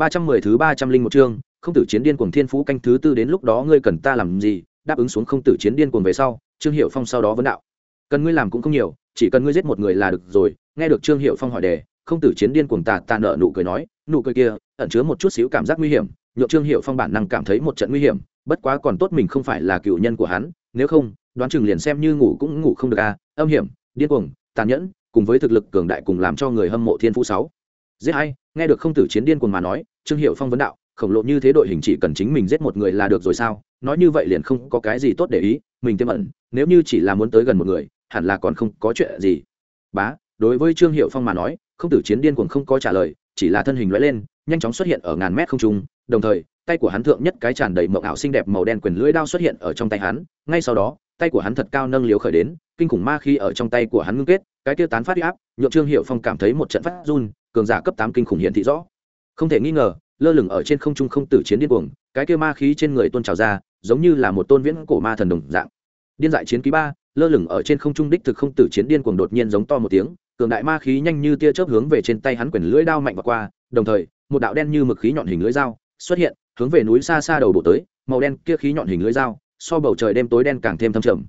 ba trăm mười thứ ba trăm linh một chương, không tử chiến điên cuồng thiên phú canh thứ tư đến lúc đó ngươi cần ta làm gì? Đáp ứng xuống không tử chiến điên cuồng về sau, trương hiệu phong sau đó vấn đạo. Cần ngươi làm cũng không nhiều, chỉ cần ngươi giết một người là được rồi, nghe được trương hiệu phong hỏi đề, không tử chiến điên cuồng tà tà nợ nụ cười nói, nụ cười kia, ẩn chứa một chút xíu cảm giác nguy hiểm, nhượng trương hiệu phong bản năng cảm thấy một trận nguy hiểm, bất quá còn tốt mình không phải là cựu nhân của hắn, nếu không, đoán chừng liền xem như ngủ cũng ngủ không được à âm hiểm, điên cuồng, tàn nhẫn, cùng với thực lực cường đại cùng làm cho người hâm mộ thiên phú sáu giết hay, nghe được không tử chiến điên cuồng mà nói, trương hiệu phong vấn đạo, khổng lồ như thế đội hình chỉ cần chính mình giết một người là được rồi sao? Nói như vậy liền không có cái gì tốt để ý, mình tiêm ẩn, nếu như chỉ là muốn tới gần một người, hẳn là còn không có chuyện gì. Bá, đối với trương hiệu phong mà nói, không tử chiến điên cuồng không có trả lời, chỉ là thân hình lóe lên, nhanh chóng xuất hiện ở ngàn mét không trung, đồng thời, tay của hắn thượng nhất cái tràn đầy mộng ảo xinh đẹp màu đen quyền lưỡi đao xuất hiện ở trong tay hắn, ngay sau đó, tay của hắn thật cao nâng liều khởi đến, kinh khủng ma khi ở trong tay của hắn ngưng kết, cái tiêu tán phát huy áp nhộn trương hiệu phong cảm thấy một trận phát run cường giả cấp tám kinh khủng hiện thị rõ. Không thể nghi ngờ, lơ lửng ở trên không trung không tử chiến điên cuồng, cái kia ma khí trên người tôn trào ra, giống như là một tôn viễn cổ ma thần đồng dạng. Điên dại chiến ký ba, lơ lửng ở trên không trung đích thực không tử chiến điên cuồng đột nhiên giống to một tiếng, cường đại ma khí nhanh như tia chớp hướng về trên tay hắn quyền lưỡi đao mạnh và qua, đồng thời, một đạo đen như mực khí nhọn hình lưỡi dao xuất hiện, hướng về núi xa xa đầu bộ tới, màu đen kia khí nhọn hình lưỡi dao so bầu trời đêm tối đen càng thêm thâm trầm.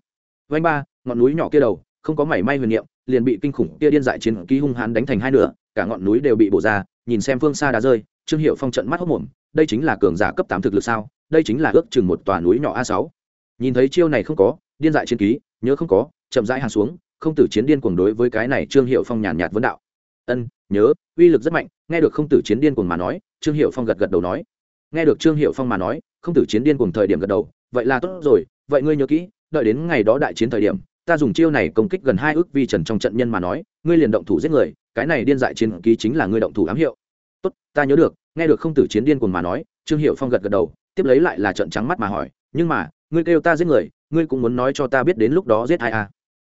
Vanh ba, ngọn núi nhỏ kia đầu, không có mảy may huyền niệm, liền bị kinh khủng kia điên dại chiến ký hung hãn đánh thành hai nửa cả ngọn núi đều bị bổ ra, nhìn xem phương xa đá rơi, trương hiệu phong trận mắt hốc mồm, đây chính là cường giả cấp tám thực lực sao? Đây chính là ước chừng một tòa núi nhỏ a sáu. Nhìn thấy chiêu này không có, điên dại chiến ký, nhớ không có, chậm rãi hàng xuống, không tử chiến điên cuồng đối với cái này trương hiệu phong nhàn nhạt vấn đạo. Ân, nhớ, uy lực rất mạnh, nghe được không tử chiến điên cuồng mà nói, trương hiệu phong gật gật đầu nói. Nghe được trương hiệu phong mà nói, không tử chiến điên cuồng thời điểm gật đầu, vậy là tốt rồi, vậy ngươi nhớ kỹ, đợi đến ngày đó đại chiến thời điểm ta dùng chiêu này công kích gần hai ước vi trần trong trận nhân mà nói ngươi liền động thủ giết người cái này điên dại chiến ký chính là ngươi động thủ ám hiệu. Tốt ta nhớ được nghe được không tử chiến điên cuồng mà nói trương hiệu phong gật gật đầu tiếp lấy lại là trận trắng mắt mà hỏi nhưng mà ngươi kêu ta giết người ngươi cũng muốn nói cho ta biết đến lúc đó giết ai à?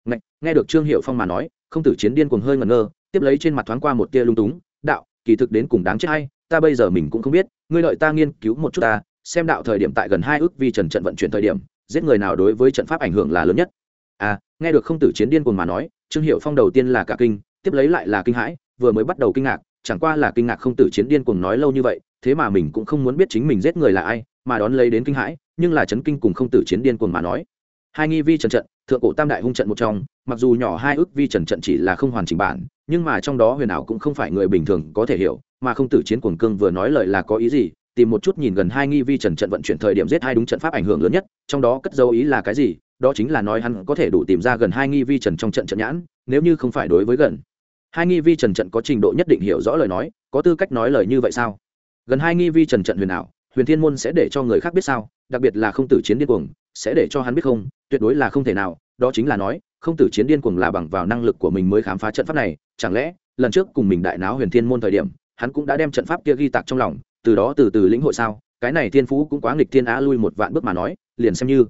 Nghe, nghe được trương hiệu phong mà nói không tử chiến điên cuồng hơi ngẩn ngơ tiếp lấy trên mặt thoáng qua một tia lung túng đạo kỳ thực đến cùng đáng chết hay ta bây giờ mình cũng không biết ngươi lợi ta nghiên cứu một chút ta xem đạo thời điểm tại gần hai ước vi trần trận vận chuyển thời điểm giết người nào đối với trận pháp ảnh hưởng là lớn nhất à nghe được không tử chiến điên cuồng mà nói, trương hiệu phong đầu tiên là cả kinh, tiếp lấy lại là kinh hãi, vừa mới bắt đầu kinh ngạc, chẳng qua là kinh ngạc không tử chiến điên cuồng nói lâu như vậy, thế mà mình cũng không muốn biết chính mình giết người là ai, mà đón lấy đến kinh hãi, nhưng là chấn kinh cùng không tử chiến điên cuồng mà nói. Hai nghi vi trần trận, thượng cổ tam đại hung trận một trong, mặc dù nhỏ hai ước vi trần trận chỉ là không hoàn chỉnh bản, nhưng mà trong đó huyền ảo cũng không phải người bình thường có thể hiểu, mà không tử chiến cuồng cương vừa nói lời là có ý gì, tìm một chút nhìn gần hai nghi vi trần trận vận chuyển thời điểm giết hai đúng trận pháp ảnh hưởng lớn nhất, trong đó cất dấu ý là cái gì đó chính là nói hắn có thể đủ tìm ra gần hai nghi vi trần trong trận trận nhãn, nếu như không phải đối với gần. Hai nghi vi trần trận có trình độ nhất định hiểu rõ lời nói, có tư cách nói lời như vậy sao? Gần hai nghi vi trần trận huyền ảo, huyền thiên môn sẽ để cho người khác biết sao, đặc biệt là không tử chiến điên cuồng, sẽ để cho hắn biết không, tuyệt đối là không thể nào, đó chính là nói, không tử chiến điên cuồng là bằng vào năng lực của mình mới khám phá trận pháp này, chẳng lẽ, lần trước cùng mình đại náo huyền thiên môn thời điểm, hắn cũng đã đem trận pháp kia ghi tạc trong lòng, từ đó từ từ lĩnh hội sao? Cái này thiên phú cũng quá nghịch thiên á lui một vạn bước mà nói, liền xem như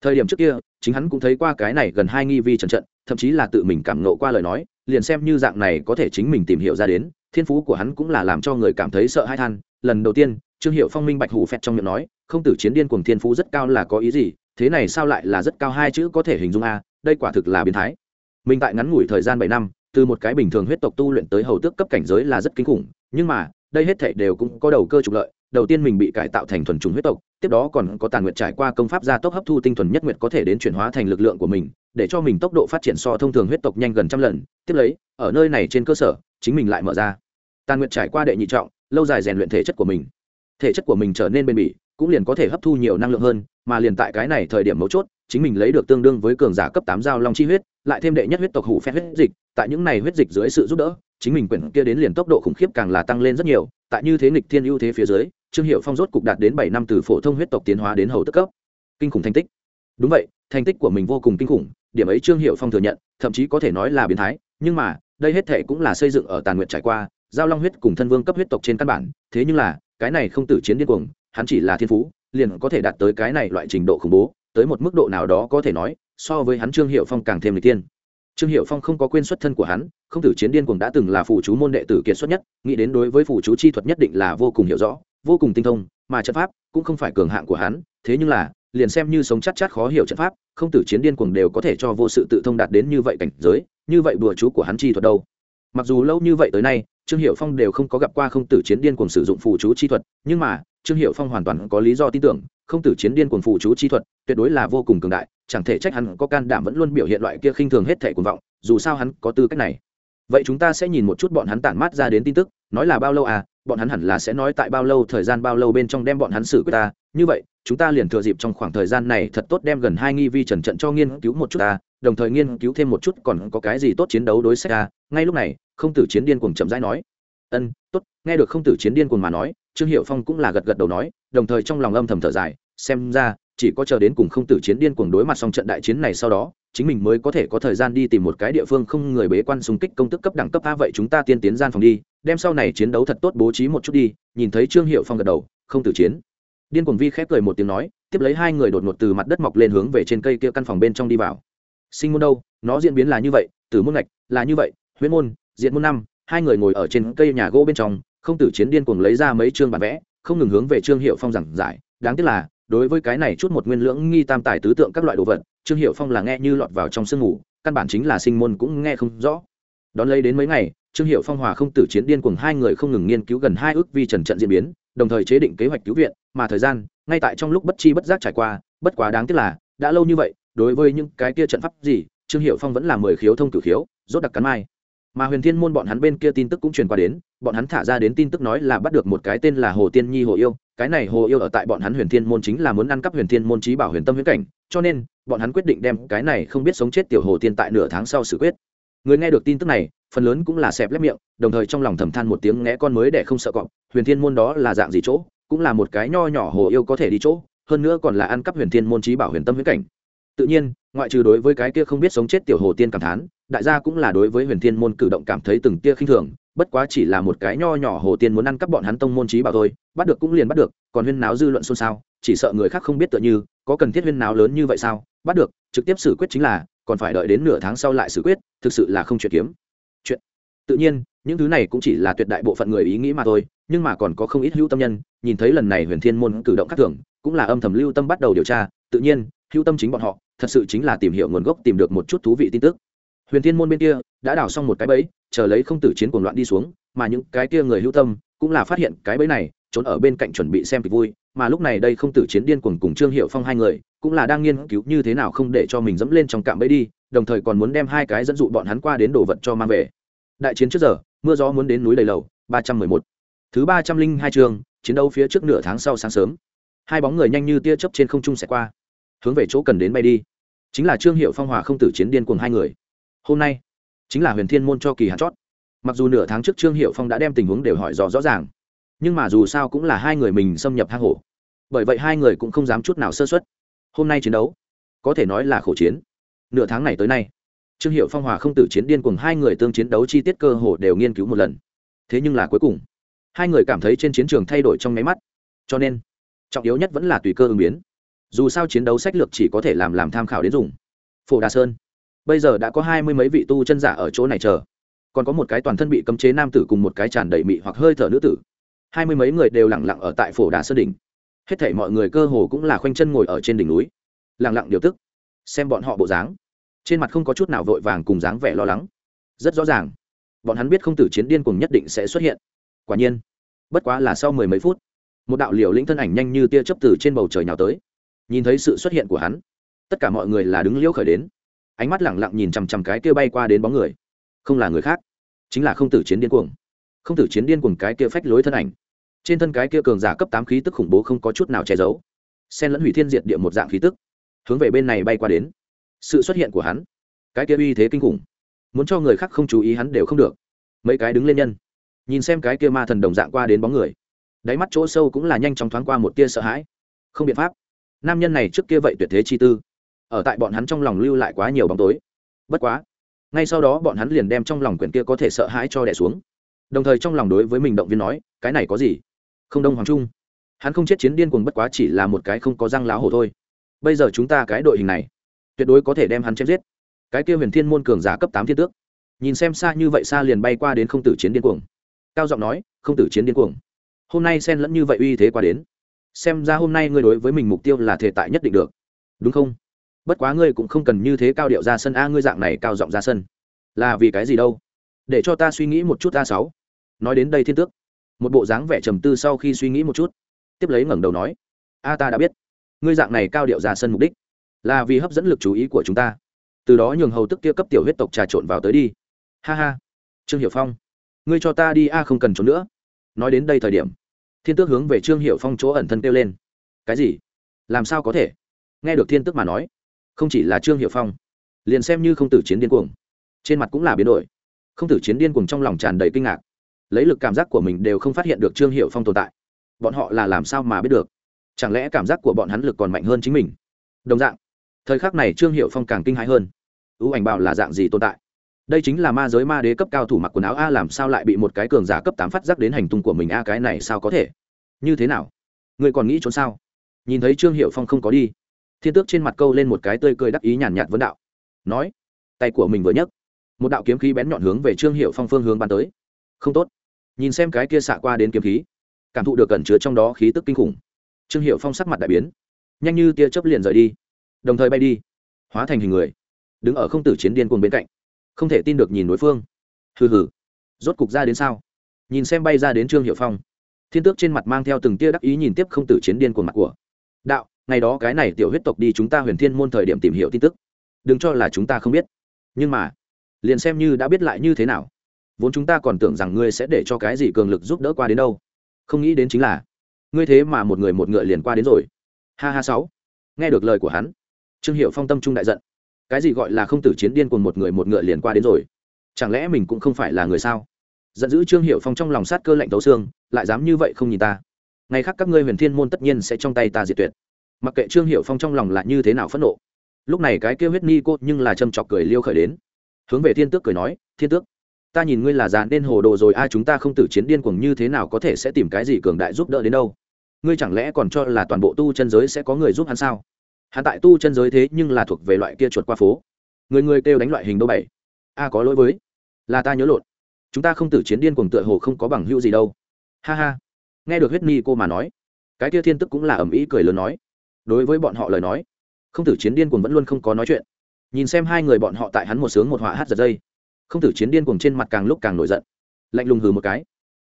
thời điểm trước kia, chính hắn cũng thấy qua cái này gần hai nghi vi trận trận, thậm chí là tự mình cảm nộ qua lời nói, liền xem như dạng này có thể chính mình tìm hiểu ra đến, thiên phú của hắn cũng là làm cho người cảm thấy sợ hãi than. Lần đầu tiên, trương hiệu phong minh bạch hủ phẹt trong miệng nói, không tử chiến điên cuồng thiên phú rất cao là có ý gì? Thế này sao lại là rất cao hai chữ có thể hình dung a? Đây quả thực là biến thái. Mình tại ngắn ngủi thời gian bảy năm, từ một cái bình thường huyết tộc tu luyện tới hầu tước cấp cảnh giới là rất kinh khủng, nhưng mà, đây hết thảy đều cũng có đầu cơ trục lợi đầu tiên mình bị cải tạo thành thuần trùng huyết tộc, tiếp đó còn có tàn nguyện trải qua công pháp gia tốc hấp thu tinh thuần nhất nguyện có thể đến chuyển hóa thành lực lượng của mình, để cho mình tốc độ phát triển so thông thường huyết tộc nhanh gần trăm lần. Tiếp lấy, ở nơi này trên cơ sở, chính mình lại mở ra. Tàn nguyện trải qua đệ nhị trọng, lâu dài rèn luyện thể chất của mình. Thể chất của mình trở nên bền bỉ, cũng liền có thể hấp thu nhiều năng lượng hơn, mà liền tại cái này thời điểm mấu chốt, chính mình lấy được tương đương với cường giả cấp tám giao long chi huyết, lại thêm đệ nhất huyết tộc hủ phép huyết dịch, tại những này huyết dịch dưới sự giúp đỡ chính mình quyển kia đến liền tốc độ khủng khiếp càng là tăng lên rất nhiều, tại như thế nghịch thiên ưu thế phía dưới, trương hiệu phong rốt cục đạt đến bảy năm từ phổ thông huyết tộc tiến hóa đến hầu tức cấp. Kinh khủng thành tích. Đúng vậy, thành tích của mình vô cùng kinh khủng, điểm ấy trương hiệu phong thừa nhận, thậm chí có thể nói là biến thái, nhưng mà, đây hết thệ cũng là xây dựng ở tàn nguyện trải qua, giao long huyết cùng thân vương cấp huyết tộc trên căn bản, thế nhưng là, cái này không tử chiến điên cuồng, hắn chỉ là thiên phú, liền có thể đạt tới cái này loại trình độ khủng bố, tới một mức độ nào đó có thể nói, so với hắn trương hiệu phong càng thêm lịch tiên trương hiệu phong không có quên xuất thân của hắn, không tử chiến điên cuồng đã từng là phụ chú môn đệ tử kiệt xuất nhất, nghĩ đến đối với phụ chú chi thuật nhất định là vô cùng hiểu rõ, vô cùng tinh thông, mà trận pháp cũng không phải cường hạng của hắn, thế nhưng là, liền xem như sống chắc chắc khó hiểu trận pháp, không tử chiến điên cuồng đều có thể cho vô sự tự thông đạt đến như vậy cảnh giới, như vậy bùa chú của hắn chi thuật đâu. Mặc dù lâu như vậy tới nay, trương hiệu phong đều không có gặp qua không tử chiến điên Cuồng sử dụng phụ chú chi thuật, nhưng mà, trương hiệu phong hoàn toàn có lý do tin tưởng, không tử chiến điên Cuồng phụ chú chi thuật tuyệt đối là vô cùng cường đại chẳng thể trách hắn có can đảm vẫn luôn biểu hiện loại kia khinh thường hết thể cuồng vọng, dù sao hắn có tư cách này. Vậy chúng ta sẽ nhìn một chút bọn hắn tản mát ra đến tin tức, nói là bao lâu à bọn hắn hẳn là sẽ nói tại bao lâu, thời gian bao lâu bên trong đem bọn hắn xử quyết ta. Như vậy, chúng ta liền thừa dịp trong khoảng thời gian này thật tốt đem gần hai nghi vi trần trận cho nghiên cứu một chút ta, đồng thời nghiên cứu thêm một chút còn có cái gì tốt chiến đấu đối sách ta. Ngay lúc này, không tử chiến điên cuồng chậm rãi nói, ân, tốt, nghe được không tử chiến điên cuồng mà nói, trương hiệu phong cũng là gật gật đầu nói, đồng thời trong lòng âm thầm thở dài, xem ra chỉ có chờ đến cùng không tử chiến điên cuồng đối mặt xong trận đại chiến này sau đó, chính mình mới có thể có thời gian đi tìm một cái địa phương không người bế quan xung kích công tức cấp đẳng cấp a vậy chúng ta tiên tiến gian phòng đi, đem sau này chiến đấu thật tốt bố trí một chút đi, nhìn thấy trương hiệu phong gật đầu, không tử chiến. Điên cuồng vi khép cười một tiếng nói, tiếp lấy hai người đột ngột từ mặt đất mọc lên hướng về trên cây kia căn phòng bên trong đi vào. Sinh môn đâu? Nó diễn biến là như vậy, tử môn ngạch, là như vậy, huyễn môn diện môn năm, hai người ngồi ở trên cây nhà gỗ bên trong, không tử chiến điên cuồng lấy ra mấy chương bản vẽ, không ngừng hướng về trương hiệu phong giảng giải. Đáng tiếc là đối với cái này chút một nguyên lưỡng nghi tam tài tứ tượng các loại đồ vật, trương hiệu phong là nghe như lọt vào trong sương ngủ, căn bản chính là sinh môn cũng nghe không rõ. Đón lấy đến mấy ngày, trương hiệu phong hòa không tử chiến điên cùng hai người không ngừng nghiên cứu gần hai ước vi trần trận diễn biến, đồng thời chế định kế hoạch cứu viện, mà thời gian, ngay tại trong lúc bất chi bất giác trải qua, bất quá đáng tiếc là, đã lâu như vậy, đối với những cái kia trận pháp gì, trương hiệu phong vẫn là mười khiếu thông cửu khiếu, rốt đặc cắn mai mà huyền thiên môn bọn hắn bên kia tin tức cũng truyền qua đến, bọn hắn thả ra đến tin tức nói là bắt được một cái tên là hồ tiên nhi hồ yêu, cái này hồ yêu ở tại bọn hắn huyền thiên môn chính là muốn ăn cắp huyền thiên môn trí bảo huyền tâm huyễn cảnh, cho nên, bọn hắn quyết định đem cái này không biết sống chết tiểu hồ tiên tại nửa tháng sau xử quyết. Người nghe được tin tức này, phần lớn cũng là xẹp lép miệng, đồng thời trong lòng thầm than một tiếng nghe con mới để không sợ cọp, huyền thiên môn đó là dạng gì chỗ, cũng là một cái nho nhỏ hồ yêu có thể đi chỗ, hơn nữa còn là ăn cắp huyền thiên môn trí bảo huyền tâm huyễn cảnh tự nhiên, ngoại trừ đối với cái kia không biết sống chết tiểu hồ tiên cảm thán, đại gia cũng là đối với huyền thiên môn cử động cảm thấy từng tia khinh thường, bất quá chỉ là một cái nho nhỏ hồ tiên muốn ăn cắp bọn hắn tông môn trí bảo thôi, bắt được cũng liền bắt được, còn huyên náo dư luận xôn xao, chỉ sợ người khác không biết tựa như, có cần thiết huyên náo lớn như vậy sao? Bắt được, trực tiếp xử quyết chính là, còn phải đợi đến nửa tháng sau lại xử quyết, thực sự là không chuyện kiếm. Chuyện. Tự nhiên, những thứ này cũng chỉ là tuyệt đại bộ phận người ý nghĩ mà thôi, nhưng mà còn có không ít hữu tâm nhân, nhìn thấy lần này huyền thiên môn cử động khác thường, cũng là âm thầm lưu tâm bắt đầu điều tra, tự nhiên, hữu tâm chính bọn họ thật sự chính là tìm hiểu nguồn gốc, tìm được một chút thú vị tin tức. Huyền thiên môn bên kia đã đào xong một cái bẫy, chờ lấy không tử chiến cuồng loạn đi xuống, mà những cái kia người hữu tâm cũng là phát hiện cái bẫy này, trốn ở bên cạnh chuẩn bị xem kịch vui, mà lúc này đây không tử chiến điên cuồng cùng trương hiệu phong hai người cũng là đang nghiên cứu như thế nào không để cho mình dẫm lên trong cạm bẫy đi, đồng thời còn muốn đem hai cái dẫn dụ bọn hắn qua đến đồ vật cho mang về. Đại chiến trước giờ, mưa gió muốn đến núi đầy lầu, ba trăm mười một. Thứ ba trăm linh hai trường, chiến đấu phía trước nửa tháng sau sáng sớm. Hai bóng người nhanh như tia chớp trên không trung sẽ qua hướng về chỗ cần đến bay đi. Chính là trương hiệu phong hòa không tử chiến điên cuồng hai người. Hôm nay, chính là huyền thiên môn cho kỳ hạn chót. Mặc dù nửa tháng trước trương hiệu phong đã đem tình huống đều hỏi rõ rõ ràng, nhưng mà dù sao cũng là hai người mình xâm nhập hang hổ. Bởi vậy hai người cũng không dám chút nào sơ xuất hôm nay chiến đấu, có thể nói là khổ chiến. Nửa tháng này tới nay, trương hiệu phong hòa không tử chiến điên cùng hai người tương chiến đấu chi tiết cơ hồ đều nghiên cứu một lần. Thế nhưng là cuối cùng, hai người cảm thấy trên chiến trường thay đổi trong nháy mắt. Cho nên, trọng yếu nhất vẫn là tùy cơ ứng biến dù sao chiến đấu sách lược chỉ có thể làm làm tham khảo đến dùng. Phổ đà sơn. Bây giờ đã có hai mươi mấy vị tu chân giả ở chỗ này chờ. Còn có một cái toàn thân bị cấm chế nam tử cùng một cái tràn đầy mị hoặc hơi thở nữ tử. Hai mươi mấy người đều lẳng lặng ở tại phổ đà sơn đỉnh. Hết thể mọi người cơ hồ cũng là khoanh chân ngồi ở trên đỉnh núi. Lẳng lặng điều tức, xem bọn họ bộ dáng. Trên mặt không có chút nào vội vàng cùng dáng vẻ lo lắng. Rất rõ ràng, bọn hắn biết không tử chiến điên cùng nhất định sẽ xuất hiện. Quả nhiên, bất quá là sau mười mấy phút, một đạo liều lĩnh thân ảnh nhanh như tia chấp từ trên bầu trời nhào tới nhìn thấy sự xuất hiện của hắn, tất cả mọi người là đứng liễu khởi đến, ánh mắt lẳng lặng nhìn chằm chằm cái kia bay qua đến bóng người, không là người khác, chính là không tử chiến điên cuồng, không tử chiến điên cuồng cái kia phách lối thân ảnh, trên thân cái kia cường giả cấp tám khí tức khủng bố không có chút nào che giấu, xen lẫn hủy thiên diệt địa một dạng khí tức, hướng về bên này bay qua đến, sự xuất hiện của hắn, cái kia uy thế kinh khủng, muốn cho người khác không chú ý hắn đều không được, mấy cái đứng lên nhân, nhìn xem cái kia ma thần đồng dạng qua đến bóng người, đáy mắt chỗ sâu cũng là nhanh chóng thoáng qua một tia sợ hãi, không biện pháp nam nhân này trước kia vậy tuyệt thế chi tư. Ở tại bọn hắn trong lòng lưu lại quá nhiều bóng tối. Bất quá, ngay sau đó bọn hắn liền đem trong lòng quyển kia có thể sợ hãi cho đẻ xuống. Đồng thời trong lòng đối với mình động viên nói, cái này có gì? Không đông hoàng trung. Hắn không chết chiến điên cuồng bất quá chỉ là một cái không có răng láo hổ thôi. Bây giờ chúng ta cái đội hình này, tuyệt đối có thể đem hắn chém giết. Cái kia huyền thiên môn cường giả cấp tám thiên tước. Nhìn xem xa như vậy xa liền bay qua đến không tử chiến điên cuồng. Cao giọng nói, không tử chiến điên cuồng. Hôm nay xen lẫn như vậy uy thế qua đến xem ra hôm nay ngươi đối với mình mục tiêu là thể tại nhất định được. Đúng không? Bất quá ngươi cũng không cần như thế cao điệu ra sân a, ngươi dạng này cao giọng ra sân. Là vì cái gì đâu? Để cho ta suy nghĩ một chút a sáu. Nói đến đây thiên tước. Một bộ dáng vẻ trầm tư sau khi suy nghĩ một chút. Tiếp lấy ngẩng đầu nói. A ta đã biết. Ngươi dạng này cao điệu ra sân mục đích là vì hấp dẫn lực chú ý của chúng ta. Từ đó nhường hầu tức kia cấp tiểu huyết tộc trà trộn vào tới đi. Ha ha. Trương hiểu phong, ngươi cho ta đi a, không cần trốn nữa. Nói đến đây thời điểm thiên tước hướng về trương hiệu phong chỗ ẩn thân kêu lên cái gì làm sao có thể nghe được thiên tước mà nói không chỉ là trương hiệu phong liền xem như không tử chiến điên cuồng trên mặt cũng là biến đổi không tử chiến điên cuồng trong lòng tràn đầy kinh ngạc lấy lực cảm giác của mình đều không phát hiện được trương hiệu phong tồn tại bọn họ là làm sao mà biết được chẳng lẽ cảm giác của bọn hắn lực còn mạnh hơn chính mình đồng dạng thời khắc này trương hiệu phong càng kinh hãi hơn ưu ảnh bảo là dạng gì tồn tại đây chính là ma giới ma đế cấp cao thủ mặc quần áo a, làm sao lại bị một cái cường giả cấp tám phát giác đến hành tung của mình a, cái này sao có thể? Như thế nào? Người còn nghĩ trốn sao? Nhìn thấy trương hiệu phong không có đi. Thiên tước trên mặt câu lên một cái tươi cười đắc ý nhàn nhạt vấn đạo. Nói, tay của mình vừa nhấc, một đạo kiếm khí bén nhọn hướng về trương hiệu phong phương hướng bắn tới. Không tốt. Nhìn xem cái kia xạ qua đến kiếm khí, cảm thụ được cẩn chứa trong đó khí tức kinh khủng. Trương hiệu phong sắc mặt đại biến. Nhanh như tia chớp liền rời đi. Đồng thời bay đi. Hóa thành hình người. Đứng ở không tử chiến điên cuồng bên cạnh không thể tin được nhìn đối phương. Hừ hừ. Rốt cục ra đến sao? Nhìn xem bay ra đến trương hiệu phong. Thiên tước trên mặt mang theo từng tia đắc ý nhìn tiếp không tử chiến điên của mặt của. Đạo, ngày đó cái này tiểu huyết tộc đi chúng ta huyền thiên môn thời điểm tìm hiểu tin tức. Đừng cho là chúng ta không biết. Nhưng mà, liền xem như đã biết lại như thế nào, vốn chúng ta còn tưởng rằng ngươi sẽ để cho cái gì cường lực giúp đỡ qua đến đâu. Không nghĩ đến chính là, ngươi thế mà một người một ngựa liền qua đến rồi. Ha ha sáu. Nghe được lời của hắn, trương hiệu phong tâm trung đại giận cái gì gọi là không tử chiến điên cùng một người một ngựa liền qua đến rồi? Chẳng lẽ mình cũng không phải là người sao? Giận dữ trương hiệu phong trong lòng sát cơ lạnh tấu xương, lại dám như vậy không nhìn ta. Ngày khác các ngươi huyền thiên môn tất nhiên sẽ trong tay ta diệt tuyệt. Mặc kệ trương hiệu phong trong lòng là như thế nào phẫn nộ. Lúc này cái kêu huyết ni cô nhưng là châm chọc cười liêu khởi đến. Hướng về thiên tước cười nói, thiên tước, ta nhìn ngươi là dàn nên hồ đồ rồi ai chúng ta không tử chiến điên cuồng như thế nào có thể sẽ tìm cái gì cường đại giúp đỡ đến đâu? Ngươi chẳng lẽ còn cho là toàn bộ tu chân giới sẽ có người giúp hắn sao? Hắn tại tu chân giới thế nhưng là thuộc về loại kia chuột qua phố. Người người kêu đánh loại hình đâu bảy a, có lỗi với. Là ta nhớ lộn. Chúng ta không tử chiến điên cuồng tựa hồ không có bằng hữu gì đâu. Ha ha. Nghe được huyết ni cô mà nói, cái kia thiên tức cũng là ầm ĩ cười lớn nói. Đối với bọn họ lời nói, không tử chiến điên cuồng vẫn luôn không có nói chuyện. Nhìn xem hai người bọn họ tại hắn một sướng một họa hát giật dây, không tử chiến điên cuồng trên mặt càng lúc càng nổi giận. Lạnh lùng hừ một cái.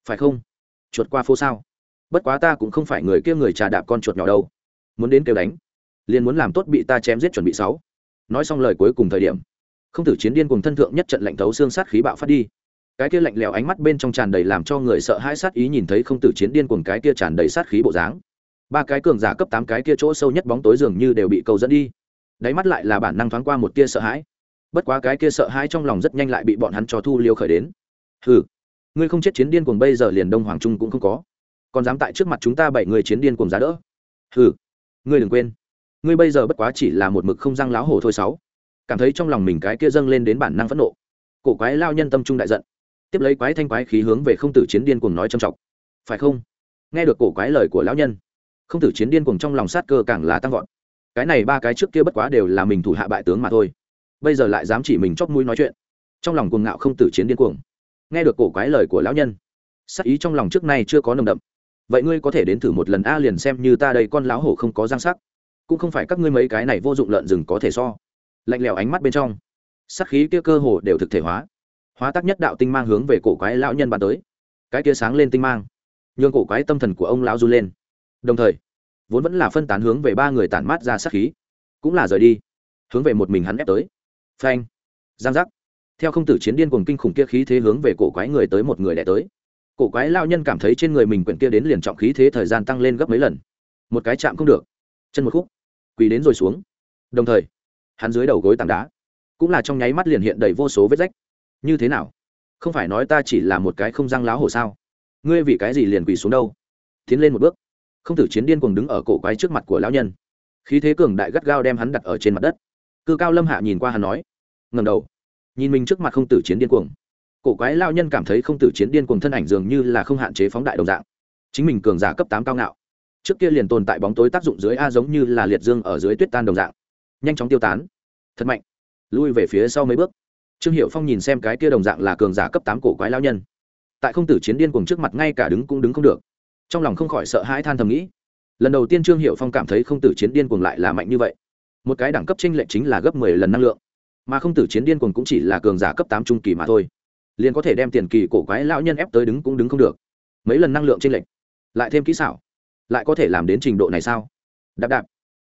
Phải không? Chuột qua phố sao? Bất quá ta cũng không phải người kia người trà đạp con chuột nhỏ đâu. Muốn đến kêu đánh liền muốn làm tốt bị ta chém giết chuẩn bị sáu. Nói xong lời cuối cùng thời điểm, không tử chiến điên cùng thân thượng nhất trận lạnh thấu xương sát khí bạo phát đi. Cái kia lạnh lẽo ánh mắt bên trong tràn đầy làm cho người sợ hãi sát ý nhìn thấy không tử chiến điên cùng cái kia tràn đầy sát khí bộ dáng. Ba cái cường giả cấp tám cái kia chỗ sâu nhất bóng tối dường như đều bị cầu dẫn đi. Đáy mắt lại là bản năng thoáng qua một tia sợ hãi. Bất quá cái kia sợ hãi trong lòng rất nhanh lại bị bọn hắn cho thu liêu khởi đến. Hừ, ngươi không chết chiến điên cuồng bây giờ liền đông hoàng trung cũng không có. Còn dám tại trước mặt chúng ta bảy người chiến điên cuồng giá đỡ. Hừ, ngươi đừng quên ngươi bây giờ bất quá chỉ là một mực không răng láo hổ thôi sáu. Cảm thấy trong lòng mình cái kia dâng lên đến bản năng phẫn nộ. Cổ quái lao nhân tâm trung đại giận. Tiếp lấy quái thanh quái khí hướng về không tử chiến điên cuồng nói trầm trọng. Phải không? Nghe được cổ quái lời của lão nhân, không tử chiến điên cuồng trong lòng sát cơ càng là tăng vọt. Cái này ba cái trước kia bất quá đều là mình thủ hạ bại tướng mà thôi. Bây giờ lại dám chỉ mình chóp mũi nói chuyện. Trong lòng cuồng ngạo không tử chiến điên cuồng. Nghe được cổ quái lời của lão nhân sắc ý trong lòng trước nay chưa có nồng đậm. Vậy ngươi có thể đến thử một lần a liền xem như ta đây con lão hổ không có răng sắc cũng không phải các ngươi mấy cái này vô dụng lợn rừng có thể so. Lạnh lẽo ánh mắt bên trong sắc khí kia cơ hồ đều thực thể hóa. Hóa tác nhất đạo tinh mang hướng về cổ quái lão nhân bàn tới. Cái kia sáng lên tinh mang, nhường cổ quái tâm thần của ông lão du lên. Đồng thời, vốn vẫn là phân tán hướng về ba người tản mát ra sắc khí, cũng là rời đi, hướng về một mình hắn ép tới. Phanh, giang giác. Theo không tử chiến điên cuồng kinh khủng kia khí thế hướng về cổ quái người tới một người đẻ tới. Cổ quái lao nhân cảm thấy trên người mình quyển kia đến liền trọng khí thế thời gian tăng lên gấp mấy lần. Một cái chạm không được. Chân một khúc quỳ đến rồi xuống. Đồng thời, hắn dưới đầu gối tảng đá, cũng là trong nháy mắt liền hiện đầy vô số vết rách. Như thế nào? Không phải nói ta chỉ là một cái không răng láo hổ sao? Ngươi vì cái gì liền quỳ xuống đâu? Tiến lên một bước. Không tử chiến điên cuồng đứng ở cổ quái trước mặt của lão nhân. Khí thế cường đại gắt gao đem hắn đặt ở trên mặt đất. Cư cao lâm hạ nhìn qua hắn nói ngầm đầu, nhìn mình trước mặt không tử chiến điên cuồng. Cổ quái lao nhân cảm thấy không tử chiến điên cuồng thân ảnh dường như là không hạn chế phóng đại đồng dạng. Chính mình cường giả cấp tám cao ngạo trước kia liền tồn tại bóng tối tác dụng dưới a giống như là liệt dương ở dưới tuyết tan đồng dạng. Nhanh chóng tiêu tán. Thật mạnh. Lui về phía sau mấy bước. Trương hiệu phong nhìn xem cái kia đồng dạng là cường giả cấp tám cổ quái lao nhân. Tại không tử chiến điên cuồng trước mặt ngay cả đứng cũng đứng không được. Trong lòng không khỏi sợ hãi than thầm nghĩ. Lần đầu tiên trương hiệu phong cảm thấy không tử chiến điên cuồng lại là mạnh như vậy. Một cái đẳng cấp tranh lệch chính là gấp mười lần năng lượng. Mà không tử chiến điên cuồng cũng chỉ là cường giả cấp tám trung kỳ mà thôi. Liền có thể đem tiền kỳ cổ quái lão nhân ép tới đứng cũng đứng không được. Mấy lần năng lượng tranh lệch. Lại thêm kỹ xảo lại có thể làm đến trình độ này sao? Đạp đạp.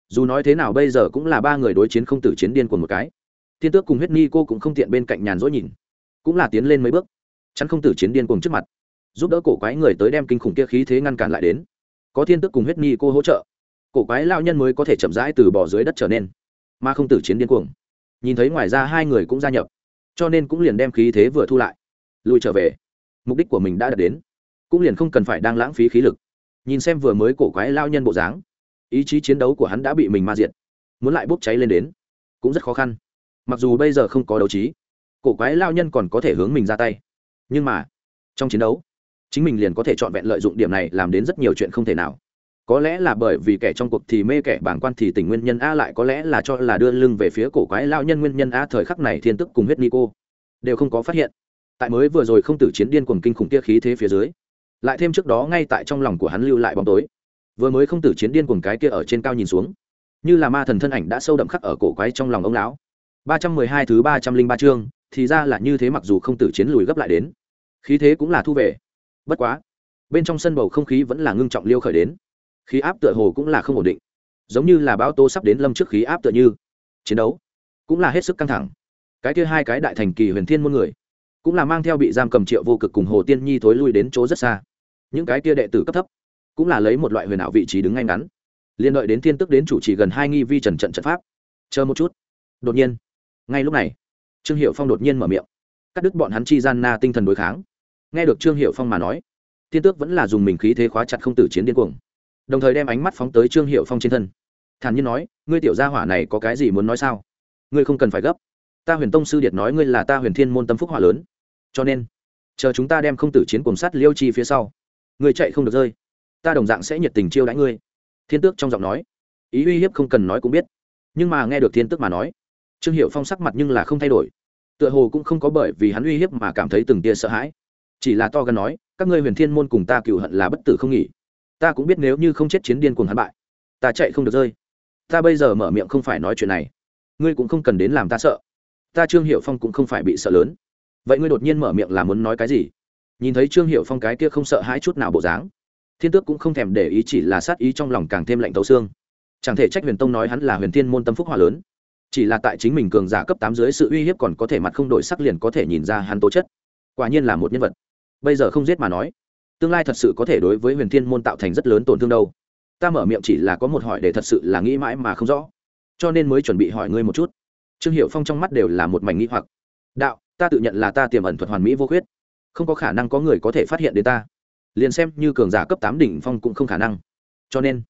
Dù nói thế nào bây giờ cũng là ba người đối chiến không tử chiến điên của một cái. Thiên tước cùng huyết ni cô cũng không tiện bên cạnh nhàn rỗi nhìn. Cũng là tiến lên mấy bước. Chắn không tử chiến điên cùng trước mặt. Giúp đỡ cổ quái người tới đem kinh khủng kia khí thế ngăn cản lại đến. Có thiên tước cùng huyết ni cô hỗ trợ. Cổ quái lao nhân mới có thể chậm rãi từ bỏ dưới đất trở nên. Mà không tử chiến điên cuồng. Nhìn thấy ngoài ra hai người cũng gia nhập. Cho nên cũng liền đem khí thế vừa thu lại. Lùi trở về. Mục đích của mình đã đạt đến. Cũng liền không cần phải đang lãng phí khí lực nhìn xem vừa mới cổ quái lao nhân bộ dáng. Ý chí chiến đấu của hắn đã bị mình ma diệt. Muốn lại bốc cháy lên đến, cũng rất khó khăn. Mặc dù bây giờ không có đấu trí, cổ quái lao nhân còn có thể hướng mình ra tay. Nhưng mà, trong chiến đấu, chính mình liền có thể chọn vẹn lợi dụng điểm này làm đến rất nhiều chuyện không thể nào. Có lẽ là bởi vì kẻ trong cuộc thì mê kẻ bảng quan thì tình nguyên nhân a lại có lẽ là cho là đưa lưng về phía cổ quái lao nhân nguyên nhân a thời khắc này thiên tức cùng huyết ni cô, đều không có phát hiện. Tại mới vừa rồi không tử chiến điên cuồng kinh khủng kia khí thế phía dưới lại thêm trước đó ngay tại trong lòng của hắn lưu lại bóng tối. Vừa mới không tử chiến điên cuồng cái kia ở trên cao nhìn xuống, như là ma thần thân ảnh đã sâu đậm khắc ở cổ quái trong lòng ông lão. Ba trăm mười hai thứ ba trăm linh ba chương, thì ra là như thế mặc dù không tử chiến lùi gấp lại đến. Khí thế cũng là thu về. Bất quá, bên trong sân bầu không khí vẫn là ngưng trọng liêu khởi đến. Khí áp tựa hồ cũng là không ổn định. Giống như là bão tố sắp đến lâm trước khí áp tựa như. Chiến đấu cũng là hết sức căng thẳng. Cái kia hai cái đại thành kỳ huyền thiên môn người cũng là mang theo bị giam cầm triệu vô cực cùng hồ tiên nhi thối lui đến chỗ rất xa những cái kia đệ tử cấp thấp cũng là lấy một loại huyền ảo vị trí đứng ngay ngắn liên đợi đến thiên tức đến chủ trì gần hai nghi vi trần trận trận pháp chờ một chút đột nhiên ngay lúc này trương hiệu phong đột nhiên mở miệng cắt đứt bọn hắn chi gian na tinh thần đối kháng nghe được trương hiệu phong mà nói thiên tước vẫn là dùng mình khí thế khóa chặt không tử chiến điên cuồng đồng thời đem ánh mắt phóng tới trương hiệu phong trên thân thản nhiên nói ngươi tiểu gia hỏa này có cái gì muốn nói sao ngươi không cần phải gấp ta huyền tông sư điệt nói ngươi là ta huyền thiên môn tâm phúc hỏa lớn cho nên chờ chúng ta đem không tử chiến cùng sát liêu chi phía sau ngươi chạy không được rơi. Ta đồng dạng sẽ nhiệt tình chiêu đãi ngươi. Thiên tước trong giọng nói. Ý uy hiếp không cần nói cũng biết. Nhưng mà nghe được thiên tước mà nói, trương hiệu phong sắc mặt nhưng là không thay đổi. Tựa hồ cũng không có bởi vì hắn uy hiếp mà cảm thấy từng tia sợ hãi. Chỉ là to gần nói, các ngươi huyền thiên môn cùng ta cựu hận là bất tử không nghỉ. Ta cũng biết nếu như không chết chiến điên cùng hắn bại, ta chạy không được rơi. Ta bây giờ mở miệng không phải nói chuyện này. Ngươi cũng không cần đến làm ta sợ. Ta trương hiệu phong cũng không phải bị sợ lớn. Vậy ngươi đột nhiên mở miệng là muốn nói cái gì? Nhìn thấy trương hiệu phong cái kia không sợ hãi chút nào bộ dáng, thiên tước cũng không thèm để ý chỉ là sát ý trong lòng càng thêm lạnh tấu xương. Chẳng thể trách huyền tông nói hắn là huyền thiên môn tâm phúc hòa lớn, chỉ là tại chính mình cường giả cấp tám dưới sự uy hiếp còn có thể mặt không đổi sắc liền có thể nhìn ra hắn tố chất, quả nhiên là một nhân vật. Bây giờ không giết mà nói, tương lai thật sự có thể đối với huyền thiên môn tạo thành rất lớn tổn thương đâu. Ta mở miệng chỉ là có một hỏi để thật sự là nghĩ mãi mà không rõ, cho nên mới chuẩn bị hỏi ngươi một chút. Trương hiệu phong trong mắt đều là một mảnh nghĩ hoặc. Đạo, ta tự nhận là ta tiềm ẩn thuật hoàn mỹ vô khuyết không có khả năng có người có thể phát hiện đến ta. Liền xem như cường giả cấp tám đỉnh phong cũng không khả năng. Cho nên,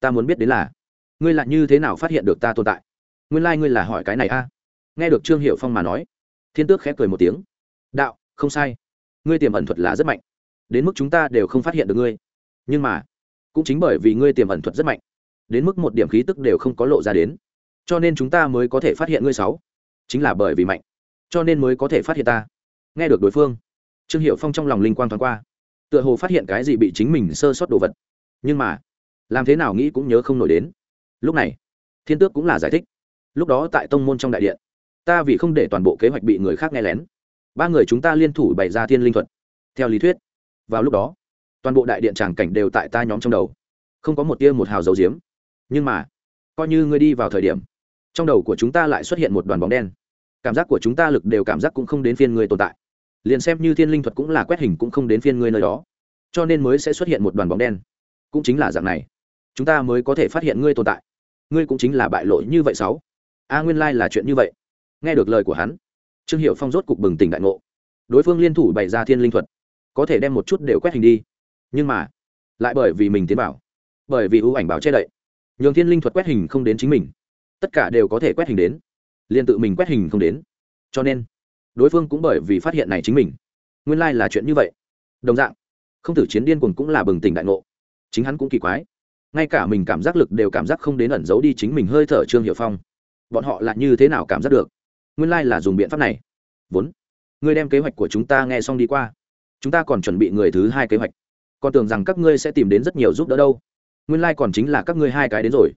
ta muốn biết đến là, ngươi là như thế nào phát hiện được ta tồn tại? Nguyên lai、like、ngươi là hỏi cái này a. Nghe được trương hiệu phong mà nói, thiên tước khép cười một tiếng. Đạo, không sai. Ngươi tiềm ẩn thuật là rất mạnh. Đến mức chúng ta đều không phát hiện được ngươi. Nhưng mà, cũng chính bởi vì ngươi tiềm ẩn thuật rất mạnh, đến mức một điểm khí tức đều không có lộ ra đến. Cho nên chúng ta mới có thể phát hiện ngươi sáu. Chính là bởi vì mạnh. Cho nên mới có thể phát hiện ta. Nghe được đối phương trương hiệu phong trong lòng linh quang thoáng qua. Tựa hồ phát hiện cái gì bị chính mình sơ sót đồ vật. Nhưng mà, làm thế nào nghĩ cũng nhớ không nổi đến. Lúc này, thiên tước cũng là giải thích. Lúc đó tại tông môn trong đại điện, ta vì không để toàn bộ kế hoạch bị người khác nghe lén, ba người chúng ta liên thủ bày ra thiên linh thuật. Theo lý thuyết, vào lúc đó, toàn bộ đại điện tràng cảnh đều tại ta nhóm trong đầu. Không có một tia một hào dấu diếm. Nhưng mà, coi như ngươi đi vào thời điểm, trong đầu của chúng ta lại xuất hiện một đoàn bóng đen. Cảm giác của chúng ta lực đều cảm giác cũng không đến phiên người tồn tại liền xem như thiên linh thuật cũng là quét hình cũng không đến phiên ngươi nơi đó. Cho nên mới sẽ xuất hiện một đoàn bóng đen. Cũng chính là dạng này. Chúng ta mới có thể phát hiện ngươi tồn tại. Ngươi cũng chính là bại lộ như vậy sáu. A nguyên lai là chuyện như vậy. Nghe được lời của hắn, trương hiệu phong rốt cục bừng tỉnh đại ngộ. Đối phương liên thủ bày ra thiên linh thuật, có thể đem một chút đều quét hình đi. Nhưng mà, lại bởi vì mình tiến bảo bởi vì ưu ảnh báo che đậy, nhường thiên linh thuật quét hình không đến chính mình. Tất cả đều có thể quét hình đến. Liền tự mình quét hình không đến. Cho nên đối phương cũng bởi vì phát hiện này chính mình. Nguyên lai、like、là chuyện như vậy. Đồng dạng, không tử chiến điên cuồng cũng là bừng tỉnh đại ngộ. Chính hắn cũng kỳ quái. Ngay cả mình cảm giác lực đều cảm giác không đến ẩn giấu đi chính mình hơi thở trương hiệu phong. Bọn họ là như thế nào cảm giác được? Nguyên lai、like、là dùng biện pháp này. Vốn, ngươi đem kế hoạch của chúng ta nghe xong đi qua. Chúng ta còn chuẩn bị người thứ hai kế hoạch. Còn tưởng rằng các ngươi sẽ tìm đến rất nhiều giúp đỡ đâu. Nguyên lai、like、còn chính là các ngươi hai cái đến rồi.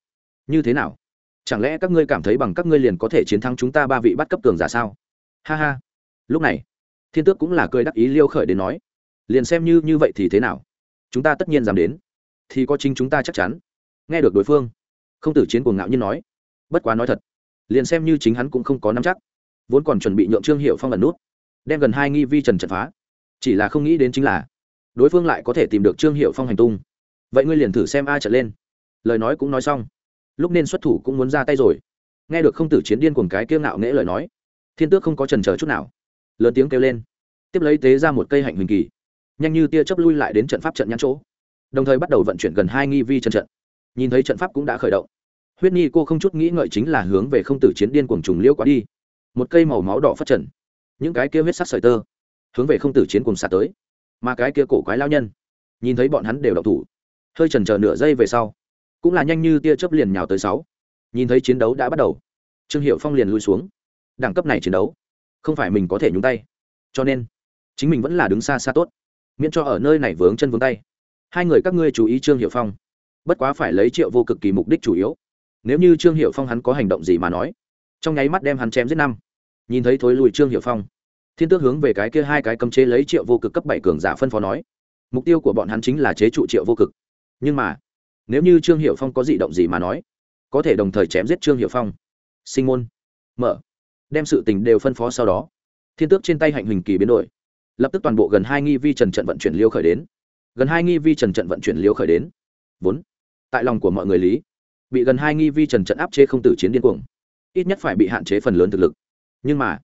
Như thế nào? Chẳng lẽ các ngươi cảm thấy bằng các ngươi liền có thể chiến thắng chúng ta ba vị bắt cấp tường giả sao? Ha ha lúc này, thiên tước cũng là cười đắc ý liêu khởi đến nói, liền xem như như vậy thì thế nào? Chúng ta tất nhiên dám đến, thì có chính chúng ta chắc chắn. Nghe được đối phương, không tử chiến cuồng ngạo nhiên nói, bất quá nói thật, liền xem như chính hắn cũng không có nắm chắc. Vốn còn chuẩn bị nhượng trương hiệu phong lần nút, đem gần hai nghi vi trần trận phá. Chỉ là không nghĩ đến chính là, đối phương lại có thể tìm được trương hiệu phong hành tung. Vậy ngươi liền thử xem ai trận lên. Lời nói cũng nói xong, lúc nên xuất thủ cũng muốn ra tay rồi. Nghe được không tử chiến điên cuồng cái kiêng ngạo nghễ lời nói, thiên tước không có trần chờ chút nào lớn tiếng kêu lên. Tiếp lấy tế ra một cây hạnh huỳnh kỳ. Nhanh như tia chớp lui lại đến trận pháp trận nhãn chỗ. Đồng thời bắt đầu vận chuyển gần hai nghi vi chân trận. Nhìn thấy trận pháp cũng đã khởi động. Huyết nhi cô không chút nghĩ ngợi chính là hướng về không tử chiến điên cuồng trùng liêu quá đi. Một cây màu máu đỏ phát trần. Những cái kia huyết sắc sợi tơ. Hướng về không tử chiến cùng xả tới. Mà cái kia cổ quái lao nhân. Nhìn thấy bọn hắn đều đậu thủ. Hơi trần chờ nửa giây về sau, cũng là nhanh như tia chớp liền nhào tới sáu. Nhìn thấy chiến đấu đã bắt đầu. Trương hiệu phong liền lui xuống. Đẳng cấp này chiến đấu không phải mình có thể nhúng tay. Cho nên, chính mình vẫn là đứng xa xa tốt. Miễn cho ở nơi này vướng chân vướng tay. Hai người các ngươi chú ý trương hiệu phong. Bất quá phải lấy triệu vô cực kỳ mục đích chủ yếu. Nếu như trương hiệu phong hắn có hành động gì mà nói, trong nháy mắt đem hắn chém giết năm. Nhìn thấy thối lùi trương hiệu phong, thiên tước hướng về cái kia hai cái cấm chế lấy triệu vô cực cấp bảy cường giả phân phó nói, mục tiêu của bọn hắn chính là chế trụ triệu vô cực. Nhưng mà, nếu như trương hiệu phong có dị động gì mà nói, có thể đồng thời chém giết trương hiệu phong. Sinh môn, mở đem sự tình đều phân phó sau đó. Thiên tước trên tay hạnh huỳnh kỳ biến đổi. Lập tức toàn bộ gần hai nghi vi trần trận vận chuyển liêu khởi đến. Gần hai nghi vi trần trận vận chuyển liêu khởi đến. Vốn, tại lòng của mọi người lý, bị gần hai nghi vi trần trận áp chế không tử chiến điên cuồng. Ít nhất phải bị hạn chế phần lớn thực lực. Nhưng mà,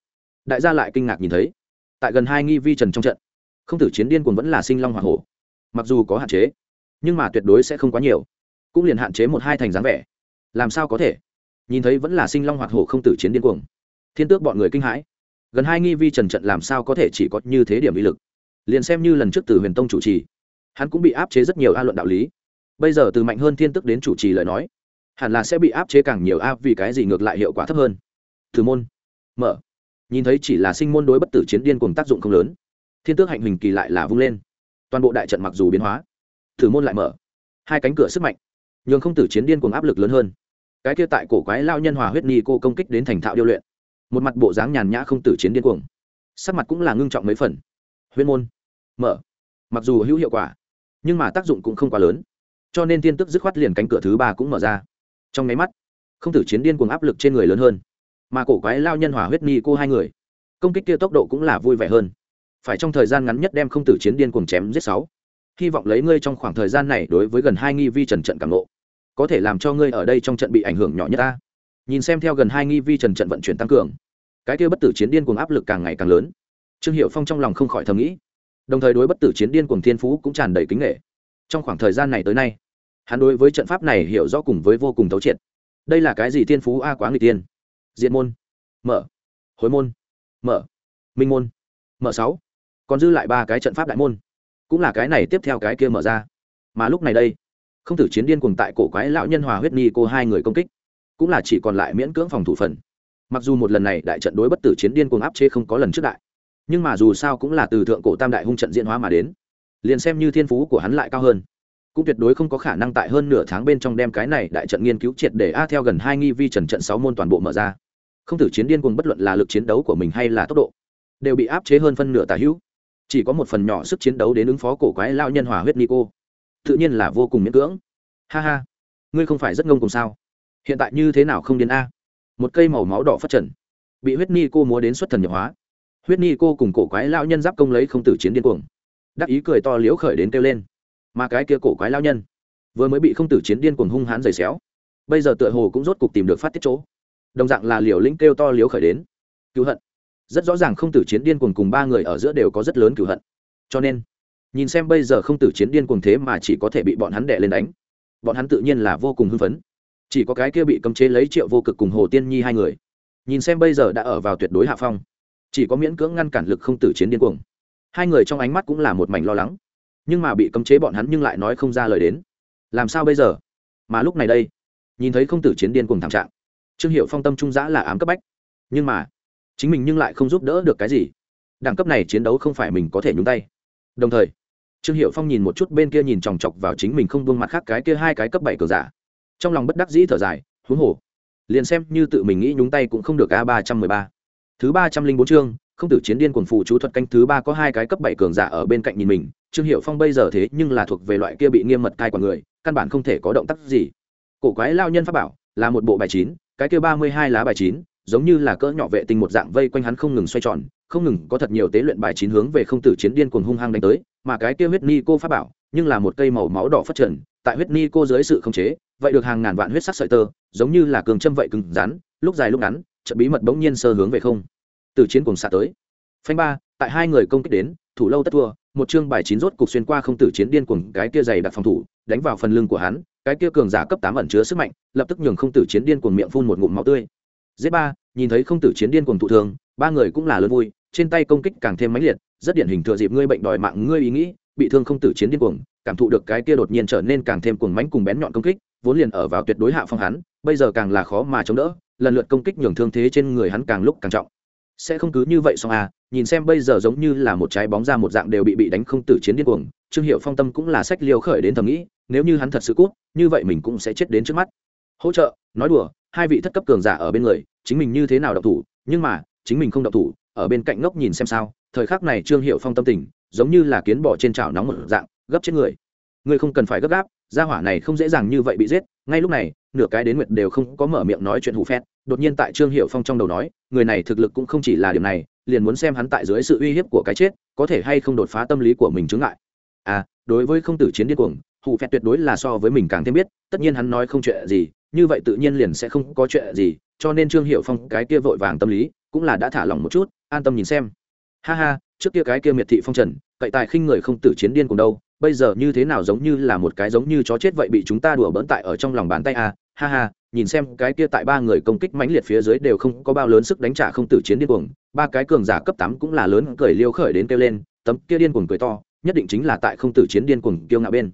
đại gia lại kinh ngạc nhìn thấy, tại gần hai nghi vi trần trong trận, không tử chiến điên cuồng vẫn là sinh long h o hổ. Mặc dù có hạn chế, nhưng mà tuyệt đối sẽ không quá nhiều. Cũng liền hạn chế một hai thành dáng vẻ. Làm sao có thể? Nhìn thấy vẫn là sinh long hoạt hổ không tử chiến điên cuồng thiên tước bọn người kinh hãi. Gần hai nghi vi trần trận làm sao có thể chỉ có như thế điểm uy lực? Liền xem như lần trước từ huyền tông chủ trì, hắn cũng bị áp chế rất nhiều a luận đạo lý. Bây giờ từ mạnh hơn thiên tức đến chủ trì lời nói, hẳn là sẽ bị áp chế càng nhiều a vì cái gì ngược lại hiệu quả thấp hơn. Từ môn, mở. Nhìn thấy chỉ là sinh môn đối bất tử chiến điên cùng tác dụng không lớn, thiên tước hạnh hình kỳ lại là vung lên. Toàn bộ đại trận mặc dù biến hóa thử môn lại mở. Hai cánh cửa sức mạnh, nhường không tử chiến điên cùng áp lực lớn hơn. Cái kia tại cổ quái lao nhân hòa huyết ni cô công kích đến thành thạo điêu luyện một mặt bộ dáng nhàn nhã không tử chiến điên cuồng. Sắc mặt cũng là ngưng trọng mấy phần. Huyết môn. Mở. Mặc dù hữu hiệu quả, nhưng mà tác dụng cũng không quá lớn. Cho nên tiên tức dứt khoát liền cánh cửa thứ ba cũng mở ra. Trong máy mắt, không tử chiến điên cuồng áp lực trên người lớn hơn, mà cổ quái lao nhân hỏa huyết ni cô hai người, công kích kia tốc độ cũng là vui vẻ hơn. Phải trong thời gian ngắn nhất đem không tử chiến điên cuồng chém giết sáu. Hy vọng lấy ngươi trong khoảng thời gian này đối với gần hai nghi vi trần trận cảm nộ có thể làm cho ngươi ở đây trong trận bị ảnh hưởng nhỏ nhất ta nhìn xem theo gần hai nghi vi trần trận vận chuyển tăng cường. Cái kia bất tử chiến điên cuồng áp lực càng ngày càng lớn. Trương hiệu phong trong lòng không khỏi thầm nghĩ. Đồng thời đối bất tử chiến điên cuồng thiên phú cũng tràn đầy kính nghệ. Trong khoảng thời gian này tới nay, hắn đối với trận pháp này hiểu rõ cùng với vô cùng thấu triệt. Đây là cái gì thiên phú a quá người tiên diện môn, mở, hối môn, mở, minh môn, mở sáu. Còn dư lại ba cái trận pháp đại môn. Cũng là cái này tiếp theo cái kia mở ra. Mà lúc này đây, không tử chiến điên cuồng tại cổ quái lão nhân hòa huyết ni cô hai người công kích cũng là chỉ còn lại miễn cưỡng phòng thủ phần. Mặc dù một lần này đại trận đối bất tử chiến điên cuồng áp chế không có lần trước đại, nhưng mà dù sao cũng là từ thượng cổ tam đại hung trận diễn hóa mà đến, liền xem như thiên phú của hắn lại cao hơn. Cũng tuyệt đối không có khả năng tại hơn nửa tháng bên trong đem cái này đại trận nghiên cứu triệt để a theo gần hai nghi vi trần trận sáu môn toàn bộ mở ra. Không tử chiến điên cuồng bất luận là lực chiến đấu của mình hay là tốc độ, đều bị áp chế hơn phân nửa tà hữu. Chỉ có một phần nhỏ sức chiến đấu đến ứng phó cổ quái lao nhân hòa huyết nico. Tự nhiên là vô cùng miễn cưỡng. Ha ha, ngươi không phải rất ngông cùng sao? Hiện tại như thế nào không đến a? Một cây màu máu đỏ phát trần, bị huyết ni cô múa đến xuất thần nhập hóa. Huyết ni cô cùng cổ quái lao nhân giáp công lấy không tử chiến điên cuồng. Đắc ý cười to liếu khởi đến kêu lên. Mà cái kia cổ quái lao nhân, vừa mới bị không tử chiến điên cuồng hung hãn giày xéo, bây giờ tựa hồ cũng rốt cục tìm được phát tiết chỗ. Đồng dạng là liều lĩnh kêu to liếu khởi đến. Cứu hận. Rất rõ ràng không tử chiến điên cuồng cùng ba người ở giữa đều có rất lớn cứu hận. Cho nên, nhìn xem bây giờ không tử chiến điên cuồng thế mà chỉ có thể bị bọn hắn đè lên đánh. Bọn hắn tự nhiên là vô cùng hưng phấn chỉ có cái kia bị cấm chế lấy triệu vô cực cùng hồ tiên nhi hai người. Nhìn xem bây giờ đã ở vào tuyệt đối hạ phong. Chỉ có miễn cưỡng ngăn cản lực không tử chiến điên cuồng. Hai người trong ánh mắt cũng là một mảnh lo lắng. Nhưng mà bị cấm chế bọn hắn nhưng lại nói không ra lời đến. Làm sao bây giờ? Mà lúc này đây, nhìn thấy không tử chiến điên cuồng thảm trạng, trương hiệu phong tâm trung giã là ám cấp bách. Nhưng mà, chính mình nhưng lại không giúp đỡ được cái gì. Đẳng cấp này chiến đấu không phải mình có thể nhúng tay. Đồng thời, trương hiệu phong nhìn một chút bên kia nhìn chòng chọc vào chính mình không buông mặt khác cái kia hai cái cấp bảy cờ giả trong lòng bất đắc dĩ thở dài, huống hồ. Liền xem như tự mình nghĩ nhúng tay cũng không được a ba trăm mười ba. Thứ ba trăm linh bốn chương, không tử chiến điên cuồng phụ chú thuật canh thứ ba có hai cái cấp bảy cường giả ở bên cạnh nhìn mình, trương hiệu phong bây giờ thế nhưng là thuộc về loại kia bị nghiêm mật cai quản người, căn bản không thể có động tác gì. Cổ quái lao nhân pháp bảo là một bộ bài chín, cái kia ba mươi hai lá bài chín, giống như là cỡ nhỏ vệ tinh một dạng vây quanh hắn không ngừng xoay tròn, không ngừng có thật nhiều tế luyện bài chín hướng về không tử chiến điên cuồng hung hăng đánh tới, mà cái kia huyết ni cô pháp bảo nhưng là một cây màu máu đỏ phát trần, tại huyết ni cô dưới sự khống chế vậy được hàng ngàn vạn huyết sắc sợi tơ, giống như là cường châm vậy cứng rắn, lúc dài lúc ngắn trận bí mật bỗng nhiên sơ hướng về không. Từ chiến cùng xạ tới. Phanh ba, tại hai người công kích đến, thủ lâu tất thua, một chương bài chín rốt cục xuyên qua không tử chiến điên cuồng, cái kia dày đặc phòng thủ, đánh vào phần lưng của hắn, cái kia cường giả cấp tám ẩn chứa sức mạnh, lập tức nhường không tử chiến điên cuồng miệng phun một ngụm máu tươi. Giết ba, nhìn thấy không tử chiến điên cuồng thụ thường ba người cũng là lớn vui, trên tay công kích càng thêm mãnh liệt, rất điển hình thừa dịp ngươi bệnh đòi mạng ngươi ý nghĩ, bị thương không tử chiến điên cuồng, cảm thụ được cái kia đột nhiên trở nên càng thêm cuồng mãnh cùng bén nhọn công kích vốn liền ở vào tuyệt đối hạ phong hắn, bây giờ càng là khó mà chống đỡ, lần lượt công kích nhường thương thế trên người hắn càng lúc càng trọng. Sẽ không cứ như vậy xong à nhìn xem bây giờ giống như là một trái bóng ra một dạng đều bị bị đánh không tử chiến điên cuồng, trương hiệu phong tâm cũng là sách liều khởi đến thầm nghĩ, nếu như hắn thật sự cút, như vậy mình cũng sẽ chết đến trước mắt. Hỗ trợ, nói đùa, hai vị thất cấp cường giả ở bên người, chính mình như thế nào độc thủ, nhưng mà, chính mình không độc thủ, ở bên cạnh ngốc nhìn xem sao, thời khắc này trương hiệu phong tâm tình, giống như là kiến bỏ trên chảo nóng một dạng, gấp chết người. Ngươi không cần phải gấp gáp gia hỏa này không dễ dàng như vậy bị giết, ngay lúc này, nửa cái đến nguyệt đều không có mở miệng nói chuyện hủ phét, đột nhiên tại trương hiệu phong trong đầu nói, người này thực lực cũng không chỉ là điểm này, liền muốn xem hắn tại dưới sự uy hiếp của cái chết, có thể hay không đột phá tâm lý của mình chướng ngại. À đối với không tử chiến điên cuồng hủ phét tuyệt đối là so với mình càng thêm biết, tất nhiên hắn nói không chuyện gì, như vậy tự nhiên liền sẽ không có chuyện gì, cho nên trương hiệu phong cái kia vội vàng tâm lý, cũng là đã thả lỏng một chút, an tâm nhìn xem. Ha ha, trước kia cái kia miệt thị phong trần, cậy tài khinh người không tử chiến điên cùng đâu bây giờ như thế nào giống như là một cái giống như chó chết vậy bị chúng ta đùa bỡn tại ở trong lòng bàn tay à, ha ha nhìn xem cái kia tại ba người công kích mãnh liệt phía dưới đều không có bao lớn sức đánh trả không tử chiến điên cuồng ba cái cường giả cấp tám cũng là lớn cười liêu khởi đến kêu lên tấm kia điên cuồng cười to nhất định chính là tại không tử chiến điên cuồng kiêu ngạo bên.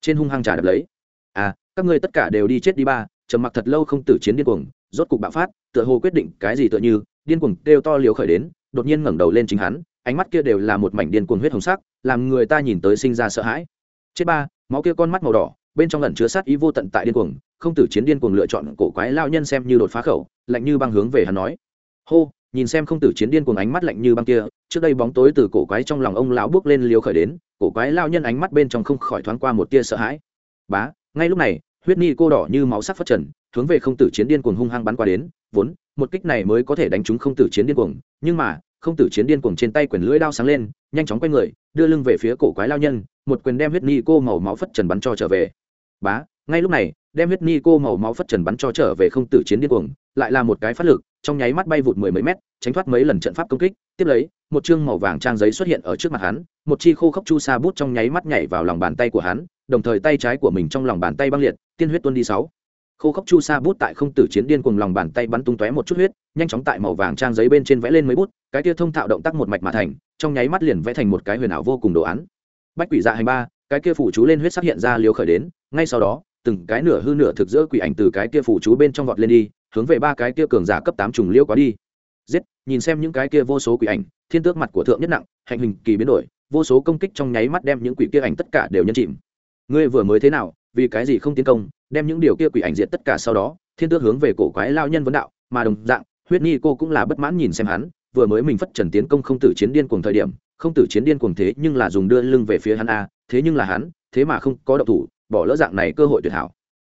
Trên hung hăng trả đập lấy. À các ngươi tất cả đều đi chết đi ba trầm mặc thật lâu không tử chiến điên cuồng rốt cục bạo phát tựa hồ quyết định cái gì tựa như điên cuồng kêu to liêu khởi đến đột nhiên ngẩng đầu lên chính hắn ánh mắt kia đều là một mảnh điên cuồng huyết hồng sắc, làm người ta nhìn tới sinh ra sợ hãi. Chết ba, máu kia con mắt màu đỏ, bên trong lần chứa sát ý vô tận tại điên cuồng, không tử chiến điên cuồng lựa chọn cổ quái lao nhân xem như đột phá khẩu, lạnh như băng hướng về hắn nói. Hô, nhìn xem không tử chiến điên cuồng ánh mắt lạnh như băng kia, trước đây bóng tối từ cổ quái trong lòng ông lão bước lên liều khởi đến, cổ quái lao nhân ánh mắt bên trong không khỏi thoáng qua một tia sợ hãi. Bá, ngay lúc này huyết ni cô đỏ như máu sắc phát trần, hướng về không tử chiến điên cuồng hung hăng bắn qua đến, vốn, một kích này mới có thể đánh trúng không tử chiến điên cuồng, nhưng mà, không tử chiến điên cuồng trên tay quyền lưỡi đao sáng lên, nhanh chóng quay người, đưa lưng về phía cổ quái lao nhân, một quyền đem huyết ni cô màu máu phất trần bắn cho trở về. Bá, ngay lúc này, đem huyết ni cô màu máu phất trần bắn cho trở về không tử chiến điên cuồng, lại là một cái phát lực trong nháy mắt bay vụt mười mấy mét, tránh thoát mấy lần trận pháp công kích. Tiếp lấy, một chương màu vàng trang giấy xuất hiện ở trước mặt hắn, một chi khô khốc chu sa bút trong nháy mắt nhảy vào lòng bàn tay của hắn, đồng thời tay trái của mình trong lòng bàn tay băng liệt, tiên huyết tuôn đi sáu. Khô khốc chu sa bút tại không tử chiến điên cùng lòng bàn tay bắn tung tóe một chút huyết, nhanh chóng tại màu vàng trang giấy bên trên vẽ lên mấy bút, cái tia thông thạo động tác một mạch mà thành, trong nháy mắt liền vẽ thành một cái huyền ảo vô cùng đồ án. Bách quỷ dạ hành ba, cái kia phủ chú lên huyết sắc hiện ra liều khởi đến, ngay sau đó, từng cái nửa hư nửa thực giữa quỷ ảnh từ cái kia phủ chú bên trong vọt lên đi hướng về ba cái kia cường giả cấp tám trùng liêu quá đi. Giết, nhìn xem những cái kia vô số quỷ ảnh, thiên tước mặt của thượng nhất nặng hành hình kỳ biến đổi, vô số công kích trong nháy mắt đem những quỷ kia ảnh tất cả đều nhân chìm. Ngươi vừa mới thế nào, vì cái gì không tiến công, đem những điều kia quỷ ảnh diệt tất cả sau đó, thiên tước hướng về cổ quái lao nhân vấn đạo, mà đồng dạng, huyết nhi cô cũng là bất mãn nhìn xem hắn, vừa mới mình phất trần tiến công không tử chiến điên cuồng thời điểm, không tử chiến điên cuồng thế nhưng là dùng đưa lưng về phía hắn a, thế nhưng là hắn, thế mà không có động thủ, bỏ lỡ dạng này cơ hội tuyệt hảo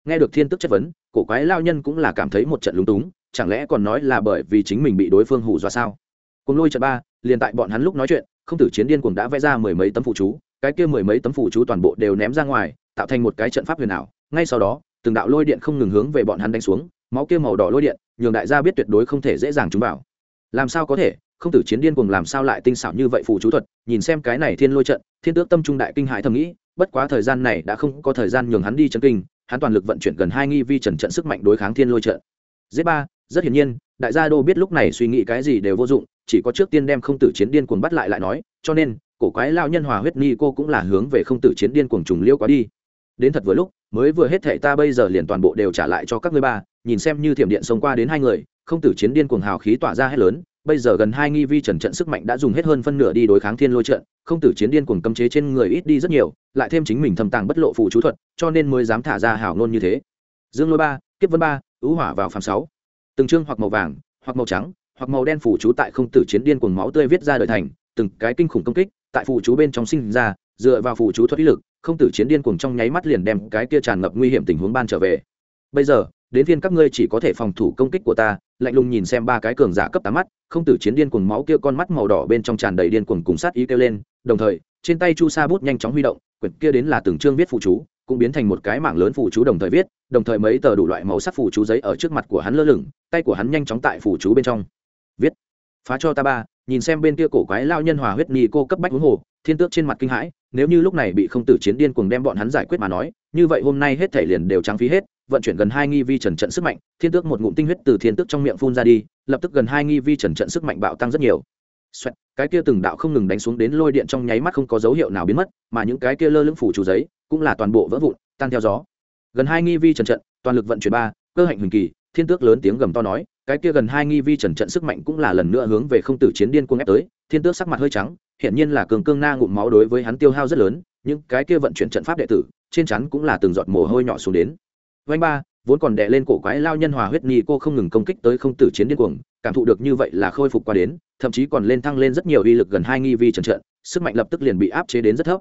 nghe được thiên tức chất vấn, cổ quái lao nhân cũng là cảm thấy một trận lúng túng, chẳng lẽ còn nói là bởi vì chính mình bị đối phương hù dọa sao? Cùng lôi trận ba, liền tại bọn hắn lúc nói chuyện, không tử chiến điên cuồng đã vẽ ra mười mấy tấm phụ chú, cái kia mười mấy tấm phụ chú toàn bộ đều ném ra ngoài, tạo thành một cái trận pháp huyền ảo. Ngay sau đó, từng đạo lôi điện không ngừng hướng về bọn hắn đánh xuống, máu kia màu đỏ lôi điện, nhường đại gia biết tuyệt đối không thể dễ dàng trúng vào. Làm sao có thể? Không tử chiến điên cuồng làm sao lại tinh xảo như vậy phù chú thuật? Nhìn xem cái này thiên lôi trận, thiên tước tâm trung đại kinh hại thầm nghĩ, bất quá thời gian này đã không có thời gian nhường hắn đi chân kinh hắn toàn lực vận chuyển gần hai nghi vi trần trận sức mạnh đối kháng thiên lôi trận. Z ba, rất hiển nhiên, đại gia đô biết lúc này suy nghĩ cái gì đều vô dụng, chỉ có trước tiên đem không tử chiến điên cuồng bắt lại lại nói, cho nên, cổ quái lao nhân hòa huyết ni cô cũng là hướng về không tử chiến điên cuồng trùng liêu quá đi. Đến thật vừa lúc, mới vừa hết thệ ta bây giờ liền toàn bộ đều trả lại cho các ngươi ba, nhìn xem như thiểm điện xông qua đến hai người, không tử chiến điên cuồng hào khí tỏa ra hết lớn bây giờ gần hai nghi vi trần trận sức mạnh đã dùng hết hơn phân nửa đi đối kháng thiên lôi trận, không tử chiến điên cuồng cấm chế trên người ít đi rất nhiều, lại thêm chính mình thầm tàng bất lộ phụ chú thuật, cho nên mới dám thả ra hảo nôn như thế. Dương lôi ba, kiếp vân ba, ứ hỏa vào phàm sáu. Từng chương hoặc màu vàng, hoặc màu trắng, hoặc màu đen phủ chú tại không tử chiến điên cuồng máu tươi viết ra đời thành, từng cái kinh khủng công kích tại phủ chú bên trong sinh ra, dựa vào phủ chú thuật ý lực, không tử chiến điên cuồng trong nháy mắt liền đem cái kia tràn ngập nguy hiểm tình huống ban trở về. Bây giờ, đến phiên các ngươi chỉ có thể phòng thủ công kích của ta lạnh lùng nhìn xem ba cái cường giả cấp tám mắt, không tử chiến điên cuồng máu kia con mắt màu đỏ bên trong tràn đầy điên cuồng cùng sát ý kêu lên, đồng thời, trên tay chu sa bút nhanh chóng huy động, quyển kia đến là từng chương viết phụ chú, cũng biến thành một cái mảng lớn phụ chú đồng thời viết, đồng thời mấy tờ đủ loại màu sắc phụ chú giấy ở trước mặt của hắn lơ lửng, tay của hắn nhanh chóng tại phụ chú bên trong. Viết. Phá cho ta ba, nhìn xem bên kia cổ quái lao nhân hòa huyết ni cô cấp bách huống hồ, thiên tước trên mặt kinh hãi, nếu như lúc này bị không tử chiến điên cuồng đem bọn hắn giải quyết mà nói, như vậy hôm nay hết thể liền đều trắng phí hết vận chuyển gần hai nghi vi trần trận sức mạnh thiên tước một ngụm tinh huyết từ thiên tước trong miệng phun ra đi lập tức gần hai nghi vi trần trận sức mạnh bạo tăng rất nhiều. Xoẹt, cái kia từng đạo không ngừng đánh xuống đến lôi điện trong nháy mắt không có dấu hiệu nào biến mất mà những cái kia lơ lửng phủ chủ giấy cũng là toàn bộ vỡ vụn tan theo gió. Gần hai nghi vi trần trận toàn lực vận chuyển ba cơ hạnh huỳnh kỳ thiên tước lớn tiếng gầm to nói cái kia gần hai nghi vi trần trận sức mạnh cũng là lần nữa hướng về không tử chiến điên cuồng ép tới thiên tước sắc mặt hơi trắng hiện nhiên là cường cương na ngụm máu đối với hắn tiêu hao rất lớn những cái kia vận chuyển trận pháp đệ tử trên chắn cũng là từng giọt mồ hôi nhỏ xuống đến vanh ba, vốn còn đè lên cổ quái lao nhân hòa huyết ni cô không ngừng công kích tới không tử chiến điên cuồng, cảm thụ được như vậy là khôi phục qua đến, thậm chí còn lên thăng lên rất nhiều uy lực gần hai nghi vi trần trận, sức mạnh lập tức liền bị áp chế đến rất thấp.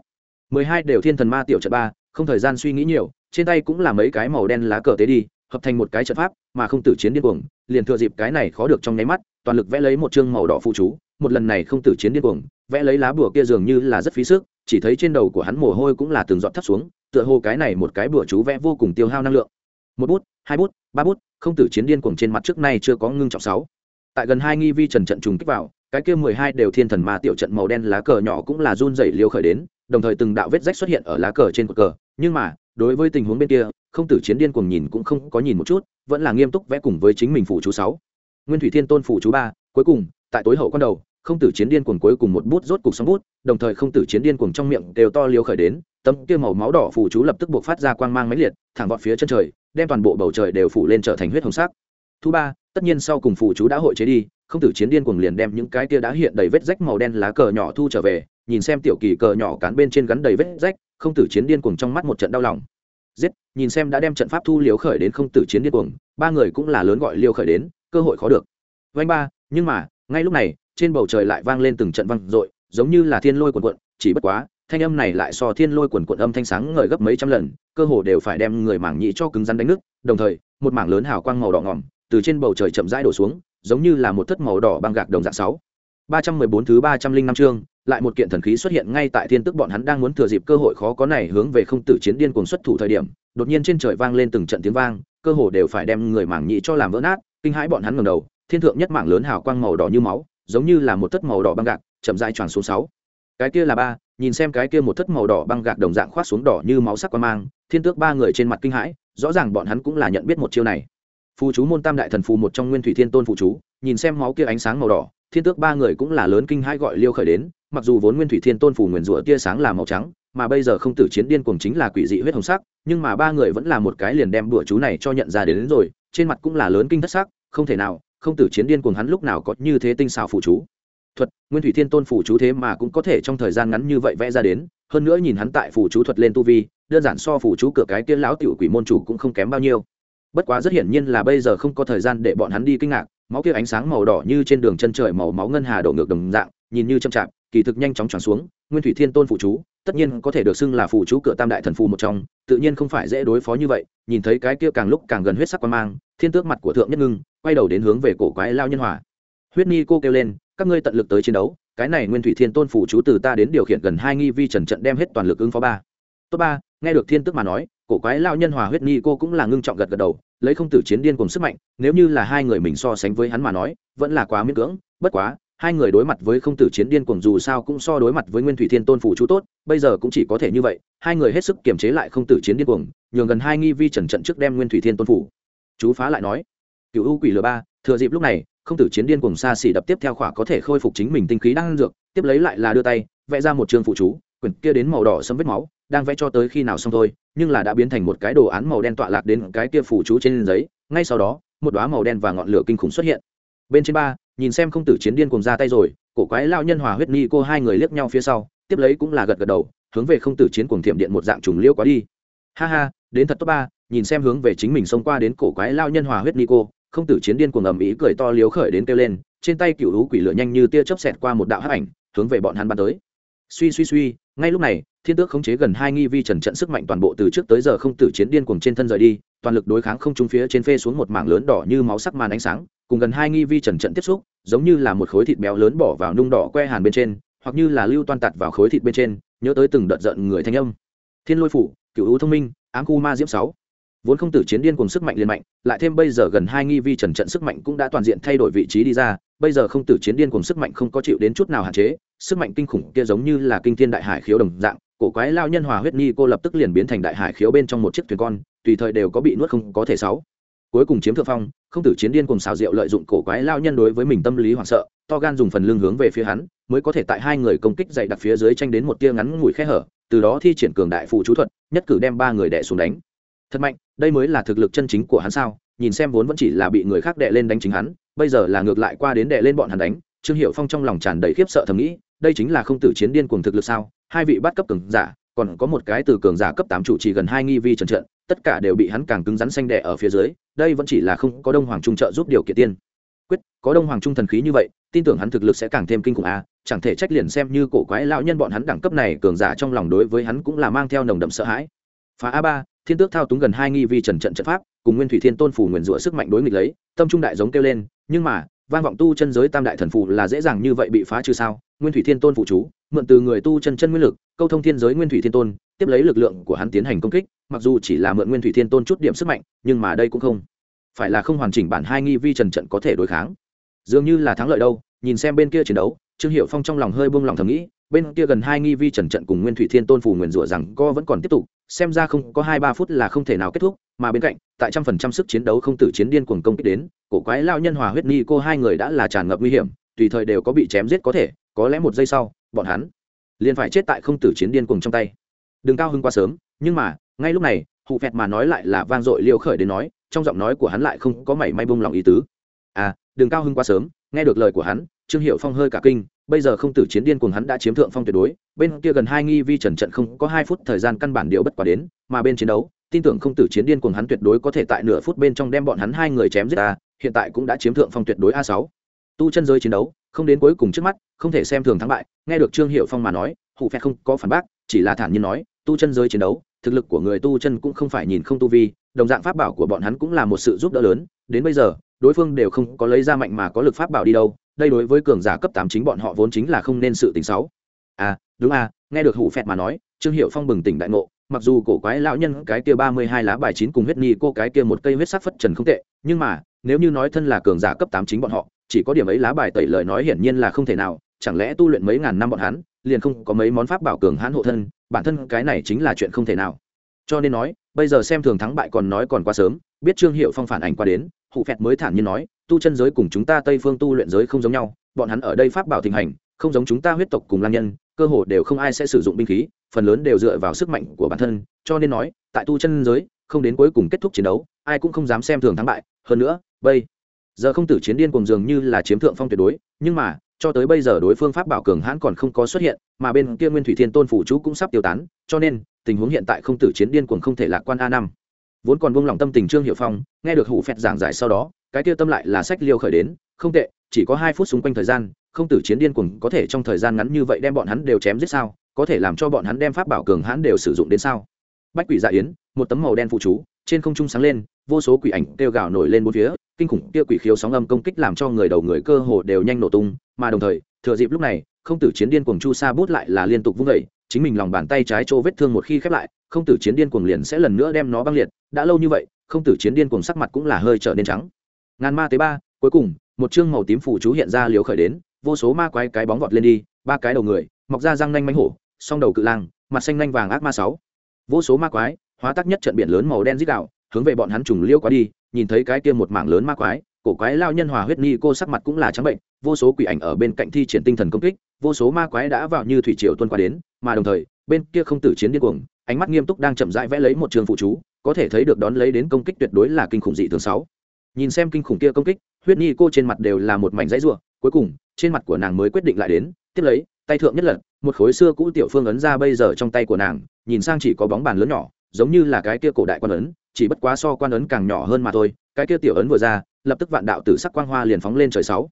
Mười hai đều thiên thần ma tiểu trận ba, không thời gian suy nghĩ nhiều, trên tay cũng là mấy cái màu đen lá cờ tế đi, hợp thành một cái trận pháp, mà không tử chiến điên cuồng, liền thừa dịp cái này khó được trong nháy mắt, toàn lực vẽ lấy một chương màu đỏ phụ chú, một lần này không tử chiến điên cuồng, vẽ lấy lá bùa kia dường như là rất phí sức, chỉ thấy trên đầu của hắn mồ hôi cũng là từng giọt thấp xuống, tựa hồ cái này một cái bùa chú vẽ vô cùng tiêu hao năng lượng một bút, hai bút, ba bút, không tử chiến điên cuồng trên mặt trước nay chưa có ngưng trọng sáu. Tại gần hai nghi vi trần trận trùng kích vào, cái kia mười hai đều thiên thần ma tiểu trận màu đen lá cờ nhỏ cũng là run rẩy liêu khởi đến, đồng thời từng đạo vết rách xuất hiện ở lá cờ trên cột cờ. Nhưng mà, đối với tình huống bên kia, không tử chiến điên cuồng nhìn cũng không có nhìn một chút, vẫn là nghiêm túc vẽ cùng với chính mình phủ chú sáu. Nguyên thủy thiên tôn phủ chú ba, cuối cùng, tại tối hậu con đầu, không tử chiến điên cuồng cuối cùng một bút rốt cục sóng bút, đồng thời không tử chiến điên cuồng trong miệng đều to liêu khởi đến tấm kia màu máu đỏ phủ chú lập tức buộc phát ra quang mang máy liệt, thẳng vọt phía chân trời, đem toàn bộ bầu trời đều phủ lên trở thành huyết hồng sắc. Thứ ba, tất nhiên sau cùng phủ chú đã hội chế đi, không tử chiến điên cuồng liền đem những cái kia đã hiện đầy vết rách màu đen lá cờ nhỏ thu trở về, nhìn xem tiểu kỳ cờ nhỏ cán bên trên gắn đầy vết rách, không tử chiến điên cuồng trong mắt một trận đau lòng. Giết, nhìn xem đã đem trận pháp thu liều khởi đến không tử chiến điên cuồng, ba người cũng là lớn gọi liều khởi đến, cơ hội khó được. Vanh ba, nhưng mà, ngay lúc này, trên bầu trời lại vang lên từng trận vang dội, giống như là thiên lôi quần quận chỉ bất quá thanh âm này lại so thiên lôi quần quận âm thanh sáng ngời gấp mấy trăm lần, cơ hồ đều phải đem người mảng nhị cho cứng rắn đánh nước đồng thời, một mảng lớn hào quang màu đỏ ngỏm, từ trên bầu trời chậm rãi đổ xuống, giống như là một thất màu đỏ băng gạc đồng dạng sáu. Ba trăm mười bốn thứ ba trăm linh năm chương, lại một kiện thần khí xuất hiện ngay tại thiên tức bọn hắn đang muốn thừa dịp cơ hội khó có này hướng về không tử chiến điên cuồng xuất thủ thời điểm, đột nhiên trên trời vang lên từng trận tiếng vang, cơ hồ đều phải đem người mảng nhị cho làm vỡ nát, kinh hãi bọn hắn ngẩng đầu, thiên thượng nhất mảng lớn hào quang màu đỏ như máu, giống như là một thất màu đỏ băng gạc, chậm rãi tròn xuống sáu. Cái kia là ba nhìn xem cái kia một thất màu đỏ băng gạc đồng dạng khoát xuống đỏ như máu sắc quan mang thiên tước ba người trên mặt kinh hãi rõ ràng bọn hắn cũng là nhận biết một chiêu này. Phù chú môn tam đại thần phù một trong nguyên thủy thiên tôn phù chú nhìn xem máu kia ánh sáng màu đỏ thiên tước ba người cũng là lớn kinh hãi gọi liêu khởi đến mặc dù vốn nguyên thủy thiên tôn phù nguyền rủa tia sáng là màu trắng mà bây giờ không tử chiến điên cuồng chính là quỷ dị huyết hồng sắc nhưng mà ba người vẫn là một cái liền đem bữa chú này cho nhận ra đến, đến rồi trên mặt cũng là lớn kinh thất sắc không thể nào không tử chiến điên cuồng hắn lúc nào có như thế tinh xảo phù chú thuật, nguyên thủy thiên tôn phủ chú thế mà cũng có thể trong thời gian ngắn như vậy vẽ ra đến, hơn nữa nhìn hắn tại phủ chú thuật lên tu vi, đơn giản so phủ chú cửa cái kia lão tiểu quỷ môn chủ cũng không kém bao nhiêu. Bất quá rất hiển nhiên là bây giờ không có thời gian để bọn hắn đi kinh ngạc, máu kia ánh sáng màu đỏ như trên đường chân trời màu máu ngân hà đổ ngược đồng dạng, nhìn như chậm chạp, kỳ thực nhanh chóng tròn xuống, nguyên thủy thiên tôn phụ chú, tất nhiên có thể được xưng là phụ chú cửa tam đại thần phù một trong, tự nhiên không phải dễ đối phó như vậy, nhìn thấy cái kia càng lúc càng gần huyết sắc quan mang, thiên tước mặt của thượng nhất ngưng, quay đầu đến hướng về cổ quái lao nhân hòa. Huyết ni cô kêu lên các ngươi tận lực tới chiến đấu, cái này nguyên thủy thiên tôn phụ chú từ ta đến điều khiển gần hai nghi vi trần trận đem hết toàn lực ứng phó ba. Tốt ba, nghe được thiên tức mà nói, cổ quái lao nhân hòa huyết ni cô cũng là ngưng trọng gật gật đầu, lấy không tử chiến điên cùng sức mạnh, nếu như là hai người mình so sánh với hắn mà nói, vẫn là quá miễn cưỡng, bất quá, hai người đối mặt với không tử chiến điên cuồng dù sao cũng so đối mặt với nguyên thủy thiên tôn phủ chú tốt, bây giờ cũng chỉ có thể như vậy, hai người hết sức kiềm chế lại không tử chiến điên cuồng, nhường gần hai nghi vi trần trận trước đem nguyên thủy thiên tôn phủ. Chú phá lại nói cựu u quỷ lừa ba thừa dịp lúc này, không tử chiến điên cuồng xa xỉ đập tiếp theo khỏa có thể khôi phục chính mình tinh khí đang dược, tiếp lấy lại là đưa tay, vẽ ra một trường phụ chú, quyển kia đến màu đỏ sấm vết máu, đang vẽ cho tới khi nào xong thôi, nhưng là đã biến thành một cái đồ án màu đen tọa lạc đến cái kia phủ chú trên giấy, ngay sau đó, một đoá màu đen và ngọn lửa kinh khủng xuất hiện. Bên trên ba, nhìn xem không tử chiến điên cùng ra tay rồi, cổ quái lao nhân hòa huyết ni cô hai người liếc nhau phía sau, tiếp lấy cũng là gật gật đầu, hướng về không tử chiến cùng thiểm điện một dạng trùng liêu quá đi. Ha ha, đến thật tốt ba, nhìn xem hướng về chính mình xông qua đến cổ quái lao nhân hòa huyết ni cô không tử chiến điên cuồng ầm ĩ cười to liếu khởi đến kêu lên, trên tay cựu hữu quỷ lửa nhanh như tia chớp xẹt qua một đạo hắc ảnh, hướng về bọn hắn bắn tới. Suy suy suy, ngay lúc này, thiên tước khống chế gần hai nghi vi trần trận sức mạnh toàn bộ từ trước tới giờ không tử chiến điên cuồng trên thân rời đi, toàn lực đối kháng không trung phía trên phê xuống một mảng lớn đỏ như máu sắc màn ánh sáng, cùng gần hai nghi vi trần trận tiếp xúc, giống như là một khối thịt béo lớn bỏ vào nung đỏ que hàn bên trên, hoặc như là lưu toan tạt vào khối thịt bên trên, nhớ tới từng đợt giận người thanh âm. Thiên lôi phủ cựu ưu thông minh, ám khu ma diễm sáu vốn không tử chiến điên cùng sức mạnh liền mạnh, lại thêm bây giờ gần hai nghi vi trần trận sức mạnh cũng đã toàn diện thay đổi vị trí đi ra, bây giờ không tử chiến điên cùng sức mạnh không có chịu đến chút nào hạn chế, sức mạnh kinh khủng kia giống như là kinh thiên đại hải khiếu đồng dạng, cổ quái lao nhân hòa huyết nhi cô lập tức liền biến thành đại hải khiếu bên trong một chiếc thuyền con, tùy thời đều có bị nuốt không có thể sáu. Cuối cùng chiếm thượng phong, không tử chiến điên cùng xào rượu lợi dụng cổ quái lao nhân đối với mình tâm lý hoảng sợ, to gan dùng phần lưng hướng về phía hắn, mới có thể tại hai người công kích dày đặc phía dưới tranh đến một tia ngắn ngủi khe hở, từ đó thi triển cường đại phụ chú thuật, nhất cử đem ba người đẻ xuống đánh. Thật mạnh đây mới là thực lực chân chính của hắn sao? Nhìn xem vốn vẫn chỉ là bị người khác đè lên đánh chính hắn, bây giờ là ngược lại qua đến đè lên bọn hắn đánh. Trương hiệu phong trong lòng tràn đầy khiếp sợ thầm nghĩ, đây chính là không tử chiến điên cuồng thực lực sao? Hai vị bắt cấp cường giả, còn có một cái từ cường giả cấp tám chủ trì gần hai nghi vi trần trận, tất cả đều bị hắn càng cứng rắn xanh đẻ ở phía dưới, đây vẫn chỉ là không có đông hoàng trung trợ giúp điều kiện tiên. Quyết, có đông hoàng trung thần khí như vậy, tin tưởng hắn thực lực sẽ càng thêm kinh khủng a chẳng thể trách liền xem như cổ quái lão nhân bọn hắn đẳng cấp này cường giả trong lòng đối với hắn cũng là mang theo nồng đậm sợ hãi. Phá a ba thiên tước thao túng gần hai nghi vi trần trận trận pháp, cùng nguyên thủy thiên tôn phủ nguyền rủa sức mạnh đối nghịch lấy, tâm trung đại giống kêu lên, nhưng mà, vang vọng tu chân giới tam đại thần phù là dễ dàng như vậy bị phá trừ sao? Nguyên thủy thiên tôn phụ chú, mượn từ người tu chân chân nguyên lực, câu thông thiên giới nguyên thủy thiên tôn, tiếp lấy lực lượng của hắn tiến hành công kích, mặc dù chỉ là mượn nguyên thủy thiên tôn chút điểm sức mạnh, nhưng mà đây cũng không phải là không hoàn chỉnh bản hai nghi vi trần trận có thể đối kháng. Dường như là thắng lợi đâu, nhìn xem bên kia chiến đấu, trương hiệu phong trong lòng hơi buông lòng thầm nghĩ bên kia gần hai nghi vi trần trận cùng nguyên thủy thiên tôn phù nguyền rủa rằng co vẫn còn tiếp tục, xem ra không có hai ba phút là không thể nào kết thúc, mà bên cạnh, tại trăm phần trăm sức chiến đấu không tử chiến điên cuồng công kích đến, cổ quái lao nhân hòa huyết ni cô hai người đã là tràn ngập nguy hiểm, tùy thời đều có bị chém giết có thể, có lẽ một giây sau, bọn hắn liền phải chết tại không tử chiến điên cuồng trong tay. Đừng cao hưng quá sớm, nhưng mà, ngay lúc này hụ phẹt mà nói lại là vang dội liêu khởi đến nói, trong giọng nói của hắn lại không có mảy may bông lòng ý tứ. À đừng cao hưng quá sớm, nghe được lời của hắn, trương hiệu phong hơi cả kinh bây giờ không tử chiến điên cuồng hắn đã chiếm thượng phong tuyệt đối, bên kia gần hai nghi vi trần trận không có hai phút thời gian căn bản điều bất quả đến, mà bên chiến đấu, tin tưởng không tử chiến điên cuồng hắn tuyệt đối có thể tại nửa phút bên trong đem bọn hắn hai người chém giết ta hiện tại cũng đã chiếm thượng phong tuyệt đối a sáu. Tu chân giới chiến đấu, không đến cuối cùng trước mắt, không thể xem thường thắng bại, nghe được trương hiệu phong mà nói hụ phép không có phản bác, chỉ là thản nhiên nói, tu chân giới chiến đấu, thực lực của người tu chân cũng không phải nhìn không tu vi, đồng dạng pháp bảo của bọn hắn cũng là một sự giúp đỡ lớn, đến bây giờ, đối phương đều không có lấy ra mạnh mà có lực pháp bảo đi đâu đây đối với cường giả cấp tám chính bọn họ vốn chính là không nên sự tình xấu. À đúng à nghe được hủ phẹt mà nói, trương hiệu phong bừng tỉnh đại ngộ, mặc dù cổ quái lão nhân cái kia ba mươi hai lá bài chín cùng huyết ni cô cái kia một cây huyết sắc phất trần không tệ, nhưng mà, nếu như nói thân là cường giả cấp tám chính bọn họ, chỉ có điểm ấy lá bài tẩy lời nói hiển nhiên là không thể nào, chẳng lẽ tu luyện mấy ngàn năm bọn hắn, liền không có mấy món pháp bảo cường hãn hộ thân, bản thân cái này chính là chuyện không thể nào. Cho nên nói, bây giờ xem thường thắng bại còn nói còn quá sớm, biết trương hiệu phong phản ảnh qua đến, hủ phẹt mới thản nhiên nói tu chân giới cùng chúng ta tây phương tu luyện giới không giống nhau, bọn hắn ở đây pháp bảo thịnh hành, không giống chúng ta huyết tộc cùng lang nhân, cơ hồ đều không ai sẽ sử dụng binh khí, phần lớn đều dựa vào sức mạnh của bản thân, cho nên nói, tại tu chân giới, không đến cuối cùng kết thúc chiến đấu, ai cũng không dám xem thường thắng bại. Hơn nữa, bây giờ không tử chiến điên cùng dường như là chiếm thượng phong tuyệt đối, nhưng mà, cho tới bây giờ đối phương pháp bảo cường hãn còn không có xuất hiện, mà bên kia nguyên thủy thiên tôn phủ chú cũng sắp tiêu tán, cho nên, tình huống hiện tại không tử chiến điên cuồng không thể lạc quan a năm. Vốn còn buông lòng tâm tình trương hiệu phong, nghe được hủ phẹt giảng giải sau đó cái kia tâm lại là sách liêu khởi đến, không tệ, chỉ có hai phút xung quanh thời gian, không tử chiến điên cuồng có thể trong thời gian ngắn như vậy đem bọn hắn đều chém giết sao, có thể làm cho bọn hắn đem pháp bảo cường hãn đều sử dụng đến sao? Bách quỷ dạ yến, một tấm màu đen phụ chú, trên không trung sáng lên, vô số quỷ ảnh kêu gào nổi lên bốn phía, kinh khủng kia quỷ khiếu sóng âm công kích làm cho người đầu người cơ hồ đều nhanh nổ tung, mà đồng thời, thừa dịp lúc này, không tử chiến điên cuồng chu sa bút lại là liên tục vung vẩy chính mình lòng bàn tay trái chỗ vết thương một khi khép lại, không tử chiến điên cuồng liền sẽ lần nữa đem nó băng liệt, đã lâu như vậy, không tử chiến điên cuồng sắc mặt cũng là hơi trở nên trắng ngàn ma tế ba, cuối cùng, một chương màu tím phủ chú hiện ra liều khởi đến, vô số ma quái cái bóng vọt lên đi, ba cái đầu người, mọc ra răng nanh mánh hổ, song đầu cự lang, mặt xanh nanh vàng ác ma sáu. Vô số ma quái, hóa tác nhất trận biển lớn màu đen dít đạo hướng về bọn hắn trùng liêu quá đi, nhìn thấy cái kia một mảng lớn ma quái, cổ quái lao nhân hòa huyết ni cô sắc mặt cũng là trắng bệnh, vô số quỷ ảnh ở bên cạnh thi triển tinh thần công kích, vô số ma quái đã vào như thủy triều tuân qua đến, mà đồng thời, bên kia không tử chiến điên cuồng, ánh mắt nghiêm túc đang chậm rãi vẽ lấy một trường phụ chú, có thể thấy được đón lấy đến công kích tuyệt đối là kinh khủng dị thường sáu nhìn xem kinh khủng kia công kích, huyết ni cô trên mặt đều là một mảnh dãy rủa, cuối cùng, trên mặt của nàng mới quyết định lại đến, tiếp lấy, tay thượng nhất lật một khối xưa cũ tiểu phương ấn ra bây giờ trong tay của nàng, nhìn sang chỉ có bóng bàn lớn nhỏ, giống như là cái kia cổ đại quan ấn, chỉ bất quá so quan ấn càng nhỏ hơn mà thôi, cái kia tiểu ấn vừa ra, lập tức vạn đạo tử sắc quang hoa liền phóng lên trời sáu.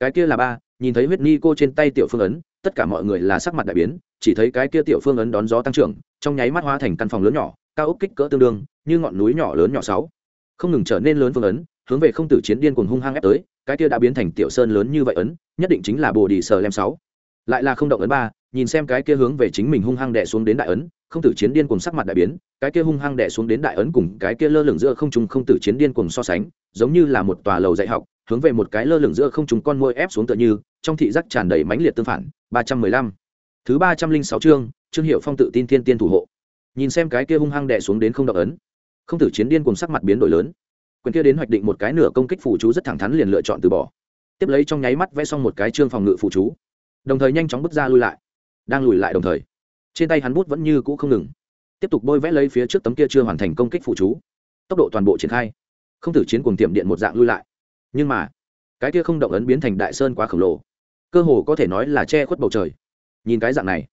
Cái kia là ba, nhìn thấy huyết ni cô trên tay tiểu phương ấn, tất cả mọi người là sắc mặt đại biến, chỉ thấy cái kia tiểu phương ấn đón gió tăng trưởng, trong nháy mắt hóa thành căn phòng lớn nhỏ, cao ốc kích cỡ tương đương, như ngọn núi nhỏ lớn nhỏ sáu. Không ngừng trở nên lớn phương ấn hướng về không tử chiến điên cuồng hung hăng ép tới, cái kia đã biến thành tiểu sơn lớn như vậy ấn, nhất định chính là bồ đi sờ lem sáu. Lại là không động ấn ba, nhìn xem cái kia hướng về chính mình hung hăng đè xuống đến đại ấn, không tử chiến điên cuồng sắc mặt đại biến, cái kia hung hăng đè xuống đến đại ấn cùng cái kia lơ lửng giữa không trung không tử chiến điên cuồng so sánh, giống như là một tòa lầu dạy học, hướng về một cái lơ lửng giữa không trung con môi ép xuống tựa như, trong thị giác tràn đầy mãnh liệt tương phản, ba trăm mười lăm. Thứ ba trăm linh sáu chương, trương hiệu phong tự tin thiên tiên thủ hộ. Nhìn xem cái kia hung hăng đè xuống đến không động ấn, không tử chiến điên cùng sắc mặt biến đổi lớn quyền kia đến hoạch định một cái nửa công kích phụ chú rất thẳng thắn liền lựa chọn từ bỏ. Tiếp lấy trong nháy mắt vẽ xong một cái chương phòng ngự phụ chú. Đồng thời nhanh chóng bước ra lui lại. Đang lùi lại đồng thời, trên tay hắn bút vẫn như cũ không ngừng. Tiếp tục bôi vẽ lấy phía trước tấm kia chưa hoàn thành công kích phụ chú. Tốc độ toàn bộ triển khai. Không tử chiến cùng tiệm điện một dạng lui lại. Nhưng mà, cái kia không động ấn biến thành đại sơn quá khổng lồ. Cơ hồ có thể nói là che khuất bầu trời. Nhìn cái dạng này,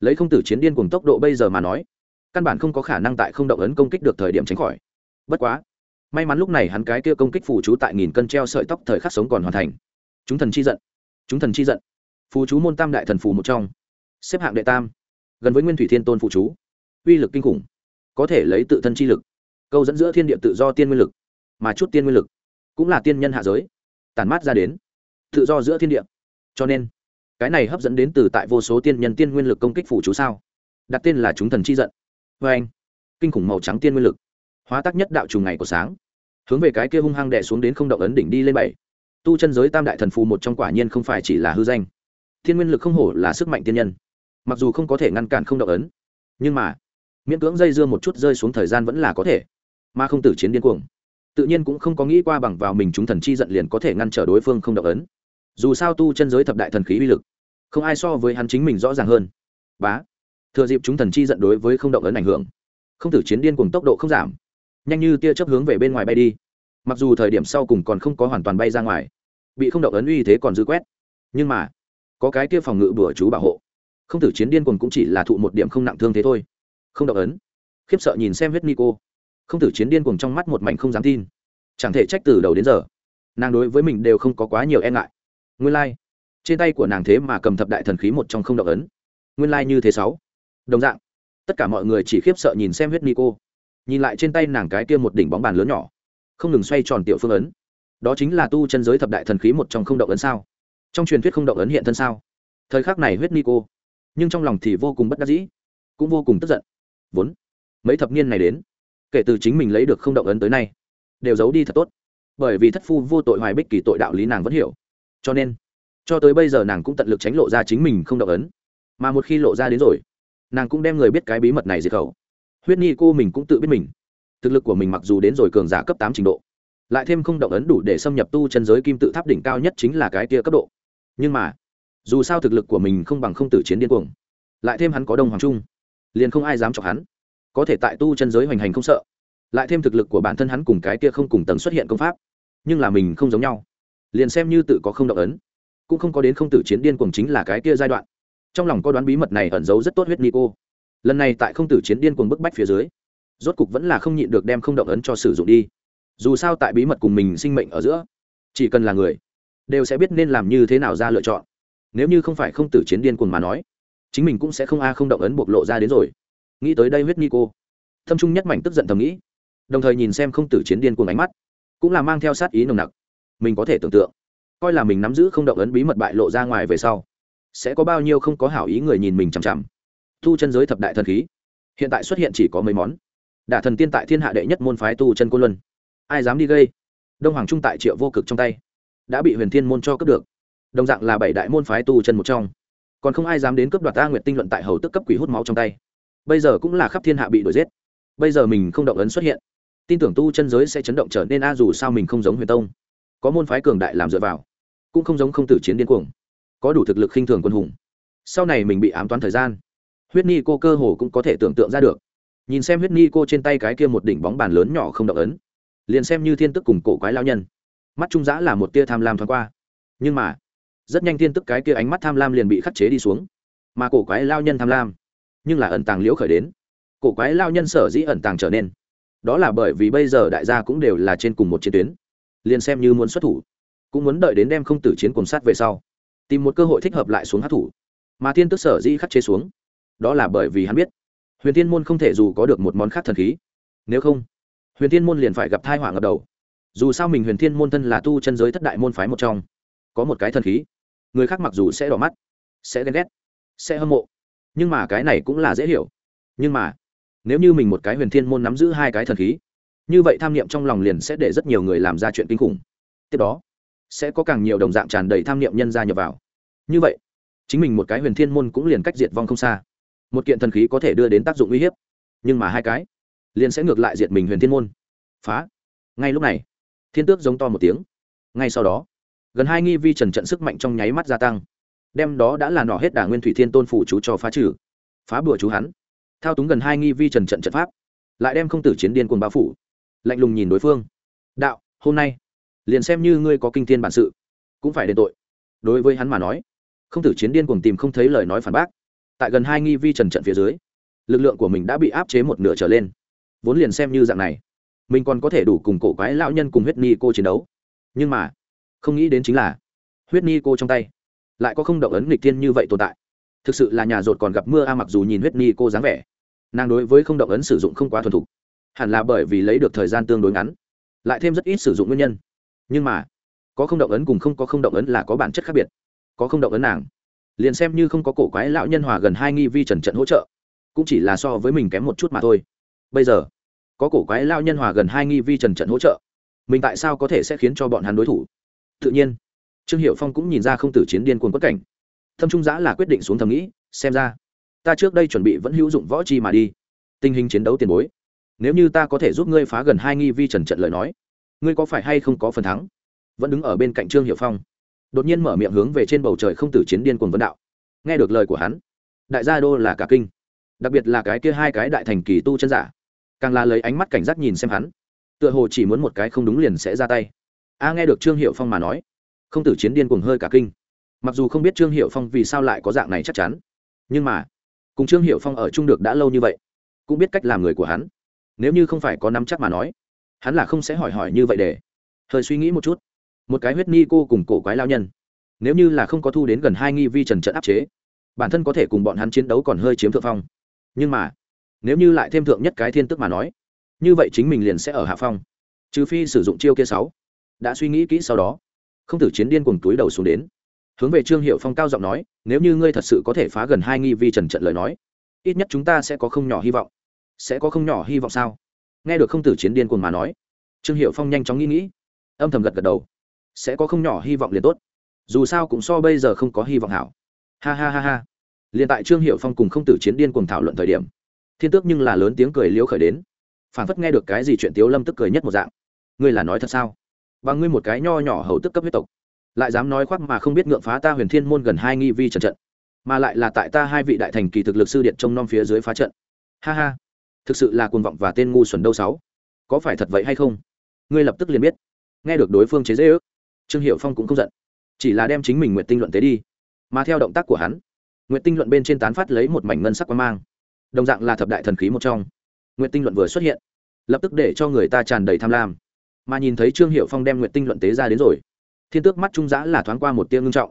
lấy không tử chiến điên cùng tốc độ bây giờ mà nói, căn bản không có khả năng tại không động ấn công kích được thời điểm tránh khỏi. Bất quá may mắn lúc này hắn cái kia công kích phù chú tại nghìn cân treo sợi tóc thời khắc sống còn hoàn thành. Chúng thần chi giận. Chúng thần chi giận. Phù chú môn tam đại thần phù một trong. Xếp hạng đệ tam. Gần với nguyên thủy thiên tôn phù chú. Uy lực kinh khủng. Có thể lấy tự thân chi lực. Câu dẫn giữa thiên địa tự do tiên nguyên lực. Mà chút tiên nguyên lực. Cũng là tiên nhân hạ giới. Tản mát ra đến. Tự do giữa thiên địa. Cho nên, cái này hấp dẫn đến từ tại vô số tiên nhân tiên nguyên lực công kích phủ chú sao? Đặt tên là chúng thần chi giận. Vê anh kinh khủng màu trắng tiên nguyên lực hóa tác nhất đạo trùng ngày của sáng. Hướng về cái kia hung hăng đè xuống đến không động ấn đỉnh đi lên bảy. Tu chân giới tam đại thần phù một trong quả nhiên không phải chỉ là hư danh. Thiên nguyên lực không hổ là sức mạnh tiên nhân. Mặc dù không có thể ngăn cản không động ấn, nhưng mà, miễn cưỡng dây dưa một chút rơi xuống thời gian vẫn là có thể. Mà không tử chiến điên cuồng, tự nhiên cũng không có nghĩ qua bằng vào mình chúng thần chi giận liền có thể ngăn trở đối phương không động ấn. Dù sao tu chân giới thập đại thần khí uy lực, không ai so với hắn chính mình rõ ràng hơn. Bá, thừa dịp chúng thần chi giận đối với không động ấn ảnh hưởng, không tử chiến điên cuồng tốc độ không giảm nhanh như tia chớp hướng về bên ngoài bay đi. Mặc dù thời điểm sau cùng còn không có hoàn toàn bay ra ngoài, bị không động ấn uy thế còn dư quét. Nhưng mà, có cái kia phòng ngự bừa chú bảo hộ. Không tử chiến điên cùng cũng chỉ là thụ một điểm không nặng thương thế thôi. Không động ấn. Khiếp sợ nhìn xem huyết nico không tử chiến điên cùng trong mắt một mảnh không dám tin. Chẳng thể trách từ đầu đến giờ, nàng đối với mình đều không có quá nhiều e ngại. Nguyên lai、like. trên tay của nàng thế mà cầm thập đại thần khí một trong không động ấn. Nguyên lai、like、như thế sáu. Đồng dạng, tất cả mọi người chỉ khiếp sợ nhìn xem huyết nico nhìn lại trên tay nàng cái kia một đỉnh bóng bàn lớn nhỏ, không ngừng xoay tròn tiểu phương ấn. Đó chính là tu chân giới thập đại thần khí một trong không động ấn sao? Trong truyền thuyết không động ấn hiện thân sao? Thời khắc này huyết nico nhưng trong lòng thì vô cùng bất đắc dĩ, cũng vô cùng tức giận. Vốn, mấy thập niên này đến, kể từ chính mình lấy được không động ấn tới nay, đều giấu đi thật tốt. Bởi vì thất phu vô tội hoài bích kỳ tội đạo lý nàng vẫn hiểu. Cho nên, cho tới bây giờ nàng cũng tận lực tránh lộ ra chính mình không động ấn. Mà một khi lộ ra đến rồi, nàng cũng đem người biết cái bí mật này diệt khẩu huyết ni cô mình cũng tự biết mình. Thực lực của mình mặc dù đến rồi cường giả cấp tám trình độ, lại thêm không động ấn đủ để xâm nhập tu chân giới kim tự tháp đỉnh cao nhất chính là cái kia cấp độ. Nhưng mà, dù sao thực lực của mình không bằng không tử chiến điên cuồng, lại thêm hắn có đông hoàng trung, liền không ai dám chọc hắn. Có thể tại tu chân giới hoành hành không sợ, lại thêm thực lực của bản thân hắn cùng cái kia không cùng tầng xuất hiện công pháp, nhưng là mình không giống nhau. Liền xem như tự có không động ấn, cũng không có đến không tử chiến điên cuồng chính là cái kia giai đoạn. Trong lòng có đoán bí mật này ẩn giấu rất tốt huyết nico lần này tại không tử chiến điên cuồng bức bách phía dưới, rốt cục vẫn là không nhịn được đem không động ấn cho sử dụng đi. Dù sao tại bí mật cùng mình sinh mệnh ở giữa, chỉ cần là người, đều sẽ biết nên làm như thế nào ra lựa chọn. Nếu như không phải không tử chiến điên cuồng mà nói, chính mình cũng sẽ không a không động ấn bộc lộ ra đến rồi. Nghĩ tới đây huyết nico thâm trung nhất mảnh tức giận thầm nghĩ, đồng thời nhìn xem không tử chiến điên cuồng ánh mắt, cũng là mang theo sát ý nồng nặc. Mình có thể tưởng tượng, coi là mình nắm giữ không động ấn bí mật bại lộ ra ngoài về sau, sẽ có bao nhiêu không có hảo ý người nhìn mình chằm chằm tu chân giới thập đại thần khí. Hiện tại xuất hiện chỉ có mấy món. Đả thần tiên tại thiên hạ đệ nhất môn phái tu chân cô luân. Ai dám đi gây? Đông hoàng trung tại triệu vô cực trong tay. Đã bị huyền thiên môn cho cướp được. Đồng dạng là bảy đại môn phái tu chân một trong. Còn không ai dám đến cướp đoạt ta nguyệt tinh luận tại hầu tức cấp quỷ hút máu trong tay. Bây giờ cũng là khắp thiên hạ bị đuổi giết. Bây giờ mình không động ấn xuất hiện. Tin tưởng tu chân giới sẽ chấn động trở nên a dù sao mình không giống huyền tông. Có môn phái cường đại làm dựa vào, cũng không giống không tử chiến điên cuồng. Có đủ thực lực khinh thường quân hùng. Sau này mình bị ám toán thời gian huyết ni cô cơ hồ cũng có thể tưởng tượng ra được. Nhìn xem huyết ni cô trên tay cái kia một đỉnh bóng bàn lớn nhỏ không động ấn, liền xem như thiên tức cùng cổ quái lao nhân. Mắt trung giã là một tia tham lam thoáng qua. Nhưng mà, rất nhanh thiên tức cái kia ánh mắt tham lam liền bị khắc chế đi xuống. Mà cổ quái lao nhân tham lam, nhưng là ẩn tàng liễu khởi đến. Cổ quái lao nhân sở dĩ ẩn tàng trở nên, đó là bởi vì bây giờ đại gia cũng đều là trên cùng một chiến tuyến. Liền xem như muốn xuất thủ, cũng muốn đợi đến đem không tử chiến cùng sát về sau, tìm một cơ hội thích hợp lại xuống hát thủ. Mà thiên tức sở dĩ khắc chế xuống đó là bởi vì hắn biết. Huyền thiên môn không thể dù có được một món khác thần khí. Nếu không, huyền thiên môn liền phải gặp thai họa ngập đầu. Dù sao mình huyền thiên môn thân là tu chân giới thất đại môn phái một trong, có một cái thần khí, người khác mặc dù sẽ đỏ mắt, sẽ ghen ghét, sẽ hâm mộ, nhưng mà cái này cũng là dễ hiểu. Nhưng mà, nếu như mình một cái huyền thiên môn nắm giữ hai cái thần khí, như vậy tham niệm trong lòng liền sẽ để rất nhiều người làm ra chuyện kinh khủng. Tiếp đó, sẽ có càng nhiều đồng dạng tràn đầy tham niệm nhân gia nhập vào. Như vậy, chính mình một cái huyền thiên môn cũng liền cách diệt vong không xa một kiện thần khí có thể đưa đến tác dụng uy hiếp. Nhưng mà hai cái, liền sẽ ngược lại diệt mình huyền thiên môn. Phá. Ngay lúc này, thiên tước giống to một tiếng. Ngay sau đó, gần hai nghi vi trần trận sức mạnh trong nháy mắt gia tăng. Đem đó đã là nỏ hết đả nguyên thủy thiên tôn phủ chú cho phá trừ. Phá bừa chú hắn. Thao túng gần hai nghi vi trần trận trận pháp. Lại đem không tử chiến điên cuồng bao phủ. Lạnh lùng nhìn đối phương. Đạo, hôm nay, liền xem như ngươi có kinh thiên bản sự, cũng phải đền tội. Đối với hắn mà nói, không tử chiến điên cuồng tìm không thấy lời nói phản bác tại gần hai nghi vi trần trận phía dưới, lực lượng của mình đã bị áp chế một nửa trở lên. Vốn liền xem như dạng này, mình còn có thể đủ cùng cổ quái lão nhân cùng huyết ni cô chiến đấu. Nhưng mà, không nghĩ đến chính là, huyết ni cô trong tay lại có không động ấn nghịch thiên như vậy tồn tại. Thực sự là nhà rột còn gặp mưa a, mặc dù nhìn huyết ni cô dáng vẻ, nàng đối với không động ấn sử dụng không quá thuần thục. Hẳn là bởi vì lấy được thời gian tương đối ngắn, lại thêm rất ít sử dụng nguyên nhân. Nhưng mà, có không động ấn cùng không có không động ấn là có bản chất khác biệt. Có không động ấn nàng liền xem như không có cổ quái lão nhân hòa gần hai nghi vi trần trận hỗ trợ, cũng chỉ là so với mình kém một chút mà thôi. Bây giờ, có cổ quái lao nhân hòa gần hai nghi vi trần trận hỗ trợ, mình tại sao có thể sẽ khiến cho bọn hắn đối thủ? Tự nhiên, trương hiệu phong cũng nhìn ra không tử chiến điên cuồng quất cảnh. Thâm trung giã là quyết định xuống thầm nghĩ, xem ra, ta trước đây chuẩn bị vẫn hữu dụng võ chi mà đi. Tình hình chiến đấu tiền bối, nếu như ta có thể giúp ngươi phá gần hai nghi vi trần trận lời nói, ngươi có phải hay không có phần thắng? Vẫn đứng ở bên cạnh trương hiệu phong đột nhiên mở miệng hướng về trên bầu trời không tử chiến điên cuồng vấn đạo. Nghe được lời của hắn, đại gia đô là cả kinh. Đặc biệt là cái kia hai cái đại thành kỳ tu chân giả, càng là lấy ánh mắt cảnh giác nhìn xem hắn. Tựa hồ chỉ muốn một cái không đúng liền sẽ ra tay. A, nghe được trương hiệu phong mà nói, không tử chiến điên cuồng hơi cả kinh. Mặc dù không biết trương hiệu phong vì sao lại có dạng này chắc chắn, nhưng mà, cùng trương hiệu phong ở chung được đã lâu như vậy, cũng biết cách làm người của hắn. Nếu như không phải có nắm chắc mà nói, hắn là không sẽ hỏi hỏi như vậy để hơi suy nghĩ một chút một cái huyết ni cô cùng cổ quái lao nhân. Nếu như là không có thu đến gần hai nghi vi trần trận áp chế, bản thân có thể cùng bọn hắn chiến đấu còn hơi chiếm thượng phong. Nhưng mà, nếu như lại thêm thượng nhất cái thiên tức mà nói, như vậy chính mình liền sẽ ở hạ phong. Trừ phi sử dụng chiêu kia sáu. Đã suy nghĩ kỹ sau đó, không tử chiến điên cùng túi đầu xuống đến. Hướng về trương hiệu phong cao giọng nói, nếu như ngươi thật sự có thể phá gần hai nghi vi trần trận lời nói, ít nhất chúng ta sẽ có không nhỏ hy vọng. Sẽ có không nhỏ hy vọng sao? Nghe được không tử chiến điên cuồng mà nói, trương hiệu phong nhanh chóng nghĩ nghĩ, âm thầm gật gật đầu sẽ có không nhỏ hy vọng liền tốt. Dù sao cũng so bây giờ không có hy vọng hảo. Ha ha ha ha. Liền tại trương hiệu phong cùng không tử chiến điên cùng thảo luận thời điểm, thiên tước nhưng là lớn tiếng cười liễu khởi đến. Phản phất nghe được cái gì chuyện tiếu lâm tức cười nhất một dạng. Ngươi là nói thật sao? Và ngươi một cái nho nhỏ hầu tức cấp huyết tộc, lại dám nói khoác mà không biết ngượng phá ta huyền thiên môn gần hai nghi vi trần trận, mà lại là tại ta hai vị đại thành kỳ thực lực sư điện trông nom phía dưới phá trận. Ha ha. Thực sự là cuồng vọng và tên ngu xuẩn đâu sáu. Có phải thật vậy hay không? Ngươi lập tức liền biết. Nghe được đối phương chế dễ ước trương hiệu phong cũng không giận, chỉ là đem chính mình nguyện tinh luận tế đi. Mà theo động tác của hắn nguyện tinh luận bên trên tán phát lấy một mảnh ngân sắc quan mang, đồng dạng là thập đại thần khí một trong. Nguyện tinh luận vừa xuất hiện, lập tức để cho người ta tràn đầy tham lam. Mà nhìn thấy trương hiệu phong đem nguyện tinh luận tế ra đến rồi, thiên tước mắt trung giã là thoáng qua một tiêu ngưng trọng.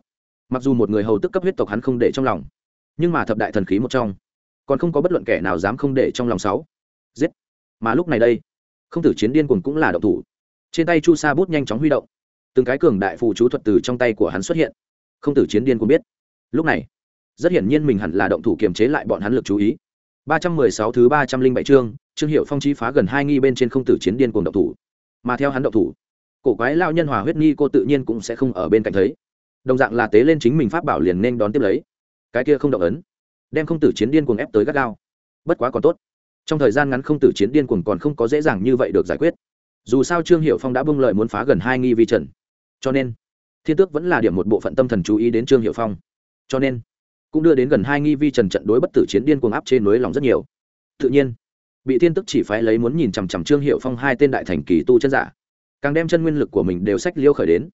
Mặc dù một người hầu tức cấp huyết tộc hắn không để trong lòng, nhưng mà thập đại thần khí một trong, còn không có bất luận kẻ nào dám không để trong lòng sáu. Giết! Mà lúc này đây không tử chiến điên cuồng cũng là động thủ. Trên tay chu sa bút nhanh chóng huy động từng cái cường đại phù chú thuật từ trong tay của hắn xuất hiện không tử chiến điên cũng biết lúc này rất hiển nhiên mình hẳn là động thủ kiềm chế lại bọn hắn lực chú ý 316 thứ 307 chương, Trương Hiệu Phong chí phá gần hai nghi bên trên không tử chiến điên cuồng động thủ. Mà theo hắn động thủ, cổ quái lão nhân hòa huyết nghi cô tự nhiên cũng sẽ không ở bên cạnh thấy. Đồng dạng là tế lên chính mình pháp bảo liền nên đón tiếp lấy. Cái kia không động ấn, đem không tử chiến điên cuồng ép tới gắt gao. Bất quá còn tốt, trong thời gian ngắn không tử chiến điên cuồng còn không có dễ dàng như vậy được giải quyết. Dù sao Trương Hiệu Phong đã bung lợi muốn phá gần hai nghi vi trận, cho nên Thiên Tước vẫn là điểm một bộ phận tâm thần chú ý đến Trương Hiệu Phong. Cho nên, cũng đưa đến gần hai nghi vi trần trận đối bất tử chiến điên cuồng áp trên núi lòng rất nhiều. Tự nhiên bị thiên tức chỉ phái lấy muốn nhìn chằm chằm trương hiệu phong hai tên đại thành kỳ tu chân giả. Càng đem chân nguyên lực của mình đều sách liêu khởi đến.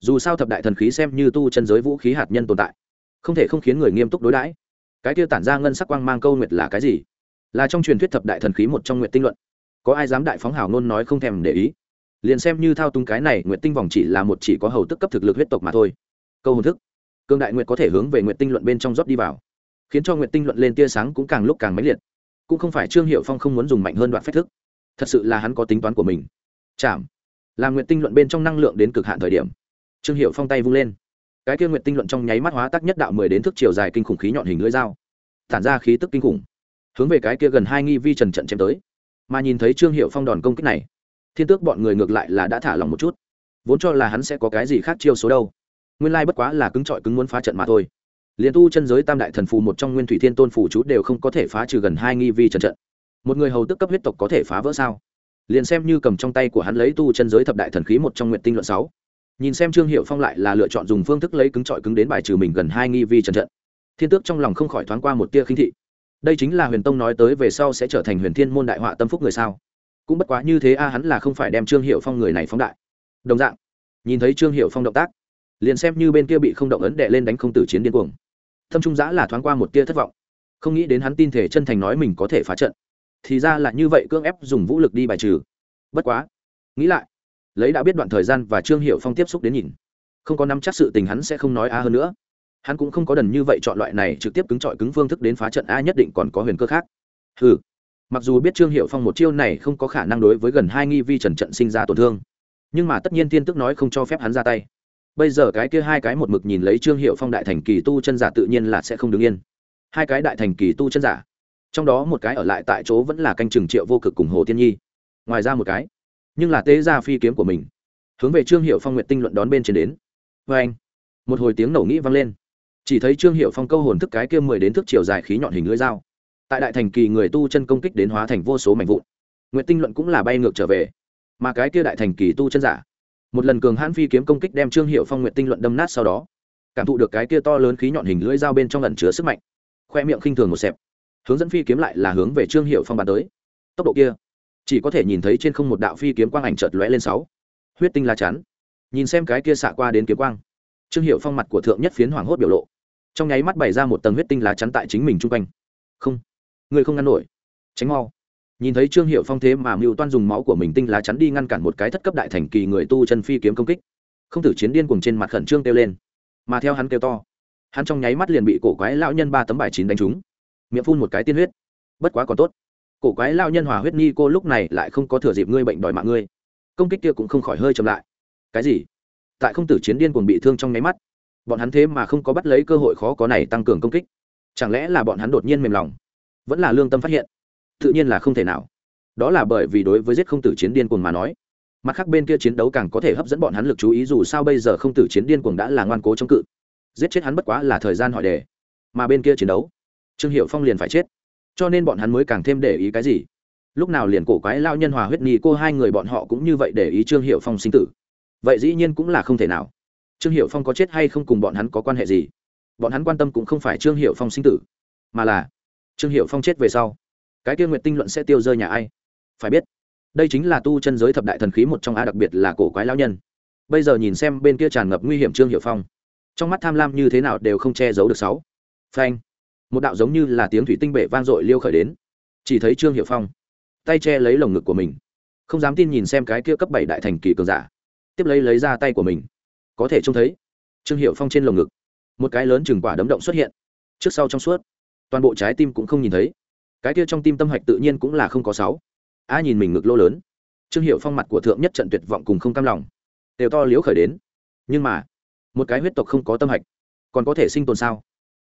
Dù sao thập đại thần khí xem như tu chân giới vũ khí hạt nhân tồn tại không thể không khiến người nghiêm túc đối đãi. Cái tiêu tản ra ngân sắc quang mang câu nguyệt là cái gì? Là trong truyền thuyết thập đại thần khí một trong nguyện tinh luận. Có ai dám đại phóng hào ngôn nói không thèm để ý? Liền xem như thao túng cái này nguyện tinh vòng chỉ là một chỉ có hầu tức cấp thực lực huyết tộc mà thôi. Câu hồn thức. Cương đại nguyện có thể hướng về nguyện tinh luận bên trong rót đi vào, khiến cho nguyện tinh luận lên tia sáng cũng càng lúc càng mãnh liệt. Cũng không phải trương hiệu phong không muốn dùng mạnh hơn đoạn phép thức. Thật sự là hắn có tính toán của mình. Chạm. Làm nguyện tinh luận bên trong năng lượng đến cực hạn thời điểm. Trương hiệu phong tay vung lên. Cái kia nguyện tinh luận trong nháy mắt hóa tác nhất đạo mười đến thước chiều dài kinh khủng khí nhọn hình lưỡi dao. Tản ra khí tức kinh khủng. Hướng về cái kia gần hai nghi vi trần trận chém tới. Mà nhìn thấy trương hiệu phong đòn công kích này thiên tước bọn người ngược lại là đã thả lòng một chút. Vốn cho là hắn sẽ có cái gì khác chiêu số đâu. Nguyên lai bất quá là cứng trọi cứng muốn phá trận mà thôi. Liền tu chân giới tam đại thần phù một trong nguyên thủy thiên tôn phủ chú đều không có thể phá trừ gần hai nghi vi trần trận. Một người hầu tức cấp huyết tộc có thể phá vỡ sao? Liền xem như cầm trong tay của hắn lấy tu chân giới thập đại thần khí một trong nguyện tinh luận sáu. Nhìn xem trương hiệu phong lại là lựa chọn dùng phương thức lấy cứng trọi cứng đến bài trừ mình gần hai nghi vi trần trận. Thiên tước trong lòng không khỏi thoáng qua một tia khinh thị. Đây chính là huyền tông nói tới về sau sẽ trở thành huyền thiên môn đại họa tâm phúc người sao? Cũng bất quá như thế a, hắn là không phải đem trương hiệu phong người này phóng đại. Đồng dạng, nhìn thấy trương hiệu phong động tác, liền xem như bên kia bị không động ấn đệ lên đánh không tử chiến điên cuồng. Thâm trung giã là thoáng qua một tia thất vọng, không nghĩ đến hắn tin thể chân thành nói mình có thể phá trận. Thì ra là như vậy, cưỡng ép dùng vũ lực đi bài trừ. Bất quá, nghĩ lại, lấy đã biết đoạn thời gian và trương hiệu phong tiếp xúc đến nhìn, không có nắm chắc sự tình hắn sẽ không nói a hơn nữa. Hắn cũng không có đần như vậy chọn loại này trực tiếp cứng trọi cứng phương thức đến phá trận, a nhất định còn có huyền cơ khác. Ừ mặc dù biết trương hiệu phong một chiêu này không có khả năng đối với gần hai nghi vi trần trận sinh ra tổn thương, nhưng mà tất nhiên tiên tức nói không cho phép hắn ra tay. Bây giờ cái kia hai cái một mực nhìn lấy trương hiệu phong đại thành kỳ tu chân giả tự nhiên là sẽ không đứng yên. Hai cái đại thành kỳ tu chân giả, trong đó một cái ở lại tại chỗ vẫn là canh chừng triệu vô cực cùng hồ tiên nhi. Ngoài ra một cái, nhưng là tế ra phi kiếm của mình, hướng về trương hiệu phong nguyện tinh luận đón bên trên đến. Vê anh, một hồi tiếng nổ nghĩ vang lên. Chỉ thấy trương hiệu phong câu hồn thức cái kia mười đến thước chiều dài khí nhọn hình lưỡi dao tại đại thành kỳ người tu chân công kích đến hóa thành vô số mảnh vụn. Nguyện tinh luận cũng là bay ngược trở về. Mà cái kia đại thành kỳ tu chân giả, một lần cường hãn phi kiếm công kích đem trương hiệu phong nguyện tinh luận đâm nát sau đó, cảm thụ được cái kia to lớn khí nhọn hình lưỡi dao bên trong lần chứa sức mạnh. Khoe miệng khinh thường một xẹp. Hướng dẫn phi kiếm lại là hướng về trương hiệu phong bàn tới. Tốc độ kia, chỉ có thể nhìn thấy trên không một đạo phi kiếm quang ảnh chợt lóe lên sáu. Huyết tinh la chắn. Nhìn xem cái kia xạ qua đến kiếm quang, trương hiệu phong mặt của thượng nhất phiến hoàng hốt biểu lộ. Trong nháy mắt bày ra một tầng huyết tinh lá chắn tại chính mình chung quanh. Không người không ngăn nổi. Tránh mau. Nhìn thấy trương hiệu phong thế mà mưu toan dùng máu của mình tinh lá chắn đi ngăn cản một cái thất cấp đại thành kỳ người tu chân phi kiếm công kích. Không tử chiến điên cùng trên mặt khẩn trương kêu lên. Mà theo hắn kêu to, hắn trong nháy mắt liền bị cổ quái lão nhân ba tấm bài chín đánh trúng. Miệng phun một cái tiên huyết. Bất quá còn tốt. Cổ quái lão nhân hòa huyết nhi cô lúc này lại không có thừa dịp ngươi bệnh đòi mạng ngươi. Công kích kia cũng không khỏi hơi chậm lại. Cái gì? Tại không tử chiến điên cuồng bị thương trong nháy mắt, bọn hắn thế mà không có bắt lấy cơ hội khó có này tăng cường công kích. Chẳng lẽ là bọn hắn đột nhiên mềm lòng? Vẫn là lương tâm phát hiện. Tự nhiên là không thể nào. Đó là bởi vì đối với giết không tử chiến điên cuồng mà nói. Mặt khác bên kia chiến đấu càng có thể hấp dẫn bọn hắn lực chú ý, dù sao bây giờ không tử chiến điên cuồng đã là ngoan cố chống cự. Giết chết hắn bất quá là thời gian hỏi đề. Mà bên kia chiến đấu, trương hiệu phong liền phải chết. Cho nên bọn hắn mới càng thêm để ý cái gì. Lúc nào liền cổ quái lao nhân hòa huyết ni cô hai người bọn họ cũng như vậy để ý trương hiệu phong sinh tử. Vậy dĩ nhiên cũng là không thể nào. Trương hiệu phong có chết hay không cùng bọn hắn có quan hệ gì? Bọn hắn quan tâm cũng không phải trương hiệu phong sinh tử, mà là trương hiệu phong chết về sau, cái kia nguyện tinh luận sẽ tiêu rơi nhà ai? Phải biết, đây chính là tu chân giới thập đại thần khí một trong a đặc biệt là cổ quái lão nhân. Bây giờ nhìn xem bên kia tràn ngập nguy hiểm trương hiệu phong, trong mắt tham lam như thế nào đều không che giấu được sáu. Phanh! Một đạo giống như là tiếng thủy tinh bể vang dội liêu khởi đến. Chỉ thấy trương hiệu phong, tay che lấy lồng ngực của mình, không dám tin nhìn xem cái kia cấp bảy đại thành kỳ cường giả, tiếp lấy lấy ra tay của mình. Có thể trông thấy, trương hiệu phong trên lồng ngực, một cái lớn chừng quả đấm động xuất hiện, trước sau trong suốt toàn bộ trái tim cũng không nhìn thấy. Cái kia trong tim tâm hạch tự nhiên cũng là không có sáu. A nhìn mình ngực lô lớn. Trương hiệu phong mặt của thượng nhất trận tuyệt vọng cùng không cam lòng. Đều to liếu khởi đến. Nhưng mà, một cái huyết tộc không có tâm hạch, còn có thể sinh tồn sao?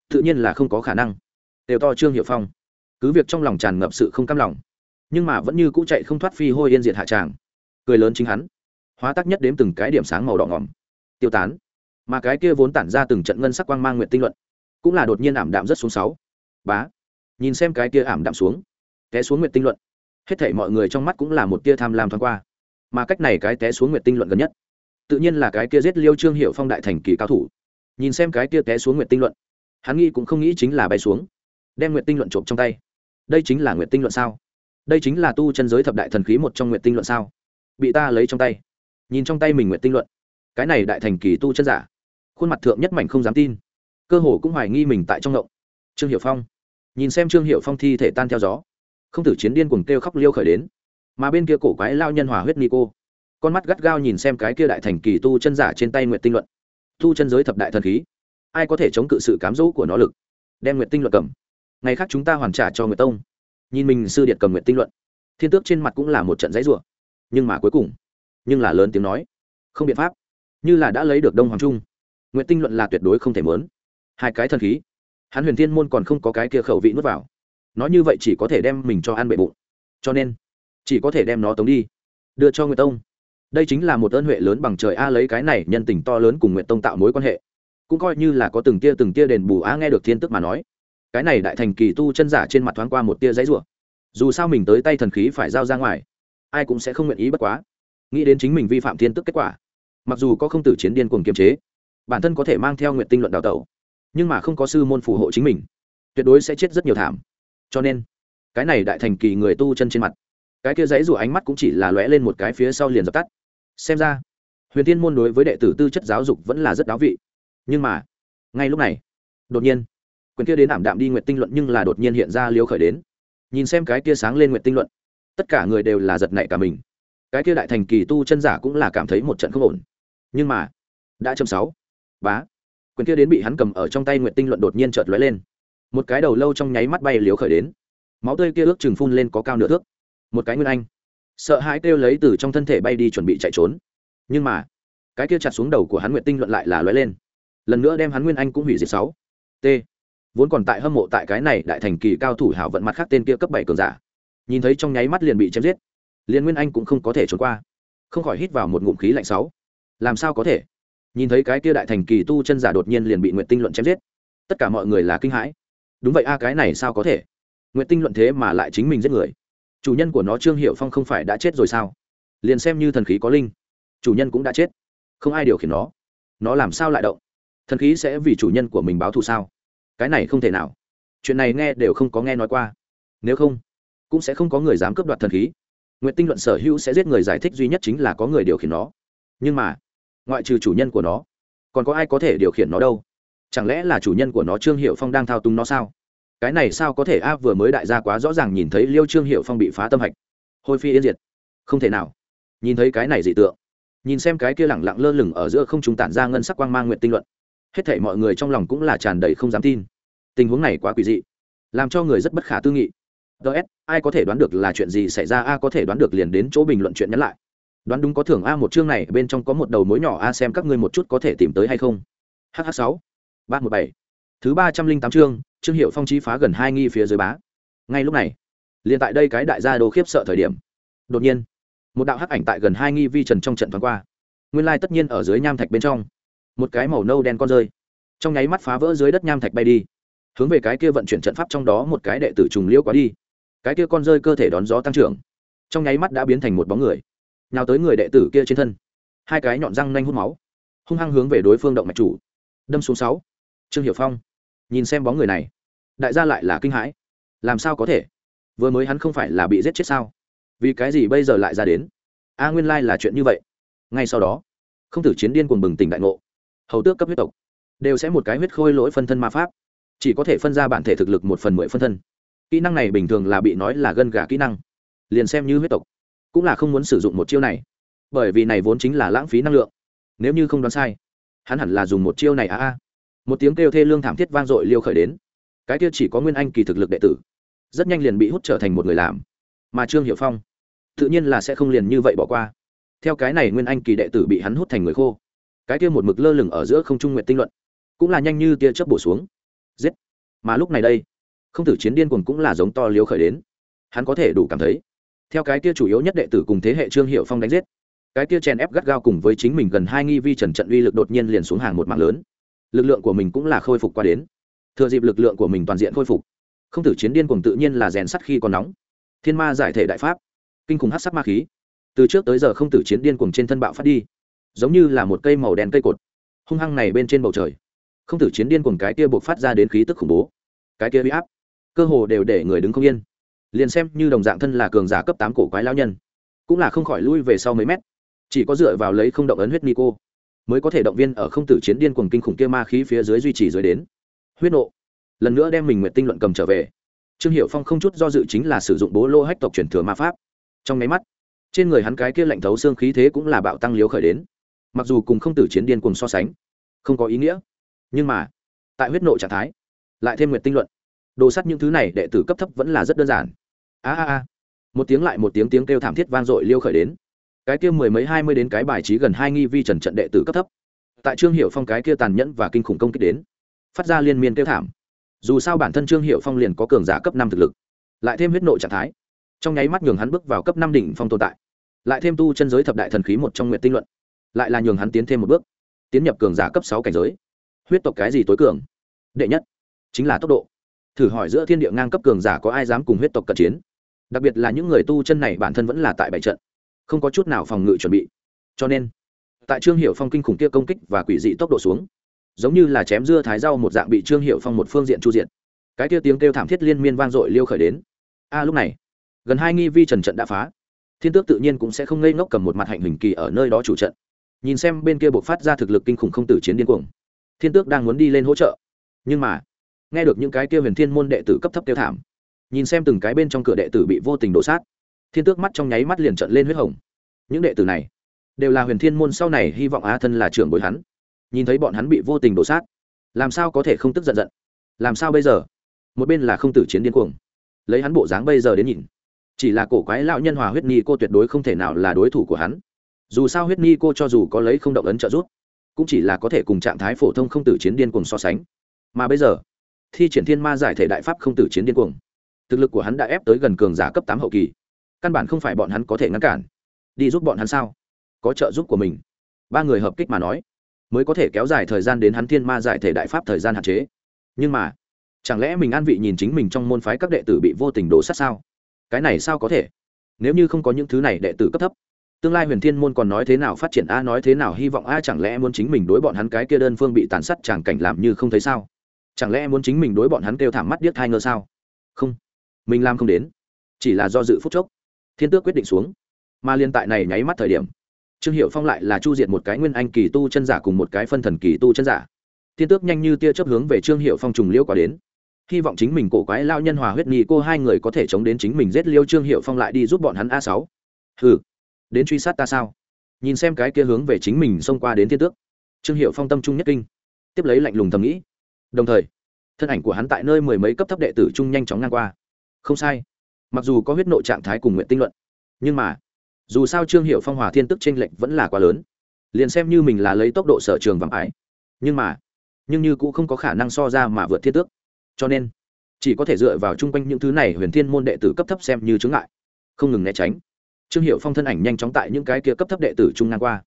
Tự nhiên là không có khả năng. Đều to trương hiệu phong. Cứ việc trong lòng tràn ngập sự không cam lòng, nhưng mà vẫn như cũ chạy không thoát phi hôi yên diệt hạ tràng. Cười lớn chính hắn. Hóa tác nhất đếm từng cái điểm sáng màu đỏ ngỏm. Tiêu tán. Mà cái kia vốn tản ra từng trận ngân sắc quang mang nguyện tinh luận, cũng là đột nhiên ảm đạm rất xuống sáu bá. Nhìn xem cái kia ảm đạm xuống, té xuống nguyệt tinh luận. Hết thảy mọi người trong mắt cũng là một tia tham lam thoáng qua. Mà cách này cái té xuống nguyệt tinh luận gần nhất, tự nhiên là cái kia giết liêu trương hiệu phong đại thành kỳ cao thủ. Nhìn xem cái kia té xuống nguyệt tinh luận, hắn nghĩ cũng không nghĩ chính là bay xuống, đem nguyệt tinh luận trộm trong tay. Đây chính là nguyệt tinh luận sao? Đây chính là tu chân giới thập đại thần khí một trong nguyệt tinh luận sao? Bị ta lấy trong tay. Nhìn trong tay mình nguyệt tinh luận. Cái này đại thành kỳ tu chân giả, khuôn mặt thượng nhất mảnh không dám tin. Cơ hồ cũng hoài nghi mình tại trong ngộng. Trương hiệu phong nhìn xem trương hiệu phong thi thể tan theo gió. Không tử chiến điên cuồng kêu khóc liêu khởi đến. Mà bên kia cổ quái lao nhân hòa huyết ni cô con mắt gắt gao nhìn xem cái kia đại thành kỳ tu chân giả trên tay nguyện tinh luận. Tu chân giới thập đại thần khí. Ai có thể chống cự sự cám dỗ của nó lực? Đem nguyện tinh luận cầm. Ngày khác chúng ta hoàn trả cho nguyệt tông. Nhìn mình sư điện cầm nguyện tinh luận. Thiên tước trên mặt cũng là một trận giấy rủa nhưng mà cuối cùng, nhưng là lớn tiếng nói, không biện pháp. Như là đã lấy được đông hoàng trung nguyện tinh luận là tuyệt đối không thể mớn hai cái thần khí hắn huyền thiên môn còn không có cái kia khẩu vị nuốt vào. Nói như vậy chỉ có thể đem mình cho ăn bệ bụng. Cho nên, chỉ có thể đem nó tống đi. Đưa cho nguyệt tông. Đây chính là một ơn huệ lớn bằng trời a lấy cái này nhân tình to lớn cùng Nguyệt tông tạo mối quan hệ. Cũng coi như là có từng tia từng tia đền bù a nghe được thiên tức mà nói. Cái này đại thành kỳ tu chân giả trên mặt thoáng qua một tia giấy rủa. Dù sao mình tới tay thần khí phải giao ra ngoài, ai cũng sẽ không nguyện ý bất quá. Nghĩ đến chính mình vi phạm thiên tức kết quả. Mặc dù có không tử chiến điên cuồng kiềm chế, bản thân có thể mang theo nguyện tinh luận đào tẩu nhưng mà không có sư môn phù hộ chính mình, tuyệt đối sẽ chết rất nhiều thảm. Cho nên, cái này đại thành kỳ người tu chân trên mặt, cái kia dãy rủa ánh mắt cũng chỉ là lóe lên một cái phía sau liền dập tắt. Xem ra, huyền tiên môn đối với đệ tử tư chất giáo dục vẫn là rất đáo vị. Nhưng mà, ngay lúc này, đột nhiên, quyền kia đến ảm đạm đi nguyện tinh luận nhưng là đột nhiên hiện ra liếu khởi đến. Nhìn xem cái kia sáng lên nguyện tinh luận, tất cả người đều là giật nảy cả mình. Cái kia đại thành kỳ tu chân giả cũng là cảm thấy một trận không ổn. Nhưng mà, đã châm sáu, bá quyền kia đến bị hắn cầm ở trong tay nguyện tinh luận đột nhiên chợt lóe lên. Một cái đầu lâu trong nháy mắt bay liếu khởi đến. Máu tươi kia ước chừng phun lên có cao nửa thước. Một cái nguyên anh. Sợ hãi kêu lấy từ trong thân thể bay đi chuẩn bị chạy trốn. Nhưng mà, cái kia chặt xuống đầu của hắn nguyện tinh luận lại là lóe lên. Lần nữa đem hắn nguyên anh cũng hủy diệt sáu. T. Vốn còn tại hâm mộ tại cái này đại thành kỳ cao thủ hảo vận mặt khác tên kia cấp bảy cường giả. Nhìn thấy trong nháy mắt liền bị chém giết. Liền nguyên anh cũng không có thể trốn qua. Không khỏi hít vào một ngụm khí lạnh sáu. Làm sao có thể? Nhìn thấy cái kia đại thành kỳ tu chân giả đột nhiên liền bị nguyện tinh luận chém giết. Tất cả mọi người là kinh hãi. Đúng vậy a, cái này sao có thể? Nguyện tinh luận thế mà lại chính mình giết người. Chủ nhân của nó trương hiệu phong không phải đã chết rồi sao? Liền xem như thần khí có linh, chủ nhân cũng đã chết. Không ai điều khiển nó. Nó làm sao lại động? Thần khí sẽ vì chủ nhân của mình báo thù sao? Cái này không thể nào. Chuyện này nghe đều không có nghe nói qua. Nếu không, cũng sẽ không có người dám cướp đoạt thần khí. Nguyện tinh luận sở hữu sẽ giết người giải thích duy nhất chính là có người điều khiển nó. Nhưng mà ngoại trừ chủ nhân của nó, còn có ai có thể điều khiển nó đâu? Chẳng lẽ là chủ nhân của nó trương hiệu phong đang thao túng nó sao? Cái này sao có thể a vừa mới đại gia quá rõ ràng nhìn thấy liêu trương hiệu phong bị phá tâm hạch. Hôi phi yên diệt. Không thể nào. Nhìn thấy cái này dị tượng. Nhìn xem cái kia lẳng lặng lơ lửng ở giữa không chúng tản ra ngân sắc quang mang nguyện tinh luận. Hết thể mọi người trong lòng cũng là tràn đầy không dám tin. Tình huống này quá quỷ dị, làm cho người rất bất khả tư nghị. Ts ai có thể đoán được là chuyện gì xảy ra? A có thể đoán được liền đến chỗ bình luận chuyện nhắn lại đoán đúng có thưởng a một chương này, bên trong có một đầu mối nhỏ a xem các ngươi một chút có thể tìm tới hay không. Hh sáu ba một bảy. Thứ ba trăm linh tám chương, trương hiệu phong trí phá gần hai nghi phía dưới bá. Ngay lúc này, liền tại đây cái đại gia đồ khiếp sợ thời điểm. Đột nhiên, một đạo hắc ảnh tại gần hai nghi vi trần trong trận thoáng qua. Nguyên lai tất nhiên ở dưới nham thạch bên trong. Một cái màu nâu đen con rơi, trong nháy mắt phá vỡ dưới đất nham thạch bay đi. Hướng về cái kia vận chuyển trận pháp trong đó một cái đệ tử trùng liễu quá đi. Cái kia con rơi cơ thể đón gió tăng trưởng, trong nháy mắt đã biến thành một bóng người nào tới người đệ tử kia trên thân. Hai cái nhọn răng nanh hút máu, hung hăng hướng về đối phương động mạch chủ. Đâm xuống sáu. Trương hiệu phong nhìn xem bóng người này, đại gia lại là kinh hãi. Làm sao có thể? Vừa mới hắn không phải là bị giết chết sao? Vì cái gì bây giờ lại ra đến? A nguyên lai là chuyện như vậy. Ngay sau đó, không tử chiến điên cuồng bừng tỉnh đại ngộ. Hầu tước cấp huyết tộc đều sẽ một cái huyết khôi lỗi phân thân ma pháp, chỉ có thể phân ra bản thể thực lực một phần mười phân thân. Kỹ năng này bình thường là bị nói là gân gà kỹ năng. Liền xem như huyết tộc cũng là không muốn sử dụng một chiêu này, bởi vì này vốn chính là lãng phí năng lượng. Nếu như không đoán sai, hắn hẳn là dùng một chiêu này a a một tiếng kêu thê lương thảm thiết vang dội liêu khởi đến. Cái kia chỉ có nguyên anh kỳ thực lực đệ tử, rất nhanh liền bị hút trở thành một người làm. Mà trương hiệu phong, tự nhiên là sẽ không liền như vậy bỏ qua. Theo cái này nguyên anh kỳ đệ tử bị hắn hút thành người khô, cái kia một mực lơ lửng ở giữa không trung nguyện tinh luận, cũng là nhanh như tia chớp bổ xuống. Giết! Mà lúc này đây, không tử chiến điên cuồng cũng là giống to liếu khởi đến. Hắn có thể đủ cảm thấy theo cái kia chủ yếu nhất đệ tử cùng thế hệ trương hiệu phong đánh giết, cái kia chèn ép gắt gao cùng với chính mình gần hai nghi vi trần trận uy lực đột nhiên liền xuống hàng một mạng lớn. Lực lượng của mình cũng là khôi phục qua đến. Thừa dịp lực lượng của mình toàn diện khôi phục, không tử chiến điên cuồng tự nhiên là rèn sắt khi còn nóng. Thiên ma giải thể đại pháp, kinh khủng hát sắc ma khí. Từ trước tới giờ không tử chiến điên cuồng trên thân bạo phát đi, giống như là một cây màu đen cây cột, hung hăng này bên trên bầu trời. Không tử chiến điên cuồng cái kia buộc phát ra đến khí tức khủng bố, cái kia bị áp, cơ hồ đều để người đứng không yên liền xem như đồng dạng thân là cường giả cấp tám cổ quái lao nhân, cũng là không khỏi lui về sau mấy mét. Chỉ có dựa vào lấy không động ấn huyết nico mới có thể động viên ở không tử chiến điên cuồng kinh khủng kia ma khí phía dưới duy trì dưới đến. Huyết nộ, lần nữa đem mình nguyệt tinh luận cầm trở về. Trương hiệu phong không chút do dự chính là sử dụng bố lô hách tộc truyền thừa ma pháp. Trong máy mắt, trên người hắn cái kia lạnh thấu xương khí thế cũng là bạo tăng liếu khởi đến. Mặc dù cùng không tử chiến điên cùng so sánh, không có ý nghĩa, nhưng mà, tại huyết nộ trạng thái, lại thêm nguyệt tinh luận, đồ sắt những thứ này đệ tử cấp thấp vẫn là rất đơn giản a a a. Một tiếng lại một tiếng tiếng kêu thảm thiết vang dội liêu khởi đến. Cái kia mười mấy hai mươi đến cái bài trí gần hai nghi vi trần trận đệ tử cấp thấp. Tại trương hiệu phong cái kia tàn nhẫn và kinh khủng công kích đến, phát ra liên miên kêu thảm. Dù sao bản thân trương hiệu phong liền có cường giả cấp năm thực lực, lại thêm huyết nộ trạng thái. Trong nháy mắt nhường hắn bước vào cấp năm đỉnh phong tồn tại, lại thêm tu chân giới thập đại thần khí một trong nguyện tinh luận, lại là nhường hắn tiến thêm một bước, tiến nhập cường giả cấp sáu cảnh giới. Huyết tộc cái gì tối cường? Đệ nhất, chính là tốc độ. Thử hỏi giữa thiên địa ngang cấp cường giả có ai dám cùng huyết tộc cận chiến? Đặc biệt là những người tu chân này bản thân vẫn là tại bảy trận, không có chút nào phòng ngự chuẩn bị. Cho nên, tại trương hiệu phong kinh khủng kia công kích và quỷ dị tốc độ xuống, giống như là chém dưa thái rau một dạng bị trương hiệu phong một phương diện chu diện cái kia tiếng kêu thảm thiết liên miên vang dội liêu khởi đến. A, lúc này, gần hai nghi vi trần trận đã phá. Thiên tước tự nhiên cũng sẽ không ngây ngốc cầm một mặt hạnh hình kỳ ở nơi đó chủ trận. Nhìn xem bên kia buộc phát ra thực lực kinh khủng không tử chiến điên cuồng. Thiên tước đang muốn đi lên hỗ trợ. Nhưng mà, nghe được những cái kia huyền thiên môn đệ tử cấp thấp kêu thảm nhìn xem từng cái bên trong cửa đệ tử bị vô tình đổ sát. Thiên tước mắt trong nháy mắt liền trận lên huyết hồng. Những đệ tử này đều là huyền thiên môn sau này hy vọng á thân là trưởng bối hắn. Nhìn thấy bọn hắn bị vô tình đổ sát, làm sao có thể không tức giận giận? Làm sao bây giờ? Một bên là không tử chiến điên cuồng. Lấy hắn bộ dáng bây giờ đến nhìn, chỉ là cổ quái lão nhân hòa huyết ni cô tuyệt đối không thể nào là đối thủ của hắn. Dù sao huyết ni cô cho dù có lấy không động ấn trợ giúp, cũng chỉ là có thể cùng trạng thái phổ thông không tử chiến điên cuồng so sánh. Mà bây giờ, thi triển thiên ma giải thể đại pháp không tử chiến điên cuồng thực lực của hắn đã ép tới gần cường giả cấp tám hậu kỳ. Căn bản không phải bọn hắn có thể ngăn cản. Đi giúp bọn hắn sao? Có trợ giúp của mình. Ba người hợp kích mà nói, mới có thể kéo dài thời gian đến hắn thiên ma giải thể đại pháp thời gian hạn chế. Nhưng mà, chẳng lẽ mình an vị nhìn chính mình trong môn phái các đệ tử bị vô tình đổ sát sao? Cái này sao có thể? Nếu như không có những thứ này đệ tử cấp thấp, tương lai huyền thiên môn còn nói thế nào phát triển, a nói thế nào hy vọng, a chẳng lẽ muốn chính mình đối bọn hắn cái kia đơn phương bị tàn sát chẳng cảnh làm như không thấy sao? Chẳng lẽ muốn chính mình đối bọn hắn kêu thảm mắt điếc hai ngơ sao? Không mình làm không đến. Chỉ là do dự phút chốc, thiên tước quyết định xuống. Mà liên tại này nháy mắt thời điểm, trương hiệu phong lại là chu diệt một cái nguyên anh kỳ tu chân giả cùng một cái phân thần kỳ tu chân giả. Thiên tước nhanh như tia chấp hướng về trương hiệu phong trùng liễu quả đến. Hy vọng chính mình cổ quái lao nhân hòa huyết nhi cô hai người có thể chống đến chính mình giết liêu trương hiệu phong lại đi giúp bọn hắn a sáu. Hừ, đến truy sát ta sao? Nhìn xem cái kia hướng về chính mình xông qua đến thiên tước, trương hiệu phong tâm trung nhất kinh, tiếp lấy lạnh lùng thầm nghĩ. Đồng thời, thân ảnh của hắn tại nơi mười mấy cấp thấp đệ tử trung nhanh chóng ngang qua không sai. Mặc dù có huyết nội trạng thái cùng nguyện tinh luận, nhưng mà, dù sao trương hiệu phong hòa thiên tức tranh lệch vẫn là quá lớn. Liền xem như mình là lấy tốc độ sở trường vàng ải nhưng mà, nhưng như cũng không có khả năng so ra mà vượt thiên tước. Cho nên, chỉ có thể dựa vào chung quanh những thứ này huyền thiên môn đệ tử cấp thấp xem như chướng ngại, không ngừng né tránh. Trương hiệu phong thân ảnh nhanh chóng tại những cái kia cấp thấp đệ tử trung ngang qua.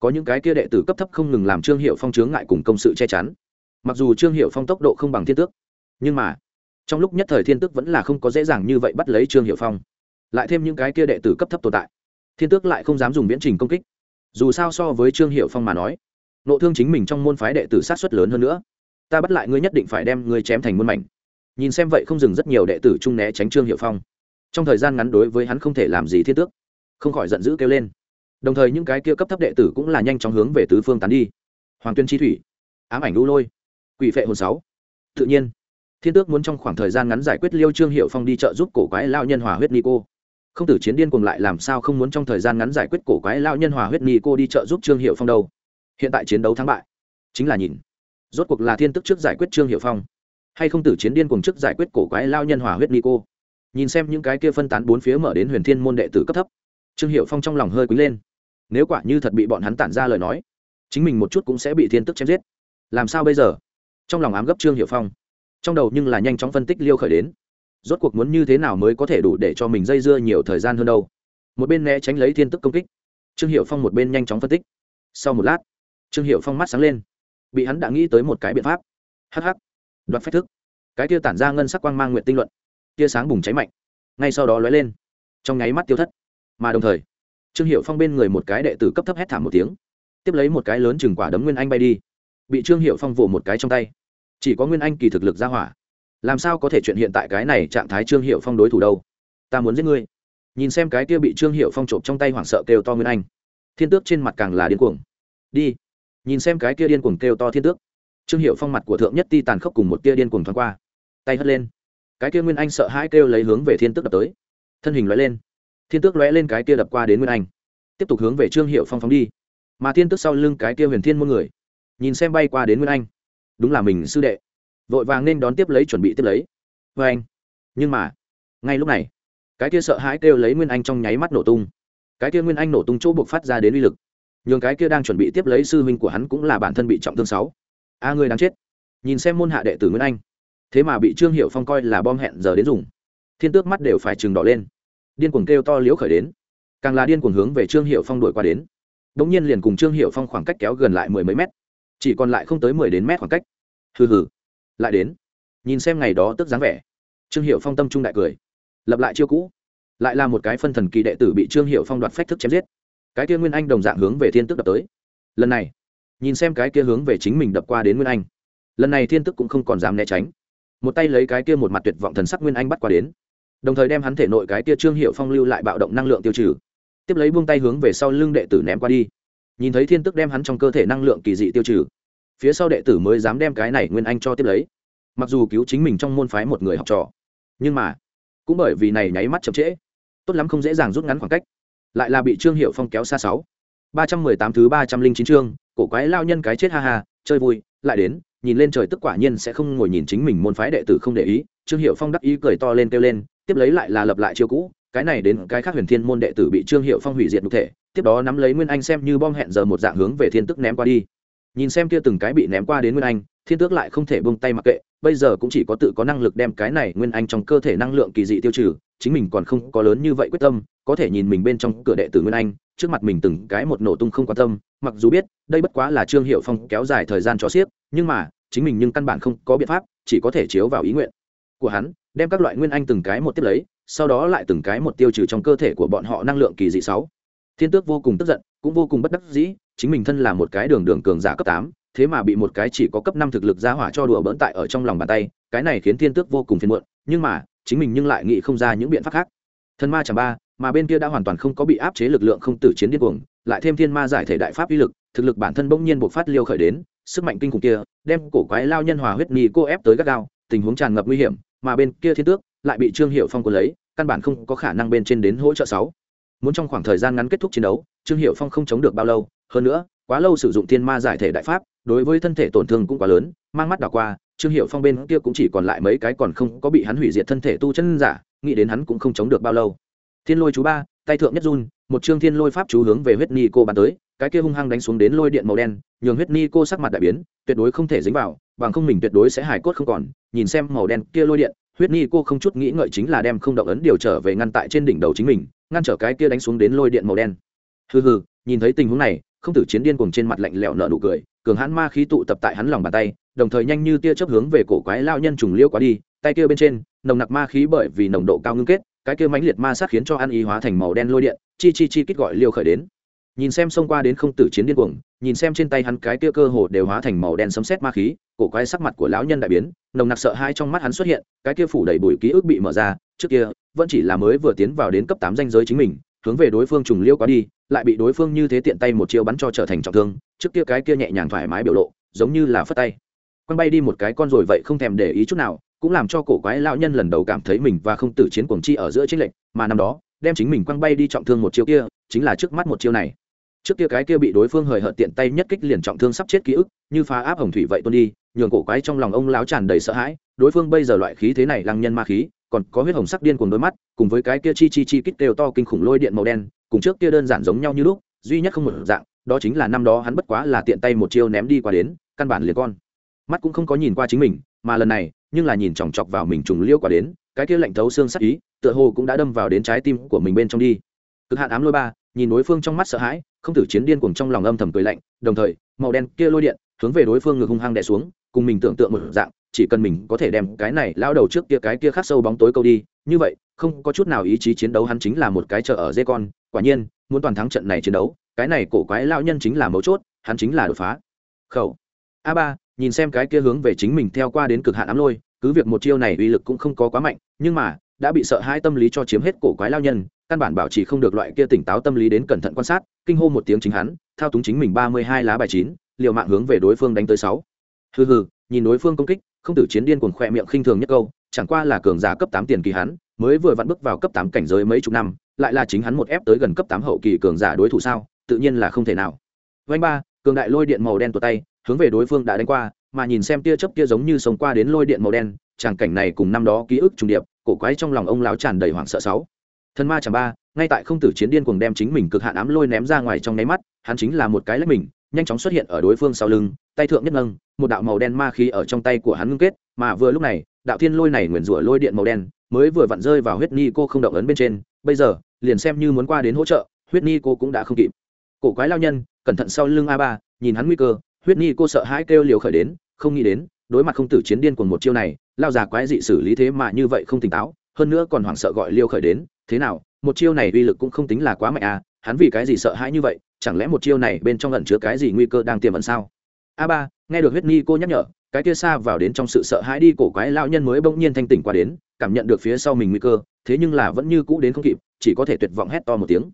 Có những cái kia đệ tử cấp thấp không ngừng làm trương hiệu phong chướng ngại cùng công sự che chắn. Mặc dù trương hiệu phong tốc độ không bằng thiên tước, nhưng mà trong lúc nhất thời thiên tước vẫn là không có dễ dàng như vậy bắt lấy trương hiệu phong. Lại thêm những cái kia đệ tử cấp thấp tồn tại, thiên tước lại không dám dùng viễn trình công kích. Dù sao so với trương hiệu phong mà nói, nộ thương chính mình trong môn phái đệ tử sát xuất lớn hơn nữa. Ta bắt lại ngươi nhất định phải đem ngươi chém thành muôn mảnh. Nhìn xem vậy không dừng rất nhiều đệ tử trung né tránh trương hiệu phong. Trong thời gian ngắn đối với hắn không thể làm gì thiên tước, không khỏi giận dữ kêu lên. Đồng thời những cái kia cấp thấp đệ tử cũng là nhanh chóng hướng về tứ phương tán đi. Hoàng tuyên chi thủy, ám ảnh lưu lôi, quỷ phệ hồn sáu. Tự nhiên thiên tước muốn trong khoảng thời gian ngắn giải quyết liêu trương hiệu phong đi chợ giúp cổ quái lao nhân hòa huyết ni cô. Không tử chiến điên cùng lại làm sao không muốn trong thời gian ngắn giải quyết cổ quái lao nhân hòa huyết ni cô đi chợ giúp trương hiệu phong đâu? Hiện tại chiến đấu thắng bại. Chính là nhìn, rốt cuộc là thiên tức trước giải quyết trương hiệu phong, hay không tử chiến điên cùng trước giải quyết cổ quái lao nhân hòa huyết ni cô? Nhìn xem những cái kia phân tán bốn phía mở đến huyền thiên môn đệ tử cấp thấp, trương hiệu phong trong lòng hơi quý lên. Nếu quả như thật bị bọn hắn tản ra lời nói, chính mình một chút cũng sẽ bị thiên tức chém giết. Làm sao bây giờ? Trong lòng ám gấp trương hiệu phong trong đầu nhưng là nhanh chóng phân tích liêu khởi đến. Rốt cuộc muốn như thế nào mới có thể đủ để cho mình dây dưa nhiều thời gian hơn đâu? Một bên né tránh lấy thiên tức công kích. Trương hiệu phong một bên nhanh chóng phân tích. Sau một lát, trương hiệu phong mắt sáng lên. Bị hắn đã nghĩ tới một cái biện pháp. Hh đoạt phách thức. Cái tia tản ra ngân sắc quang mang nguyện tinh luận. Tia sáng bùng cháy mạnh. Ngay sau đó lóe lên. Trong nháy mắt tiêu thất. Mà đồng thời, trương hiệu phong bên người một cái đệ tử cấp thấp hét thảm một tiếng. Tiếp lấy một cái lớn chừng quả đấm nguyên anh bay đi. Bị trương hiệu phong vỗ một cái trong tay chỉ có nguyên anh kỳ thực lực ra hỏa. Làm sao có thể chuyện hiện tại cái này trạng thái trương hiệu phong đối thủ đâu? Ta muốn giết ngươi. Nhìn xem cái kia bị trương hiệu phong trộm trong tay hoảng sợ kêu to nguyên anh. Thiên tước trên mặt càng là điên cuồng. Đi. Nhìn xem cái kia điên cuồng kêu to thiên tước. Trương hiệu phong mặt của thượng nhất ti tàn khốc cùng một tia điên cuồng thoáng qua. Tay hất lên. Cái kia nguyên anh sợ hãi kêu lấy hướng về thiên tước đập tới. Thân hình lóe lên. Thiên tước lóe lên cái kia đập qua đến nguyên anh. Tiếp tục hướng về trương hiệu phong phóng đi. Mà thiên tước sau lưng cái kia huyền thiên muôn người. Nhìn xem bay qua đến nguyên anh đúng là mình sư đệ. Vội vàng nên đón tiếp lấy chuẩn bị tiếp lấy. Vê anh. Nhưng mà ngay lúc này cái kia sợ hãi kêu lấy nguyên anh trong nháy mắt nổ tung. Cái kia nguyên anh nổ tung chỗ buộc phát ra đến uy lực. Nhường cái kia đang chuẩn bị tiếp lấy sư huynh của hắn cũng là bản thân bị trọng thương sáu. A à, người đang chết. Nhìn xem môn hạ đệ tử nguyên anh. Thế mà bị trương hiệu phong coi là bom hẹn giờ đến dùng. Thiên tước mắt đều phải chừng đỏ lên. Điên cuồng kêu to liếu khởi đến. Càng là điên cuồng hướng về trương hiệu phong đuổi qua đến. Đ ỗ n g nhiên liền cùng trương hiệu phong khoảng cách kéo gần lại mười mấy mét chỉ còn lại không tới mười đến mét khoảng cách. Hừ hừ. Lại đến. Nhìn xem ngày đó tức dáng vẻ. Trương hiệu phong tâm trung đại cười. Lập lại chiêu cũ. Lại là một cái phân thần kỳ đệ tử bị trương hiệu phong đoạt phách thức chém giết. Cái kia nguyên anh đồng dạng hướng về thiên tức đập tới. Lần này, nhìn xem cái kia hướng về chính mình đập qua đến nguyên anh. Lần này thiên tức cũng không còn dám né tránh. Một tay lấy cái kia một mặt tuyệt vọng thần sắc nguyên anh bắt qua đến. Đồng thời đem hắn thể nội cái kia trương hiệu phong lưu lại bạo động năng lượng tiêu trừ. Tiếp lấy buông tay hướng về sau lưng đệ tử ném qua đi nhìn thấy thiên tức đem hắn trong cơ thể năng lượng kỳ dị tiêu trừ, phía sau đệ tử mới dám đem cái này nguyên anh cho tiếp lấy. Mặc dù cứu chính mình trong môn phái một người học trò, nhưng mà cũng bởi vì này nháy mắt chậm trễ, tốt lắm không dễ dàng rút ngắn khoảng cách. Lại là bị trương hiệu phong kéo xa sáu, ba trăm mười tám thứ ba trăm linh chín chương, cổ quái lao nhân cái chết ha ha, chơi vui, lại đến, nhìn lên trời tức quả nhiên sẽ không ngồi nhìn chính mình môn phái đệ tử không để ý. Trương hiệu phong đắc ý cười to lên kêu lên, tiếp lấy lại là lập lại chiêu cũ cái này đến cái khác huyền thiên môn đệ tử bị trương hiệu phong hủy diệt đục thể, tiếp đó nắm lấy nguyên anh xem như bom hẹn giờ một dạng hướng về thiên tức ném qua đi. Nhìn xem kia từng cái bị ném qua đến nguyên anh, thiên tước lại không thể bông tay mặc kệ, bây giờ cũng chỉ có tự có năng lực đem cái này nguyên anh trong cơ thể năng lượng kỳ dị tiêu trừ, chính mình còn không có lớn như vậy quyết tâm, có thể nhìn mình bên trong cửa đệ tử nguyên anh, trước mặt mình từng cái một nổ tung không quan tâm, mặc dù biết, đây bất quá là trương hiệu phong kéo dài thời gian cho xiếc, nhưng mà, chính mình nhưng căn bản không có biện pháp, chỉ có thể chiếu vào ý nguyện của hắn, đem các loại nguyên anh từng cái một tiếp lấy sau đó lại từng cái một tiêu trừ trong cơ thể của bọn họ năng lượng kỳ dị sáu. Thiên tước vô cùng tức giận, cũng vô cùng bất đắc dĩ, chính mình thân là một cái đường đường cường giả cấp tám, thế mà bị một cái chỉ có cấp năm thực lực ra hỏa cho đùa bỡn tại ở trong lòng bàn tay, cái này khiến thiên tước vô cùng phiền muộn, nhưng mà, chính mình nhưng lại nghĩ không ra những biện pháp khác. Thân ma chẳng ba, mà bên kia đã hoàn toàn không có bị áp chế lực lượng không tử chiến điên cuồng, lại thêm thiên ma giải thể đại pháp uy lực, thực lực bản thân bỗng nhiên buộc phát liêu khởi đến, sức mạnh kinh khủng kia, đem cổ quái lao nhân hòa huyết ni cô ép tới gắt gao, tình huống tràn ngập nguy hiểm, mà bên kia thiên tước lại bị trương hiệu phong cuốn lấy, căn bản không có khả năng bên trên đến hỗ trợ sáu. Muốn trong khoảng thời gian ngắn kết thúc chiến đấu, trương hiệu phong không chống được bao lâu, hơn nữa, quá lâu sử dụng thiên ma giải thể đại pháp, đối với thân thể tổn thương cũng quá lớn, mang mắt đảo qua, trương hiệu phong bên kia cũng chỉ còn lại mấy cái còn không có bị hắn hủy diệt thân thể tu chân giả, nghĩ đến hắn cũng không chống được bao lâu. Thiên lôi chú ba, tay thượng nhất run, một trương thiên lôi pháp chú hướng về huyết ni cô bắn tới, cái kia hung hăng đánh xuống đến lôi điện màu đen, nhường huyết ni cô sắc mặt đại biến, tuyệt đối không thể dính vào, bằng không mình tuyệt đối sẽ hài cốt không còn, nhìn xem màu đen kia lôi điện huyết ni cô không chút nghĩ ngợi chính là đem không động ấn điều trở về ngăn tại trên đỉnh đầu chính mình, ngăn trở cái kia đánh xuống đến lôi điện màu đen. Hừ hừ, nhìn thấy tình huống này, không tử chiến điên cuồng trên mặt lạnh lẽo nở nụ cười, cường hãn ma khí tụ tập tại hắn lòng bàn tay, đồng thời nhanh như tia chớp hướng về cổ quái lao nhân trùng liêu quá đi, tay kia bên trên, nồng nặc ma khí bởi vì nồng độ cao ngưng kết, cái kia mãnh liệt ma sát khiến cho ăn ý hóa thành màu đen lôi điện, chi chi chi kích gọi liêu khởi đến. Nhìn xem xông qua đến không tử chiến điên cuồng nhìn xem trên tay hắn cái kia cơ hồ đều hóa thành màu đen sấm sét ma khí, cổ quái sắc mặt của lão nhân đại biến, nồng nặc sợ hãi trong mắt hắn xuất hiện, cái kia phủ đầy bụi ký ức bị mở ra, trước kia, vẫn chỉ là mới vừa tiến vào đến cấp tám danh giới chính mình, hướng về đối phương trùng liêu quá đi, lại bị đối phương như thế tiện tay một chiêu bắn cho trở thành trọng thương, trước kia cái kia nhẹ nhàng thoải mái biểu lộ, giống như là phất tay. Quăng bay đi một cái con rồi vậy không thèm để ý chút nào, cũng làm cho cổ quái lão nhân lần đầu cảm thấy mình và không tử chiến cuồng chi ở giữa chiến lệnh mà năm đó, đem chính mình quăng bay đi trọng thương một chiêu kia, chính là trước mắt một chiêu này trước kia cái kia bị đối phương hời hợt tiện tay nhất kích liền trọng thương sắp chết ký ức, như phá áp hồng thủy vậy tuôn đi, nhường cổ quái trong lòng ông lão tràn đầy sợ hãi, đối phương bây giờ loại khí thế này lăng nhân ma khí, còn có huyết hồng sắc điên cuồng đôi mắt, cùng với cái kia chi chi chi kích đều to kinh khủng lôi điện màu đen, cùng trước kia đơn giản giống nhau như lúc, duy nhất không một dạng, đó chính là năm đó hắn bất quá là tiện tay một chiêu ném đi qua đến, căn bản liền con. Mắt cũng không có nhìn qua chính mình, mà lần này, nhưng là nhìn chòng chọc vào mình trùng liêu quả đến, cái kia lạnh thấu xương sắc ý, tựa hồ cũng đã đâm vào đến trái tim của mình bên trong đi. Cực hạn ám lôi ba nhìn đối phương trong mắt sợ hãi, không tử chiến điên cuồng trong lòng âm thầm cười lạnh, đồng thời, màu đen kia lôi điện hướng về đối phương ngược hung hăng đè xuống, cùng mình tưởng tượng một dạng, chỉ cần mình có thể đem cái này lao đầu trước kia cái kia khắc sâu bóng tối câu đi, như vậy, không có chút nào ý chí chiến đấu hắn chính là một cái chợ ở dê con, quả nhiên, muốn toàn thắng trận này chiến đấu, cái này cổ quái lao nhân chính là mấu chốt, hắn chính là đột phá. Khẩu. A ba, nhìn xem cái kia hướng về chính mình theo qua đến cực hạn ám lôi, cứ việc một chiêu này uy lực cũng không có quá mạnh, nhưng mà đã bị sợ hai tâm lý cho chiếm hết cổ quái lao nhân, căn bản bảo trì không được loại kia tỉnh táo tâm lý đến cẩn thận quan sát, kinh hô một tiếng chính hắn, thao túng chính mình ba mươi hai lá bài chín, liều mạng hướng về đối phương đánh tới sáu. Hừ hừ, nhìn đối phương công kích, không tử chiến điên cuồng khỏe miệng khinh thường nhất câu, chẳng qua là cường giả cấp tám tiền kỳ hắn, mới vừa vặn bước vào cấp tám cảnh giới mấy chục năm, lại là chính hắn một ép tới gần cấp tám hậu kỳ cường giả đối thủ sao, tự nhiên là không thể nào. Vanh ba, cường đại lôi điện màu đen tuột tay, hướng về đối phương đã đánh qua, mà nhìn xem tia chớp kia giống như sống qua đến lôi điện màu đen tràng cảnh này cùng năm đó ký ức trùng điệp, cổ quái trong lòng ông lão tràn đầy hoảng sợ sáu. Thần ma chẳng ba, ngay tại không tử chiến điên cuồng đem chính mình cực hạn ám lôi ném ra ngoài trong nháy mắt, hắn chính là một cái lách mình, nhanh chóng xuất hiện ở đối phương sau lưng, tay thượng nhất nâng, một đạo màu đen ma khí ở trong tay của hắn ngưng kết, mà vừa lúc này, đạo thiên lôi này nguyền rủa lôi điện màu đen, mới vừa vặn rơi vào huyết ni cô không động ấn bên trên, bây giờ, liền xem như muốn qua đến hỗ trợ, huyết ni cô cũng đã không kịp. Cổ quái lao nhân, cẩn thận sau lưng a ba, nhìn hắn nguy cơ, huyết ni cô sợ hãi kêu liều khởi đến, không nghĩ đến, đối mặt không tử chiến điên của một chiêu này lao già quái dị xử lý thế mà như vậy không tỉnh táo, hơn nữa còn hoảng sợ gọi liêu khởi đến, thế nào, một chiêu này uy lực cũng không tính là quá mạnh à hắn vì cái gì sợ hãi như vậy, chẳng lẽ một chiêu này bên trong lẩn chứa cái gì nguy cơ đang tiềm ẩn sao? A ba, nghe được huyết ni cô nhắc nhở, cái kia xa vào đến trong sự sợ hãi đi cổ quái lao nhân mới bỗng nhiên thanh tỉnh qua đến, cảm nhận được phía sau mình nguy cơ, thế nhưng là vẫn như cũ đến không kịp, chỉ có thể tuyệt vọng hét to một tiếng.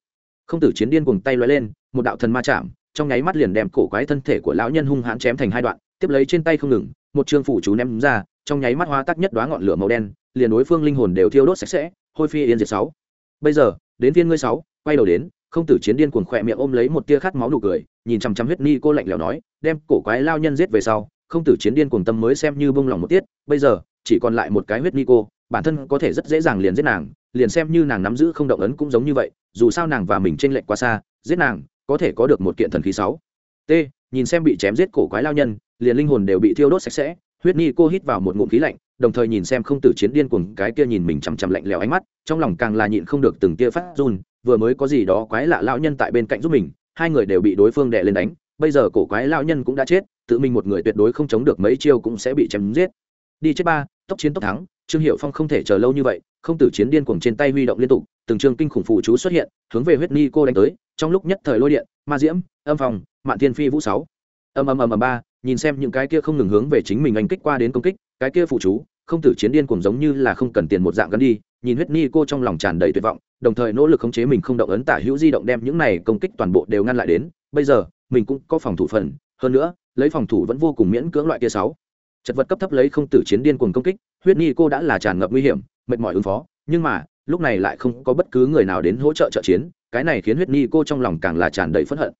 Không tử chiến điên cùng tay loay lên, một đạo thần ma chạm, trong nháy mắt liền đem cổ quái thân thể của lão nhân hung hãn chém thành hai đoạn, tiếp lấy trên tay không ngừng, một chương phủ chú ném ra trong nháy mắt hóa tắc nhất đoá ngọn lửa màu đen, liền đối phương linh hồn đều thiêu đốt sạch sẽ, hôi phi yên diệt sáu. Bây giờ, đến viên ngươi sáu, quay đầu đến, không tử chiến điên cuồng khỏe miệng ôm lấy một tia khát máu nụ cười, nhìn chăm chăm huyết ni cô lạnh lẽo nói, đem cổ quái lao nhân giết về sau, không tử chiến điên cuồng tâm mới xem như bông lòng một tiết, bây giờ, chỉ còn lại một cái huyết ni cô, bản thân có thể rất dễ dàng liền giết nàng, liền xem như nàng nắm giữ không động ấn cũng giống như vậy, dù sao nàng và mình t r ê n lệch quá xa, giết nàng, có thể có được một kiện thần khí sáu. T, nhìn xem bị chém giết cổ quái lao nhân, liền linh hồn đều bị thiêu đốt sạch sẽ huyết ni cô hít vào một ngụm khí lạnh, đồng thời nhìn xem không tử chiến điên cuồng cái kia nhìn mình chằm chằm lạnh lẽo ánh mắt, trong lòng càng là nhịn không được từng tia phát run, vừa mới có gì đó quái lạ lão nhân tại bên cạnh giúp mình, hai người đều bị đối phương đè lên đánh, bây giờ cổ quái lão nhân cũng đã chết, tự mình một người tuyệt đối không chống được mấy chiêu cũng sẽ bị chém giết. Đi chết ba, tốc chiến tốc thắng, trương hiệu phong không thể chờ lâu như vậy, không tử chiến điên cuồng trên tay huy động liên tục, từng trường kinh khủng phụ chú xuất hiện, hướng về huyết ni cô đánh tới, trong lúc nhất thời lôi điện, ma diễm, âm phòng mạn thiên phi vũ sáu. Âm âm âm âm ba nhìn xem những cái kia không ngừng hướng về chính mình anh kích qua đến công kích, cái kia phụ chú, không tử chiến điên cuồng giống như là không cần tiền một dạng gắn đi, nhìn huyết ni cô trong lòng tràn đầy tuyệt vọng, đồng thời nỗ lực khống chế mình không động ấn tả hữu di động đem những này công kích toàn bộ đều ngăn lại đến, bây giờ, mình cũng có phòng thủ phần, hơn nữa, lấy phòng thủ vẫn vô cùng miễn cưỡng loại kia sáu. Chật vật cấp thấp lấy không tử chiến điên cuồng công kích, huyết ni cô đã là tràn ngập nguy hiểm, mệt mỏi ứng phó, nhưng mà, lúc này lại không có bất cứ người nào đến hỗ trợ trợ chiến, cái này khiến huyết ni cô trong lòng càng là tràn đầy phẫn hận.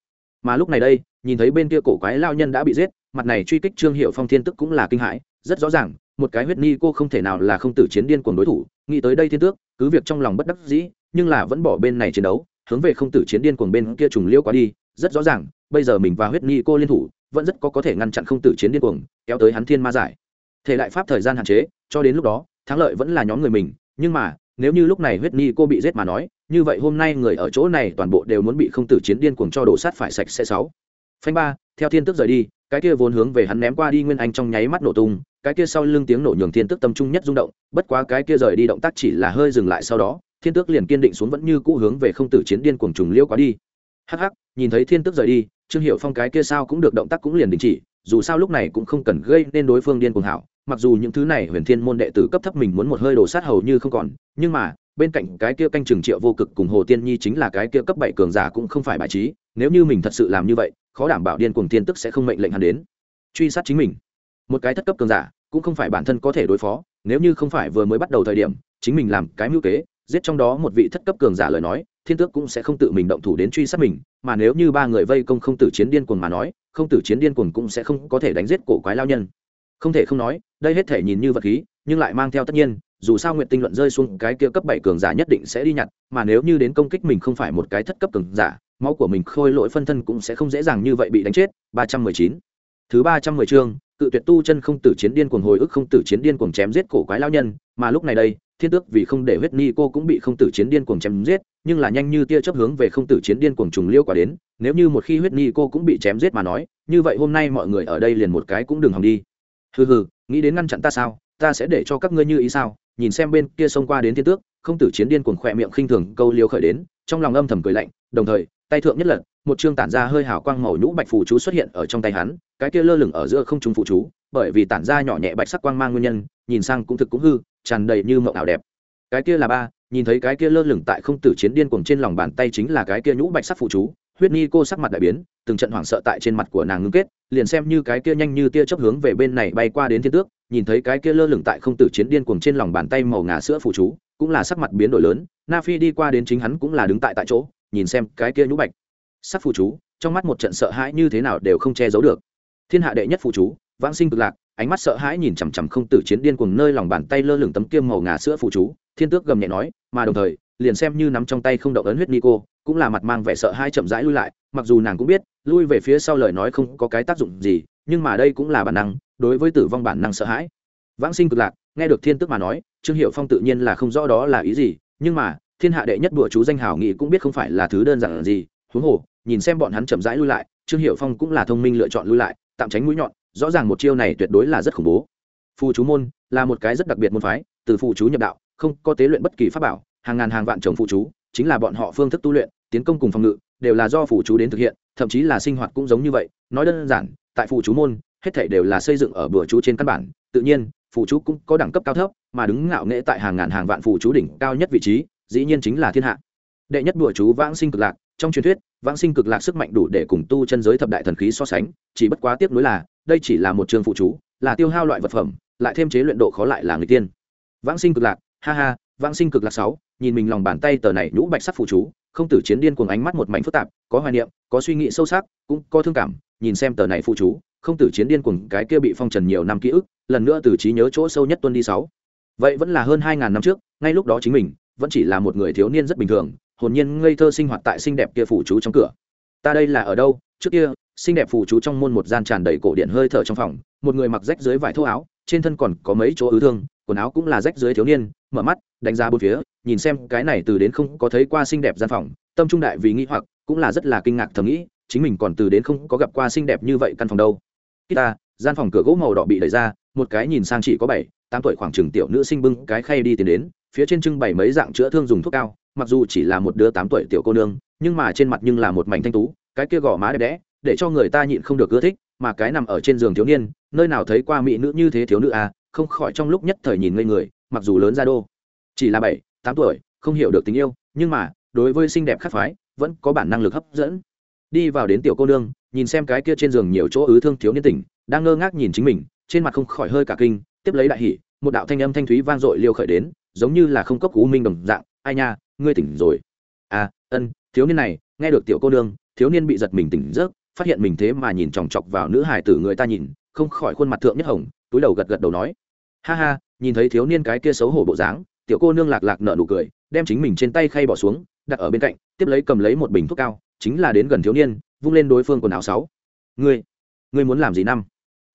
Mà lúc này đây, nhìn thấy bên kia cổ quái lao nhân đã bị giết mặt này truy kích trương hiệu phong thiên tức cũng là kinh hãi, rất rõ ràng, một cái huyết ni cô không thể nào là không tử chiến điên cùng đối thủ, nghĩ tới đây thiên tước, cứ việc trong lòng bất đắc dĩ, nhưng là vẫn bỏ bên này chiến đấu, hướng về không tử chiến điên cuồng bên kia trùng liêu quá đi, rất rõ ràng, bây giờ mình và huyết ni cô liên thủ, vẫn rất có có thể ngăn chặn không tử chiến điên cuồng, kéo tới hắn thiên ma giải. Thể đại pháp thời gian hạn chế, cho đến lúc đó, thắng lợi vẫn là nhóm người mình, nhưng mà, nếu như lúc này huyết ni cô bị giết mà nói, như vậy hôm nay người ở chỗ này toàn bộ đều muốn bị không tử chiến điên cuồng cho đổ sát phải sạch sẽ sáu. Phanh ba, theo thiên tước rời đi cái kia vốn hướng về hắn ném qua đi nguyên anh trong nháy mắt nổ tung, cái kia sau lưng tiếng nổ nhường thiên Tước tâm trung nhất rung động, bất quá cái kia rời đi động tác chỉ là hơi dừng lại sau đó, thiên tước liền kiên định xuống vẫn như cũ hướng về không tử chiến điên cuồng trùng liêu quá đi. Hắc hắc, nhìn thấy thiên tước rời đi, trương hiệu phong cái kia sao cũng được động tác cũng liền đình chỉ, dù sao lúc này cũng không cần gây nên đối phương điên cuồng hảo, mặc dù những thứ này huyền thiên môn đệ tử cấp thấp mình muốn một hơi đổ sát hầu như không còn, nhưng mà, bên cạnh cái kia canh chừng triệu vô cực cùng hồ tiên nhi chính là cái kia cấp bảy cường giả cũng không phải bài trí, nếu như mình thật sự làm như vậy khó đảm bảo điên cuồng thiên tức sẽ không mệnh lệnh hắn đến. Truy sát chính mình. Một cái thất cấp cường giả, cũng không phải bản thân có thể đối phó, nếu như không phải vừa mới bắt đầu thời điểm, chính mình làm cái mưu kế, giết trong đó một vị thất cấp cường giả lời nói, thiên tước cũng sẽ không tự mình động thủ đến truy sát mình, mà nếu như ba người vây công không tử chiến điên cuồng mà nói, không tử chiến điên cuồng cũng sẽ không có thể đánh giết cổ quái lao nhân. Không thể không nói, đây hết thể nhìn như vật khí, nhưng lại mang theo tất nhiên, dù sao nguyện tinh luận rơi xuống cái kia cấp bảy cường giả nhất định sẽ đi nhặt, mà nếu như đến công kích mình không phải một cái thất cấp cường giả máu của mình khôi lỗi phân thân cũng sẽ không dễ dàng như vậy bị đánh chết. Ba trăm mười chín. Thứ ba trăm mười chương, cự tuyệt tu chân không tử chiến điên cuồng hồi ức không tử chiến điên cuồng chém giết cổ quái lao nhân. Mà lúc này đây, thiên tước vì không để huyết ni cô cũng bị không tử chiến điên cuồng chém giết, nhưng là nhanh như tia chớp hướng về không tử chiến điên cuồng trùng liêu quả đến. Nếu như một khi huyết ni cô cũng bị chém giết mà nói, như vậy hôm nay mọi người ở đây liền một cái cũng đừng hòng đi. Hừ hừ, nghĩ đến ngăn chặn ta sao? Ta sẽ để cho các ngươi như ý sao? Nhìn xem bên kia xông qua đến thiên tước, không tử chiến điên cuồng khỏe miệng khinh thường, câu liêu khởi đến, trong lòng âm thầm cười lạnh, đồng thời tay thượng nhất lật một chương tản ra hơi hào quang màu nhũ bạch phù chú xuất hiện ở trong tay hắn, cái kia lơ lửng ở giữa không trung phù chú, bởi vì tản ra nhỏ nhẹ bạch sắc quang mang nguyên nhân, nhìn sang cũng thực cũng hư, tràn đầy như mộng ảo đẹp. Cái kia là ba, nhìn thấy cái kia lơ lửng tại không tử chiến điên cuồng trên lòng bàn tay chính là cái kia nhũ bạch sắc phù chú, huyết ni cô sắc mặt đại biến, từng trận hoảng sợ tại trên mặt của nàng ngưng kết, liền xem như cái kia nhanh như tia chớp hướng về bên này bay qua đến thiên tước, nhìn thấy cái kia lơ lửng tại không tử chiến điên cuồng trên lòng bàn tay màu ngà sữa phù chú, cũng là sắc mặt biến đổi lớn, na phi đi qua đến chính hắn cũng là đứng tại tại chỗ nhìn xem cái kia nhũ bạch. Sắc phù chú, trong mắt một trận sợ hãi như thế nào đều không che giấu được. Thiên hạ đệ nhất phù chú, vãng sinh cực lạc, ánh mắt sợ hãi nhìn chằm chằm không tử chiến điên cuồng nơi lòng bàn tay lơ lửng tấm kiêm màu ngà sữa phù chú, thiên tước gầm nhẹ nói, mà đồng thời, liền xem như nắm trong tay không động ấn huyết nico, cũng là mặt mang vẻ sợ hai chậm rãi lui lại, mặc dù nàng cũng biết, lui về phía sau lời nói không có cái tác dụng gì, nhưng mà đây cũng là bản năng, đối với tử vong bản năng sợ hãi. Vãng sinh cực lạc, nghe được thiên tước mà nói, trương hiệu phong tự nhiên là không rõ đó là ý gì, nhưng mà thiên hạ đệ nhất bữa chú danh hảo nghị cũng biết không phải là thứ đơn giản gì. Huống hồ, nhìn xem bọn hắn chậm rãi lui lại, trương hiệu phong cũng là thông minh lựa chọn lui lại, tạm tránh mũi nhọn, rõ ràng một chiêu này tuyệt đối là rất khủng bố. Phù chú môn là một cái rất đặc biệt môn phái, từ phù chú nhập đạo, không có tế luyện bất kỳ pháp bảo, hàng ngàn hàng vạn chồng phù chú, chính là bọn họ phương thức tu luyện, tiến công cùng phòng ngự, đều là do phù chú đến thực hiện, thậm chí là sinh hoạt cũng giống như vậy. Nói đơn giản, tại phù chú môn, hết thảy đều là xây dựng ở bữa chú trên căn bản. Tự nhiên, phù chú cũng có đẳng cấp cao thấp, mà đứng ngạo nghệ tại hàng ngàn hàng vạn phù chú đỉnh cao nhất vị trí dĩ nhiên chính là thiên hạ. Đệ nhất bữa chú vãng sinh cực lạc, trong truyền thuyết, vãng sinh cực lạc sức mạnh đủ để cùng tu chân giới thập đại thần khí so sánh, chỉ bất quá tiếc nối là, đây chỉ là một trường phụ chú, là tiêu hao loại vật phẩm, lại thêm chế luyện độ khó lại là người tiên. Vãng sinh cực lạc, ha ha, vãng sinh cực lạc sáu, nhìn mình lòng bàn tay tờ này nhũ bạch sắc phụ chú, không tử chiến điên cuồng ánh mắt một mảnh phức tạp, có hoài niệm, có suy nghĩ sâu sắc, cũng có thương cảm, nhìn xem tờ này phụ chú, không tử chiến điên cuồng cái kia bị phong trần nhiều năm ký ức, lần nữa từ trí nhớ chỗ sâu nhất tuân đi sáu. Vậy vẫn là hơn hai ngàn năm trước, ngay lúc đó chính mình vẫn chỉ là một người thiếu niên rất bình thường, hồn nhiên ngây thơ sinh hoạt tại xinh đẹp kia phủ chú trong cửa. Ta đây là ở đâu? Trước kia, xinh đẹp phủ chú trong môn một gian tràn đầy cổ điện hơi thở trong phòng, một người mặc rách dưới vải thô áo, trên thân còn có mấy chỗ ứ thương, quần áo cũng là rách dưới thiếu niên, mở mắt, đánh giá bốn phía, nhìn xem cái này từ đến không có thấy qua xinh đẹp gian phòng, tâm trung đại vì nghĩ hoặc, cũng là rất là kinh ngạc thầm nghĩ, chính mình còn từ đến không có gặp qua xinh đẹp như vậy căn phòng đâu. Kita gian phòng cửa gỗ màu đỏ bị đẩy ra, một cái nhìn sang chỉ có bảy, tám tuổi khoảng chừng tiểu nữ sinh bưng cái khay đi tiến đến phía trên trưng bày mấy dạng chữa thương dùng thuốc cao, mặc dù chỉ là một đứa tám tuổi tiểu cô nương, nhưng mà trên mặt nhưng là một mảnh thanh tú, cái kia gò má đẹp đẽ, để cho người ta nhịn không được ưa thích, mà cái nằm ở trên giường thiếu niên, nơi nào thấy qua mỹ nữ như thế thiếu nữ à không khỏi trong lúc nhất thời nhìn ngây người, mặc dù lớn ra đô. Chỉ là bảy, tám tuổi, không hiểu được tình yêu, nhưng mà, đối với xinh đẹp khắc phái vẫn có bản năng lực hấp dẫn. Đi vào đến tiểu cô nương, nhìn xem cái kia trên giường nhiều chỗ ứ thương thiếu niên tỉnh, đang ngơ ngác nhìn chính mình, trên mặt không khỏi hơi cả kinh, tiếp lấy đại hỉ, một đạo thanh âm thanh thúy vang dội liêu khởi đến giống như là không cốc cú minh đồng dạng, ai nha, ngươi tỉnh rồi. À ân, thiếu niên này, nghe được tiểu cô nương, thiếu niên bị giật mình tỉnh giấc, phát hiện mình thế mà nhìn chòng chọc vào nữ hải tử người ta nhìn, không khỏi khuôn mặt thượng nhất hồng, túi đầu gật gật đầu nói, ha ha, nhìn thấy thiếu niên cái kia xấu hổ bộ dáng, tiểu cô nương lạc lạc nở nụ cười, đem chính mình trên tay khay bỏ xuống, đặt ở bên cạnh, tiếp lấy cầm lấy một bình thuốc cao, chính là đến gần thiếu niên, vung lên đối phương quần áo sáu. Ngươi ngươi muốn làm gì năm?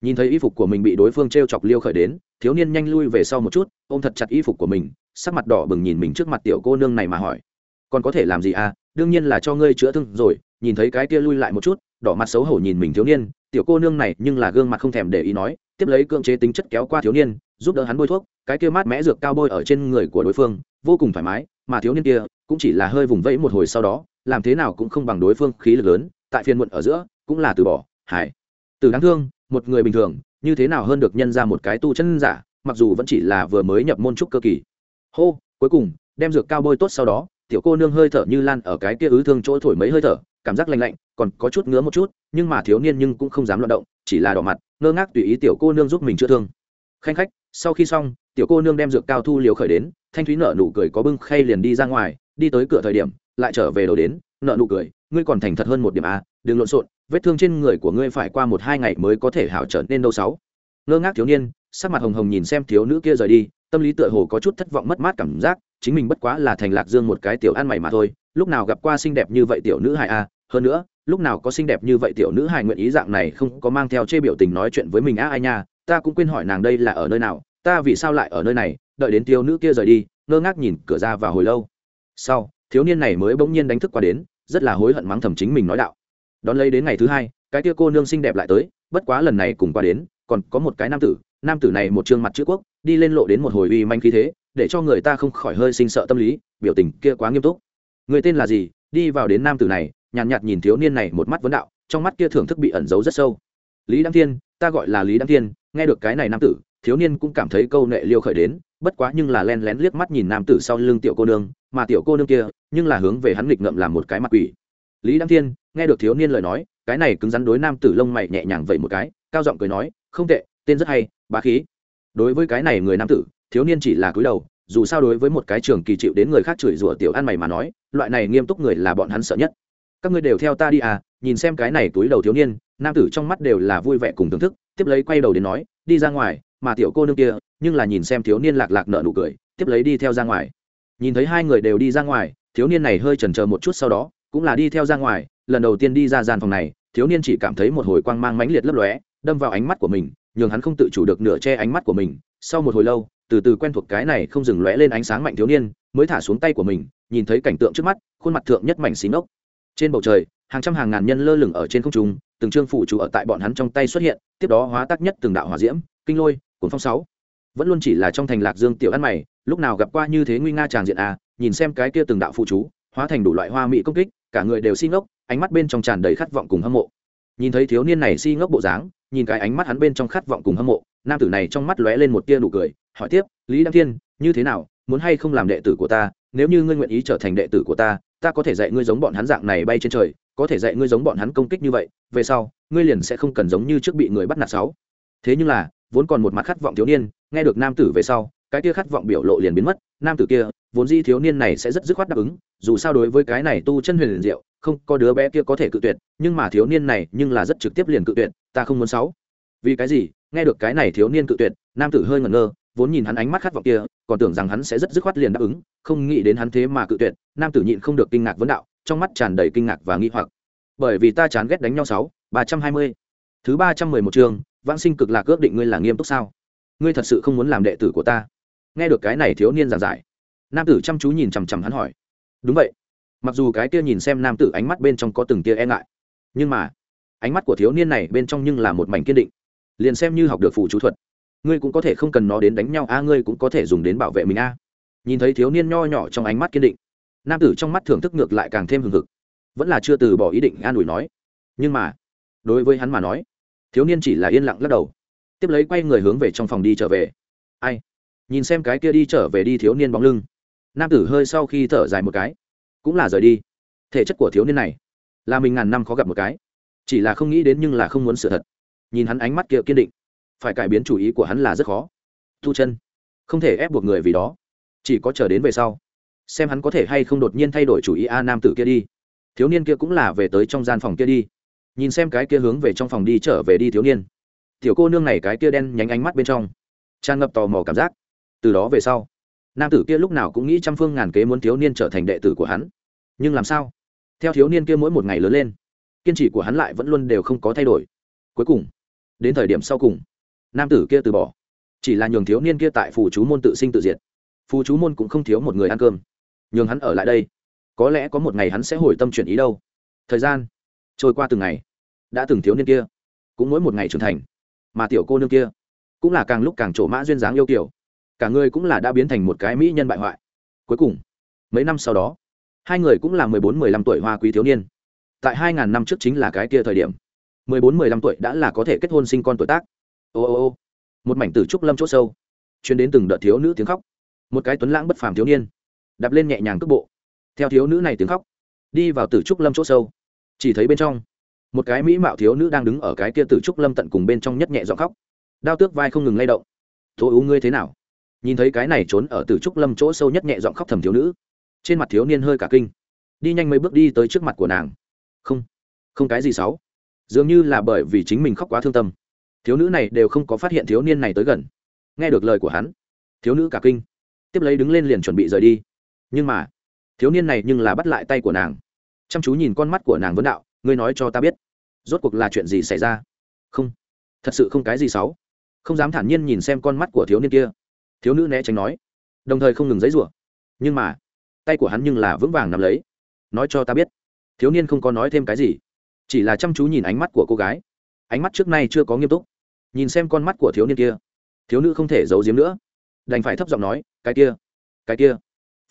Nhìn thấy y phục của mình bị đối phương t r e o chọc liêu khởi đến thiếu niên nhanh lui về sau một chút, ôm thật chặt y phục của mình, sắc mặt đỏ bừng nhìn mình trước mặt tiểu cô nương này mà hỏi, còn có thể làm gì à? Đương nhiên là cho ngươi chữa thương rồi, nhìn thấy cái kia lui lại một chút, đỏ mặt xấu hổ nhìn mình thiếu niên, tiểu cô nương này nhưng là gương mặt không thèm để ý nói, tiếp lấy cưỡng chế tính chất kéo qua thiếu niên, giúp đỡ hắn bôi thuốc, cái kia mát mẽ dược cao bôi ở trên người của đối phương, vô cùng thoải mái, mà thiếu niên kia cũng chỉ là hơi vùng vẫy một hồi sau đó, làm thế nào cũng không bằng đối phương khí lực lớn, tại phiên muộn ở giữa, cũng là từ bỏ hải từ đáng thương, một người bình thường như thế nào hơn được nhân ra một cái tu chân giả, mặc dù vẫn chỉ là vừa mới nhập môn trúc cơ kỳ. Hô, cuối cùng, đem dược cao bôi tốt sau đó, tiểu cô nương hơi thở như lan ở cái kia ứ thương chỗ thổi mấy hơi thở, cảm giác lành lạnh, còn có chút ngứa một chút, nhưng mà thiếu niên nhưng cũng không dám loạt động, chỉ là đỏ mặt, ngơ ngác tùy ý tiểu cô nương giúp mình chữa thương. Khanh khách, sau khi xong, tiểu cô nương đem dược cao thu liều khởi đến, thanh thúy nợ nụ cười có bưng khay liền đi ra ngoài, đi tới cửa thời điểm, lại trở về đầu đến nợ nụ cười, ngươi còn thành thật hơn một điểm a đừng lộn xộn vết thương trên người của ngươi phải qua một hai ngày mới có thể hảo trở nên đâu sáu. Ngơ ngác thiếu niên, sắc mặt hồng hồng nhìn xem thiếu nữ kia rời đi, tâm lý tựa hồ có chút thất vọng mất mát cảm giác, chính mình bất quá là thành lạc dương một cái tiểu ăn mày mà thôi, lúc nào gặp qua xinh đẹp như vậy tiểu nữ hài a hơn nữa, lúc nào có xinh đẹp như vậy tiểu nữ hài nguyện ý dạng này không có mang theo chê biểu tình nói chuyện với mình a ai nha? Ta cũng quên hỏi nàng đây là ở nơi nào, ta vì sao lại ở nơi này? Đợi đến thiếu nữ kia rời đi, ngơ ngác nhìn cửa ra và hồi lâu. Sau, thiếu niên này mới bỗng nhiên đánh thức qua đến, rất là hối hận mắng thầm chính mình nói đạo đón lấy đến ngày thứ hai cái tia cô nương xinh đẹp lại tới bất quá lần này cùng qua đến còn có một cái nam tử nam tử này một trương mặt chữ quốc đi lên lộ đến một hồi uy manh khí thế để cho người ta không khỏi hơi sinh sợ tâm lý biểu tình kia quá nghiêm túc. Người tên là gì? Đi vào đến nam tử này nhàn nhạt, nhạt nhìn thiếu niên này một mắt vấn đạo trong mắt kia thưởng thức bị ẩn giấu rất sâu. Lý đăng thiên ta gọi là lý đăng thiên nghe được cái này nam tử thiếu niên cũng cảm thấy câu nệ liêu khởi đến bất quá nhưng là len lén liếc mắt nhìn nam tử sau lưng tiểu cô nương mà tiểu cô nương kia nhưng là hướng về hắn nghịch ngợm làm một cái mặt quỷ. Lý đăng thiên nghe được thiếu niên lời nói, cái này cứng rắn đối nam tử lông mày nhẹ nhàng vậy một cái, cao giọng cười nói, không tệ, tên rất hay, bá khí. Đối với cái này người nam tử, thiếu niên chỉ là cúi đầu, dù sao đối với một cái trường kỳ chịu đến người khác chửi rủa tiểu ăn mày mà nói, loại này nghiêm túc người là bọn hắn sợ nhất. Các ngươi đều theo ta đi à nhìn xem cái này túi đầu thiếu niên. Nam tử trong mắt đều là vui vẻ cùng thưởng thức, tiếp lấy quay đầu đến nói, đi ra ngoài, mà tiểu cô nương kia, nhưng là nhìn xem thiếu niên lạc lạc nợ nụ cười, tiếp lấy đi theo ra ngoài. Nhìn thấy hai người đều đi ra ngoài, thiếu niên này hơi chần chờ một chút sau đó, cũng là đi theo ra ngoài lần đầu tiên đi ra gian phòng này, thiếu niên chỉ cảm thấy một hồi quang mang mãnh liệt lấp lóe, đâm vào ánh mắt của mình, nhường hắn không tự chủ được nửa che ánh mắt của mình. Sau một hồi lâu, từ từ quen thuộc cái này không dừng lóe lên ánh sáng mạnh thiếu niên, mới thả xuống tay của mình, nhìn thấy cảnh tượng trước mắt, khuôn mặt thượng nhất mảnh xí ngốc. Trên bầu trời, hàng trăm hàng ngàn nhân lơ lửng ở trên không trung, từng trương phụ chủ ở tại bọn hắn trong tay xuất hiện, tiếp đó hóa tác nhất từng đạo hỏa diễm, kinh lôi, cuốn phong sáu. Vẫn luôn chỉ là trong thành lạc dương tiểu ăn mày, lúc nào gặp qua như thế nguy nga tràng diện à nhìn xem cái kia từng đạo phụ chú hóa thành đủ loại hoa mỹ công kích cả người đều si ngốc, ánh mắt bên trong tràn đầy khát vọng cùng hâm mộ. Nhìn thấy thiếu niên này si ngốc bộ dáng, nhìn cái ánh mắt hắn bên trong khát vọng cùng hâm mộ, nam tử này trong mắt lóe lên một tia nụ cười, hỏi tiếp, lý đăng thiên, như thế nào, muốn hay không làm đệ tử của ta? Nếu như ngươi nguyện ý trở thành đệ tử của ta ta có thể dạy ngươi giống bọn hắn dạng này bay trên trời, có thể dạy ngươi giống bọn hắn công kích như vậy, về sau, ngươi liền sẽ không cần giống như trước bị người bắt nạt sáu. Thế nhưng là, vốn còn một mặt khát vọng thiếu niên, nghe được nam tử về sau cái kia khát vọng biểu lộ liền biến mất, nam tử kia, vốn di thiếu niên này sẽ rất dứt khoát đáp ứng, dù sao đối với cái này tu chân huyền liền diệu, không có đứa bé kia có thể cự tuyệt, nhưng mà thiếu niên này nhưng là rất trực tiếp liền cự tuyệt, ta không muốn sáu. Vì cái gì? Nghe được cái này thiếu niên cự tuyệt, nam tử hơi ngẩn ngơ, vốn nhìn hắn ánh mắt khát vọng kia, còn tưởng rằng hắn sẽ rất dứt khoát liền đáp ứng, không nghĩ đến hắn thế mà cự tuyệt, nam tử nhịn không được kinh ngạc vấn đạo, trong mắt tràn đầy kinh ngạc và nghi hoặc. Bởi vì ta chán ghét đánh nhau sáu, ba trăm hai mươi. Thứ ba trăm mười một chương, vãng sinh cực lạc ước định ngươi là nghiêm túc sao? Ngươi thật sự không muốn làm đệ tử của ta nghe được cái này thiếu niên giảng giải. Nam tử chăm chú nhìn chằm chằm hắn hỏi. Đúng vậy. Mặc dù cái kia nhìn xem nam tử ánh mắt bên trong có từng tia e ngại, nhưng mà, ánh mắt của thiếu niên này bên trong nhưng là một mảnh kiên định. Liền xem như học được phù chú thuật, ngươi cũng có thể không cần nó đến đánh nhau, a, ngươi cũng có thể dùng đến bảo vệ mình, a. Nhìn thấy thiếu niên nho nhỏ trong ánh mắt kiên định, nam tử trong mắt thưởng thức ngược lại càng thêm hừng hực, vẫn là chưa từ bỏ ý định an ủi nói. Nhưng mà, đối với hắn mà nói, thiếu niên chỉ là yên lặng lắc đầu, tiếp lấy quay người hướng về trong phòng đi trở về. Ai? Nhìn xem cái kia đi trở về đi thiếu niên bóng lưng. Nam tử hơi sau khi thở dài một cái, cũng là rời đi. Thể chất của thiếu niên này là mình ngàn năm khó gặp một cái, chỉ là không nghĩ đến nhưng là không muốn sự thật. Nhìn hắn ánh mắt kia kiên định, phải cải biến chủ ý của hắn là rất khó. Thu chân, không thể ép buộc người vì đó, chỉ có chờ đến về sau, xem hắn có thể hay không đột nhiên thay đổi chủ ý a nam tử kia đi. Thiếu niên kia cũng là về tới trong gian phòng kia đi. Nhìn xem cái kia hướng về trong phòng đi trở về đi thiếu niên. Tiểu cô nương này cái kia đen nhánh ánh mắt bên trong, tràn ngập tò mò cảm giác từ đó về sau, nam tử kia lúc nào cũng nghĩ trăm phương ngàn kế muốn thiếu niên trở thành đệ tử của hắn. Nhưng làm sao? Theo thiếu niên kia mỗi một ngày lớn lên, kiên trì của hắn lại vẫn luôn đều không có thay đổi. Cuối cùng, đến thời điểm sau cùng, nam tử kia từ bỏ. Chỉ là nhường thiếu niên kia tại phù chú môn tự sinh tự diệt. Phù chú môn cũng không thiếu một người ăn cơm. Nhường hắn ở lại đây, có lẽ có một ngày hắn sẽ hồi tâm chuyển ý đâu. Thời gian trôi qua từng ngày, đã từng thiếu niên kia cũng mỗi một ngày trưởng thành, mà tiểu cô nương kia cũng là càng lúc càng trổ mã duyên dáng yêu kiểu cả người cũng là đã biến thành một cái mỹ nhân bại hoại. Cuối cùng, mấy năm sau đó, hai người cũng là mười bốn, mười lăm tuổi hoa quý thiếu niên. Tại hai ngàn năm trước chính là cái kia thời điểm. mười bốn, mười lăm tuổi đã là có thể kết hôn sinh con tuổi tác. Ô ô ô, một mảnh tử trúc lâm chỗ sâu chuyến đến từng đợt thiếu nữ tiếng khóc. Một cái tuấn lãng bất phàm thiếu niên, đạp lên nhẹ nhàng cước bộ. Theo thiếu nữ này tiếng khóc, đi vào tử trúc lâm chỗ sâu. Chỉ thấy bên trong, một cái mỹ mạo thiếu nữ đang đứng ở cái kia tử trúc lâm tận cùng bên trong nhất nhẹ giọng khóc. Đao tước vai không ngừng lay động. Tố ú ngươi thế nào? Nhìn thấy cái này trốn ở tử trúc lâm chỗ sâu nhất nhẹ giọng khóc thầm thiếu nữ. Trên mặt thiếu niên hơi cả kinh. Đi nhanh mấy bước đi tới trước mặt của nàng. Không không cái gì xấu. Dường như là bởi vì chính mình khóc quá thương tâm. Thiếu nữ này đều không có phát hiện thiếu niên này tới gần. Nghe được lời của hắn, thiếu nữ cả kinh. Tiếp lấy đứng lên liền chuẩn bị rời đi. Nhưng mà, thiếu niên này nhưng là bắt lại tay của nàng. Chăm chú nhìn con mắt của nàng vấn đạo, ngươi nói cho ta biết, rốt cuộc là chuyện gì xảy ra? Không, thật sự không cái gì xấu. Không dám thản nhiên nhìn xem con mắt của thiếu niên kia thiếu nữ né tránh nói, đồng thời không ngừng giấy rủa nhưng mà, tay của hắn nhưng là vững vàng nắm lấy. Nói cho ta biết, thiếu niên không có nói thêm cái gì, chỉ là chăm chú nhìn ánh mắt của cô gái. Ánh mắt trước nay chưa có nghiêm túc. Nhìn xem con mắt của thiếu niên kia, thiếu nữ không thể giấu giếm nữa. Đành phải thấp giọng nói, cái kia cái kia.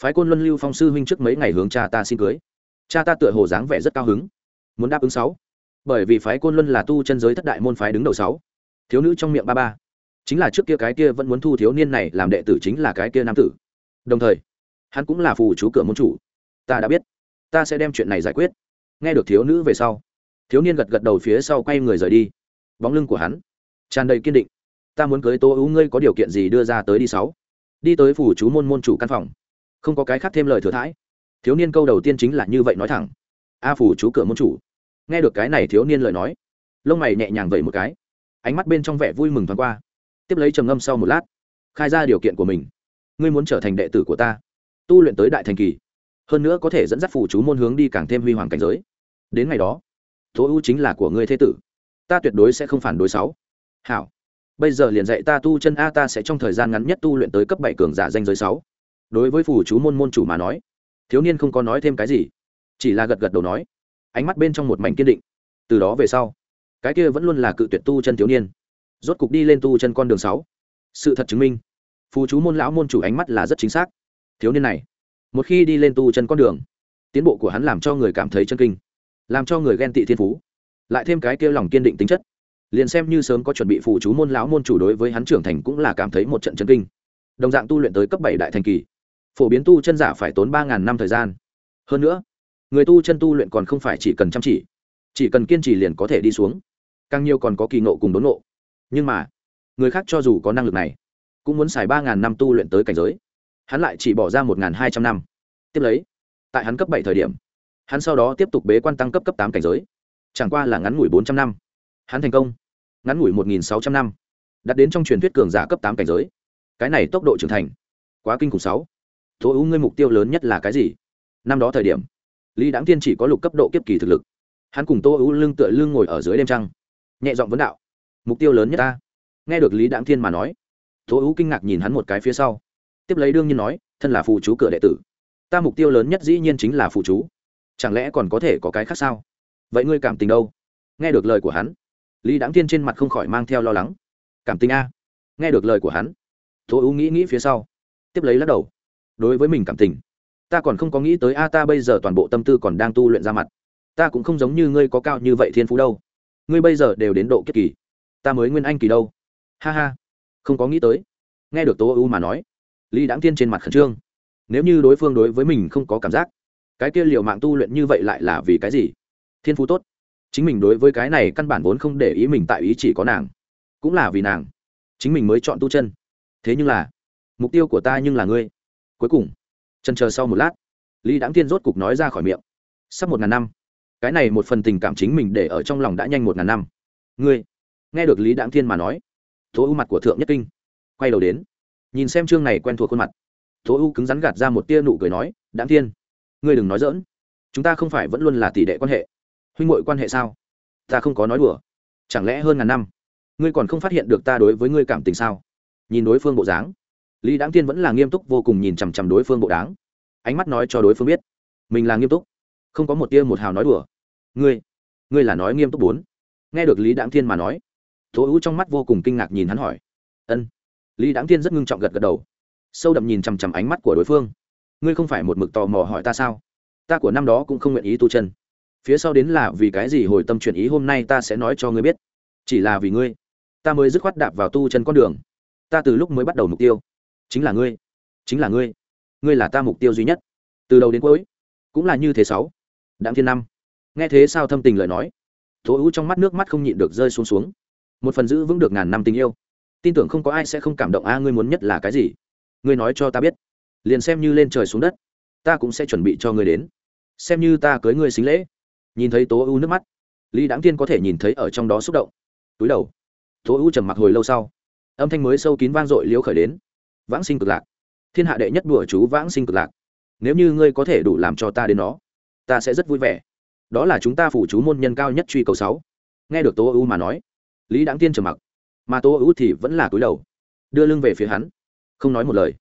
Phái côn luân lưu phong sư huynh trước mấy ngày hướng cha ta xin cưới. Cha ta tựa hồ dáng vẻ rất cao hứng, muốn đáp ứng sáu. Bởi vì phái côn luân là tu chân giới thất đại môn phái đứng đầu sáu. Thiếu nữ trong miệng ba ba chính là trước kia cái kia vẫn muốn thu thiếu niên này làm đệ tử chính là cái kia nam tử. Đồng thời, hắn cũng là phù chú cửa môn chủ. Ta đã biết. Ta sẽ đem chuyện này giải quyết. Nghe được thiếu nữ về sau, thiếu niên gật gật đầu phía sau quay người rời đi. Bóng lưng của hắn tràn đầy kiên định. Ta muốn cưới tô ưu ngươi có điều kiện gì đưa ra tới đi sáu? Đi tới phủ chú môn môn chủ căn phòng. Không có cái khác thêm lời thừa thãi. Thiếu niên câu đầu tiên chính là như vậy nói thẳng. A phủ chú cửa môn chủ. Nghe được cái này thiếu niên lời nói, lông mày nhẹ nhàng vậy một cái. Ánh mắt bên trong vẻ vui mừng thoáng qua tiếp lấy trầm ngâm sau một lát, khai ra điều kiện của mình. Ngươi muốn trở thành đệ tử của ta, tu luyện tới đại thành kỳ, hơn nữa có thể dẫn dắt phủ chú môn hướng đi càng thêm huy hoàng cảnh giới. Đến ngày đó tố ưu chính là của ngươi thế tử. Ta tuyệt đối sẽ không phản đối sáu. Hảo. Bây giờ liền dạy ta tu chân a, ta sẽ trong thời gian ngắn nhất tu luyện tới cấp bảy cường giả danh giới sáu. Đối với phủ chú môn môn chủ mà nói, thiếu niên không có nói thêm cái gì, chỉ là gật gật đầu nói. Ánh mắt bên trong một mảnh kiên định. Từ đó về sau, cái kia vẫn luôn là cự tuyệt tu chân thiếu niên rốt cục đi lên tu chân con đường sáu. Sự thật chứng minh, phù chú môn lão môn chủ ánh mắt là rất chính xác. Thiếu niên này, một khi đi lên tu chân con đường, tiến bộ của hắn làm cho người cảm thấy chân kinh, làm cho người ghen tị thiên phú, lại thêm cái kia lòng kiên định tính chất. Liền xem như sớm có chuẩn bị phù chú môn lão môn chủ đối với hắn trưởng thành cũng là cảm thấy một trận chân kinh. Đồng dạng tu luyện tới cấp bảy đại thành kỳ, phổ biến tu chân giả phải tốn ba ngàn năm thời gian. Hơn nữa, người tu chân tu luyện còn không phải chỉ cần chăm chỉ chỉ cần kiên trì liền có thể đi xuống. Càng nhiều còn có kỳ nộ cùng đốn nộ nhưng mà, người khác cho dù có năng lực này, cũng muốn xài ba ngàn năm tu luyện tới cảnh giới. Hắn lại chỉ bỏ ra một ngàn hai trăm năm. Tiếp lấy, tại hắn cấp bảy thời điểm, hắn sau đó tiếp tục bế quan tăng cấp cấp tám cảnh giới. Chẳng qua là ngắn ngủi bốn trăm năm. Hắn thành công. Ngắn ngủi một nghìn sáu trăm năm. Đặt đến trong truyền thuyết cường giả cấp tám cảnh giới. Cái này tốc độ trưởng thành, quá kinh khủng sáu. Tố ưu ngươi mục tiêu lớn nhất là cái gì? Năm đó thời điểm, lý đáng tiên chỉ có lục cấp độ kiếp kỳ thực lực. Hắn cùng tô ưu lưng tựa lưng ngồi ở dưới đêm trăng, nhẹ giọng vấn đạo mục tiêu lớn nhất ta. Nghe được lý đáng thiên mà nói tô U kinh ngạc nhìn hắn một cái phía sau. Tiếp lấy đương nhiên nói, thân là phù chú cửa đệ tử, ta mục tiêu lớn nhất dĩ nhiên chính là phù chú. Chẳng lẽ còn có thể có cái khác sao? Vậy ngươi cảm tình đâu? Nghe được lời của hắn, lý đáng thiên trên mặt không khỏi mang theo lo lắng. Cảm tình a? Nghe được lời của hắn, tố U nghĩ nghĩ phía sau. Tiếp lấy lắc đầu. Đối với mình cảm tình, ta còn không có nghĩ tới a, ta bây giờ toàn bộ tâm tư còn đang tu luyện ra mặt. Ta cũng không giống như ngươi có cao như vậy thiên phú đâu. Ngươi bây giờ đều đến độ kiếp kỳ ta mới nguyên anh kỳ đâu. Ha ha, không có nghĩ tới. Nghe được tố ưu mà nói, lý đáng tiên trên mặt khẩn trương. Nếu như đối phương đối với mình không có cảm giác, cái kia liệu mạng tu luyện như vậy lại là vì cái gì? Thiên phú tốt. Chính mình đối với cái này căn bản vốn không để ý mình tại ý chỉ có nàng. Cũng là vì nàng. Chính mình mới chọn tu chân. Thế nhưng là, mục tiêu của ta nhưng là ngươi. Cuối cùng, chân chờ sau một lát, lý đáng tiên rốt cục nói ra khỏi miệng. Sắp một ngàn năm. Cái này một phần tình cảm chính mình để ở trong lòng đã nhanh một ngàn năm. Ngươi nghe được lý đáng thiên mà nói, tố ưu mặt của thượng nhất kinh, quay đầu đến, nhìn xem chương này quen thuộc khuôn mặt. Tố ưu cứng rắn gạt ra một tia nụ cười nói đáng thiên, ngươi đừng nói dỡn chúng ta không phải vẫn luôn là tỷ đệ quan hệ. Huynh mội quan hệ sao? Ta không có nói đùa. Chẳng lẽ hơn ngàn năm, ngươi còn không phát hiện được ta đối với ngươi cảm tình sao? Nhìn đối phương bộ dáng, lý đáng tiên vẫn là nghiêm túc vô cùng nhìn chằm chằm đối phương bộ đáng ánh mắt nói cho đối phương biết, mình là nghiêm túc, không có một tia một hào nói đùa. Ngươi ngươi là nói nghiêm túc bốn. Nghe được lý đáng thiên mà nói tố ưu trong mắt vô cùng kinh ngạc nhìn hắn hỏi. Ân. Lý đáng thiên rất ngưng trọng gật gật đầu, sâu đậm nhìn chằm chằm ánh mắt của đối phương. Ngươi không phải một mực tò mò hỏi ta sao? Ta của năm đó cũng không nguyện ý tu chân. Phía sau đến là vì cái gì hồi tâm chuyển ý hôm nay ta sẽ nói cho ngươi biết. Chỉ là vì ngươi. Ta mới dứt khoát đạp vào tu chân con đường. Ta từ lúc mới bắt đầu mục tiêu. Chính là ngươi. Chính là ngươi. Ngươi là ta mục tiêu duy nhất. Từ đầu đến cuối, cũng là như thế sáu. Đáng thiên năm. Nghe thế sao thâm tình lời nói tố ưu trong mắt nước mắt không nhịn được rơi xuống xuống một phần giữ vững được ngàn năm tình yêu. Tin tưởng không có ai sẽ không cảm động, a, ngươi muốn nhất là cái gì? Ngươi nói cho ta biết. Liền xem như lên trời xuống đất, ta cũng sẽ chuẩn bị cho ngươi đến. Xem như ta cưới ngươi xính lễ. Nhìn thấy tố ưu nước mắt, lý đáng tiên có thể nhìn thấy ở trong đó xúc động. Túi đầu. Tố ưu trầm mặc hồi lâu sau, âm thanh mới sâu kín vang dội liễu khởi đến. Vãng sinh cực lạc. Thiên hạ đệ nhất đùa chú vãng sinh cực lạc. Nếu như ngươi có thể đủ làm cho ta đến nó, ta sẽ rất vui vẻ. Đó là chúng ta phủ chú môn nhân cao nhất truy cầu sáu. Nghe được tố ưu mà nói lý đáng tiên trầm mặc, mà tô ưu thì vẫn là cúi đầu, đưa lưng về phía hắn, không nói một lời,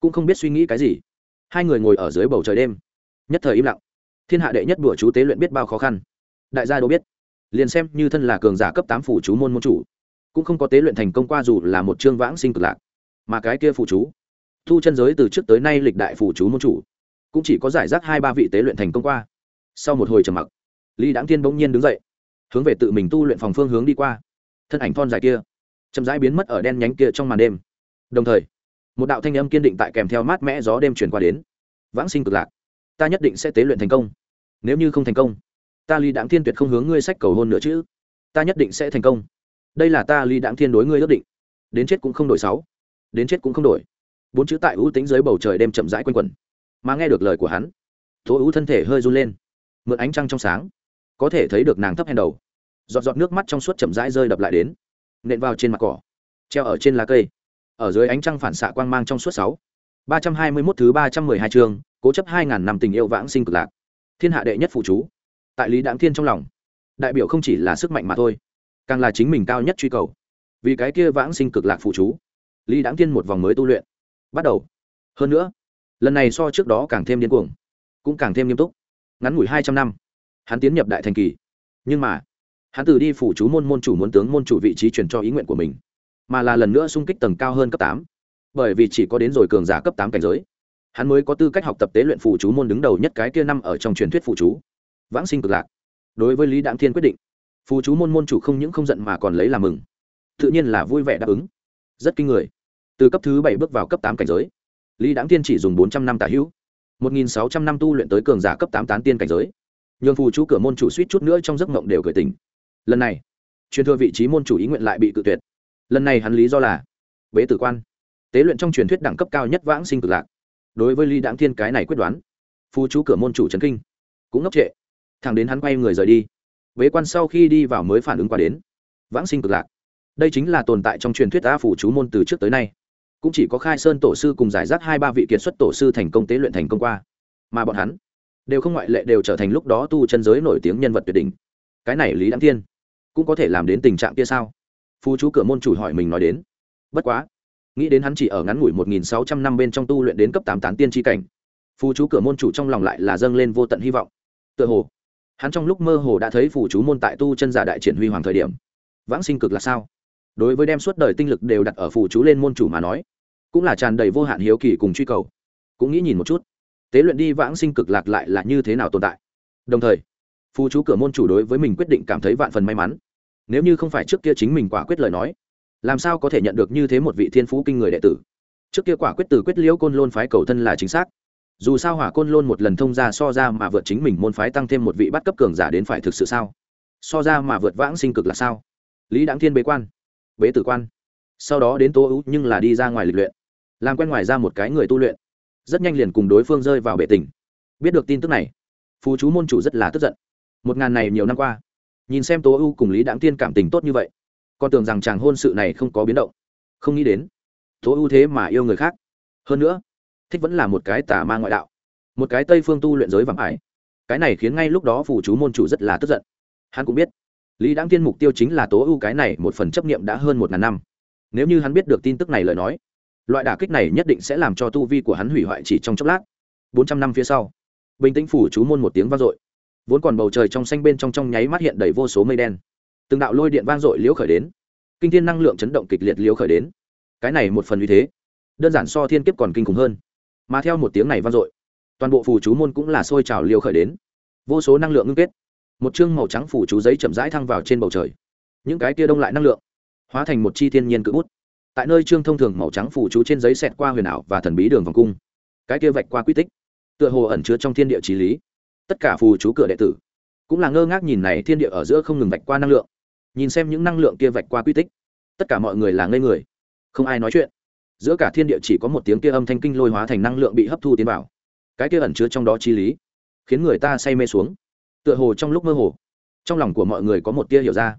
cũng không biết suy nghĩ cái gì. Hai người ngồi ở dưới bầu trời đêm, nhất thời im lặng. Thiên hạ đệ nhất bữa chú tế luyện biết bao khó khăn. Đại gia đâu biết, liền xem như thân là cường giả cấp tám phủ chú môn môn chủ, cũng không có tế luyện thành công qua dù là một chương vãng sinh cực lạc. Mà cái kia phủ chú, thu chân giới từ trước tới nay lịch đại phủ chú môn chủ, cũng chỉ có giải rác hai ba vị tế luyện thành công qua. Sau một hồi trầm mặc, lý đáng tiên bỗng nhiên đứng dậy, hướng về tự mình tu luyện phòng phương hướng đi qua thân ảnh thon dài kia chậm rãi biến mất ở đen nhánh kia trong màn đêm đồng thời một đạo thanh âm kiên định tại kèm theo mát mẽ gió đêm chuyển qua đến vãng sinh cực lạc ta nhất định sẽ tế luyện thành công nếu như không thành công ta ly đáng thiên tuyệt không hướng ngươi sách cầu hôn nữa chứ ta nhất định sẽ thành công đây là ta ly đáng thiên đối ngươi ước định đến chết cũng không đổi sáu đến chết cũng không đổi bốn chữ tại ưu tính dưới bầu trời đêm chậm rãi quanh quẩn mà nghe được lời của hắn tố ưu thân thể hơi run lên mượn ánh trăng trong sáng có thể thấy được nàng thấp hèn đầu giọt giọt nước mắt trong suốt chậm rãi rơi đập lại đến, nện vào trên mặt cỏ, treo ở trên lá cây, ở dưới ánh trăng phản xạ quang mang trong suốt sáu. ba trăm hai mươi mốt thứ ba trăm mười hai chương, cố chấp hai ngàn năm tình yêu vãng sinh cực lạc. Thiên hạ đệ nhất phụ chú. Tại lý đáng thiên trong lòng, đại biểu không chỉ là sức mạnh mà thôi, càng là chính mình cao nhất truy cầu. Vì cái kia vãng sinh cực lạc phụ chú, lý đáng thiên một vòng mới tu luyện. Bắt đầu. Hơn nữa, lần này so trước đó càng thêm điên cuồng, cũng càng thêm nghiêm túc. Ngắn ngủi hai trăm năm, hắn tiến nhập đại thành kỳ. Nhưng mà hắn từ đi phủ chú môn môn chủ muốn tướng môn chủ vị trí truyền cho ý nguyện của mình, mà là lần nữa xung kích tầng cao hơn cấp tám, bởi vì chỉ có đến rồi cường giả cấp tám cảnh giới, hắn mới có tư cách học tập tế luyện phụ chú môn đứng đầu nhất cái kia năm ở trong truyền thuyết phụ chú. Vãng sinh cực lạc. Đối với lý đạm thiên quyết định phụ chú môn môn chủ không những không giận mà còn lấy làm mừng. Tự nhiên là vui vẻ đáp ứng. Rất kinh người. Từ cấp thứ bảy bước vào cấp tám cảnh giới, lý đạm thiên chỉ dùng bốn trăm năm tả hữu, một nghìn sáu trăm năm tu luyện tới cường giả cấp tám tán tiên cảnh giới. Nhường phù chú cửa môn chủ suýt chút nữa trong giấc mộng đều cởi tình lần này, truyền thừa vị trí môn chủ ý nguyện lại bị cự tuyệt. Lần này hắn lý do là, bế tử quan. Tế luyện trong truyền thuyết đẳng cấp cao nhất vãng sinh cực lạc. Đối với ly đáng thiên cái này quyết đoán phu chú cửa môn chủ trấn kinh, cũng ngốc trệ. Thằng đến hắn quay người rời đi, bế quan sau khi đi vào mới phản ứng qua đến, vãng sinh cực lạc. Đây chính là tồn tại trong truyền thuyết a phủ chú môn từ trước tới nay. Cũng chỉ có khai sơn tổ sư cùng giải rác hai ba vị kiệt xuất tổ sư thành công tế luyện thành công qua. Mà bọn hắn, đều không ngoại lệ đều trở thành lúc đó tu chân giới nổi tiếng nhân vật tuyệt đỉnh. Cái này lý đáng thiên cũng có thể làm đến tình trạng kia sao? Phu chú cửa môn chủ hỏi mình nói đến. Bất quá, nghĩ đến hắn chỉ ở ngắn ngủi một nghìn sáu trăm năm bên trong tu luyện đến cấp tám tán tiên tri cảnh phu chú cửa môn chủ trong lòng lại là dâng lên vô tận hy vọng. Tựa hồ, hắn trong lúc mơ hồ đã thấy phù chú môn tại tu chân giả đại triển huy hoàng thời điểm. Vãng sinh cực là sao? Đối với đem suốt đời tinh lực đều đặt ở phù chú lên môn chủ mà nói, cũng là tràn đầy vô hạn hiếu kỳ cùng truy cầu. Cũng nghĩ nhìn một chút, tế luyện đi vãng sinh cực lạc lại là như thế nào tồn tại. Đồng thời phù chú cửa môn chủ đối với mình quyết định cảm thấy vạn phần may mắn nếu như không phải trước kia chính mình quả quyết lời nói, làm sao có thể nhận được như thế một vị thiên phú kinh người đệ tử? Trước kia quả quyết từ quyết liễu côn lôn phái cầu thân là chính xác. Dù sao hỏa côn lôn một lần thông ra so ra mà vượt chính mình môn phái tăng thêm một vị bắt cấp cường giả đến phải thực sự sao? So ra mà vượt vãng sinh cực là sao? Lý đáng thiên bế quan, bế tử quan. Sau đó đến tố ưu nhưng là đi ra ngoài lịch luyện, làm quen ngoài ra một cái người tu luyện. Rất nhanh liền cùng đối phương rơi vào bể tình. Biết được tin tức này, phù chú môn chủ rất là tức giận. Một ngàn này nhiều năm qua nhìn xem tố ưu cùng lý đáng tiên cảm tình tốt như vậy, con tưởng rằng chàng hôn sự này không có biến động. Không nghĩ đến tố ưu thế mà yêu người khác. Hơn nữa, thích vẫn là một cái tà ma ngoại đạo, một cái tây phương tu luyện giới vàng ải. Cái này khiến ngay lúc đó phủ chú môn chủ rất là tức giận. Hắn cũng biết, lý đáng tiên mục tiêu chính là tố ưu cái này một phần chấp nghiệm đã hơn một ngàn năm. Nếu như hắn biết được tin tức này lời nói, loại đả kích này nhất định sẽ làm cho tu vi của hắn hủy hoại chỉ trong chốc lát. Bốn trăm năm phía sau, bình tĩnh phủ chú môn một tiếng vang dội vốn còn bầu trời trong xanh bên trong trong nháy mắt hiện đầy vô số mây đen. Từng đạo lôi điện vang dội liễu khởi đến. Kinh thiên năng lượng chấn động kịch liệt liễu khởi đến. Cái này một phần uy thế, đơn giản so thiên kiếp còn kinh khủng hơn. Mà theo một tiếng này vang dội, toàn bộ phù chú môn cũng là sôi trào liễu khởi đến. Vô số năng lượng ngưng kết. Một chương màu trắng phủ chú giấy chậm rãi thăng vào trên bầu trời. Những cái kia đông lại năng lượng, hóa thành một chi thiên nhiên cự bút. Tại nơi trương thông thường màu trắng phủ chú trên giấy xẹt qua huyền ảo và thần bí đường vòng cung. Cái kia vạch qua quy tích, tựa hồ ẩn chứa trong thiên địa trí lý tất cả phù chú cửa đệ tử. Cũng là ngơ ngác nhìn này thiên địa ở giữa không ngừng vạch qua năng lượng. Nhìn xem những năng lượng kia vạch qua quy tích, tất cả mọi người là ngây người. Không ai nói chuyện. Giữa cả thiên địa chỉ có một tiếng kia âm thanh kinh lôi hóa thành năng lượng bị hấp thu tiến vào. Cái kia ẩn chứa trong đó chi lý, khiến người ta say mê xuống. Tựa hồ trong lúc mơ hồ, trong lòng của mọi người có một tia hiểu ra.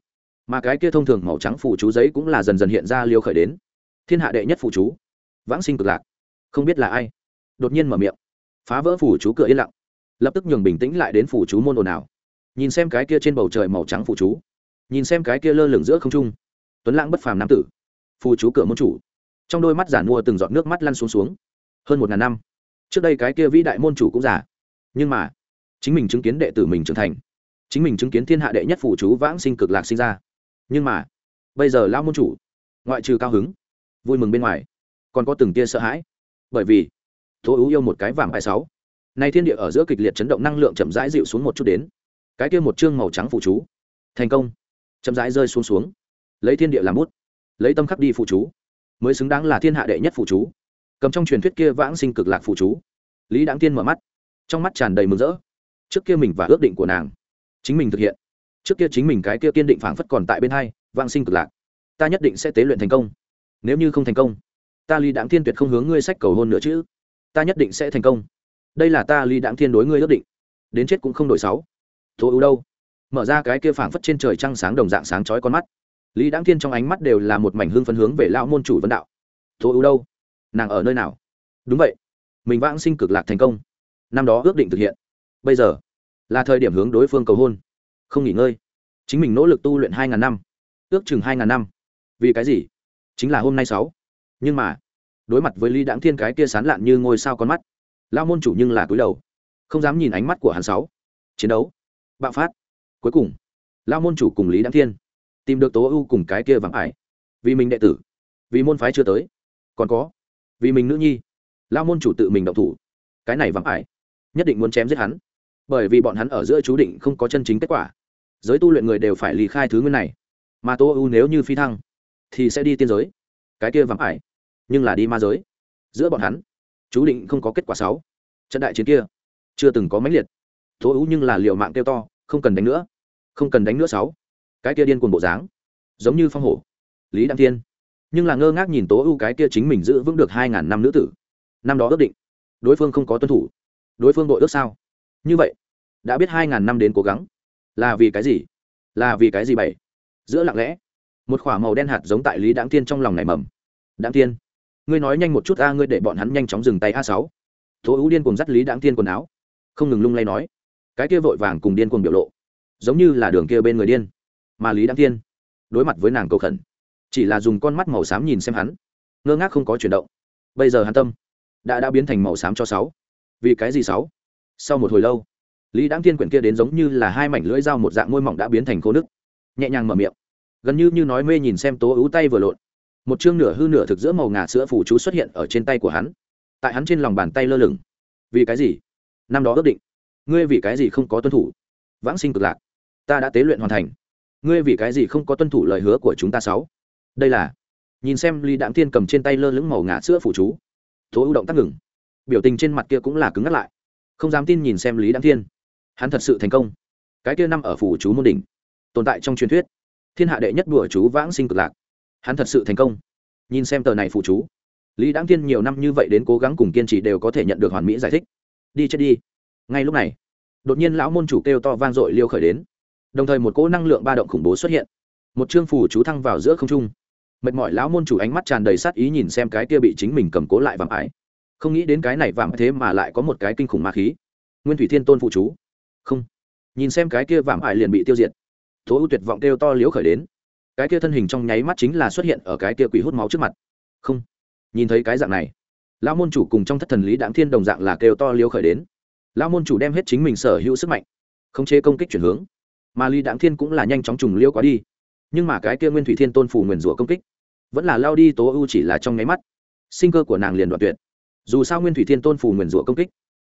Mà cái kia thông thường màu trắng phủ chú giấy cũng là dần dần hiện ra liêu khởi đến. Thiên hạ đệ nhất phủ chú. Vãng sinh cực lạc. Không biết là ai. Đột nhiên mở miệng. Phá vỡ phủ chú cửa yên lặng lập tức nhường bình tĩnh lại đến phủ chú môn ồn ào nhìn xem cái kia trên bầu trời màu trắng phủ chú. Nhìn xem cái kia lơ lửng giữa không trung. Tuấn lãng bất phàm nam tử. Phù chú cửa môn chủ. Trong đôi mắt giả mua từng giọt nước mắt lăn xuống xuống. Hơn một ngàn năm. Trước đây cái kia vĩ đại môn chủ cũng giả nhưng mà, chính mình chứng kiến đệ tử mình trưởng thành. Chính mình chứng kiến thiên hạ đệ nhất phủ chú vãng sinh cực lạc sinh ra. Nhưng mà, bây giờ lao môn chủ, ngoại trừ cao hứng, vui mừng bên ngoài, còn có từng tia sợ hãi. Bởi vì tố ưu yêu một cái vàng bài sáu nay thiên địa ở giữa kịch liệt chấn động năng lượng chậm rãi dịu xuống một chút đến. Cái kia một chương màu trắng phụ chú. Thành công. Chậm rãi rơi xuống xuống. Lấy thiên địa làm bút. Lấy tâm khắc đi phụ chú. Mới xứng đáng là thiên hạ đệ nhất phụ chú. Cầm trong truyền thuyết kia vãng sinh cực lạc phụ chú. Lý đáng tiên mở mắt. Trong mắt tràn đầy mừng rỡ. Trước kia mình và ước định của nàng. Chính mình thực hiện. Trước kia chính mình cái kia kiên định phảng phất còn tại bên hai, vãng sinh cực lạc. Ta nhất định sẽ tế luyện thành công. Nếu như không thành công, ta lý đáng thiên tuyệt không hướng ngươi sách cầu hôn nữa chứ. Ta nhất định sẽ thành công đây là ta lý đảng thiên đối ngươi ước định. Đến chết cũng không đổi sáu. Tố ưu đâu? Mở ra cái kia phảng phất trên trời trăng sáng đồng dạng sáng chói con mắt. Lý đáng thiên trong ánh mắt đều là một mảnh hương phấn hướng về lão môn chủ vấn đạo. Tố ưu đâu? Nàng ở nơi nào? Đúng vậy. Mình vãng sinh cực lạc thành công. Năm đó ước định thực hiện. Bây giờ là thời điểm hướng đối phương cầu hôn. Không nghỉ ngơi. Chính mình nỗ lực tu luyện hai ngàn năm. Ước chừng hai ngàn năm. Vì cái gì? Chính là hôm nay sáu. Nhưng mà, đối mặt với lý đáng thiên cái kia sán lạn như ngôi sao con mắt lao môn chủ nhưng là cúi đầu, không dám nhìn ánh mắt của hắn sáu. Chiến đấu, bạo phát. Cuối cùng lao môn chủ cùng lý đăng thiên tìm được tố ưu cùng cái kia vắng ải. Vì mình đệ tử, vì môn phái chưa tới, còn có, vì mình nữ nhi. Lao môn chủ tự mình động thủ. Cái này vắng ải, nhất định muốn chém giết hắn. Bởi vì bọn hắn ở giữa chú định không có chân chính kết quả. Giới tu luyện người đều phải lý khai thứ nguyên này. Mà tô ưu nếu như phi thăng, thì sẽ đi tiên giới. Cái kia vắng ải, nhưng là đi ma giới. Giữa bọn hắn chú định không có kết quả sáu trận đại chiến kia chưa từng có mãnh liệt. Tố ưu nhưng là liệu mạng kêu to, không cần đánh nữa. Không cần đánh nữa sáu. Cái kia điên cuồng bộ dáng, giống như phong hổ. Lý đăng thiên. Nhưng là ngơ ngác nhìn tố ưu cái kia chính mình giữ vững được hai ngàn năm nữ tử. Năm đó ước định, đối phương không có tuân thủ. Đối phương đội ước sao? Như vậy, đã biết hai ngàn năm đến cố gắng. Là vì cái gì? Là vì cái gì bảy? Giữa lặng lẽ, một k h ỏ a màu đen hạt giống tại lý đáng tiên trong lòng này mầm. Đáng tiên ngươi nói nhanh một chút a, ngươi để bọn hắn nhanh chóng dừng tay a sáu. Tố ưu điên cùng dắt lý đáng tiên quần áo, không ngừng lung lay nói. Cái kia vội vàng cùng điên cuồng biểu lộ, giống như là đường kia bên người điên. Mà lý đáng tiên đối mặt với nàng cầu khẩn, chỉ là dùng con mắt màu xám nhìn xem hắn, ngơ ngác không có chuyển động. Bây giờ hắn tâm đã đã biến thành màu xám cho sáu. Vì cái gì sáu? Sau một hồi lâu, lý đáng tiên quyển kia đến giống như là hai mảnh lưỡi dao một dạng môi mỏng đã biến thành khô nước nhẹ nhàng mở miệng, gần như như nói mê nhìn xem tố ưu tay vừa lộn một chương nửa hư nửa thực giữa màu ngà sữa phủ chú xuất hiện ở trên tay của hắn. Tại hắn trên lòng bàn tay lơ lửng. Vì cái gì? Năm đó ước định. Ngươi vì cái gì không có tuân thủ? Vãng sinh cực lạc. Ta đã tế luyện hoàn thành. Ngươi vì cái gì không có tuân thủ lời hứa của chúng ta sáu? Đây là, nhìn xem lý đạm thiên cầm trên tay lơ lửng màu ngà sữa phủ chú. Tố ưu động tắt ngừng. Biểu tình trên mặt kia cũng là cứng ngắt lại. Không dám tin nhìn xem lý đăng thiên. Hắn thật sự thành công. Cái kia năm ở phủ chú môn đỉnh. Tồn tại trong truyền thuyết. Thiên hạ đệ nhất đùa chú vãng sinh cực lạc hắn thật sự thành công. Nhìn xem tờ này phụ chú, lý đáng thiên nhiều năm như vậy đến cố gắng cùng kiên trì đều có thể nhận được hoàn mỹ giải thích. Đi chết đi. Ngay lúc này, đột nhiên lão môn chủ kêu to vang dội liêu khởi đến. Đồng thời một cỗ năng lượng ba động khủng bố xuất hiện. Một chương phủ chú thăng vào giữa không trung. Mệt mỏi lão môn chủ ánh mắt tràn đầy sát ý nhìn xem cái kia bị chính mình cầm cố lại vàng ải không nghĩ đến cái này vàng thế mà lại có một cái kinh khủng ma khí. Nguyên thủy thiên tôn phụ chú. Không. Nhìn xem cái kia vàng ải liền bị tiêu diệt. Tố ưu tuyệt vọng kêu to liếu khởi đến cái kia thân hình trong nháy mắt chính là xuất hiện ở cái kia quỷ hút máu trước mặt. Không, nhìn thấy cái dạng này, lão môn chủ cùng trong thất thần lý đạm thiên đồng dạng là kêu to liêu khởi đến. Lão môn chủ đem hết chính mình sở hữu sức mạnh, khống chế công kích chuyển hướng. Mà lý đạm thiên cũng là nhanh chóng trùng liêu quá đi. Nhưng mà cái kia nguyên thủy thiên tôn phủ nguyền rủa công kích, vẫn là lao đi tố ưu chỉ là trong nháy mắt. Sinh cơ của nàng liền đoạn tuyệt. Dù sao nguyên thủy thiên tôn phủ nguyền rủa công kích,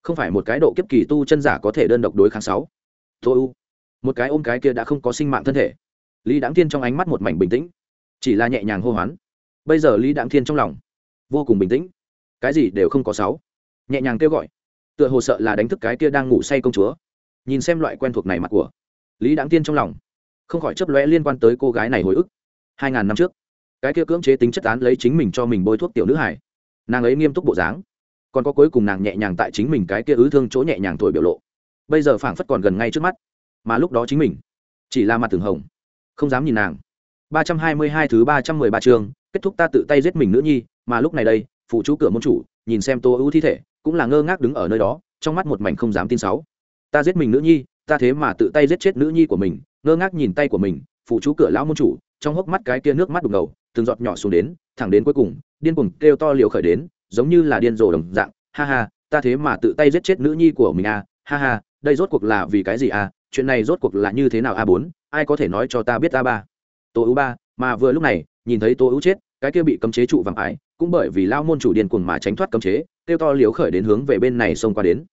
không phải một cái độ kiếp kỳ tu chân giả có thể đơn độc đối kháng sáu. Tố ưu, một cái ôm cái kia đã không có sinh mạng thân thể lý đáng thiên trong ánh mắt một mảnh bình tĩnh, chỉ là nhẹ nhàng hô hoán. Bây giờ lý đáng thiên trong lòng vô cùng bình tĩnh. Cái gì đều không có sáu. Nhẹ nhàng kêu gọi, tựa hồ sợ là đánh thức cái kia đang ngủ say công chúa. Nhìn xem loại quen thuộc này mặt của lý đáng tiên trong lòng, không khỏi chấp lóe liên quan tới cô gái này hồi ức. Hai ngàn năm trước, cái kia cưỡng chế tính chất án lấy chính mình cho mình bôi thuốc tiểu nữ hải nàng ấy nghiêm túc bộ dáng, còn có cuối cùng nàng nhẹ nhàng tại chính mình cái kia ứ thương chỗ nhẹ nhàng thổi biểu lộ. Bây giờ phảng phất còn gần ngay trước mắt, mà lúc đó chính mình chỉ là mặt từng hồng không dám nhìn nàng. Ba trăm hai mươi hai thứ ba trăm mười ba chương, kết thúc ta tự tay giết mình nữ nhi, mà lúc này đây, phụ chú cửa môn chủ, nhìn xem tô ưu thi thể, cũng là ngơ ngác đứng ở nơi đó, trong mắt một mảnh không dám tin sáu. Ta giết mình nữ nhi, ta thế mà tự tay giết chết nữ nhi của mình, ngơ ngác nhìn tay của mình, phụ chú cửa lão môn chủ, trong hốc mắt cái kia nước mắt đục ngầu, từng giọt nhỏ xuống đến, thẳng đến cuối cùng, điên cuồng kêu to liều khởi đến, giống như là điên rồ đồng dạng, ha ha, ta thế mà tự tay giết chết nữ nhi của mình à ha ha, đây rốt cuộc là vì cái gì à chuyện này rốt cuộc là như thế nào a bốn? Ai có thể nói cho ta biết a ba? Tô ưu ba mà vừa lúc này nhìn thấy tô ưu chết cái kia bị cấm chế trụ vàng ái, cũng bởi vì lao môn chủ điền cuồng mà tránh thoát cấm chế kêu to liếu khởi đến hướng về bên này xông qua đến.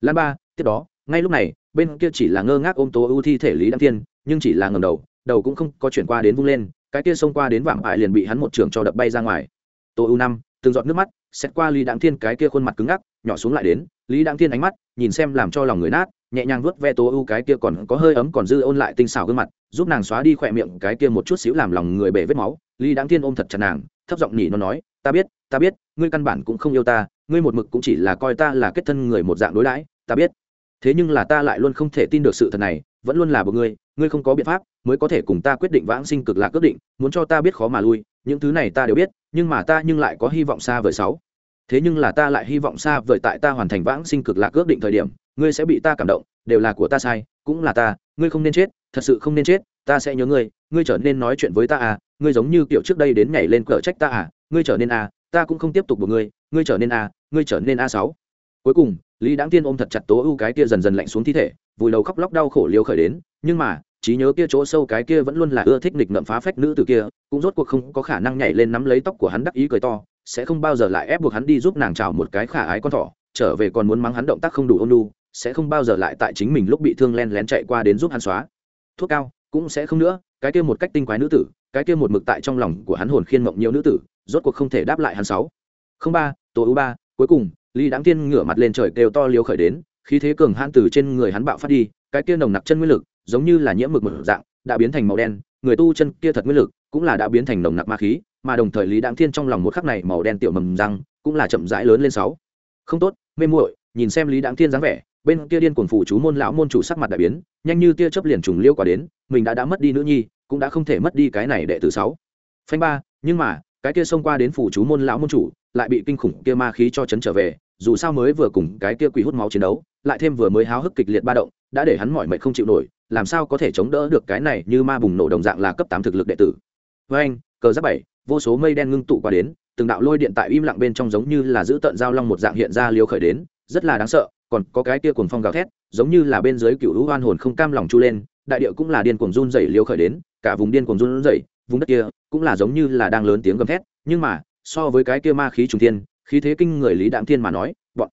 Lan ba tiếp đó ngay lúc này bên kia chỉ là ngơ ngác ôm tô ưu thi thể lý đăng thiên nhưng chỉ là ngầm đầu đầu cũng không có chuyển qua đến vung lên cái kia xông qua đến vàng ải liền bị hắn một trường cho đập bay ra ngoài. Tô ưu năm từng giọt nước mắt xét qua lý đăng thiên cái kia khuôn mặt cứng ngắc nhỏ xuống lại đến lý đăng thiên ánh mắt nhìn xem làm cho lòng người nát nhẹ nhàng vuốt ve tố ưu cái kia còn có hơi ấm còn dư ôn lại tinh xảo gương mặt, giúp nàng xóa đi khỏe miệng cái kia một chút xíu làm lòng người bể vết máu. Lý đáng thiên ôm thật chặt nàng, thấp giọng nhỉ nó nói, ta biết ta biết, ngươi căn bản cũng không yêu ta, ngươi một mực cũng chỉ là coi ta là kết thân người một dạng đối đãi, ta biết. Thế nhưng là ta lại luôn không thể tin được sự thật này, vẫn luôn là một ngươi ngươi không có biện pháp mới có thể cùng ta quyết định vãng sinh cực lạc quyết định, muốn cho ta biết khó mà lui, những thứ này ta đều biết, nhưng mà ta nhưng lại có hy vọng xa vời sáu thế nhưng là ta lại hy vọng xa vời tại ta hoàn thành vãng sinh cực lạc ước định thời điểm ngươi sẽ bị ta cảm động, đều là của ta sai, cũng là ta, ngươi không nên chết, thật sự không nên chết, ta sẽ nhớ ngươi ngươi trở nên nói chuyện với ta à ngươi giống như kiểu trước đây đến nhảy lên cờ trách ta à ngươi trở nên à ta cũng không tiếp tục buộc ngươi ngươi trở nên à ngươi trở nên a sáu. Cuối cùng, lý đáng tiên ôm thật chặt tố ưu cái kia dần dần lạnh xuống thi thể, vùi đầu khóc lóc đau khổ liều khởi đến, nhưng mà, trí nhớ kia chỗ sâu cái kia vẫn luôn là ưa thích nghịch ngậm phá phách nữ từ kia, cũng rốt cuộc không có khả năng nhảy lên nắm lấy tóc của hắn đắc ý cười to, sẽ không bao giờ lại ép buộc hắn đi giúp nàng chào một cái khả ái con thỏ, trở về còn muốn mắng hắn động tác không đủ ôn lu sẽ không bao giờ lại tại chính mình lúc bị thương len lén chạy qua đến giúp hắn xóa. Thuốc cao, cũng sẽ không nữa, cái kia một cách tinh quái nữ tử, cái kia một mực tại trong lòng của hắn hồn khiên mộng nhiều nữ tử, rốt cuộc không thể đáp lại hắn sáu. Không ba tổ ưu ba, cuối cùng, lý đáng tiên ngửa mặt lên trời kêu to liều khởi đến, khí thế cường hãn từ trên người hắn bạo phát đi, cái kia nồng nặc chân nguyên lực, giống như là nhiễm mực một dạng, đã biến thành màu đen, người tu chân kia thật nguyên lực, cũng là đã biến thành nồng nặc ma khí, mà đồng thời lý đáng thiên trong lòng một khắc này màu đen tiểu mầm răng, cũng là chậm rãi lớn lên sáu. Không tốt, mê muội, nhìn xem lý đáng thiên dáng vẻ bên kia điên cuồng phụ chú môn lão môn chủ sắc mặt đại biến, nhanh như tia chớp liền trùng liêu quả đến, mình đã đã mất đi nữ nhi, cũng đã không thể mất đi cái này đệ tử sáu. Phanh ba, nhưng mà, cái kia xông qua đến phụ chú môn lão môn chủ, lại bị kinh khủng kia ma khí cho chấn trở về, dù sao mới vừa cùng cái kia quỷ hút máu chiến đấu, lại thêm vừa mới háo hức kịch liệt ba động, đã để hắn mỏi mệt không chịu nổi, làm sao có thể chống đỡ được cái này như ma bùng nổ đồng dạng là cấp tám thực lực đệ tử. Với anh, cờ giáp bảy, vô số mây đen ngưng tụ qua đến, từng đạo lôi điện tại im lặng bên trong giống như là giữ tận giao long một dạng hiện ra liều khởi đến, rất là đáng sợ còn có cái kia cuồng phong gào thét, giống như là bên dưới cựu lũ oan hồn không cam lòng chu lên, đại địa cũng là điên cuồng run rẩy liều khởi đến, cả vùng điên cuồng run rẩy, vùng đất kia cũng là giống như là đang lớn tiếng gầm thét, nhưng mà, so với cái kia ma khí trùng thiên, khí thế kinh người lý đạm thiên mà nói, bọn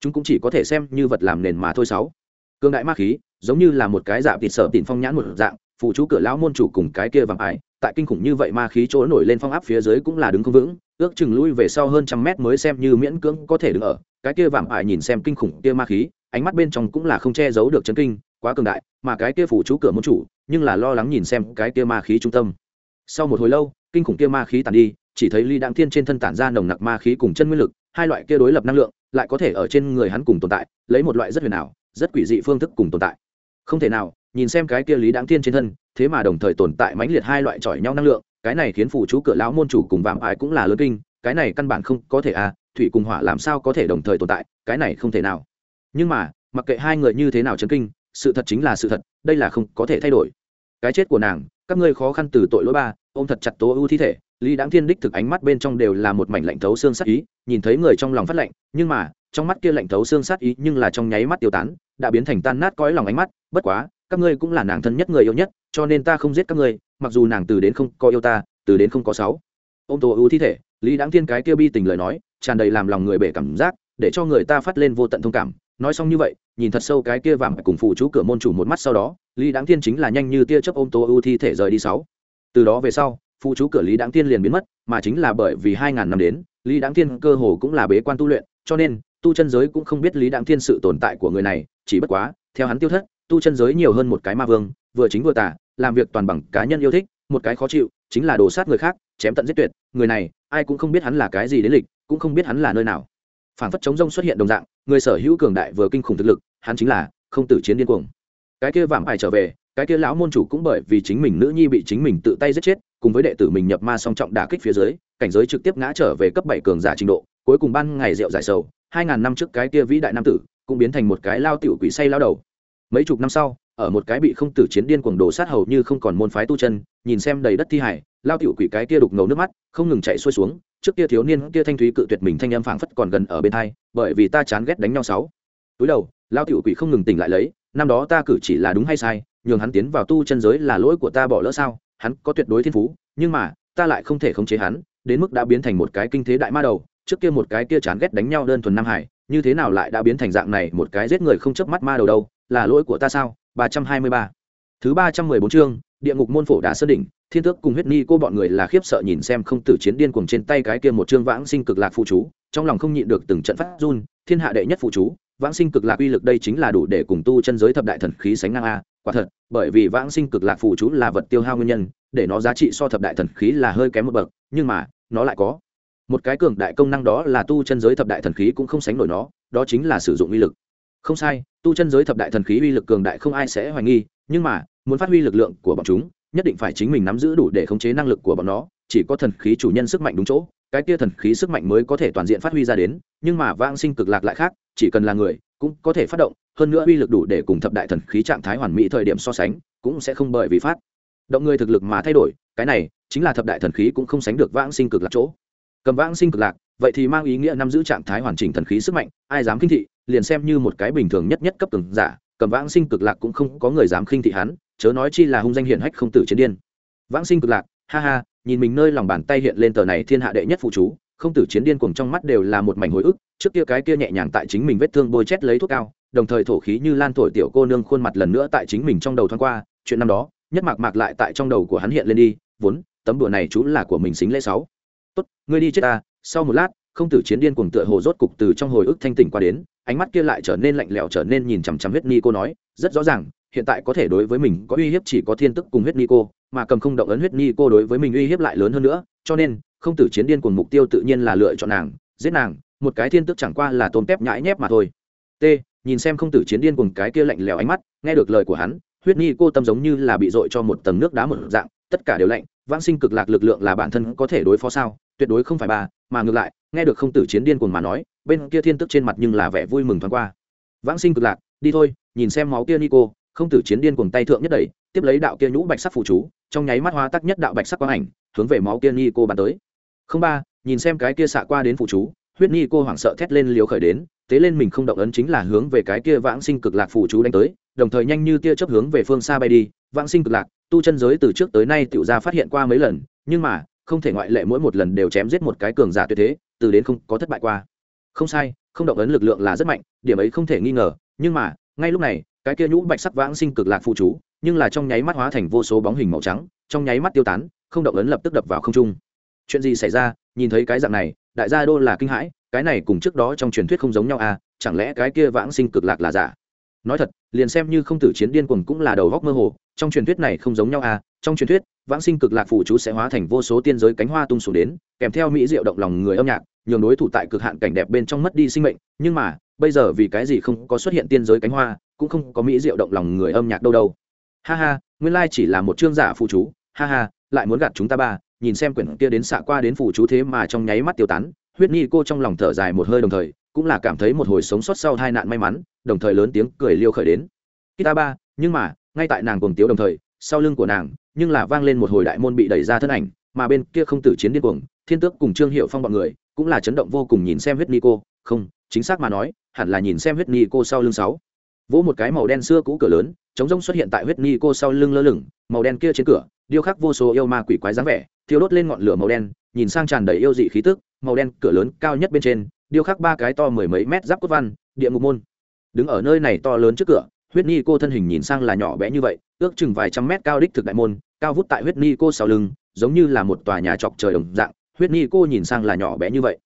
chúng cũng chỉ có thể xem như vật làm nền mà thôi sáu. Cương đại ma khí, giống như là một cái dạ tịt sở tịn phong nhãn một dạng phụ chú cửa lão môn chủ cùng cái kia vàng ải tại kinh khủng như vậy ma khí chỗ nổi lên phong áp phía dưới cũng là đứng không vững, ước chừng lui về sau hơn trăm mét mới xem như miễn cưỡng có thể đứng ở. Cái kia vảm ải nhìn xem kinh khủng kia ma khí, ánh mắt bên trong cũng là không che giấu được chấn kinh, quá cường đại, mà cái kia phụ chú cửa môn chủ, nhưng là lo lắng nhìn xem cái kia ma khí trung tâm. Sau một hồi lâu, kinh khủng kia ma khí tàn đi, chỉ thấy ly đặng thiên trên thân tản ra nồng nặc ma khí cùng chân nguyên lực, hai loại kia đối lập năng lượng, lại có thể ở trên người hắn cùng tồn tại, lấy một loại rất huyền ảo, rất quỷ dị phương thức cùng tồn tại. Không thể nào nhìn xem cái kia lý đáng thiên trên thân, thế mà đồng thời tồn tại mãnh liệt hai loại chọi nhau năng lượng, cái này khiến phủ chú cửa lão môn chủ cùng vạm ải cũng là lớn kinh, cái này căn bản không có thể à thủy cùng hỏa làm sao có thể đồng thời tồn tại, cái này không thể nào. Nhưng mà, mặc kệ hai người như thế nào chấn kinh, sự thật chính là sự thật, đây là không có thể thay đổi. Cái chết của nàng, các ngươi khó khăn từ tội lỗi ba, ôm thật chặt tố ưu thi thể, lý đáng thiên đích thực ánh mắt bên trong đều là một mảnh lạnh thấu xương sát ý, nhìn thấy người trong lòng phát lạnh, nhưng mà, trong mắt kia lạnh thấu xương sát ý nhưng là trong nháy mắt tiêu tán, đã biến thành tan nát cõi lòng ánh mắt, bất quá các ngươi cũng là nàng thân nhất người yêu nhất, cho nên ta không giết các ngươi, mặc dù nàng từ đến không có yêu ta, từ đến không có sáu. Ô m tô ưu thi thể, lý đáng thiên cái kia bi tình lời nói, tràn đầy làm lòng người bể cảm giác, để cho người ta phát lên vô tận thông cảm. Nói xong như vậy, nhìn thật sâu cái kia vàng cùng phụ chú cửa môn chủ một mắt sau đó, lý đáng thiên chính là nhanh như tia chớp ôm tô ưu thi thể rời đi sáu. Từ đó về sau phụ chú cửa lý đáng thiên liền biến mất, mà chính là bởi vì hai ngàn năm đến, lý đáng thiên cơ hồ cũng là bế quan tu luyện, cho nên, tu chân giới cũng không biết lý đáng thiên sự tồn tại của người này, chỉ bất quá, theo hắn tiêu thất tu chân giới nhiều hơn một cái ma vương, vừa chính vừa tả làm việc toàn bằng cá nhân yêu thích, một cái khó chịu, chính là đồ sát người khác, chém tận giết tuyệt, người này, ai cũng không biết hắn là cái gì đến lịch, cũng không biết hắn là nơi nào. Phản phất chống rông xuất hiện đồng dạng, người sở hữu cường đại vừa kinh khủng thực lực, hắn chính là không tử chiến điên cuồng. Cái kia vạm ải trở về, cái kia lão môn chủ cũng bởi vì chính mình nữ nhi bị chính mình tự tay giết chết, cùng với đệ tử mình nhập ma song trọng đả kích phía dưới, cảnh giới trực tiếp ngã trở về cấp bảy cường giả trình độ, cuối cùng ban ngày rượu giải sầu, hai ngàn năm trước cái kia vĩ đại nam tử, cũng biến thành một cái lao tiểu quỷ say lao đầu mấy chục năm sau, ở một cái bị không tử chiến điên cuồng đồ sát hầu như không còn môn phái tu chân, nhìn xem đầy đất thi hải, lao tiểu quỷ cái kia đục ngầu nước mắt, không ngừng chạy xuôi xuống, trước kia thiếu niên, kia thanh thúy cự tuyệt mình thanh âm phảng phất còn gần ở bên thai bởi vì ta chán ghét đánh nhau sáu. Túi đầu, lao tiểu quỷ không ngừng tỉnh lại lấy, năm đó ta cử chỉ là đúng hay sai, nhường hắn tiến vào tu chân giới là lỗi của ta bỏ lỡ sao, hắn có tuyệt đối thiên phú, nhưng mà, ta lại không thể khống chế hắn, đến mức đã biến thành một cái kinh thế đại ma đầu, trước kia một cái kia chán ghét đánh nhau đơn thuần nam hải, như thế nào lại đã biến thành dạng này, một cái giết người không chớp mắt ma đầu đâu là lỗi của ta sao? Ba trăm hai mươi ba. Thứ ba trăm mười bốn chương, địa ngục môn phổ đã sơn đỉnh, thiên tước cùng huyết ni cô bọn người là khiếp sợ nhìn xem không tử chiến điên cuồng trên tay cái kia một chương vãng sinh cực lạc phụ chú, trong lòng không nhịn được từng trận phát run, thiên hạ đệ nhất phụ chú, vãng sinh cực lạc uy lực đây chính là đủ để cùng tu chân giới thập đại thần khí sánh ngang a, quả thật, bởi vì vãng sinh cực lạc phụ chú là vật tiêu hao nguyên nhân, để nó giá trị so thập đại thần khí là hơi kém một bậc, nhưng mà, nó lại có. Một cái cường đại công năng đó là tu chân giới thập đại thần khí cũng không sánh nổi nó, đó chính là sử dụng uy lực không sai, tu chân giới thập đại thần khí uy lực cường đại không ai sẽ hoài nghi, nhưng mà, muốn phát huy lực lượng của bọn chúng, nhất định phải chính mình nắm giữ đủ để khống chế năng lực của bọn nó, chỉ có thần khí chủ nhân sức mạnh đúng chỗ, cái kia thần khí sức mạnh mới có thể toàn diện phát huy ra đến, nhưng mà vang sinh cực lạc lại khác, chỉ cần là người, cũng có thể phát động, hơn nữa uy lực đủ để cùng thập đại thần khí trạng thái hoàn mỹ thời điểm so sánh, cũng sẽ không bởi vì phát động người thực lực mà thay đổi, cái này, chính là thập đại thần khí cũng không sánh được vãng sinh cực lạc chỗ. Cầm vãng sinh cực lạc vậy thì mang ý nghĩa nắm giữ trạng thái hoàn chỉnh thần khí sức mạnh, ai dám khinh thị, liền xem như một cái bình thường nhất nhất cấp từng giả, cầm vãng sinh cực lạc cũng không có người dám khinh thị hắn, chớ nói chi là hung danh hiển hách không tử chiến điên. Vãng sinh cực lạc, ha ha, nhìn mình nơi lòng bàn tay hiện lên tờ này thiên hạ đệ nhất phụ chú, không tử chiến điên cuồng trong mắt đều là một mảnh hồi ức, trước kia cái kia nhẹ nhàng tại chính mình vết thương bôi chét lấy thuốc cao, đồng thời thổ khí như lan thổi tiểu cô nương khuôn mặt lần nữa tại chính mình trong đầu thoáng qua, chuyện năm đó, nhất mạc mạc lại tại trong đầu của hắn hiện lên đi, vốn, tấm đùa này chú là của mình xính lễ sáu. Tốt, ngươi đi chết ta sau một lát, không tử chiến điên cuồng tựa hồ rốt cục từ trong hồi ức thanh tỉnh qua đến, ánh mắt kia lại trở nên lạnh lẽo trở nên nhìn chằm chằm huyết ni cô nói, rất rõ ràng, hiện tại có thể đối với mình có uy hiếp chỉ có thiên tức cùng huyết ni cô, mà cầm không động ấn huyết ni cô đối với mình uy hiếp lại lớn hơn nữa, cho nên, không tử chiến điên cuồng mục tiêu tự nhiên là lựa chọn nàng, giết nàng, một cái thiên tức chẳng qua là tôm tép nhãi nhép mà thôi. T, nhìn xem không tử chiến điên cuồng cái kia lạnh lẽo ánh mắt, nghe được lời của hắn, huyết ni cô tâm giống như là bị dội cho một tầng nước đá một dạng tất cả đều lạnh, vãng sinh cực lạc lực lượng là bản thân có thể đối phó sao? Tuyệt đối không phải bà, mà ngược lại, nghe được không tử chiến điên cuồng mà nói, bên kia thiên tức trên mặt nhưng là vẻ vui mừng thoáng qua. Vãng sinh cực lạc, đi thôi, nhìn xem máu kia nico, không tử chiến điên cuồng tay thượng nhất đẩy, tiếp lấy đạo kia nhũ bạch sắc phụ chú, trong nháy mắt hóa tắc nhất đạo bạch sắc quang ảnh, hướng về máu kia nico bàn tới. Không ba, nhìn xem cái kia xạ qua đến phụ chú, huyết nico hoảng sợ thét lên liều khởi đến tế lên mình không động ấn chính là hướng về cái kia vãng sinh cực lạc phụ chú đánh tới, đồng thời nhanh như tia chớp hướng về phương xa bay đi, vãng sinh cực lạc tu chân giới từ trước tới nay tiểu gia phát hiện qua mấy lần, nhưng mà, không thể ngoại lệ mỗi một lần đều chém giết một cái cường giả tuyệt thế, từ đến không có thất bại qua. Không sai, không động ấn lực lượng là rất mạnh, điểm ấy không thể nghi ngờ, nhưng mà, ngay lúc này, cái kia nhũ bạch sắc vãng sinh cực lạc phụ chú, nhưng là trong nháy mắt hóa thành vô số bóng hình màu trắng, trong nháy mắt tiêu tán, không động ấn lập tức đập vào không trung. Chuyện gì xảy ra? Nhìn thấy cái dạng này, đại gia đô là kinh hãi, cái này cùng trước đó trong truyền thuyết không giống nhau à chẳng lẽ cái kia vãng sinh cực lạc là giả? Nói thật, liền xem như không tử chiến điên cuồng cũng là đầu góc mơ hồ, trong truyền thuyết này không giống nhau à trong truyền thuyết, vãng sinh cực lạc phụ chú sẽ hóa thành vô số tiên giới cánh hoa tung xuống đến, kèm theo mỹ diệu động lòng người âm nhạc, nhường đối thủ tại cực hạn cảnh đẹp bên trong mất đi sinh mệnh, nhưng mà, bây giờ vì cái gì không có xuất hiện tiên giới cánh hoa, cũng không có mỹ diệu động lòng người âm nhạc đâu đâu. Ha ha, nguyên lai chỉ là một chương giả phụ chú, ha ha, lại muốn gạt chúng ta ba, nhìn xem quyển kia đến xạ qua đến phụ chú thế mà trong nháy mắt tiêu tán, huyết nhi cô trong lòng thở dài một hơi đồng thời cũng là cảm thấy một hồi sống sót sau hai nạn may mắn, đồng thời lớn tiếng cười liêu khởi đến. Kita ba, nhưng mà, ngay tại nàng cuồng tiếu đồng thời, sau lưng của nàng, nhưng là vang lên một hồi đại môn bị đẩy ra thân ảnh, mà bên kia không tử chiến điên cuồng, thiên tước cùng trương hiệu phong bọn người, cũng là chấn động vô cùng nhìn xem huyết ni cô. Không, chính xác mà nói, hẳn là nhìn xem huyết ni cô sau lưng sáu. Vỗ một cái màu đen xưa cũ cửa lớn, chống rông xuất hiện tại huyết ni cô sau lưng lơ lửng, màu đen kia trên cửa, điêu khắc vô số yêu ma quỷ quái dáng vẻ, thiêu đốt lên ngọn lửa màu đen, nhìn sang tràn đầy yêu dị khí tức, màu đen cửa lớn cao nhất bên trên điêu khắc ba cái to mười mấy mét giáp cốt văn, địa ngục môn. Đứng ở nơi này to lớn trước cửa, huyết ni cô thân hình nhìn sang là nhỏ bé như vậy, ước chừng vài trăm mét cao đích thực đại môn, cao vút tại huyết ni cô sau lưng, giống như là một tòa nhà chọc trời đồng dạng, huyết ni cô nhìn sang là nhỏ bé như vậy.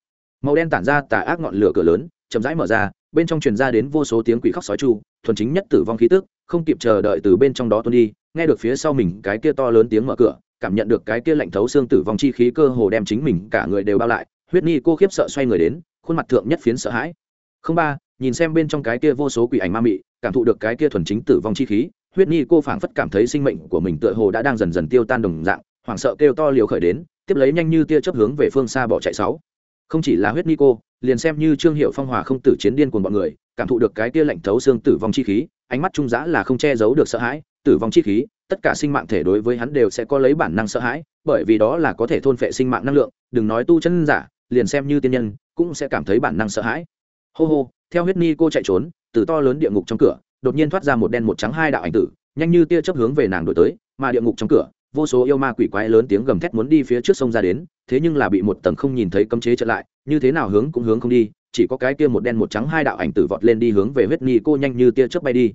Màu đen tản ra tà ác ngọn lửa cửa lớn, chậm rãi mở ra, bên trong truyền ra đến vô số tiếng quỷ khóc sói chu, thuần chính nhất tử vong khí tức, không kịp chờ đợi từ bên trong đó tuôn đi, nghe được phía sau mình cái kia to lớn tiếng mở cửa, cảm nhận được cái kia lạnh thấu xương tử vong chi khí cơ hồ đem chính mình cả người đều bao lại, huyết ni cô khiếp sợ xoay người đến khuôn mặt thượng nhất phiến sợ hãi. Không ba, nhìn xem bên trong cái kia vô số quỷ ảnh ma mị, cảm thụ được cái kia thuần chính tử vong chi khí, huyết Nhi cô phảng phất cảm thấy sinh mệnh của mình tựa hồ đã đang dần dần tiêu tan đồng dạng, hoảng sợ kêu to liều khởi đến, tiếp lấy nhanh như tia chớp hướng về phương xa bỏ chạy sáu. Không chỉ là huyết Nhi cô, liền xem như trương hiệu phong hòa không tử chiến điên cuồng bọn người, cảm thụ được cái kia lạnh thấu xương tử vong chi khí, ánh mắt trung giã là không che giấu được sợ hãi, tử vong chi khí, tất cả sinh mạng thể đối với hắn đều sẽ có lấy bản năng sợ hãi, bởi vì đó là có thể thôn phệ sinh mạng năng lượng, đừng nói tu chân giả, liền xem như tiên nhân cũng sẽ cảm thấy bản năng sợ hãi. Hô hô, theo huyết ni cô chạy trốn, từ to lớn địa ngục trong cửa, đột nhiên thoát ra một đen một trắng hai đạo ảnh tử, nhanh như tia chớp hướng về nàng đổi tới, mà địa ngục trong cửa, vô số yêu ma quỷ quái lớn tiếng gầm thét muốn đi phía trước sông ra đến, thế nhưng là bị một tầng không nhìn thấy cấm chế trở lại, như thế nào hướng cũng hướng không đi, chỉ có cái kia một đen một trắng hai đạo ảnh tử vọt lên đi hướng về huyết ni cô nhanh như tia chớp bay đi.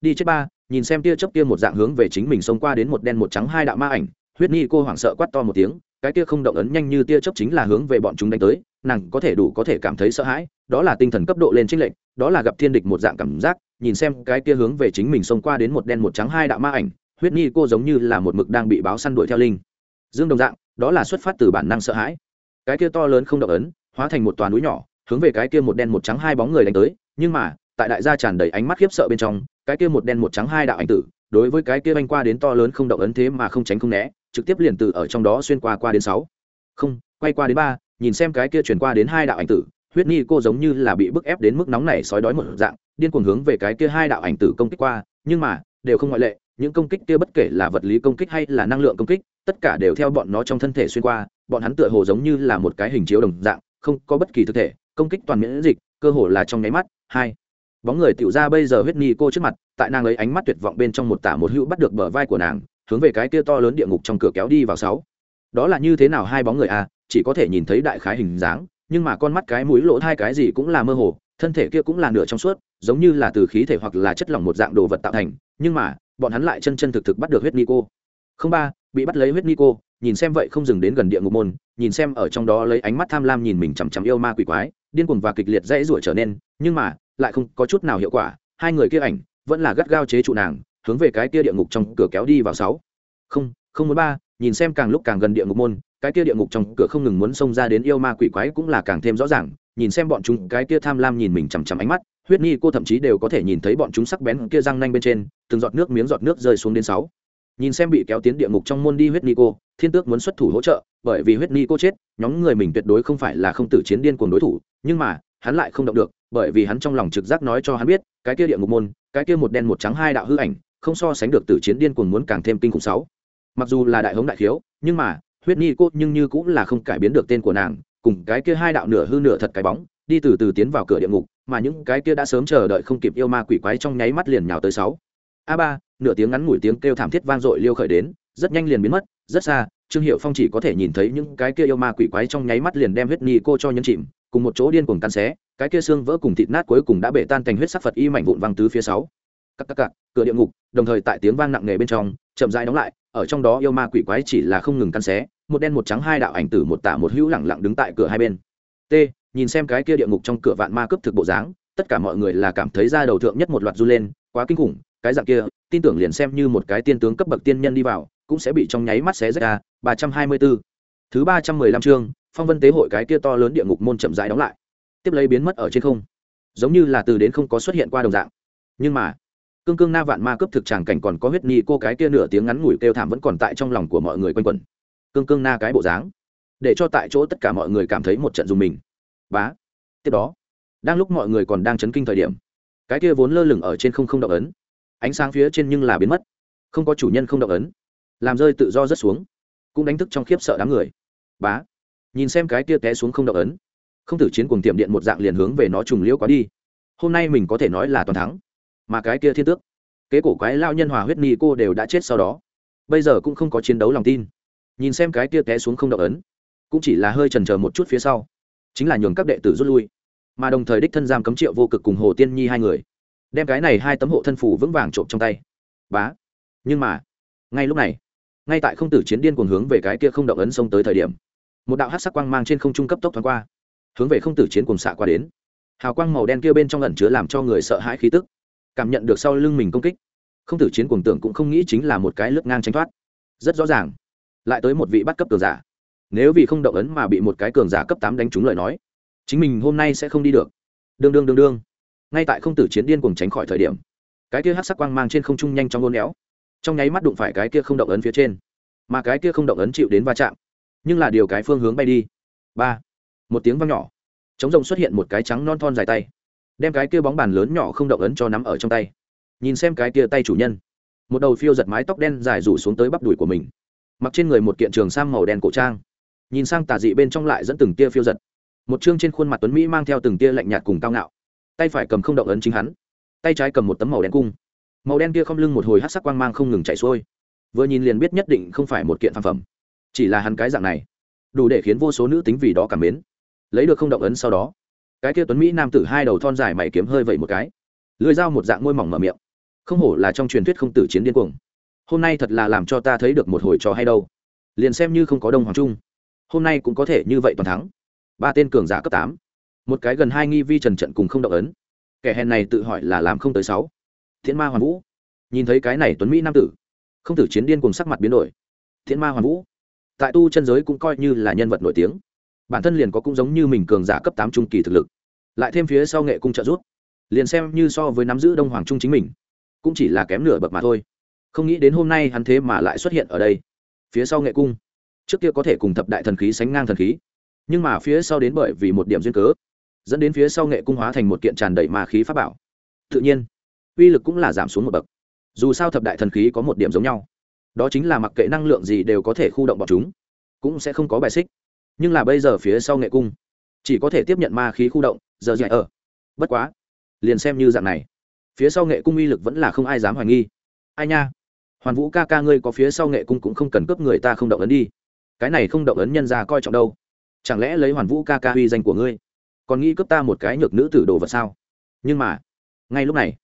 Đi chết ba, nhìn xem tia chớp kia một dạng hướng về chính mình xông qua đến một đen một trắng hai đạo ma ảnh, huyết ni cô hoảng sợ quát to một tiếng, cái kia không động ấn nhanh như tia chớp chính là hướng về bọn chúng đánh tới nàng có thể đủ có thể cảm thấy sợ hãi, đó là tinh thần cấp độ lên trích lệnh đó là gặp thiên địch một dạng cảm giác, nhìn xem cái kia hướng về chính mình xông qua đến một đen một trắng hai đạo ma ảnh, huyết nhi cô giống như là một mực đang bị báo săn đuổi theo linh. Dương đồng dạng, đó là xuất phát từ bản năng sợ hãi. Cái kia to lớn không động ấn, hóa thành một toàn núi nhỏ, hướng về cái kia một đen một trắng hai bóng người đánh tới, nhưng mà, tại đại gia tràn đầy ánh mắt khiếp sợ bên trong, cái kia một đen một trắng hai đạo ảnh tử, đối với cái kia banh qua đến to lớn không động ấn thế mà không tránh không né, trực tiếp liền từ ở trong đó xuyên qua qua đến sáu. Không, quay qua đến ba nhìn xem cái kia chuyển qua đến hai đạo ảnh tử, huyết ni cô giống như là bị bức ép đến mức nóng này sói đói một dạng, điên cuồng hướng về cái kia hai đạo ảnh tử công kích qua, nhưng mà, đều không ngoại lệ, những công kích kia bất kể là vật lý công kích hay là năng lượng công kích, tất cả đều theo bọn nó trong thân thể xuyên qua, bọn hắn tựa hồ giống như là một cái hình chiếu đồng dạng, không có bất kỳ thực thể, công kích toàn miễn dịch, cơ hồ là trong nháy mắt, hai. Bóng người tiểu ra bây giờ huyết ni cô trước mặt, tại nàng ấy ánh mắt tuyệt vọng bên trong một tả một hữu bắt được bờ vai của nàng, hướng về cái kia to lớn địa ngục trong cửa kéo đi vào sáu đó là như thế nào hai bóng người a à, chỉ có thể nhìn thấy đại khái hình dáng nhưng mà con mắt cái mũi lỗ hai cái gì cũng là mơ hồ thân thể kia cũng là nửa trong suốt giống như là từ khí thể hoặc là chất lỏng một dạng đồ vật tạo thành nhưng mà bọn hắn lại chân chân thực thực bắt được huyết ni cô không ba bị bắt lấy huyết ni cô nhìn xem vậy không dừng đến gần địa ngục môn nhìn xem ở trong đó lấy ánh mắt tham lam nhìn mình chằm chằm yêu ma quỷ quái điên cuồng và kịch liệt dãy rủa trở nên nhưng mà lại không có chút nào hiệu quả hai người kia ảnh vẫn là gắt gao chế trụ nàng hướng về cái kia địa ngục trong cửa kéo đi vào sáu. Không không muốn ba nhìn xem càng lúc càng gần địa ngục môn, cái kia địa ngục trong cửa không ngừng muốn xông ra đến yêu ma quỷ quái cũng là càng thêm rõ ràng, nhìn xem bọn chúng, cái kia tham lam nhìn mình chằm chằm ánh mắt, huyết nhi cô thậm chí đều có thể nhìn thấy bọn chúng sắc bén kia răng nanh bên trên, từng giọt nước miếng giọt nước rơi xuống đến sáu. Nhìn xem bị kéo tiến địa ngục trong môn đi huyết ni cô, thiên tước muốn xuất thủ hỗ trợ, bởi vì huyết ni cô chết, nhóm người mình tuyệt đối không phải là không tử chiến điên cuồng đối thủ, nhưng mà, hắn lại không động được, bởi vì hắn trong lòng trực giác nói cho hắn biết, cái kia địa ngục môn, cái kia một đen một trắng hai đạo hư ảnh, không so sánh được tử chiến điên cuồng muốn càng thêm kinh khủng sáu mặc dù là đại hống đại khiếu, nhưng mà, huyết ni cô nhưng như cũng là không cải biến được tên của nàng, cùng cái kia hai đạo nửa hư nửa thật cái bóng, đi từ từ tiến vào cửa địa ngục, mà những cái kia đã sớm chờ đợi không kịp yêu ma quỷ quái trong nháy mắt liền nhào tới sáu. A ba, nửa tiếng ngắn ngủi tiếng kêu thảm thiết vang dội liêu khởi đến, rất nhanh liền biến mất, rất xa, trương hiệu phong chỉ có thể nhìn thấy những cái kia yêu ma quỷ quái trong nháy mắt liền đem huyết ni cô cho nhân chìm, cùng một chỗ điên cuồng tan xé, cái kia xương vỡ cùng thịt nát cuối cùng đã bể tan thành huyết sắc phật y mảnh vụn văng tứ phía sáu. Cắc cắc cắc cửa địa ngục, đồng thời tại tiếng vang nặng nề bên trong, chậm rãi đóng lại, ở trong đó yêu ma quỷ quái chỉ là không ngừng căn xé, một đen một trắng hai đạo ảnh tử một tả một hữu lẳng lặng đứng tại cửa hai bên. T, nhìn xem cái kia địa ngục trong cửa vạn ma cướp thực bộ dáng, tất cả mọi người là cảm thấy ra đầu thượng nhất một loạt du lên, quá kinh khủng, cái dạng kia, tin tưởng liền xem như một cái tiên tướng cấp bậc tiên nhân đi vào, cũng sẽ bị trong nháy mắt xé rách ra, ba trăm hai mươi b ố thứ ba trăm mười lăm chương, phong vân tế hội cái kia to lớn địa ngục môn chậm rãi đóng lại. Tiếp lấy biến mất ở trên không. Giống như là từ đến không có xuất hiện qua đồng dạng. Nhưng mà cương cương na vạn ma cấp thực tràng cảnh còn có huyết ni cô cái kia nửa tiếng ngắn ngủi kêu thảm vẫn còn tại trong lòng của mọi người quanh quẩn. Cương cương na cái bộ dáng, để cho tại chỗ tất cả mọi người cảm thấy một trận dùng mình. Bá. Tiếp đó, đang lúc mọi người còn đang chấn kinh thời điểm, cái kia vốn lơ lửng ở trên không không động ấn, ánh sáng phía trên nhưng là biến mất. Không có chủ nhân không động ấn, làm rơi tự do rất xuống, cũng đánh thức trong khiếp sợ đám người. Bá. Nhìn xem cái kia té xuống không động ấn, không thử chiến cùng tiệm điện một dạng liền hướng về nó trùng liễu quá đi. Hôm nay mình có thể nói là toàn thắng mà cái kia thiên tước. Kế cổ quái lao nhân hòa huyết ni cô đều đã chết sau đó. Bây giờ cũng không có chiến đấu lòng tin. Nhìn xem cái kia té xuống không động ấn, cũng chỉ là hơi trần c một chút phía sau. Chính là nhường các đệ tử rút lui. Mà đồng thời đích thân giam cấm triệu vô cực cùng hồ tiên nhi hai người, đem cái này hai tấm hộ thân phủ vững vàng trộm trong tay. Bá. Nhưng mà, ngay lúc này, ngay tại không tử chiến điên cuồng hướng về cái kia không động ấn xông tới thời điểm, một đạo hát sắc quang mang trên không trung cấp tốc thoáng qua, hướng về không tử chiến cùng xạ qua đến. Hào quang màu đen kia bên trong ẩn chứa làm cho người sợ hãi khí tức cảm nhận được sau lưng mình công kích. Không tử chiến cuồng tưởng cũng không nghĩ chính là một cái lướt ngang tranh thoát. Rất rõ ràng. Lại tới một vị bắt cấp cường giả. Nếu vì không động ấn mà bị một cái cường giả cấp tám đánh trúng lời nói, chính mình hôm nay sẽ không đi được. Đương đương đương đương. Ngay tại không tử chiến điên cuồng tránh khỏi thời điểm, cái kia hát sắc quang mang trên không trung nhanh trong ngôn éo. Trong nháy mắt đụng phải cái kia không động ấn phía trên. Mà cái kia không động ấn chịu đến va chạm. Nhưng là điều cái phương hướng bay đi. Ba. Một tiếng văng nhỏ. Chống rồng xuất hiện một cái trắng non thon dài tay đem cái kia bóng bàn lớn nhỏ không động ấn cho nắm ở trong tay. Nhìn xem cái kia tay chủ nhân. Một đầu phiêu giật mái tóc đen dài rủ xuống tới bắp đùi của mình. Mặc trên người một kiện trường sang màu đen cổ trang. Nhìn sang tà dị bên trong lại dẫn từng tia phiêu giật. Một chương trên khuôn mặt tuấn mỹ mang theo từng tia lạnh nhạt cùng cao ngạo. Tay phải cầm không động ấn chính hắn. Tay trái cầm một tấm màu đen cung. Màu đen kia không lưng một hồi hát sắc quang mang không ngừng chạy xuôi. Vừa nhìn liền biết nhất định không phải một kiện phàm phẩm. Chỉ là hắn cái dạng này, đủ để khiến vô số nữ tính vì đó cảm mến. Lấy được không động ấn sau đó cái kia tuấn mỹ nam tử hai đầu thon dài mày kiếm hơi vậy một cái. Lưới dao một dạng môi mỏng mở miệng. Không hổ là trong truyền thuyết không tử chiến điên cuồng. Hôm nay thật là làm cho ta thấy được một hồi trò hay đâu. Liền xem như không có đông hoàng trung, hôm nay cũng có thể như vậy toàn thắng. Ba tên cường giả cấp tám. Một cái gần hai nghi vi trần trận cùng không động ấn. Kẻ hèn này tự hỏi là làm không tới sáu. Thiện ma hoàn vũ. Nhìn thấy cái này tuấn mỹ nam tử, không tử chiến điên cùng sắc mặt biến đổi. Thiện ma hoàn vũ. Tại tu chân giới cũng coi như là nhân vật nổi tiếng bản thân liền có cũng giống như mình cường giả cấp tám trung kỳ thực lực. Lại thêm phía sau nghệ cung trợ giúp, liền xem như so với nắm giữ đông hoàng trung chính mình cũng chỉ là kém nửa bậc mà thôi. Không nghĩ đến hôm nay hắn thế mà lại xuất hiện ở đây. Phía sau nghệ cung trước kia có thể cùng thập đại thần khí sánh ngang thần khí nhưng mà phía sau đến bởi vì một điểm duyên cớ dẫn đến phía sau nghệ cung hóa thành một kiện tràn đầy ma khí pháp bảo. Tự nhiên uy lực cũng là giảm xuống một bậc. Dù sao thập đại thần khí có một điểm giống nhau đó chính là mặc kệ năng lượng gì đều có thể khu động bọn chúng cũng sẽ không có bài xích nhưng là bây giờ phía sau nghệ cung, chỉ có thể tiếp nhận ma khí khu động, giờ dạy ở. Bất quá, liền xem như dạng này, phía sau nghệ cung uy lực vẫn là không ai dám hoài nghi. Ai nha, hoàn vũ ca ca ngươi có phía sau nghệ cung cũng không cần cướp người ta không động ấn đi. Cái này không động ấn nhân ra coi trọng đâu. Chẳng lẽ lấy hoàn vũ ca ca uy danh của ngươi, còn nghĩ cướp ta một cái nhược nữ tử đồ vật sao? Nhưng mà, ngay lúc này,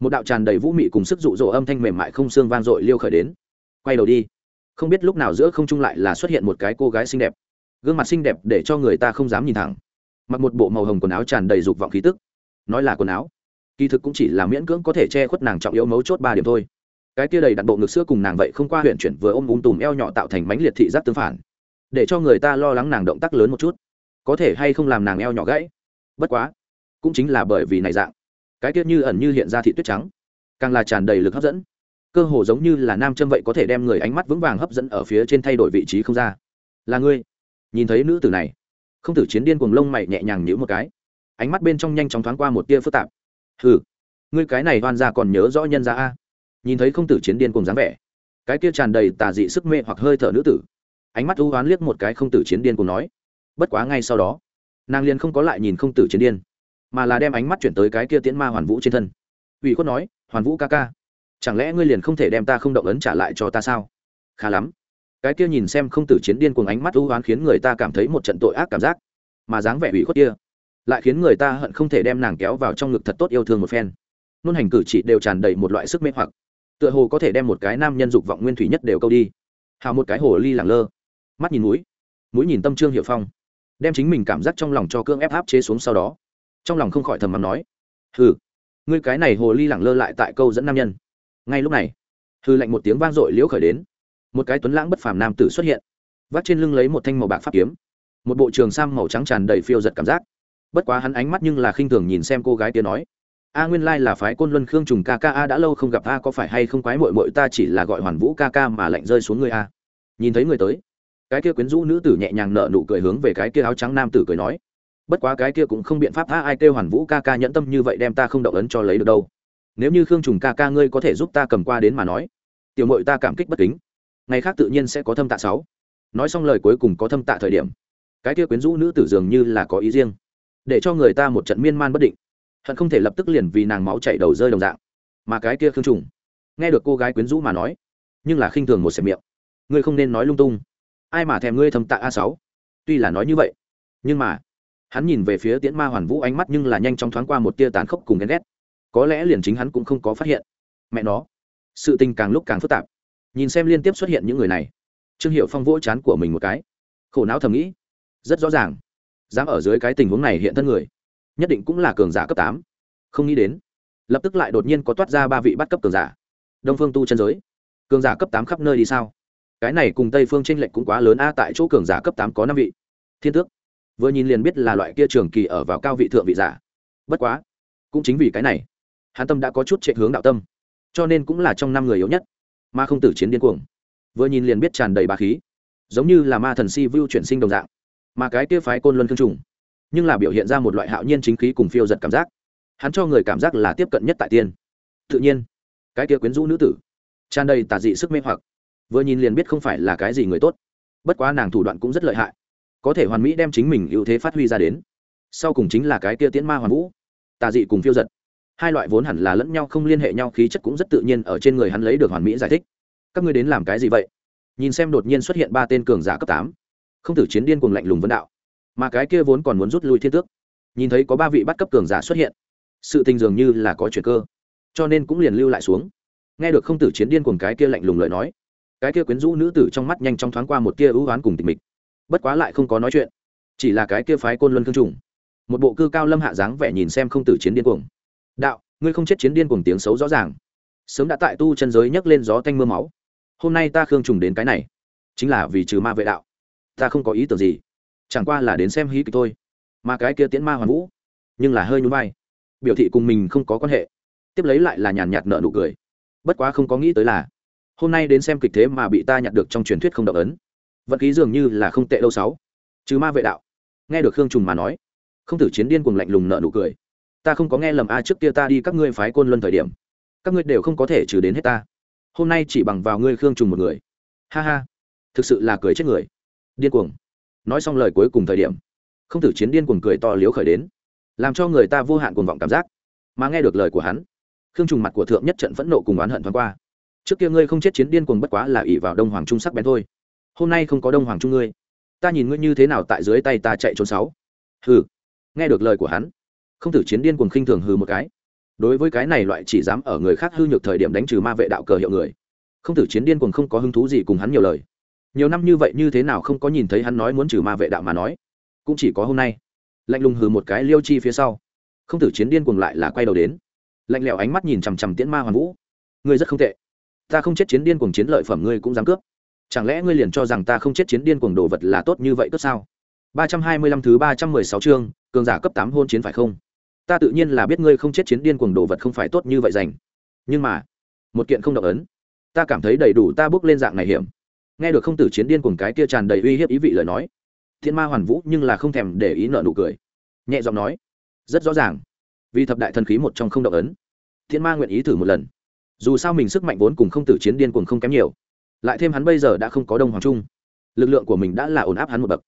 một đạo tràn đầy vũ mị cùng sức dụ dỗ âm thanh mềm mại không xương vang dội liêu khởi đến. Quay đầu đi. Không biết lúc nào giữa không trung lại là xuất hiện một cái cô gái xinh đẹp gương mặt xinh đẹp để cho người ta không dám nhìn thẳng. Mặc một bộ màu hồng quần áo tràn đầy dục vọng khí tức. Nói là quần áo, kỳ thực cũng chỉ là miễn cưỡng có thể che khuất nàng trọng yếu mấu chốt ba điểm thôi. Cái kia đầy đặt bộ ngực sữa cùng nàng vậy không qua huyện chuyển vừa ôm ung tùm eo nhỏ tạo thành mánh liệt thị giác tương phản, để cho người ta lo lắng nàng động tác lớn một chút. Có thể hay không làm nàng eo nhỏ gãy. Bất quá, cũng chính là bởi vì này dạng, cái kia như ẩn như hiện ra thị tuyết trắng, càng là tràn đầy lực hấp dẫn. Cơ hồ giống như là nam châm vậy có thể đem người ánh mắt vững vàng hấp dẫn ở phía trên thay đổi vị trí không ra. Là ngươi nhìn thấy nữ tử này, không tử chiến điên cuồng lông mày nhẹ nhàng nhữ một cái. Ánh mắt bên trong nhanh chóng thoáng qua một tia phức tạp. Hừ, ngươi cái này oan ra còn nhớ rõ nhân ra a? Nhìn thấy không tử chiến điên cuồng dáng vẻ, cái kia tràn đầy tà dị sức mê hoặc hơi thở nữ tử, ánh mắt ưu oán liếc một cái không tử chiến điên cuồng nói, bất quá ngay sau đó, nàng liền không có lại nhìn không tử chiến điên, mà là đem ánh mắt chuyển tới cái kia tiễn ma hoàn vũ trên thân. Ủy khuất nói, hoàn vũ ca ca, chẳng lẽ ngươi liền không thể đem ta không động ấn trả lại cho ta sao? Khá lắm cái kia nhìn xem không tử chiến điên cuồng ánh mắt ưu oán khiến người ta cảm thấy một trận tội ác cảm giác, mà dáng vẻ ủy khuất kia lại khiến người ta hận không thể đem nàng kéo vào trong ngực thật tốt yêu thương một phen. Nôn hành cử chỉ đều tràn đầy một loại sức mê hoặc, tựa hồ có thể đem một cái nam nhân dục vọng nguyên thủy nhất đều câu đi. Hào một cái hồ ly lẳng lơ, mắt nhìn mũi mũi nhìn tâm trương hiệu phong, đem chính mình cảm giác trong lòng cho cương ép áp chế xuống sau đó, trong lòng không khỏi thầm mắm nói, hừ, ngươi cái này hồ ly lẳng lơ lại tại câu dẫn nam nhân. Ngay lúc này, hư lạnh một tiếng vang dội liễu khởi đến một cái tuấn lãng bất phàm nam tử xuất hiện, vắt trên lưng lấy một thanh màu bạc pháp kiếm. Một bộ trường sam màu trắng tràn đầy phiêu giật cảm giác. Bất quá hắn ánh mắt nhưng là khinh thường nhìn xem cô gái kia nói, a nguyên lai là phái côn luân khương trùng ca ca a, đã lâu không gặp a, có phải hay không quái mội mội ta chỉ là gọi hoàn vũ ca ca mà lạnh rơi xuống người a? Nhìn thấy người tới, cái kia quyến rũ nữ tử nhẹ nhàng nợ nụ cười hướng về cái kia áo trắng nam tử cười nói, bất quá cái kia cũng không biện pháp a, ai kêu hoàn vũ ca ca nhẫn tâm như vậy đem ta không động ấn cho lấy được đâu. Nếu như khương trùng ca ca ngươi có thể giúp ta cầm qua đến mà nói, tiểu mội ta cảm kích bất kính ngày khác tự nhiên sẽ có thâm tạ sáu. Nói xong lời cuối cùng có thâm tạ thời điểm, cái kia quyến rũ nữ tử dường như là có ý riêng, để cho người ta một trận miên man bất định. Hận không thể lập tức liền vì nàng máu chảy đầu rơi đồng dạng. Mà cái kia khương trùng, nghe được cô gái quyến rũ mà nói, nhưng là khinh thường một xẻ miệng. Ngươi không nên nói lung tung. Ai mà thèm ngươi thâm tạ a sáu? Tuy là nói như vậy, nhưng mà, hắn nhìn về phía tiễn ma hoàn vũ ánh mắt nhưng là nhanh chóng thoáng qua một tia tán khốc cùng ghen ghét. Có lẽ liền chính hắn cũng không có phát hiện. Mẹ nó, sự tình càng lúc càng phức tạp nhìn xem liên tiếp xuất hiện những người này. Trương hiệu phong vỗ chán của mình một cái. Khổ não thầm nghĩ. Rất rõ ràng. Dám ở dưới cái tình huống này hiện thân người, nhất định cũng là cường giả cấp tám. Không nghĩ đến, lập tức lại đột nhiên có toát ra ba vị bắt cấp cường giả. Đông phương tu chân giới. Cường giả cấp tám khắp nơi đi sao? Cái này cùng tây phương tranh lệch cũng quá lớn a, tại chỗ cường giả cấp tám có năm vị. Thiên tước. Vừa nhìn liền biết là loại kia trường kỳ ở vào cao vị thượng vị giả. Bất quá, cũng chính vì cái này hán tâm đã có chút trệ hướng đạo tâm, cho nên cũng là trong năm người yếu nhất ma không tử chiến điên cuồng. Vừa nhìn liền biết tràn đầy bà khí. Giống như là ma thần si vu chuyển sinh đồng dạng. Mà cái kia phái côn luân cương trùng, nhưng là biểu hiện ra một loại hạo nhiên chính khí cùng phiêu giật cảm giác. Hắn cho người cảm giác là tiếp cận nhất tại tiên. Tự nhiên, cái kia quyến rũ nữ tử, tràn đầy tà dị sức mê hoặc. Vừa nhìn liền biết không phải là cái gì người tốt. Bất quá nàng thủ đoạn cũng rất lợi hại. Có thể hoàn mỹ đem chính mình ưu thế phát huy ra đến. Sau cùng chính là cái kia tiễn ma hoàn vũ, tà dị cùng phiêu giật hai loại vốn hẳn là lẫn nhau không liên hệ nhau, khí chất cũng rất tự nhiên, ở trên người hắn lấy được hoàn mỹ giải thích. Các ngươi đến làm cái gì vậy? Nhìn xem đột nhiên xuất hiện ba tên cường giả cấp tám. Không tử chiến điên cùng lạnh lùng vấn đạo. Mà cái kia vốn còn muốn rút lui thiên tước. Nhìn thấy có ba vị bắt cấp cường giả xuất hiện, sự tình dường như là có chuyện cơ. Cho nên cũng liền lưu lại xuống. Nghe được không tử chiến điên cùng cái kia lạnh lùng lời nói, cái kia quyến rũ nữ tử trong mắt nhanh chóng thoáng qua một tia ưu oán cùng tịch mịch. Bất quá lại không có nói chuyện, chỉ là cái kia phái côn luân cương trùng. Một bộ cư cao lâm hạ dáng vẻ nhìn xem không tử chiến điên cuồng đạo, ngươi không chết chiến điên cuồng tiếng xấu rõ ràng. Sớm đã tại tu chân giới nhấc lên gió tanh mưa máu. Hôm nay ta khương trùng đến cái này. Chính là vì trừ ma vệ đạo. Ta không có ý tưởng gì. Chẳng qua là đến xem hí kịch thôi. Mà cái kia tiễn ma hoàn vũ, nhưng là hơi nhún vai. Biểu thị cùng mình không có quan hệ. Tiếp lấy lại là nhàn nhạt nợ nụ cười. Bất quá không có nghĩ tới là, hôm nay đến xem kịch thế mà bị ta nhặt được trong truyền thuyết không động ấn. Vận khí dường như là không tệ đâu sáu. Chứ ma vệ đạo. Nghe được khương trùng mà nói, không thử chiến điên cuồng lạnh lùng nợ nụ cười ta không có nghe lầm a trước kia ta đi các ngươi phái côn luân thời điểm. Các ngươi đều không có thể trừ đến hết ta. Hôm nay chỉ bằng vào ngươi khương trùng một người. Ha ha. Thực sự là cười chết người. Điên cuồng. Nói xong lời cuối cùng thời điểm, không tử chiến điên cuồng cười to liếu khởi đến, làm cho người ta vô hạn cuồng vọng cảm giác. Mà nghe được lời của hắn, khương trùng mặt của thượng nhất trận phẫn nộ cùng oán hận thoáng qua. Trước kia ngươi không chết chiến điên cuồng bất quá là ỷ vào đông hoàng trung sắc bén thôi. Hôm nay không có đông hoàng trung ngươi. Ta nhìn ngươi như thế nào tại dưới tay ta chạy trốn sáu. Hừ. Nghe được lời của hắn không tử chiến điên cuồng khinh thường hư một cái. Đối với cái này loại chỉ dám ở người khác hư nhược thời điểm đánh trừ ma vệ đạo cờ hiệu người. Không tử chiến điên cuồng không có hứng thú gì cùng hắn nhiều lời. Nhiều năm như vậy như thế nào không có nhìn thấy hắn nói muốn trừ ma vệ đạo mà nói. Cũng chỉ có hôm nay. Lạnh lùng hừ một cái liêu chi phía sau. Không tử chiến điên cuồng lại là quay đầu đến. Lạnh lẽo ánh mắt nhìn chằm chằm tiễn ma hoàn vũ. Ngươi rất không tệ. Ta không chết chiến điên cuồng chiến lợi phẩm ngươi cũng dám cướp. Chẳng lẽ ngươi liền cho rằng ta không chết chiến điên cuồng đồ vật là tốt như vậy tốt sao? Ba trăm hai mươi lăm thứ ba trăm mười sáu chương, cường giả cấp tám hôn chiến phải không? Ta tự nhiên là biết ngươi không chết chiến điên cuồng đồ vật không phải tốt như vậy dành. Nhưng mà, một kiện không động ấn, ta cảm thấy đầy đủ ta bước lên dạng này hiểm. Nghe được không tử chiến điên cuồng cái kia tràn đầy uy hiếp ý vị lời nói, thiên ma hoàn vũ nhưng là không thèm để ý nợ nụ cười. Nhẹ giọng nói, rất rõ ràng, vì thập đại thần khí một trong không động ấn. Thiên ma nguyện ý thử một lần. Dù sao mình sức mạnh vốn cùng không tử chiến điên cuồng không kém nhiều, lại thêm hắn bây giờ đã không có đông hoàng trung, lực lượng của mình đã là ổn áp hắn một bậc.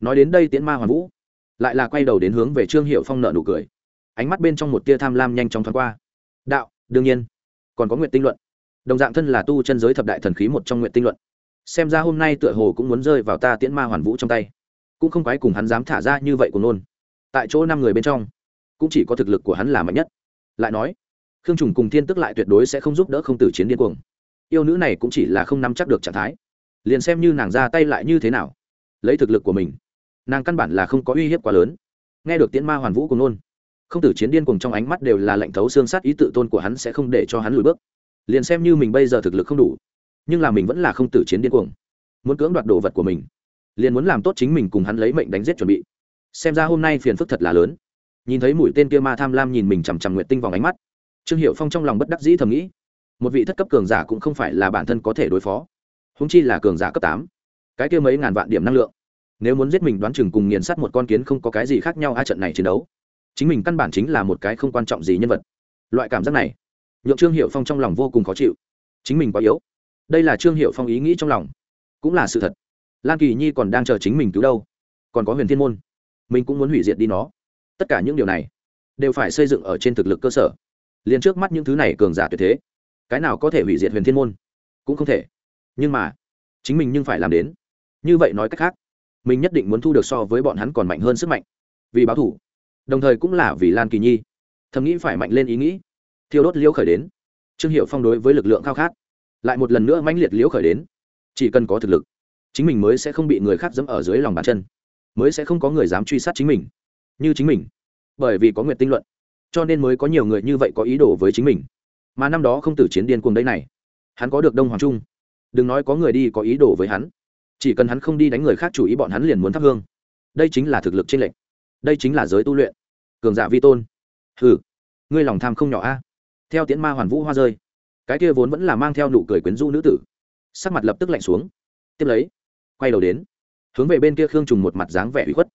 Nói đến đây tiễn ma hoàn vũ lại là quay đầu đến hướng về trương hiệu phong nợ nụ cười ánh mắt bên trong một tia tham lam nhanh chóng thoáng qua. Đạo, đương nhiên, còn có nguyện tinh luận. Đồng dạng thân là tu chân giới thập đại thần khí một trong nguyện tinh luận. Xem ra hôm nay tựa hồ cũng muốn rơi vào ta tiễn ma hoàn vũ trong tay. Cũng không quái cùng hắn dám thả ra như vậy của nôn. Tại chỗ năm người bên trong, cũng chỉ có thực lực của hắn là mạnh nhất. Lại nói, khương trùng cùng thiên tức lại tuyệt đối sẽ không giúp đỡ không tử chiến điên cuồng. Yêu nữ này cũng chỉ là không nắm chắc được trạng thái. Liền xem như nàng ra tay lại như thế nào, lấy thực lực của mình, nàng căn bản là không có uy hiếp quá lớn. Nghe được tiễn ma hoàn vũ cùng nôn không tử chiến điên cùng trong ánh mắt đều là lệnh thấu xương sát ý tự tôn của hắn sẽ không để cho hắn lùi bước. Liền xem như mình bây giờ thực lực không đủ, nhưng là mình vẫn là không tử chiến điên cuồng. Muốn cưỡng đoạt đồ vật của mình, liền muốn làm tốt chính mình cùng hắn lấy mệnh đánh giết chuẩn bị. Xem ra hôm nay phiền phức thật là lớn. Nhìn thấy mũi tên kia ma tham lam nhìn mình chằm chằm nguyện tinh vòng ánh mắt, trương hiệu phong trong lòng bất đắc dĩ thầm nghĩ, một vị thất cấp cường giả cũng không phải là bản thân có thể đối phó. Húng chi là cường giả cấp tám, cái kia mấy ngàn vạn điểm năng lượng. Nếu muốn giết mình đoán chừng cùng nghiền sát một con kiến không có cái gì khác nhau a trận này chiến đấu chính mình căn bản chính là một cái không quan trọng gì nhân vật. Loại cảm giác này, nhượng trương hiệu phong trong lòng vô cùng khó chịu. Chính mình quá yếu. Đây là trương hiệu phong ý nghĩ trong lòng. Cũng là sự thật. Lan kỳ nhi còn đang chờ chính mình cứu đâu. Còn có huyền thiên môn. Mình cũng muốn hủy diệt đi nó. Tất cả những điều này đều phải xây dựng ở trên thực lực cơ sở. Liền trước mắt những thứ này cường giả tuyệt thế, cái nào có thể hủy diệt huyền thiên môn? Cũng không thể. Nhưng mà, chính mình nhưng phải làm đến. Như vậy nói cách khác, mình nhất định muốn thu được so với bọn hắn còn mạnh hơn sức mạnh. Vì báo thủ đồng thời cũng là vì lan kỳ nhi. Thầm nghĩ phải mạnh lên ý nghĩ. Thiêu đốt liễu khởi đến. Trương hiệu phong đối với lực lượng khao khát, lại một lần nữa mãnh liệt liễu khởi đến. Chỉ cần có thực lực, chính mình mới sẽ không bị người khác dẫm ở dưới lòng bàn chân, mới sẽ không có người dám truy sát chính mình, như chính mình. Bởi vì có nguyện tinh luận, cho nên mới có nhiều người như vậy có ý đồ với chính mình. Mà năm đó không tử chiến điên cuồng đây này, hắn có được đông hoàng trung. Đừng nói có người đi có ý đồ với hắn, chỉ cần hắn không đi đánh người khác chủ ý bọn hắn liền muốn thắp hương. Đây chính là thực lực trên lệnh đây chính là giới tu luyện. Cường giả vi tôn. Hừ, ngươi lòng tham không nhỏ a. Theo tiễn ma hoàn vũ hoa rơi, cái kia vốn vẫn là mang theo nụ cười quyến rũ nữ tử, sắc mặt lập tức lạnh xuống. Tiếp lấy, quay đầu đến, hướng về bên kia khương trùng một mặt dáng vẻ ủy khuất.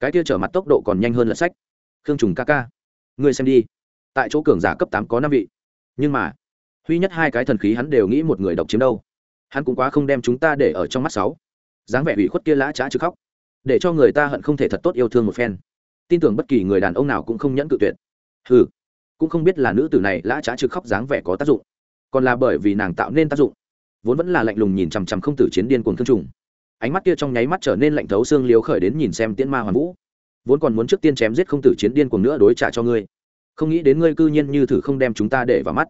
Cái kia trở mặt tốc độ còn nhanh hơn lật sách. Khương trùng ca ca, ngươi xem đi. Tại chỗ cường giả cấp tám có năm vị. Nhưng mà, huy nhất hai cái thần khí hắn đều nghĩ một người độc chiếm đâu. Hắn cũng quá không đem chúng ta để ở trong mắt sáu. Dáng vẻ ủy khuất kia lã trá chứ khóc. Để cho người ta hận không thể thật tốt yêu thương một phen tin tưởng bất kỳ người đàn ông nào cũng không nhẫn cự tuyệt. Hừ, cũng không biết là nữ tử này lã trá trực khóc dáng vẻ có tác dụng còn là bởi vì nàng tạo nên tác dụng vốn vẫn là lạnh lùng nhìn chằm chằm không tử chiến điên cuồng thương trùng. Ánh mắt kia trong nháy mắt trở nên lạnh thấu xương liếu khởi đến nhìn xem tiễn ma hoàn vũ. Vốn còn muốn trước tiên chém giết không tử chiến điên cuồng nữa đối trả cho ngươi. Không nghĩ đến ngươi cư nhiên như thử không đem chúng ta để vào mắt.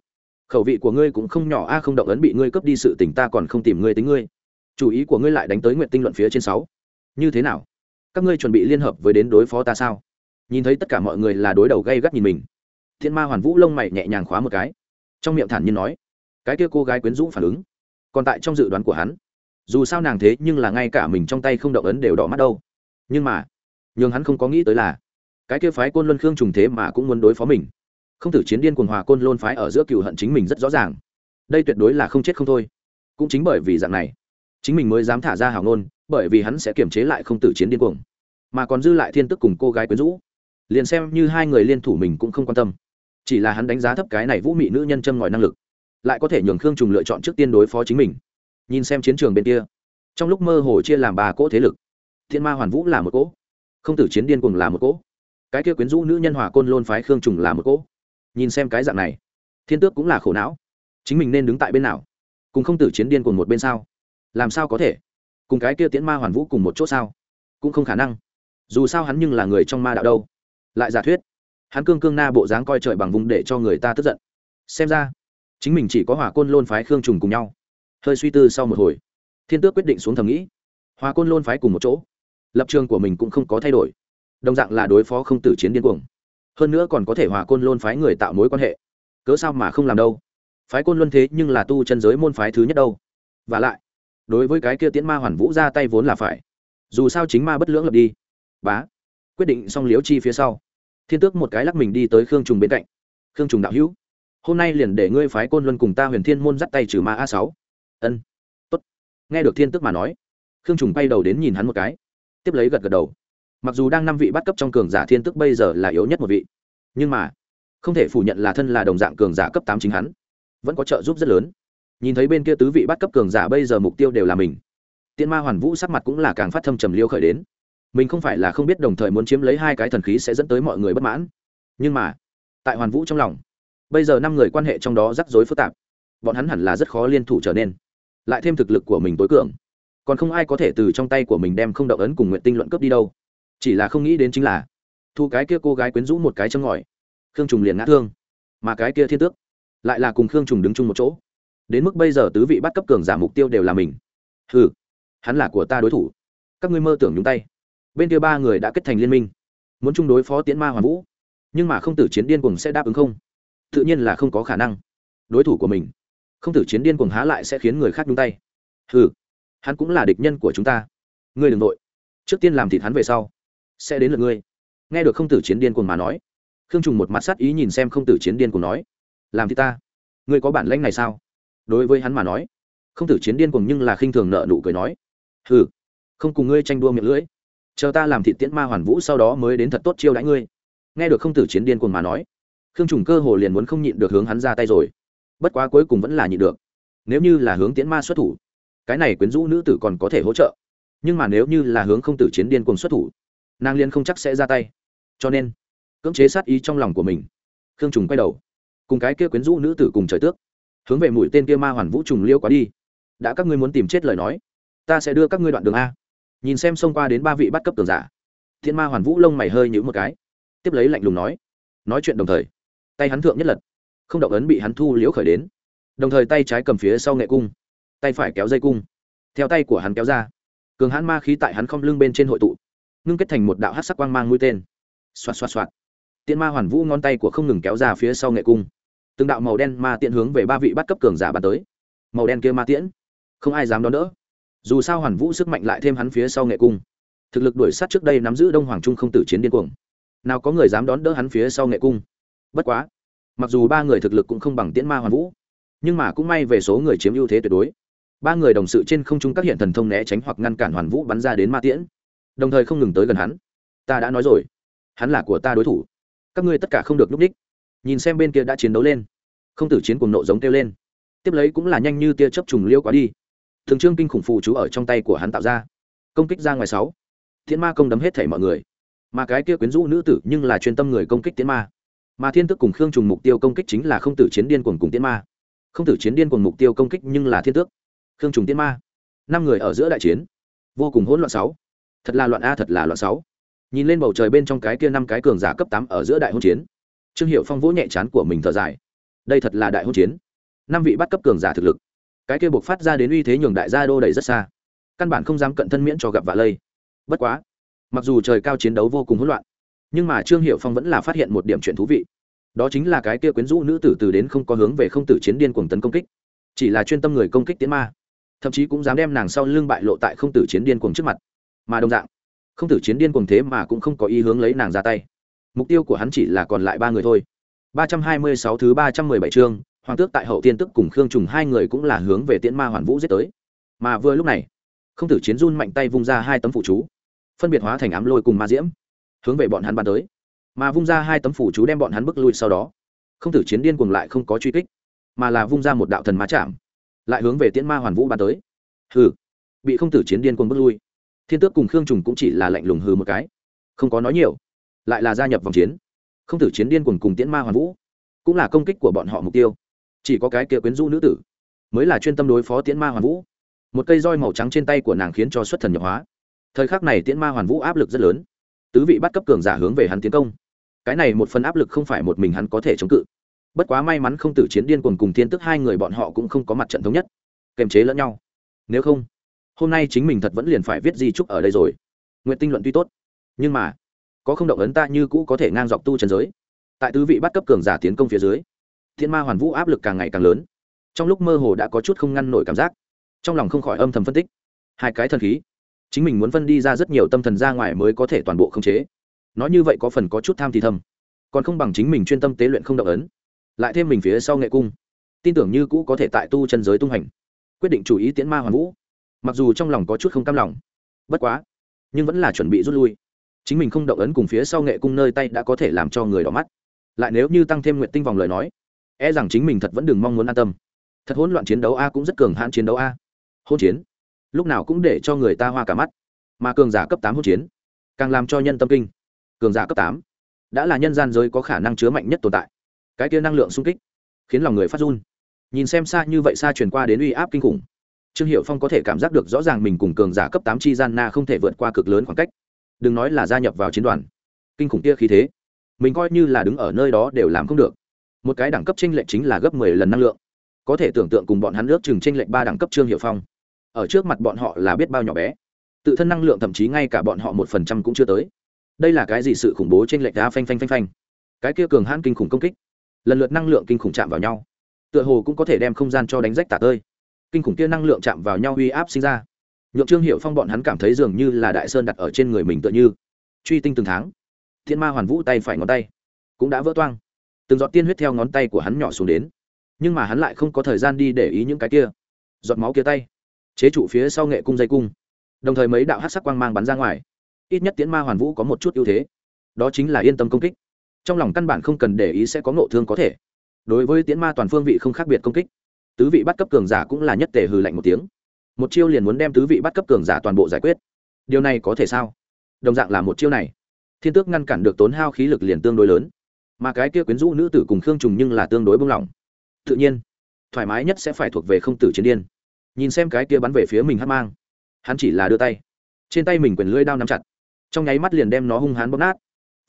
Khẩu vị của ngươi cũng không nhỏ a không động ấn bị ngươi cướp đi sự tỉnh ta còn không tìm ngươi tính ngươi. Chủ ý của ngươi lại đánh tới nguyện tinh luận phía trên sáu. Như thế nào? Các ngươi chuẩn bị liên hợp với đến đối phó ta sao? Nhìn thấy tất cả mọi người là đối đầu gây gắt nhìn mình. Thiên ma hoàn vũ lông mày nhẹ nhàng khóa một cái. Trong miệng thản nhiên nói, cái kia cô gái quyến rũ phản ứng. Còn tại trong dự đoán của hắn, dù sao nàng thế nhưng là ngay cả mình trong tay không động ấn đều đỏ mắt đâu. Nhưng mà, nhường hắn không có nghĩ tới là, cái kia phái côn luân khương trùng thế mà cũng muốn đối phó mình. Không tử chiến điên cuồng hòa côn lôn phái ở giữa cựu hận chính mình rất rõ ràng. Đây tuyệt đối là không chết không thôi. Cũng chính bởi vì dạng này, chính mình mới dám thả ra hào ngôn, bởi vì hắn sẽ kiềm chế lại không tử chiến điên cuồng. Mà còn dư lại thiên tức cùng cô gái quyến rũ liền xem như hai người liên thủ mình cũng không quan tâm. Chỉ là hắn đánh giá thấp cái này vũ mị nữ nhân châm ngòi năng lực, lại có thể nhường khương trùng lựa chọn trước tiên đối phó chính mình. Nhìn xem chiến trường bên kia, trong lúc mơ hồ chia làm ba cỗ thế lực, thiên ma hoàn vũ là một cỗ, không tử chiến điên cùng là một cỗ, cái kia quyến rũ nữ nhân hòa côn lôn phái khương trùng là một cỗ. Nhìn xem cái dạng này, thiên tước cũng là khổ não. Chính mình nên đứng tại bên nào? Cùng không tử chiến điên cùng một bên sao? Làm sao có thể? Cùng cái kia tiễn ma hoàn vũ cùng một chỗ sao? Cũng không khả năng. Dù sao hắn nhưng là người trong ma đạo đâu lại giả thuyết. Hắn cương cương na bộ dáng coi trời bằng vùng để cho người ta tức giận. Xem ra, chính mình chỉ có hỏa côn lôn phái khương trùng cùng nhau. Hơi suy tư sau một hồi, thiên tước quyết định xuống thầm nghĩ. Hòa côn lôn phái cùng một chỗ, lập trường của mình cũng không có thay đổi. Đồng dạng là đối phó không tử chiến điên cuồng. Hơn nữa còn có thể hòa côn lôn phái người tạo mối quan hệ. Cớ sao mà không làm đâu? Phái côn luân thế nhưng là tu chân giới môn phái thứ nhất đâu. Và lại, đối với cái kia tiễn ma hoàn vũ ra tay vốn là phải. Dù sao chính ma bất lưỡng lập đi. Bá, quyết định xong liếu chi phía sau thiên tước một cái lắc mình đi tới khương trùng bên cạnh. Khương trùng đạo hữu, hôm nay liền để ngươi phái côn luân cùng ta huyền thiên môn dắt tay trừ ma a sáu. Ân, tốt. Nghe được thiên tước mà nói, khương trùng bay đầu đến nhìn hắn một cái, tiếp lấy gật gật đầu. Mặc dù đang năm vị bắt cấp trong cường giả thiên tước bây giờ là yếu nhất một vị, nhưng mà, không thể phủ nhận là thân là đồng dạng cường giả cấp tám chính hắn, vẫn có trợ giúp rất lớn. Nhìn thấy bên kia tứ vị bắt cấp cường giả bây giờ mục tiêu đều là mình, tiên ma hoàn vũ sắc mặt cũng là càng phát thâm trầm liêu khởi đến mình không phải là không biết đồng thời muốn chiếm lấy hai cái thần khí sẽ dẫn tới mọi người bất mãn. Nhưng mà, tại hoàn vũ trong lòng, bây giờ năm người quan hệ trong đó rắc rối phức tạp. Bọn hắn hẳn là rất khó liên thủ trở nên. Lại thêm thực lực của mình tối cường, còn không ai có thể từ trong tay của mình đem không động ấn cùng nguyện tinh luận cướp đi đâu. Chỉ là không nghĩ đến chính là, thu cái kia cô gái quyến rũ một cái châm ngòi, khương trùng liền ngã thương. Mà cái kia thiên tước, lại là cùng khương trùng đứng chung một chỗ. Đến mức bây giờ tứ vị bắt cấp cường giả mục tiêu đều là mình. Hừ, hắn là của ta đối thủ. Các ngươi mơ tưởng nhúng tay bên kia ba người đã kết thành liên minh, muốn chung đối phó tiễn ma hoàn vũ, nhưng mà không tử chiến điên cuồng sẽ đáp ứng không? Tự nhiên là không có khả năng. Đối thủ của mình, không tử chiến điên cuồng há lại sẽ khiến người khác nhúng tay. Ừ hắn cũng là địch nhân của chúng ta. Ngươi đừng nội trước tiên làm thịt hắn về sau, sẽ đến lượt ngươi. Nghe được không tử chiến điên cuồng mà nói, khương trùng một mặt sát ý nhìn xem không tử chiến điên cuồng nói, làm thì ta, ngươi có bản lãnh này sao? Đối với hắn mà nói, không tử chiến điên cuồng nhưng là khinh thường nợ nụ cười nói, hừ, không cùng ngươi tranh đua miệng lưỡi chờ ta làm thị tiễn ma hoàn vũ sau đó mới đến thật tốt chiêu đãi ngươi. Nghe được không tử chiến điên cuồng mà nói, khương trùng cơ hồ liền muốn không nhịn được hướng hắn ra tay rồi. Bất quá cuối cùng vẫn là nhịn được. Nếu như là hướng tiễn ma xuất thủ, cái này quyến rũ nữ tử còn có thể hỗ trợ. Nhưng mà nếu như là hướng không tử chiến điên cuồng xuất thủ, nàng liên không chắc sẽ ra tay. Cho nên, cưỡng chế sát ý trong lòng của mình, khương trùng quay đầu, cùng cái kia quyến rũ nữ tử cùng trời tước, hướng về mũi tên kia ma hoàn vũ trùng liêu quá đi. Đã các ngươi muốn tìm chết lời nói, ta sẽ đưa các ngươi đoạn đường a nhìn xem xông qua đến ba vị bắt cấp cường giả, thiên ma hoàn vũ lông mày hơi nhữ một cái, tiếp lấy lạnh lùng nói nói chuyện đồng thời, tay hắn thượng nhất lật, không động ấn bị hắn thu liễu khởi đến. Đồng thời tay trái cầm phía sau nghệ cung, tay phải kéo dây cung, theo tay của hắn kéo ra. Cường hãn ma khí tại hắn không lưng bên trên hội tụ, ngưng kết thành một đạo hát sắc quang mang mũi tên. Xoạt xoạt xoạt. Tiễn ma hoàn vũ ngón tay của không ngừng kéo ra phía sau nghệ cung. Từng đạo màu đen ma tiễn hướng về ba vị bắt cấp cường giả bàn tới. Màu đen kia ma tiễn, không ai dám đón đỡ dù sao hoàn vũ sức mạnh lại thêm hắn phía sau nghệ cung. Thực lực đuổi sát trước đây nắm giữ đông hoàng trung không tử chiến điên cuồng. Nào có người dám đón đỡ hắn phía sau nghệ cung? Bất quá, mặc dù ba người thực lực cũng không bằng tiễn ma hoàn vũ, nhưng mà cũng may về số người chiếm ưu thế tuyệt đối. Ba người đồng sự trên không trung các hiện thần thông né tránh hoặc ngăn cản hoàn vũ bắn ra đến ma tiễn, đồng thời không ngừng tới gần hắn. Ta đã nói rồi, hắn là của ta đối thủ. Các ngươi tất cả không được núp đích. Nhìn xem bên kia đã chiến đấu lên. Không tử chiến cùng nộ giống kêu lên. Tiếp lấy cũng là nhanh như tia chớp trùng liêu quá đi thường trương kinh khủng phù chú ở trong tay của hắn tạo ra. Công kích ra ngoài sáu. Thiên ma công đấm hết thảy mọi người. Mà cái kia quyến rũ nữ tử nhưng là chuyên tâm người công kích tiến ma. Mà thiên tước cùng khương trùng mục tiêu công kích chính là không tử chiến điên cuồng cùng tiến ma. Không tử chiến điên cuồng mục tiêu công kích nhưng là thiên tước. Khương trùng tiến ma. Năm người ở giữa đại chiến. Vô cùng hỗn loạn sáu. Thật là loạn a, thật là loạn sáu. Nhìn lên bầu trời bên trong cái kia năm cái cường giả cấp tám ở giữa đại hôn chiến. Trương hiệu phong vỗ nhẹ chán của mình thở dài. Đây thật là đại hôn chiến. Năm vị bắt cấp cường giả thực lực cái kia buộc phát ra đến uy thế nhường đại gia đô đầy rất xa. Căn bản không dám cận thân miễn cho gặp vạ lây. Bất quá, mặc dù trời cao chiến đấu vô cùng hỗn loạn, nhưng mà trương hiệu phong vẫn là phát hiện một điểm chuyện thú vị. Đó chính là cái kia quyến rũ nữ tử từ đến không có hướng về không tử chiến điên cuồng tấn công kích, chỉ là chuyên tâm người công kích tiến ma, thậm chí cũng dám đem nàng sau lưng bại lộ tại không tử chiến điên cuồng trước mặt. Mà đồng dạng, không tử chiến điên cuồng thế mà cũng không có ý hướng lấy nàng ra tay. Mục tiêu của hắn chỉ là còn lại ba người thôi. Ba trăm hai mươi sáu thứ ba trăm mười bảy chương hoàng tước tại hậu tiên tức cùng khương trùng hai người cũng là hướng về tiễn ma hoàn vũ giết tới. Mà vừa lúc này không tử chiến run mạnh tay vung ra hai tấm phụ chú, phân biệt hóa thành ám lôi cùng ma diễm, hướng về bọn hắn bắn tới. Mà vung ra hai tấm phủ chú đem bọn hắn bước lui sau đó. Không tử chiến điên cuồng lại không có truy kích, mà là vung ra một đạo thần ma chạm, lại hướng về tiễn ma hoàn vũ bắn tới. Hừ, bị không tử chiến điên cuồng bước lui. Thiên tước cùng khương trùng cũng chỉ là lạnh lùng hừ một cái, không có nói nhiều, lại là gia nhập vòng chiến. Không tử chiến điên cuồng cùng tiễn ma hoàn vũ, cũng là công kích của bọn họ mục tiêu chỉ có cái kia quyến rũ nữ tử mới là chuyên tâm đối phó tiễn ma hoàn vũ. Một cây roi màu trắng trên tay của nàng khiến cho xuất thần nhập hóa. Thời khắc này tiễn ma hoàn vũ áp lực rất lớn. Tứ vị bắt cấp cường giả hướng về hắn tiến công. Cái này một phần áp lực không phải một mình hắn có thể chống cự. Bất quá may mắn không tử chiến điên cuồng cùng thiên tức hai người bọn họ cũng không có mặt trận thống nhất. Kềm chế lẫn nhau. Nếu không, hôm nay chính mình thật vẫn liền phải viết di trúc ở đây rồi. Nguyện tinh luận tuy tốt, nhưng mà, có không động ấn ta như cũ có thể ngang dọc tu trần giới. Tại tứ vị bắt cấp cường giả tiến công phía dưới thiên ma hoàn vũ áp lực càng ngày càng lớn. Trong lúc mơ hồ đã có chút không ngăn nổi cảm giác. Trong lòng không khỏi âm thầm phân tích. Hai cái thần khí. Chính mình muốn phân đi ra rất nhiều tâm thần ra ngoài mới có thể toàn bộ khống chế. Nói như vậy có phần có chút tham thì thầm. Còn không bằng chính mình chuyên tâm tế luyện không động ấn. Lại thêm mình phía sau nghệ cung. Tin tưởng như cũ có thể tại tu chân giới tung hành. Quyết định chủ ý tiễn ma hoàn vũ. Mặc dù trong lòng có chút không cam lòng. Bất quá. Nhưng vẫn là chuẩn bị rút lui. Chính mình không động ấn cùng phía sau nghệ cung nơi tay đã có thể làm cho người đỏ mắt. Lại nếu như tăng thêm nguyện tinh vòng lời nói e rằng chính mình thật vẫn đừng mong muốn an tâm. Thật hỗn loạn chiến đấu a cũng rất cường hãn chiến đấu a. Hôn chiến? Lúc nào cũng để cho người ta hoa cả mắt. Mà cường giả cấp tám hôn chiến, càng làm cho nhân tâm kinh. Cường giả cấp tám, đã là nhân gian giới có khả năng chứa mạnh nhất tồn tại. Cái kia năng lượng sung kích, khiến lòng người phát run. Nhìn xem xa như vậy xa truyền qua đến uy áp kinh khủng, trương hiệu phong có thể cảm giác được rõ ràng mình cùng cường giả cấp tám chi gian na không thể vượt qua cực lớn khoảng cách. Đừng nói là gia nhập vào chiến đoàn, kinh khủng kia khí thế, mình coi như là đứng ở nơi đó đều làm không được một cái đẳng cấp tranh lệch chính là gấp mười lần năng lượng. Có thể tưởng tượng cùng bọn hắn ước chừng tranh lệch ba đẳng cấp trương hiệu phong. Ở trước mặt bọn họ là biết bao nhỏ bé. Tự thân năng lượng thậm chí ngay cả bọn họ một phần trăm cũng chưa tới. Đây là cái gì sự khủng bố trên lệch đá phanh phanh phanh phanh? Cái kia cường hãn kinh khủng công kích. Lần lượt năng lượng kinh khủng chạm vào nhau. Tựa hồ cũng có thể đem không gian cho đánh rách tạc ơi kinh khủng kia năng lượng chạm vào nhau uy áp sinh ra. Nhượng trương hiệu phong bọn hắn cảm thấy dường như là đại sơn đặt ở trên người mình tựa như. Truy tinh từng tháng. Thiên ma hoàn vũ tay phải ngón tay cũng đã vỡ toang từng giọt tiên huyết theo ngón tay của hắn nhỏ xuống đến. Nhưng mà hắn lại không có thời gian đi để ý những cái kia. Giọt máu kia tay. Chế trụ phía sau nghệ cung dây cung. Đồng thời mấy đạo hát sắc quang mang bắn ra ngoài. Ít nhất tiễn ma hoàn vũ có một chút ưu thế. Đó chính là yên tâm công kích. Trong lòng căn bản không cần để ý sẽ có ngộ thương có thể. Đối với tiễn ma toàn phương vị không khác biệt công kích. Tứ vị bắt cấp cường giả cũng là nhất tề hừ lạnh một tiếng. Một chiêu liền muốn đem tứ vị bắt cấp cường giả toàn bộ giải quyết. Điều này có thể sao? Đồng dạng là một chiêu này. Thiên tước ngăn cản được tốn hao khí lực liền tương đối lớn mà cái kia quyến rũ nữ tử cùng khương trùng nhưng là tương đối bông lỏng. Tự nhiên, thoải mái nhất sẽ phải thuộc về không tử chiến điên. Nhìn xem cái kia bắn về phía mình hắt mang, hắn chỉ là đưa tay. Trên tay mình quyền lưỡi đao nắm chặt, trong nháy mắt liền đem nó hung hãn bóp nát.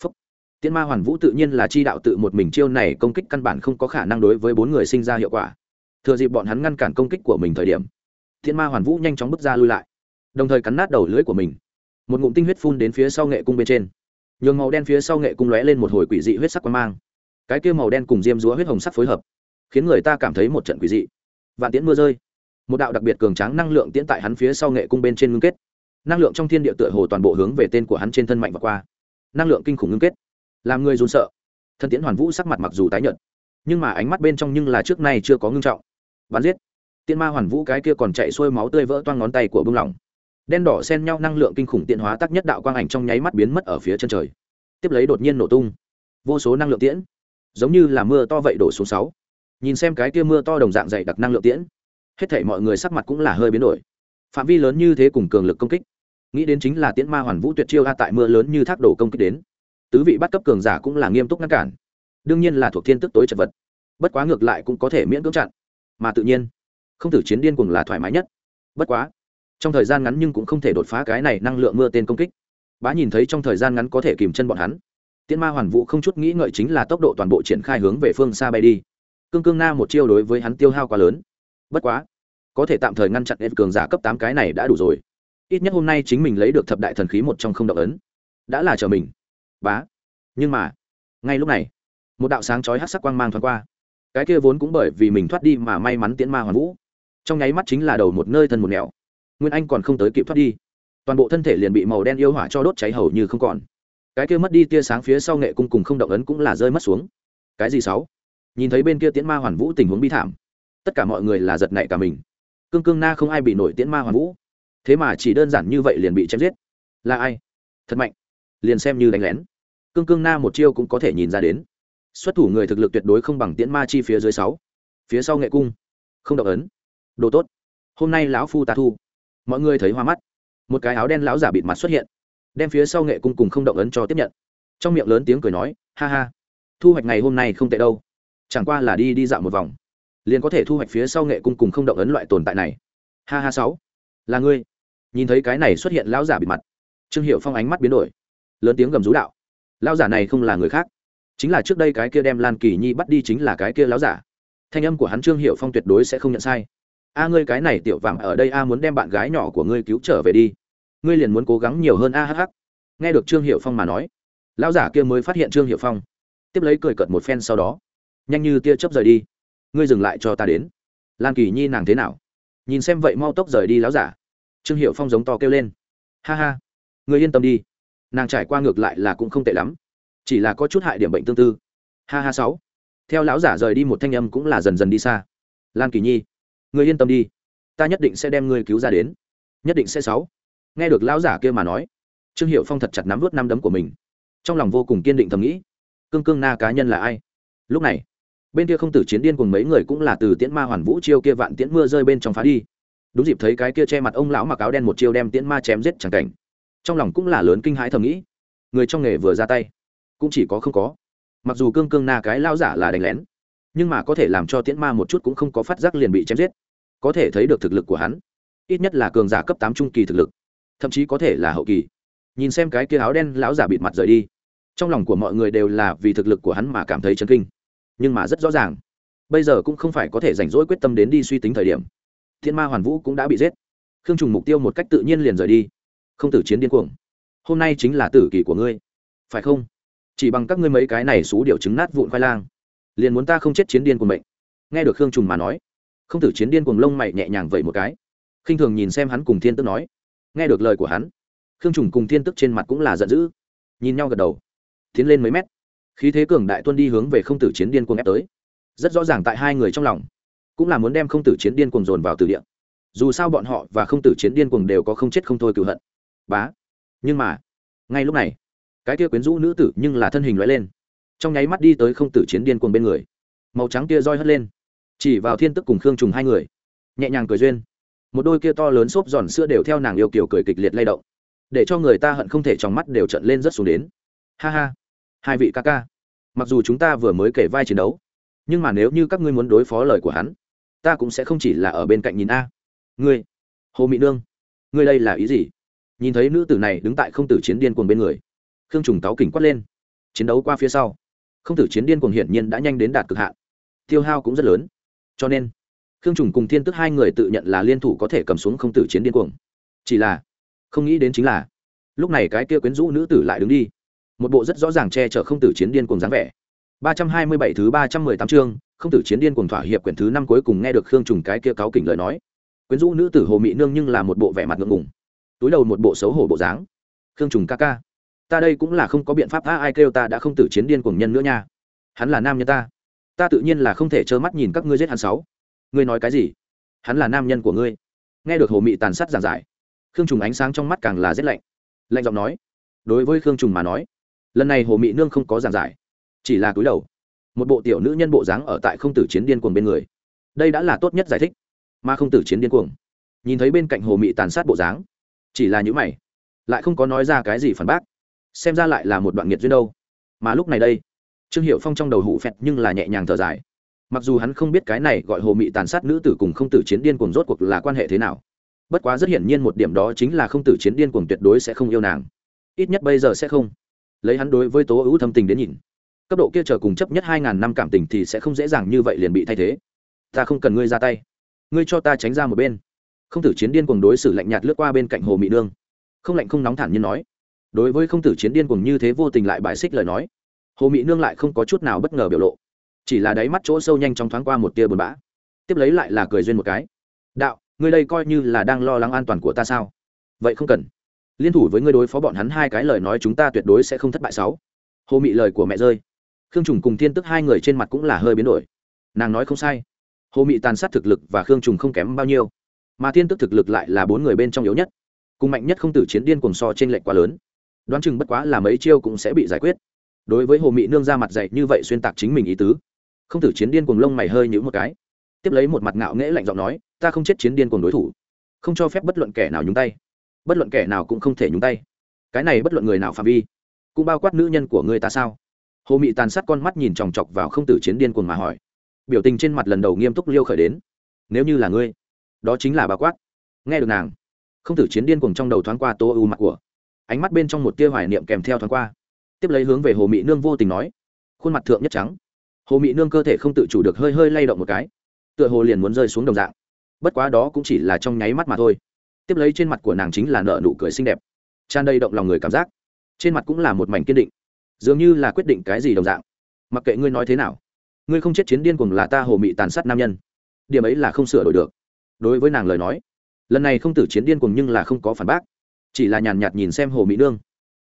Phúc. Tiên ma hoàn vũ tự nhiên là chi đạo tự một mình chiêu này công kích căn bản không có khả năng đối với bốn người sinh ra hiệu quả. Thừa dịp bọn hắn ngăn cản công kích của mình thời điểm thiên ma hoàn vũ nhanh chóng bước ra lui lại, đồng thời cắn nát đầu lưỡi của mình. Một ngụm tinh huyết phun đến phía sau nghệ cung bên trên nhường màu đen phía sau nghệ cung lóe lên một hồi quỷ dị huyết sắc quang mang. Cái kia màu đen cùng diêm dúa huyết hồng sắc phối hợp, khiến người ta cảm thấy một trận quỷ dị. Vạn tiễn mưa rơi. Một đạo đặc biệt cường tráng năng lượng tiễn tại hắn phía sau nghệ cung bên trên ngưng kết. Năng lượng trong thiên địa tựa hồ toàn bộ hướng về tên của hắn trên thân mạnh và qua. Năng lượng kinh khủng ngưng kết, làm người run sợ. Thân tiễn hoàn vũ sắc mặt mặc dù tái nhợt, nhưng mà ánh mắt bên trong nhưng là trước nay chưa có ngưng trọng. Bắn giết. Tiên ma hoàn vũ cái kia còn chạy xuôi máu tươi vỡ toang ngón tay của bưng lỏng đen đỏ xen nhau năng lượng kinh khủng tiện hóa tác nhất đạo quang ảnh trong nháy mắt biến mất ở phía chân trời. Tiếp lấy đột nhiên nổ tung. Vô số năng lượng tiễn. Giống như là mưa to vậy đổ xuống sáu. Nhìn xem cái kia mưa to đồng dạng dày đặc năng lượng tiễn, hết thảy mọi người sắc mặt cũng là hơi biến đổi. Phạm vi lớn như thế cùng cường lực công kích. Nghĩ đến chính là tiễn ma hoàn vũ tuyệt chiêu a tại mưa lớn như thác đổ công kích đến. Tứ vị bắt cấp cường giả cũng là nghiêm túc ngăn cản. Đương nhiên là thuộc thiên tức tối chật vật. Bất quá ngược lại cũng có thể miễn cưỡng chặn. Mà tự nhiên, không thử chiến điên cùng là thoải mái nhất. Bất quá trong thời gian ngắn nhưng cũng không thể đột phá cái này năng lượng mưa tên công kích. Bá nhìn thấy trong thời gian ngắn có thể kìm chân bọn hắn. Tiễn ma hoàn vũ không chút nghĩ ngợi chính là tốc độ toàn bộ triển khai hướng về phương xa bay đi. Cương cương na một chiêu đối với hắn tiêu hao quá lớn. Bất quá, có thể tạm thời ngăn chặn ép cường giả cấp tám cái này đã đủ rồi. Ít nhất hôm nay chính mình lấy được thập đại thần khí một trong không động ấn. Đã là chờ mình. Bá. Nhưng mà, ngay lúc này, một đạo sáng chói hát sắc quang mang thoáng qua. Cái kia vốn cũng bởi vì mình thoát đi mà may mắn tiễn ma hoàn vũ. Trong nháy mắt chính là đầu một nơi thân một nẻo nguyên anh còn không tới kịp thoát đi. Toàn bộ thân thể liền bị màu đen yêu hỏa cho đốt cháy hầu như không còn. Cái kia mất đi tia sáng phía sau nghệ cung cùng không động ấn cũng là rơi mất xuống. Cái gì sáu? Nhìn thấy bên kia tiễn ma hoàn vũ tình huống bi thảm, tất cả mọi người là giật nảy cả mình. Cương cương na không ai bị nổi tiễn ma hoàn vũ. Thế mà chỉ đơn giản như vậy liền bị chém giết. Là ai? Thật mạnh. Liền xem như đánh lén. Cương cương na một chiêu cũng có thể nhìn ra đến. Xuất thủ người thực lực tuyệt đối không bằng tiễn ma chi phía dưới sáu. Phía sau nghệ cung. Không động ấn. Đồ tốt. Hôm nay lão phu ta thu mọi người thấy hoa mắt. Một cái áo đen lão giả bịt mặt xuất hiện, đem phía sau nghệ cung cùng không động ấn cho tiếp nhận. Trong miệng lớn tiếng cười nói, ha ha, thu hoạch ngày hôm nay không tệ đâu. Chẳng qua là đi đi dạo một vòng, liền có thể thu hoạch phía sau nghệ cung cùng không động ấn loại tồn tại này. Ha ha sáu, là ngươi. Nhìn thấy cái này xuất hiện lão giả bịt mặt, trương hiệu phong ánh mắt biến đổi, lớn tiếng gầm rú đạo, lão giả này không là người khác, chính là trước đây cái kia đem lan kỳ nhi bắt đi chính là cái kia lão giả. Thanh âm của hắn trương hiệu phong tuyệt đối sẽ không nhận sai a ngươi cái này tiểu vàng ở đây a muốn đem bạn gái nhỏ của ngươi cứu trở về đi. Ngươi liền muốn cố gắng nhiều hơn a hh nghe được trương hiệu phong mà nói, lão giả kia mới phát hiện trương hiệu phong. Tiếp lấy cười cợt một phen sau đó, nhanh như tia chớp rời đi. Ngươi dừng lại cho ta đến. Lan kỳ nhi nàng thế nào? Nhìn xem vậy mau tốc rời đi lão giả. Trương hiệu phong giống to kêu lên. Ha ha, ngươi yên tâm đi. Nàng trải qua ngược lại là cũng không tệ lắm. Chỉ là có chút hại điểm bệnh tương tư. Ha ha sáu. Theo lão giả rời đi một thanh âm cũng là dần dần đi xa. Lan kỳ nhi ngươi yên tâm đi, ta nhất định sẽ đem ngươi cứu ra đến, nhất định sẽ sáu. Nghe được lão giả kia mà nói, trương hiệu phong thật chặt nắm vớt năm đấm của mình. Trong lòng vô cùng kiên định thầm nghĩ, cương cương na cá nhân là ai? Lúc này, bên kia không tử chiến điên cùng mấy người cũng là từ tiễn ma hoàn vũ chiêu kia vạn tiễn mưa rơi bên trong phá đi. Đúng dịp thấy cái kia che mặt ông lão mặc áo đen một chiêu đem tiễn ma chém giết chẳng cảnh. Trong lòng cũng là lớn kinh hãi thầm nghĩ, người trong nghề vừa ra tay, cũng chỉ có không có. Mặc dù cương cương na cái lao giả là đánh lén nhưng mà có thể làm cho tiễn ma một chút cũng không có phát giác liền bị chém giết. Có thể thấy được thực lực của hắn. Ít nhất là cường giả cấp tám trung kỳ thực lực. Thậm chí có thể là hậu kỳ. Nhìn xem cái kia áo đen lão giả bịt mặt rời đi. Trong lòng của mọi người đều là vì thực lực của hắn mà cảm thấy chấn kinh. Nhưng mà rất rõ ràng, bây giờ cũng không phải có thể rảnh rỗi quyết tâm đến đi suy tính thời điểm. Thiên ma hoàn vũ cũng đã bị giết. Khương trùng mục tiêu một cách tự nhiên liền rời đi. Không tử chiến điên cuồng. Hôm nay chính là tử kỳ của ngươi. Phải không? Chỉ bằng các ngươi mấy cái này xú điệu chứng nát vụn khoai lang liền muốn ta không chết chiến điên của mệnh. Nghe được khương trùng mà nói, không tử chiến điên cuồng lông mày nhẹ nhàng vậy một cái. Khinh thường nhìn xem hắn cùng thiên tức nói. Nghe được lời của hắn, khương trùng cùng thiên tức trên mặt cũng là giận dữ. Nhìn nhau gật đầu, tiến lên mấy mét. Khí thế cường đại tuân đi hướng về không tử chiến điên cuồng ép tới. Rất rõ ràng tại hai người trong lòng, cũng là muốn đem không tử chiến điên cuồng dồn vào từ địa. Dù sao bọn họ và không tử chiến điên cuồng đều có không chết không thôi cựu hận. Bá. Nhưng mà, ngay lúc này, cái kia quyến rũ nữ tử nhưng là thân hình loại lên trong nháy mắt đi tới không tử chiến điên cuồng bên người. Màu trắng kia roi hất lên. Chỉ vào thiên tức cùng khương trùng hai người. Nhẹ nhàng cười duyên. Một đôi kia to lớn xốp giòn sữa đều theo nàng yêu kiểu cười kịch liệt lay động. Để cho người ta hận không thể trong mắt đều trận lên rất xuống đến. Ha ha. Hai vị ca ca. Mặc dù chúng ta vừa mới kể vai chiến đấu, nhưng mà nếu như các ngươi muốn đối phó lời của hắn, ta cũng sẽ không chỉ là ở bên cạnh nhìn a. Ngươi, hồ mỹ nương, ngươi đây là ý gì? Nhìn thấy nữ tử này đứng tại không tử chiến điên cuồng bên người, khương trùng táo kỉnh quát lên. Chiến đấu qua phía sau không tử chiến điên cuồng hiển nhiên đã nhanh đến đạt cực hạn. Tiêu hao cũng rất lớn. Cho nên, khương trùng cùng thiên tức hai người tự nhận là liên thủ có thể cầm xuống không tử chiến điên cuồng. Chỉ là, không nghĩ đến chính là, lúc này cái kia quyến rũ nữ tử lại đứng đi. Một bộ rất rõ ràng che chở không tử chiến điên cuồng dáng vẻ. Ba trăm hai mươi bảy thứ ba trăm mười tám chương, không tử chiến điên cuồng thỏa hiệp quyển thứ năm cuối cùng nghe được khương trùng cái kia cáo kỉnh lời nói. Quyến rũ nữ tử hồ mỹ nương nhưng là một bộ vẻ mặt ngượng ngùng. Túi đầu một bộ xấu hổ bộ dáng. Khương trùng ca ca ta đây cũng là không có biện pháp tha ai kêu ta đã không tử chiến điên cuồng nhân nữa nha. Hắn là nam nhân ta. Ta tự nhiên là không thể trơ mắt nhìn các ngươi giết hắn sáu. Ngươi nói cái gì? Hắn là nam nhân của ngươi. Nghe được hồ mị tàn sát giảng giải, khương trùng ánh sáng trong mắt càng là rét lạnh. Lạnh giọng nói, đối với khương trùng mà nói, lần này hồ mị nương không có giảng giải, chỉ là cúi đầu. Một bộ tiểu nữ nhân bộ dáng ở tại không tử chiến điên cuồng bên người. Đây đã là tốt nhất giải thích, mà không tử chiến điên cuồng. Nhìn thấy bên cạnh hồ mị tàn sát bộ dáng, chỉ là những mày, lại không có nói ra cái gì phản bác xem ra lại là một đoạn nghiệt duyên đâu. Mà lúc này đây, trương hiệu phong trong đầu hụ phẹt nhưng là nhẹ nhàng thở dài. Mặc dù hắn không biết cái này gọi hồ mị tàn sát nữ tử cùng không tử chiến điên cuồng rốt cuộc là quan hệ thế nào, bất quá rất hiển nhiên một điểm đó chính là không tử chiến điên cuồng tuyệt đối sẽ không yêu nàng. Ít nhất bây giờ sẽ không. Lấy hắn đối với tố ưu thâm tình đến nhìn, cấp độ kia chờ cùng chấp nhất hai ngàn năm cảm tình thì sẽ không dễ dàng như vậy liền bị thay thế. Ta không cần ngươi ra tay. Ngươi cho ta tránh ra một bên. Không tử chiến điên cuồng đối xử lạnh nhạt lướt qua bên cạnh hồ mị nương. Không lạnh không nóng thản nhiên nói đối với không tử chiến điên cùng như thế vô tình lại bài xích lời nói, hồ mỹ nương lại không có chút nào bất ngờ biểu lộ, chỉ là đáy mắt chỗ sâu nhanh trong thoáng qua một tia buồn bã. Tiếp lấy lại là cười duyên một cái. Đạo, ngươi đây coi như là đang lo lắng an toàn của ta sao? Vậy không cần. Liên thủ với ngươi đối phó bọn hắn hai cái lời nói chúng ta tuyệt đối sẽ không thất bại sáu. Hồ mị lời của mẹ rơi. Khương trùng cùng thiên tức hai người trên mặt cũng là hơi biến đổi. Nàng nói không sai. Hồ mị tàn sát thực lực và khương trùng không kém bao nhiêu, mà thiên tức thực lực lại là bốn người bên trong yếu nhất, cùng mạnh nhất không tử chiến điên cùng so trên lệnh quá lớn đoán chừng bất quá là mấy chiêu cũng sẽ bị giải quyết. Đối với hồ mị nương ra mặt dạy như vậy xuyên tạc chính mình ý tứ, không tử chiến điên Cuồng lông mày hơi nhữ một cái. Tiếp lấy một mặt ngạo nghễ lạnh giọng nói, ta không chết chiến điên Cuồng đối thủ, không cho phép bất luận kẻ nào nhúng tay, bất luận kẻ nào cũng không thể nhúng tay. Cái này bất luận người nào phạm vi, cũng bao quát nữ nhân của ngươi ta sao? Hồ mị tàn sát con mắt nhìn chòng chọc vào không tử chiến điên cuồng mà hỏi. Biểu tình trên mặt lần đầu nghiêm túc liêu khởi đến. Nếu như là ngươi, đó chính là bà quát. Nghe được nàng, không tử chiến điên cuồng trong đầu thoáng qua tô ưu mặt của ánh mắt bên trong một tia hoài niệm kèm theo thoáng qua. Tiếp lấy hướng về hồ mị nương vô tình nói, khuôn mặt thượng nhất trắng. Hồ mị nương cơ thể không tự chủ được hơi hơi lay động một cái, tựa hồ liền muốn rơi xuống đồng dạng. Bất quá đó cũng chỉ là trong nháy mắt mà thôi. Tiếp lấy trên mặt của nàng chính là nợ nụ cười xinh đẹp, tràn đầy động lòng người cảm giác. Trên mặt cũng là một mảnh kiên định, dường như là quyết định cái gì đồng dạng. Mặc kệ ngươi nói thế nào, ngươi không chết chiến điên cùng là ta hồ mị tàn sát nam nhân. Điểm ấy là không sửa đổi được. Đối với nàng lời nói, lần này không tử chiến điên cùng nhưng là không có phản bác chỉ là nhàn nhạt nhìn xem hồ mỹ nương.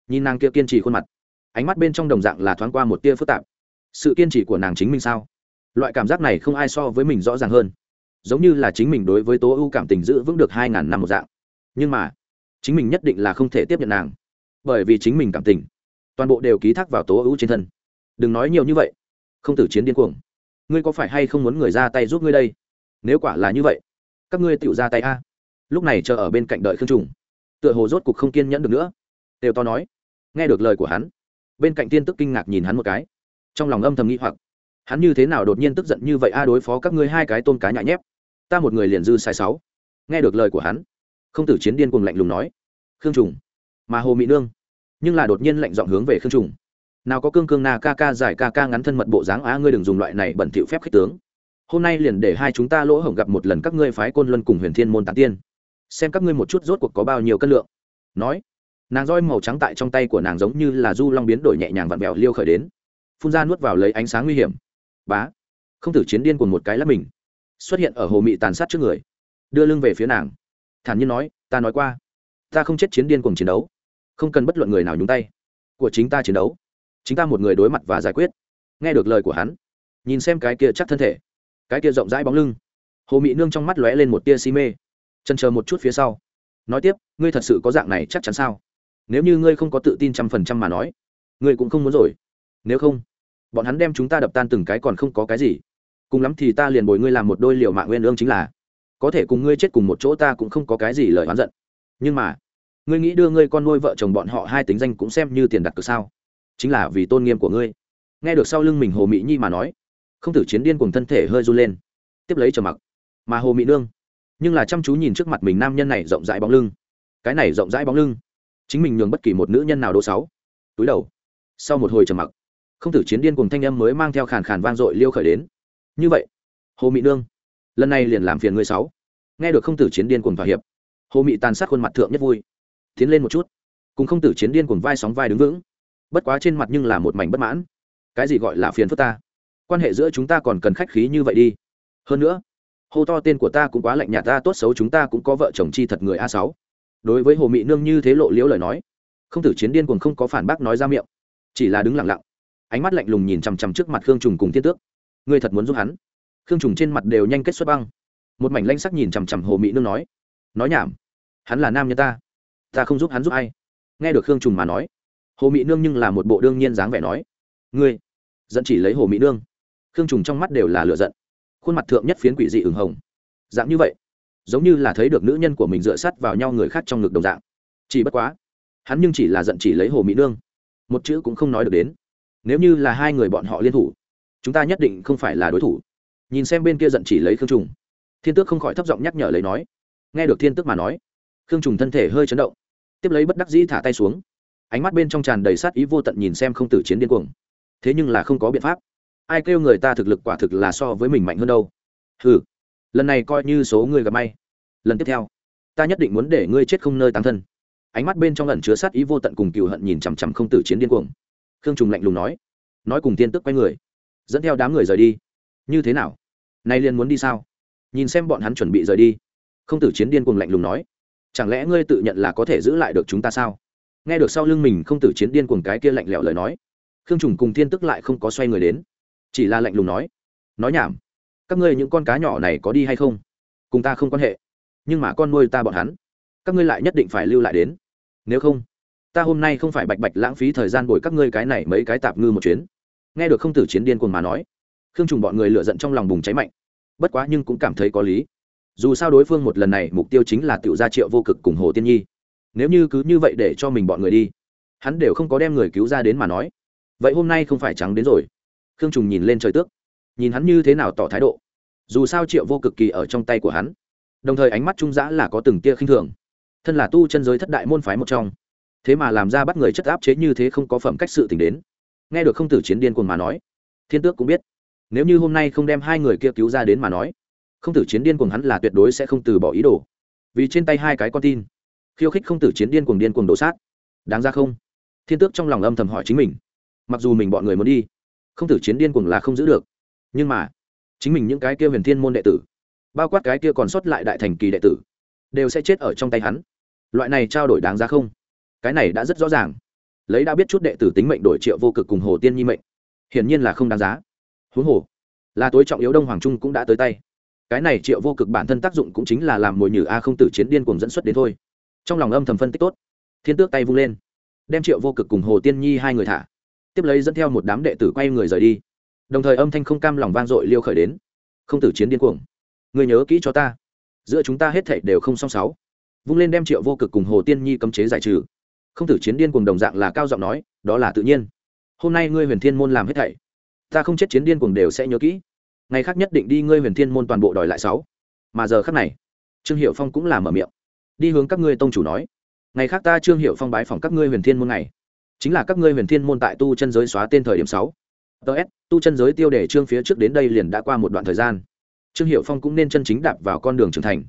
Nhìn nàng kia kiên trì khuôn mặt, ánh mắt bên trong đồng dạng là thoáng qua một tia phức tạp. Sự kiên trì của nàng chính mình sao? Loại cảm giác này không ai so với mình rõ ràng hơn. Giống như là chính mình đối với tố ưu cảm tình giữ vững được hai ngàn năm một dạng. Nhưng mà, chính mình nhất định là không thể tiếp nhận nàng. Bởi vì chính mình cảm tình, toàn bộ đều ký thác vào tố ưu trên thân. Đừng nói nhiều như vậy. Không tử chiến điên cuồng. Ngươi có phải hay không muốn người ra tay giúp ngươi đây? Nếu quả là như vậy, các ngươi tự ra tay a. Lúc này chờ ở bên cạnh đợi khương trùng tựa hồ rốt cục không kiên nhẫn được nữa. Đều to nói, nghe được lời của hắn, bên cạnh tiên tức kinh ngạc nhìn hắn một cái. Trong lòng âm thầm nghĩ hoặc, hắn như thế nào đột nhiên tức giận như vậy? A, đối phó các ngươi hai cái tôn cá nhại nhép. Ta một người liền dư sai sáu. Nghe được lời của hắn không tử chiến điên cùng lạnh lùng nói, khương trùng, mà hồ mỹ nương, nhưng là đột nhiên lạnh dọn hướng về khương trùng. Nào có cương cương na ca ca giải ca ca ngắn thân mật bộ dáng á ngươi đừng dùng loại này bẩn thỉu phép khích tướng. Hôm nay liền để hai chúng ta lỗ hổng gặp một lần các ngươi phái côn luân cùng huyền thiên môn tán tiên xem các ngươi một chút rốt cuộc có bao nhiêu cân lượng. Nói, nàng roi màu trắng tại trong tay của nàng giống như là du long biến đổi nhẹ nhàng vặn vẹo liêu khởi đến. Phun ra nuốt vào lấy ánh sáng nguy hiểm. Bá, không tử chiến điên của một cái lắp mình. Xuất hiện ở hồ mị tàn sát trước người. Đưa lưng về phía nàng. Thản nhiên nói, ta nói qua, ta không chết chiến điên cùng chiến đấu. Không cần bất luận người nào nhúng tay. Của chính ta chiến đấu. Chính ta một người đối mặt và giải quyết. Nghe được lời của hắn, nhìn xem cái kia chắc thân thể. Cái kia rộng rãi bóng lưng. Hồ mị nương trong mắt lóe lên một tia si mê chân chờ một chút phía sau. Nói tiếp, ngươi thật sự có dạng này chắc chắn sao? Nếu như ngươi không có tự tin trăm phần trăm mà nói, ngươi cũng không muốn rồi. Nếu không, bọn hắn đem chúng ta đập tan từng cái còn không có cái gì. Cùng lắm thì ta liền bồi ngươi làm một đôi liều mạng nguyên ương chính là. Có thể cùng ngươi chết cùng một chỗ ta cũng không có cái gì lời oán giận. Nhưng mà, ngươi nghĩ đưa ngươi con nuôi vợ chồng bọn họ hai tính danh cũng xem như tiền đặt cược sao? Chính là vì tôn nghiêm của ngươi. Nghe được sau lưng mình hồ mỹ nhi mà nói, không tử chiến điên cùng thân thể hơi run lên. Tiếp lấy trầm mặc. Mà hồ mỹ nương nhưng là chăm chú nhìn trước mặt mình nam nhân này rộng rãi bóng lưng. Cái này rộng rãi bóng lưng, chính mình nhường bất kỳ một nữ nhân nào đỗ sáu. Túi đầu. Sau một hồi trầm mặc, không tử chiến điên cùng thanh âm mới mang theo khàn khàn vang dội liêu khởi đến. Như vậy, hồ mỹ nương, lần này liền làm phiền ngươi sáu. Nghe được không tử chiến điên cùng thỏa hiệp, hồ mỹ tàn sát khuôn mặt thượng nhất vui. Tiến lên một chút, cùng không tử chiến điên cùng vai sóng vai đứng vững. Bất quá trên mặt nhưng là một mảnh bất mãn. Cái gì gọi là phiền phức ta? Quan hệ giữa chúng ta còn cần khách khí như vậy đi. Hơn nữa hô to tên của ta cũng quá lạnh nhạt ta, tốt xấu chúng ta cũng có vợ chồng chi thật người a sáu. Đối với hồ mị nương như thế lộ liễu lời nói, không tử chiến điên cuồng không có phản bác nói ra miệng, chỉ là đứng lặng lặng, ánh mắt lạnh lùng nhìn chằm chằm trước mặt khương trùng cùng thiên tước. Ngươi thật muốn giúp hắn? Khương trùng trên mặt đều nhanh kết xuất băng. Một mảnh lanh sắc nhìn chằm chằm hồ mị nương nói nói nhảm, hắn là nam nhân ta ta không giúp hắn giúp ai. Nghe được khương trùng mà nói, hồ mị nương nhưng là một bộ đương nhiên dáng vẻ nói, ngươi dẫn chỉ lấy hồ mị nương. Khương trùng trong mắt đều là lựa giận khuôn mặt thượng nhất phiến quỷ dị ửng hồng. Dạng như vậy, giống như là thấy được nữ nhân của mình dựa sát vào nhau người khác trong ngực đồng dạng. Chỉ bất quá, hắn nhưng chỉ là giận chỉ lấy hồ mỹ nương. Một chữ cũng không nói được đến. Nếu như là hai người bọn họ liên thủ, chúng ta nhất định không phải là đối thủ. Nhìn xem bên kia giận chỉ lấy khương trùng. Thiên tước không khỏi thấp giọng nhắc nhở lấy nói. Nghe được thiên tước mà nói, khương trùng thân thể hơi chấn động. Tiếp lấy bất đắc dĩ thả tay xuống. Ánh mắt bên trong tràn đầy sát ý vô tận nhìn xem không tử chiến điên cuồng. Thế nhưng là không có biện pháp ai kêu người ta thực lực quả thực là so với mình mạnh hơn đâu. Ừ lần này coi như số người gặp may. Lần tiếp theo, ta nhất định muốn để ngươi chết không nơi tán thân. Ánh mắt bên trong lần chứa sát ý vô tận cùng cựu hận nhìn chằm chằm không tử chiến điên cuồng. Khương trùng lạnh lùng nói nói cùng tiên tức quay người, dẫn theo đám người rời đi. Như thế nào? Nay liền muốn đi sao? Nhìn xem bọn hắn chuẩn bị rời đi. Không tử chiến điên cuồng lạnh lùng nói, chẳng lẽ ngươi tự nhận là có thể giữ lại được chúng ta sao? Nghe được sau lưng mình không tử chiến điên cuồng cái kia lạnh lẽo lời nói, khương trùng cùng tiên tức lại không có xoay người đến chỉ là lạnh lùng nói nói nhảm, các ngươi những con cá nhỏ này có đi hay không? Cùng ta không quan hệ, nhưng mà con nuôi ta bọn hắn, các ngươi lại nhất định phải lưu lại đến. Nếu không, ta hôm nay không phải bạch bạch lãng phí thời gian bồi các ngươi cái này mấy cái tạp ngư một chuyến. Nghe được không tử chiến điên cuồng mà nói, khương trùng bọn người lựa giận trong lòng bùng cháy mạnh. Bất quá nhưng cũng cảm thấy có lý. Dù sao đối phương một lần này mục tiêu chính là tiểu gia triệu vô cực cùng hồ tiên nhi. Nếu như cứ như vậy để cho mình bọn người đi, hắn đều không có đem người cứu ra đến mà nói. Vậy hôm nay không phải trắng đến rồi khương trùng nhìn lên trời tước, nhìn hắn như thế nào tỏ thái độ. Dù sao triệu vô cực kỳ ở trong tay của hắn, đồng thời ánh mắt trung giã là có từng tia khinh thường. Thân là tu chân giới thất đại môn phái một trong, thế mà làm ra bắt người chất áp chế như thế không có phẩm cách sự t ì n h đến. Nghe được không tử chiến điên cuồng mà nói, thiên tước cũng biết, nếu như hôm nay không đem hai người kia cứu ra đến mà nói, không tử chiến điên cuồng hắn là tuyệt đối sẽ không từ bỏ ý đồ. Vì trên tay hai cái con tin, khiêu khích không tử chiến điên cuồng điên cuồng đổ sát. Đáng ra không? Thiên tước trong lòng âm thầm hỏi chính mình, mặc dù mình bọn người muốn đi không tử chiến điên cuồng là không giữ được. Nhưng mà, chính mình những cái kia huyền thiên môn đệ tử, bao quát cái kia còn sót lại đại thành kỳ đệ tử, đều sẽ chết ở trong tay hắn. Loại này trao đổi đáng giá không? Cái này đã rất rõ ràng. Lấy đã biết chút đệ tử tính mệnh đổi triệu vô cực cùng hồ tiên nhi mệnh, hiển nhiên là không đáng giá. Huống hồ, là tối trọng yếu đông hoàng trung cũng đã tới tay. Cái này triệu vô cực bản thân tác dụng cũng chính là làm mồi nhử a không tử chiến điên cùng dẫn xuất đến thôi. Trong lòng âm thầm phân tích tốt, thiên tước tay vung lên, đem triệu vô cực cùng hồ tiên nhi hai người thả tiếp lấy dẫn theo một đám đệ tử quay người rời đi. Đồng thời âm thanh không cam lòng vang dội liêu khởi đến. Không tử chiến điên cuồng. Người nhớ kỹ cho ta. Giữa chúng ta hết thảy đều không song sáu. Vung lên đem triệu vô cực cùng hồ tiên nhi cấm chế giải trừ. Không tử chiến điên cuồng đồng dạng là cao giọng nói, đó là tự nhiên. Hôm nay ngươi huyền thiên môn làm hết thảy, ta không chết chiến điên cuồng đều sẽ nhớ kỹ. Ngày khác nhất định đi ngươi huyền thiên môn toàn bộ đòi lại sáu. Mà giờ khác này, trương hiệu phong cũng làm mở miệng. Đi hướng các ngươi tông chủ nói. Ngày khác ta trương hiệu phong bái phòng các ngươi huyền thiên môn này chính là các ngươi huyền thiên môn tại tu chân giới xóa tên thời điểm sáu. Ts tu chân giới tiêu đề trương phía trước đến đây liền đã qua một đoạn thời gian. Trương hiệu phong cũng nên chân chính đạp vào con đường trưởng thành.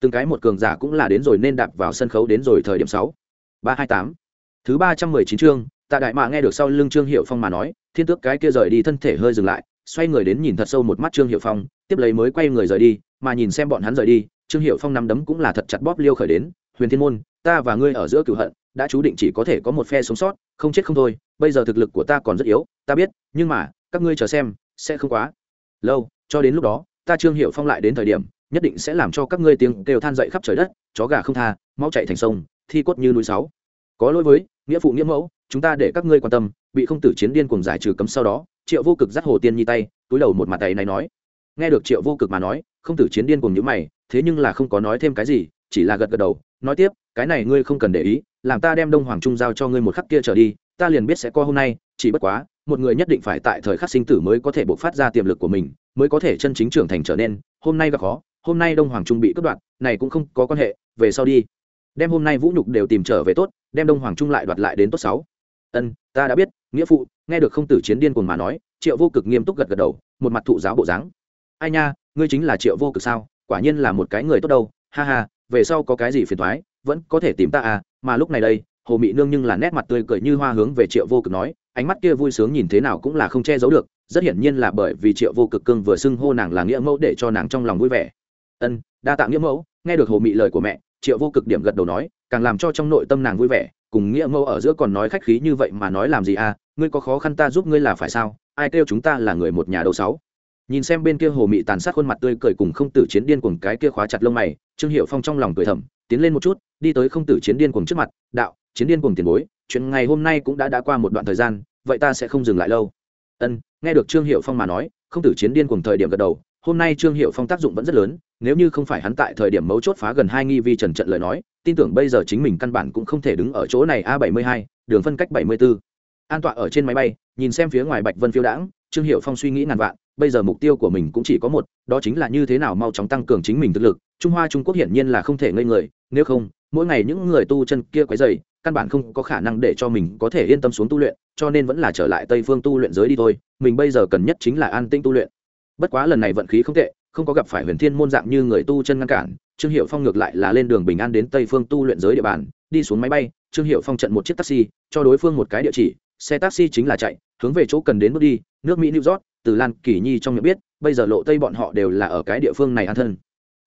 Từng cái một cường giả cũng là đến rồi nên đạp vào sân khấu đến rồi thời điểm sáu. Ba hai tám. Thứ ba trăm mười chín chương, tạ đại mạ nghe được sau lưng trương hiệu phong mà nói, thiên tước cái kia rời đi thân thể hơi dừng lại, xoay người đến nhìn thật sâu một mắt trương hiệu phong, tiếp lấy mới quay người rời đi, mà nhìn xem bọn hắn rời đi, trương hiệu phong nắm đấm cũng là thật chặt bóp liêu khởi đến, huyền thiên môn, ta và ngươi ở giữa cửu hận đã chú định chỉ có thể có một phe sống sót, không chết không thôi, bây giờ thực lực của ta còn rất yếu, ta biết, nhưng mà, các ngươi chờ xem, sẽ không quá lâu, cho đến lúc đó, ta trương hiệu phong lại đến thời điểm, nhất định sẽ làm cho các ngươi tiếng kêu than dậy khắp trời đất, chó gà không tha, mau chạy thành sông, thi cốt như núi sáu. Có lỗi với, nghĩa phụ nghĩa mẫu, chúng ta để các ngươi quan tâm, bị không tử chiến điên cùng giải trừ cấm sau đó, triệu vô cực dắt hồ tiên nhi tay, túi đầu một mặt tay này nói. Nghe được triệu vô cực mà nói, không tử chiến điên cùng những mày, thế nhưng là không có nói thêm cái gì, chỉ là gật gật đầu nói tiếp, cái này ngươi không cần để ý, làm ta đem đông hoàng trung giao cho ngươi một khắc kia trở đi, ta liền biết sẽ có hôm nay, chỉ bất quá, một người nhất định phải tại thời khắc sinh tử mới có thể bộc phát ra tiềm lực của mình, mới có thể chân chính trưởng thành trở nên, hôm nay gặp khó, hôm nay đông hoàng trung bị cướp đoạt, này cũng không có quan hệ, về sau đi. Đem hôm nay vũ nhục đều tìm trở về tốt, đem đông hoàng trung lại đoạt lại đến tốt sáu. Ân, ta đã biết, nghĩa phụ, nghe được không tử chiến điên cuồng mà nói, triệu vô cực nghiêm túc gật gật đầu, một mặt thụ giáo bộ dáng. Ai nha, ngươi chính là triệu vô cực sao, quả nhiên là một cái người tốt đâu, ha ha về sau có cái gì phiền thoái, vẫn có thể tìm ta à mà lúc này đây, hồ mị nương nhưng là nét mặt tươi cười như hoa hướng về triệu vô cực nói, ánh mắt kia vui sướng nhìn thế nào cũng là không che giấu được, rất hiển nhiên là bởi vì triệu vô cực cưng vừa xưng hô nàng là nghĩa mẫu để cho nàng trong lòng vui vẻ. Ân, đa tạ nghĩa mẫu, nghe được hồ mị lời của mẹ, triệu vô cực điểm gật đầu nói, càng làm cho trong nội tâm nàng vui vẻ, cùng nghĩa mẫu ở giữa còn nói khách khí như vậy mà nói làm gì à ngươi có khó khăn ta giúp ngươi là phải sao, ai kêu chúng ta là người một nhà đầu sáu nhìn xem bên kia hồ mị tàn sát khuôn mặt tươi cười cùng không tử chiến điên cuồng cái kia khóa chặt lông mày, trương hiệu phong trong lòng cười thầm, tiến lên một chút, đi tới không tử chiến điên cuồng trước mặt, đạo, chiến điên cuồng tiền bối, chuyện ngày hôm nay cũng đã đã qua một đoạn thời gian, vậy ta sẽ không dừng lại lâu ân, nghe được trương hiệu phong mà nói, không tử chiến điên cuồng thời điểm gật đầu, hôm nay trương hiệu phong tác dụng vẫn rất lớn, nếu như không phải hắn tại thời điểm mấu chốt phá gần hai nghi vi trần trận lời nói, tin tưởng bây giờ chính mình căn bản cũng không thể đứng ở chỗ này a bảy mươi hai, đường phân cách bảy mươi 74. an tọa ở trên máy bay, nhìn xem phía ngoài bạch vân phiêu đãng, trương hiệu phong suy nghĩ ngàn vạn bây giờ mục tiêu của mình cũng chỉ có một, đó chính là như thế nào mau chóng tăng cường chính mình thực lực. Trung hoa trung quốc hiển nhiên là không thể ngây người, nếu không, mỗi ngày những người tu chân kia quấy dày căn bản không có khả năng để cho mình có thể yên tâm xuống tu luyện, cho nên vẫn là trở lại tây phương tu luyện giới đi thôi. Mình bây giờ cần nhất chính là an tinh tu luyện. Bất quá lần này vận khí không tệ, không có gặp phải huyền thiên môn dạng như người tu chân ngăn cản. Trương hiệu phong ngược lại là lên đường bình an đến tây phương tu luyện giới địa bàn, đi xuống máy bay. Trương hiệu phong trận một chiếc taxi, cho đối phương một cái địa chỉ, xe taxi chính là chạy, hướng về chỗ cần đến bước đi, nước mỹ new york từ lan kỳ nhi trong miệng biết, bây giờ lộ tây bọn họ đều là ở cái địa phương này an thân.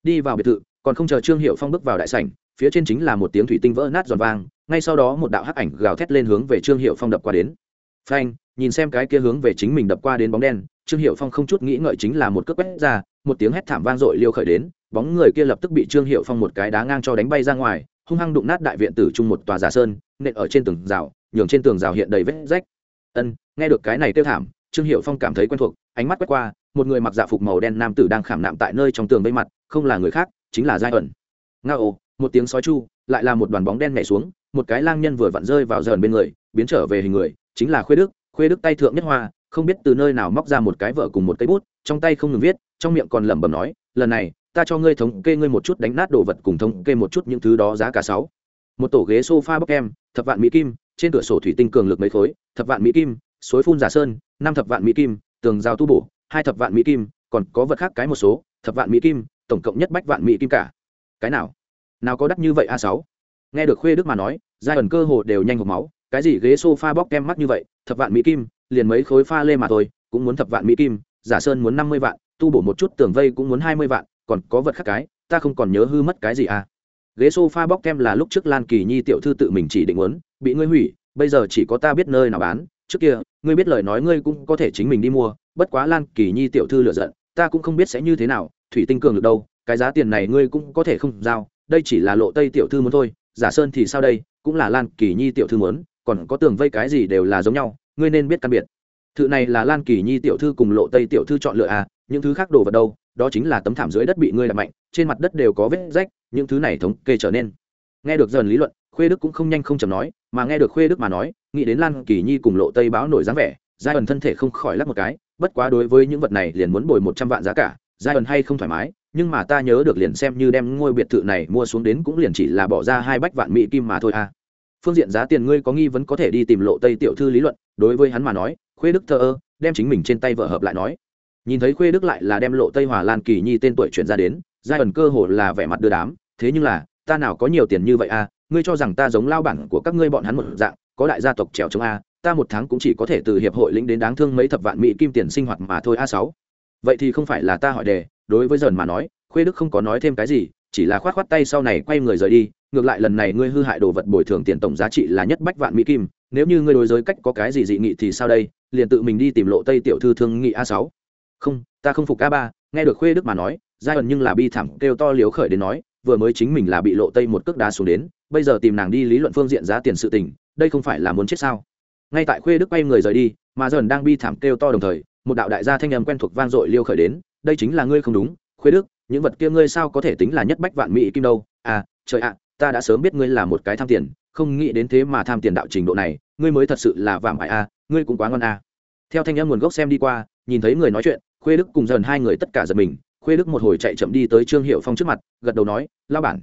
Đi vào biệt thự, còn không chờ trương hiệu phong bước vào đại sảnh, phía trên chính là một tiếng thủy tinh vỡ nát giòn vang, ngay sau đó một đạo hắc ảnh gào thét lên hướng về trương hiệu phong đập qua đến. Phanh, nhìn xem cái kia hướng về chính mình đập qua đến bóng đen, trương hiệu phong không chút nghĩ ngợi chính là một cước quét ra, một tiếng hét thảm vang dội liêu khởi đến, bóng người kia lập tức bị trương hiệu phong một cái đá ngang cho đánh bay ra ngoài, hung hăng đụng nát đại viện tử trung một tòa giả sơn, nện ở trên tường rào, nhường trên tường rào hiện đầy vết rách. Ân, nghe được cái này tiêu thảm trương hiệu phong cảm thấy quen thuộc, ánh mắt quét qua, một người mặc dạ phục màu đen nam tử đang khảm nạm tại nơi trong tường vây mặt, không là người khác, chính là giai ẩn. Nga ồ một tiếng sói chu, lại là một đoàn bóng đen nhảy xuống, một cái lang nhân vừa vặn rơi vào dần bên người, biến trở về hình người, chính là khuê đức. Khuê đức tay thượng nhất hoa, không biết từ nơi nào móc ra một cái vợ cùng một cây bút, trong tay không ngừng viết, trong miệng còn lẩm bẩm nói, lần này, ta cho ngươi thống kê ngươi một chút đánh nát đồ vật cùng thống kê một chút những thứ đó giá cả sáu. Một tổ ghế sofa bóc em, thập vạn mỹ kim, trên cửa sổ thủy tinh cường lực mấy khối, thập vạn mỹ kim, suối phun giả sơn năm thập vạn mỹ kim, tường rào tu bổ, hai thập vạn mỹ kim, còn có vật khác cái một số, thập vạn mỹ kim, tổng cộng nhất bách vạn mỹ kim cả. Cái nào? Nào có đắt như vậy a sáu? Nghe được khuê đức mà nói, giai ẩn cơ hồ đều nhanh hộp máu, cái gì ghế sofa bóc kem mắt như vậy, thập vạn mỹ kim, liền mấy khối pha lê mà thôi, cũng muốn thập vạn mỹ kim, giả sơn muốn năm mươi vạn, tu bổ một chút tường vây cũng muốn hai mươi vạn, còn có vật khác cái, ta không còn nhớ hư mất cái gì à. Ghế sofa bóc kem là lúc trước lan kỳ nhi tiểu thư tự mình chỉ định muốn, bị ngươi hủy, bây giờ chỉ có ta biết nơi nào bán, trước kia ngươi biết lời nói ngươi cũng có thể chính mình đi mua, bất quá lan kỳ nhi tiểu thư lựa giận, ta cũng không biết sẽ như thế nào, thủy tinh cường được đâu, cái giá tiền này ngươi cũng có thể không giao, đây chỉ là lộ tây tiểu thư muốn thôi, giả sơn thì sao đây, cũng là lan kỳ nhi tiểu thư muốn, còn có tường vây cái gì đều là giống nhau, ngươi nên biết căn biệt. Thự này là lan kỳ nhi tiểu thư cùng lộ tây tiểu thư chọn lựa à những thứ khác đồ vật đâu, đó chính là tấm thảm dưới đất bị ngươi đập mạnh, trên mặt đất đều có vết rách, những thứ này thống kê trở nên. Nghe được dần lý luận khuê đức cũng không nhanh không chầm nói, mà nghe được khuê đức mà nói, nghĩ đến lan kỳ nhi cùng lộ tây báo nổi dáng vẻ, giai ẩn thân thể không khỏi lắc một cái, bất quá đối với những vật này liền muốn bồi một trăm vạn giá cả, giai ẩn hay không thoải mái, nhưng mà ta nhớ được liền xem như đem ngôi biệt thự này mua xuống đến cũng liền chỉ là bỏ ra hai bách vạn mỹ kim mà thôi à. Phương diện giá tiền ngươi có nghi vấn có thể đi tìm lộ tây tiểu thư lý luận, đối với hắn mà nói, khuê đức thờ ơ, đem chính mình trên tay vợ hợp lại nói. Nhìn thấy khuê đức lại là đem lộ tây hòa lan kỳ nhi tên tuổi chuyển ra đến, giai ẩn cơ hồ là vẻ mặt đưa đám, thế nhưng là ta nào có nhiều tiền như vậy à ngươi cho rằng ta giống lao bản của các ngươi bọn hắn một dạng, có đại gia tộc trèo chống a, ta một tháng cũng chỉ có thể từ hiệp hội lĩnh đến đáng thương mấy thập vạn mỹ kim tiền sinh hoạt mà thôi a sáu. Vậy thì không phải là ta hỏi đề, đối với dần mà nói, khuê đức không có nói thêm cái gì, chỉ là khoát khoát tay sau này quay người rời đi, ngược lại lần này ngươi hư hại đồ vật bồi thường tiền tổng giá trị là nhất bách vạn mỹ kim, nếu như ngươi đối giới cách có cái gì dị nghị thì sao đây, liền tự mình đi tìm lộ tây tiểu thư thương nghị a sáu. Không, ta không phục a ba, nghe được khuê đức mà nói giai ẩn nhưng là bi thẳng kêu to liếu khởi đến nói vừa mới chính mình là bị lộ tây một cước đá xuống đến, bây giờ tìm nàng đi lý luận phương diện giá tiền sự tình, đây không phải là muốn chết sao? Ngay tại khuê đức quay người rời đi, mà dần đang bi thảm kêu to đồng thời, một đạo đại gia thanh âm quen thuộc vang dội liêu khởi đến, đây chính là ngươi không đúng, khuê đức, những vật kia ngươi sao có thể tính là nhất bách vạn mỹ kim đâu? À trời ạ, ta đã sớm biết ngươi là một cái tham tiền, không nghĩ đến thế mà tham tiền đạo trình độ này, ngươi mới thật sự là vàng ải a, ngươi cũng quá ngon a. Theo thanh âm nguồn gốc xem đi qua, nhìn thấy người nói chuyện, khuê đức cùng dần hai người tất cả giật mình khuê đức một hồi chạy chậm đi tới trương hiệu phong trước mặt, gật đầu nói lao bản.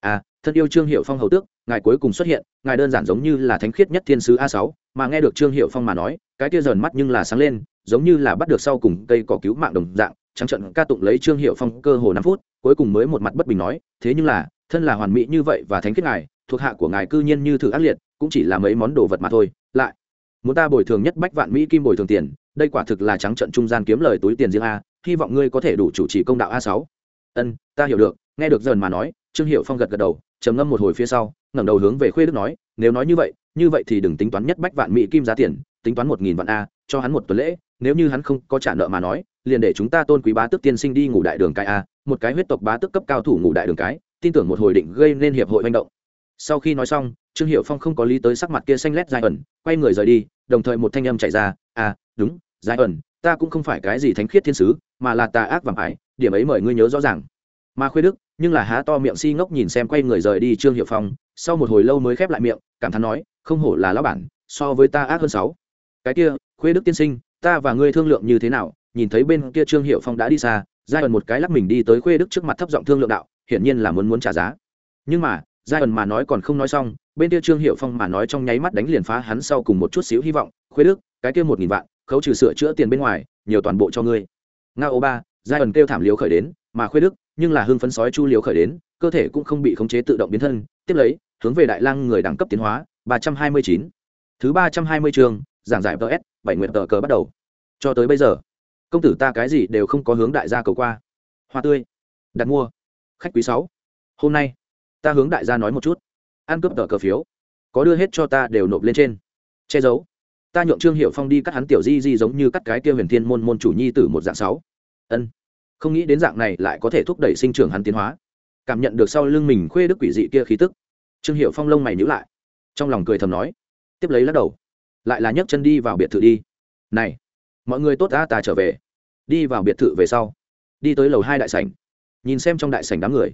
À thân yêu trương hiệu phong hầu tước, ngài cuối cùng xuất hiện, ngài đơn giản giống như là thánh khiết nhất thiên sứ a sáu, mà nghe được trương hiệu phong mà nói, cái kia dần mắt nhưng là sáng lên, giống như là bắt được sau cùng cây cỏ cứu mạng đồng dạng, trắng trận ca tụng lấy trương hiệu phong cơ hồ năm phút, cuối cùng mới một mặt bất bình nói, thế nhưng là, thân là hoàn mỹ như vậy và thánh khiết ngài, thuộc hạ của ngài cư nhiên như thử ác liệt, cũng chỉ là mấy món đồ vật mà thôi, lại, muốn ta bồi thường nhất bách vạn mỹ kim bồi thường tiền, đây quả thực là trắng trận trung gian kiếm lời túi tiền riêng a hy vọng ngươi có thể đủ chủ trì công đạo a sáu. Ân, ta hiểu được, nghe được dần mà nói, trương hiệu phong gật gật đầu, trầm ngâm một hồi phía sau, ngẩng đầu hướng về khuê đức nói, nếu nói như vậy như vậy thì đừng tính toán nhất bách vạn mỹ kim giá tiền, tính toán một nghìn vạn a, cho hắn một tuần lễ, nếu như hắn không có trả nợ mà nói, liền để chúng ta tôn quý bá tước tiên sinh đi ngủ đại đường cái a, một cái huyết tộc bá tước cấp cao thủ ngủ đại đường cái, tin tưởng một hồi định gây nên hiệp hội manh động. Sau khi nói xong, trương hiệu phong không có lý tới sắc mặt kia xanh lét dài ẩn, quay người rời đi, đồng thời một thanh âm chạy ra à đúng, dài ẩn, ta cũng không phải cái gì thánh khiết thiên sứ mà là tà ác vàng ải, điểm ấy mời ngươi nhớ rõ ràng. Mà khuê đức, nhưng là há to miệng si ngốc nhìn xem quay người rời đi trương hiệu phong, sau một hồi lâu mới khép lại miệng, cảm thán nói, không hổ là lão bản, so với ta ác hơn sáu. Cái kia, khuê đức tiên sinh, ta và ngươi thương lượng như thế nào? Nhìn thấy bên kia trương hiệu phong đã đi xa giai ẩn một cái lắc mình đi tới khuê đức trước mặt thấp giọng thương lượng đạo, hiển nhiên là muốn muốn trả giá. Nhưng mà giai ẩn mà nói còn không nói xong, bên kia trương hiệu phong mà nói trong nháy mắt đánh liền phá hắn sau cùng một chút xíu hy vọng. Khuê đức, cái kia một nghìn vạn, khấu trừ sửa chữa tiền bên ngoài, nhiều toàn bộ cho ngươi nga ô ba giai ẩn kêu thảm liều khởi đến, mà khuê đức, nhưng là hưng phấn sói chu liều khởi đến, cơ thể cũng không bị khống chế tự động biến thân, tiếp lấy, hướng về đại lang người đẳng cấp tiến hóa, ba trăm hai mươi chín. Thứ ba trăm hai mươi chương giảng giải ts bảy nguyện tờ cờ bắt đầu. Cho tới bây giờ, công tử ta cái gì đều không có hướng đại gia cầu qua. Hoa tươi, đặt mua. Khách quý sáu, hôm nay, ta hướng đại gia nói một chút. Ăn cướp tờ cờ phiếu, có đưa hết cho ta đều nộp lên trên. Che giấu ta nhượng trương hiệu phong đi cắt hắn tiểu di di giống như cắt cái kia huyền thiên môn môn chủ nhi tử một dạng sáu. Ân. Không nghĩ đến dạng này lại có thể thúc đẩy sinh trưởng hắn tiến hóa. Cảm nhận được sau lưng mình khuê đức quỷ dị kia khí tức, trương hiệu phong lông mày nhữ lại, trong lòng cười thầm nói, tiếp lấy lắc đầu, lại là nhấc chân đi vào biệt thự đi. Này, mọi người tốt ta ta trở về. Đi vào biệt thự về sau, đi tới lầu hai đại sảnh, nhìn xem trong đại sảnh đám người.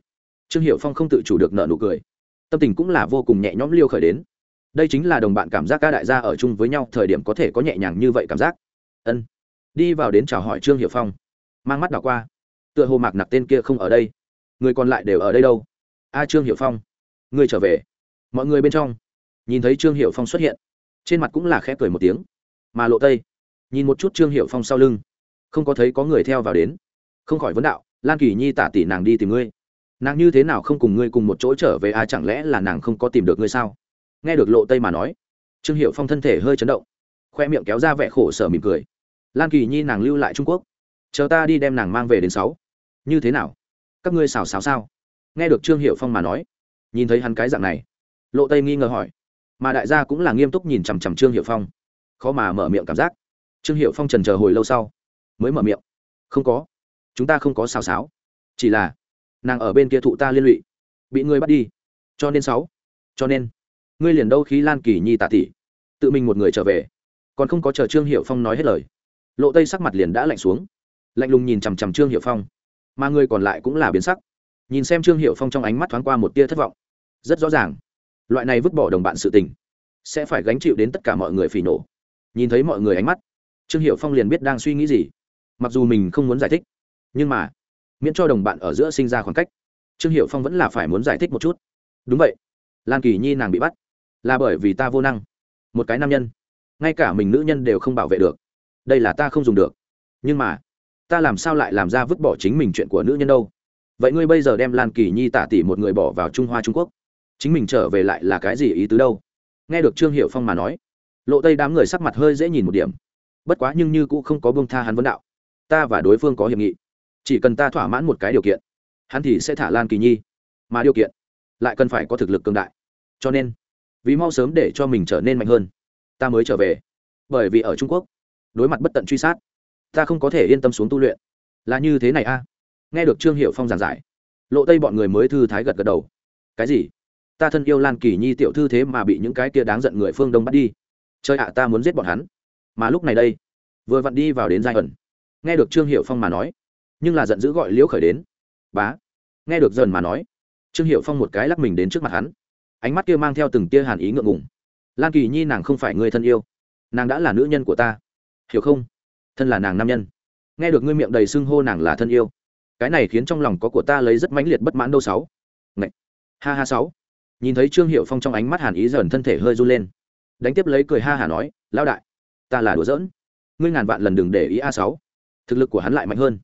Trương hiệu phong không tự chủ được nợ nụ cười, tâm tình cũng là vô cùng nhẹ nhõm liêu khởi đến đây chính là đồng bạn cảm giác ca đại gia ở chung với nhau thời điểm có thể có nhẹ nhàng như vậy cảm giác. Ân. Đi vào đến chào hỏi trương hiệu phong. Mang mắt đảo qua. Tựa hồ mạc nặc tên kia không ở đây. Người còn lại đều ở đây đâu? A, trương hiệu phong. Người trở về. Mọi người bên trong. Nhìn thấy trương hiệu phong xuất hiện, trên mặt cũng là khẽ cười một tiếng. Mà lộ tây. Nhìn một chút trương hiệu phong sau lưng. Không có thấy có người theo vào đến. Không khỏi vấn đạo, lan kỳ nhi tả tỷ nàng đi tìm ngươi. Nàng như thế nào không cùng ngươi cùng một chỗ trở về a chẳng lẽ là nàng không có tìm được ngươi sao? Nghe được lộ tây mà nói, trương hiệu phong thân thể hơi chấn động, khoe miệng kéo ra vẻ khổ sở mỉm cười. Lan kỳ nhi nàng lưu lại trung quốc, chờ ta đi đem nàng mang về đến sáu. Như thế nào? Các ngươi xào xáo sao? Nghe được trương hiệu phong mà nói, nhìn thấy hắn cái dạng này, lộ tây nghi ngờ hỏi, mà đại gia cũng là nghiêm túc nhìn chằm chằm trương hiệu phong. Khó mà mở miệng cảm giác. Trương hiệu phong trần chờ hồi lâu sau, mới mở miệng, không có, chúng ta không có xào xáo. Chỉ là, nàng ở bên kia thụ ta liên lụy, bị ngươi bắt đi. Cho nên sáu, cho nên ngươi liền đâu khí lan kỳ nhi tạ tỷ tự mình một người trở về. Còn không có chờ trương hiệu phong nói hết lời. Lộ tây sắc mặt liền đã lạnh xuống. Lạnh lùng nhìn chằm chằm trương hiệu phong. Mà người còn lại cũng là biến sắc. Nhìn xem trương hiệu phong trong ánh mắt thoáng qua một tia thất vọng. Rất rõ ràng. Loại này vứt bỏ đồng bạn sự tình, sẽ phải gánh chịu đến tất cả mọi người phỉ nổ nhìn thấy mọi người ánh mắt, trương hiệu phong liền biết đang suy nghĩ gì. Mặc dù mình không muốn giải thích, nhưng mà, miễn cho đồng bạn ở giữa sinh ra khoảng cách, trương hiệu phong vẫn là phải muốn giải thích một chút. Đúng vậy. Lan kỳ nhi nàng bị bắt là bởi vì ta vô năng. Một cái nam nhân, ngay cả mình nữ nhân đều không bảo vệ được. Đây là ta không dùng được. Nhưng mà, ta làm sao lại làm ra vứt bỏ chính mình chuyện của nữ nhân đâu? Vậy ngươi bây giờ đem lan kỳ nhi tả tỷ một người bỏ vào trung hoa trung quốc. Chính mình trở về lại là cái gì ý tứ đâu? Nghe được trương hiệu phong mà nói, lộ tây đám người sắc mặt hơi dễ nhìn một điểm. Bất quá nhưng như cũng không có bông tha hắn vấn đạo. Ta và đối phương có hiệp nghị. Chỉ cần ta thỏa mãn một cái điều kiện, hắn thì sẽ thả lan kỳ nhi. Mà điều kiện, lại cần phải có thực lực cường đại. Cho nên vì mau sớm để cho mình trở nên mạnh hơn. Ta mới trở về. Bởi vì ở trung quốc, đối mặt bất tận truy sát, ta không có thể yên tâm xuống tu luyện. Là như thế này a. Nghe được trương hiệu phong giảng giải, lộ tây bọn người mới thư thái gật gật đầu. Cái gì? Ta thân yêu lan kỳ nhi tiểu thư thế mà bị những cái kia đáng giận người phương đông bắt đi. Chơi ạ, ta muốn giết bọn hắn. Mà lúc này đây, vừa vặn đi vào đến giai ẩn. Nghe được trương hiệu phong mà nói, nhưng là giận dữ gọi liễu khởi đến. Bá. Nghe được dần mà nói, trương hiệu phong một cái lắc mình đến trước mặt hắn ánh mắt kia mang theo từng tia hàn ý ngượng ngùng. Lan kỳ nhi nàng không phải người thân yêu. Nàng đã là nữ nhân của ta. Hiểu không? Thân là nàng nam nhân. Nghe được ngươi miệng đầy xưng hô nàng là thân yêu. Cái này khiến trong lòng có của ta lấy rất mãnh liệt bất mãn đâu sáu. Ngậy. ha ha sáu. Nhìn thấy trương hiệu phong trong ánh mắt hàn ý dần thân thể hơi run lên. Đánh tiếp lấy cười ha hà nói, lão đại, ta là đùa giỡn. Ngươi ngàn vạn lần đừng để ý a sáu. Thực lực của hắn lại mạnh hơn.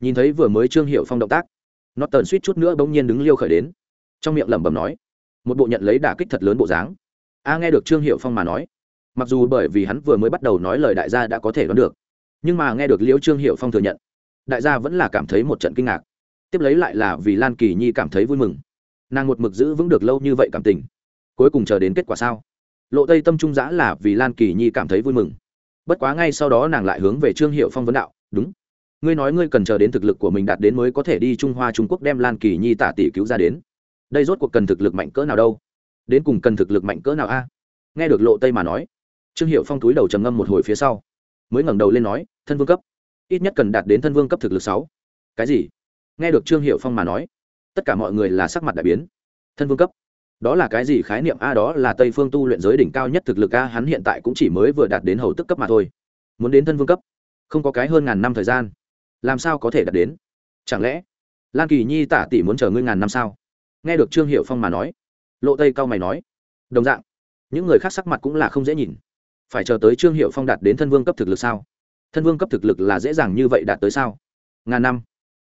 Nhìn thấy vừa mới trương hiệu phong động tác nó tần suýt chút nữa bỗng nhiên đứng liêu khởi đến. Trong miệng lẩm bẩm nói một bộ nhận lấy đả kích thật lớn bộ dáng. A nghe được trương hiệu phong mà nói, mặc dù bởi vì hắn vừa mới bắt đầu nói lời đại gia đã có thể đoán được, nhưng mà nghe được liễu trương hiệu phong thừa nhận, đại gia vẫn là cảm thấy một trận kinh ngạc. Tiếp lấy lại là vì lan kỳ nhi cảm thấy vui mừng. Nàng một mực giữ vững được lâu như vậy cảm tình, cuối cùng chờ đến kết quả sao? Lộ tây tâm trung giã là vì lan kỳ nhi cảm thấy vui mừng. Bất quá ngay sau đó nàng lại hướng về trương hiệu phong vấn đạo, đúng, ngươi nói ngươi cần chờ đến thực lực của mình đạt đến mới có thể đi trung hoa trung quốc đem lan kỳ nhi tả tỷ cứu ra đến đây rốt cuộc cần thực lực mạnh cỡ nào đâu? Đến cùng cần thực lực mạnh cỡ nào a? Nghe được lộ tây mà nói, trương hiệu phong túi đầu trầm ngâm một hồi phía sau, mới ngẩng đầu lên nói, thân vương cấp, ít nhất cần đạt đến thân vương cấp thực lực sáu. Cái gì? Nghe được trương hiệu phong mà nói, tất cả mọi người là sắc mặt đại biến. Thân vương cấp, đó là cái gì khái niệm a? Đó là tây phương tu luyện giới đỉnh cao nhất thực lực a, hắn hiện tại cũng chỉ mới vừa đạt đến hầu tức cấp mà thôi. Muốn đến thân vương cấp, không có cái hơn ngàn năm thời gian, làm sao có thể đạt đến? Chẳng lẽ lan kỳ nhi tả tỷ muốn chờ ngươi ngàn năm sao? Nghe được trương hiệu phong mà nói, lộ tây cao mày nói, đồng dạng, những người khác sắc mặt cũng là không dễ nhìn. Phải chờ tới trương hiệu phong đạt đến thân vương cấp thực lực sao? Thân vương cấp thực lực là dễ dàng như vậy đạt tới sao? Ngàn năm.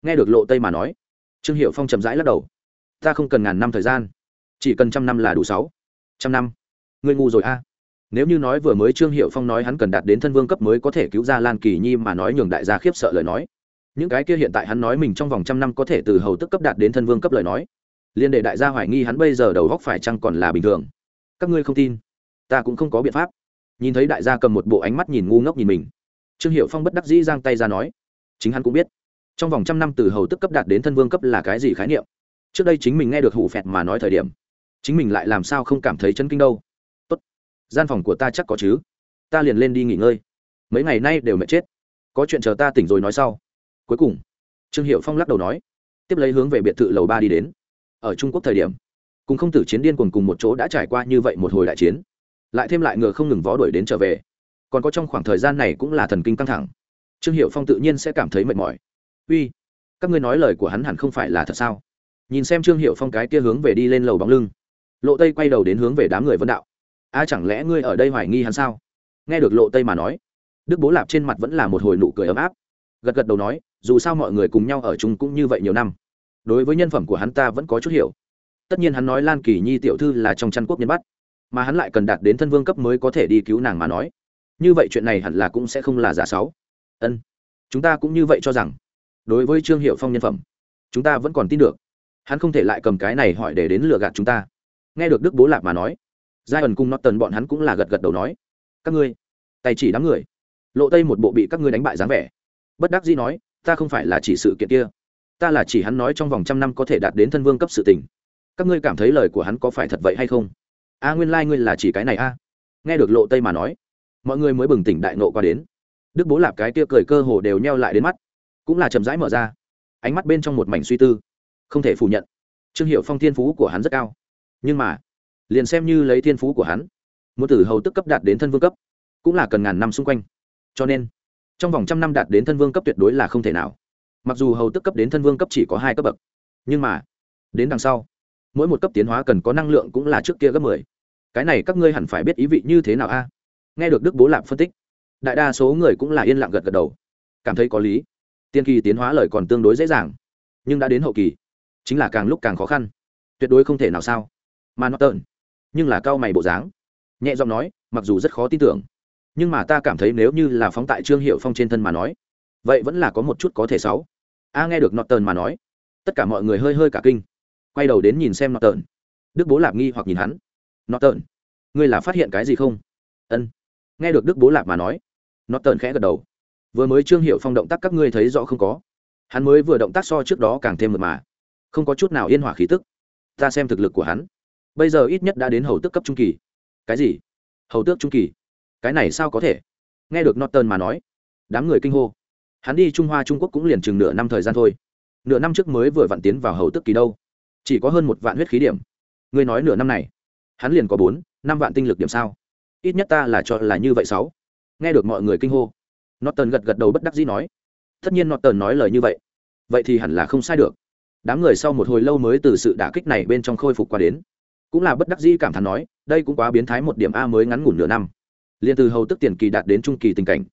Nghe được lộ tây mà nói, trương hiệu phong chậm rãi lắc đầu, ta không cần ngàn năm thời gian, chỉ cần trăm năm là đủ sáu. Trăm năm. Người ngu rồi a. Nếu như nói vừa mới trương hiệu phong nói hắn cần đạt đến thân vương cấp mới có thể cứu ra lan kỳ nhi mà nói nhường đại gia khiếp sợ lời nói. Những cái kia hiện tại hắn nói mình trong vòng trăm năm có thể từ hầu tức cấp đạt đến thân vương cấp lời nói liên đệ đại gia hoài nghi hắn bây giờ đầu góc phải chăng còn là bình thường. Các ngươi không tin, ta cũng không có biện pháp. Nhìn thấy đại gia cầm một bộ ánh mắt nhìn ngu ngốc nhìn mình, trương hiệu phong bất đắc dĩ giang tay ra nói, chính hắn cũng biết, trong vòng trăm năm từ hầu tức cấp đạt đến thân vương cấp là cái gì khái niệm. Trước đây chính mình nghe được hủ phẹt mà nói thời điểm, chính mình lại làm sao không cảm thấy chân kinh đâu. Tốt, gian phòng của ta chắc có chứ. Ta liền lên đi nghỉ ngơi. Mấy ngày nay đều mệt chết. Có chuyện chờ ta tỉnh rồi nói sau. Cuối cùng, trương hiệu phong lắc đầu nói, tiếp lấy hướng về biệt thự lầu ba đi đến ở trung quốc thời điểm, cùng không tử chiến điên cuồng cùng một chỗ đã trải qua như vậy một hồi đại chiến, lại thêm lại ngựa không ngừng vó đuổi đến trở về, còn có trong khoảng thời gian này cũng là thần kinh căng thẳng. Trương hiệu phong tự nhiên sẽ cảm thấy mệt mỏi. Uy, các ngươi nói lời của hắn hẳn không phải là thật sao? Nhìn xem trương hiệu phong cái kia hướng về đi lên lầu bóng lưng, lộ tây quay đầu đến hướng về đám người vân đạo, a, chẳng lẽ ngươi ở đây hoài nghi hắn sao? Nghe được lộ tây mà nói, đức bố lạp trên mặt vẫn là một hồi nụ cười ấm áp, gật gật đầu nói, dù sao mọi người cùng nhau ở chung cũng như vậy nhiều năm đối với nhân phẩm của hắn ta vẫn có chút hiểu. Tất nhiên hắn nói lan kỳ nhi tiểu thư là trong chăn quốc nhân bắt, mà hắn lại cần đạt đến thân vương cấp mới có thể đi cứu nàng mà nói. Như vậy chuyện này hẳn là cũng sẽ không là giả sáu. Ân, chúng ta cũng như vậy cho rằng, đối với trương hiệu phong nhân phẩm, chúng ta vẫn còn tin được. Hắn không thể lại cầm cái này hỏi để đến lừa gạt chúng ta. Nghe được đức bố lạc mà nói, giai ẩn cung nót tần bọn hắn cũng là gật gật đầu nói, các ngươi, tay chỉ đám người. Lộ tây một bộ bị các ngươi đánh bại dáng vẻ. Bất đắc dĩ nói, ta không phải là chỉ sự kiện kia ta là chỉ hắn nói trong vòng trăm năm có thể đạt đến thân vương cấp sự tình. Các ngươi cảm thấy lời của hắn có phải thật vậy hay không? A nguyên lai、like、ngươi là chỉ cái này a? Nghe được lộ tây mà nói, mọi người mới bừng tỉnh đại nộ qua đến. Đức bố lạp cái kia cười cơ hồ đều neo lại đến mắt, cũng là chậm rãi mở ra. Ánh mắt bên trong một mảnh suy tư, không thể phủ nhận. Trương hiệu phong thiên phú của hắn rất cao, nhưng mà, liền xem như lấy thiên phú của hắn, muốn từ hầu tức cấp đạt đến thân vương cấp, cũng là cần ngàn năm xung quanh. Cho nên, trong vòng trăm năm đạt đến thân vương cấp tuyệt đối là không thể nào mặc dù hầu tức cấp đến thân vương cấp chỉ có hai cấp bậc, nhưng mà, đến đằng sau, mỗi một cấp tiến hóa cần có năng lượng cũng là trước kia gấp mười. Cái này các ngươi hẳn phải biết ý vị như thế nào a? Nghe được đức bố lạp phân tích, đại đa số người cũng là yên lặng gật gật đầu. Cảm thấy có lý. Tiên kỳ tiến hóa lời còn tương đối dễ dàng, nhưng đã đến hậu kỳ, chính là càng lúc càng khó khăn. Tuyệt đối không thể nào sao. Mà nó tợn, nhưng là cao mày bộ dáng. Nhẹ giọng nói, mặc dù rất khó tin tưởng, nhưng mà ta cảm thấy nếu như là phóng tại trương hiệu phong trên thân mà nói, vậy vẫn là có một chút có thể xấu a nghe được nọt tờn mà nói, tất cả mọi người hơi hơi cả kinh, quay đầu đến nhìn xem nọt tờn đức bố lạp nghi hoặc nhìn hắn. Nọt tờn ngươi là phát hiện cái gì không? Ân. Nghe được đức bố lạp mà nói nọt tờn khẽ gật đầu. Vừa mới trương hiệu phong động tác các ngươi thấy rõ không có. Hắn mới vừa động tác so trước đó càng thêm mượt mà. Không có chút nào yên hỏa khí tức. Ta xem thực lực của hắn. Bây giờ ít nhất đã đến hầu tước cấp trung kỳ. Cái gì? Hầu tước trung kỳ? Cái này sao có thể? Nghe được norton mà nói, đám người kinh hô hắn đi trung hoa trung quốc cũng liền chừng nửa năm thời gian thôi. Nửa năm trước mới vừa vặn tiến vào hầu tức kỳ đâu. Chỉ có hơn một vạn huyết khí điểm. Ngươi nói nửa năm này, hắn liền có bốn, năm vạn tinh lực điểm sao? Ít nhất ta là cho là như vậy sáu. Nghe được mọi người kinh hô, norton gật gật đầu bất đắc dĩ nói, tất nhiên norton nói lời như vậy. Vậy thì hẳn là không sai được. Đám người sau một hồi lâu mới từ sự đả kích này bên trong khôi phục qua đến. Cũng là bất đắc dĩ cảm thán nói, đây cũng quá biến thái một điểm a mới ngắn ngủn nửa năm. Liền từ hầu tức tiền kỳ đạt đến trung kỳ tình cảnh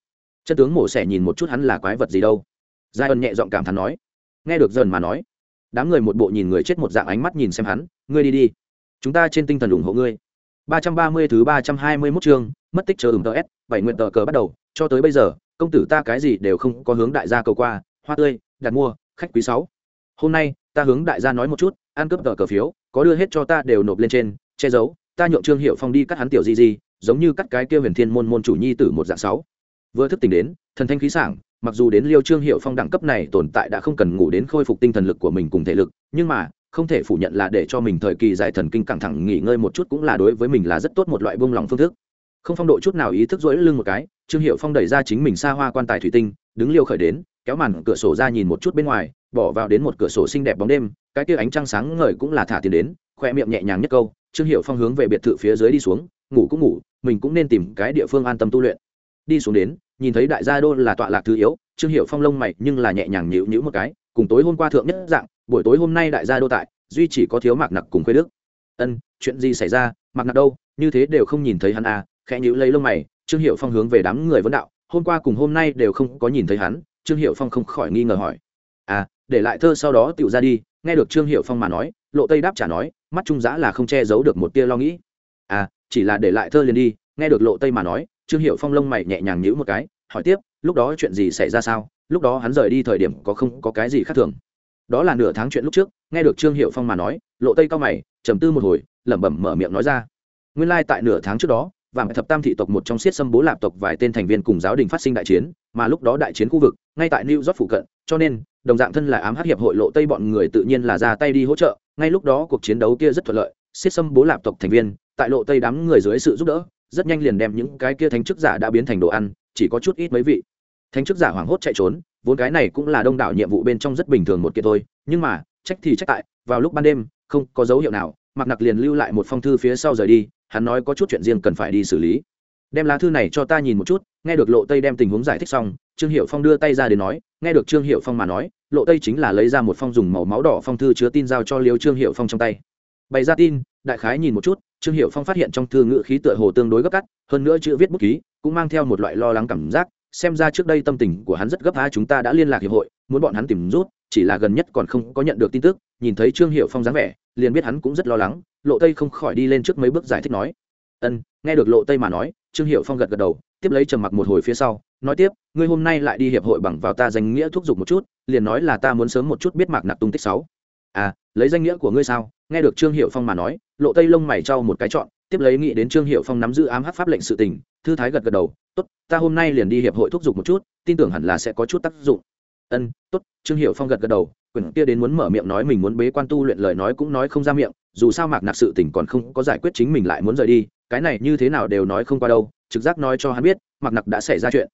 chân tướng mổ xẻ nhìn một chút hắn là quái vật gì đâu. Giai ân nhẹ giọng cảm thán nói. Nghe được dần mà nói, đám người một bộ nhìn người chết một dạng ánh mắt nhìn xem hắn, ngươi đi đi. Chúng ta trên tinh thần ủng hộ ngươi. ba trăm ba mươi thứ ba trăm hai mươi 321 chương, mất tích chờ ửng s, bảy nguyện tờ cờ bắt đầu, cho tới bây giờ, công tử ta cái gì đều không có hướng đại gia cầu qua, hoa tươi, đặt mua, khách quý sáu. Hôm nay, ta hướng đại gia nói một chút, ăn cướp tờ cờ phiếu, có đưa hết cho ta đều nộp lên trên, che giấu, ta nhượng trương hiệu phong đi cắt hắn tiểu gì gì giống như cắt cái kia huyền thiên môn môn chủ nhi tử một dạng sáu vừa thức tỉnh đến, thần thanh khí sảng, mặc dù đến liêu trương hiệu phong đẳng cấp này tồn tại đã không cần ngủ đến khôi phục tinh thần lực của mình cùng thể lực, nhưng mà, không thể phủ nhận là để cho mình thời kỳ dài thần kinh căng thẳng nghỉ ngơi một chút cũng là đối với mình là rất tốt một loại buông lỏng phương thức. Không phong độ chút nào ý thức rỗi lưng một cái, trương hiệu phong đẩy ra chính mình xa hoa quan tài thủy tinh, đứng liêu khởi đến, kéo màn cửa sổ ra nhìn một chút bên ngoài, bỏ vào đến một cửa sổ xinh đẹp bóng đêm, cái kia ánh trăng sáng ngời cũng là thả tiền đến, khoe miệng nhẹ nhàng nhất câu, trương hiệu phong hướng về biệt thự phía dưới đi xuống, ngủ cũng ngủ, mình cũng nên tìm cái địa phương an tâm tu luyện. Đi xuống đến nhìn thấy đại gia đô là tọa lạc thứ yếu, trương hiệu phong lông mày nhưng là nhẹ nhàng nhịu nhữ một cái, cùng tối hôm qua thượng nhất dạng, buổi tối hôm nay đại gia đô tại, duy chỉ có thiếu mạc nặc cùng khuê đức. Ân, chuyện gì xảy ra, mạc nặc đâu, như thế đều không nhìn thấy hắn à khẽ nhữ lấy lông mày, trương hiệu phong hướng về đám người vấn đạo, hôm qua cùng hôm nay đều không có nhìn thấy hắn, trương hiệu phong không khỏi nghi ngờ hỏi. À để lại thơ sau đó tựu ra đi, nghe được trương hiệu phong mà nói, lộ tây đáp trả nói, mắt trung giã là không che giấu được một tia lo nghĩ. À chỉ là để lại thơ liền đi, nghe được lộ tây mà nói trương hiệu phong lông mày nhẹ nhàng nhữ một cái, hỏi tiếp, lúc đó chuyện gì xảy ra sao? Lúc đó hắn rời đi thời điểm có không có cái gì khác thường? Đó là nửa tháng chuyện lúc trước. Nghe được trương hiệu phong mà nói, lộ tây cao mày, trầm tư một hồi, lẩm bẩm mở miệng nói ra, nguyên lai tại nửa tháng trước đó vàng thập tam thị tộc một trong siết xâm bố lạp tộc vài tên thành viên cùng giáo đình phát sinh đại chiến, mà lúc đó đại chiến khu vực, ngay tại new york phụ cận, cho nên, đồng dạng thân là ám hát hiệp hội lộ tây bọn người tự nhiên là ra tay đi hỗ trợ, ngay lúc đó cuộc chiến đấu kia rất thuận lợi, siết xâm bố lạp tộc thành viên, tại lộ tây đám người dưới sự giúp đỡ rất nhanh liền đem những cái kia thánh chức giả đã biến thành đồ ăn, chỉ có chút ít mấy vị. Thánh chức giả hoảng hốt chạy trốn, vốn cái này cũng là đông đảo nhiệm vụ bên trong rất bình thường một kiện thôi, nhưng mà, trách thì trách tại, vào lúc ban đêm, không có dấu hiệu nào mặc nặc liền lưu lại một phong thư phía sau rời đi, hắn nói có chút chuyện riêng cần phải đi xử lý. Đem lá thư này cho ta nhìn một chút, nghe được lộ tây đem tình huống giải thích xong, trương hiệu phong đưa tay ra để nói, nghe được trương hiệu phong mà nói, lộ tây chính là lấy ra một phong dùng màu máu đỏ phong thư chứa tin giao cho liêu trương hiệu phong trong tay. Bày ra tin đại khái nhìn một chút, trương hiệu phong phát hiện trong thư ngữ khí tựa hồ tương đối gấp cắt hơn nữa chữ viết bút ký cũng mang theo một loại lo lắng cảm giác, xem ra trước đây tâm tình của hắn rất gấp a chúng ta đã liên lạc hiệp hội, muốn bọn hắn tìm rút, chỉ là gần nhất còn không có nhận được tin tức. Nhìn thấy trương hiệu phong dáng vẻ, liền biết hắn cũng rất lo lắng, lộ tây không khỏi đi lên trước mấy bước giải thích nói, ân, nghe được lộ tây mà nói, trương hiệu phong gật gật đầu, tiếp lấy trầm mặc một hồi phía sau, nói tiếp, ngươi hôm nay lại đi hiệp hội bằng vào ta danh nghĩa thúc giục một chút, liền nói là ta muốn sớm một chút biết mạc nạp tung tích sáu. À lấy danh nghĩa của ngươi sao? Nghe được trương hiệu phong mà nói lộ tây lông mày trao một cái chọn tiếp lấy nghĩ đến trương hiệu phong nắm giữ ám hắc pháp lệnh sự tình, thư thái gật gật đầu, tốt, ta hôm nay liền đi hiệp hội thúc giục một chút, tin tưởng hẳn là sẽ có chút tác dụng. Ân, tốt, trương hiệu phong gật gật đầu, quyển kia đến muốn mở miệng nói mình muốn bế quan tu luyện lời nói cũng nói không ra miệng, dù sao mạc Nạp sự tình còn không có giải quyết chính mình lại muốn rời đi, cái này như thế nào đều nói không qua đâu, trực giác nói cho hắn biết, mạc nặc đã xảy ra chuyện.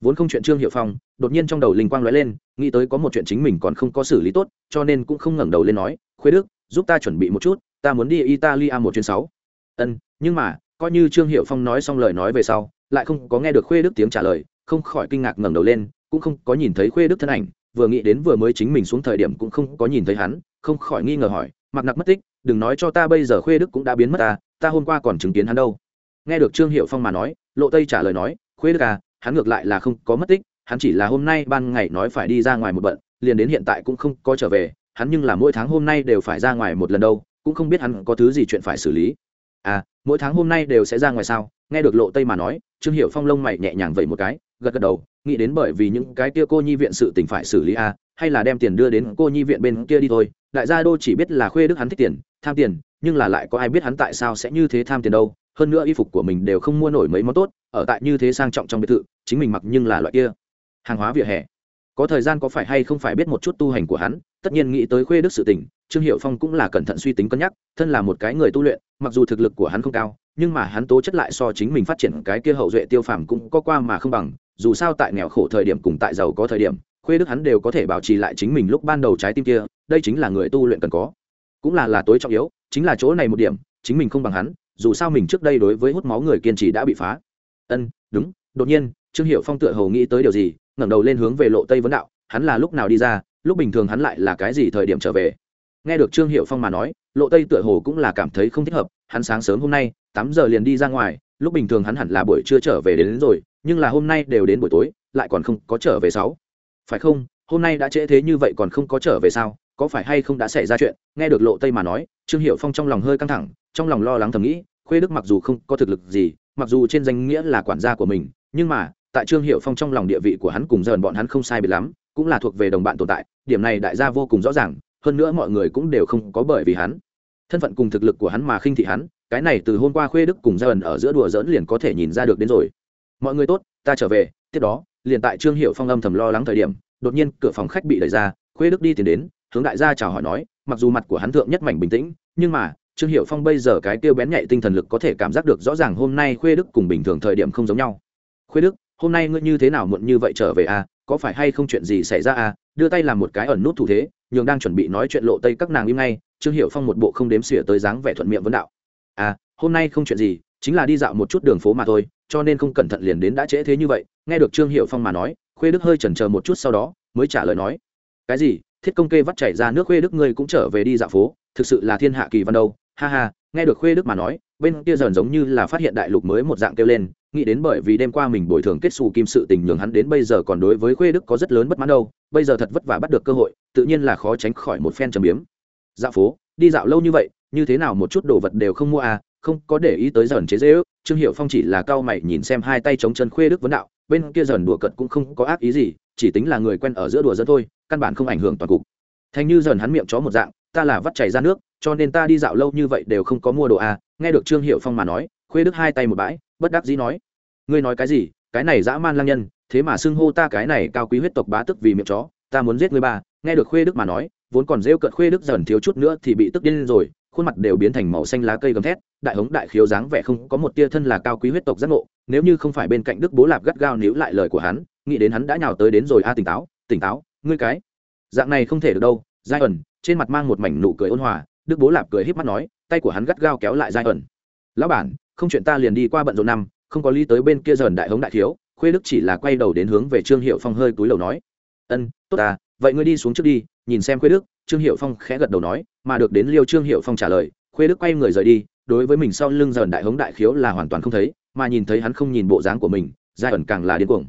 Vốn không chuyện trương hiệu phong, đột nhiên trong đầu linh quang lóe lên, nghĩ tới có một chuyện chính mình còn không có xử lý tốt, cho nên cũng không ngẩng đầu lên nói, khuê đức, giúp ta chuẩn bị một chút ta muốn đi italia một chuyến sáu. Ân, nhưng mà, coi như trương hiệu phong nói xong lời nói về sau, lại không có nghe được khuê đức tiếng trả lời, không khỏi kinh ngạc ngẩng đầu lên, cũng không có nhìn thấy khuê đức thân ảnh, vừa nghĩ đến vừa mới chính mình xuống thời điểm cũng không có nhìn thấy hắn, không khỏi nghi ngờ hỏi, mặc nặc mất tích, đừng nói cho ta bây giờ khuê đức cũng đã biến mất ta ta hôm qua còn chứng kiến hắn đâu. Nghe được trương hiệu phong mà nói, lộ tây trả lời nói, khuê đức à hắn ngược lại là không có mất tích, hắn chỉ là hôm nay ban ngày nói phải đi ra ngoài một bận, liền đến hiện tại cũng không có trở về, hắn nhưng là mỗi tháng hôm nay đều phải ra ngoài một lần đâu cũng không biết hắn có thứ gì chuyện phải xử lý. À mỗi tháng hôm nay đều sẽ ra ngoài sao? Nghe được lộ tây mà nói trương hiệu phong lông mày nhẹ nhàng vậy một cái gật gật đầu nghĩ đến bởi vì những cái kia cô nhi viện sự tình phải xử lý a à, hay là đem tiền đưa đến cô nhi viện bên kia đi thôi. Đại gia đô chỉ biết là khuê đức hắn thích tiền tham tiền nhưng là lại có ai biết hắn tại sao sẽ như thế tham tiền đâu. Hơn nữa y phục của mình đều không mua nổi mấy món tốt ở tại như thế sang trọng trong biệt thự chính mình mặc nhưng là loại kia. Hàng hóa vỉa hè có thời gian có phải hay không phải biết một chút tu hành của hắn, tất nhiên nghĩ tới khuê đức sự tình, trương hiệu phong cũng là cẩn thận suy tính cân nhắc, thân là một cái người tu luyện, mặc dù thực lực của hắn không cao, nhưng mà hắn tố chất lại so chính mình phát triển cái kia hậu duệ tiêu phàm cũng có qua mà không bằng, dù sao tại nghèo khổ thời điểm cùng tại giàu có thời điểm, khuê đức hắn đều có thể bảo trì lại chính mình lúc ban đầu trái tim kia, đây chính là người tu luyện cần có. Cũng là là tối trọng yếu, chính là chỗ này một điểm, chính mình không bằng hắn, dù sao mình trước đây đối với hút máu người kiên trì đã bị phá. Ân, đúng, đột nhiên, trương hiệu phong tựa hầu nghĩ tới điều gì ngẩng đầu lên hướng về lộ tây vấn đạo hắn là lúc nào đi ra lúc bình thường hắn lại là cái gì thời điểm trở về? Nghe được trương hiệu phong mà nói lộ tây tựa hồ cũng là cảm thấy không thích hợp hắn sáng sớm hôm nay tám giờ liền đi ra ngoài lúc bình thường hắn hẳn là buổi trưa trở về đến, đến rồi nhưng là hôm nay đều đến buổi tối lại còn không có trở về sáu. Phải không? Hôm nay đã trễ thế như vậy còn không có trở về sao? Có phải hay không đã xảy ra chuyện? Nghe được lộ tây mà nói trương hiệu phong trong lòng hơi căng thẳng trong lòng lo lắng thầm nghĩ khuê đức mặc dù không có thực lực gì mặc dù trên danh nghĩa là quản gia của mình nhưng mà tại trương hiệu phong trong lòng địa vị của hắn cùng dần bọn hắn không sai biệt lắm, cũng là thuộc về đồng bạn tồn tại, điểm này đại gia vô cùng rõ ràng, hơn nữa mọi người cũng đều không có bởi vì hắn. Thân phận cùng thực lực của hắn mà khinh thị hắn, cái này từ hôm qua khuê đức cùng dần ở giữa đùa dỡn liền có thể nhìn ra được đến rồi. Mọi người tốt, ta trở về, tiếp đó, liền tại trương hiệu phong âm thầm lo lắng thời điểm, đột nhiên cửa phòng khách bị đẩy ra, khuê đức đi tiến đến, hướng đại gia chào hỏi nói, mặc dù mặt của hắn thượng nhất mảnh bình tĩnh, nhưng mà, trương hiệu phong bây giờ cái tiêu bén nhạy tinh thần lực có thể cảm giác được rõ ràng hôm nay khuê đức cùng bình thường thời điểm không giống nhau. Khuê đức hôm nay ngươi như thế nào muộn như vậy trở về à có phải hay không chuyện gì xảy ra à? Đưa tay làm một cái ẩn nút thủ thế, nhường đang chuẩn bị nói chuyện lộ tây các nàng im ngay, trương hiệu phong một bộ không đếm xỉa tới dáng vẻ thuận miệng vấn đạo. À hôm nay không chuyện gì, chính là đi dạo một chút đường phố mà thôi, cho nên không cẩn thận liền đến đã trễ thế như vậy. Nghe được trương hiệu phong mà nói, khuê đức hơi chần chờ một chút sau đó, mới trả lời nói, cái gì? Thiết công kê vắt chảy ra nước khuê đức ngươi cũng trở về đi dạo phố, thực sự là thiên hạ kỳ văn đâu. Ha ha, nghe được khuê đức mà nói, bên kia dần giống như là phát hiện đại lục mới một dạng kêu lên nghĩ đến bởi vì đêm qua mình bồi thường kết xù kim sự tình nhường hắn đến bây giờ còn đối với khuê đức có rất lớn bất mãn đâu, bây giờ thật vất vả bắt được cơ hội, tự nhiên là khó tránh khỏi một phen trầm biếm dạo phố, đi dạo lâu như vậy, như thế nào một chút đồ vật đều không mua à không có để ý tới dần chế dễ ước trương hiệu phong chỉ là cao mày nhìn xem hai tay chống chân khuê đức vấn đạo, bên kia dần đùa cận cũng không có ác ý gì, chỉ tính là người quen ở giữa đùa dẫn thôi, căn bản không ảnh hưởng toàn cục thành như dần hắn miệng chó một dạng, ta là vắt chảy ra nước, cho nên ta đi dạo lâu như vậy đều không có mua đồ à? nghe được trương hiệu phong mà nói khuê đức hai tay một bãi, bất đắc dĩ nói, ngươi nói cái gì? Cái này dã man lang nhân, thế mà xưng hô ta cái này cao quý huyết tộc bá tức vì miệng chó, ta muốn giết ngươi ba. Nghe được khuê đức mà nói, vốn còn rêu cợt khuê đức dần thiếu chút nữa thì bị tức điên rồi, khuôn mặt đều biến thành màu xanh lá cây gầm thét, đại hống đại khiếu dáng vẻ không có một tia thân là cao quý huyết tộc giác ngộ, nếu như không phải bên cạnh đức bố lạp gắt gao níu lại lời của hắn, nghĩ đến hắn đã nhào tới đến rồi a, tỉnh táo tỉnh táo, ngươi cái dạng này không thể được đâu, giai ẩn, trên mặt mang một mảnh nụ cười ôn hòa, đức bố lạp cười híp mắt nói, tay của hắn gắt gao kéo lại giai ẩn. Lão bản không chuyện ta liền đi qua bận rộn năm, không có lý tới bên kia dần đại hống đại thiếu, khuê đức chỉ là quay đầu đến hướng về trương hiệu phong hơi túi lầu nói. Ân, tốt ta vậy ngươi đi xuống trước đi, nhìn xem khuê đức. Trương hiệu phong khẽ gật đầu nói, mà được đến liêu trương hiệu phong trả lời, khuê đức quay người rời đi, đối với mình sau lưng dần đại hống đại khiếu là hoàn toàn không thấy, mà nhìn thấy hắn không nhìn bộ dáng của mình, giai ẩn càng là điên cuồng.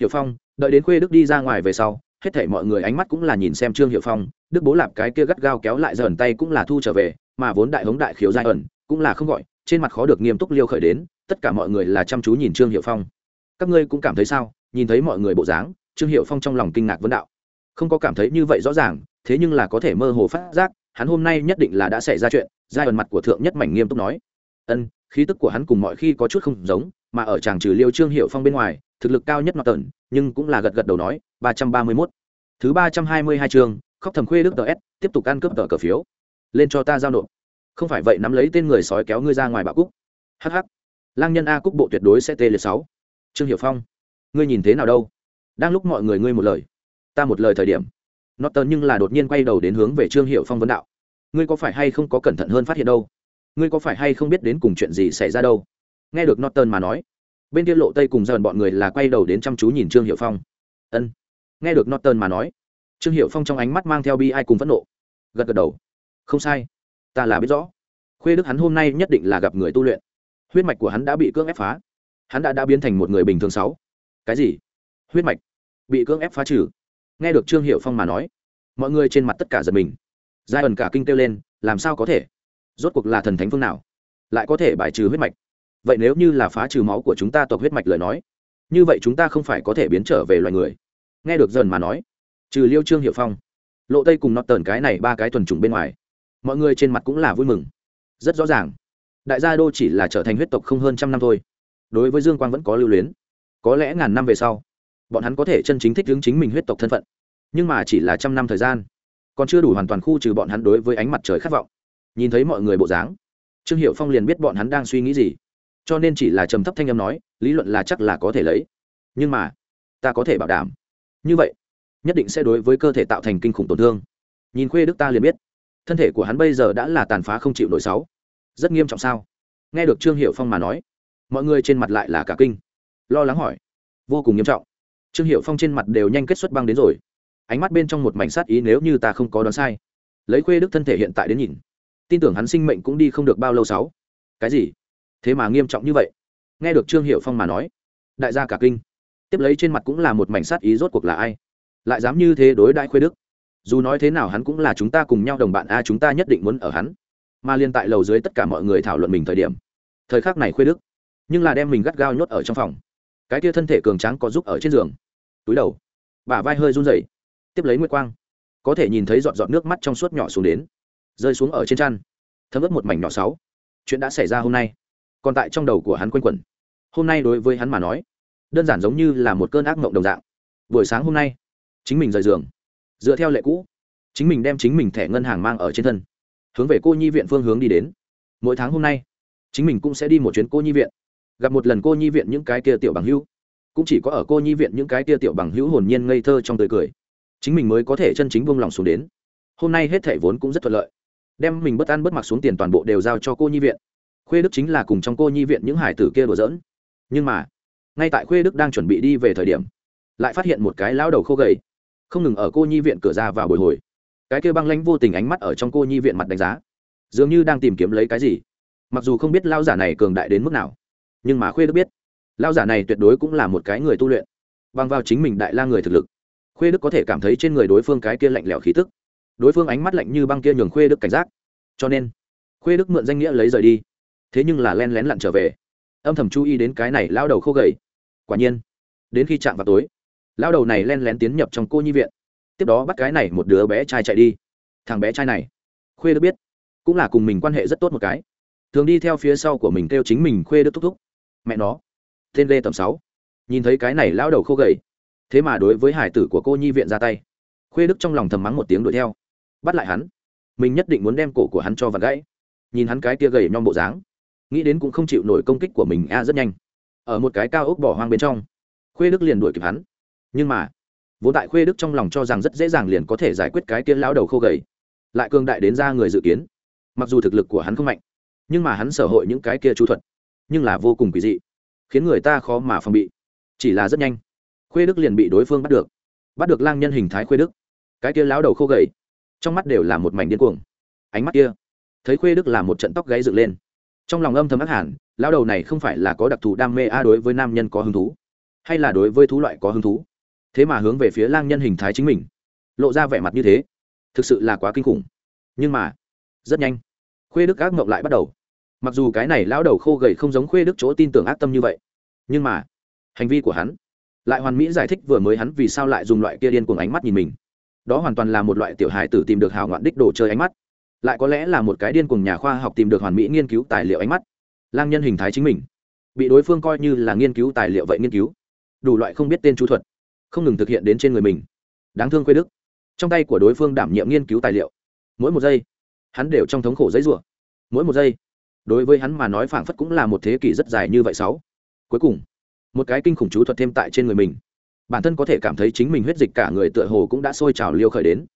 Hiệu phong, đợi đến khuê đức đi ra ngoài về sau, hết thảy mọi người ánh mắt cũng là nhìn xem trương hiệu phong, đức bố lạp cái kia gắt gao kéo lại dần tay cũng là thu trở về, mà vốn đại hống đại khiếu giai ẩn cũng là không gọi trên mặt khó được nghiêm túc liêu khởi đến, tất cả mọi người là chăm chú nhìn trương hiệu phong. Các ngươi cũng cảm thấy sao? Nhìn thấy mọi người bộ dáng, trương hiệu phong trong lòng kinh ngạc vấn đạo. Không có cảm thấy như vậy rõ ràng, thế nhưng là có thể mơ hồ phát giác, hắn hôm nay nhất định là đã xảy ra chuyện, giai ẩn mặt của thượng nhất mảnh nghiêm túc nói. Ân, khí tức của hắn cùng mọi khi có chút không giống, mà ở chàng trừ liêu trương hiệu phong bên ngoài, thực lực cao nhất nọ tần, nhưng cũng là gật gật đầu nói, ba trăm ba mươi mốt. Thứ ba trăm hai mươi hai chương, khóc thầm khuê đức tờ s, tiếp tục ăn cướp tờ cờ phiếu. Lên cho ta giao nộp không phải vậy nắm lấy tên người sói kéo ngươi ra ngoài bạo cúc hh lang nhân a cúc bộ tuyệt đối sẽ tê liệt sáu trương hiệu phong ngươi nhìn thế nào đâu đang lúc mọi người ngươi một lời ta một lời thời điểm Norton nhưng là đột nhiên quay đầu đến hướng về Trương Hiệu Phong vấn đạo. Ngươi có phải hay không có cẩn thận hơn phát hiện đâu? Ngươi có phải hay không biết đến cùng chuyện gì xảy ra đâu? Nghe được Norton mà nói, bên kia lộ tây cùng dần bọn người là quay đầu đến chăm chú nhìn Trương Hiệu Phong. Ân. Nghe được Norton mà nói, Trương Hiệu Phong trong ánh mắt mang theo bi ai cùng phẫn nộ. Gật gật đầu. Không sai, ta là biết rõ. Khuê Đức hắn hôm nay nhất định là gặp người tu luyện. Huyết mạch của hắn đã bị cưỡng ép phá. Hắn đã đã biến thành một người bình thường sáu. Cái gì? Huyết mạch bị cưỡng ép phá trừ nghe được trương hiệu phong mà nói, mọi người trên mặt tất cả giật mình giai ẩn cả kinh kêu lên, làm sao có thể rốt cuộc là thần thánh phương nào lại có thể bài trừ huyết mạch vậy nếu như là phá trừ máu của chúng ta tộc huyết mạch lời nói, như vậy chúng ta không phải có thể biến trở về loài người nghe được dần mà nói, trừ liêu trương hiệu phong, lộ tây cùng nọt tờn cái này ba cái tuần trùng bên ngoài mọi người trên mặt cũng là vui mừng. Rất rõ ràng, đại gia đô chỉ là trở thành huyết tộc không hơn trăm năm thôi. Đối với dương quang vẫn có lưu luyến. Có lẽ ngàn năm về sau, bọn hắn có thể chân chính thích hướng chính mình huyết tộc thân phận, nhưng mà chỉ là trăm năm thời gian, còn chưa đủ hoàn toàn khu trừ bọn hắn đối với ánh mặt trời khát vọng. Nhìn thấy mọi người bộ dáng, trương hiệu phong liền biết bọn hắn đang suy nghĩ gì. Cho nên chỉ là trầm thấp thanh âm nói, lý luận là chắc là có thể lấy. Nhưng mà, ta có thể bảo đảm. Như vậy, nhất định sẽ đối với cơ thể tạo thành kinh khủng tổn thương. Nhìn khuê đức ta liền biết thân thể của hắn bây giờ đã là tàn phá không chịu nổi sáu. Rất nghiêm trọng sao? Nghe được trương hiệu phong mà nói, mọi người trên mặt lại là cả kinh. Lo lắng hỏi, vô cùng nghiêm trọng. Trương hiệu phong trên mặt đều nhanh kết xuất băng đến rồi. Ánh mắt bên trong một mảnh sát ý nếu như ta không có đoán sai. Lấy khuê đức thân thể hiện tại đến nhìn, tin tưởng hắn sinh mệnh cũng đi không được bao lâu sáu. Cái gì? Thế mà nghiêm trọng như vậy? Nghe được trương hiệu phong mà nói, đại gia cả kinh. Tiếp lấy trên mặt cũng là một mảnh sát ý rốt cuộc là ai? Lại dám như thế đối đại khuê đức? Dù nói thế nào hắn cũng là chúng ta cùng nhau đồng bạn, a, chúng ta nhất định muốn ở hắn. Mà liên tại lầu dưới tất cả mọi người thảo luận mình thời điểm, thời khắc này khuê đức, nhưng là đem mình gắt gao nhốt ở trong phòng. Cái tia thân thể cường tráng có giúp ở trên giường. Túi đầu, bả vai hơi run rẩy, tiếp lấy nguyệt quang, có thể nhìn thấy giọt giọt nước mắt trong suốt nhỏ xuống đến, rơi xuống ở trên chăn, thấm ướt một mảnh nhỏ sáu. Chuyện đã xảy ra hôm nay, còn tại trong đầu của hắn quanh quẩn. Hôm nay đối với hắn mà nói, đơn giản giống như là một cơn ác mộng đồng dạng. Buổi sáng hôm nay, chính mình rời giường dựa theo lệ cũ. Chính mình đem chính mình thẻ ngân hàng mang ở trên thân, hướng về cô nhi viện phương hướng đi đến. Mỗi tháng hôm nay, chính mình cũng sẽ đi một chuyến cô nhi viện, gặp một lần cô nhi viện những cái kia tiểu bằng hữu. Cũng chỉ có ở cô nhi viện những cái kia tiểu bằng hữu hồn nhiên ngây thơ trong tươi cười. Chính mình mới có thể chân chính buông lòng xuống đến. Hôm nay hết thẻ vốn cũng rất thuận lợi. Đem mình bất ăn bất mặc xuống tiền toàn bộ đều giao cho cô nhi viện. Khuê đức chính là cùng trong cô nhi viện những hải tử kia đùa giỡn. Nhưng mà, ngay tại khuê đức đang chuẩn bị đi về thời điểm, lại phát hiện một cái lão đầu khô gầy không ngừng ở cô nhi viện cửa ra vào bồi hồi. Cái kia băng lanh vô tình ánh mắt ở trong cô nhi viện mặt đánh giá, dường như đang tìm kiếm lấy cái gì. Mặc dù không biết lao giả này cường đại đến mức nào, nhưng mà khuê đức biết lao giả này tuyệt đối cũng là một cái người tu luyện, bằng vào chính mình đại la người thực lực, khuê đức có thể cảm thấy trên người đối phương cái kia lạnh lẽo khí tức, đối phương ánh mắt lạnh như băng kia nhường khuê đức cảnh giác. Cho nên, khuê đức mượn danh nghĩa lấy rời đi, thế nhưng là len lén lặn trở về, âm thầm chú ý đến cái này lao đầu khô gầy. Quả nhiên, đến khi chạm vào tối lao đầu này len lén tiến nhập trong cô nhi viện. Tiếp đó bắt cái này một đứa bé trai chạy đi. Thằng bé trai này, khuê đức biết, cũng là cùng mình quan hệ rất tốt một cái. Thường đi theo phía sau của mình kêu chính mình khuê đức thúc thúc. Mẹ nó, tên lê tầm sáu. Nhìn thấy cái này lão đầu khô gầy, thế mà đối với hải tử của cô nhi viện ra tay. Khuê đức trong lòng thầm mắng một tiếng đuổi theo. Bắt lại hắn. Mình nhất định muốn đem cổ của hắn cho vặt gãy. Nhìn hắn cái kia gầy nhom bộ dáng, nghĩ đến cũng không chịu nổi công kích của mình a rất nhanh. Ở một cái cao ốc bỏ hoang bên trong, khuê đức liền đuổi kịp hắn nhưng mà vốn tại khuê đức trong lòng cho rằng rất dễ dàng liền có thể giải quyết cái kia lão đầu khô gầy. Lại cường đại đến ra người dự kiến. Mặc dù thực lực của hắn không mạnh, nhưng mà hắn sở hội những cái kia chú thuật, nhưng là vô cùng quỷ dị, khiến người ta khó mà phòng bị. Chỉ là rất nhanh, khuê đức liền bị đối phương bắt được. Bắt được lang nhân hình thái khuê đức. Cái kia lão đầu khô gầy, trong mắt đều là một mảnh điên cuồng. Ánh mắt kia, thấy khuê đức là một trận tóc gáy dựng lên. Trong lòng âm thầm ác hẳn, lão đầu này không phải là có đặc thù đam mê a đối với nam nhân có hứng thú, hay là đối với thú loại có hứng thú? Thế mà hướng về phía lang nhân hình thái chính mình lộ ra vẻ mặt như thế thực sự là quá kinh khủng nhưng mà rất nhanh khuê đức ác mộng lại bắt đầu mặc dù cái này lão đầu khô gầy không giống khuê đức chỗ tin tưởng ác tâm như vậy nhưng mà hành vi của hắn lại hoàn mỹ giải thích vừa mới hắn vì sao lại dùng loại kia điên cuồng ánh mắt nhìn mình đó hoàn toàn là một loại tiểu hài tử tìm được hào ngoạn đích đồ chơi ánh mắt lại có lẽ là một cái điên cuồng nhà khoa học tìm được hoàn mỹ nghiên cứu tài liệu ánh mắt lang nhân hình thái chính mình bị đối phương coi như là nghiên cứu tài liệu vậy nghiên cứu đủ loại không biết tên chú thuật không ngừng thực hiện đến trên người mình. Đáng thương quê đức. Trong tay của đối phương đảm nhiệm nghiên cứu tài liệu. Mỗi một giây, hắn đều trong thống khổ giấy rủa. Mỗi một giây, đối với hắn mà nói phảng phất cũng là một thế kỷ rất dài như vậy sáu. Cuối cùng, một cái kinh khủng chú thuật thêm tại trên người mình. Bản thân có thể cảm thấy chính mình huyết dịch cả người tựa hồ cũng đã sôi trào liêu khởi đến.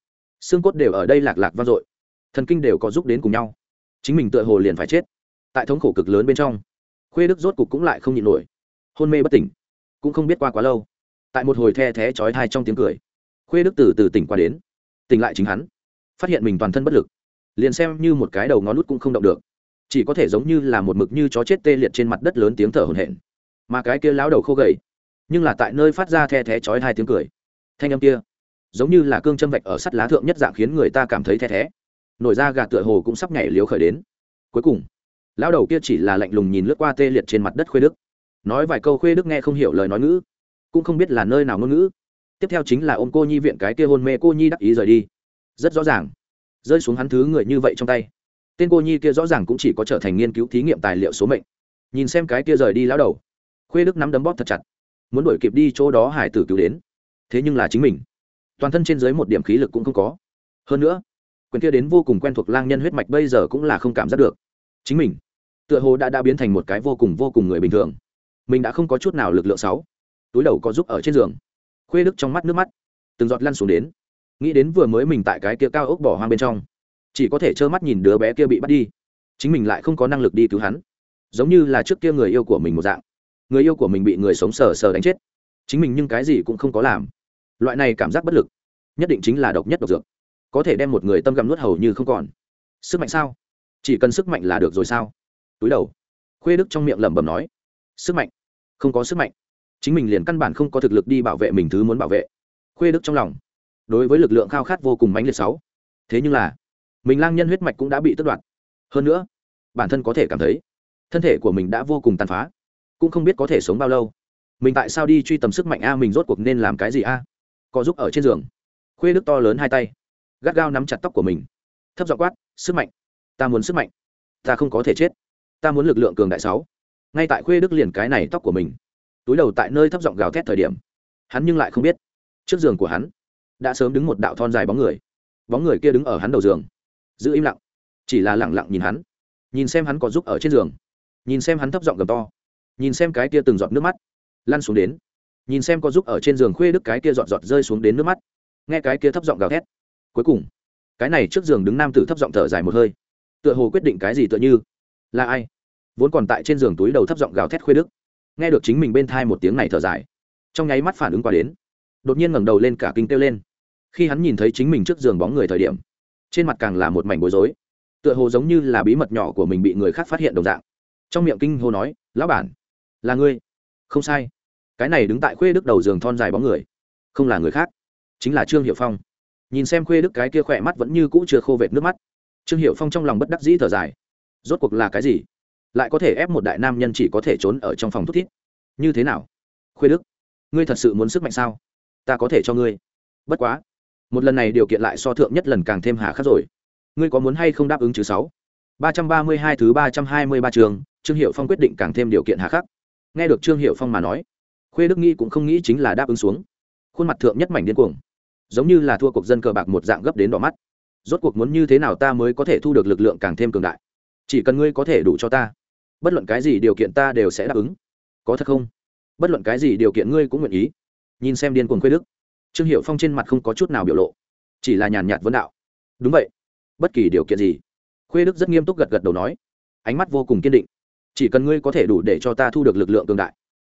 Xương cốt đều ở đây lạc lạc vang dội. Thần kinh đều có giúp đến cùng nhau. Chính mình tựa hồ liền phải chết. Tại thống khổ cực lớn bên trong, khuê đức rốt cục cũng lại không nhịn nổi. Hôn mê bất tỉnh. Cũng không biết qua quá lâu tại một hồi the thé chói thai trong tiếng cười. Khuê đức từ từ tỉnh qua đến. Tỉnh lại chính hắn. Phát hiện mình toàn thân bất lực. Liền xem như một cái đầu ngón nút cũng không động được. Chỉ có thể giống như là một mực như chó chết tê liệt trên mặt đất lớn tiếng thở hổn hển. Mà cái kia lão đầu khô gầy, nhưng là tại nơi phát ra the thé chói hai tiếng cười. Thanh âm kia, giống như là cương châm vạch ở sắt lá thượng nhất dạng khiến người ta cảm thấy the thé. Nổi ra gà tựa hồ cũng sắp nhảy liếu khởi đến. Cuối cùng, lão đầu kia chỉ là lạnh lùng nhìn lướt qua tê liệt trên mặt đất khuê đức. Nói vài câu khuê đức nghe không hiểu lời nói ngữ cũng không biết là nơi nào ngôn ngữ. Tiếp theo chính là ôm cô nhi viện cái kia hôn mê cô nhi đắc ý rời đi. Rất rõ ràng. Rơi xuống hắn thứ người như vậy trong tay. Tên cô nhi kia rõ ràng cũng chỉ có trở thành nghiên cứu thí nghiệm tài liệu số mệnh. Nhìn xem cái kia rời đi lão đầu. Khuê đức nắm đấm bóp thật chặt. Muốn đuổi kịp đi chỗ đó hải tử cứu đến. Thế nhưng là chính mình. Toàn thân trên dưới một điểm khí lực cũng không có. Hơn nữa, quyền kia đến vô cùng quen thuộc lang nhân huyết mạch bây giờ cũng là không cảm giác được. Chính mình, tựa hồ đã đã biến thành một cái vô cùng vô cùng người bình thường. Mình đã không có chút nào lực lượng sáu túi đầu có giúp ở trên giường. Khuê đức trong mắt nước mắt, từng giọt lăn xuống đến. Nghĩ đến vừa mới mình tại cái kia cao ốc bỏ hoang bên trong, chỉ có thể trơ mắt nhìn đứa bé kia bị bắt đi. Chính mình lại không có năng lực đi cứu hắn. Giống như là trước kia người yêu của mình một dạng. Người yêu của mình bị người sống sờ sờ đánh chết. Chính mình nhưng cái gì cũng không có làm. Loại này cảm giác bất lực, nhất định chính là độc nhất độc dược. Có thể đem một người tâm gặm nuốt hầu như không còn. Sức mạnh sao? Chỉ cần sức mạnh là được rồi sao? Túi đầu. Khuê đức trong miệng lẩm bẩm nói. Sức mạnh? Không có sức mạnh chính mình liền căn bản không có thực lực đi bảo vệ mình thứ muốn bảo vệ. Khuê đức trong lòng, đối với lực lượng khao khát vô cùng mãnh liệt sáu. Thế nhưng là, mình lang nhân huyết mạch cũng đã bị tước đoạt. Hơn nữa, bản thân có thể cảm thấy, thân thể của mình đã vô cùng tàn phá, cũng không biết có thể sống bao lâu. Mình tại sao đi truy tầm sức mạnh a, mình rốt cuộc nên làm cái gì a? Có giúp ở trên giường. Khuê đức to lớn hai tay, gắt gao nắm chặt tóc của mình. Thấp dọ quát, sức mạnh, ta muốn sức mạnh, ta không có thể chết. Ta muốn lực lượng cường đại sáu. Ngay tại khuê đức liền cái này tóc của mình túi đầu tại nơi thấp giọng gào thét thời điểm. Hắn nhưng lại không biết. Trước giường của hắn, đã sớm đứng một đạo thon dài bóng người. Bóng người kia đứng ở hắn đầu giường. Giữ im lặng. Chỉ là lẳng lặng nhìn hắn. Nhìn xem hắn có giúp ở trên giường. Nhìn xem hắn thấp giọng gầm to. Nhìn xem cái kia từng giọt nước mắt. Lăn xuống đến. Nhìn xem có giúp ở trên giường khuê đức cái kia giọt giọt rơi xuống đến nước mắt. Nghe cái kia thấp giọng gào thét. Cuối cùng, cái này trước giường đứng nam tử thấp giọng thở dài một hơi. Tựa hồ quyết định cái gì tựa như. Là ai? Vốn còn tại trên giường túi đầu thấp giọng gào thét khuê đức nghe được chính mình bên thai một tiếng này thở dài. Trong nháy mắt phản ứng qua đến, đột nhiên ngẩng đầu lên cả kinh kêu lên. Khi hắn nhìn thấy chính mình trước giường bóng người thời điểm, trên mặt càng là một mảnh bối rối, tựa hồ giống như là bí mật nhỏ của mình bị người khác phát hiện đồng dạng. Trong miệng kinh hô nói, lão bản, là ngươi? Không sai. Cái này đứng tại khuê đức đầu giường thon dài bóng người, không là người khác, chính là trương hiệu phong. Nhìn xem khuê đức cái kia khỏe mắt vẫn như cũ chưa khô vệt nước mắt, trương hiệu phong trong lòng bất đắc dĩ thở dài. Rốt cuộc là cái gì? Lại có thể ép một đại nam nhân chỉ có thể trốn ở trong phòng thút thiết như thế nào? Khuê đức, ngươi thật sự muốn sức mạnh sao? Ta có thể cho ngươi. Bất quá, một lần này điều kiện lại so thượng nhất lần càng thêm hà khắc rồi. Ngươi có muốn hay không đáp ứng chứ sáu? ba trăm ba mươi hai thứ ba trăm hai mươi ba trường, trương hiệu phong quyết định càng thêm điều kiện hà khắc. Nghe được trương hiệu phong mà nói, khuê đức nghĩ cũng không nghĩ chính là đáp ứng xuống. Khuôn mặt thượng nhất mảnh điên cuồng, giống như là thua cuộc dân cờ bạc một dạng gấp đến đỏ mắt. Rốt cuộc muốn như thế nào ta mới có thể thu được lực lượng càng thêm cường đại? Chỉ cần ngươi có thể đủ cho ta bất luận cái gì điều kiện ta đều sẽ đáp ứng. Có thật không? Bất luận cái gì điều kiện ngươi cũng nguyện ý. Nhìn xem điên cuồng khuê đức. Trương hiệu phong trên mặt không có chút nào biểu lộ, chỉ là nhàn nhạt vấn đạo. Đúng vậy. Bất kỳ điều kiện gì? Khuê đức rất nghiêm túc gật gật đầu nói. Ánh mắt vô cùng kiên định. Chỉ cần ngươi có thể đủ để cho ta thu được lực lượng cường đại,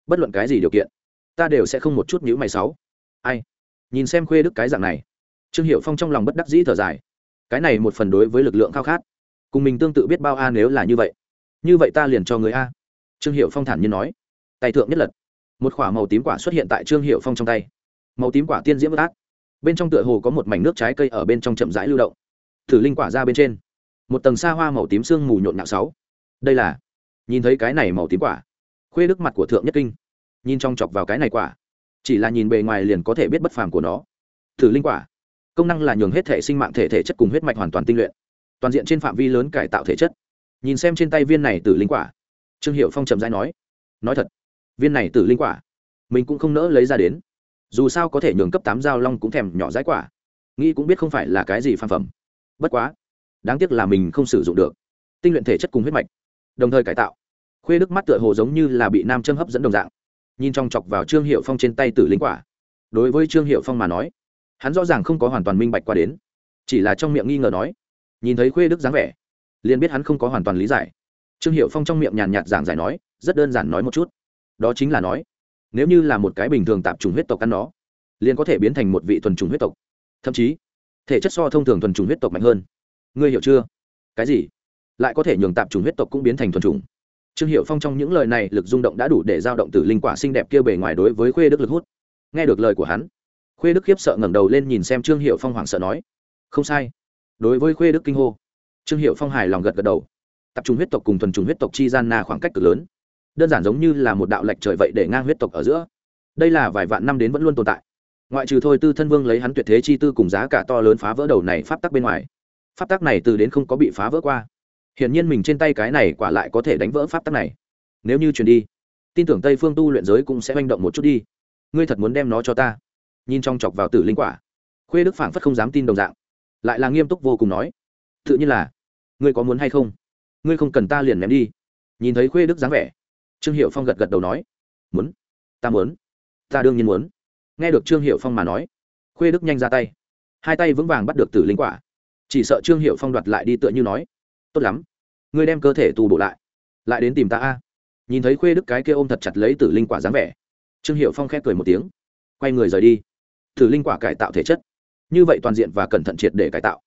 bất luận cái gì điều kiện, ta đều sẽ không một chút nhữ mày sáu ai? Nhìn xem khuê đức cái dạng này, trương hiệu phong trong lòng bất đắc dĩ thở dài. Cái này một phần đối với lực lượng khao khát. Cùng mình tương tự biết bao a nếu là như vậy như vậy ta liền cho người a. Trương hiệu phong thản nhiên nói. Tay thượng nhất lật. Một k h ỏ a màu tím quả xuất hiện tại trương hiệu phong trong tay. Màu tím quả tiên diễm bất át bên trong tựa hồ có một mảnh nước trái cây ở bên trong chậm rãi lưu động. Thử linh quả ra bên trên. Một tầng xa hoa màu tím sương mù nhộn nhạo sáu. Đây là, nhìn thấy cái này màu tím quả. Khuê đức mặt của thượng nhất kinh. Nhìn trong chọc vào cái này quả. Chỉ là nhìn bề ngoài liền có thể biết bất phàm của nó. Thử linh quả. Công năng là nhường hết thể sinh mạng thể thể chất cùng huyết mạch hoàn toàn tinh luyện. Toàn diện trên phạm vi lớn cải tạo thể chất nhìn xem trên tay viên này tử linh quả. Trương hiệu phong trầm dai nói nói thật, viên này tử linh quả, mình cũng không nỡ lấy ra đến. Dù sao có thể nhường cấp tám giao long cũng thèm nhỏ rãi quả. Nghĩ cũng biết không phải là cái gì phan phẩm. Bất quá, đáng tiếc là mình không sử dụng được. Tinh luyện thể chất cùng huyết mạch, đồng thời cải tạo. Khuê đức mắt tựa hồ giống như là bị nam châm hấp dẫn đồng dạng. Nhìn trong chọc vào trương hiệu phong trên tay tử linh quả. Đối với trương hiệu phong mà nói, hắn rõ ràng không có hoàn toàn minh bạch qua đến. Chỉ là trong miệng nghi ngờ nói, nhìn thấy khuê đức dáng vẻ liền biết hắn không có hoàn toàn lý giải. Trương hiệu phong trong miệng nhàn nhạt giảng giải nói, rất đơn giản nói một chút. Đó chính là nói, nếu như là một cái bình thường tạp trùng huyết tộc ăn nó, liền có thể biến thành một vị thuần trùng huyết tộc. Thậm chí, thể chất so thông thường thuần trùng huyết tộc mạnh hơn. Ngươi hiểu chưa? Cái gì? Lại có thể nhường tạp trùng huyết tộc cũng biến thành thuần trùng trương hiệu phong trong những lời này lực rung động đã đủ để giao động từ linh quả xinh đẹp kia bề ngoài đối với khuê đức lực hút. Nghe được lời của hắn, khuê đức khiếp sợ ngẩng đầu lên nhìn xem trương hiệu phong hoảng sợ nói, không sai. Đối với khuê đức kinh hô trương hiệu phong hài lòng gật gật đầu. Tập trung huyết tộc cùng thuần trùng huyết tộc chi gian na khoảng cách cực lớn. Đơn giản giống như là một đạo lệch trời vậy để ngang huyết tộc ở giữa. Đây là vài vạn năm đến vẫn luôn tồn tại. Ngoại trừ thôi tư thân vương lấy hắn tuyệt thế chi tư cùng giá cả to lớn phá vỡ đầu này pháp tắc bên ngoài. Pháp tắc này từ đến không có bị phá vỡ qua. Hiển nhiên mình trên tay cái này quả lại có thể đánh vỡ pháp tắc này. Nếu như truyền đi, tin tưởng tây phương tu luyện giới cũng sẽ manh động một chút đi. Ngươi thật muốn đem nó cho ta? Nhìn trong chọc vào tử linh quả. Khuê đức phảng phất không dám tin đồng dạng. Lại là nghiêm túc vô cùng nói tự nhiên là, ngươi có muốn hay không? Ngươi không cần ta liền ném đi. Nhìn thấy khuê đức dáng vẻ, trương hiệu phong gật gật đầu nói, muốn, ta muốn, ta đương nhiên muốn. Nghe được trương hiệu phong mà nói, khuê đức nhanh ra tay. Hai tay vững vàng bắt được tử linh quả. Chỉ sợ trương hiệu phong đoạt lại đi tựa như nói, tốt lắm, ngươi đem cơ thể tù bổ lại lại đến tìm ta a. Nhìn thấy khuê đức cái kia ôm thật chặt lấy tử linh quả dáng vẻ, trương hiệu phong khép cười một tiếng, quay người rời đi. Tử linh quả cải tạo thể chất. Như vậy toàn diện và cẩn thận triệt để cải tạo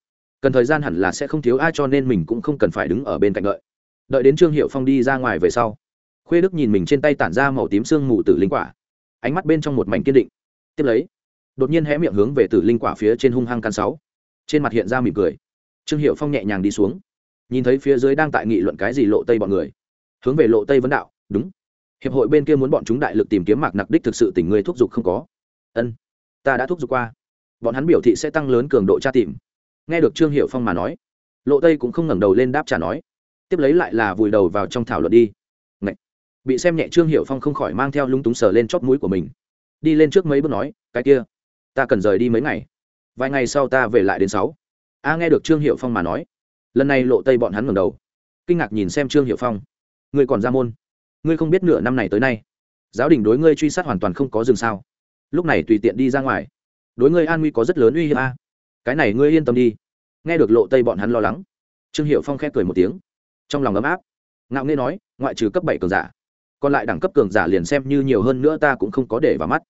cần thời gian hẳn là sẽ không thiếu ai cho nên mình cũng không cần phải đứng ở bên cạnh đợi. Đợi đến trương hiệu phong đi ra ngoài về sau, khuê đức nhìn mình trên tay tản ra màu tím sương mù tử linh quả. Ánh mắt bên trong một mảnh kiên định. Tiếp lấy, đột nhiên hé miệng hướng về tử linh quả phía trên hung hăng căn sáu. Trên mặt hiện ra mỉm cười. Trương hiệu phong nhẹ nhàng đi xuống. Nhìn thấy phía dưới đang tại nghị luận cái gì lộ tây bọn người. Hướng về lộ tây vấn đạo, đúng. Hiệp hội bên kia muốn bọn chúng đại lực tìm kiếm mạc nặc đích thực sự tình người thúc giục không có. Ân, ta đã thúc giục qua. Bọn hắn biểu thị sẽ tăng lớn cường độ tra tìm nghe được trương hiệu phong mà nói, lộ tây cũng không ngẩng đầu lên đáp trả nói, tiếp lấy lại là vùi đầu vào trong thảo luận đi. Ngậy! bị xem nhẹ trương hiệu phong không khỏi mang theo lung túng sờ lên chóp mũi của mình. Đi lên trước mấy bước nói, cái kia, ta cần rời đi mấy ngày. Vài ngày sau ta về lại đến sáu. A nghe được trương hiệu phong mà nói, lần này lộ tây bọn hắn ngẩng đầu, kinh ngạc nhìn xem trương hiệu phong. Ngươi còn ra môn? Ngươi không biết nửa năm này tới nay, giáo đình đối ngươi truy sát hoàn toàn không có dừng sao? Lúc này tùy tiện đi ra ngoài, đối ngươi an nguy có rất lớn uy hiếp a cái này ngươi yên tâm đi. Nghe được lộ tây bọn hắn lo lắng, trương hiệu phong khẽ cười một tiếng, trong lòng ấm áp. Ngạo nghê nói, ngoại trừ cấp bảy cường giả, còn lại đẳng cấp cường giả liền xem như nhiều hơn nữa ta cũng không có để vào mắt.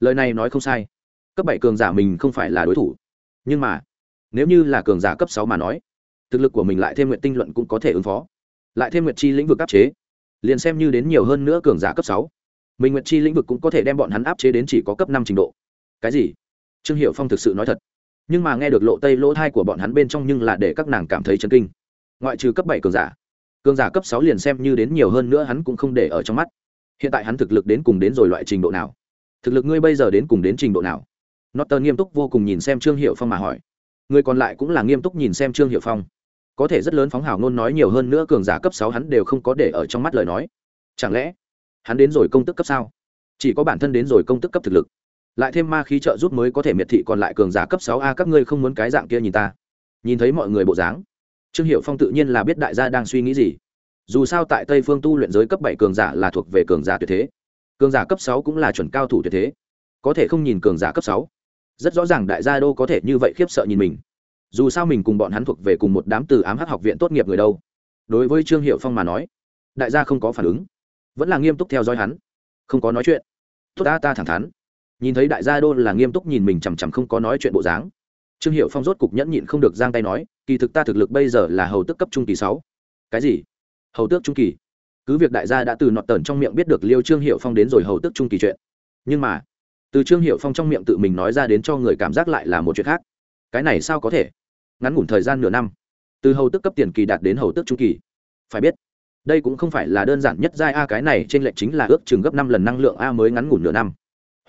Lời này nói không sai. Cấp bảy cường giả mình không phải là đối thủ. Nhưng mà, nếu như là cường giả cấp sáu mà nói, thực lực của mình lại thêm nguyện tinh luận cũng có thể ứng phó. Lại thêm nguyện chi lĩnh vực áp chế, liền xem như đến nhiều hơn nữa cường giả cấp sáu, mình nguyện chi lĩnh vực cũng có thể đem bọn hắn áp chế đến chỉ có cấp năm trình độ. Cái gì? Trương hiệu phong thực sự nói thật nhưng mà nghe được lộ tây lỗ thai của bọn hắn bên trong nhưng là để các nàng cảm thấy chấn kinh. Ngoại trừ cấp bảy cường giả cường giả cấp sáu liền xem như đến nhiều hơn nữa hắn cũng không để ở trong mắt. Hiện tại hắn thực lực đến cùng đến rồi loại trình độ nào? Thực lực ngươi bây giờ đến cùng đến trình độ nào? Norton nghiêm túc vô cùng nhìn xem Trương Hiểu Phong mà hỏi. Người còn lại cũng là nghiêm túc nhìn xem Trương Hiểu Phong. có thể rất lớn phóng hào ngôn nói nhiều hơn nữa cường giả cấp sáu hắn đều không có để ở trong mắt lời nói. Chẳng lẽ hắn đến rồi công tức cấp sao? Chỉ có bản thân đến rồi công tức cấp thực lực lại thêm ma khí trợ giúp mới có thể miệt thị còn lại cường giả cấp sáu a, các ngươi không muốn cái dạng kia nhìn ta. Nhìn thấy mọi người bộ dáng, trương hiệu phong tự nhiên là biết đại gia đang suy nghĩ gì. Dù sao tại tây phương tu luyện giới cấp bảy cường giả là thuộc về cường giả tuyệt thế. Cường giả cấp sáu cũng là chuẩn cao thủ tuyệt thế. Có thể không nhìn cường giả cấp sáu, rất rõ ràng đại gia đô có thể như vậy khiếp sợ nhìn mình. Dù sao mình cùng bọn hắn thuộc về cùng một đám từ ám hắc học viện tốt nghiệp người đâu. Đối với trương hiệu phong mà nói, đại gia không có phản ứng, vẫn là nghiêm túc theo dõi hắn, không có nói chuyện. Tốt ta ta thẳng thắn nhìn thấy đại gia đô là nghiêm túc nhìn mình chằm chằm không có nói chuyện bộ dáng. Trương hiệu phong rốt cục nhẫn nhịn không được giang tay nói, kỳ thực ta thực lực bây giờ là hầu tức cấp trung kỳ sáu. Cái gì? Hầu tước trung kỳ? Cứ việc đại gia đã từ nọt tờn trong miệng biết được liêu trương hiệu phong đến rồi hầu tước trung kỳ chuyện. Nhưng mà, từ trương hiệu phong trong miệng tự mình nói ra đến cho người cảm giác lại là một chuyện khác. Cái này sao có thể? Ngắn ngủn thời gian nửa năm, từ hầu tước cấp tiền kỳ đạt đến hầu tước trung kỳ. Phải biết, đây cũng không phải là đơn giản nhất giai a, cái này trên lệnh chính là ước chừng gấp năm lần năng lượng a mới ngắn ngủn nửa năm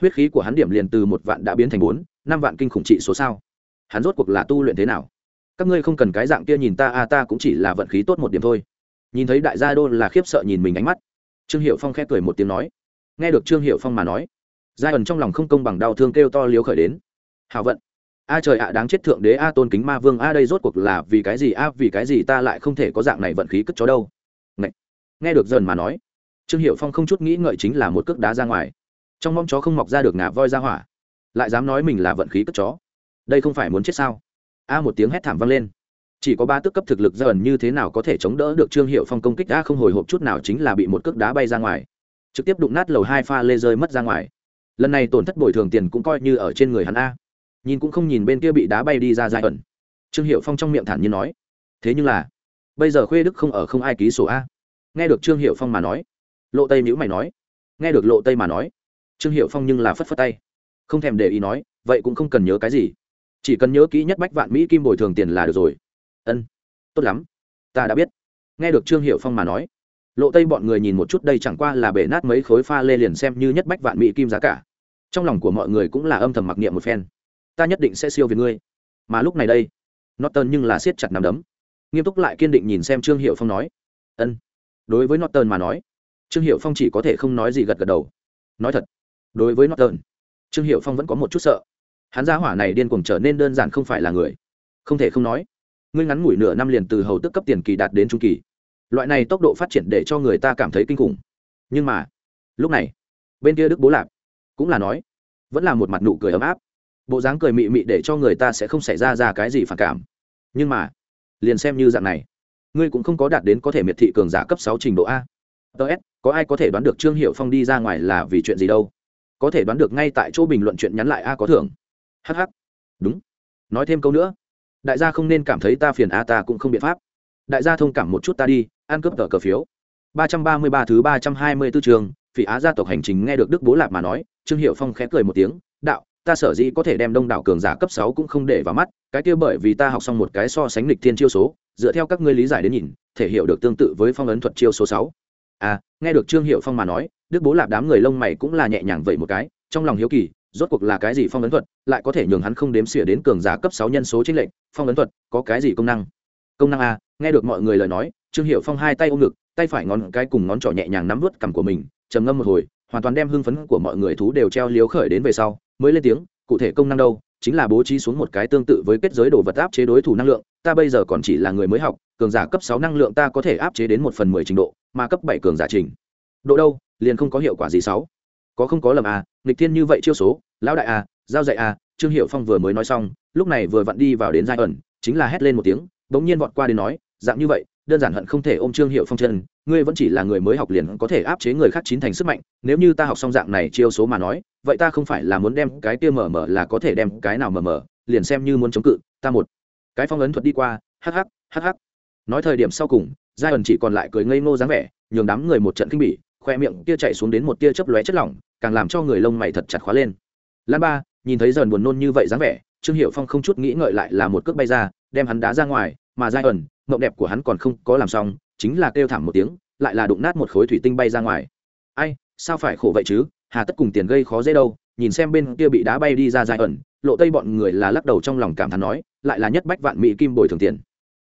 huyết khí của hắn điểm liền từ một vạn đã biến thành bốn, năm vạn kinh khủng trị số sao. Hắn rốt cuộc là tu luyện thế nào? Các ngươi không cần cái dạng kia nhìn ta, a, ta cũng chỉ là vận khí tốt một điểm thôi. Nhìn thấy đại gia đô là khiếp sợ nhìn mình ánh mắt. Trương hiệu phong khẽ cười một tiếng nói. Nghe được trương hiệu phong mà nói, giai ẩn trong lòng không công bằng đau thương kêu to liếu khởi đến. Hào vận. A trời ạ, đáng chết thượng đế, a tôn kính ma vương, a đây rốt cuộc là vì cái gì, a vì cái gì ta lại không thể có dạng này vận khí cất chó đâu. Ngậy. nghe được dần mà nói, trương hiệu phong không chút nghĩ ngợi chính là một cước đá ra ngoài trong mong chó không mọc ra được ngà voi ra hỏa. Lại dám nói mình là vận khí cất chó. Đây không phải muốn chết sao? A một tiếng hét thảm vang lên. Chỉ có ba tước cấp thực lực dần như thế nào có thể chống đỡ được trương hiệu phong công kích a không hồi hộp chút nào chính là bị một cước đá bay ra ngoài. Trực tiếp đụng nát lầu hai pha lê rơi mất ra ngoài. Lần này tổn thất bồi thường tiền cũng coi như ở trên người hắn a. Nhìn cũng không nhìn bên kia bị đá bay đi ra dài ẩn. Trương hiệu phong trong miệng thản nhiên nói. Thế nhưng là, bây giờ khuê đức không ở không ai ký sổ a. Nghe được trương hiệu phong mà nói, lộ tây nhữ mày nói. Nghe được lộ tây mà nói trương hiệu phong nhưng là phất phất tay. Không thèm để ý nói, vậy cũng không cần nhớ cái gì. Chỉ cần nhớ kỹ nhất bách vạn mỹ kim bồi thường tiền là được rồi. Ân, tốt lắm. Ta đã biết. Nghe được trương hiệu phong mà nói, lộ tây bọn người nhìn một chút đây chẳng qua là bể nát mấy khối pha lê liền xem như nhất bách vạn mỹ kim giá cả. Trong lòng của mọi người cũng là âm thầm mặc niệm một phen. Ta nhất định sẽ siêu về ngươi. Mà lúc này đây, norton nhưng là siết chặt nắm đấm. Nghiêm túc lại kiên định nhìn xem trương hiệu phong nói. Ân, đối với norton mà nói, trương hiệu phong chỉ có thể không nói gì gật gật đầu. Nói thật đối với norton, trương hiệu phong vẫn có một chút sợ. Hắn gia hỏa này điên cuồng trở nên đơn giản không phải là người. Không thể không nói, ngươi ngắn ngủi nửa năm liền từ hầu tức cấp tiền kỳ đạt đến trung kỳ. Loại này tốc độ phát triển để cho người ta cảm thấy kinh khủng. Nhưng mà, lúc này, bên kia đức bố lạp cũng là nói, vẫn là một mặt nụ cười ấm áp. Bộ dáng cười mị mị để cho người ta sẽ không xảy ra ra cái gì phản cảm. Nhưng mà, liền xem như dạng này, ngươi cũng không có đạt đến có thể miệt thị cường giả cấp sáu trình độ a. Ts có ai có thể đoán được trương hiệu phong đi ra ngoài là vì chuyện gì đâu? Có thể đoán được ngay tại chỗ bình luận chuyện nhắn lại a có thưởng. Hh đúng. Nói thêm câu nữa. Đại gia không nên cảm thấy ta phiền a, ta cũng không biện pháp. Đại gia thông cảm một chút ta đi, ăn cướp tờ cờ phiếu. Ba trăm ba mươi ba thứ ba trăm hai mươi 324 trường, phỉ á gia tộc hành trình nghe được đức bố lạp mà nói, trương hiệu phong khẽ cười một tiếng, đạo, ta sở dĩ có thể đem đông đảo cường giả cấp sáu cũng không để vào mắt, cái kia bởi vì ta học xong một cái so sánh lịch thiên chiêu số, dựa theo các ngươi lý giải đến nhìn, thể hiểu được tương tự với phong ấn thuật chiêu số sáu à nghe được trương hiệu phong mà nói, đức bố lạp đám người lông mày cũng là nhẹ nhàng vậy một cái, trong lòng hiếu kỳ, rốt cuộc là cái gì phong ấn thuật, lại có thể nhường hắn không đếm xỉa đến cường giả cấp sáu nhân số chính lệnh phong ấn thuật, có cái gì công năng? Công năng a, nghe được mọi người lời nói, trương hiệu phong hai tay ôm ngực, tay phải ngón cái cùng ngón trỏ nhẹ nhàng nắm vớt cằm của mình, trầm ngâm một hồi, hoàn toàn đem hưng phấn của mọi người thú đều treo liếu khởi đến về sau, mới lên tiếng, cụ thể công năng đâu? Chính là bố trí xuống một cái tương tự với kết giới đồ vật áp chế đối thủ năng lượng, ta bây giờ còn chỉ là người mới học, cường giả cấp sáu năng lượng ta có thể áp chế đến một phần mười trình độ mà cấp bảy cường giả trình. Độ đâu, liền không có hiệu quả gì sáu. Có không có lầm à nghịch thiên như vậy chiêu số, lão đại à giao dạy à trương hiệu phong vừa mới nói xong, lúc này vừa vặn đi vào đến giai ẩn, chính là hét lên một tiếng, bỗng nhiên vọt qua đến nói, dạng như vậy, đơn giản hận không thể ôm trương hiệu phong chân, ngươi vẫn chỉ là người mới học liền có thể áp chế người khác chín thành sức mạnh, nếu như ta học xong dạng này chiêu số mà nói, vậy ta không phải là muốn đem cái kia mở mở là có thể đem cái nào mở mở liền xem như muốn chống cự, ta một. Cái phong ấn thuật đi qua hh hh nói thời điểm sau cùng giai ẩn chỉ còn lại cười ngây ngô dáng vẻ, nhường đám người một trận kinh bỉ, khoe miệng kia chạy xuống đến một tia chớp lóe chất lỏng, càng làm cho người lông mày thật chặt khóa lên. Lan ba, nhìn thấy dần buồn nôn như vậy dáng vẻ, trương hiệu phong không chút nghĩ ngợi lại là một cước bay ra, đem hắn đá ra ngoài, mà giai ẩn, mộng đẹp của hắn còn không có làm xong, chính là kêu thảm một tiếng, lại là đụng nát một khối thủy tinh bay ra ngoài. Ai, sao phải khổ vậy chứ? Hà tất cùng tiền gây khó dễ đâu, nhìn xem bên kia bị đá bay đi ra giai ẩn, lộ tây bọn người là lắc đầu trong lòng cảm thán nói, lại là nhất bách vạn mỹ kim bồi thường tiền.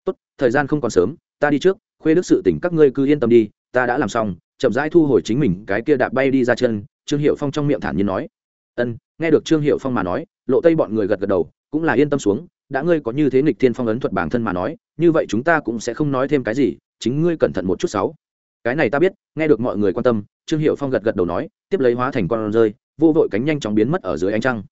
Tốt, thời gian không còn sớm, ta đi trước khuê đức sự tỉnh các ngươi cứ yên tâm đi, ta đã làm xong, chậm rãi thu hồi chính mình, cái kia đạp bay đi ra chân, trương hiệu phong trong miệng thản nhiên nói. Ân, nghe được trương hiệu phong mà nói, lộ tây bọn người gật gật đầu, cũng là yên tâm xuống, đã ngươi có như thế nghịch thiên phong ấn thuật bản thân mà nói, như vậy chúng ta cũng sẽ không nói thêm cái gì, chính ngươi cẩn thận một chút sáu. Cái này ta biết, nghe được mọi người quan tâm, trương hiệu phong gật gật đầu nói, tiếp lấy hóa thành con rơi, vô vội cánh nhanh chóng biến mất ở dưới ánh trăng.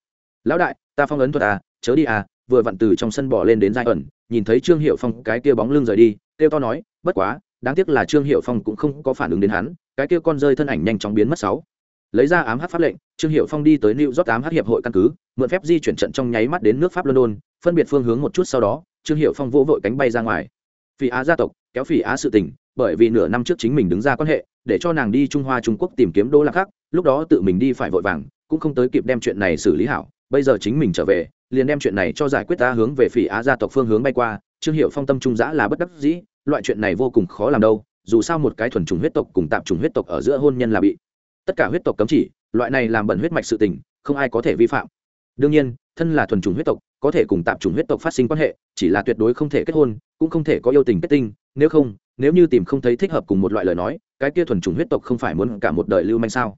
Lão đại, ta phong ấn thuật à chớ đi à vừa vặn từ trong sân bỏ lên đến giai ẩn, nhìn thấy trương hiệu phong cái kia bóng lưng rời đi kêu to nói, bất quá, đáng tiếc là trương hiệu phong cũng không có phản ứng đến hắn, cái kia con rơi thân ảnh nhanh chóng biến mất sáu. Lấy ra ám hát pháp lệnh, trương hiệu phong đi tới new york ám hát hiệp hội căn cứ, mượn phép di chuyển trận trong nháy mắt đến nước pháp london, phân biệt phương hướng một chút sau đó, trương hiệu phong vỗ vội cánh bay ra ngoài. Phỉ á gia tộc, kéo phỉ á sự tình, bởi vì nửa năm trước chính mình đứng ra quan hệ, để cho nàng đi trung hoa trung quốc tìm kiếm đô lạc khác lúc đó tự mình đi phải vội vàng, cũng không tới kịp đem chuyện này xử lý hảo, bây giờ chính mình trở về, liền đem chuyện này cho giải quyết ta hướng về phỉ á gia tộc phương hướng bay qua trương hiệu phong tâm trung giã là bất đắc dĩ, loại chuyện này vô cùng khó làm đâu, dù sao một cái thuần trùng huyết tộc cùng tạp trùng huyết tộc ở giữa hôn nhân là bị tất cả huyết tộc cấm chỉ, loại này làm bẩn huyết mạch sự tình, không ai có thể vi phạm. Đương nhiên, thân là thuần trùng huyết tộc, có thể cùng tạp trùng huyết tộc phát sinh quan hệ, chỉ là tuyệt đối không thể kết hôn, cũng không thể có yêu tình kết tinh, nếu không, nếu như tìm không thấy thích hợp cùng một loại lời nói, cái kia thuần trùng huyết tộc không phải muốn cả một đời lưu manh sao?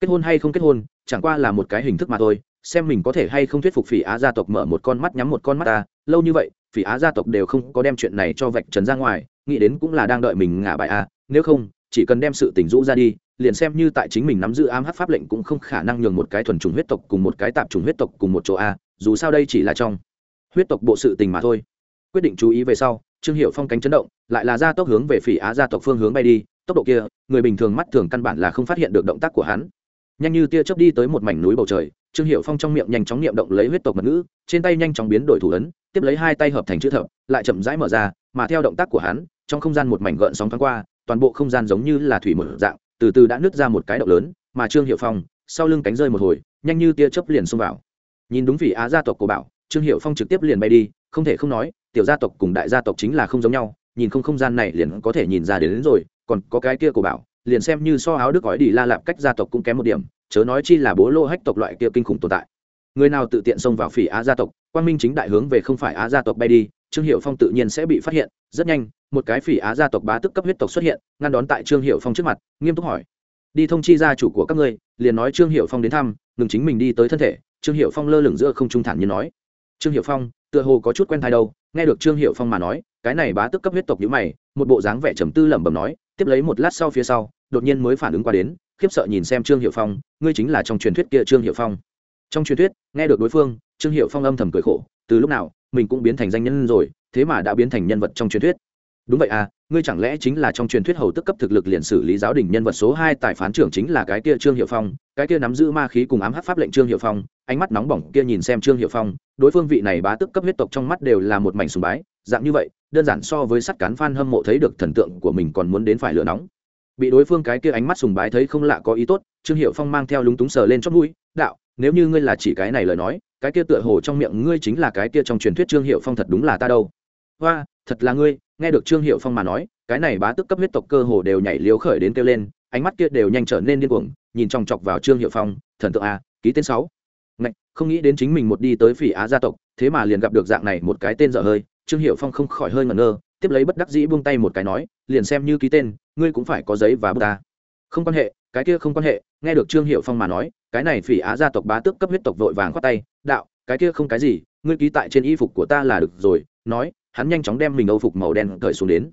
Kết hôn hay không kết hôn, chẳng qua là một cái hình thức mà thôi, xem mình có thể hay không thuyết phục phỉ á gia tộc mở một con mắt nhắm một con mắt ta lâu như vậy, phỉ á gia tộc đều không có đem chuyện này cho vạch trần ra ngoài, nghĩ đến cũng là đang đợi mình ngả bại a, nếu không, chỉ cần đem sự tình rũ ra đi, liền xem như tại chính mình nắm giữ ám hát pháp lệnh cũng không khả năng nhường một cái thuần trùng huyết tộc cùng một cái tạp trùng huyết tộc cùng một chỗ a, dù sao đây chỉ là trong huyết tộc bộ sự tình mà thôi. Quyết định chú ý về sau, trương hiệu phong cánh chấn động, lại là gia tốc hướng về phỉ á gia tộc phương hướng bay đi, tốc độ kia, người bình thường mắt thường căn bản là không phát hiện được động tác của hắn. Nhanh như tia chớp đi tới một mảnh núi bầu trời, trương hiệu phong trong miệng nhanh chóng niệm động lấy huyết tộc mật ngữ, trên tay nhanh chóng biến đổi thủ ấn tiếp lấy hai tay hợp thành chữ thập lại chậm rãi mở ra mà theo động tác của hắn trong không gian một mảnh gợn sóng thoáng qua toàn bộ không gian giống như là thủy một dạng từ từ đã nứt ra một cái động lớn mà trương hiệu phong sau lưng cánh rơi một hồi nhanh như tia chớp liền xông vào. Nhìn đúng vị á gia tộc của bảo trương hiệu phong trực tiếp liền bay đi không thể không nói tiểu gia tộc cùng đại gia tộc chính là không giống nhau nhìn không không gian này liền có thể nhìn ra đến, đến rồi còn có cái kia của bảo liền xem như so áo đức gói đi la lạp cách gia tộc cũng kém một điểm chớ nói chi là bố lô hách tộc loại kia kinh khủng tồn tại. Người nào tự tiện xông vào phỉ á gia tộc quang minh chính đại hướng về không phải á gia tộc bay đi, trương hiệu phong tự nhiên sẽ bị phát hiện. Rất nhanh, một cái phỉ á gia tộc bá tức cấp huyết tộc xuất hiện, ngăn đón tại trương hiệu phong trước mặt, nghiêm túc hỏi. Đi thông chi gia chủ của các ngươi, liền nói trương hiệu phong đến thăm, ngừng chính mình đi tới thân thể. Trương hiệu phong lơ lửng giữa không trung thản như nói. Trương hiệu phong, tựa hồ có chút quen thai đâu, nghe được trương hiệu phong mà nói, cái này bá tức cấp huyết tộc nhữ mày, một bộ dáng vẻ trầm tư lẩm bẩm nói, tiếp lấy một lát sau phía sau, đột nhiên mới phản ứng qua đến, khiếp sợ nhìn xem trương hiệu phong, ngươi chính là trong truyền thuyết kia trương hiệu phong trong truyền thuyết, nghe được đối phương, trương hiệu phong âm thầm cười khổ, từ lúc nào, mình cũng biến thành danh nhân rồi, thế mà đã biến thành nhân vật trong truyền thuyết. Đúng vậy à ngươi chẳng lẽ chính là trong truyền thuyết hầu tức cấp thực lực liền xử lý giáo đình nhân vật số hai tại phán trưởng chính là cái kia trương hiệu phong, cái kia nắm giữ ma khí cùng ám hát pháp lệnh trương hiệu phong, ánh mắt nóng bỏng kia nhìn xem trương hiệu phong, đối phương vị này bá tức cấp huyết tộc trong mắt đều là một mảnh sùng bái, dạng như vậy, đơn giản so với sắt cán phan hâm mộ thấy được thần tượng của mình còn muốn đến phải lửa nóng. Bị đối phương cái kia ánh mắt sùng bái thấy không lạ có ý tốt, trương hiệu phong mang theo lúng túng sờ lên chót mũi, đạo nếu như ngươi là chỉ cái này lời nói cái kia tựa hồ trong miệng ngươi chính là cái kia trong truyền thuyết trương hiệu phong thật đúng là ta đâu. Hoa thật là ngươi nghe được trương hiệu phong mà nói cái này bá tức cấp huyết tộc cơ hồ đều nhảy liếu khởi đến kêu lên ánh mắt kia đều nhanh trở nên điên cuồng nhìn chòng chọc vào trương hiệu phong thần tượng a ký tên sáu. Ngạch, không nghĩ đến chính mình một đi tới phỉ á gia tộc thế mà liền gặp được dạng này một cái tên dở hơi trương hiệu phong không khỏi hơi ngẩn ngơ tiếp lấy bất đắc dĩ buông tay một cái nói liền xem như ký tên ngươi cũng phải có giấy và bút ta. Không quan hệ cái kia không quan hệ, nghe được trương hiệu phong mà nói, cái này phỉ á gia tộc bá tước cấp huyết tộc vội vàng khoát tay, đạo, cái kia không cái gì, ngươi ký tại trên y phục của ta là được rồi. Nói, hắn nhanh chóng đem mình âu phục màu đen cởi xuống đến.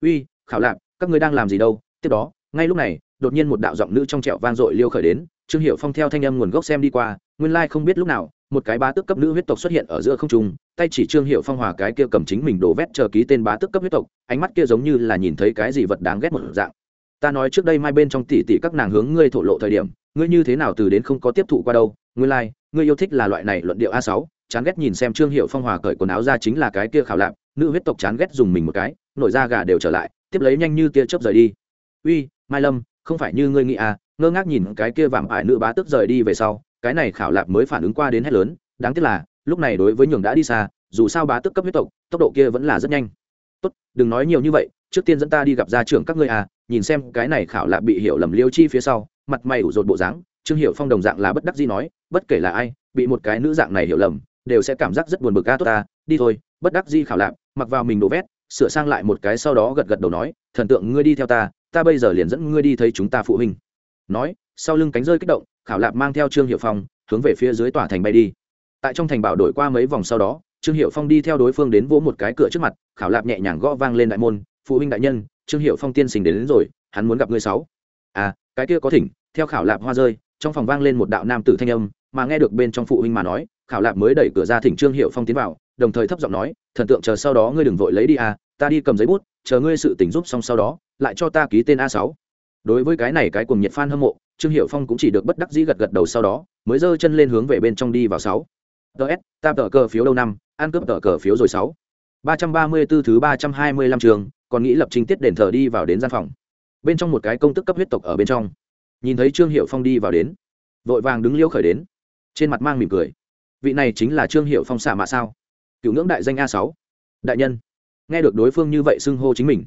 Uy, khảo lạc các ngươi đang làm gì đâu? Tiếp đó, ngay lúc này, đột nhiên một đạo giọng nữ trong trẹo vang dội liêu khởi đến. Trương hiệu phong theo thanh âm nguồn gốc xem đi qua, nguyên lai không biết lúc nào, một cái bá tước cấp nữ huyết tộc xuất hiện ở giữa không trung, tay chỉ trương hiệu phong hòa cái kia cầm chính mình đổ vét chờ ký tên bá tước cấp huyết tộc, ánh mắt kia giống như là nhìn thấy cái gì vật đáng ghét một dạng ta nói trước đây mai bên trong tỷ tỷ các nàng hướng ngươi thổ lộ thời điểm, ngươi như thế nào từ đến không có tiếp thụ qua đâu, Ngươi lai, ngươi yêu thích là loại này luận điệu a sáu, chán ghét nhìn xem trương hiệu phong hòa cởi quần áo ra chính là cái kia khảo lạp, nữ huyết tộc chán ghét dùng mình một cái, nổi da gà đều trở lại, tiếp lấy nhanh như tia chớp rời đi. Uy, mai lâm, không phải như ngươi nghĩ à ngơ ngác nhìn cái kia vạm ải nữ bá tức rời đi về sau, cái này khảo lạp mới phản ứng qua đến hết lớn, đáng tiếc là, lúc này đối với nhường đã đi xa, dù sao bá tức cấp huyết tộc, tốc độ kia vẫn là rất nhanh. Tốt, đừng nói nhiều như vậy, trước tiên dẫn ta đi gặp gia trưởng các ngươi à nhìn xem cái này khảo lạc bị hiểu lầm liêu chi phía sau, mặt mày ủ rột bộ dáng, trương hiệu phong đồng dạng là bất đắc gì nói, bất kể là ai, bị một cái nữ dạng này hiểu lầm, đều sẽ cảm giác rất buồn bực ca tốt ta, đi thôi, bất đắc di khảo lạp mặc vào mình đổ vét, sửa sang lại một cái sau đó gật gật đầu nói, thần tượng ngươi đi theo ta ta bây giờ liền dẫn ngươi đi thấy chúng ta phụ huynh. Nói, sau lưng cánh rơi kích động, khảo lạp mang theo trương hiệu phong, hướng về phía dưới tòa thành bay đi. Tại trong thành bảo đổi qua mấy vòng sau đó, trương hiệu phong đi theo đối phương đến vỗ một cái cửa trước mặt, khảo lạp nhẹ nhàng gõ vang lên đại môn phụ huynh đại nhân trương hiệu phong tiên sinh đến, đến rồi hắn muốn gặp ngươi sáu. À cái kia có thỉnh theo khảo lạp hoa rơi trong phòng vang lên một đạo nam tử thanh âm mà nghe được bên trong phụ huynh mà nói khảo lạp mới đẩy cửa ra thỉnh trương hiệu phong tiến vào đồng thời thấp giọng nói thần tượng chờ sau đó ngươi đừng vội lấy đi à ta đi cầm giấy bút chờ ngươi sự tỉnh giúp xong sau đó lại cho ta ký tên a sáu. Đối với cái này cái cùng nhiệt fan hâm mộ trương hiệu phong cũng chỉ được bất đắc dĩ gật gật đầu sau đó mới giơ chân lên hướng về bên trong đi vào sáu. Ts ta tờ cờ phiếu đâu năm ăn cướp tờ cờ phiếu rồi sáu. Ba trăm ba mươi 334 thứ ba trăm hai mươi lăm trường còn nghĩ lập trình tiết đền thờ đi vào đến gian phòng. Bên trong một cái công tức cấp huyết tộc ở bên trong. Nhìn thấy trương hiệu phong đi vào đến, vội vàng đứng liêu khởi đến, trên mặt mang mỉm cười. Vị này chính là trương hiệu phong xạ mạ sao? Cựu ngưỡng đại danh a sáu. Đại nhân. Nghe được đối phương như vậy xưng hô chính mình,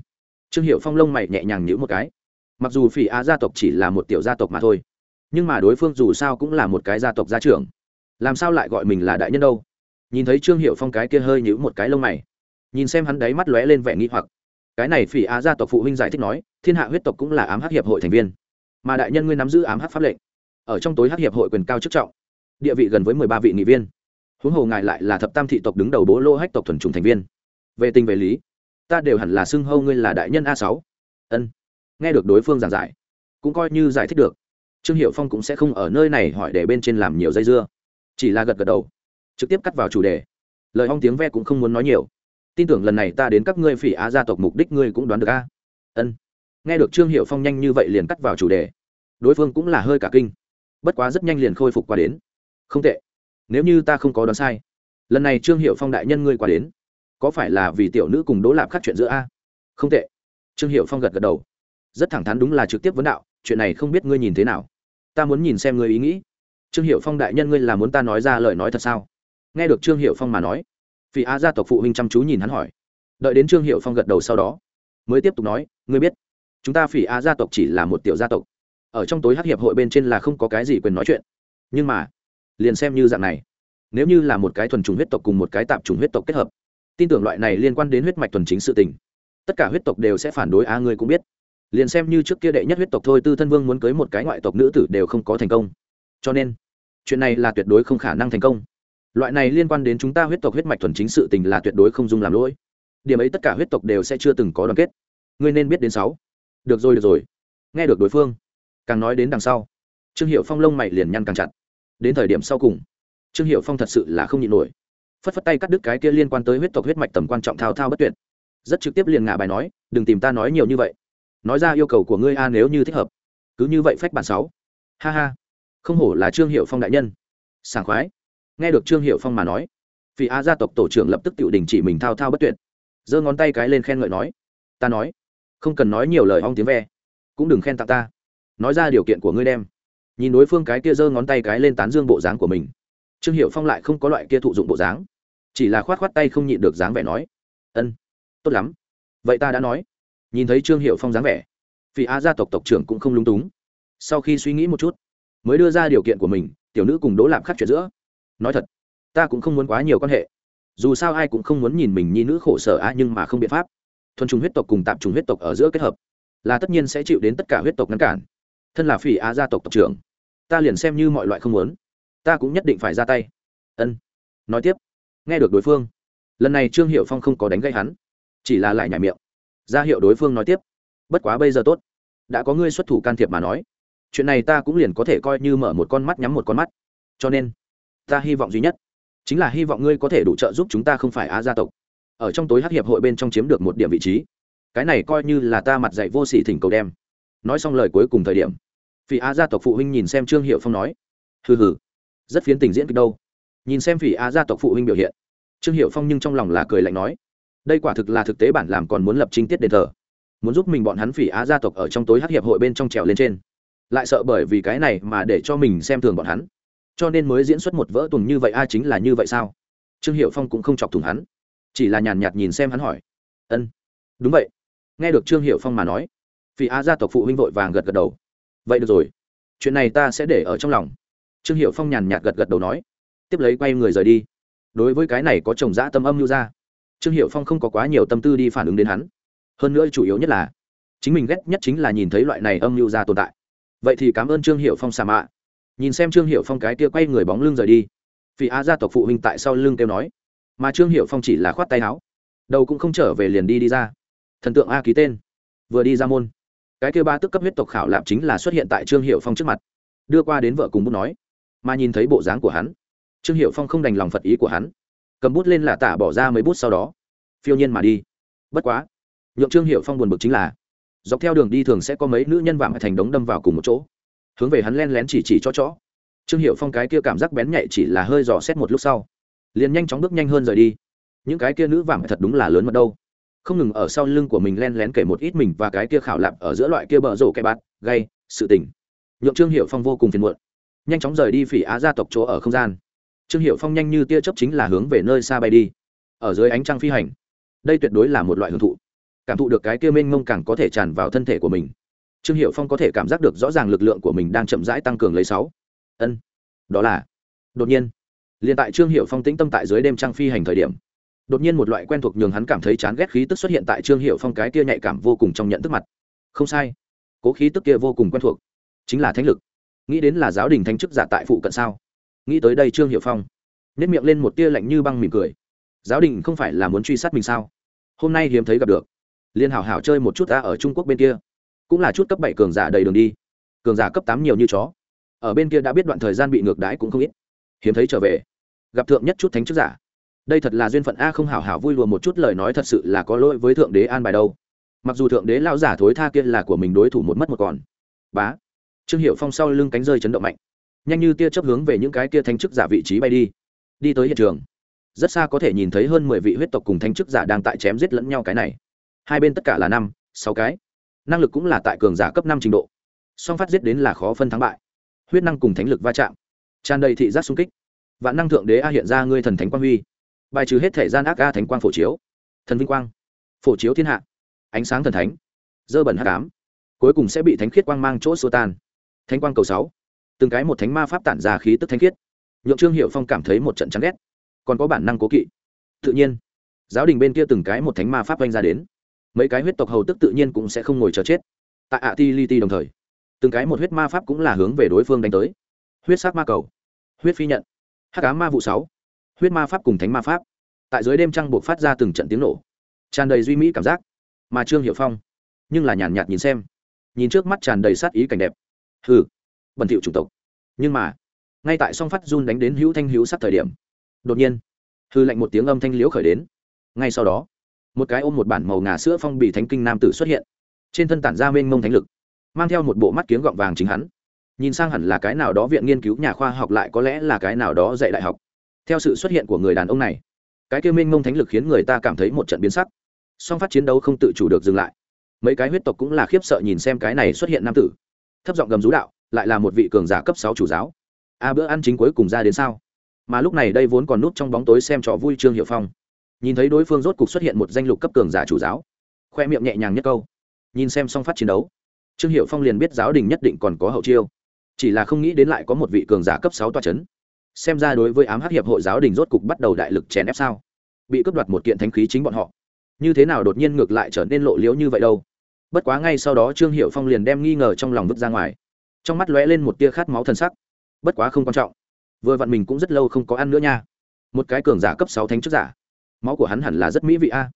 trương hiệu phong lông mày nhẹ nhàng nhữ một cái. Mặc dù phỉ á gia tộc chỉ là một tiểu gia tộc mà thôi, nhưng mà đối phương dù sao cũng là một cái gia tộc gia trưởng. Làm sao lại gọi mình là đại nhân đâu? Nhìn thấy trương hiệu phong cái kia hơi nhữ một cái lông mày, nhìn xem hắn đáy mắt lóe lên vẻ nghi hoặc cái này phỉ á gia tộc phụ huynh giải thích nói, thiên hạ huyết tộc cũng là ám hắc hiệp hội thành viên. Mà đại nhân ngươi nắm giữ ám hắc pháp lệnh. Ở trong tối hắc hiệp hội quyền cao chức trọng. Địa vị gần với mười ba vị nghị viên. Huống hồ ngài lại là thập tam thị tộc đứng đầu bố lô hách tộc thuần chủng thành viên. Về tình về lý, ta đều hẳn là xưng hâu ngươi là đại nhân a sáu. Ân. Nghe được đối phương giảng giải, cũng coi như giải thích được. Trương hiệu phong cũng sẽ không ở nơi này hỏi để bên trên làm nhiều dây dưa. Chỉ là gật gật đầu, trực tiếp cắt vào chủ đề. Lời hong tiếng ve cũng không muốn nói nhiều tin tưởng lần này ta đến các ngươi phỉ á gia tộc mục đích ngươi cũng đoán được a. Ân. Nghe được trương hiệu phong nhanh như vậy liền cắt vào chủ đề. Đối phương cũng là hơi cả kinh. Bất quá rất nhanh liền khôi phục qua đến. Không tệ. Nếu như ta không có đoán sai, lần này trương hiệu phong đại nhân ngươi qua đến, có phải là vì tiểu nữ cùng đỗ lạp khác chuyện giữa a? Không tệ. Trương hiệu phong gật gật đầu. Rất thẳng thắn đúng là trực tiếp vấn đạo, chuyện này không biết ngươi nhìn thế nào. Ta muốn nhìn xem ngươi ý nghĩ. Trương hiệu phong đại nhân ngươi là muốn ta nói ra lời nói thật sao? Nghe được trương hiệu phong mà nói phi a gia tộc phụ huynh chăm chú nhìn hắn hỏi. Đợi đến trương hiệu phong gật đầu sau đó, mới tiếp tục nói, ngươi biết, chúng ta phỉ a gia tộc chỉ là một tiểu gia tộc. Ở trong tối hắc hiệp hội bên trên là không có cái gì quyền nói chuyện. Nhưng mà, liền xem như dạng này, nếu như là một cái thuần trùng huyết tộc cùng một cái tạp trùng huyết tộc kết hợp, tin tưởng loại này liên quan đến huyết mạch thuần chính sự tình, tất cả huyết tộc đều sẽ phản đối a ngươi cũng biết. Liền xem như trước kia đệ nhất huyết tộc thôi, tư thân vương muốn cưới một cái ngoại tộc nữ tử đều không có thành công. Cho nên, chuyện này là tuyệt đối không khả năng thành công loại này liên quan đến chúng ta huyết tộc huyết mạch thuần chính sự tình là tuyệt đối không dung làm lỗi. Điểm ấy tất cả huyết tộc đều sẽ chưa từng có đoàn kết. Ngươi nên biết đến sáu. Được rồi được rồi. Nghe được đối phương, càng nói đến đằng sau. Trương hiệu phong lông mày liền nhăn càng chặt. Đến thời điểm sau cùng, trương hiệu phong thật sự là không nhịn nổi. Phất phất tay cắt đứt cái kia liên quan tới huyết tộc huyết mạch tầm quan trọng thao thao bất tuyệt. Rất trực tiếp liền ngả bài nói, đừng tìm ta nói nhiều như vậy. Nói ra yêu cầu của ngươi a nếu như thích hợp. Cứ như vậy phách bản sáu. Ha ha. Không hổ là trương hiệu phong đại nhân. Sảng khoái nghe được trương hiệu phong mà nói, phi a gia tộc tổ trưởng lập tức tự đình chỉ mình thao thao bất tuyệt. Giơ ngón tay cái lên khen ngợi nói, ta nói, không cần nói nhiều lời hong tiếng ve, cũng đừng khen tặng ta. Nói ra điều kiện của ngươi đem. Nhìn đối phương cái kia giơ ngón tay cái lên tán dương bộ dáng của mình, trương hiệu phong lại không có loại kia thụ dụng bộ dáng, chỉ là khoát khoát tay không nhịn được dáng vẻ nói, ân, tốt lắm. Vậy ta đã nói. Nhìn thấy trương hiệu phong dáng vẻ, phi a gia tộc tộc trưởng cũng không lúng túng. Sau khi suy nghĩ một chút, mới đưa ra điều kiện của mình, tiểu nữ cùng đỗ lạp khắc chuyện giữa nói thật, ta cũng không muốn quá nhiều quan hệ. Dù sao ai cũng không muốn nhìn mình nhi nữ khổ sở á, nhưng mà không biện pháp. Thuần trùng huyết tộc cùng tạm trùng huyết tộc ở giữa kết hợp, là tất nhiên sẽ chịu đến tất cả huyết tộc ngăn cản. Thân là phỉ á gia tộc tộc trưởng, ta liền xem như mọi loại không muốn. Ta cũng nhất định phải ra tay. Ân. Nói tiếp, nghe được đối phương, lần này trương hiệu phong không có đánh gây hắn, chỉ là lại nhảy miệng. Ra hiệu đối phương nói tiếp, bất quá bây giờ tốt, đã có ngươi xuất thủ can thiệp mà nói, chuyện này ta cũng liền có thể coi như mở một con mắt nhắm một con mắt. Cho nên ta hy vọng duy nhất. Chính là hy vọng ngươi có thể đủ trợ giúp chúng ta không phải á gia tộc. Ở trong tối hắc hiệp hội bên trong chiếm được một điểm vị trí. Cái này coi như là ta mặt dạy vô sỉ thỉnh cầu đem. Nói xong lời cuối cùng thời điểm, phỉ á gia tộc phụ huynh nhìn xem trương hiệu phong nói, hừ hừ, rất phiến tình diễn kịch đâu. Nhìn xem phỉ á gia tộc phụ huynh biểu hiện, trương hiệu phong nhưng trong lòng là cười lạnh nói, đây quả thực là thực tế bản làm còn muốn lập chính tiết đền thờ. Muốn giúp mình bọn hắn phỉ á gia tộc ở trong tối hắc hiệp hội bên trong trèo lên trên. Lại sợ bởi vì cái này mà để cho mình xem thường bọn hắn cho nên mới diễn xuất một vỡ tuần như vậy a, chính là như vậy sao? Trương hiệu phong cũng không chọc thủng hắn, chỉ là nhàn nhạt nhìn xem hắn hỏi. Ân, đúng vậy. Nghe được trương hiệu phong mà nói vì a gia tộc phụ huynh vội vàng gật gật đầu. Vậy được rồi, chuyện này ta sẽ để ở trong lòng. Trương hiệu phong nhàn nhạt gật gật đầu nói, tiếp lấy quay người rời đi. Đối với cái này có chồng dã tâm âm lưu ra, trương hiệu phong không có quá nhiều tâm tư đi phản ứng đến hắn. Hơn nữa chủ yếu nhất là, chính mình ghét nhất chính là nhìn thấy loại này âm lưu ra tồn tại. Vậy thì cảm ơn trương hiệu phong xà mạ nhìn xem trương hiệu phong cái kia quay người bóng lưng rời đi. Vì á gia tộc phụ huynh tại sau lưng kêu nói. Mà trương hiệu phong chỉ là khoát tay áo. Đầu cũng không trở về liền đi đi ra. Thần tượng a ký tên. Vừa đi ra môn. Cái kia ba tức cấp huyết tộc khảo lạp chính là xuất hiện tại trương hiệu phong trước mặt. Đưa qua đến vợ cùng bút nói. Mà nhìn thấy bộ dáng của hắn, trương hiệu phong không đành lòng phật ý của hắn. Cầm bút lên là tả bỏ ra mấy bút sau đó. Phiêu nhiên mà đi. Bất quá, nhượng trương hiệu phong buồn bực chính là, dọc theo đường đi thường sẽ có mấy nữ nhân vạm thành đống đâm vào cùng một chỗ hướng về hắn len lén chỉ chỉ cho chó. Trương hiệu phong cái kia cảm giác bén nhạy chỉ là hơi dò xét một lúc sau, liền nhanh chóng bước nhanh hơn rời đi. Những cái kia nữ vàng thật đúng là lớn mật đâu. Không ngừng ở sau lưng của mình len lén kể một ít mình và cái kia khảo lạp ở giữa loại kia bờ rổ cái bát gây sự tình. Nhượng trương hiệu phong vô cùng phiền muộn. Nhanh chóng rời đi phỉ á gia tộc chỗ ở không gian. Trương hiệu phong nhanh như tia chấp chính là hướng về nơi xa bay đi. Ở dưới ánh trăng phi hành, đây tuyệt đối là một loại hưởng thụ. Cảm thụ được cái kia mênh mông càng có thể tràn vào thân thể của mình trương hiệu phong có thể cảm giác được rõ ràng lực lượng của mình đang chậm rãi tăng cường lấy sáu. Ân, đó là, đột nhiên, liền tại trương hiệu phong tĩnh tâm tại dưới đêm trăng phi hành thời điểm, đột nhiên một loại quen thuộc nhường hắn cảm thấy chán ghét khí tức xuất hiện tại trương hiệu phong cái kia nhạy cảm vô cùng trong nhận thức mặt. Không sai, cố khí tức kia vô cùng quen thuộc, chính là thánh lực. Nghĩ đến là giáo đình thánh chức giả tại phụ cận sao? Nghĩ tới đây trương hiệu phong nếp miệng lên một tia lạnh như băng mỉm cười. Giáo đình không phải là muốn truy sát mình sao? Hôm nay hiếm thấy gặp được. Liên hảo hảo chơi một chút ta ở trung quốc bên kia cũng là chút cấp bảy cường giả đầy đường đi. Cường giả cấp tám nhiều như chó. Ở bên kia đã biết đoạn thời gian bị ngược đãi cũng không ít. Hiếm thấy trở về. Gặp thượng nhất chút thánh chức giả. Đây thật là duyên phận a, không hảo hảo vui lùa một chút lời nói thật sự là có lỗi với thượng đế an bài đâu. Mặc dù thượng đế lao giả thối tha kia là của mình đối thủ một mất một còn. Bá. Trương hiệu phong sau lưng cánh rơi chấn động mạnh. Nhanh như tia chấp hướng về những cái kia thanh chức giả vị trí bay đi. Đi tới hiện trường. Rất xa có thể nhìn thấy hơn mười vị huyết tộc cùng thanh chức giả đang tại chém giết lẫn nhau cái này. Hai bên tất cả là năm, sáu cái năng lực cũng là tại cường giả cấp năm trình độ. Song phát giết đến là khó phân thắng bại. Huyết năng cùng thánh lực va chạm. Tràn đầy thị giác xung kích. Vạn năng thượng đế a hiện ra ngươi thần thánh quang huy. Bài trừ hết thể gian ác a thánh quang phổ chiếu. Thần vinh quang. Phổ chiếu thiên hạ. Ánh sáng thần thánh. Dơ bẩn hắc ám, cuối cùng sẽ bị thánh khiết quang mang chỗ xua tan. Thánh quang cầu sáu. Từng cái một thánh ma pháp tản ra khí tức thánh khiết. Nhượng trương hiệu phong cảm thấy một trận chán ghét. Còn có bản năng cố kỵ. Tự nhiên giáo đình bên kia từng cái một thánh ma pháp oanh ra đến mấy cái huyết tộc hầu tức tự nhiên cũng sẽ không ngồi chờ chết. Tại ạ ti li ti đồng thời, từng cái một huyết ma pháp cũng là hướng về đối phương đánh tới. Huyết sát ma cầu, huyết phi nhận hát cá ma vụ sáu, huyết ma pháp cùng thánh ma pháp. Tại dưới đêm trăng buộc phát ra từng trận tiếng nổ, tràn đầy duy mỹ cảm giác. Mà trương hiệu phong, nhưng là nhàn nhạt nhìn xem, nhìn trước mắt tràn đầy sát ý cảnh đẹp. Hừ, bẩn thiệu chủng tộc. Nhưng mà, ngay tại song phát run đánh đến hữu thanh hữu sát thời điểm, đột nhiên, hư lạnh một tiếng âm thanh liễu khởi đến. Ngay sau đó một cái ôm một bản màu ngà sữa phong bì thánh kinh nam tử xuất hiện. Trên thân tản ra mênh mông thánh lực, mang theo một bộ mắt kiếng gọng vàng chính hắn. Nhìn sang hẳn là cái nào đó viện nghiên cứu nhà khoa học lại có lẽ là cái nào đó dạy đại học. Theo sự xuất hiện của người đàn ông này, cái kêu mênh mông thánh lực khiến người ta cảm thấy một trận biến sắc. Song phát chiến đấu không tự chủ được dừng lại. Mấy cái huyết tộc cũng là khiếp sợ nhìn xem cái này xuất hiện nam tử. Thấp giọng gầm rú đạo, lại là một vị cường giả cấp sáu chủ giáo. A, bữa ăn chính cuối cùng ra đến sao? Mà lúc này đây vốn còn núp trong bóng tối xem trò vui trương hiệu phong nhìn thấy đối phương rốt cục xuất hiện một danh lục cấp cường giả chủ giáo, khoe miệng nhẹ nhàng nhất câu, nhìn xem song phát chiến đấu. Trương hiệu phong liền biết giáo đình nhất định còn có hậu chiêu, chỉ là không nghĩ đến lại có một vị cường giả cấp sáu toa c h ấ n xem ra đối với ám hát hiệp hội giáo đình rốt cục bắt đầu đại lực chèn ép sao? Bị cướp đoạt một kiện thánh khí chính bọn họ. Như thế nào đột nhiên ngược lại trở nên lộ liễu như vậy đâu? Bất quá ngay sau đó trương hiệu phong liền đem nghi ngờ trong lòng vứt ra ngoài. Trong mắt lóe lên một tia khát máu thân sắc. Bất quá không quan trọng. Vừa vặn mình cũng rất lâu không có ăn nữa nha. Một cái cường giả cấp sáu thánh chức giả máu của hắn hẳn là rất mỹ vị a.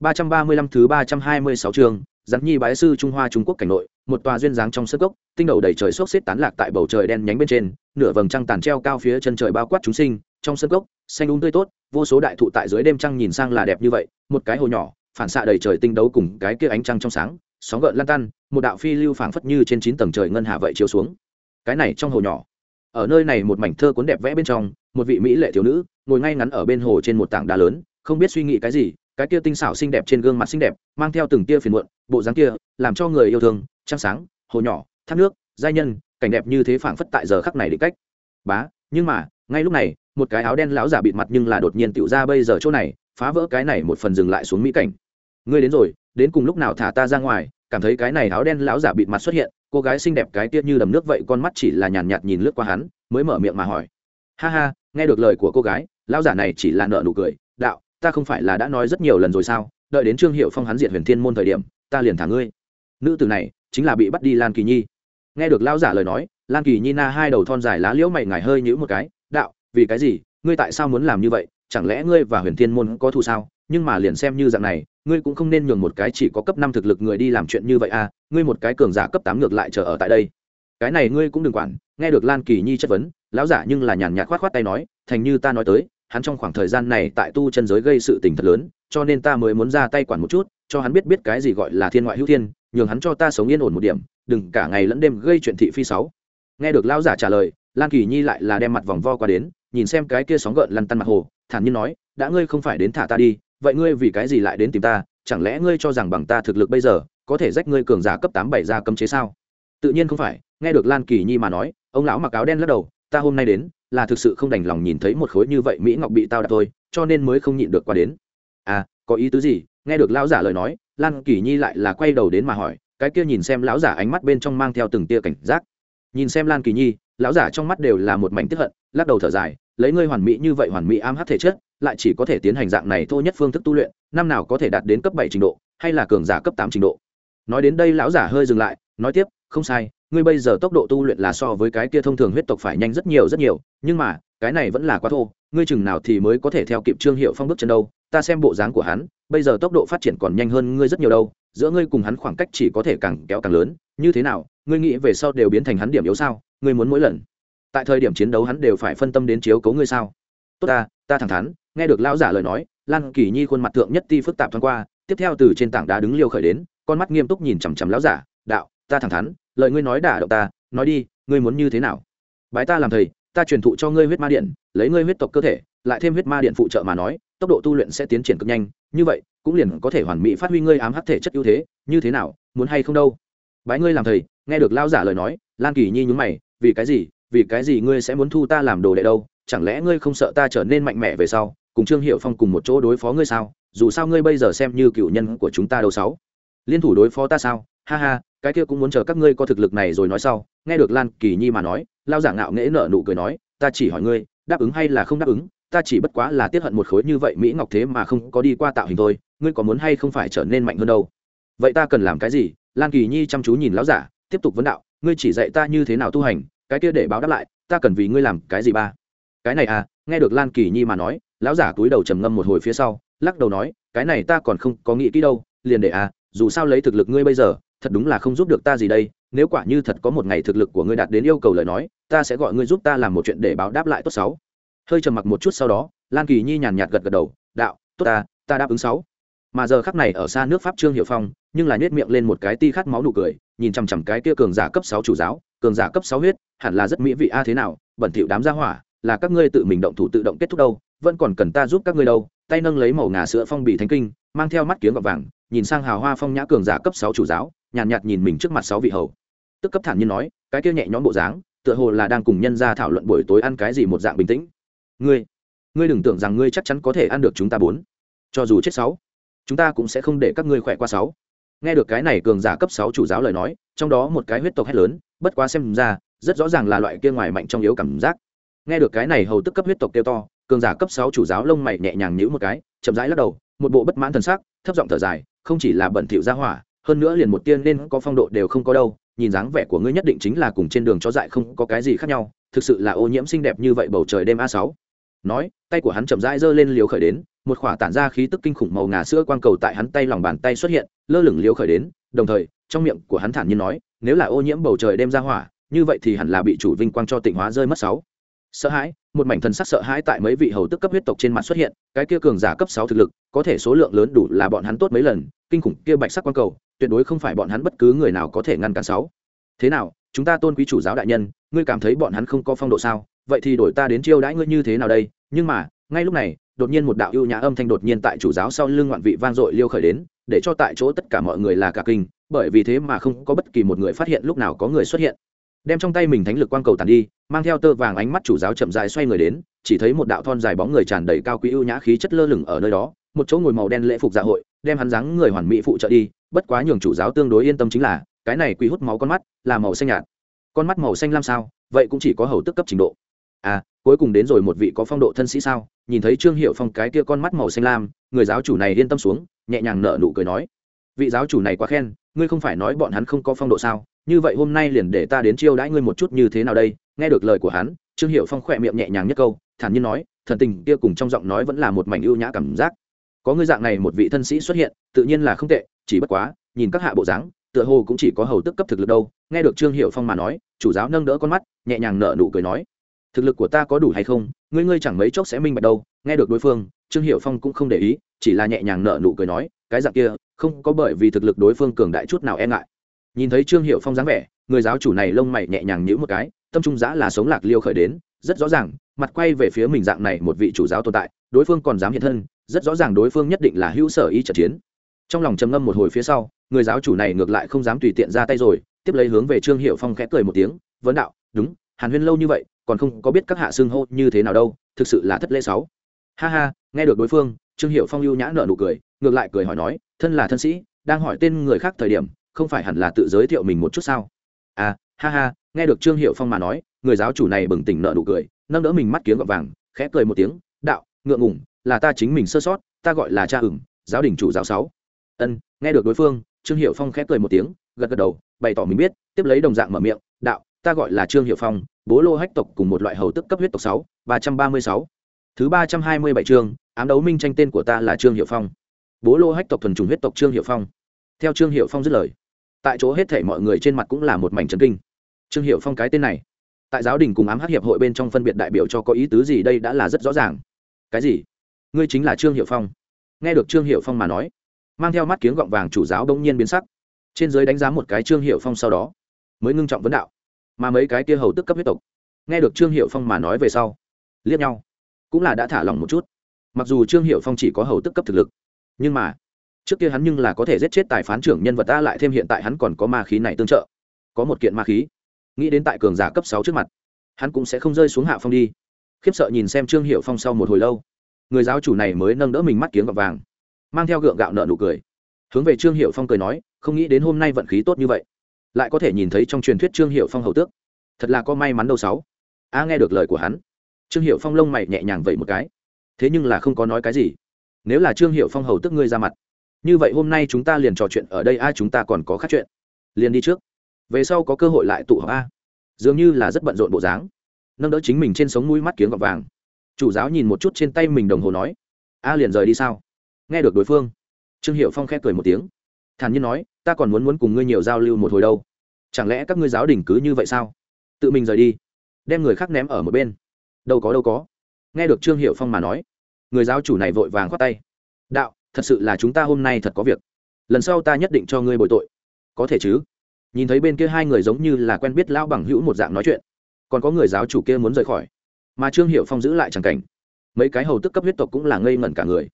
ba trăm ba mươi lăm thứ ba trăm hai mươi sáu chương giắn nhi bái sư trung hoa trung quốc cảnh nội, một tòa duyên dáng trong sân gốc tinh đầu đầy trời xốc xếp tán lạc tại bầu trời đen nhánh bên trên, nửa vầng trăng tàn treo cao phía chân trời bao quát chúng sinh, trong sân gốc xanh um tươi tốt, vô số đại thụ tại dưới đêm trăng nhìn sang là đẹp như vậy, một cái hồ nhỏ, phản xạ đầy trời tinh đấu cùng cái kia ánh trăng trong sáng, sóng gợn lan tăn một đạo phi lưu phảng phất như trên chín tầng trời ngân hà vậy chiếu xuống. Cái này trong hồ nhỏ, ở nơi này một mảnh thơ cuốn đẹp vẽ bên trong, một vị mỹ lệ thiếu nữ, ngồi ngay ngắn ở bên hồ trên một tảng đá lớn không biết suy nghĩ cái gì, cái kia tinh xảo xinh đẹp trên gương mặt xinh đẹp, mang theo từng tia phiền muộn, bộ dáng kia, làm cho người yêu thương, trăng sáng, hồ nhỏ, thác nước, giai nhân, cảnh đẹp như thế phảng phất tại giờ khắc này định cách. Bá, nhưng mà, ngay lúc này, một cái áo đen lão giả bịt mặt nhưng là đột nhiên tựu ra bây giờ chỗ này, phá vỡ cái này một phần dừng lại xuống mỹ cảnh. Ngươi đến rồi, đến cùng lúc nào thả ta ra ngoài, cảm thấy cái này áo đen lão giả bịt mặt xuất hiện, cô gái xinh đẹp cái kia như đầm nước vậy, con mắt chỉ là nhàn nhạt nhìn lướt qua hắn, mới mở miệng mà hỏi. Ha ha, nghe được lời của cô gái, lão giả này chỉ là nợ nụ cười, đạo ta không phải là đã nói rất nhiều lần rồi sao? Đợi đến trương hiệu phong hắn diệt huyền thiên môn thời điểm, ta liền thả ngươi. Nữ tử này chính là bị bắt đi lan kỳ nhi. Nghe được lão giả lời nói, lan kỳ nhi na hai đầu thon dài lá liễu mày ngài hơi nhữ một cái, đạo, vì cái gì? Ngươi tại sao muốn làm như vậy? Chẳng lẽ ngươi và huyền thiên môn có thù sao? Nhưng mà liền xem như dạng này, ngươi cũng không nên nhường một cái chỉ có cấp năm thực lực người đi làm chuyện như vậy à ngươi một cái cường giả cấp tám ngược lại chờ ở tại đây. Cái này ngươi cũng đừng quản. Nghe được lan kỳ nhi chất vấn, lão giả nhưng là nhàn nhạt khoát khoát tay nói, thành như ta nói tới hắn trong khoảng thời gian này tại tu chân giới gây sự tình thật lớn, cho nên ta mới muốn ra tay quản một chút, cho hắn biết biết cái gì gọi là thiên ngoại hữu thiên, nhường hắn cho ta sống yên ổn một điểm, đừng cả ngày lẫn đêm gây chuyện thị phi sáu. Nghe được lão giả trả lời, lan kỳ nhi lại là đem mặt vòng vo qua đến, nhìn xem cái kia sóng gợn lăn tăn mặt hồ, thản nhiên nói, đã ngươi không phải đến thả ta đi, vậy ngươi vì cái gì lại đến tìm ta, chẳng lẽ ngươi cho rằng bằng ta thực lực bây giờ, có thể rách ngươi cường giả cấp tám bảy ra cấm chế sao? Tự nhiên không phải, nghe được lan kỳ nhi mà nói, ông lão mặc áo đen lắc đầu, ta hôm nay đến là thực sự không đành lòng nhìn thấy một khối như vậy mỹ ngọc bị tao đạp thôi, cho nên mới không nhịn được qua đến. À có ý tứ gì? Nghe được lão giả lời nói, lan kỳ nhi lại là quay đầu đến mà hỏi, cái kia nhìn xem lão giả ánh mắt bên trong mang theo từng tia cảnh giác. Nhìn xem lan kỳ nhi, lão giả trong mắt đều là một mảnh tiếp hận, lắc đầu thở dài, lấy ngươi hoàn mỹ như vậy hoàn mỹ am hát thể chất, lại chỉ có thể tiến hành dạng này thô nhất phương thức tu luyện, năm nào có thể đạt đến cấp bảy trình độ, hay là cường giả cấp tám trình độ. Nói đến đây lão giả hơi dừng lại, nói tiếp, không sai ngươi bây giờ tốc độ tu luyện là so với cái kia thông thường huyết tộc phải nhanh rất nhiều rất nhiều, nhưng mà, cái này vẫn là quá thô, ngươi chừng nào thì mới có thể theo kịp trương hiệu phong bước chân đâu, ta xem bộ dáng của hắn, bây giờ tốc độ phát triển còn nhanh hơn ngươi rất nhiều đâu, giữa ngươi cùng hắn khoảng cách chỉ có thể càng kéo càng lớn, như thế nào, ngươi nghĩ về sau đều biến thành hắn điểm yếu sao, ngươi muốn mỗi lần, tại thời điểm chiến đấu hắn đều phải phân tâm đến chiếu cố ngươi sao. Tốt ta ta thẳng thắn, nghe được lão giả lời nói, lan kỳ nhi khuôn mặt thượng nhất ti phức tạp thoáng qua, tiếp theo từ trên tảng đá đứng liêu khởi đến, con mắt nghiêm túc nhìn chằm chằm lão giả, đạo, ta thẳng thắn lời ngươi nói đả động ta, nói đi, ngươi muốn như thế nào? Bái ta làm thầy, ta truyền thụ cho ngươi huyết ma điện, lấy ngươi huyết tộc cơ thể, lại thêm huyết ma điện phụ trợ mà nói, tốc độ tu luyện sẽ tiến triển cực nhanh, như vậy, cũng liền có thể hoàn mỹ phát huy ngươi ám hắc thể chất ưu thế, như thế nào, muốn hay không đâu? Bái ngươi làm thầy, nghe được lao giả lời nói, lan kỳ nhi nhúng mày, vì cái gì, vì cái gì ngươi sẽ muốn thu ta làm đồ đệ đâu? Chẳng lẽ ngươi không sợ ta trở nên mạnh mẽ về sau, cùng trương hiệu phong cùng một chỗ đối phó ngươi sao? Dù sao ngươi bây giờ xem như cựu nhân của chúng ta đâu sáu. Liên thủ đối phó ta sao? Ha ha cái kia cũng muốn chờ các ngươi có thực lực này rồi nói sau, nghe được lan kỳ nhi mà nói, lao giả ngạo nghễ nở nụ cười nói, ta chỉ hỏi ngươi, đáp ứng hay là không đáp ứng, ta chỉ bất quá là tiết hận một khối như vậy mỹ ngọc thế mà không có đi qua tạo hình thôi, ngươi có muốn hay không phải trở nên mạnh hơn đâu? Vậy ta cần làm cái gì? Lan kỳ nhi chăm chú nhìn lão giả, tiếp tục vấn đạo, ngươi chỉ dạy ta như thế nào tu hành, cái kia để báo đáp lại, ta cần vì ngươi làm cái gì ba? Cái này à? Nghe được lan kỳ nhi mà nói, lão giả cúi đầu trầm ngâm một hồi phía sau, lắc đầu nói, cái này ta còn không có nghĩ kỹ đâu, liền để à dù sao lấy thực lực ngươi bây giờ thật đúng là không giúp được ta gì đây, nếu quả như thật có một ngày thực lực của ngươi đạt đến yêu cầu lời nói, ta sẽ gọi ngươi giúp ta làm một chuyện để báo đáp lại tốt sáu hơi trầm mặc một chút sau đó, lan kỳ nhi nhàn nhạt gật gật đầu, đạo, tốt ta ta đáp ứng sáu. Mà giờ khắc này ở xa nước pháp trương hiệu phong, nhưng là nhét miệng lên một cái ti khát máu nụ cười, nhìn chằm chằm cái kia cường giả cấp sáu chủ giáo, cường giả cấp sáu huyết, hẳn là rất mỹ vị a à thế nào, bẩn thỉu đám gia hỏa, là các ngươi tự mình động thủ tự động kết thúc đâu, vẫn còn cần ta giúp các ngươi đâu. Tay nâng lấy màu ngà sữa phong bì thánh kinh, mang theo mắt kiếm gọt vàng nhìn sang hào hoa phong nhã cường giả cấp sáu chủ giáo nhàn nhạt, nhạt nhìn mình trước mặt sáu vị hầu. Tức cấp thản nhiên nói cái kia nhẹ nhõm bộ dáng tựa hồ là đang cùng nhân ra thảo luận buổi tối ăn cái gì một dạng bình tĩnh. Ngươi ngươi đừng tưởng rằng ngươi chắc chắn có thể ăn được chúng ta bốn. Cho dù chết sáu chúng ta cũng sẽ không để các ngươi khỏe qua sáu. Nghe được cái này cường giả cấp sáu chủ giáo lời nói trong đó một cái huyết tộc hét lớn bất quá xem ra rất rõ ràng là loại kia ngoài mạnh trong yếu cảm giác. Nghe được cái này hầu tức cấp huyết tộc kêu to cường giả cấp sáu chủ giáo lông mày nhẹ nhàng nhíu một cái chậm rãi lắc đầu một bộ bất mãn thần sắc thấp giọng thở dài không chỉ là bẩn thỉu ra hỏa, hơn nữa liền một tiên nên có phong độ đều không có đâu, nhìn dáng vẻ của ngươi nhất định chính là cùng trên đường chó dại không có cái gì khác nhau, thực sự là ô nhiễm xinh đẹp như vậy bầu trời đêm a sáu. Nói, tay của hắn chậm rãi giơ lên liều khởi đến, một khỏa tản ra khí tức kinh khủng màu ngà sữa quang cầu tại hắn tay lòng bàn tay xuất hiện, lơ lửng liều khởi đến, đồng thời, trong miệng của hắn thản nhiên nói, nếu là ô nhiễm bầu trời đêm ra hỏa, như vậy thì hẳn là bị chủ vinh quang cho tịnh hóa rơi mất sáu. Sợ hãi, một mảnh thần sắc sợ hãi tại mấy vị hầu tức cấp huyết tộc trên mặt xuất hiện, cái kia cường giả cấp sáu thực lực, có thể số lượng lớn đủ là bọn hắn tốt mấy lần kinh khủng kia bạch sắc quang cầu, tuyệt đối không phải bọn hắn bất cứ người nào có thể ngăn cản sáu. Thế nào, chúng ta tôn quý chủ giáo đại nhân, ngươi cảm thấy bọn hắn không có phong độ sao? Vậy thì đổi ta đến chiêu đãi ngươi như thế nào đây? Nhưng mà, ngay lúc này, đột nhiên một đạo ưu nhã âm thanh đột nhiên tại chủ giáo sau lưng ngoạn vị vang dội liêu khởi đến, để cho tại chỗ tất cả mọi người là cả kinh, bởi vì thế mà không có bất kỳ một người phát hiện lúc nào có người xuất hiện. Đem trong tay mình thánh lực quang cầu tàn đi, mang theo tơ vàng ánh mắt chủ giáo chậm dài xoay người đến, chỉ thấy một đạo thon dài bóng người tràn đầy cao quý ưu nhã khí chất lơ lửng ở nơi đó một chỗ ngồi màu đen lễ phục dạ hội, đem hắn dáng người hoàn mỹ phụ trợ đi, bất quá nhường chủ giáo tương đối yên tâm chính là, cái này quy hút máu con mắt là màu xanh nhạt. Con mắt màu xanh lam sao? Vậy cũng chỉ có hầu tức cấp trình độ. À cuối cùng đến rồi một vị có phong độ thân sĩ sao? Nhìn thấy trương hiệu phong cái kia con mắt màu xanh lam, người giáo chủ này yên tâm xuống, nhẹ nhàng nở nụ cười nói. Vị giáo chủ này quá khen, ngươi không phải nói bọn hắn không có phong độ sao? Như vậy hôm nay liền để ta đến chiêu đãi ngươi một chút như thế nào đây? Nghe được lời của hắn, trương hiệu phong khỏe miệng nhẹ nhàng nhất câu, thản nhiên nói, thần tình kia cùng trong giọng nói vẫn là một mảnh ưu nhã cảm giác có ngươi dạng này một vị thân sĩ xuất hiện, tự nhiên là không tệ, chỉ bất quá, nhìn các hạ bộ dáng, tựa hồ cũng chỉ có hầu tức cấp thực lực đâu. Nghe được trương hiệu phong mà nói, chủ giáo nâng đỡ con mắt, nhẹ nhàng nở nụ cười nói, thực lực của ta có đủ hay không? Ngươi ngươi chẳng mấy chốc sẽ minh bạch đâu. Nghe được đối phương, trương hiệu phong cũng không để ý, chỉ là nhẹ nhàng nở nụ cười nói, cái dạng kia, không có bởi vì thực lực đối phương cường đại chút nào e ngại. Nhìn thấy trương hiệu phong dáng vẻ, người giáo chủ này lông mày nhẹ nhàng nhữ một cái, tâm trung giã là sống lạc liêu khởi đến, rất rõ ràng, mặt quay về phía mình dạng này một vị chủ giáo tồn tại, đối phương còn dám hiện thân rất rõ ràng đối phương nhất định là hữu sở y trận chiến. Trong lòng trầm ngâm một hồi phía sau, người giáo chủ này ngược lại không dám tùy tiện ra tay rồi, tiếp lấy hướng về trương hiệu phong khẽ cười một tiếng, vấn đạo, đúng, hàn huyên lâu như vậy, còn không có biết các hạ xưng hô như thế nào đâu, thực sự là thất lễ sáu. Ha ha, nghe được đối phương, trương hiệu phong lưu nhã nợ nụ cười, ngược lại cười hỏi nói, thân là thân sĩ, đang hỏi tên người khác thời điểm, không phải hẳn là tự giới thiệu mình một chút sao? À ha ha, nghe được trương hiệu phong mà nói, người giáo chủ này bừng tỉnh nợ nụ cười, nâng đỡ mình mắt kiếm gọt vàng, khẽ cười một tiếng, đạo, ngượng ngủng là ta chính mình sơ sót, ta gọi là cha ửng, giáo đình chủ giáo sáu. Ân, nghe được đối phương, trương hiệu phong khép cười một tiếng, gật gật đầu, bày tỏ mình biết, tiếp lấy đồng dạng mở miệng, đạo, ta gọi là trương hiệu phong, bố lô hách tộc cùng một loại hầu tức cấp huyết tộc sáu, ba trăm ba mươi sáu. Thứ ba trăm hai mươi bảy chương, ám đấu minh tranh tên của ta là trương hiệu phong. Bố lô hách tộc thuần trùng huyết tộc trương hiệu phong. Theo trương hiệu phong dứt lời, tại chỗ hết thể mọi người trên mặt cũng là một mảnh trấn kinh. Trương hiệu phong cái tên này, tại giáo đình cùng ám hát hiệp hội bên trong phân biệt đại biểu cho có ý tứ gì đây đã là rất rõ ràng. Cái gì? Ngươi chính là trương hiệu phong. Nghe được trương hiệu phong mà nói, mang theo mắt kiếng gọng vàng chủ giáo bỗng nhiên biến sắc. Trên giới đánh giá một cái trương hiệu phong sau đó, mới ngưng trọng vấn đạo. Mà mấy cái kia hầu tức cấp huyết tộc, nghe được trương hiệu phong mà nói về sau, liếc nhau, cũng là đã thả lỏng một chút. Mặc dù trương hiệu phong chỉ có hầu tức cấp thực lực, nhưng mà, trước kia hắn nhưng là có thể giết chết tài phán trưởng nhân vật ta lại thêm hiện tại hắn còn có ma khí này tương trợ. Có một kiện ma khí. Nghĩ đến tại cường giả cấp sáu trước mặt, hắn cũng sẽ không rơi xuống hạ phong đi. Khiếp sợ nhìn xem trương hiệu phong sau một hồi lâu người giáo chủ này mới nâng đỡ mình mắt kiếng gọt vàng, mang theo gượng gạo nợ nụ cười. Hướng về trương hiệu phong cười nói, không nghĩ đến hôm nay vận khí tốt như vậy, lại có thể nhìn thấy trong truyền thuyết trương hiệu phong hầu tước. Thật là có may mắn đâu sáu. A nghe được lời của hắn, trương hiệu phong lông mày nhẹ nhàng vậy một cái. Thế nhưng là không có nói cái gì. Nếu là trương hiệu phong hầu tức ngươi ra mặt, như vậy hôm nay chúng ta liền trò chuyện ở đây a, chúng ta còn có khác chuyện. Liền đi trước. Về sau có cơ hội lại tụ họp a. Dường như là rất bận rộn bộ dáng, nâng đỡ chính mình trên sống mũi mắt kiếng gọt vàng chủ giáo nhìn một chút trên tay mình đồng hồ nói, a liền rời đi sao? Nghe được đối phương, trương hiệu phong khẽ cười một tiếng. Thản nhiên nói, ta còn muốn muốn cùng ngươi nhiều giao lưu một hồi đâu. Chẳng lẽ các ngươi giáo đình cứ như vậy sao? Tự mình rời đi, đem người khác ném ở một bên. Đâu có đâu có. Nghe được trương hiệu phong mà nói, người giáo chủ này vội vàng khoát tay. Đạo, thật sự là chúng ta hôm nay thật có việc. Lần sau ta nhất định cho ngươi bồi tội. Có thể chứ. Nhìn thấy bên kia hai người giống như là quen biết lão bằng hữu một dạng nói chuyện. Còn có người giáo chủ kia muốn rời khỏi mà trương hiệu phong giữ lại c cảnh mấy cái hầu tức cấp huyết tộc cũng là ngây ngẩn cả người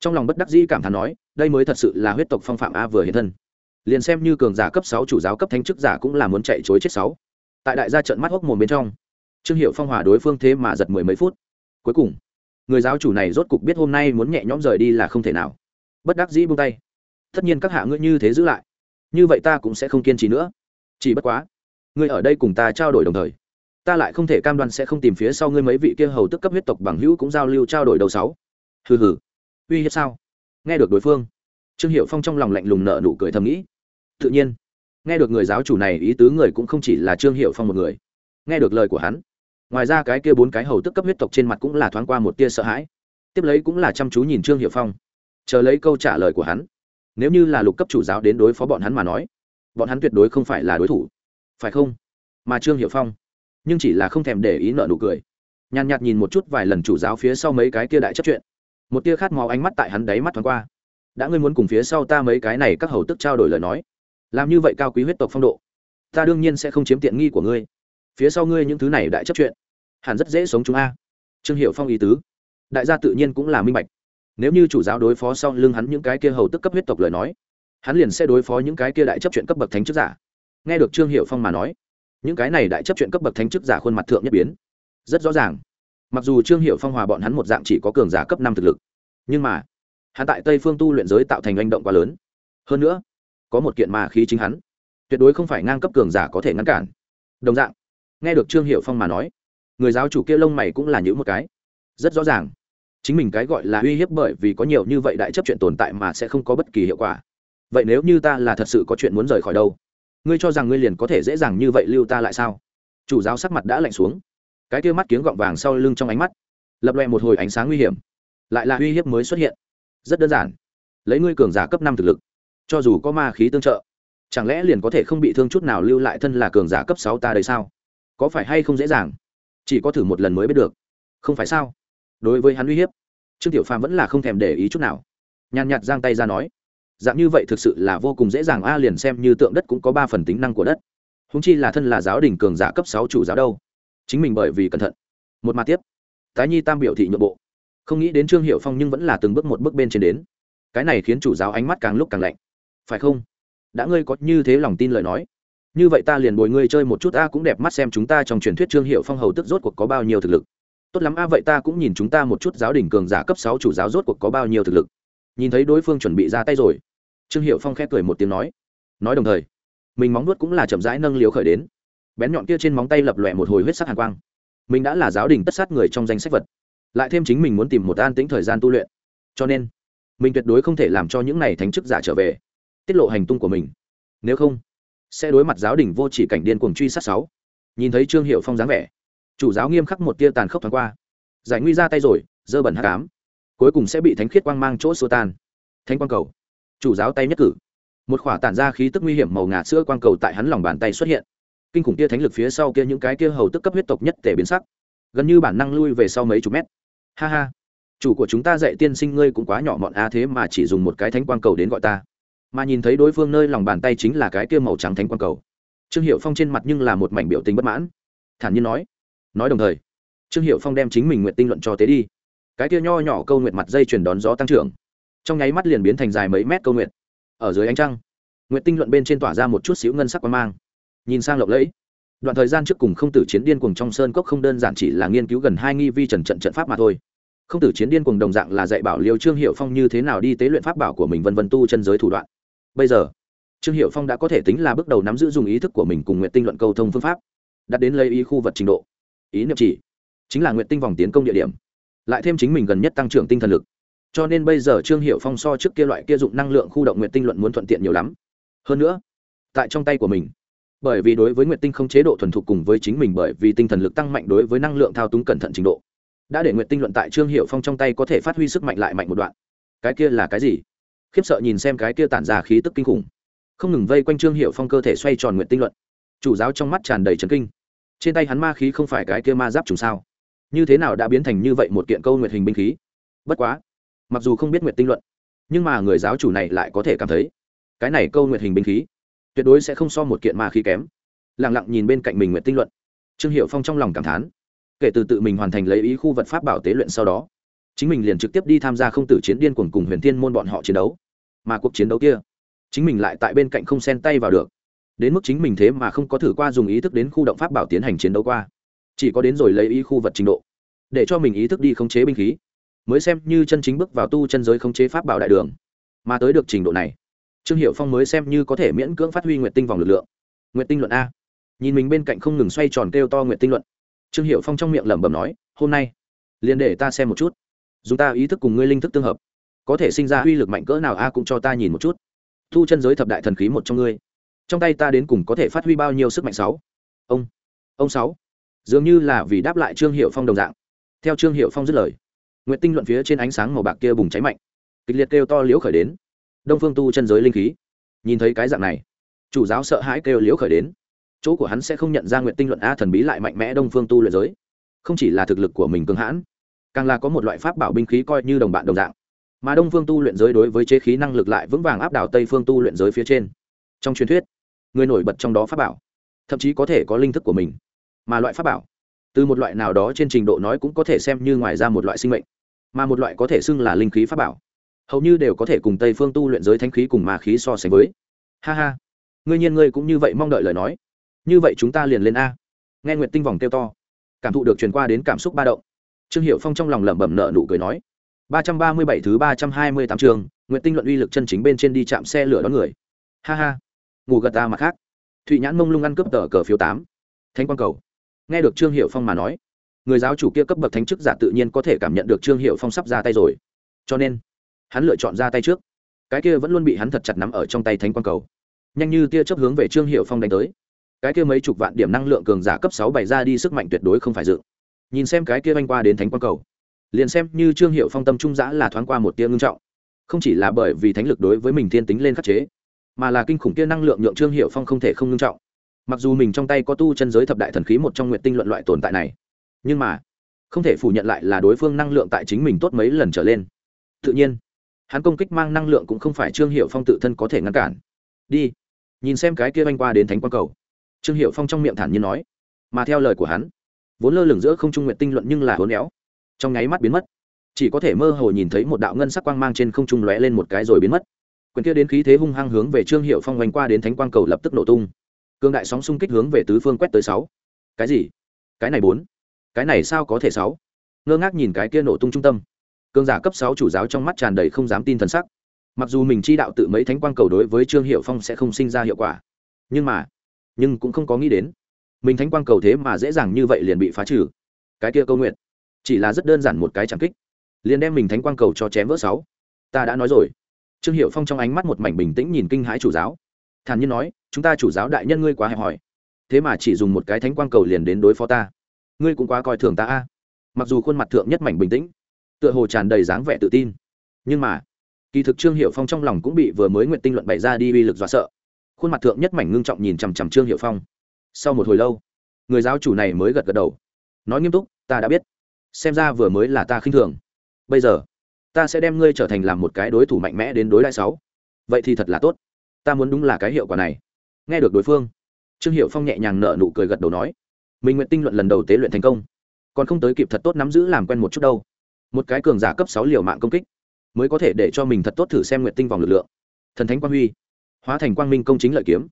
trong lòng bất đắc dĩ cảm thán nói đây mới thật sự là huyết tộc phong phạm a vừa hiện thân liền xem như cường giả cấp sáu chủ giáo cấp thanh chức giả cũng là muốn chạy chối chết sáu tại đại gia trận mắt hốc mồm bên trong trương hiệu phong hòa đối phương thế mà giật mười mấy phút cuối cùng người giáo chủ này rốt cục biết hôm nay muốn nhẹ nhõm rời đi là không thể nào bất đắc dĩ buông tay tất nhiên các hạ ngươi như thế giữ lại như vậy ta cũng sẽ không kiên trì nữa chỉ bất quá ngươi ở đây cùng ta trao đổi đồng thời ta lại không thể cam đoan sẽ không tìm phía sau ngươi mấy vị kia hầu tức cấp huyết tộc bằng hữu cũng giao lưu trao đổi đầu sáu. Hừ hừ. Uy hiếp sao? Nghe được đối phương, trương hiệu phong trong lòng lạnh lùng nợ nụ cười thầm nghĩ. Tự nhiên, nghe được người giáo chủ này, ý tứ người cũng không chỉ là trương hiệu phong một người. Nghe được lời của hắn, ngoài ra cái kia bốn cái hầu tức cấp huyết tộc trên mặt cũng là thoáng qua một tia sợ hãi. Tiếp lấy cũng là chăm chú nhìn trương hiệu phong, chờ lấy câu trả lời của hắn. Nếu như là lục cấp chủ giáo đến đối phó bọn hắn mà nói, bọn hắn tuyệt đối không phải là đối thủ, phải không? Mà trương hiệu phong nhưng chỉ là không thèm để ý nợ nụ cười. Nhàn nhạt nhìn một chút vài lần chủ giáo phía sau mấy cái kia đại chấp chuyện. Một tia khát máu ánh mắt tại hắn đáy mắt thoáng qua. Đã ngươi muốn cùng phía sau ta mấy cái này các hầu tức trao đổi lời nói, làm như vậy cao quý huyết tộc phong độ, ta đương nhiên sẽ không chiếm tiện nghi của ngươi. Phía sau ngươi những thứ này đại chấp chuyện, hẳn rất dễ sống chúng a. Trương hiệu phong ý tứ. Đại gia tự nhiên cũng là minh bạch. Nếu như chủ giáo đối phó sau lưng hắn những cái kia hầu tức cấp huyết tộc lời nói, hắn liền sẽ đối phó những cái kia đại chấp chuyện cấp bậc thánh chức giả. Nghe được trương hiệu phong mà nói những cái này đại chấp chuyện cấp bậc thánh chức giả khuôn mặt thượng nhất biến. Rất rõ ràng. Mặc dù trương hiệu phong hòa bọn hắn một dạng chỉ có cường giả cấp năm thực lực, nhưng mà, hắn tại tây phương tu luyện giới tạo thành manh động quá lớn. Hơn nữa, có một kiện mà khí chính hắn, tuyệt đối không phải ngang cấp cường giả có thể ngăn cản. Đồng dạng, nghe được trương hiệu phong mà nói, người giáo chủ kia lông mày cũng là những một cái. Rất rõ ràng, chính mình cái gọi là uy hiếp bởi vì có nhiều như vậy đại chấp chuyện tồn tại mà sẽ không có bất kỳ hiệu quả. Vậy nếu như ta là thật sự có chuyện muốn rời khỏi đâu? Ngươi cho rằng ngươi liền có thể dễ dàng như vậy lưu ta lại sao? Chủ giáo sắc mặt đã lạnh xuống. Cái kia mắt kiếng gọng vàng sau lưng trong ánh mắt, lập loẹ một hồi ánh sáng nguy hiểm. Lại là uy hiếp mới xuất hiện. Rất đơn giản. Lấy ngươi cường giả cấp năm thực lực, cho dù có ma khí tương trợ, chẳng lẽ liền có thể không bị thương chút nào lưu lại thân là cường giả cấp sáu ta đấy sao? Có phải hay không dễ dàng? Chỉ có thử một lần mới biết được. Không phải sao? Đối với hắn uy hiếp, trương tiểu phàm vẫn là không thèm để ý chút nào. Nhàn nhạt giang tay ra nói dạng như vậy thực sự là vô cùng dễ dàng. A, liền xem như tượng đất cũng có ba phần tính năng của đất. Húng chi là thân là giáo đình cường giả cấp sáu chủ giáo đâu. Chính mình bởi vì cẩn thận. Một mặt tiếp. Tái nhi tam biểu thị nhượng bộ. Không nghĩ đến trương hiệu phong nhưng vẫn là từng bước một bước bên trên đến. Cái này khiến chủ giáo ánh mắt càng lúc càng lạnh. Phải không? Đã ngươi có như thế lòng tin lời nói. Như vậy ta liền bồi ngươi chơi một chút. A, cũng đẹp mắt xem chúng ta trong truyền thuyết trương hiệu phong hầu tức rốt cuộc có bao nhiêu thực lực. Tốt lắm. A, vậy ta cũng nhìn chúng ta một chút giáo đình cường giả cấp sáu chủ giáo rốt cuộc có bao nhiêu thực lực. Nhìn thấy đối phương chuẩn bị ra tay rồi trương hiệu phong khép cười một tiếng nói. Nói đồng thời, mình móng nuốt cũng là chậm rãi nâng liều khởi đến. Bén nhọn kia trên móng tay lập lòe một hồi huyết sắc hàn quang. Mình đã là giáo đình tất sát người trong danh sách vật. Lại thêm chính mình muốn tìm một an tĩnh thời gian tu luyện. Cho nên, mình tuyệt đối không thể làm cho những này thánh chức giả trở về, tiết lộ hành tung của mình. Nếu không, sẽ đối mặt giáo đình vô chỉ cảnh điên cuồng truy sát sáu. Nhìn thấy trương hiệu phong dáng vẻ, chủ giáo nghiêm khắc một tia tàn khốc thoáng qua. Giải nguy ra tay rồi, dơ bẩn hát cám cuối cùng sẽ bị thánh khiết quang mang chỗ xô tan. Thánh quang cầu chủ giáo tay nhất cử. Một khỏa tản ra khí tức nguy hiểm màu ngà sữa quang cầu tại hắn lòng bàn tay xuất hiện. Kinh khủng kia thánh lực phía sau kia những cái kia hầu tức cấp huyết tộc nhất tể biến sắc, gần như bản năng lui về sau mấy chục mét. Ha ha, chủ của chúng ta dạy tiên sinh ngươi cũng quá nhỏ mọn a thế mà chỉ dùng một cái thánh quang cầu đến gọi ta. Mà nhìn thấy đối phương nơi lòng bàn tay chính là cái kia màu trắng thánh quang cầu. Trương hiệu phong trên mặt nhưng là một mảnh biểu tình bất mãn. Thản nhiên nói nói đồng thời, trương hiệu phong đem chính mình nguyện tinh luận cho tế đi. Cái kia nho nhỏ câu nguyện mặt dây chuyển đón gió tăng trưởng trong nháy mắt liền biến thành dài mấy mét câu nguyện. Ở dưới ánh trăng, nguyện tinh luận bên trên tỏa ra một chút xíu ngân sắc quang mang. Nhìn sang lộng lẫy, đoạn thời gian trước cùng không tử chiến điên cùng trong sơn cốc không đơn giản chỉ là nghiên cứu gần hai nghi vi trần trận trận pháp mà thôi. Không tử chiến điên cùng đồng dạng là dạy bảo liêu trương hiệu phong như thế nào đi tế luyện pháp bảo của mình vân vân tu chân giới thủ đoạn. Bây giờ, trương hiệu phong đã có thể tính là bước đầu nắm giữ dùng ý thức của mình cùng nguyện tinh luận câu thông phương pháp đặt đến lấy ý khu vật trình độ. Ý niệm chỉ, chính là nguyện tinh vòng tiến công địa điểm, lại thêm chính mình gần nhất tăng trưởng tinh thần lực cho nên bây giờ trương hiệu phong so trước kia loại kia dụng năng lượng khu động nguyện tinh luận muốn thuận tiện nhiều lắm. Hơn nữa, tại trong tay của mình, bởi vì đối với nguyện tinh không chế độ thuần thục cùng với chính mình bởi vì tinh thần lực tăng mạnh đối với năng lượng thao túng cẩn thận trình độ, đã để nguyện tinh luận tại trương hiệu phong trong tay có thể phát huy sức mạnh lại mạnh một đoạn. Cái kia là cái gì? Khiếp sợ nhìn xem cái kia tản ra khí tức kinh khủng. Không ngừng vây quanh trương hiệu phong cơ thể xoay tròn nguyện tinh luận. Chủ giáo trong mắt tràn đầy trấn kinh. Trên tay hắn ma khí không phải cái kia ma giáp trùng sao? Như thế nào đã biến thành như vậy một kiện câu nguyện hình binh khí? Bất quá mặc dù không biết nguyệt tinh luận, nhưng mà người giáo chủ này lại có thể cảm thấy, cái này câu nguyệt hình binh khí, tuyệt đối sẽ không so một kiện ma khí kém. Lẳng lặng nhìn bên cạnh mình nguyệt tinh luận, trương hiệu phong trong lòng cảm thán, kể từ tự mình hoàn thành lấy ý khu vật pháp bảo tế luyện sau đó, chính mình liền trực tiếp đi tham gia không tử chiến điên cuồng cùng huyền thiên môn bọn họ chiến đấu, mà cuộc chiến đấu kia, chính mình lại tại bên cạnh không xen tay vào được. Đến mức chính mình thế mà không có thử qua dùng ý thức đến khu động pháp bảo tiến hành chiến đấu qua, chỉ có đến rồi lấy ý khu vật trình độ, để cho mình ý thức đi khống chế binh khí mới xem như chân chính bước vào tu chân giới khống chế pháp bảo đại đường. Mà tới được trình độ này, trương hiệu phong mới xem như có thể miễn cưỡng phát huy nguyện tinh vòng lực lượng. Nguyện tinh luận a. Nhìn mình bên cạnh không ngừng xoay tròn kêu to nguyện tinh luận. Trương hiệu phong trong miệng lẩm bẩm nói, hôm nay, liền để ta xem một chút. Dùng ta ý thức cùng ngươi linh thức tương hợp. Có thể sinh ra uy lực mạnh cỡ nào a cũng cho ta nhìn một chút. Thu chân giới thập đại thần khí một trong ngươi. Trong tay ta đến cùng có thể phát huy bao nhiêu sức mạnh sáu? Ông ông sáu. Dường như là vì đáp lại trương hiệu phong đồng dạng. Theo trương hiệu phong dứt lời nguyện tinh luận phía trên ánh sáng màu bạc kia bùng cháy mạnh. Kịch liệt kêu to liễu khởi đến. Đông phương tu chân giới linh khí. Nhìn thấy cái dạng này, chủ giáo sợ hãi kêu liễu khởi đến. Chỗ của hắn sẽ không nhận ra nguyện tinh luận a thần bí lại mạnh mẽ đông phương tu luyện giới. Không chỉ là thực lực của mình cường hãn, càng là có một loại pháp bảo binh khí coi như đồng bạn đồng dạng. Mà đông phương tu luyện giới đối với chế khí năng lực lại vững vàng áp đảo tây phương tu luyện giới phía trên. Trong truyền thuyết, người nổi bật trong đó pháp bảo, thậm chí có thể có linh thức của mình. Mà loại pháp bảo, từ một loại nào đó trên trình độ nói cũng có thể xem như ngoài ra một loại sinh mệnh mà một loại có thể xưng là linh khí pháp bảo. Hầu như đều có thể cùng tây phương tu luyện giới thanh khí cùng ma khí so sánh với. Ha ha. Ngươi nhiên ngươi cũng như vậy mong đợi lời nói. Như vậy chúng ta liền lên a. Nghe nguyệt tinh vòng kêu to. Cảm thụ được truyền qua đến cảm xúc ba động. Trương hiệu phong trong lòng lẩm bẩm nợ nụ cười nói. ba trăm ba mươi bảy thứ ba trăm hai mươi tám trường nguyệt tinh luận uy lực chân chính bên trên đi chạm xe lửa đón người. Ha ha. Ngủ gật ta mặt khác. Thụy nhãn mông lung ăn cướp tờ cờ phiếu tám. Thanh quang cầu. Nghe được trương hiệu phong mà nói người giáo chủ kia cấp bậc thánh chức giả tự nhiên có thể cảm nhận được trương hiệu phong sắp ra tay rồi. Cho nên, hắn lựa chọn ra tay trước. Cái kia vẫn luôn bị hắn thật chặt nắm ở trong tay thánh quang cầu. Nhanh như tia chấp hướng về trương hiệu phong đánh tới. Cái kia mấy chục vạn điểm năng lượng cường giả cấp sáu bày ra đi sức mạnh tuyệt đối không phải dự. Nhìn xem cái kia banh qua đến thánh quang cầu, liền xem như trương hiệu phong tâm trung giã là thoáng qua một tia ngưng trọng. Không chỉ là bởi vì thánh lực đối với mình thiên tính lên khắc chế, mà là kinh khủng kia năng lượng nhượng trương hiệu phong không thể không ngưng trọng. Mặc dù mình trong tay có tu chân giới thập đại thần khí một trong nguyện tinh luận loại tồn tại này nhưng mà, không thể phủ nhận lại là đối phương năng lượng tại chính mình tốt mấy lần trở lên. Tự nhiên, hắn công kích mang năng lượng cũng không phải trương hiệu phong tự thân có thể ngăn cản. Đi, nhìn xem cái kia banh qua đến thánh quang cầu. Trương hiệu phong trong miệng thản nhiên nói, mà theo lời của hắn, vốn lơ lửng giữa không trung nguyện tinh luận nhưng là hốn éo trong nháy mắt biến mất, chỉ có thể mơ hồ nhìn thấy một đạo ngân sắc quang mang trên không trung lóe lên một cái rồi biến mất. Quyền kia đến khí thế hung hăng hướng về trương hiệu phong oanh qua đến thánh quang cầu lập tức nổ tung. Cương đại sóng xung kích hướng về tứ phương quét tới sáu. Cái gì? Cái này bốn cái này sao có thể sáu? Ngơ ngác nhìn cái kia nổ tung trung tâm. Cương giả cấp sáu chủ giáo trong mắt tràn đầy không dám tin thần sắc. Mặc dù mình chi đạo tự mấy thánh quang cầu đối với trương hiệu phong sẽ không sinh ra hiệu quả, nhưng mà, nhưng cũng không có nghĩ đến, mình thánh quang cầu thế mà dễ dàng như vậy liền bị phá trừ. Cái kia câu nguyện chỉ là rất đơn giản một cái chẳng kích, liền đem mình thánh quang cầu cho chém vỡ sáu. Ta đã nói rồi. Trương hiệu phong trong ánh mắt một mảnh bình tĩnh nhìn kinh hãi chủ giáo. Thản nhiên nói, chúng ta chủ giáo đại nhân ngươi quá hẹp hòi, thế mà chỉ dùng một cái thánh quang cầu liền đến đối phó ta ngươi cũng quá coi thường ta a. Mặc dù khuôn mặt thượng nhất mảnh bình tĩnh, tựa hồ tràn đầy dáng vẻ tự tin, nhưng mà, kỳ thực trương hiệu phong trong lòng cũng bị vừa mới nguyện tinh luận bày ra đi uy lực dọa sợ. Khuôn mặt thượng nhất mảnh ngưng trọng nhìn chằm chằm trương hiệu phong. Sau một hồi lâu, người giáo chủ này mới gật gật đầu, nói nghiêm túc, ta đã biết, xem ra vừa mới là ta khinh thường. Bây giờ, ta sẽ đem ngươi trở thành làm một cái đối thủ mạnh mẽ đến đối lại sáu. Vậy thì thật là tốt. Ta muốn đúng là cái hiệu quả này. Nghe được đối phương, trương hiệu phong nhẹ nhàng nở nụ cười gật đầu nói mình nguyện tinh luận lần đầu tế luyện thành công. Còn không tới kịp thật tốt nắm giữ làm quen một chút đâu. Một cái cường giả cấp sáu liều mạng công kích, mới có thể để cho mình thật tốt thử xem nguyện tinh vòng lực lượng. Thần thánh quang huy, hóa thành quang minh công chính lợi kiếm,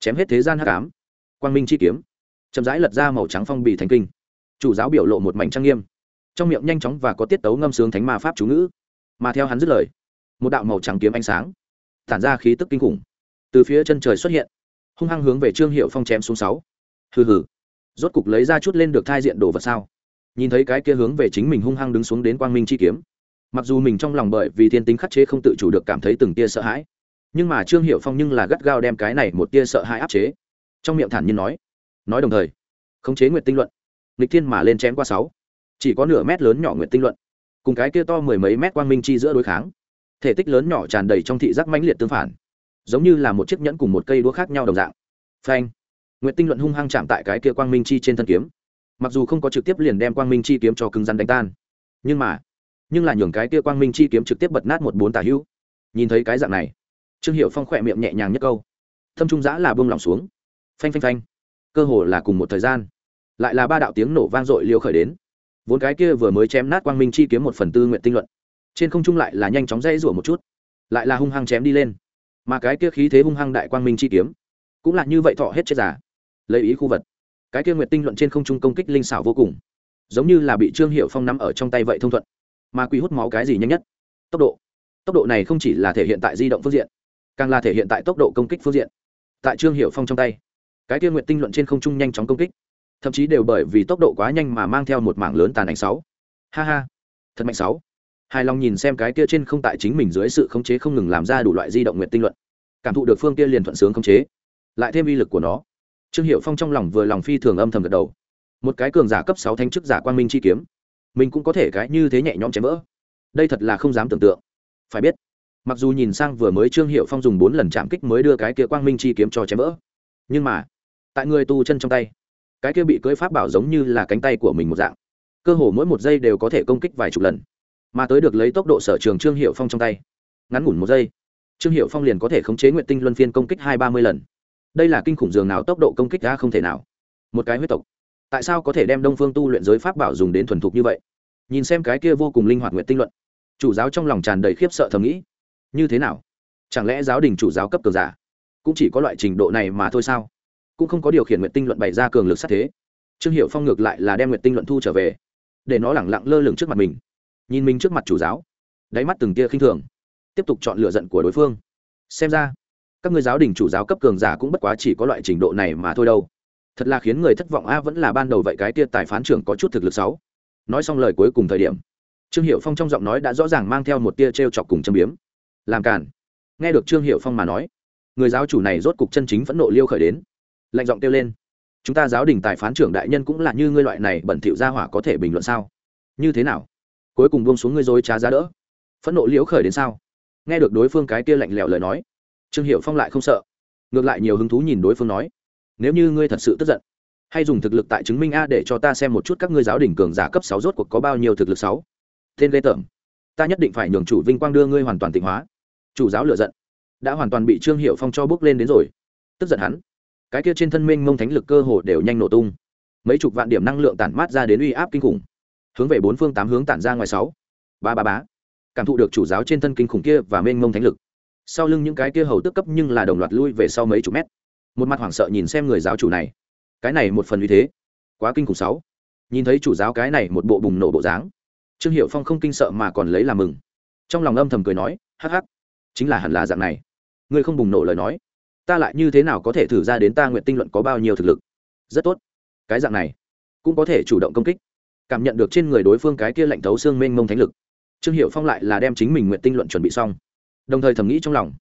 chém hết thế gian hắc ám. Quang minh chi kiếm, chậm rãi lật ra màu trắng phong bì thành kinh. Chủ giáo biểu lộ một mảnh trang nghiêm, trong miệng nhanh chóng và có tiết tấu ngâm sướng thánh ma pháp chú ngữ. Mà theo hắn dứt lời, một đạo màu trắng kiếm ánh sáng, tản ra khí tức kinh khủng. Từ phía chân trời xuất hiện, hung hăng hướng về trương hiệu phong chém xuống sáu. Hừ hừ rốt cục lấy ra chút lên được thai diện đồ vật sao? Nhìn thấy cái kia hướng về chính mình hung hăng đứng xuống đến quang minh chi kiếm. Mặc dù mình trong lòng bởi vì thiên tính khắc chế không tự chủ được cảm thấy từng tia sợ hãi, nhưng mà trương hiệu phong nhưng là gắt gao đem cái này một tia sợ hãi áp chế. Trong miệng thản nhiên nói nói đồng thời, khống chế nguyện tinh luận. Nghịch thiên mà lên chém qua sáu, chỉ có nửa mét lớn nhỏ nguyện tinh luận, cùng cái kia to mười mấy mét quang minh chi giữa đối kháng. Thể tích lớn nhỏ tràn đầy trong thị giác mãnh liệt tương phản, giống như là một chiếc nhẫn cùng một cây đũa khác nhau đồng dạng. Phanh! Nguyện tinh luận hung hăng chạm tại cái kia quang minh chi trên thân kiếm. Mặc dù không có trực tiếp liền đem quang minh chi kiếm cho cứng rắn đánh tan, nhưng mà, nhưng là nhường cái kia quang minh chi kiếm trực tiếp bật nát một bốn tà hữu. Nhìn thấy cái dạng này, trương hiệu phong khỏe miệng nhẹ nhàng nhất câu. Thâm trung giã là bông lỏng xuống. Phanh phanh phanh. Cơ hồ là cùng một thời gian. Lại là ba đạo tiếng nổ vang dội liêu khởi đến. Vốn cái kia vừa mới chém nát quang minh chi kiếm một phần tư nguyện tinh luận. Trên không trung lại là nhanh chóng dây rủa một chút. Lại là hung hăng chém đi lên. Mà cái kia khí thế hung hăng đại quang minh chi kiếm, cũng là như vậy thọ hết chết giả lấy ý khu vật. Cái kia nguyệt tinh luận trên không trung công kích linh xảo vô cùng. Giống như là bị trương hiệu phong nắm ở trong tay vậy thông thuận. Mà quỷ hút máu cái gì nhanh nhất? Tốc độ. Tốc độ này không chỉ là thể hiện tại di động phương diện, càng là thể hiện tại tốc độ công kích phương diện. Tại trương hiệu phong trong tay, cái kia nguyệt tinh luận trên không trung nhanh chóng công kích. Thậm chí đều bởi vì tốc độ quá nhanh mà mang theo một mảng lớn tàn ảnh sáu. Ha ha. Thật mạnh sáu. Hài lòng nhìn xem cái kia trên không tại chính mình dưới sự khống chế không ngừng làm ra đủ loại di động nguyện tinh luận. Cảm thụ được phương kia liền thuận sướng khống chế. Lại thêm uy lực của nó trương hiệu phong trong lòng vừa lòng phi thường âm thầm gật đầu. Một cái cường giả cấp sáu thanh chức giả quang minh chi kiếm, mình cũng có thể cái như thế nhẹ nhõm chém vỡ. Đây thật là không dám tưởng tượng. Phải biết, mặc dù nhìn sang vừa mới trương hiệu phong dùng bốn lần chạm kích mới đưa cái kia quang minh chi kiếm cho chém vỡ, nhưng mà, tại người tu chân trong tay, cái kia bị cưỡi pháp bảo giống như là cánh tay của mình một dạng. Cơ hồ mỗi một giây đều có thể công kích vài chục lần. Mà tới được lấy tốc độ sở trường trương hiệu phong trong tay, ngắn ngủn một giây, trương hiệu phong liền có thể khống chế nguyện tinh luân phiên công kích hai ba mươi lần đây là kinh khủng dường nào tốc độ công kích ra không thể nào. Một cái huyết tộc. Tại sao có thể đem đông phương tu luyện giới pháp bảo dùng đến thuần thục như vậy? Nhìn xem cái kia vô cùng linh hoạt nguyện tinh luận, chủ giáo trong lòng tràn đầy khiếp sợ thầm nghĩ. Như thế nào? Chẳng lẽ giáo đình chủ giáo cấp cường giả cũng chỉ có loại trình độ này mà thôi sao? Cũng không có điều khiển nguyện tinh luận bày ra cường lực sát thế. Trương hiệu phong ngược lại là đem nguyện tinh luận thu trở về, để nó lẳng lặng lơ lửng trước mặt mình. Nhìn mình trước mặt chủ giáo, đáy mắt từng tia khinh thường. Tiếp tục chọn lựa giận của đối phương. Xem ra các người giáo đình chủ giáo cấp cường giả cũng bất quá chỉ có loại trình độ này mà thôi đâu. Thật là khiến người thất vọng a, vẫn là ban đầu vậy cái tia tài phán trưởng có chút thực lực sáu nói xong lời cuối cùng thời điểm, trương hiệu phong trong giọng nói đã rõ ràng mang theo một tia t r e o chọc cùng châm biếm. Làm cản nghe được trương hiệu phong mà nói, người giáo chủ này rốt cục chân chính phẫn nộ liêu khởi đến. Lạnh giọng kêu lên, chúng ta giáo đình tài phán trưởng đại nhân cũng là như ngươi loại này bẩn thỉu gia hỏa có thể bình luận sao? Như thế nào? Cuối cùng buông xuống ngươi dối trá giá đỡ. Phẫn nộ liễu khởi đến sao? Nghe được đối phương cái kia lạnh lẽo lời nói trương hiệu phong lại không sợ. Ngược lại nhiều hứng thú nhìn đối phương nói, nếu như ngươi thật sự tức giận, hay dùng thực lực tại chứng minh a để cho ta xem một chút các ngươi giáo đình cường giả cấp sáu rốt cuộc có bao nhiêu thực lực sáu. Tên lê tởm, ta nhất định phải nhường chủ vinh quang đưa ngươi hoàn toàn tịnh hóa. Chủ giáo lựa giận, đã hoàn toàn bị trương hiệu phong cho bước lên đến rồi. Tức giận hắn, cái kia trên thân minh mông thánh lực cơ hồ đều nhanh nổ tung. Mấy chục vạn điểm năng lượng tản mát ra đến uy áp kinh khủng, hướng về bốn phương tám hướng tản ra ngoài sáu. Ba ba bá cảm thụ được chủ giáo trên thân kinh khủng kia và mênh mông thánh lực sau lưng những cái kia hầu tức cấp nhưng là đồng loạt lui về sau mấy chục mét. Một mặt hoảng sợ nhìn xem người giáo chủ này. Cái này một phần uy thế, quá kinh khủng sáu. Nhìn thấy chủ giáo cái này một bộ bùng nổ bộ dáng, trương hiệu phong không kinh sợ mà còn lấy làm mừng. Trong lòng âm thầm cười nói, hắc hắc, chính là hẳn là dạng này. Ngươi không bùng nổ lời nói, ta lại như thế nào có thể thử ra đến ta nguyện tinh luận có bao nhiêu thực lực? Rất tốt, cái dạng này cũng có thể chủ động công kích. Cảm nhận được trên người đối phương cái kia lạnh thấu xương mênh mông thánh lực, trương hiệu phong lại là đem chính mình nguyện tinh luận chuẩn bị xong đồng thời thầm nghĩ trong lòng.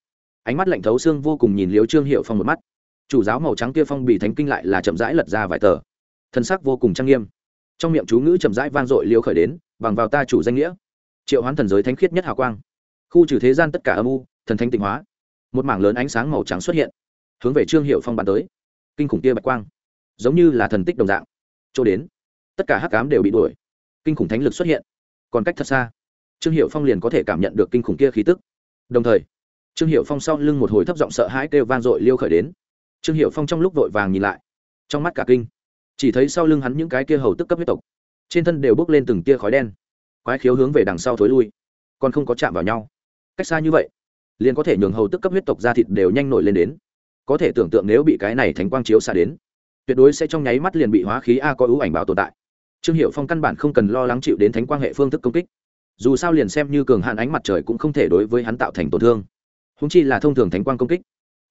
Ánh mắt lạnh thấu xương vô cùng nhìn liếu trương hiệu phong một mắt. Chủ giáo màu trắng kia phong bị thánh kinh lại là chậm rãi lật ra vài tờ. Thân sắc vô cùng trang nghiêm. Trong miệng chú ngữ chậm rãi vang dội liêu khởi đến, bằng vào ta chủ danh nghĩa. Triệu hoán thần giới thánh khiết nhất hào quang. Khu trừ thế gian tất cả âm u, thần thánh tịnh hóa. Một mảng lớn ánh sáng màu trắng xuất hiện, hướng về trương hiệu phong bàn tới. Kinh khủng kia bạch quang, giống như là thần tích đồng dạng. Chỗ đến, tất cả hắc cám đều bị đuổi. Kinh khủng thánh lực xuất hiện. Còn cách thật xa, trương hiệu phong liền có thể cảm nhận được kinh khủng kia khí tức đồng thời, trương hiệu phong sau lưng một hồi thấp giọng sợ hãi kêu van dội liêu khởi đến. Trương hiệu phong trong lúc vội vàng nhìn lại, trong mắt cả kinh. Chỉ thấy sau lưng hắn những cái kia hầu tức cấp huyết tộc, trên thân đều bốc lên từng tia khói đen, quái khiếu hướng về đằng sau thối lui, còn không có chạm vào nhau. Cách xa như vậy, liền có thể nhường hầu tức cấp huyết tộc ra thịt đều nhanh nổi lên đến. Có thể tưởng tượng nếu bị cái này thánh quang chiếu xa đến, tuyệt đối sẽ trong nháy mắt liền bị hóa khí a có ưu ảnh bảo tồn tại. Trương hiệu phong căn bản không cần lo lắng chịu đến thánh quang hệ phương thức công kích dù sao liền xem như cường hạn ánh mặt trời cũng không thể đối với hắn tạo thành tổn thương. Húng chi là thông thường thánh quang công kích.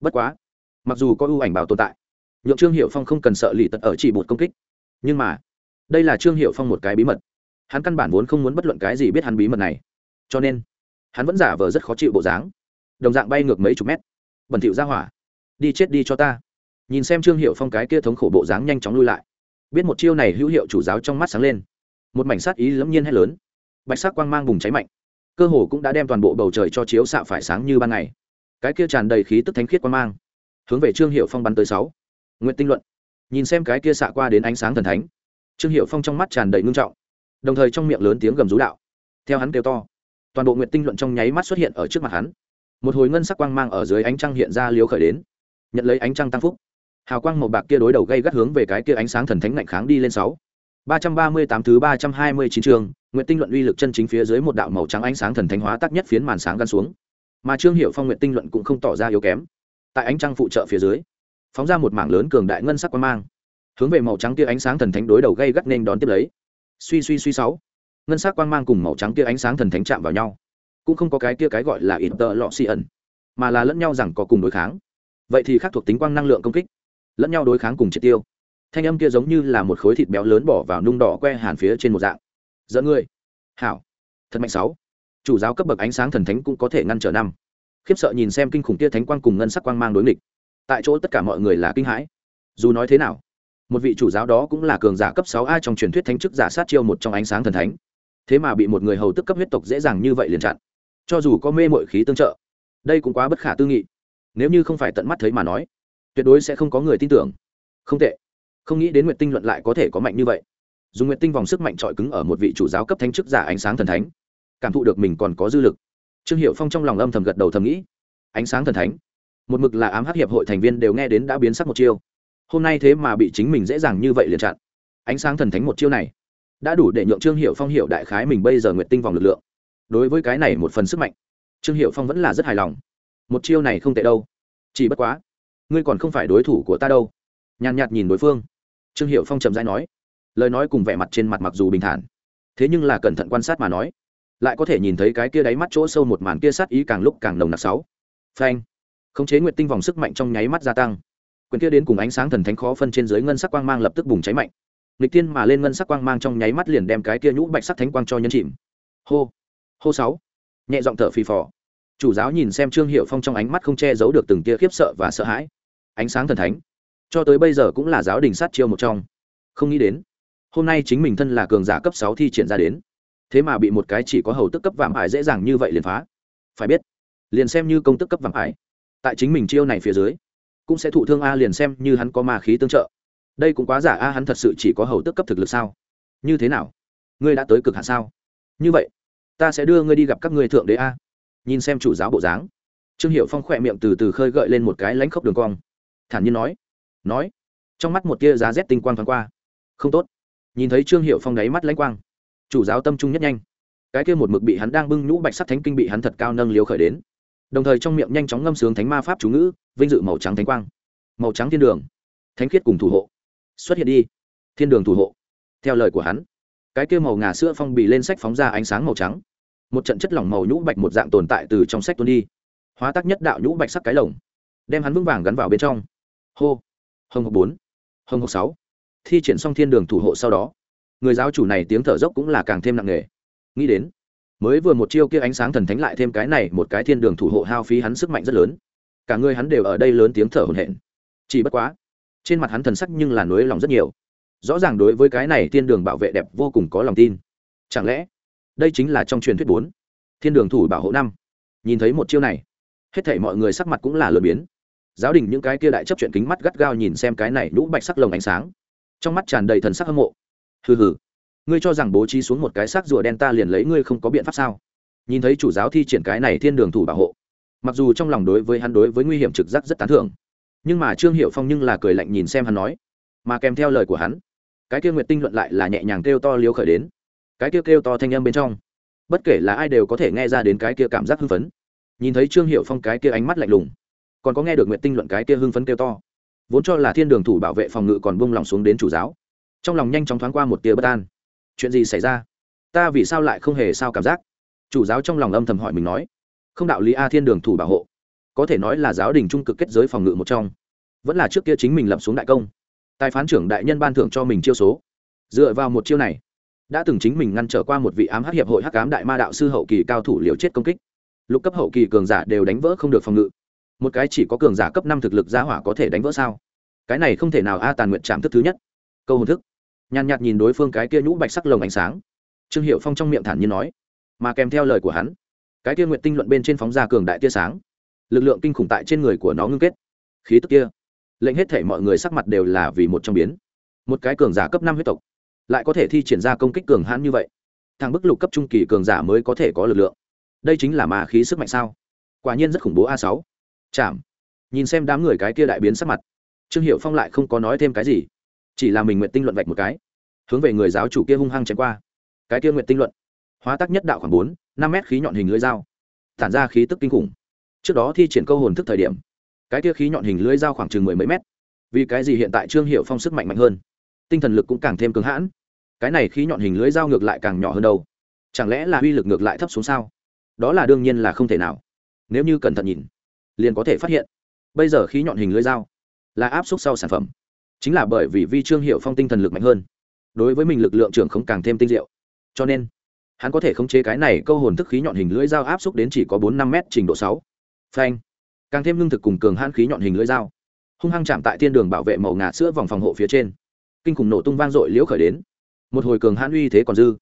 Bất quá, mặc dù có ưu ảnh bảo tồn tại, nhượng trương hiệu phong không cần sợ lì tật ở chỉ một công kích. Nhưng mà, đây là trương hiệu phong một cái bí mật. Hắn căn bản vốn không muốn bất luận cái gì biết hắn bí mật này. Cho nên, hắn vẫn giả vờ rất khó chịu bộ dáng. Đồng dạng bay ngược mấy chục mét. Bẩn thỉu ra hỏa. Đi chết đi cho ta. Nhìn xem trương hiệu phong cái kia thống khổ bộ dáng nhanh chóng lui lại. Biết một chiêu này hữu hiệu chủ giáo trong mắt sáng lên. Một mảnh sát ý lẫm nhiên hay lớn bạch sắc quang mang bùng cháy mạnh. Cơ hồ cũng đã đem toàn bộ bầu trời cho chiếu xạ phải sáng như ban ngày. Cái kia tràn đầy khí tức thánh khiết quang mang. Hướng về trương hiệu phong bắn tới sáu. Nguyện tinh luận. Nhìn xem cái kia xạ qua đến ánh sáng thần thánh. Trương hiệu phong trong mắt tràn đầy ngưng trọng. Đồng thời trong miệng lớn tiếng gầm rú đạo. Theo hắn kêu to, toàn bộ nguyện tinh luận trong nháy mắt xuất hiện ở trước mặt hắn. Một hồi ngân sắc quang mang ở dưới ánh trăng hiện ra liếu khởi đến. Nhận lấy ánh trăng tăng phúc. Hào quang màu bạc kia đối đầu gây gắt hướng về cái kia ánh sáng thần thánh lạnh kháng đi lên sáu ba trăm ba mươi tám thứ ba trăm hai mươi chín chương nguyện tinh luận uy lực chân chính phía dưới một đạo màu trắng ánh sáng thần thánh hóa tác nhất phiến màn sáng gắn xuống. Mà trương hiểu phong Nguyệt tinh luận cũng không tỏ ra yếu kém. Tại ánh trăng phụ trợ phía dưới phóng ra một mảng lớn cường đại ngân sắc quang mang hướng về màu trắng kia ánh sáng thần thánh đối đầu gây gắt nên đón tiếp lấy. Suy suy suy sáu. Ngân sắc quang mang cùng màu trắng kia ánh sáng thần thánh chạm vào nhau cũng không có cái kia cái gọi là interlocution, lọ ẩn mà là lẫn nhau rằng có cùng đối kháng. Vậy thì khác thuộc tính quang năng lượng công kích lẫn nhau đối kháng cùng triệt tiêu thanh âm kia giống như là một khối thịt béo lớn bỏ vào nung đỏ que hàn phía trên một dạng. Dẫn người hảo. Thật mạnh sáu. Chủ giáo cấp bậc ánh sáng thần thánh cũng có thể ngăn trở năm. Khiếp sợ nhìn xem kinh khủng kia thánh quang cùng ngân sắc quang mang đối nghịch. Tại chỗ tất cả mọi người là kinh hãi. Dù nói thế nào, một vị chủ giáo đó cũng là cường giả cấp sáu a trong truyền thuyết thánh chức giả sát chiêu một trong ánh sáng thần thánh. Thế mà bị một người hầu tức cấp huyết tộc dễ dàng như vậy liền chặn. Cho dù có mê mội khí tương trợ, đây cũng quá bất khả tư nghị. Nếu như không phải tận mắt thấy mà nói, tuyệt đối sẽ không có người tin tưởng. Không tệ không nghĩ đến nguyện tinh luận lại có thể có mạnh như vậy. Dùng nguyện tinh vòng sức mạnh trọi cứng ở một vị chủ giáo cấp thánh chức giả ánh sáng thần thánh. Cảm thụ được mình còn có dư lực. Trương hiệu phong trong lòng âm thầm gật đầu thầm nghĩ, ánh sáng thần thánh, một mực là ám hắc hiệp hội thành viên đều nghe đến đã biến sắc một chiêu. Hôm nay thế mà bị chính mình dễ dàng như vậy liền chặn. Ánh sáng thần thánh một chiêu này, đã đủ để nhượng trương hiệu phong hiệu đại khái mình bây giờ nguyện tinh vòng lực lượng. Đối với cái này một phần sức mạnh, trương hiệu phong vẫn là rất hài lòng. Một chiêu này không tệ đâu. Chỉ bất quá, ngươi còn không phải đối thủ của ta đâu. Nhàn nhạt nhìn đối phương trương hiệu phong trầm dai nói, lời nói cùng vẻ mặt trên mặt mặc dù bình thản, thế nhưng là cẩn thận quan sát mà nói, lại có thể nhìn thấy cái kia đáy mắt chỗ sâu một màn kia sát ý càng lúc càng nồng nặc sáu. Phanh! Khống chế nguyệt tinh vòng sức mạnh trong nháy mắt gia tăng. Quyền kia đến cùng ánh sáng thần thánh khó phân trên dưới ngân sắc quang mang lập tức bùng cháy mạnh. Lịch tiên mà lên ngân sắc quang mang trong nháy mắt liền đem cái kia nhũ bạch sắc thánh quang cho nhân chìm. Hô! Hô sáu! Nhẹ giọng thở phì phò. Chủ giáo nhìn xem trương hiệu phong trong ánh mắt không che giấu được từng tia khiếp sợ và sợ hãi. Ánh sáng thần thánh cho tới bây giờ cũng là giáo đình sát chiêu một trong. Không nghĩ đến, hôm nay chính mình thân là cường giả cấp sáu thi triển ra đến. Thế mà bị một cái chỉ có hầu tức cấp vạm ải dễ dàng như vậy liền phá. Phải biết, liền xem như công tức cấp vạm ải, tại chính mình chiêu này phía dưới, cũng sẽ thụ thương a liền xem như hắn có ma khí tương trợ. Đây cũng quá giả a, hắn thật sự chỉ có hầu tức cấp thực lực sao? Như thế nào? Ngươi đã tới cực hạn sao? Như vậy, ta sẽ đưa ngươi đi gặp các ngươi thượng đế a. Nhìn xem chủ giáo bộ dáng. Trương hiệu phong khỏe miệng từ từ khơi gợi lên một cái lãnh khốc đường cong. Thản nhiên nói nói. Trong mắt một tia giá rét tinh quang thoáng qua. Không tốt. Nhìn thấy trương hiệu phong đáy mắt lãnh quang. Chủ giáo tâm trung nhất nhanh. Cái kia một mực bị hắn đang bưng nhũ bạch sắc thánh kinh bị hắn thật cao nâng liếu khởi đến. Đồng thời trong miệng nhanh chóng ngâm sướng thánh ma pháp chú ngữ, vinh dự màu trắng thánh quang. Màu trắng thiên đường. Thánh khiết cùng thủ hộ. Xuất hiện đi. Thiên đường thủ hộ. Theo lời của hắn, cái kia màu ngà sữa phong bì lên sách phóng ra ánh sáng màu trắng. Một trận chất lỏng màu nhũ bạch một dạng tồn tại từ trong sách tuôn đi. Hóa tác nhất đạo nhũ bạch sắc cái lồng, đem hắn vững vàng gắn vào bên trong. Hô hồng hộc bốn. Hồng hộc sáu. Thi triển xong thiên đường thủ hộ sau đó, người giáo chủ này tiếng thở dốc cũng là càng thêm nặng nề. Nghĩ đến, mới vừa một chiêu kia ánh sáng thần thánh lại thêm cái này một cái thiên đường thủ hộ hao phí hắn sức mạnh rất lớn. Cả người hắn đều ở đây lớn tiếng thở hổn hển. Chỉ bất quá, trên mặt hắn thần sắc nhưng là nối lòng rất nhiều. Rõ ràng đối với cái này thiên đường bảo vệ đẹp vô cùng có lòng tin. Chẳng lẽ, đây chính là trong truyền thuyết bốn? Thiên đường thủ bảo hộ năm. Nhìn thấy một chiêu này, hết thảy mọi người sắc mặt cũng là lờ biến giáo đình những cái kia đại chấp chuyện kính mắt gắt gao nhìn xem cái này nhũ bạch sắc lồng ánh sáng. Trong mắt tràn đầy thần sắc hâm mộ. Hừ hừ. Ngươi cho rằng bố trí xuống một cái xác rùa đen ta liền lấy ngươi không có biện pháp sao? Nhìn thấy chủ giáo thi triển cái này thiên đường thủ bảo hộ, mặc dù trong lòng đối với hắn đối với nguy hiểm trực giác rất tán thưởng, nhưng mà trương hiệu phong nhưng là cười lạnh nhìn xem hắn nói, mà kèm theo lời của hắn, cái kia nguyệt tinh luận lại là nhẹ nhàng kêu to liếu khởi đến. Cái kia kêu to thanh âm bên trong, bất kể là ai đều có thể nghe ra đến cái kia cảm giác hưng phấn. Nhìn thấy trương hiệu phong cái kia ánh mắt lạnh lùng còn có nghe được nguyệt tinh luận cái kia hưng phấn kêu to. Vốn cho là thiên đường thủ bảo vệ phòng ngự còn bông lòng xuống đến chủ giáo. Trong lòng nhanh chóng thoáng qua một tia bất an. Chuyện gì xảy ra? Ta vì sao lại không hề sao cảm giác? Chủ giáo trong lòng âm thầm hỏi mình nói. Không đạo lý a thiên đường thủ bảo hộ. Có thể nói là giáo đình trung cực kết giới phòng ngự một trong. Vẫn là trước kia chính mình lập xuống đại công. Tài phán trưởng đại nhân ban thưởng cho mình chiêu số. Dựa vào một chiêu này, đã từng chính mình ngăn trở qua một vị ám hắc hiệp hội hắc ám đại ma đạo sư hậu kỳ cao thủ liều chết công kích. Lục cấp hậu kỳ cường giả đều đánh vỡ không được phòng ngự một cái chỉ có cường giả cấp năm thực lực gia hỏa có thể đánh vỡ sao? Cái này không thể nào, a tàn nguyện chạm thức thứ nhất. Câu hồn thức. Nhàn nhạt nhìn đối phương cái kia nhũ bạch sắc lồng ánh sáng. Trương hiệu phong trong miệng thản nhiên nói, mà kèm theo lời của hắn, cái kia nguyện tinh luận bên trên phóng ra cường đại tia sáng. Lực lượng kinh khủng tại trên người của nó ngưng kết. Khí tức kia, lệnh hết thể mọi người sắc mặt đều là vì một trong biến. Một cái cường giả cấp năm huyết tộc, lại có thể thi triển ra công kích cường hãn như vậy. Thằng bức lục cấp trung kỳ cường giả mới có thể có lực lượng. Đây chính là mà khí sức mạnh sao? Quả nhiên rất khủng bố a sáu chạm. Nhìn xem đám người cái kia đại biến sắc mặt, trương hiệu phong lại không có nói thêm cái gì, chỉ là mình nguyện tinh luận vạch một cái. Hướng về người giáo chủ kia hung hăng chém qua. Cái kia nguyện tinh luận, hóa tác nhất đạo khoảng bốn, năm mét khí nhọn hình lưỡi dao, tản ra khí tức kinh khủng. Trước đó thi triển câu hồn thức thời điểm, cái kia khí nhọn hình lưỡi dao khoảng chừng mười mấy mét. Vì cái gì hiện tại trương hiệu phong sức mạnh mạnh hơn, tinh thần lực cũng càng thêm cứng hãn. Cái này khí nhọn hình lưỡi dao ngược lại càng nhỏ hơn đâu. Chẳng lẽ là uy lực ngược lại thấp xuống sao? Đó là đương nhiên là không thể nào. Nếu như cẩn thận nhìn liền có thể phát hiện. Bây giờ khí nhọn hình lưới dao là áp suất sau sản phẩm, chính là bởi vì vi trương hiệu phong tinh thần lực mạnh hơn. Đối với mình lực lượng trưởng không càng thêm tinh diệu. Cho nên, hắn có thể khống chế cái này câu hồn thức khí nhọn hình lưỡi dao áp suất đến chỉ có bốn năm m trình độ sáu. Phanh. Càng thêm lương thực cùng cường hãn khí nhọn hình lưỡi dao hung hăng chạm tại thiên đường bảo vệ màu ngà sữa vòng phòng hộ phía trên. Kinh khủng nổ tung vang dội liễu khởi đến. Một hồi cường hãn uy thế còn dư.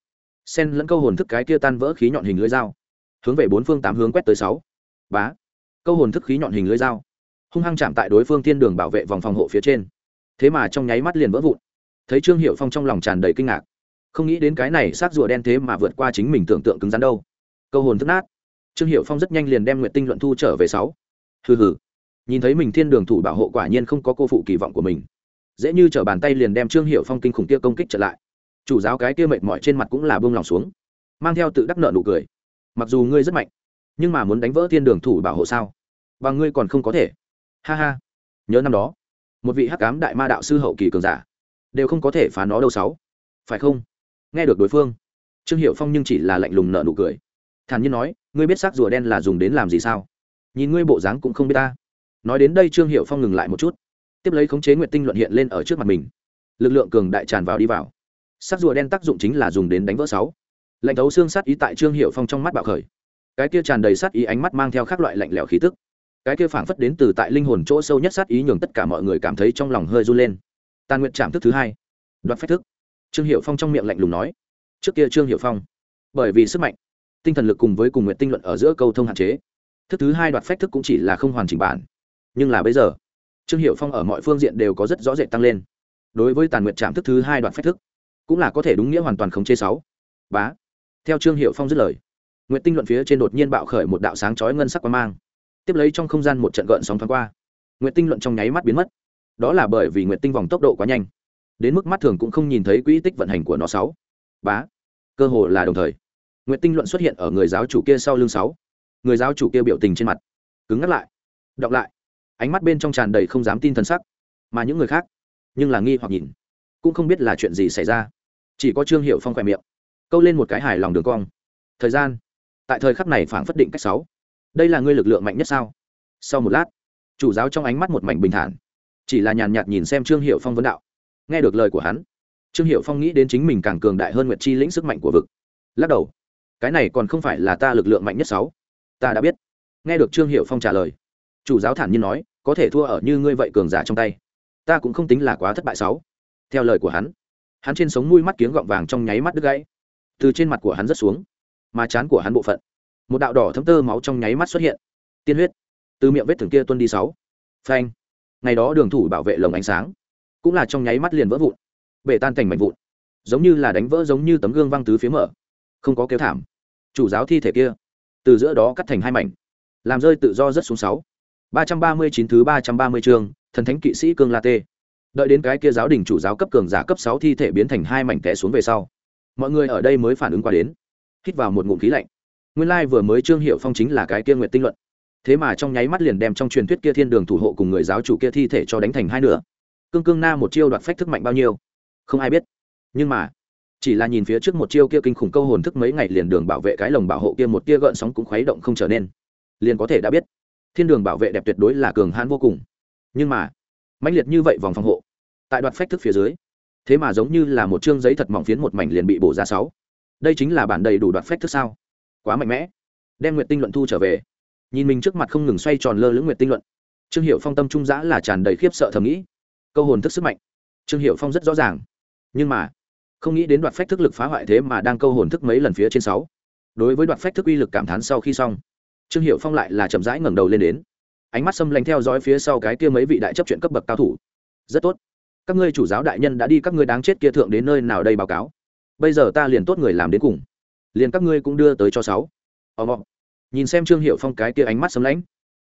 Sen lẫn câu hồn thức cái kia tan vỡ khí nhọn hình lưỡi dao hướng về bốn phương tám hướng quét tới sáu. Bá câu hồn thức khí nhọn hình lưỡi dao, hung hăng chạm tại đối phương thiên đường bảo vệ vòng phòng hộ phía trên. Thế mà trong nháy mắt liền vỡ vụn. Thấy trương hiệu phong trong lòng tràn đầy kinh ngạc. Không nghĩ đến cái này xác rùa đen thế mà vượt qua chính mình tưởng tượng cứng rắn đâu. Câu hồn thức nát. Trương hiệu phong rất nhanh liền đem nguyện tinh luận thu trở về sáu. Hừ hừ. Nhìn thấy mình thiên đường thủ bảo hộ quả nhiên không có cô phụ kỳ vọng của mình. Dễ như t bàn tay liền đem trương hiệu phong kinh khủng kia công kích trở lại. Chủ giáo cái kia mệt mỏi trên mặt cũng là bông lòng xuống. Mang theo tự đắc nợ nụ cười. Mặc dù ngươi rất mạnh nhưng mà muốn đánh vỡ thiên đường thủ bảo hộ sao? Và ngươi còn không có thể. Ha ha. Nhớ năm đó, một vị hắc cám đại ma đạo sư hậu kỳ cường giả, đều không có thể phá nó đâu sáu. Phải không? Nghe được đối phương, trương hiệu phong nhưng chỉ là lạnh lùng nợ nụ cười. Thản nhiên nói, ngươi biết xác rùa đen là dùng đến làm gì sao? Nhìn ngươi bộ dáng cũng không biết ta. Nói đến đây trương hiệu phong ngừng lại một chút. Tiếp lấy khống chế nguyệt tinh luận hiện lên ở trước mặt mình. Lực lượng cường đại tràn vào đi vào. Sắc rùa đen tác dụng chính là dùng đến đánh vỡ sáu. Lạnh thấu xương sát ý tại trương hiệu phong trong mắt bạo khởi cái kia tràn đầy sát ý ánh mắt mang theo các loại lạnh lẽo khí tức. Cái kia phảng phất đến từ tại linh hồn chỗ sâu nhất sát ý nhường tất cả mọi người cảm thấy trong lòng hơi run lên. Tàn nguyện chạm thức thứ hai. Đoạt phách thức. Trương hiệu phong trong miệng lạnh lùng nói. Trước kia trương hiệu phong, bởi vì sức mạnh, tinh thần lực cùng với cùng nguyện tinh luận ở giữa câu thông hạn chế. Thức thứ hai đoạt phách thức cũng chỉ là không hoàn chỉnh bản. Nhưng là bây giờ, trương hiệu phong ở mọi phương diện đều có rất rõ rệt tăng lên. Đối với tàn nguyện trạm thức thứ hai đoạt phách thức, cũng là có thể đúng nghĩa hoàn toàn khống chế sáu. Bá. Theo trương hiệu phong dứt lời nguyện tinh luận phía trên đột nhiên bạo khởi một đạo sáng chói ngân sắc quang mang. Tiếp lấy trong không gian một trận gợn sóng thoáng qua. Nguyện tinh luận trong nháy mắt biến mất. Đó là bởi vì nguyện tinh vòng tốc độ quá nhanh. Đến mức mắt thường cũng không nhìn thấy quỹ tích vận hành của nó sáu. Bá. Cơ hồ là đồng thời. Nguyện tinh luận xuất hiện ở người giáo chủ kia sau lưng sáu. Người giáo chủ kia biểu tình trên mặt. Cứng ngắt lại. Đọc lại. Ánh mắt bên trong tràn đầy không dám tin t sắc. Mà những người khác, nhưng là nghi hoặc nhìn. Cũng không biết là chuyện gì xảy ra. Chỉ có trương hiệu phong khỏe miệng. Câu lên một cái hài lòng đường cong. Thời gian tại thời khắc này phảng phất định cách sáu. Đây là ngươi lực lượng mạnh nhất sao? Sau một lát, chủ giáo trong ánh mắt một mảnh bình thản. Chỉ là nhàn nhạt nhìn xem trương hiệu phong vấn đạo. Nghe được lời của hắn, trương hiệu phong nghĩ đến chính mình càng cường đại hơn nguyệt chi lĩnh sức mạnh của vực. Lắc đầu, cái này còn không phải là ta lực lượng mạnh nhất sáu. Ta đã biết. Nghe được trương hiệu phong trả lời, chủ giáo thản nhiên nói, có thể thua ở như ngươi vậy cường giả trong tay. Ta cũng không tính là quá thất bại sáu. Theo lời của hắn hắn trên sống mũi mắt kiếng gọng vàng trong nháy mắt đứt gãy. Từ trên mặt của hắn rất xuống mà chán của hắn bộ phận. Một đạo đỏ thấm tơ máu trong nháy mắt xuất hiện. Tiên huyết. Từ miệng vết thương kia tuân đi sáu. Phanh. Ngày đó đường thủ bảo vệ lồng ánh sáng. Cũng là trong nháy mắt liền vỡ vụn. Bể tan thành mảnh vụn. Giống như là đánh vỡ giống như tấm gương văng tứ phía mở. Không có kêu thảm. Chủ giáo thi thể kia. Từ giữa đó cắt thành hai mảnh. Làm rơi tự do rất xuống sáu. Ba trăm ba mươi chín thứ ba trăm ba mươi chương, thần thánh kỵ sĩ cương la tê. Đợi đến cái kia giáo đình chủ giáo cấp cường giả cấp sáu thi thể biến thành hai mảnh té xuống về sau. Mọi người ở đây mới phản ứng qua đến hít vào một ngụm khí lạnh. Nguyên lai vừa mới trương hiệu phong chính là cái kia nguyệt tinh luận. Thế mà trong nháy mắt liền đem trong truyền thuyết kia thiên đường thủ hộ cùng người giáo chủ kia thi thể cho đánh thành hai nửa. Cương cương na một chiêu đoạt phách thức mạnh bao nhiêu? Không ai biết. Nhưng mà, chỉ là nhìn phía trước một chiêu kia kinh khủng câu hồn thức mấy ngày liền đường bảo vệ cái lồng bảo hộ kia một tia gợn sóng cũng khuấy động không trở nên. Liền có thể đã biết, thiên đường bảo vệ đẹp tuyệt đối là cường hãn vô cùng. Nhưng mà, mãnh liệt như vậy vòng phòng hộ, tại đoạt phách thức phía dưới, thế mà giống như là một chương giấy thật mỏng phiến một mảnh liền bị bổ ra sáu đây chính là bản đầy đủ đoạt phách thức sao? Quá mạnh mẽ. Đem nguyện tinh luận thu trở về. Nhìn mình trước mặt không ngừng xoay tròn lơ lưỡng nguyện tinh luận. Trương hiệu phong tâm trung giã là tràn đầy khiếp sợ thầm nghĩ. Câu hồn thức sức mạnh. Trương hiệu phong rất rõ ràng. Nhưng mà, không nghĩ đến đoạt phách thức lực phá hoại thế mà đang câu hồn thức mấy lần phía trên sáu. Đối với đoạt phách thức uy lực cảm thán sau khi xong, trương hiệu phong lại là chậm rãi ngẩng đầu lên đến. Ánh mắt xâm lanh theo dõi phía sau cái kia mấy vị đại chấp chuyện cấp bậc cao thủ. Rất tốt. Các ngươi chủ giáo đại nhân đã đi, các ngươi đáng chết kia thượng đến nơi nào đây báo cáo bây giờ ta liền tốt người làm đến cùng. Liền các ngươi cũng đưa tới cho sáu. Ò mọ nhìn xem trương hiệu phong cái kia ánh mắt sấm lãnh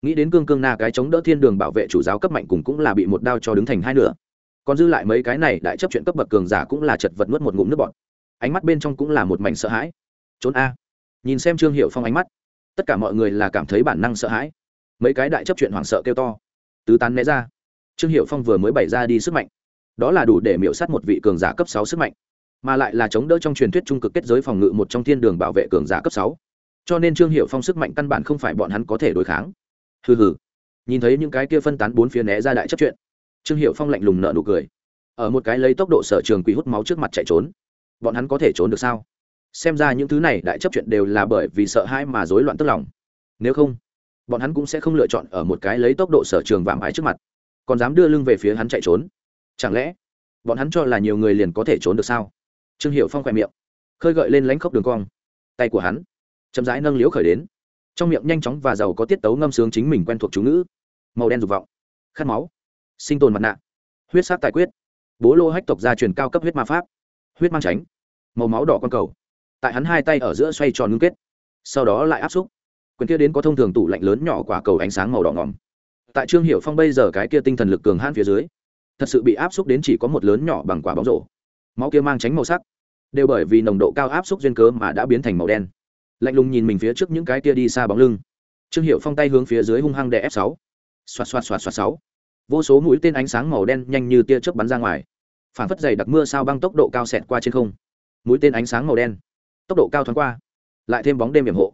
nghĩ đến cương cương na cái chống đỡ thiên đường bảo vệ chủ giáo cấp mạnh cùng cũng là bị một đao cho đứng thành hai nửa. Còn dư lại mấy cái này đại chấp chuyện cấp bậc cường giả cũng là chật vật nuốt một ngụm nước bọt. Ánh mắt bên trong cũng là một mảnh sợ hãi. Trốn a. Nhìn xem trương hiệu phong ánh mắt, tất cả mọi người là cảm thấy bản năng sợ hãi. Mấy cái đại chấp chuyện hoảng sợ kêu to. Tứ tán né ra. Trương hiệu phong vừa mới bày ra đi sức mạnh. Đó là đủ để miễu sát một vị cường giả cấp sáu sức mạnh mà lại là chống đỡ trong truyền thuyết trung cực kết giới phòng ngự một trong thiên đường bảo vệ cường giả cấp sáu. Cho nên trương hiệu phong sức mạnh căn bản không phải bọn hắn có thể đối kháng. Hừ hừ. Nhìn thấy những cái kia phân tán bốn phía né ra đại chấp chuyện, trương hiệu phong lạnh lùng nợ nụ cười. Ở một cái lấy tốc độ sở trường quỷ hút máu trước mặt chạy trốn, bọn hắn có thể trốn được sao? Xem ra những thứ này đại chấp chuyện đều là bởi vì sợ hãi mà rối loạn tức lòng. Nếu không, bọn hắn cũng sẽ không lựa chọn ở một cái lấy tốc độ sở trường vạm ái trước mặt, còn dám đưa lưng về phía hắn chạy trốn. Chẳng lẽ, bọn hắn cho là nhiều người liền có thể trốn được sao? Trương hiệu phong khỏe miệng, khơi gợi lên lánh khốc đường cong. Tay của hắn, chậm rãi nâng liễu khởi đến. Trong miệng nhanh chóng và giàu có tiết tấu ngâm sướng chính mình quen thuộc chú ngữ. Màu đen dục vọng, khát máu, sinh tồn mặt nạ, huyết sát tài quyết. Bố lô hách tộc gia truyền cao cấp huyết ma pháp, huyết mang tránh, màu máu đỏ con cầu. Tại hắn hai tay ở giữa xoay tròn ngưng kết, sau đó lại áp xúc. Quyền kia đến có thông thường tủ lạnh lớn nhỏ quả cầu ánh sáng màu đỏ ngỏm tại trương hiệu phong bây giờ cái kia tinh thần lực cường hãn phía dưới, thật sự bị áp xúc đến chỉ có một lớn nhỏ bằng quả bóng rổ. Máu kia mang tránh màu sắc đều bởi vì nồng độ cao áp xúc duyên cớ mà đã biến thành màu đen. Lạnh lùng nhìn mình phía trước những cái kia đi xa bóng lưng. Trương hiệu phong tay hướng phía dưới hung hăng đè ép sáu. Xoạt xoạt xoạt xoạt sáu. Vô số mũi tên ánh sáng màu đen nhanh như tia chớp bắn ra ngoài. Phản phất dày đặc mưa sao băng tốc độ cao xẹt qua trên không. Mũi tên ánh sáng màu đen. Tốc độ cao thoáng qua, lại thêm bóng đêm hiểm hộ.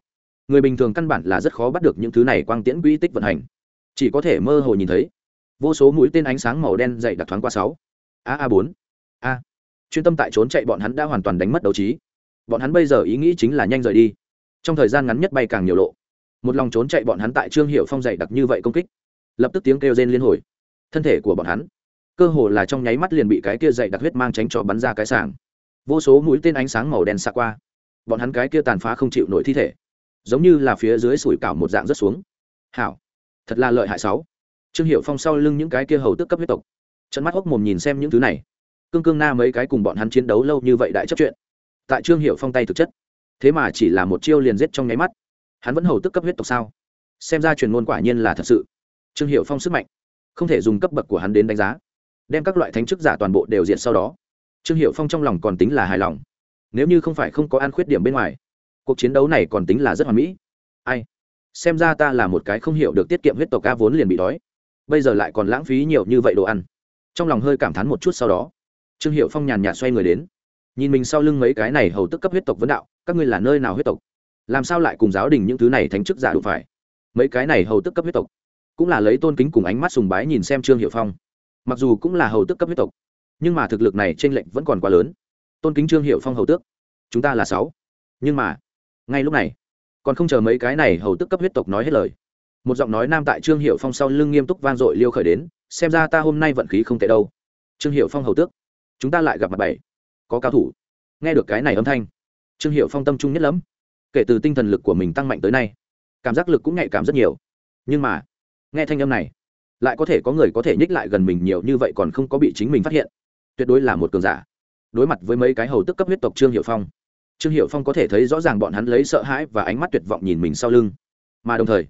Người bình thường căn bản là rất khó bắt được những thứ này quang tiễn quy tích vận hành. Chỉ có thể mơ hồ nhìn thấy. Vô số mũi tên ánh sáng màu đen dày đặc thoáng qua sáu. A a bốn. A chuyên tâm tại trốn chạy bọn hắn đã hoàn toàn đánh mất đấu trí. Bọn hắn bây giờ ý nghĩ chính là nhanh rời đi. Trong thời gian ngắn nhất bay càng nhiều lộ. Một lòng trốn chạy bọn hắn tại trương hiệu phong dày đặc như vậy công kích. Lập tức tiếng kêu rên liên hồi. Thân thể của bọn hắn, cơ hồ là trong nháy mắt liền bị cái kia dày đặc huyết mang tránh cho bắn ra cái sàng vô số mũi tên ánh sáng màu đen xa qua. Bọn hắn cái kia tàn phá không chịu nổi thi thể. Giống như là phía dưới sủi cảo một dạng rất xuống. Hảo, thật là lợi hại sáu. Trương hiệu phong sau lưng những cái kia hầu tức cấp huyết tộc. Trận mắt hốc mồm nhìn xem những thứ này cương cương na mấy cái cùng bọn hắn chiến đấu lâu như vậy đại chấp chuyện. Tại trương hiệu phong tay thực chất. Thế mà chỉ là một chiêu liền giết trong nháy mắt. Hắn vẫn hầu tức cấp huyết tộc sao? Xem ra truyền ngôn quả nhiên là thật sự. Trương hiệu phong sức mạnh, không thể dùng cấp bậc của hắn đến đánh giá. Đem các loại thánh chức giả toàn bộ đều diện sau đó. Trương hiệu phong trong lòng còn tính là hài lòng. Nếu như không phải không có ăn khuyết điểm bên ngoài, cuộc chiến đấu này còn tính là rất hoàn mỹ. Ai? Xem ra ta là một cái không hiểu được tiết kiệm huyết tộc ca vốn liền bị đói. Bây giờ lại còn lãng phí nhiều như vậy đồ ăn. Trong lòng hơi cảm thán một chút sau đó trương hiệu phong nhàn nhạt xoay người đến. Nhìn mình sau lưng mấy cái này hầu tức cấp huyết tộc vấn đạo, các ngươi là nơi nào huyết tộc? Làm sao lại cùng giáo đình những thứ này thánh chức giả đủ phải? Mấy cái này hầu tức cấp huyết tộc cũng là lấy tôn kính cùng ánh mắt sùng bái nhìn xem trương hiệu phong. Mặc dù cũng là hầu tức cấp huyết tộc, nhưng mà thực lực này t r ê n lệch vẫn còn quá lớn. Tôn kính trương hiệu phong hầu tước, chúng ta là sáu. Nhưng mà, ngay lúc này, còn không chờ mấy cái này hầu tức cấp huyết tộc nói hết lời, một giọng nói nam tại trương hiệu phong sau lưng nghiêm túc vang dội liêu khởi đến, xem ra ta hôm nay vận khí không tệ đâu. Trương hiệu phong hầu tước chúng ta lại gặp mặt bảy. Có cao thủ. Nghe được cái này âm thanh, trương hiệu phong tâm trung nhất lắm. Kể từ tinh thần lực của mình tăng mạnh tới nay, cảm giác lực cũng nhạy cảm rất nhiều. Nhưng mà, nghe thanh âm này, lại có thể có người có thể nhích lại gần mình nhiều như vậy còn không có bị chính mình phát hiện. Tuyệt đối là một cường giả. Đối mặt với mấy cái hầu tức cấp huyết tộc trương hiệu phong, trương hiệu phong có thể thấy rõ ràng bọn hắn lấy sợ hãi và ánh mắt tuyệt vọng nhìn mình sau lưng. Mà đồng thời,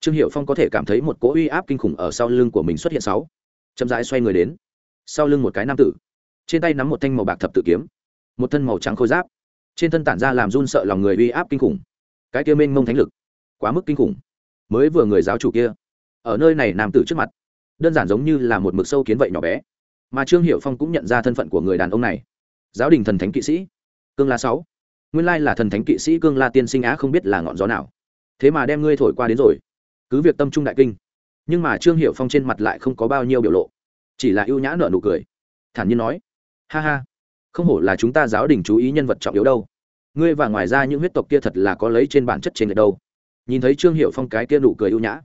trương hiệu phong có thể cảm thấy một cỗ uy áp kinh khủng ở sau lưng của mình xuất hiện sáu. Chậm rãi xoay người đến. Sau lưng một cái nam tử trên tay nắm một thanh màu bạc thập tự kiếm. Một thân màu trắng khôi giáp. Trên thân tản ra làm run sợ lòng người uy áp kinh khủng. Cái kia mênh mông thánh lực. Quá mức kinh khủng. Mới vừa người giáo chủ kia. Ở nơi này nam tử trước mặt. Đơn giản giống như là một mực sâu kiến vậy nhỏ bé. Mà trương hiệu phong cũng nhận ra thân phận của người đàn ông này. Giáo đình thần thánh kỵ sĩ. Cương la sáu. Nguyên lai là thần thánh kỵ sĩ cương la tiên sinh á không biết là ngọn gió nào. Thế mà đem ngươi thổi qua đến rồi. Cứ việc tâm trung đại kinh, nhưng mà trương hiệu phong trên mặt lại không có bao nhiêu biểu lộ. Chỉ là ưu nhã nở nụ cười. Thản nhiên nói ha ha. Không hổ là chúng ta giáo đình chú ý nhân vật trọng yếu đâu. Ngươi và ngoài ra những huyết tộc kia thật là có lấy trên bản chất trên lệch đâu. Nhìn thấy trương hiệu phong cái kia nụ cười ưu nhã,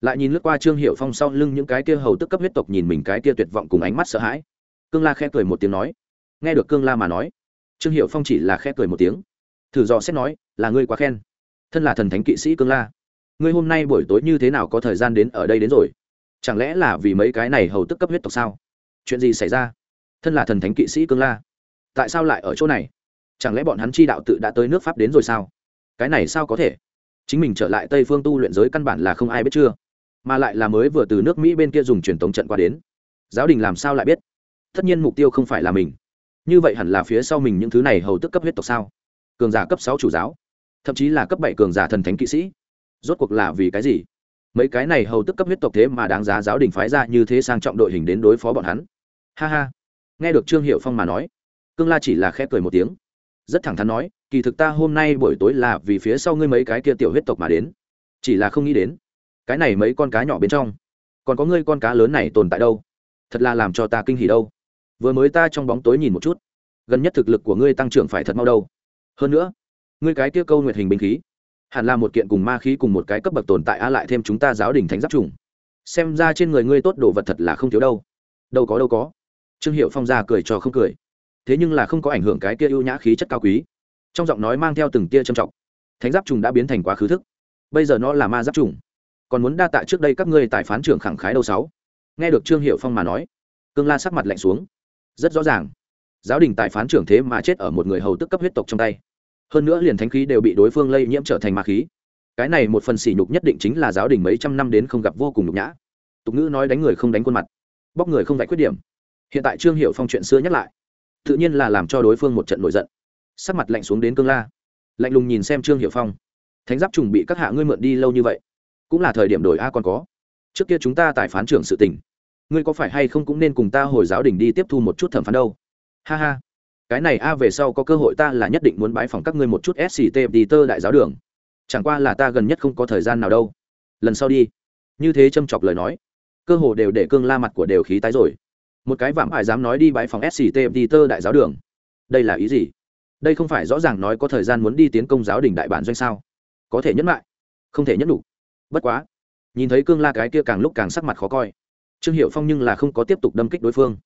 lại nhìn lướt qua trương hiệu phong sau lưng những cái kia hầu tức cấp huyết tộc nhìn mình cái kia tuyệt vọng cùng ánh mắt sợ hãi. Cương la khẽ cười một tiếng nói. Nghe được cương la mà nói, trương hiệu phong chỉ là khẽ cười một tiếng. Thử dò xét nói, là ngươi quá khen. Thân là thần thánh kỵ sĩ cương la, ngươi hôm nay buổi tối như thế nào có thời gian đến ở đây đến rồi? Chẳng lẽ là vì mấy cái này hầu tức cấp huyết tộc sao? Chuyện gì xảy ra? Thân là thần thánh kỵ sĩ cương la tại sao lại ở chỗ này chẳng lẽ bọn hắn chi đạo tự đã tới nước pháp đến rồi sao cái này sao có thể chính mình trở lại tây phương tu luyện giới căn bản là không ai biết chưa mà lại là mới vừa từ nước mỹ bên kia dùng truyền tống trận qua đến giáo đình làm sao lại biết tất nhiên mục tiêu không phải là mình như vậy hẳn là phía sau mình những thứ này hầu tức cấp huyết tộc sao cường giả cấp sáu chủ giáo thậm chí là cấp bảy cường giả thần thánh kỵ sĩ rốt cuộc là vì cái gì mấy cái này hầu tức cấp huyết tộc thế mà đáng giá giáo đình phái ra như thế sang trọng đội hình đến đối phó bọn hắn ha ha nghe được trương hiệu phong mà nói, cương la chỉ là khẽ cười một tiếng. Rất thẳng thắn nói, kỳ thực ta hôm nay buổi tối là vì phía sau ngươi mấy cái kia tiểu huyết tộc mà đến. Chỉ là không nghĩ đến, cái này mấy con cá nhỏ bên trong, còn có ngươi con cá lớn này tồn tại đâu? Thật là làm cho ta kinh hỉ đâu. Vừa mới ta trong bóng tối nhìn một chút, gần nhất thực lực của ngươi tăng trưởng phải thật mau đâu. Hơn nữa, ngươi cái kia câu nguyệt hình binh khí, hẳn là một kiện cùng ma khí cùng một cái cấp bậc tồn tại a lại thêm chúng ta giáo đình thánh giáp trùng xem ra trên người ngươi tốt đồ vật thật là không thiếu đâu. Đâu có đâu có trương hiệu phong ra cười cho không cười. Thế nhưng là không có ảnh hưởng cái kia ưu nhã khí chất cao quý. Trong giọng nói mang theo từng tia trầm trọng. Thánh giáp trùng đã biến thành quá khứ thức. Bây giờ nó là ma giáp trùng. Còn muốn đa tạ trước đây các ngươi tại phán trưởng khẳng khái đâu sáu. Nghe được trương hiệu phong mà nói, cương la sắc mặt lạnh xuống. Rất rõ ràng, giáo đình tài phán trưởng thế mà chết ở một người hầu tức cấp huyết tộc trong tay. Hơn nữa liền thánh khí đều bị đối phương lây nhiễm trở thành ma khí. Cái này một phần sỉ nhục nhất định chính là giáo đình mấy trăm năm đến không gặp vô cùng nhục nhã. Tục ngữ nói đánh người không đánh khuôn mặt, bóc người không vạch khuyết điểm hiện tại trương hiệu phong chuyện xưa nhắc lại, tự nhiên là làm cho đối phương một trận nổi giận. Sắc mặt lạnh xuống đến cương la. Lạnh lùng nhìn xem trương hiệu phong. Thánh giáp trùng bị các hạ ngươi mượn đi lâu như vậy, cũng là thời điểm đổi a còn có. Trước kia chúng ta tại phán trưởng sự tình, ngươi có phải hay không cũng nên cùng ta hồi giáo đình đi tiếp thu một chút thẩm phán đâu? Ha ha. Cái này a về sau có cơ hội ta là nhất định muốn bái phòng các ngươi một chút sct đi tơ đại giáo đường. Chẳng qua là ta gần nhất không có thời gian nào đâu. Lần sau đi. Như thế châm chọc lời nói, cơ hồ đều để cương la mặt của đều khí tái rồi một cái vạm ải dám nói đi bãi phòng sct tơ đại giáo đường. Đây là ý gì? Đây không phải rõ ràng nói có thời gian muốn đi tiến công giáo đình đại bản doanh sao? Có thể nhẫn lại. Không thể nhẫn đủ. Bất quá. Nhìn thấy cương la cái kia càng lúc càng sắc mặt khó coi. Trương hiệu phong nhưng là không có tiếp tục đâm kích đối phương.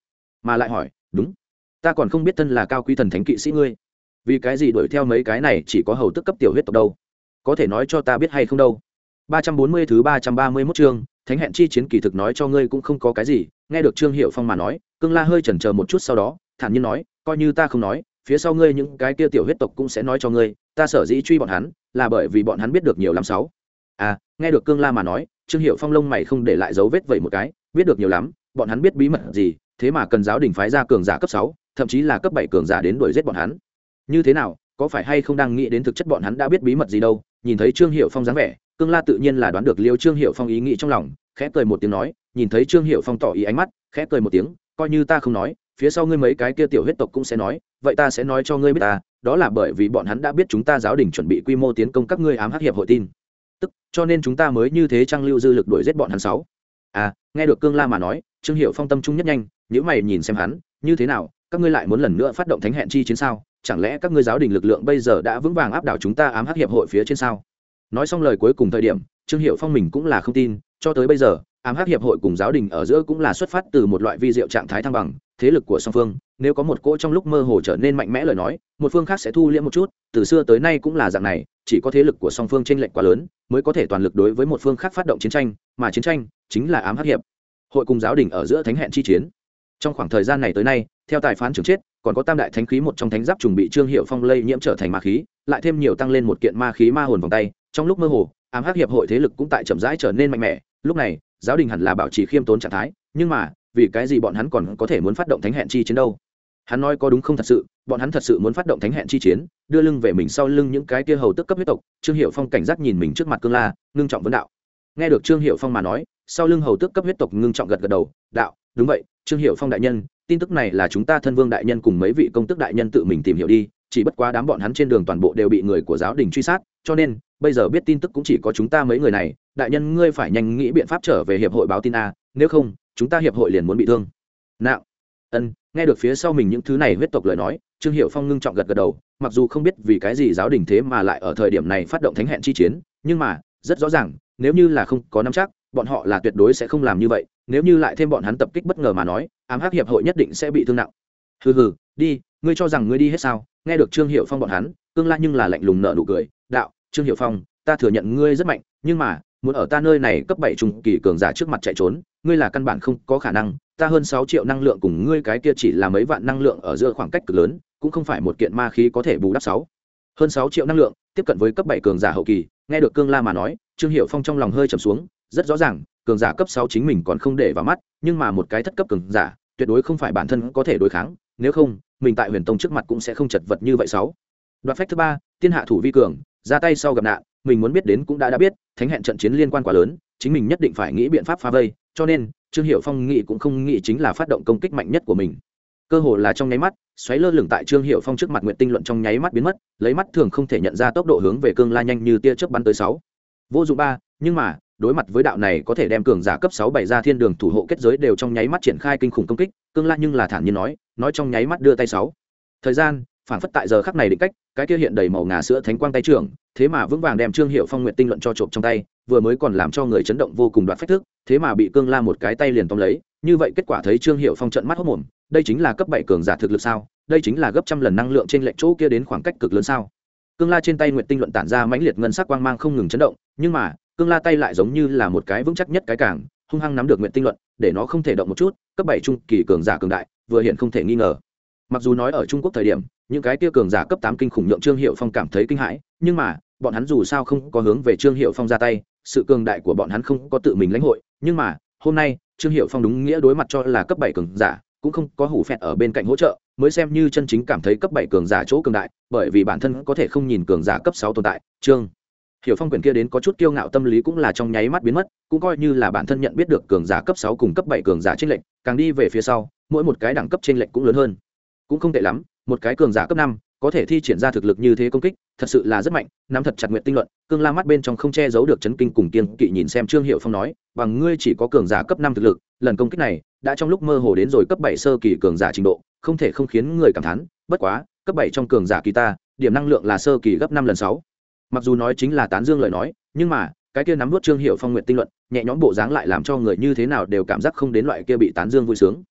Mà lại hỏi, đúng. Ta còn không biết thân là cao quý thần thánh kỵ sĩ ngươi. Vì cái gì đuổi theo mấy cái này chỉ có hầu tức cấp tiểu huyết tộc đâu? Có thể nói cho ta biết hay không đâu? ba trăm bốn mươi thứ ba trăm ba mươi mốt chương thánh hẹn chi chiến kỳ thực nói cho ngươi cũng không có cái gì, nghe được trương hiệu phong mà nói, cương la hơi chần chờ một chút sau đó, thản nhiên nói, coi như ta không nói, phía sau ngươi những cái kia tiểu huyết tộc cũng sẽ nói cho ngươi, ta sở dĩ truy bọn hắn, là bởi vì bọn hắn biết được nhiều lắm sáu. À nghe được cương la mà nói, trương hiệu phong lông mày không để lại dấu vết vậy một cái, biết được nhiều lắm, bọn hắn biết bí mật gì, thế mà cần giáo đình phái ra cường giả cấp sáu, thậm chí là cấp bảy cường giả đến đuổi giết bọn hắn. Như thế nào, có phải hay không đang nghĩ đến thực chất bọn hắn đã biết bí mật gì đâu, nhìn thấy trương hiệu phong dáng vẻ cương la tự nhiên là đoán được liêu trương hiệu phong ý nghĩ trong lòng, khẽ cười một tiếng nói, nhìn thấy trương hiệu phong tỏ ý ánh mắt, khẽ cười một tiếng, coi như ta không nói, phía sau ngươi mấy cái kia tiểu huyết tộc cũng sẽ nói, vậy ta sẽ nói cho ngươi biết ta, đó là bởi vì bọn hắn đã biết chúng ta giáo đình chuẩn bị quy mô tiến công các ngươi ám hắc hiệp hội tin. Tức, cho nên chúng ta mới như thế trang lưu dư lực đuổi giết bọn hắn sáu. À nghe được cương la mà nói, trương hiệu phong tâm trung nhất nhanh, nhíu mày nhìn xem hắn, như thế nào, các ngươi lại muốn lần nữa phát động thánh hẹn chi chiến sao? Chẳng lẽ các ngươi giáo đình lực lượng bây giờ đã vững vàng áp đảo chúng ta ám hắc hiệp hội phía trên sao? Nói xong lời cuối cùng thời điểm, trương hiệu phong mình cũng là không tin, cho tới bây giờ, ám hắc hiệp hội cùng giáo đình ở giữa cũng là xuất phát từ một loại vi diệu trạng thái thăng bằng, thế lực của song phương, nếu có một cỗ trong lúc mơ hồ trở nên mạnh mẽ lời nói, một phương khác sẽ thu liễm một chút, từ xưa tới nay cũng là dạng này, chỉ có thế lực của song phương t r ê n lệch quá lớn, mới có thể toàn lực đối với một phương khác phát động chiến tranh, mà chiến tranh chính là ám hắc hiệp hội cùng giáo đình ở giữa thánh hẹn chi chiến. Trong khoảng thời gian này tới nay, theo tài phán trưởng chết, còn có tam đại thánh khí một trong thánh giáp trùng bị trương hiệu phong lây nhiễm trở thành ma khí, lại thêm nhiều tăng lên một kiện ma khí ma hồn vòng tay trong lúc mơ hồ, ám hắc hiệp hội thế lực cũng tại chậm rãi trở nên mạnh mẽ. Lúc này, giáo đình hẳn là bảo trì khiêm tốn trạng thái, nhưng mà, vì cái gì bọn hắn còn có thể muốn phát động thánh hẹn chi chiến đâu? Hắn nói có đúng không thật sự, bọn hắn thật sự muốn phát động thánh hẹn chi chiến, đưa lưng về mình sau lưng những cái kia hầu tức cấp huyết tộc. Trương hiệu phong cảnh giác nhìn mình trước mặt cương la, ngưng trọng vấn đạo. Nghe được trương hiệu phong mà nói, sau lưng hầu tức cấp huyết tộc ngưng trọng gật gật đầu, đạo, đúng vậy, trương hiệu phong đại nhân, tin tức này là chúng ta thân vương đại nhân cùng mấy vị công tức đại nhân tự mình tìm hiểu đi chỉ bất quá đám bọn hắn trên đường toàn bộ đều bị người của giáo đình truy sát, cho nên, bây giờ biết tin tức cũng chỉ có chúng ta mấy người này, đại nhân ngươi phải nhanh nghĩ biện pháp trở về hiệp hội báo tin a, nếu không, chúng ta hiệp hội liền muốn bị thương. Nạo. Ân, nghe được phía sau mình những thứ này huyết tộc lời nói, trương hiệu phong ngưng trọng gật gật đầu, mặc dù không biết vì cái gì giáo đình thế mà lại ở thời điểm này phát động thánh hẹn chi chiến, nhưng mà, rất rõ ràng, nếu như là không có nắm chắc, bọn họ là tuyệt đối sẽ không làm như vậy, nếu như lại thêm bọn hắn tập kích bất ngờ mà nói, ám hắc hiệp hội nhất định sẽ bị thương nặng. Hừ hừ, đi, ngươi cho rằng ngươi đi hết sao? Nghe được trương hiệu phong bọn hắn cương la nhưng là lạnh lùng nợ nụ cười, đạo, trương hiệu phong, ta thừa nhận ngươi rất mạnh, nhưng mà, muốn ở ta nơi này cấp bảy trung kỳ cường giả trước mặt chạy trốn, ngươi là căn bản không có khả năng, ta hơn sáu triệu năng lượng cùng ngươi cái kia chỉ là mấy vạn năng lượng ở giữa khoảng cách cực lớn, cũng không phải một kiện ma khí có thể bù đắp sáu. Hơn sáu triệu năng lượng, tiếp cận với cấp bảy cường giả hậu kỳ, nghe được cương la mà nói, trương hiệu phong trong lòng hơi trầm xuống, rất rõ ràng, cường giả cấp sáu chính mình còn không để vào mắt, nhưng mà một cái thất cấp cường giả, tuyệt đối không phải bản thân có thể đối kháng nếu không, mình tại huyền tông trước mặt cũng sẽ không chật vật như vậy sáu. Đoạt phách thứ ba, tiên hạ thủ vi cường, ra tay sau gặp nạn, mình muốn biết đến cũng đã đã biết, thánh hẹn trận chiến liên quan quá lớn, chính mình nhất định phải nghĩ biện pháp phá vây, cho nên, trương hiệu phong nghĩ cũng không nghĩ chính là phát động công kích mạnh nhất của mình. Cơ hồ là trong nháy mắt, xoáy lơ lửng tại trương hiệu phong trước mặt nguyện tinh luận trong nháy mắt biến mất, lấy mắt thường không thể nhận ra tốc độ hướng về cương la nhanh như tia chớp bắn tới sáu. Vô dụng ba, nhưng mà đối mặt với đạo này có thể đem cường giả cấp sáu bảy ra thiên đường thủ hộ kết giới đều trong nháy mắt triển khai kinh khủng công kích, cương la nhưng là thản nhiên nói nói trong nháy mắt đưa tay sáu. Thời gian phản phất tại giờ khắc này định cách, cái kia hiện đầy màu ngà sữa thánh quang tay trưởng, thế mà vững vàng đem trương hiệu phong nguyện tinh luận cho trộm trong tay, vừa mới còn làm cho người chấn động vô cùng đoạt phách thức, thế mà bị cương la một cái tay liền tóm lấy, như vậy kết quả thấy trương hiệu phong trận mắt hốt mồm, đây chính là cấp bảy cường giả thực lực sao, đây chính là gấp trăm lần năng lượng trên lệnh chỗ kia đến khoảng cách cực lớn sao. Cương la trên tay nguyện tinh luận tản ra mãnh liệt ngân sắc quang mang không ngừng chấn động, nhưng mà cương la tay lại giống như là một cái vững chắc nhất cái cảng hung hăng nắm được nguyện tinh luận, để nó không thể động một chút, cấp bảy trung kỳ cường giả cường đại, vừa hiện không thể nghi ngờ. Mặc dù nói ở trung quốc thời điểm, những cái kia cường giả cấp tám kinh khủng nhượng trương hiệu phong cảm thấy kinh hãi, nhưng mà, bọn hắn dù sao không có hướng về trương hiệu phong ra tay, sự cường đại của bọn hắn không có tự mình lãnh hội, nhưng mà, hôm nay, trương hiệu phong đúng nghĩa đối mặt cho là cấp bảy cường giả, cũng không có hủ phẹt ở bên cạnh hỗ trợ, mới xem như chân chính cảm thấy cấp bảy cường giả chỗ cường đại, bởi vì bản thân có thể không nhìn cường giả cấp sáu tồn tại. Trương hiểu phong quyền kia đến có chút kiêu ngạo tâm lý cũng là trong nháy mắt biến mất, cũng coi như là bản thân nhận biết được cường giả cấp sáu cùng cấp bảy cường giả trên lệnh càng đi về phía sau, mỗi một cái đẳng cấp trên lệnh cũng lớn hơn. Cũng không tệ lắm, một cái cường giả cấp năm, có thể thi triển ra thực lực như thế công kích, thật sự là rất mạnh, nắm thật chặt nguyện tinh luận, cương la mắt bên trong không che giấu được chấn kinh cùng kiên kỵ nhìn xem trương hiệu phong nói, bằng ngươi chỉ có cường giả cấp năm thực lực, lần công kích này đã trong lúc mơ hồ đến rồi cấp bảy sơ kỳ cường giả trình độ, không thể không khiến người cảm thán, bất quá, cấp bảy trong cường giả kỳ ta, điểm năng lượng là sơ kỳ gấp năm lần sáu mặc dù nói chính là tán dương lời nói, nhưng mà, cái kia nắm vút trương hiệu phong nguyện tinh luận, nhẹ nhõm bộ dáng lại làm cho người như thế nào đều cảm giác không đến loại kia bị tán dương vui sướng.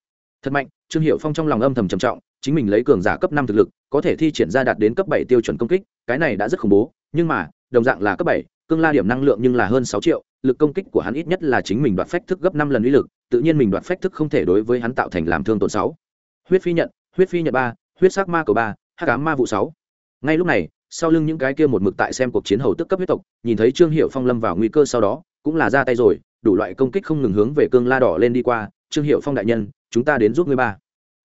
Thật mạnh, trương hiệu phong trong lòng âm thầm trầm trọng, chính mình lấy cường giả cấp năm thực lực, có thể thi triển ra đạt đến cấp bảy tiêu chuẩn công kích, cái này đã rất khủng bố, nhưng mà, đồng dạng là cấp bảy, cương la điểm năng lượng nhưng là hơn sáu triệu, lực công kích của hắn ít nhất là chính mình đoạt phách thức gấp năm lần uy lực, tự nhiên mình đoạt phách thức không thể đối với hắn tạo thành làm thương tổn sáu. Huyết phi nhận, huyết phi nhận ba, huyết sắc ma cầu ba, hắc ám ma vụ sáu. Ngay lúc này sau lưng những cái kia một mực tại xem cuộc chiến hầu tức cấp huyết tộc, nhìn thấy trương hiệu phong lâm vào nguy cơ sau đó, cũng là ra tay rồi, đủ loại công kích không ngừng hướng về cương la đỏ lên đi qua, trương hiệu phong đại nhân, chúng ta đến giúp ngươi ba.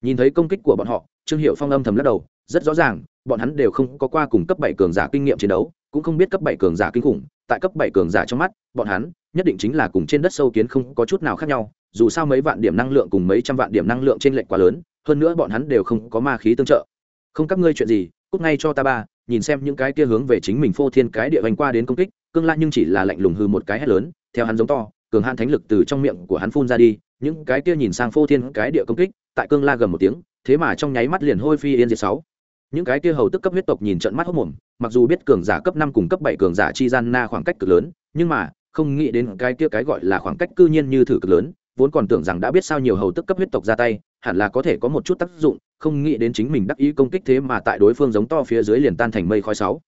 Nhìn thấy công kích của bọn họ, trương hiệu phong âm thầm lắc đầu, rất rõ ràng, bọn hắn đều không có qua cùng cấp bảy cường giả kinh nghiệm chiến đấu, cũng không biết cấp bảy cường giả kinh khủng, tại cấp bảy cường giả trong mắt, bọn hắn nhất định chính là cùng trên đất sâu kiến không có chút nào khác nhau, dù sao mấy vạn điểm năng lượng cùng mấy trăm vạn điểm năng lượng trên lệnh quá lớn, hơn nữa bọn hắn đều không có ma khí tương trợ. Không, các ngươi chuyện gì, cút ngay cho ta ba nhìn xem những cái kia hướng về chính mình phô thiên cái địa vành qua đến công kích, cương la nhưng chỉ là lạnh lùng hư một cái hét lớn, theo hắn giống to, cường han thánh lực từ trong miệng của hắn phun ra đi, những cái kia nhìn sang phô thiên cái địa công kích, tại cương la gầm một tiếng, thế mà trong nháy mắt liền hôi phi yên diệt sáu. Những cái kia hầu tức cấp huyết tộc nhìn trận mắt hốc mồm, mặc dù biết cường giả cấp năm cùng cấp bảy cường giả chi gian na khoảng cách cực lớn, nhưng mà, không nghĩ đến cái kia cái gọi là khoảng cách cư nhiên như thử cực lớn vốn còn tưởng rằng đã biết sao nhiều hầu tức cấp huyết tộc ra tay, hẳn là có thể có một chút tác dụng, không nghĩ đến chính mình đắc ý công kích thế mà tại đối phương giống to phía dưới liền tan thành mây khói sáu.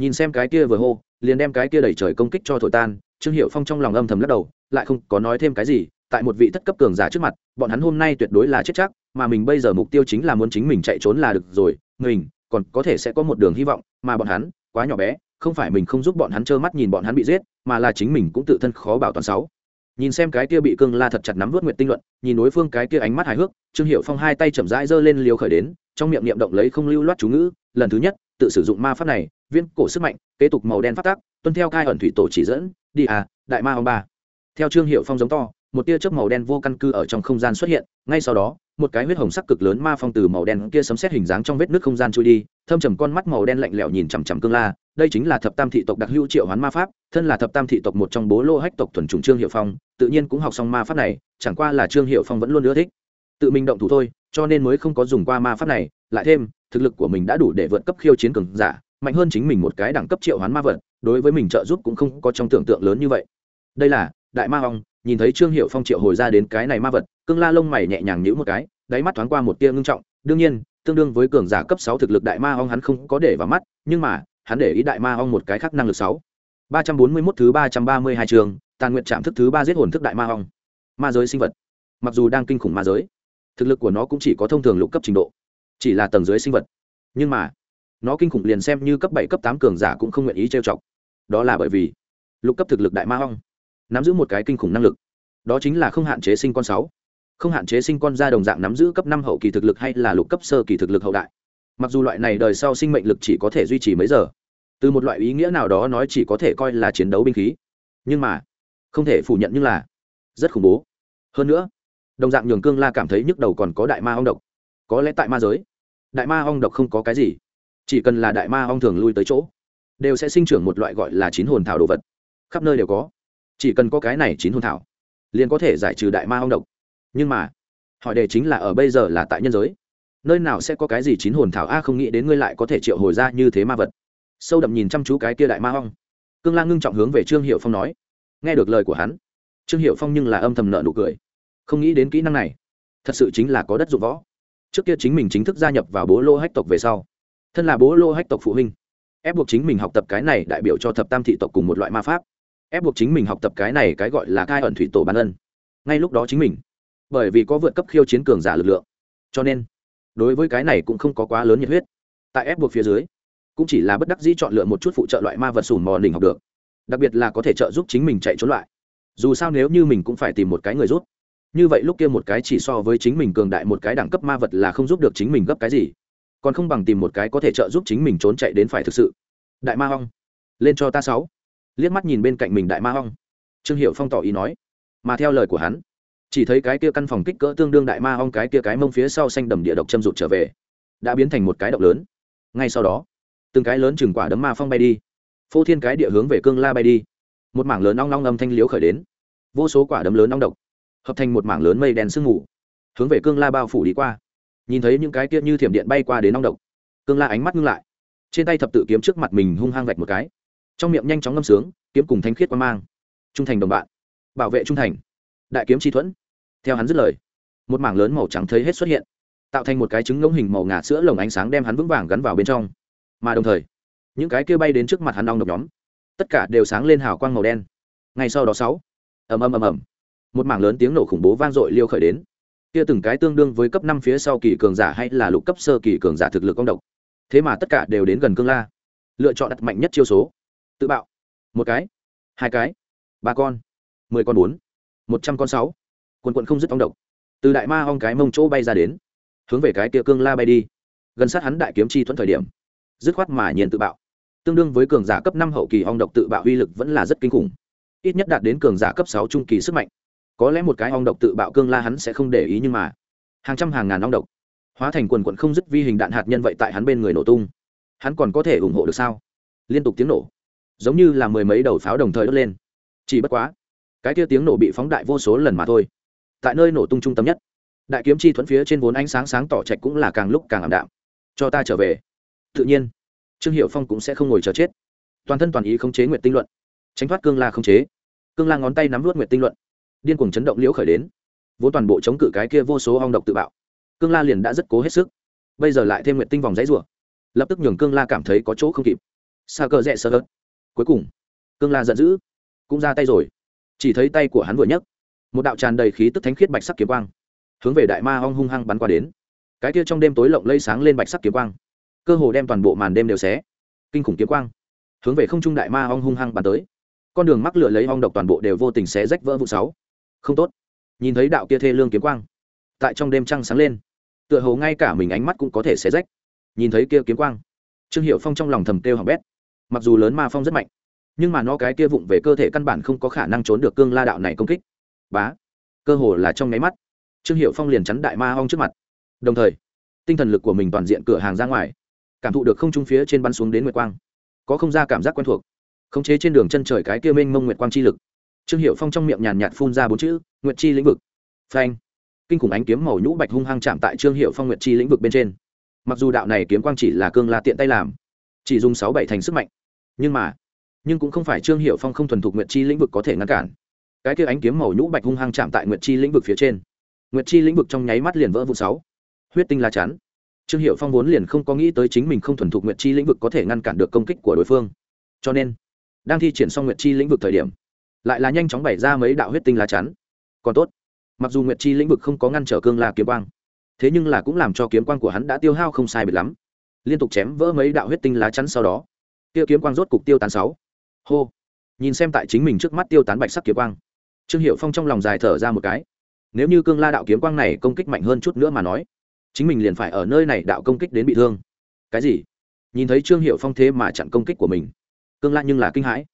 Nhìn xem cái kia vừa hô, liền đem cái kia đẩy trời công kích cho thổi tan, trương hiệu phong trong lòng âm thầm lắc đầu, lại không có nói thêm cái gì, tại một vị thất cấp cường giả trước mặt, bọn hắn hôm nay tuyệt đối là chết chắc, mà mình bây giờ mục tiêu chính là muốn chính mình chạy trốn là được rồi, mình còn có thể sẽ có một đường hy vọng, mà bọn hắn quá nhỏ bé, không phải mình không giúp bọn hắn trơ mắt nhìn bọn hắn bị giết, mà là chính mình cũng tự thân khó bảo toàn sáu nhìn xem cái kia bị cương la thật chặt nắm vớt nguyệt tinh luận, nhìn đối phương cái kia ánh mắt hài hước, trương hiệu phong hai tay chậm rãi giơ lên liều khởi đến, trong miệng niệm động lấy không lưu loát chú ngữ, lần thứ nhất, tự sử dụng ma pháp này, viên cổ sức mạnh, kế tục màu đen phát tác, tuân theo cai ẩn thủy tổ chỉ dẫn, đi à đại ma ông ba. Theo trương hiệu phong giống to, một tia chớp màu đen vô căn cứ ở trong không gian xuất hiện, ngay sau đó, một cái huyết hồng sắc cực lớn ma phong từ màu đen kia sấm xét hình dáng trong vết nước không gian trôi đi, thâm trầm con mắt màu đen lạnh lẽo nhìn chằm chằm cương la đây chính là thập tam thị tộc đặc hữu triệu hoán ma pháp, thân là thập tam thị tộc một trong bố lô hách tộc thuần trùng trương hiệu phong, tự nhiên cũng học xong ma pháp này, chẳng qua là trương hiệu phong vẫn luôn ưa thích. Tự mình động thủ thôi, cho nên mới không có dùng qua ma pháp này, lại thêm, thực lực của mình đã đủ để vượt cấp khiêu chiến cường giả, mạnh hơn chính mình một cái đẳng cấp triệu hoán ma vật, đối với mình trợ giúp cũng không có trong tưởng tượng lớn như vậy. Đây là, đại ma hong nhìn thấy trương hiệu phong triệu hồi ra đến cái này ma vật, cương la lông mày nhẹ nhàng nhữ một cái, đáy mắt thoáng qua một tia ngưng trọng. Đương nhiên, tương đương với cường giả cấp sáu thực lực đại ma hong hắn không có để vào mắt, nhưng mà hắn để ý đại ma ong một cái khác năng lực sáu. Ba trăm bốn mươi mốt thứ ba trăm ba mươi hai trường, tàn nguyện trạm thức thứ ba giết hồn thức đại ma ong. ma giới sinh vật. Mặc dù đang kinh khủng ma giới, thực lực của nó cũng chỉ có thông thường lục cấp trình độ, chỉ là tầng dưới sinh vật. Nhưng mà, nó kinh khủng liền xem như cấp bảy, cấp tám cường giả cũng không nguyện ý trêu chọc. Đó là bởi vì lục cấp thực lực đại ma ong nắm giữ một cái kinh khủng năng lực. Đó chính là không hạn chế sinh con sáu. Không hạn chế sinh con ra đồng dạng nắm giữ cấp năm hậu kỳ thực lực hay là lục cấp sơ kỳ thực lực hậu đại mặc dù loại này đời sau sinh mệnh lực chỉ có thể duy trì mấy giờ, từ một loại ý nghĩa nào đó nói chỉ có thể coi là chiến đấu binh khí. Nhưng mà, không thể phủ nhận như là rất khủng bố. Hơn nữa, đồng dạng nhường cương la cảm thấy nhức đầu còn có đại ma ong độc. Có lẽ tại ma giới, đại ma ong độc không có cái gì. Chỉ cần là đại ma ong thường lui tới chỗ, đều sẽ sinh trưởng một loại gọi là chín hồn thảo đồ vật. Khắp nơi đều có. Chỉ cần có cái này chín hồn thảo, liền có thể giải trừ đại ma ong độc. Nhưng mà hỏi đề chính là ở bây giờ là tại nhân giới nơi nào sẽ có cái gì chín hồn thảo a, không nghĩ đến ngươi lại có thể triệu hồi ra như thế ma vật. Sâu đậm nhìn chăm chú cái kia đại ma hong cương lang ngưng trọng hướng về trương hiệu phong nói. Nghe được lời của hắn, trương hiệu phong nhưng là âm thầm nợ nụ cười. Không nghĩ đến kỹ năng này, thật sự chính là có đất dụng võ. Trước kia chính mình chính thức gia nhập vào bố lô hách tộc về sau, thân là bố lô hách tộc phụ huynh, ép buộc chính mình học tập cái này đại biểu cho thập tam thị tộc cùng một loại ma pháp, ép buộc chính mình học tập cái này cái gọi là cai ẩn thủy tổ ban ân. Ngay lúc đó chính mình, bởi vì có vượt cấp khiêu chiến cường giả lực lượng, cho nên đối với cái này cũng không có quá lớn nhiệt huyết. Tại ép buộc phía dưới, cũng chỉ là bất đắc dĩ chọn lựa một chút phụ trợ loại ma vật sùn mò đỉnh học được. Đặc biệt là có thể trợ giúp chính mình chạy trốn loại. Dù sao nếu như mình cũng phải tìm một cái người rút như vậy lúc kia một cái chỉ so với chính mình cường đại một cái đẳng cấp ma vật là không giúp được chính mình gấp cái gì. Còn không bằng tìm một cái có thể trợ giúp chính mình trốn chạy đến phải thực sự. Đại ma hong. Lên cho ta sáu. Liếc mắt nhìn bên cạnh mình đại ma hong. Trương hiệu phong tỏ ý nói. Mà theo lời của hắn chỉ thấy cái kia căn phòng kích cỡ tương đương đại ma ong cái kia cái mông phía sau xanh đầm địa độc châm rụt trở về, đã biến thành một cái độc lớn. Ngay sau đó, từng cái lớn chừng quả đấm ma phong bay đi, phô thiên cái địa hướng về cương la bay đi. Một mảng lớn ong long âm thanh liếu khởi đến, vô số quả đấm lớn ong độc, hợp thành một mảng lớn mây đen sương mù, hướng về cương la bao phủ đi qua. Nhìn thấy những cái kia như thiểm điện bay qua đến ong độc, cương la ánh mắt ngưng lại, trên tay thập tự kiếm trước mặt mình hung hăng vạch một cái, trong miệng nhanh chóng ngâm sướng, kiếm cùng thanh khiết qua mang. Trung thành đồng bạn, bảo vệ trung thành đại kiếm chi thuẫn. Theo hắn dứt lời, một mảng lớn màu trắng thấy hết xuất hiện, tạo thành một cái trứng ngỗng hình màu ngà sữa lồng ánh sáng đem hắn vững vàng gắn vào bên trong. Mà đồng thời, những cái kia bay đến trước mặt hắn đong độc nhóm, tất cả đều sáng lên hào quang màu đen. Ngay sau đó sáu, ầm ầm ầm ầm, một mảng lớn tiếng nổ khủng bố vang dội liêu khởi đến. Kia từng cái tương đương với cấp năm phía sau kỳ cường giả hay là lục cấp sơ kỳ cường giả thực lực công độc. Thế mà tất cả đều đến gần cương la, lựa chọn đặt mạnh nhất chiêu số. Tự bạo, một cái, hai cái, ba con, mười con bốn một trăm con sáu. Quần quận không dứt ong độc. Từ đại ma ong cái mông chỗ bay ra đến, hướng về cái kia cương la bay đi. Gần sát hắn đại kiếm chi thuẫn thời điểm, dứt khoát mà nhiên tự bạo. Tương đương với cường giả cấp năm hậu kỳ ong độc tự bạo uy lực vẫn là rất kinh khủng. Ít nhất đạt đến cường giả cấp sáu trung kỳ sức mạnh. Có lẽ một cái ong độc tự bạo cương la hắn sẽ không để ý nhưng mà, hàng trăm hàng ngàn ong độc, hóa thành quần quận không dứt vi hình đạn hạt nhân vậy tại hắn bên người nổ tung. Hắn còn có thể ủng hộ được sao? Liên tục tiếng nổ, giống như là mười mấy đầu pháo đồng thời đốt lên. Chỉ bất quá cái kia tiếng nổ bị phóng đại vô số lần mà thôi. Tại nơi nổ tung trung tâm nhất đại kiếm chi thuẫn phía trên vốn ánh sáng sáng tỏ trạch cũng là càng lúc càng ảm đạm. Cho ta trở về. Tự nhiên trương hiệu phong cũng sẽ không ngồi chờ chết. Toàn thân toàn ý khống chế nguyệt tinh luận. Tránh thoát cương la khống chế. Cương la ngón tay nắm vút nguyệt tinh luận. Điên cuồng chấn động liễu khởi đến. Vốn toàn bộ chống cự cái kia vô số ong độc tự bạo. Cương la liền đã rất cố hết sức. Bây giờ lại thêm nguyệt tinh vòng giấy rủa, lập tức nhường cương la cảm thấy có chỗ không kịp. Xa cờ rẽ sơ ớt. Cuối cùng cương la giận dữ cũng ra tay rồi chỉ thấy tay của hắn vừa nhấc. Một đạo tràn đầy khí tức thánh khiết bạch sắc kiếm quang, hướng về đại ma ong hung hăng bắn qua đến. Cái kia trong đêm tối lộng lây sáng lên bạch sắc kiếm quang, cơ hồ đem toàn bộ màn đêm đều xé. Kinh khủng kiếm quang, hướng về không trung đại ma ong hung hăng bắn tới. Con đường mắc lửa lấy ong độc toàn bộ đều vô tình xé rách vỡ vụ sáu. Không tốt. Nhìn thấy đạo kia thê lương kiếm quang, tại trong đêm trăng sáng lên, tựa hồ ngay cả mình ánh mắt cũng có thể xé rách. Nhìn thấy kia kiếm quang, trương hiệu phong trong lòng thầm kêu hỏng bét. Mặc dù lớn ma phong rất mạnh nhưng mà nó cái kia vụng về cơ thể căn bản không có khả năng trốn được cương la đạo này công kích. Bá, cơ hồ là trong nháy mắt, trương hiệu phong liền chắn đại ma ong trước mặt. Đồng thời, tinh thần lực của mình toàn diện cửa hàng ra ngoài, cảm thụ được không trung phía trên bắn xuống đến nguyệt quang. Có không ra cảm giác quen thuộc. Khống chế trên đường chân trời cái kia mênh mông nguyệt quang chi lực. Trương hiệu phong trong miệng nhàn nhạt phun ra bốn chữ, nguyệt chi lĩnh vực. Phanh. Kinh khủng ánh kiếm màu nhũ bạch hung hăng chạm tại trương hiệu phong nguyệt chi lĩnh vực bên trên. Mặc dù đạo này kiếm quang chỉ là cương la tiện tay làm, chỉ dùng sáu bảy thành sức mạnh, nhưng mà nhưng cũng không phải trương hiệu phong không thuần thục nguyệt chi lĩnh vực có thể ngăn cản. Cái kia ánh kiếm màu nhũ bạch hung hăng chạm tại nguyệt chi lĩnh vực phía trên. Nguyệt chi lĩnh vực trong nháy mắt liền vỡ vụ sáu. Huyết tinh la chắn. Trương hiệu phong vốn liền không có nghĩ tới chính mình không thuần thục nguyệt chi lĩnh vực có thể ngăn cản được công kích của đối phương. Cho nên, đang thi triển xong nguyệt chi lĩnh vực thời điểm, lại là nhanh chóng bày ra mấy đạo huyết tinh la chắn. Còn tốt, mặc dù nguyệt chi lĩnh vực không có ngăn trở cương la kiếm quang, thế nhưng là cũng làm cho kiếm quang của hắn đã tiêu hao không sai biệt lắm. Liên tục chém vỡ mấy đạo huyết tinh lá chắn sau đó tiêu kiếm quang rốt cục tiêu tán sáu hô. Nhìn xem tại chính mình trước mắt tiêu tán bạch sắc kiếm quang, trương hiệu phong trong lòng dài thở ra một cái. Nếu như cương la đạo kiếm quang này công kích mạnh hơn chút nữa mà nói, chính mình liền phải ở nơi này đạo công kích đến bị thương. Cái gì? Nhìn thấy trương hiệu phong thế mà chặn công kích của mình, cương la nhưng là kinh hãi.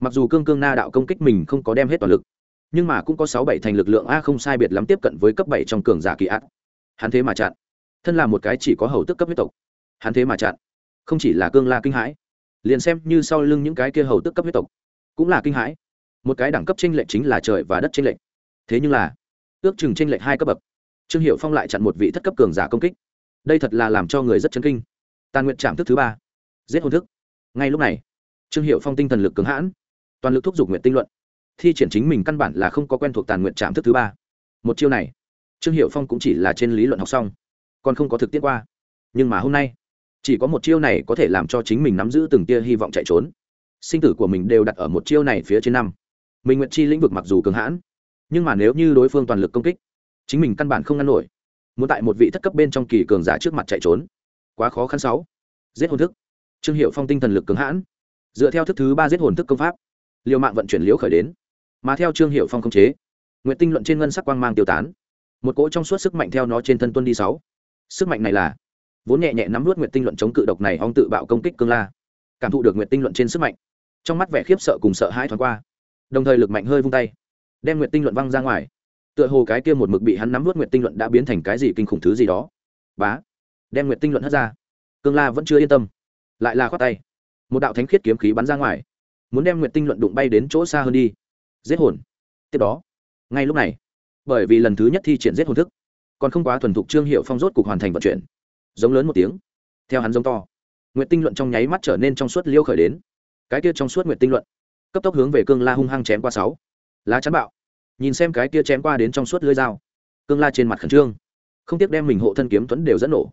Mặc dù cương cương na đạo công kích mình không có đem hết toàn lực, nhưng mà cũng có sáu bảy thành lực lượng a không sai biệt lắm tiếp cận với cấp bảy trong cường giả kỳ ác. Hắn thế mà chặn. Thân là một cái chỉ có hầu tức cấp huyết tộc. Hắn thế mà chặn. Không chỉ là cương la kinh hãi liền xem như sau lưng những cái kia hầu tức cấp huyết tộc cũng là kinh hãi. Một cái đẳng cấp tranh lệch chính là trời và đất tranh lệch. Thế nhưng là, ước chừng tranh lệch hai cấp bậc. Trương hiệu phong lại chặn một vị thất cấp cường giả công kích. Đây thật là làm cho người rất chấn kinh. Tàn nguyện trảm thức thứ ba. Giết hồn thức. Ngay lúc này, trương hiệu phong tinh thần lực cứng hãn. Toàn lực thúc giục nguyện tinh luận. Thi triển chính mình căn bản là không có quen thuộc tàn nguyện trảm thức thứ ba. Một chiêu này, trương hiệu phong cũng chỉ là trên lý luận học xong, còn không có thực tiễn qua. Nhưng mà hôm nay chỉ có một chiêu này có thể làm cho chính mình nắm giữ từng tia hy vọng chạy trốn. Sinh tử của mình đều đặt ở một chiêu này phía trên năm. Mình nguyện chi lĩnh vực mặc dù cường hãn, nhưng mà nếu như đối phương toàn lực công kích, chính mình căn bản không ngăn nổi. Muốn tại một vị thất cấp bên trong kỳ cường giả trước mặt chạy trốn, quá khó khăn sáu. Giết hồn thức. Trương hiệu phong tinh thần lực cường hãn. Dựa theo thức thứ ba giết hồn thức công pháp, liều mạng vận chuyển liễu khởi đến. Mà theo trương hiệu phong công chế nguyện tinh luận trên ngân sắc quang mang tiêu tán. Một cỗ trong suốt sức mạnh theo nó trên thân tuân đi sáu. Sức mạnh này là vốn nhẹ nhẹ nắm nuốt nguyện tinh luận chống cự độc này ong tự bạo công kích cương la, cảm thụ được nguyện tinh luận trên sức mạnh. Trong mắt vẻ khiếp sợ cùng sợ hãi thoáng qua, đồng thời lực mạnh hơi vung tay, đem nguyện tinh luận văng ra ngoài. Tựa hồ cái kia một mực bị hắn nắm nuốt nguyện tinh luận đã biến thành cái gì kinh khủng thứ gì đó. Bá, đem nguyện tinh luận hất ra. Cương la vẫn chưa yên tâm, lại là khoát tay. Một đạo thánh khiết kiếm khí bắn ra ngoài, muốn đem nguyện tinh luận đụng bay đến chỗ xa hơn đi. Giết hồn. Tiếp đó, ngay lúc này, bởi vì lần thứ nhất thi triển giết hồn thức, còn không quá thuần thục trương hiệu phong rốt cục hoàn thành vận chuyển giống lớn một tiếng. Theo hắn giống to nguyện tinh luận trong nháy mắt trở nên trong suốt liêu khởi đến. Cái kia trong suốt nguyện tinh luận, cấp tốc hướng về cương la hung hăng chém qua sáu. Lá chắn bạo. Nhìn xem cái kia chém qua đến trong suốt lưới dao, cương la trên mặt khẩn trương. Không tiếc đem mình hộ thân kiếm tuấn đều dẫn nổ.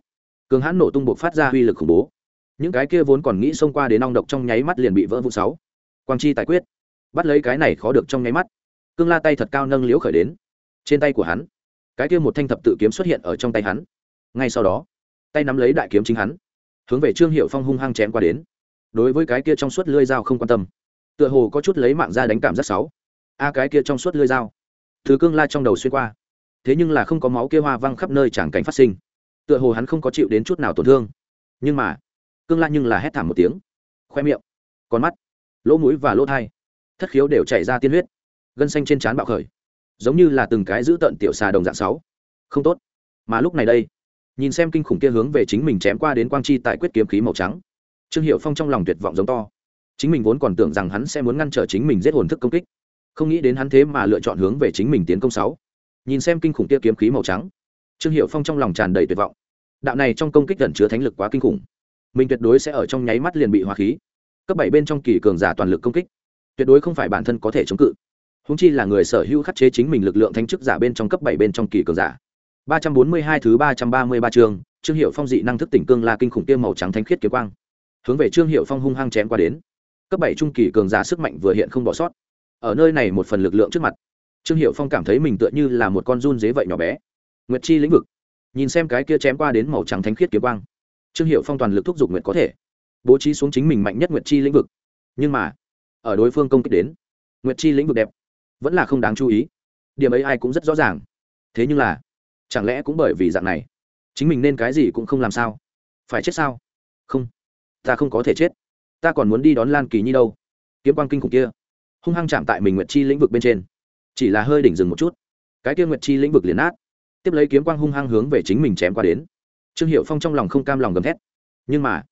Cường hãn nổ tung buộc phát ra uy lực khủng bố. Những cái kia vốn còn nghĩ xông qua đến ong độc trong nháy mắt liền bị vỡ vụ sáu. Quang chi tài quyết. Bắt lấy cái này khó được trong nháy mắt, cương la tay thật cao nâng liễu khởi đến. Trên tay của hắn, cái kia một thanh thập tự kiếm xuất hiện ở trong tay hắn. Ngay sau đó tay nắm lấy đại kiếm chính hắn, hướng về trương hiệu phong hung hăng chém qua đến. Đối với cái kia trong suốt lưỡi dao không quan tâm, tựa hồ có chút lấy mạng ra đánh cảm giác sáu a, cái kia trong suốt lưỡi dao thứ cương la trong đầu xuyên qua, thế nhưng là không có máu kia hoa văng khắp nơi chẳng cảnh phát sinh, tựa hồ hắn không có chịu đến chút nào tổn thương. Nhưng mà, cương la nhưng là hét thảm một tiếng, khoe miệng, con mắt, lỗ mũi và lỗ thai, thất khiếu đều chảy ra tiên huyết, gân xanh trên trán bạo khởi, giống như là từng cái giữ tận tiểu xà đồng dạng sáu không tốt, mà lúc này đây nhìn xem kinh khủng kia hướng về chính mình chém qua đến quang chi tại quyết kiếm khí màu trắng. Trương hiệu phong trong lòng tuyệt vọng giống to. Chính mình vốn còn tưởng rằng hắn sẽ muốn ngăn trở chính mình giết hồn thức công kích. Không nghĩ đến hắn thế mà lựa chọn hướng về chính mình tiến công sáu. Nhìn xem kinh khủng kia kiếm khí màu trắng, trương hiệu phong trong lòng tràn đầy tuyệt vọng. Đạo này trong công kích gần chứa thánh lực quá kinh khủng. Mình tuyệt đối sẽ ở trong nháy mắt liền bị hóa khí. Cấp bảy bên trong kỳ cường giả toàn lực công kích. Tuyệt đối không phải bản thân có thể chống cự. Húng chi là người sở hữu khắc chế chính mình lực lượng thanh chức giả bên trong cấp bảy bên trong kỳ cường giả ba trăm bốn mươi hai thứ ba trăm ba mươi ba trương hiệu phong dị năng thức tỉnh cương la kinh khủng kia màu trắng thánh khiết kiếm quang. Hướng về trương hiệu phong hung hăng chém qua đến. Cấp bảy trung kỳ cường giả sức mạnh vừa hiện không bỏ sót. Ở nơi này một phần lực lượng trước mặt, trương hiệu phong cảm thấy mình tựa như là một con run dế vậy nhỏ bé. Nguyệt chi lĩnh vực. Nhìn xem cái kia chém qua đến màu trắng thánh khiết kiếm quang, trương hiệu phong toàn lực thúc dục nguyệt có thể. Bố trí xuống chính mình mạnh nhất nguyệt chi lĩnh vực. Nhưng mà, ở đối phương công kích đến, nguyệt chi lĩnh vực đẹp, vẫn là không đáng chú ý. Điểm ấy ai cũng rất rõ ràng. Thế nhưng là chẳng lẽ cũng bởi vì dạng này, chính mình nên cái gì cũng không làm sao? Phải chết sao? Không, ta không có thể chết. Ta còn muốn đi đón lan kỳ nhi đâu. Kiếm quang kinh khủng kia, hung hăng chạm tại mình nguyệt chi lĩnh vực bên trên. Chỉ là hơi đỉnh dừng một chút. Cái kia nguyệt chi lĩnh vực liền át tiếp lấy kiếm quang hung hăng hướng về chính mình chém qua đến. Trương hiệu phong trong lòng không cam lòng gầm thét. Nhưng mà,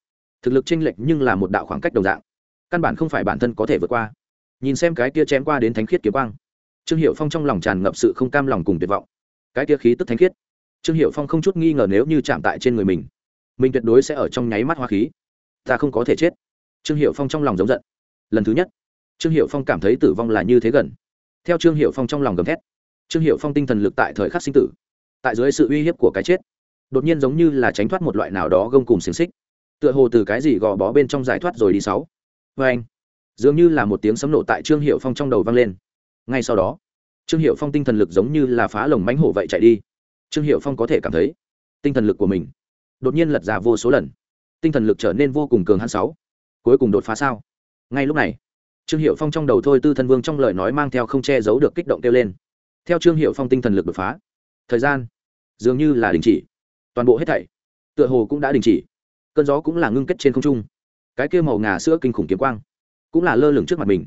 thực lực chênh lệch nhưng là một đạo khoảng cách đồng dạng. Căn bản không phải bản thân có thể vượt qua. Nhìn xem cái kia chém qua đến thánh khiết kiếm quang, trương hiệu phong trong lòng tràn ngập sự không cam lòng cùng tuyệt vọng cái kia khí tức thánh khiết. Trương hiệu phong không chút nghi ngờ nếu như chạm tại trên người mình mình tuyệt đối sẽ ở trong nháy mắt hoa khí. Ta không có thể chết. Trương hiệu phong trong lòng giống giận. Lần thứ nhất, trương hiệu phong cảm thấy tử vong là như thế gần. Theo trương hiệu phong trong lòng gầm thét, trương hiệu phong tinh thần lực tại thời khắc sinh tử, tại dưới sự uy hiếp của cái chết, đột nhiên giống như là tránh thoát một loại nào đó gông cùng xiềng xích, tựa hồ từ cái gì gò bó bên trong giải thoát rồi đi sáu. Vê anh dường như là một tiếng sấm nổ tại trương hiệu phong trong đầu vang lên. Ngay sau đó trương hiệu phong tinh thần lực giống như là phá lồng mánh hổ vậy chạy đi. Trương hiệu phong có thể cảm thấy, tinh thần lực của mình đột nhiên lật ra vô số lần. Tinh thần lực trở nên vô cùng cường hắn sáu. Cuối cùng đột phá sao? Ngay lúc này, trương hiệu phong trong đầu thôi tư thân vương trong lời nói mang theo không che giấu được kích động kêu lên. Theo trương hiệu phong tinh thần lực đột phá, thời gian dường như là đình chỉ. Toàn bộ hết thảy tựa hồ cũng đã đình chỉ. Cơn gió cũng là ngưng kết trên không trung. Cái kia màu ngà sữa kinh khủng kiếm quang cũng là lơ lửng trước mặt mình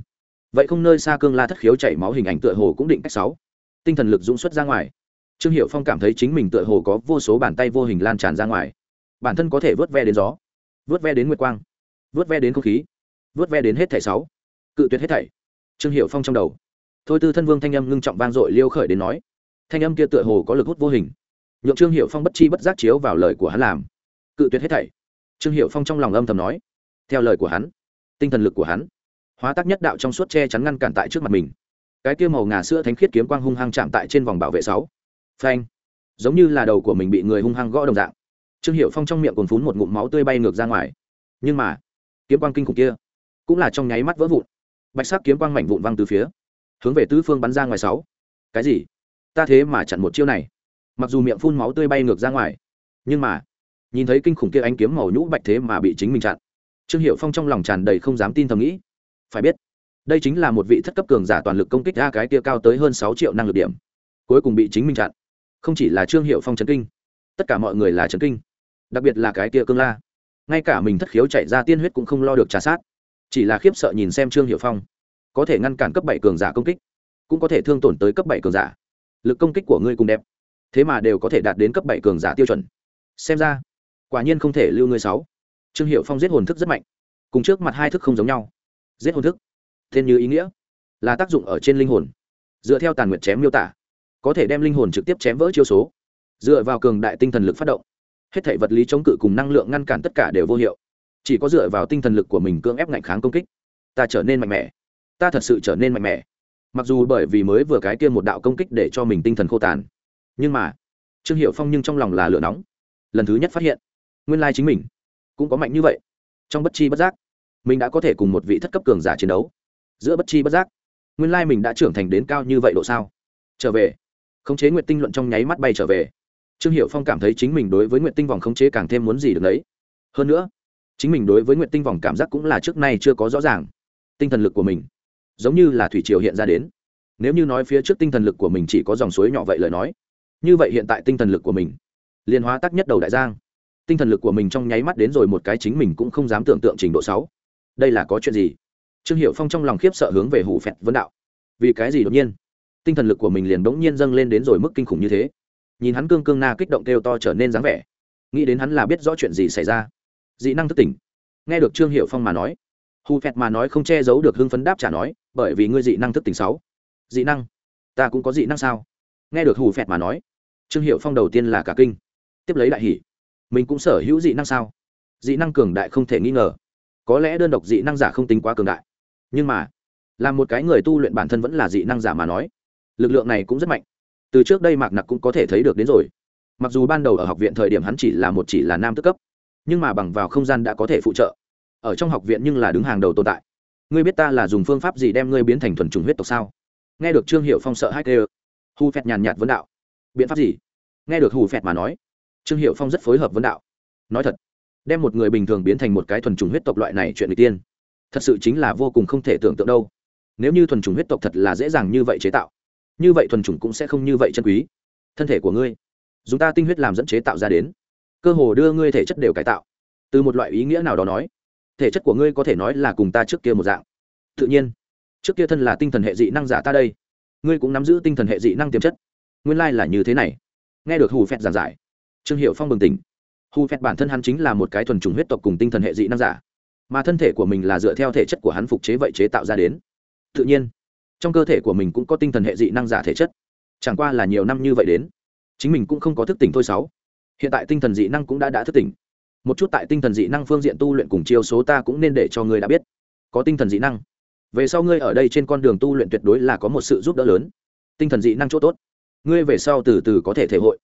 vậy không nơi xa cương la thất khiếu chảy máu hình ảnh tựa hồ cũng định cách sáu. Tinh thần lực dũng xuất ra ngoài. Trương hiệu phong cảm thấy chính mình tựa hồ có vô số bàn tay vô hình lan tràn ra ngoài. Bản thân có thể vớt ve đến gió, vớt ve đến nguyệt quang, vớt ve đến không khí, vớt ve đến hết thảy sáu. Cự tuyệt hết thảy. Trương hiệu phong trong đầu. Thôi tư thân vương thanh âm ngưng trọng vang dội liêu khởi đến nói. Thanh âm kia tựa hồ có lực hút vô hình. Nhượng trương hiệu phong bất chi bất giác chiếu vào lời của hắn làm. Cự tuyệt hết thảy. Trương hiệu phong trong lòng âm thầm nói. Theo lời của hắn, tinh thần lực của hắn hóa tác nhất đạo trong suốt che chắn ngăn cản tại trước mặt mình. Cái kia màu ngà sữa thánh khiết kiếm quang hung hăng chạm tại trên vòng bảo vệ sáu. Phanh. Giống như là đầu của mình bị người hung hăng gõ đồng dạng. Trương hiệu phong trong miệng còn phún một ngụm máu tươi bay ngược ra ngoài. Nhưng mà, kiếm quang kinh khủng kia, cũng là trong nháy mắt vỡ vụn. Bạch sắc kiếm quang mảnh vụn văng từ phía, hướng về tứ phương bắn ra ngoài sáu. Cái gì? Ta thế mà chặn một chiêu này. Mặc dù miệng phun máu tươi bay ngược ra ngoài, nhưng mà, nhìn thấy kinh khủng kia ánh kiếm màu nhũ bạch thế mà bị chính mình chặn. Trương hiệu phong trong lòng tràn đầy không dám tin thầm nghĩ phải biết, đây chính là một vị thất cấp cường giả toàn lực công kích ra cái kia cao tới hơn sáu triệu năng lực điểm. Cuối cùng bị chính mình chặn. Không chỉ là trương hiệu phong trấn kinh, tất cả mọi người là trấn kinh. Đặc biệt là cái kia cương la. Ngay cả mình thất khiếu chạy ra tiên huyết cũng không lo được trả sát. Chỉ là khiếp sợ nhìn xem trương hiệu phong. Có thể ngăn cản cấp bảy cường giả công kích, cũng có thể thương tổn tới cấp bảy cường giả. Lực công kích của ngươi cùng đẹp, thế mà đều có thể đạt đến cấp bảy cường giả tiêu chuẩn. Xem ra, quả nhiên không thể lưu ngươi sáu. Trương hiệu phong giết hồn thức rất mạnh, cùng trước mặt hai thức không giống nhau giết hồn thức. Tên như ý nghĩa là tác dụng ở trên linh hồn. Dựa theo tàn nguyệt chém miêu tả, có thể đem linh hồn trực tiếp chém vỡ chiêu số, dựa vào cường đại tinh thần lực phát động. Hết thể vật lý chống cự cùng năng lượng ngăn cản tất cả đều vô hiệu. Chỉ có dựa vào tinh thần lực của mình cưỡng ép ngạnh kháng công kích, ta trở nên mạnh mẽ. Ta thật sự trở nên mạnh mẽ. Mặc dù bởi vì mới vừa cái kia một đạo công kích để cho mình tinh thần khô tàn, nhưng mà, trương hiệu phong nhưng trong lòng là lửa nóng. Lần thứ nhất phát hiện, nguyên lai chính mình cũng có mạnh như vậy. Trong bất chi bất giác mình đã có thể cùng một vị thất cấp cường giả chiến đấu. Giữa bất chi bất giác, nguyên lai mình đã trưởng thành đến cao như vậy độ sao? Trở về. Khống chế nguyện tinh luận trong nháy mắt bay trở về. Trương hiệu phong cảm thấy chính mình đối với nguyện tinh vòng khống chế càng thêm muốn gì được đấy. Hơn nữa, chính mình đối với nguyện tinh vòng cảm giác cũng là trước nay chưa có rõ ràng. Tinh thần lực của mình giống như là thủy triều hiện ra đến. Nếu như nói phía trước tinh thần lực của mình chỉ có dòng suối nhỏ vậy lời nói, như vậy hiện tại tinh thần lực của mình liên hóa tắc nhất đầu đại giang. Tinh thần lực của mình trong nháy mắt đến rồi một cái chính mình cũng không dám tưởng tượng trình độ sáu đây là có chuyện gì? Trương hiệu phong trong lòng khiếp sợ hướng về hủ phẹt vấn đạo. Vì cái gì đột nhiên? Tinh thần lực của mình liền bỗng nhiên dâng lên đến rồi mức kinh khủng như thế. Nhìn hắn cương cương na kích động kêu to trở nên dáng vẻ. Nghĩ đến hắn là biết rõ chuyện gì xảy ra. Dị năng thức tỉnh. Nghe được trương hiệu phong mà nói hù phẹt mà nói không che giấu được hưng phấn đáp trả nói, bởi vì ngươi dị năng thức tỉnh sáu. Dị năng? Ta cũng có dị năng sao? Nghe được hù phẹt mà nói, trương hiệu phong đầu tiên là cả kinh. Tiếp lấy đại hỷ mình cũng sở hữu dị năng sao? Dị năng cường đại không thể nghi ngờ có lẽ đơn độc dị năng giả không tính quá cường đại. Nhưng mà là một cái người tu luyện bản thân vẫn là dị năng giả mà nói, lực lượng này cũng rất mạnh. Từ trước đây mạc nặc cũng có thể thấy được đến rồi. Mặc dù ban đầu ở học viện thời điểm hắn chỉ là một chỉ là nam tức cấp, nhưng mà bằng vào không gian đã có thể phụ trợ. Ở trong học viện nhưng là đứng hàng đầu tồn tại. Ngươi biết ta là dùng phương pháp gì đem ngươi biến thành thuần trùng huyết tộc sao? Nghe được trương hiệu phong sợ hai kêu hù phẹt nhàn nhạt vấn đạo. Biện pháp gì? Nghe được hù phẹt mà nói, trương hiệu phong rất phối hợp vấn đạo. Nói thật đem một người bình thường biến thành một cái thuần trùng huyết tộc loại này chuyện n tiên. Thật sự chính là vô cùng không thể tưởng tượng đâu. Nếu như thuần trùng huyết tộc thật là dễ dàng như vậy chế tạo, như vậy thuần trùng cũng sẽ không như vậy chân quý. Thân thể của ngươi, dùng ta tinh huyết làm dẫn chế tạo ra đến, cơ hồ đưa ngươi thể chất đều cải tạo. Từ một loại ý nghĩa nào đó nói, thể chất của ngươi có thể nói là cùng ta trước kia một dạng. Tự nhiên, trước kia thân là tinh thần hệ dị năng giả ta đây, ngươi cũng nắm giữ tinh thần hệ dị năng tiềm chất. Nguyên lai là như thế này. Nghe được hù phẹt giảng giải, trương hiệu phong bừng tỉnh hù phẹt bản thân hắn chính là một cái thuần trùng huyết tộc cùng tinh thần hệ dị năng giả. Mà thân thể của mình là dựa theo thể chất của hắn phục chế vậy chế tạo ra đến. Tự nhiên, trong cơ thể của mình cũng có tinh thần hệ dị năng giả thể chất. Chẳng qua là nhiều năm như vậy đến, chính mình cũng không có thức tỉnh thôi sáu. Hiện tại tinh thần dị năng cũng đã đã thức tỉnh. Một chút tại tinh thần dị năng phương diện tu luyện cùng chiêu số ta cũng nên để cho ngươi đã biết. Có tinh thần dị năng. Về sau ngươi ở đây trên con đường tu luyện tuyệt đối là có một sự giúp đỡ lớn. Tinh thần dị năng chỗ tốt. Ngươi về sau từ từ có thể thể hội.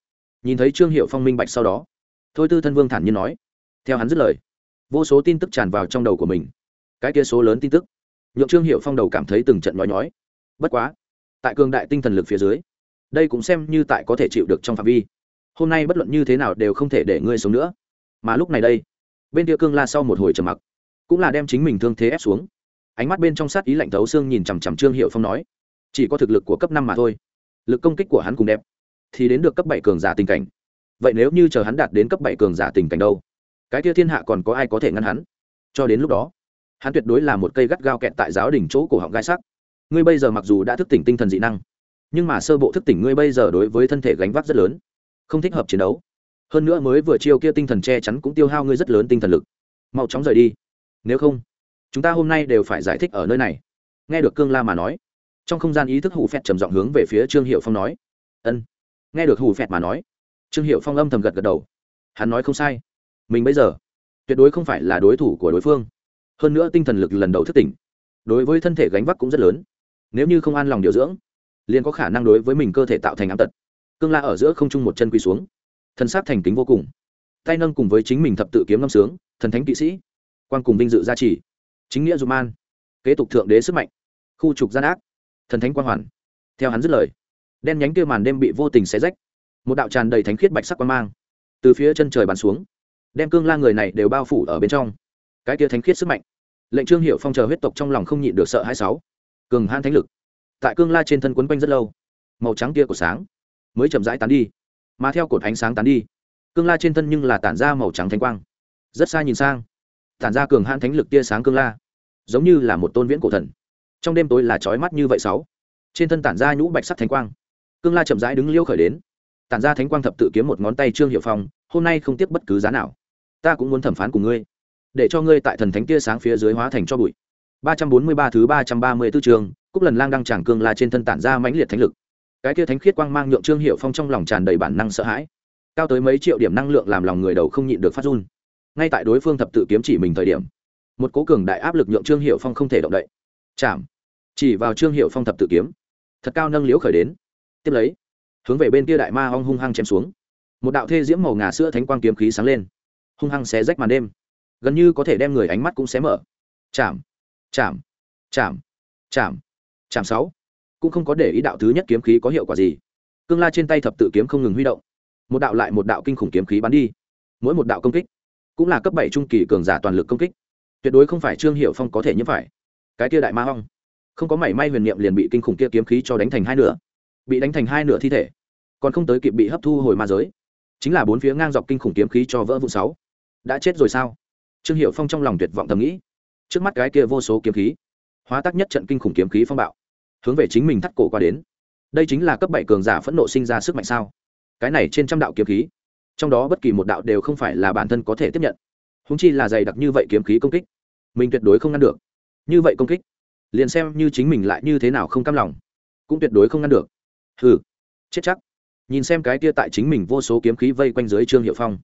Nhìn thấy trương hiệu phong minh bạch sau đó thôi tư thân vương thản nhiên nói, theo hắn dứt lời, vô số tin tức tràn vào trong đầu của mình. Cái kia số lớn tin tức, nhượng trương hiệu phong đầu cảm thấy từng trận nói nói bất quá, tại cường đại tinh thần lực phía dưới, đây cũng xem như tại có thể chịu được trong phạm vi. Hôm nay bất luận như thế nào đều không thể để ngươi sống nữa. Mà lúc này đây, bên kia cương la sau một hồi trầm mặc, cũng là đem chính mình thương thế ép xuống. Ánh mắt bên trong sát ý lạnh thấu xương nhìn chằm chằm trương hiệu phong nói, chỉ có thực lực của cấp năm mà thôi. Lực công kích của hắn cùng đẹp, thì đến được cấp bảy cường giả tình cảnh vậy nếu như chờ hắn đạt đến cấp bảy cường giả tình cảnh đâu, cái kia thiên hạ còn có ai có thể ngăn hắn? Cho đến lúc đó, hắn tuyệt đối là một cây gắt gao kẹt tại giáo đỉnh chỗ cổ họng gai sắc. Ngươi bây giờ mặc dù đã thức tỉnh tinh thần dị năng, nhưng mà sơ bộ thức tỉnh ngươi bây giờ đối với thân thể gánh vác rất lớn, không thích hợp chiến đấu. Hơn nữa mới vừa chiêu kia tinh thần che chắn cũng tiêu hao ngươi rất lớn tinh thần lực. Mau chóng rời đi. Nếu không, chúng ta hôm nay đều phải giải thích ở nơi này. Nghe được cương la mà nói, trong không gian ý thức hủ phẹt trầm giọng hướng về phía trương hiệu phong nói. Ân. Nghe được hủ phẹt mà nói trương hiệu phong âm thầm gật gật đầu. Hắn nói không sai. Mình bây giờ, tuyệt đối không phải là đối thủ của đối phương. Hơn nữa tinh thần lực lần đầu thức tỉnh, đối với thân thể gánh vác cũng rất lớn. Nếu như không an lòng điều dưỡng, liền có khả năng đối với mình cơ thể tạo thành ám tật. Cương la ở giữa không trung một chân quỳ xuống. Thân xác thành kính vô cùng. Tay nâng cùng với chính mình thập tự kiếm ngâm sướng, thần thánh kỵ sĩ. Quan cùng vinh dự gia trì. Chính nghĩa dù man. Kế tục thượng đế sức mạnh. Khu trục gian ác. Thần thánh quan hoàn. Theo hắn dứt lời, đen nhánh kia màn đêm bị vô tình xé rách một đạo tràn đầy thánh khiết bạch sắc quang mang từ phía chân trời bắn xuống, đem cương la người này đều bao phủ ở bên trong. Cái kia thánh khiết sức mạnh, lệnh trương hiệu phong chờ huyết tộc trong lòng không nhịn được sợ hai sáu. Cường han thánh lực, tại cương la trên thân quấn quanh rất lâu, màu trắng kia của sáng mới chậm rãi tán đi, mà theo cột ánh sáng tán đi, cương la trên thân nhưng là tản ra màu trắng thánh quang, rất xa nhìn sang, tản ra cường han thánh lực tia sáng cương la, giống như là một tôn viễn cổ thần. Trong đêm tối là trói mắt như vậy sáu, trên thân tản ra nhũ bạch sắc thánh quang, cương la chậm rãi đứng liêu khởi đến tản ra thánh quang thập tự kiếm một ngón tay trương hiệu phong, hôm nay không tiếp bất cứ giá nào. Ta cũng muốn thẩm phán cùng ngươi, để cho ngươi tại thần thánh tia sáng phía dưới hóa thành cho bụi. Ba trăm bốn mươi ba thứ ba trăm ba mươi 334 trường cúc lần lang đăng tràng cương la trên thân tản ra mãnh liệt thánh lực. Cái tia thánh khiết quang mang nhượng trương hiệu phong trong lòng tràn đầy bản năng sợ hãi. Cao tới mấy triệu điểm năng lượng làm lòng người đầu không nhịn được phát run. Ngay tại đối phương thập tự kiếm chỉ mình thời điểm, một cố cường đại áp lực nhượng trương hiệu phong không thể động đậy. Chạm, chỉ vào trương hiệu phong thập tự kiếm, thật cao nâng liễu khởi đến. Tiếp lấy hướng về bên kia đại ma ong hung hăng chém xuống. Một đạo thê diễm màu ngà sữa thánh quang kiếm khí sáng lên, hung hăng xé rách màn đêm. Gần như có thể đem người ánh mắt cũng xé mở. Chạm chạm chạm chạm chạm sáu. Cũng không có để ý đạo thứ nhất kiếm khí có hiệu quả gì. Cương la trên tay thập tự kiếm không ngừng huy động. Một đạo lại một đạo kinh khủng kiếm khí bắn đi. Mỗi một đạo công kích, cũng là cấp bảy trung kỳ cường giả toàn lực công kích. Tuyệt đối không phải trương hiệu phong có thể nhiễm phải. Cái kia đại ma hong không có mảy may huyền niệm liền bị kinh khủng kia kiếm khí cho đánh thành hai nửa bị đánh thành hai nửa thi thể, còn không tới kịp bị hấp thu hồi ma giới. Chính là bốn phía ngang dọc kinh khủng kiếm khí cho vỡ vụ sáu. Đã chết rồi sao? Trương hiệu phong trong lòng tuyệt vọng thầm nghĩ. Trước mắt cái kia vô số kiếm khí, hóa tác nhất trận kinh khủng kiếm khí phong bạo, hướng về chính mình thắt cổ qua đến. Đây chính là cấp bảy cường giả phẫn nộ sinh ra sức mạnh sao? Cái này trên trăm đạo kiếm khí, trong đó bất kỳ một đạo đều không phải là bản thân có thể tiếp nhận. Húng chi là dày đặc như vậy kiếm khí công kích, mình tuyệt đối không ngăn được. Như vậy công kích, liền xem như chính mình lại như thế nào không cam lòng, cũng tuyệt đối không ngăn được hừ, chết chắc. Nhìn xem cái kia tại chính mình vô số kiếm khí vây quanh dưới trương hiệu phong,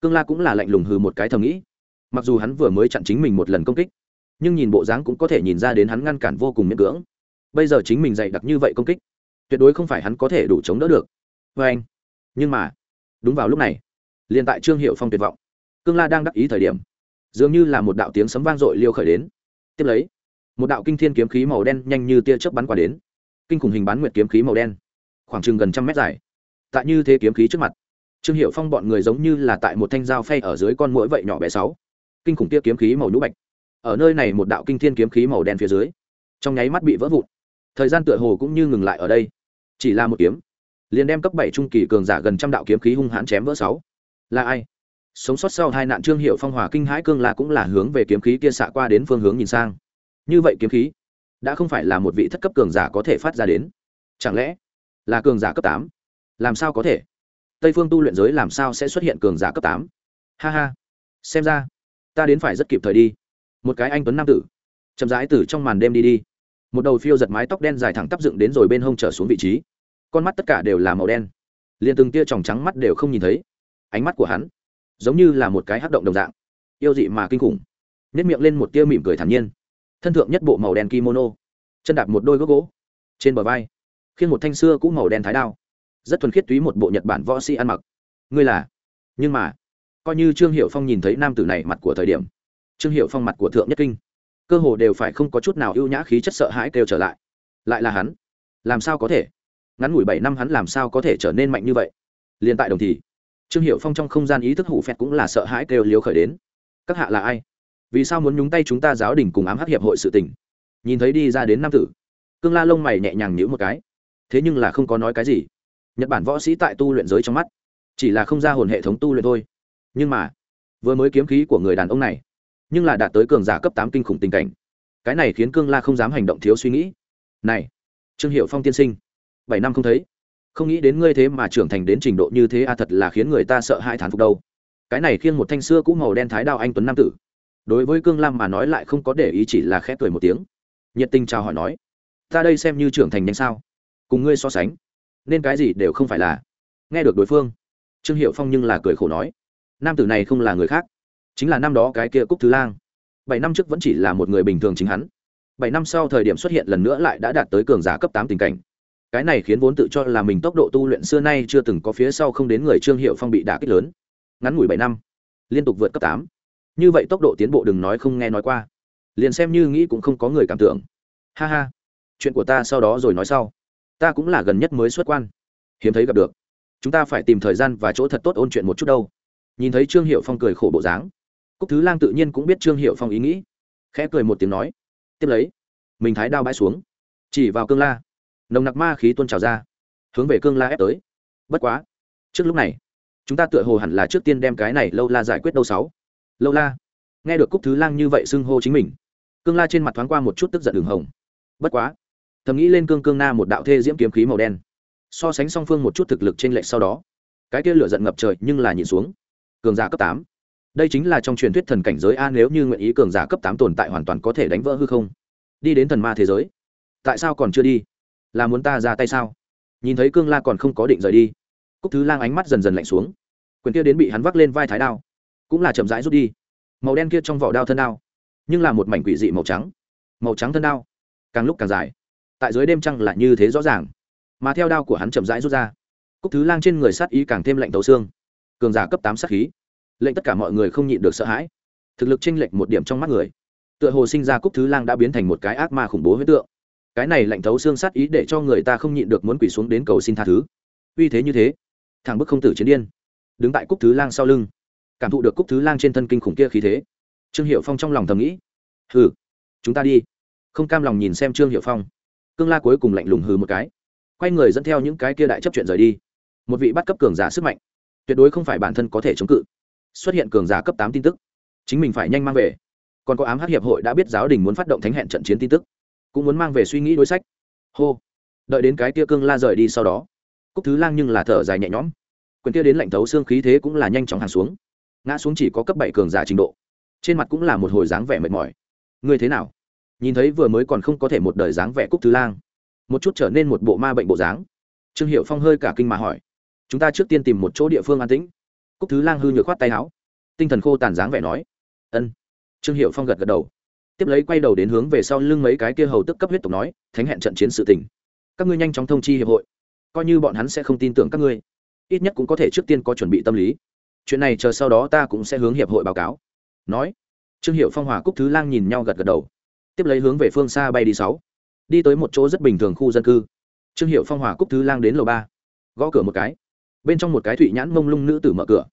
cương la cũng là lạnh lùng hừ một cái thầm nghĩ. Mặc dù hắn vừa mới chặn chính mình một lần công kích, nhưng nhìn bộ dáng cũng có thể nhìn ra đến hắn ngăn cản vô cùng miễn cưỡng. Bây giờ chính mình dày đặc như vậy công kích, tuyệt đối không phải hắn có thể đủ chống đỡ được. Vê anh, nhưng mà, đúng vào lúc này, liền tại trương hiệu phong tuyệt vọng, cương la đang đắc ý thời điểm, dường như là một đạo tiếng sấm vang dội liêu khởi đến. Tiếp lấy, một đạo kinh thiên kiếm khí màu đen nhanh như tia chớp bắn qua đến. Kinh khủng hình bán nguyệt kiếm khí màu đen khoảng chừng gần trăm mét dài. Tại như thế kiếm khí trước mặt, trương hiệu phong bọn người giống như là tại một thanh dao phay ở dưới con mũi vậy nhỏ bé sáu. Kinh khủng tia kiếm khí màu nhũ bạch. Ở nơi này một đạo kinh thiên kiếm khí màu đen phía dưới, trong nháy mắt bị vỡ vụn. Thời gian tựa hồ cũng như ngừng lại ở đây. Chỉ là một kiếm, liền đem cấp bảy trung kỳ cường giả gần trăm đạo kiếm khí hung hãn chém vỡ sáu. Là ai? Sống sót sau hai nạn trương hiệu phong hòa kinh hãi cương là cũng là hướng về kiếm khí kia xạ qua đến phương hướng nhìn sang. Như vậy kiếm khí, đã không phải là một vị thất cấp cường giả có thể phát ra đến. Chẳng lẽ là cường giả cấp tám. Làm sao có thể? Tây phương tu luyện giới làm sao sẽ xuất hiện cường giả cấp tám? Ha ha. Xem ra, ta đến phải rất kịp thời đi. Một cái anh tuấn nam tử, chậm rãi từ trong màn đêm đi đi. Một đầu phiêu giật mái tóc đen dài thẳng tắp dựng đến rồi bên hông trở xuống vị trí. Con mắt tất cả đều là màu đen. Liền từng tia tròng trắng mắt đều không nhìn thấy. Ánh mắt của hắn giống như là một cái hắc động đồng dạng. Yêu dị mà kinh khủng. Nếp miệng lên một tia mỉm cười thản nhiên. Thân thượng nhất bộ màu đen kimono. Chân đạp một đôi gốc gỗ. Trên bờ vai khiêng một thanh xưa cũ màu đen thái đao. Rất thuần khiết túy một bộ nhật bản võ sĩ ăn mặc. Ngươi là? Nhưng mà, coi như trương hiệu phong nhìn thấy nam tử này mặt của thời điểm, trương hiệu phong mặt của thượng nhất kinh, cơ hồ đều phải không có chút nào ưu nhã khí chất sợ hãi kêu trở lại. Lại là hắn? Làm sao có thể? Ngắn ngủi bảy năm hắn làm sao có thể trở nên mạnh như vậy? Liền tại đồng thì, trương hiệu phong trong không gian ý thức hủ phẹt cũng là sợ hãi kêu liếu khởi đến. Các hạ là ai? Vì sao muốn nhúng tay chúng ta giáo đình cùng ám hắc hiệp hội sự tình? Nhìn thấy đi ra đến nam tử, cương la lông mày nhẹ nhàng nhữ một cái thế nhưng là không có nói cái gì. Nhật bản võ sĩ tại tu luyện giới trong mắt, chỉ là không ra hồn hệ thống tu luyện thôi. Nhưng mà, vừa mới kiếm khí của người đàn ông này, nhưng là đạt tới cường giả cấp tám kinh khủng tình cảnh. Cái này khiến cương la không dám hành động thiếu suy nghĩ. Này, trương hiệu phong tiên sinh, bảy năm không thấy. Không nghĩ đến ngươi thế mà trưởng thành đến trình độ như thế a, thật là khiến người ta sợ hai thán phục đâu. Cái này khiêng một thanh xưa cũ màu đen thái đao anh tuấn nam tử. Đối với cương lam mà nói lại không có để ý chỉ là khép cười một tiếng. Nhiệt tình chào hỏi nói, ta đây xem như trưởng thành nhanh sao? Cùng ngươi so sánh, nên cái gì đều không phải là. Nghe được đối phương, trương hiệu phong nhưng là cười khổ nói, nam tử này không là người khác, chính là năm đó cái kia cúc thứ lang. Bảy năm trước vẫn chỉ là một người bình thường chính hắn. Bảy năm sau thời điểm xuất hiện lần nữa lại đã đạt tới cường giả cấp tám tình cảnh. Cái này khiến vốn tự cho là mình tốc độ tu luyện xưa nay chưa từng có phía sau không đến người trương hiệu phong bị đả kích lớn. Ngắn ngủi bảy năm, liên tục vượt cấp tám. Như vậy tốc độ tiến bộ đừng nói không nghe nói qua. Liền xem như nghĩ cũng không có người cảm tưởng. Ha ha, chuyện của ta sau đó rồi nói sau ta cũng là gần nhất mới xuất quan. Hiếm thấy gặp được. Chúng ta phải tìm thời gian và chỗ thật tốt ôn chuyện một chút đâu. Nhìn thấy trương hiệu phong cười khổ bộ dáng, cúc thứ lang tự nhiên cũng biết trương hiệu phong ý nghĩ, khẽ cười một tiếng nói, tiếp lấy, mình thái đao bãi xuống, chỉ vào cương la. Nồng nặc ma khí tuôn trào ra, hướng về cương la ép tới. Bất quá, trước lúc này, chúng ta tựa hồ hẳn là trước tiên đem cái này lâu la giải quyết đâu sáu. Lâu la, nghe được cúc thứ lang như vậy xưng hô chính mình, cương la trên mặt thoáng qua một chút tức giận đường hồng. Bất quá thầm nghĩ lên cương cương na một đạo thê diễm kiếm khí màu đen. So sánh song phương một chút thực lực trên lệch sau đó, cái kia lửa giận ngập trời nhưng là nhìn xuống. Cường giả cấp tám. Đây chính là trong truyền thuyết thần cảnh giới a, nếu như nguyện ý cường giả cấp tám tồn tại hoàn toàn có thể đánh vỡ hư không. Đi đến thần ma thế giới. Tại sao còn chưa đi? Là muốn ta ra tay sao? Nhìn thấy cương la còn không có định rời đi, cúc thứ lang ánh mắt dần dần lạnh xuống. Quyền kia đến bị hắn vác lên vai thái đao, cũng là chậm rãi rút đi. Màu đen kia trong vỏ đao thân đao, nhưng là một mảnh quỷ dị màu trắng. Màu trắng thân đao, càng lúc càng dài tại dưới đêm trăng là như thế rõ ràng. Mà theo đao của hắn chậm rãi rút ra, cúc thứ lang trên người sát ý càng thêm lạnh tấu xương, cường giả cấp tám sát khí, lệnh tất cả mọi người không nhịn được sợ hãi. Thực lực chênh lệch một điểm trong mắt người, tựa hồ sinh ra cúc thứ lang đã biến thành một cái ác ma khủng bố huyết tượng. Cái này lạnh thấu xương sát ý để cho người ta không nhịn được muốn quỷ xuống đến cầu xin tha thứ. Uy thế như thế thằng bức không tử chiến điên. Đứng tại cúc thứ lang sau lưng, cảm thụ được cúc thứ lang trên thân kinh khủng kia khí thế. Trương hiệu phong trong lòng thầm nghĩ, hừ, chúng ta đi. Không cam lòng nhìn xem trương hiệu phong cương la cuối cùng lạnh lùng hừ một cái. Quay người dẫn theo những cái kia đại chấp chuyện rời đi. Một vị bắt cấp cường giả sức mạnh. Tuyệt đối không phải bản thân có thể chống cự. Xuất hiện cường giả cấp tám tin tức. Chính mình phải nhanh mang về. Còn có ám hắc hiệp hội đã biết giáo đình muốn phát động thánh hẹn trận chiến tin tức. Cũng muốn mang về suy nghĩ đối sách. Hô. Đợi đến cái tia cương la rời đi sau đó, cúc thứ lang nhưng là thở dài nhẹ nhõm. Quyền tia đến lạnh thấu xương khí thế cũng là nhanh chóng hàng xuống. Ngã xuống chỉ có cấp bảy cường giả trình độ. Trên mặt cũng là một hồi dáng vẻ mệt mỏi. Ngươi thế nào? Nhìn thấy vừa mới còn không có thể một đời dáng vẻ cúc thứ lang, một chút trở nên một bộ ma bệnh bộ dáng. Trương hiệu phong hơi cả kinh mà hỏi, chúng ta trước tiên tìm một chỗ địa phương an tĩnh. Cúc thứ lang hư nhược khoát tay áo, tinh thần khô tàn dáng vẻ nói, ân. Trương hiệu phong gật gật đầu, tiếp lấy quay đầu đến hướng về sau lưng mấy cái kia hầu tức cấp huyết tộc nói, thánh hẹn trận chiến sự tình, các ngươi nhanh chóng thông chi hiệp hội, coi như bọn hắn sẽ không tin tưởng các ngươi, ít nhất cũng có thể trước tiên có chuẩn bị tâm lý. Chuyện này chờ sau đó ta cũng sẽ hướng hiệp hội báo cáo. Nói, trương hiệu phong hòa cúc thứ lang nhìn nhau gật gật đầu tiếp lấy hướng về phương xa bay đi sáu. Đi tới một chỗ rất bình thường khu dân cư. Trương hiệu phong hòa cúc thứ lang đến lầu ba. Gõ cửa một cái. Bên trong một cái thụy nhãn mông lung nữ tử mở cửa.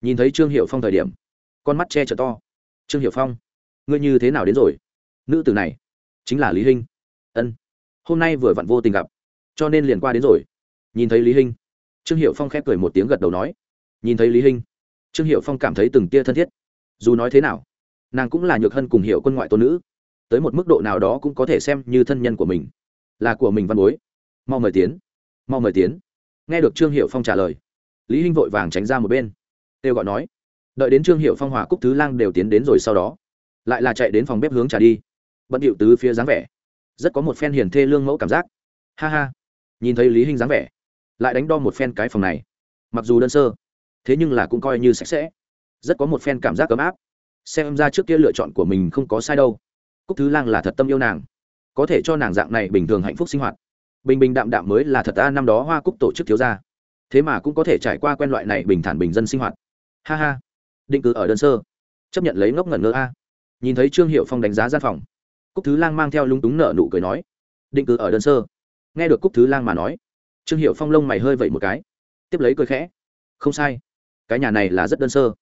Nhìn thấy trương hiệu phong thời điểm, con mắt che chở to. Trương hiệu phong, ngươi như thế nào đến rồi? Nữ tử này chính là lý hinh. Ân, hôm nay vừa vặn vô tình gặp, cho nên liền qua đến rồi. Nhìn thấy lý hinh, trương hiệu phong khép cười một tiếng gật đầu nói. Nhìn thấy lý hinh, trương hiệu phong cảm thấy từng tia thân thiết. Dù nói thế nào, nàng cũng là nhược hân cùng hiệu quân ngoại tôn nữ tới một mức độ nào đó cũng có thể xem như thân nhân của mình. Là của mình văn bối. Mau mời tiến. Mau mời tiến. Nghe được trương hiệu phong trả lời, lý hinh vội vàng tránh ra một bên. Têu gọi nói, đợi đến trương hiệu phong hòa cúc thứ lang đều tiến đến rồi sau đó, lại là chạy đến phòng bếp hướng trả đi. Bận điệu tứ phía dáng vẻ, rất có một phen hiền thê lương mẫu cảm giác. Ha ha. Nhìn thấy lý hinh dáng vẻ, lại đánh đo một phen cái phòng này. Mặc dù đơn sơ, thế nhưng là cũng coi như sạch sẽ. Rất có một phen cảm giác ấm áp. Xem ra trước kia lựa chọn của mình không có sai đâu cúc thứ lang là thật tâm yêu nàng. Có thể cho nàng dạng này bình thường hạnh phúc sinh hoạt. Bình bình đạm đạm mới là thật ta năm đó hoa cúc tổ chức thiếu gia, thế mà cũng có thể trải qua quen loại này bình thản bình dân sinh hoạt. Ha ha. Định cư ở đơn sơ. Chấp nhận lấy ngốc ngẩn ngơ a. Nhìn thấy trương hiệu phong đánh giá gian phòng cúc thứ lang mang theo lúng túng nợ nụ cười nói định cư ở đơn sơ. Nghe được cúc thứ lang mà nói trương hiệu phong lông mày hơi vẩy một cái tiếp lấy cười khẽ không sai. Cái nhà này là rất đơn sơ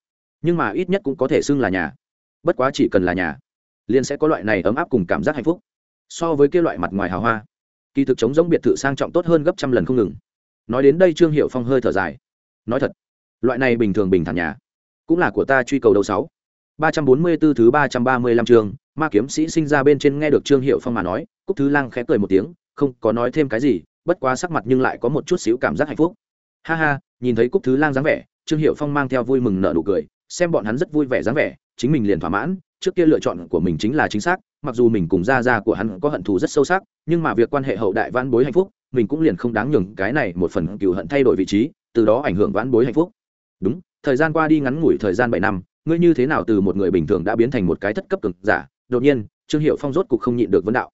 nhưng mà ít nhất cũng có thể xưng là nhà. Bất quá chỉ cần là nhà liền sẽ có loại này ấm áp cùng cảm giác hạnh phúc. So với kia loại mặt ngoài hào hoa kỳ thực chống giống biệt thự sang trọng tốt hơn gấp trăm lần không ngừng. Nói đến đây trương hiệu phong hơi thở dài. Nói thật loại này bình thường bình thản nhà cũng là của ta truy cầu đầu sáu. ba trăm bốn mươi 344 thứ ba trăm ba mươi lăm trường, ma kiếm sĩ sinh ra bên trên nghe được trương hiệu phong mà nói cúc thứ lang khẽ cười một tiếng không có nói thêm cái gì bất quá sắc mặt nhưng lại có một chút xíu cảm giác hạnh phúc. Ha ha nhìn thấy cúc thứ lang dáng vẻ trương hiệu phong mang theo vui mừng nở nụ cười xem bọn hắn rất vui vẻ dáng vẻ chính mình liền thỏa mãn trước kia lựa chọn của mình chính là chính xác, mặc dù mình cùng gia gia của hắn có hận thù rất sâu sắc, nhưng mà việc quan hệ hậu đại vãn bối hạnh phúc, mình cũng liền không đáng nhường cái này một phần cựu hận thay đổi vị trí, từ đó ảnh hưởng vãn bối hạnh phúc. Đúng, thời gian qua đi ngắn ngủi thời gian bảy năm, ngươi như thế nào từ một người bình thường đã biến thành một cái thất cấp cực giả? Đột nhiên, trương hiệu phong rốt cục không nhịn được vấn đạo.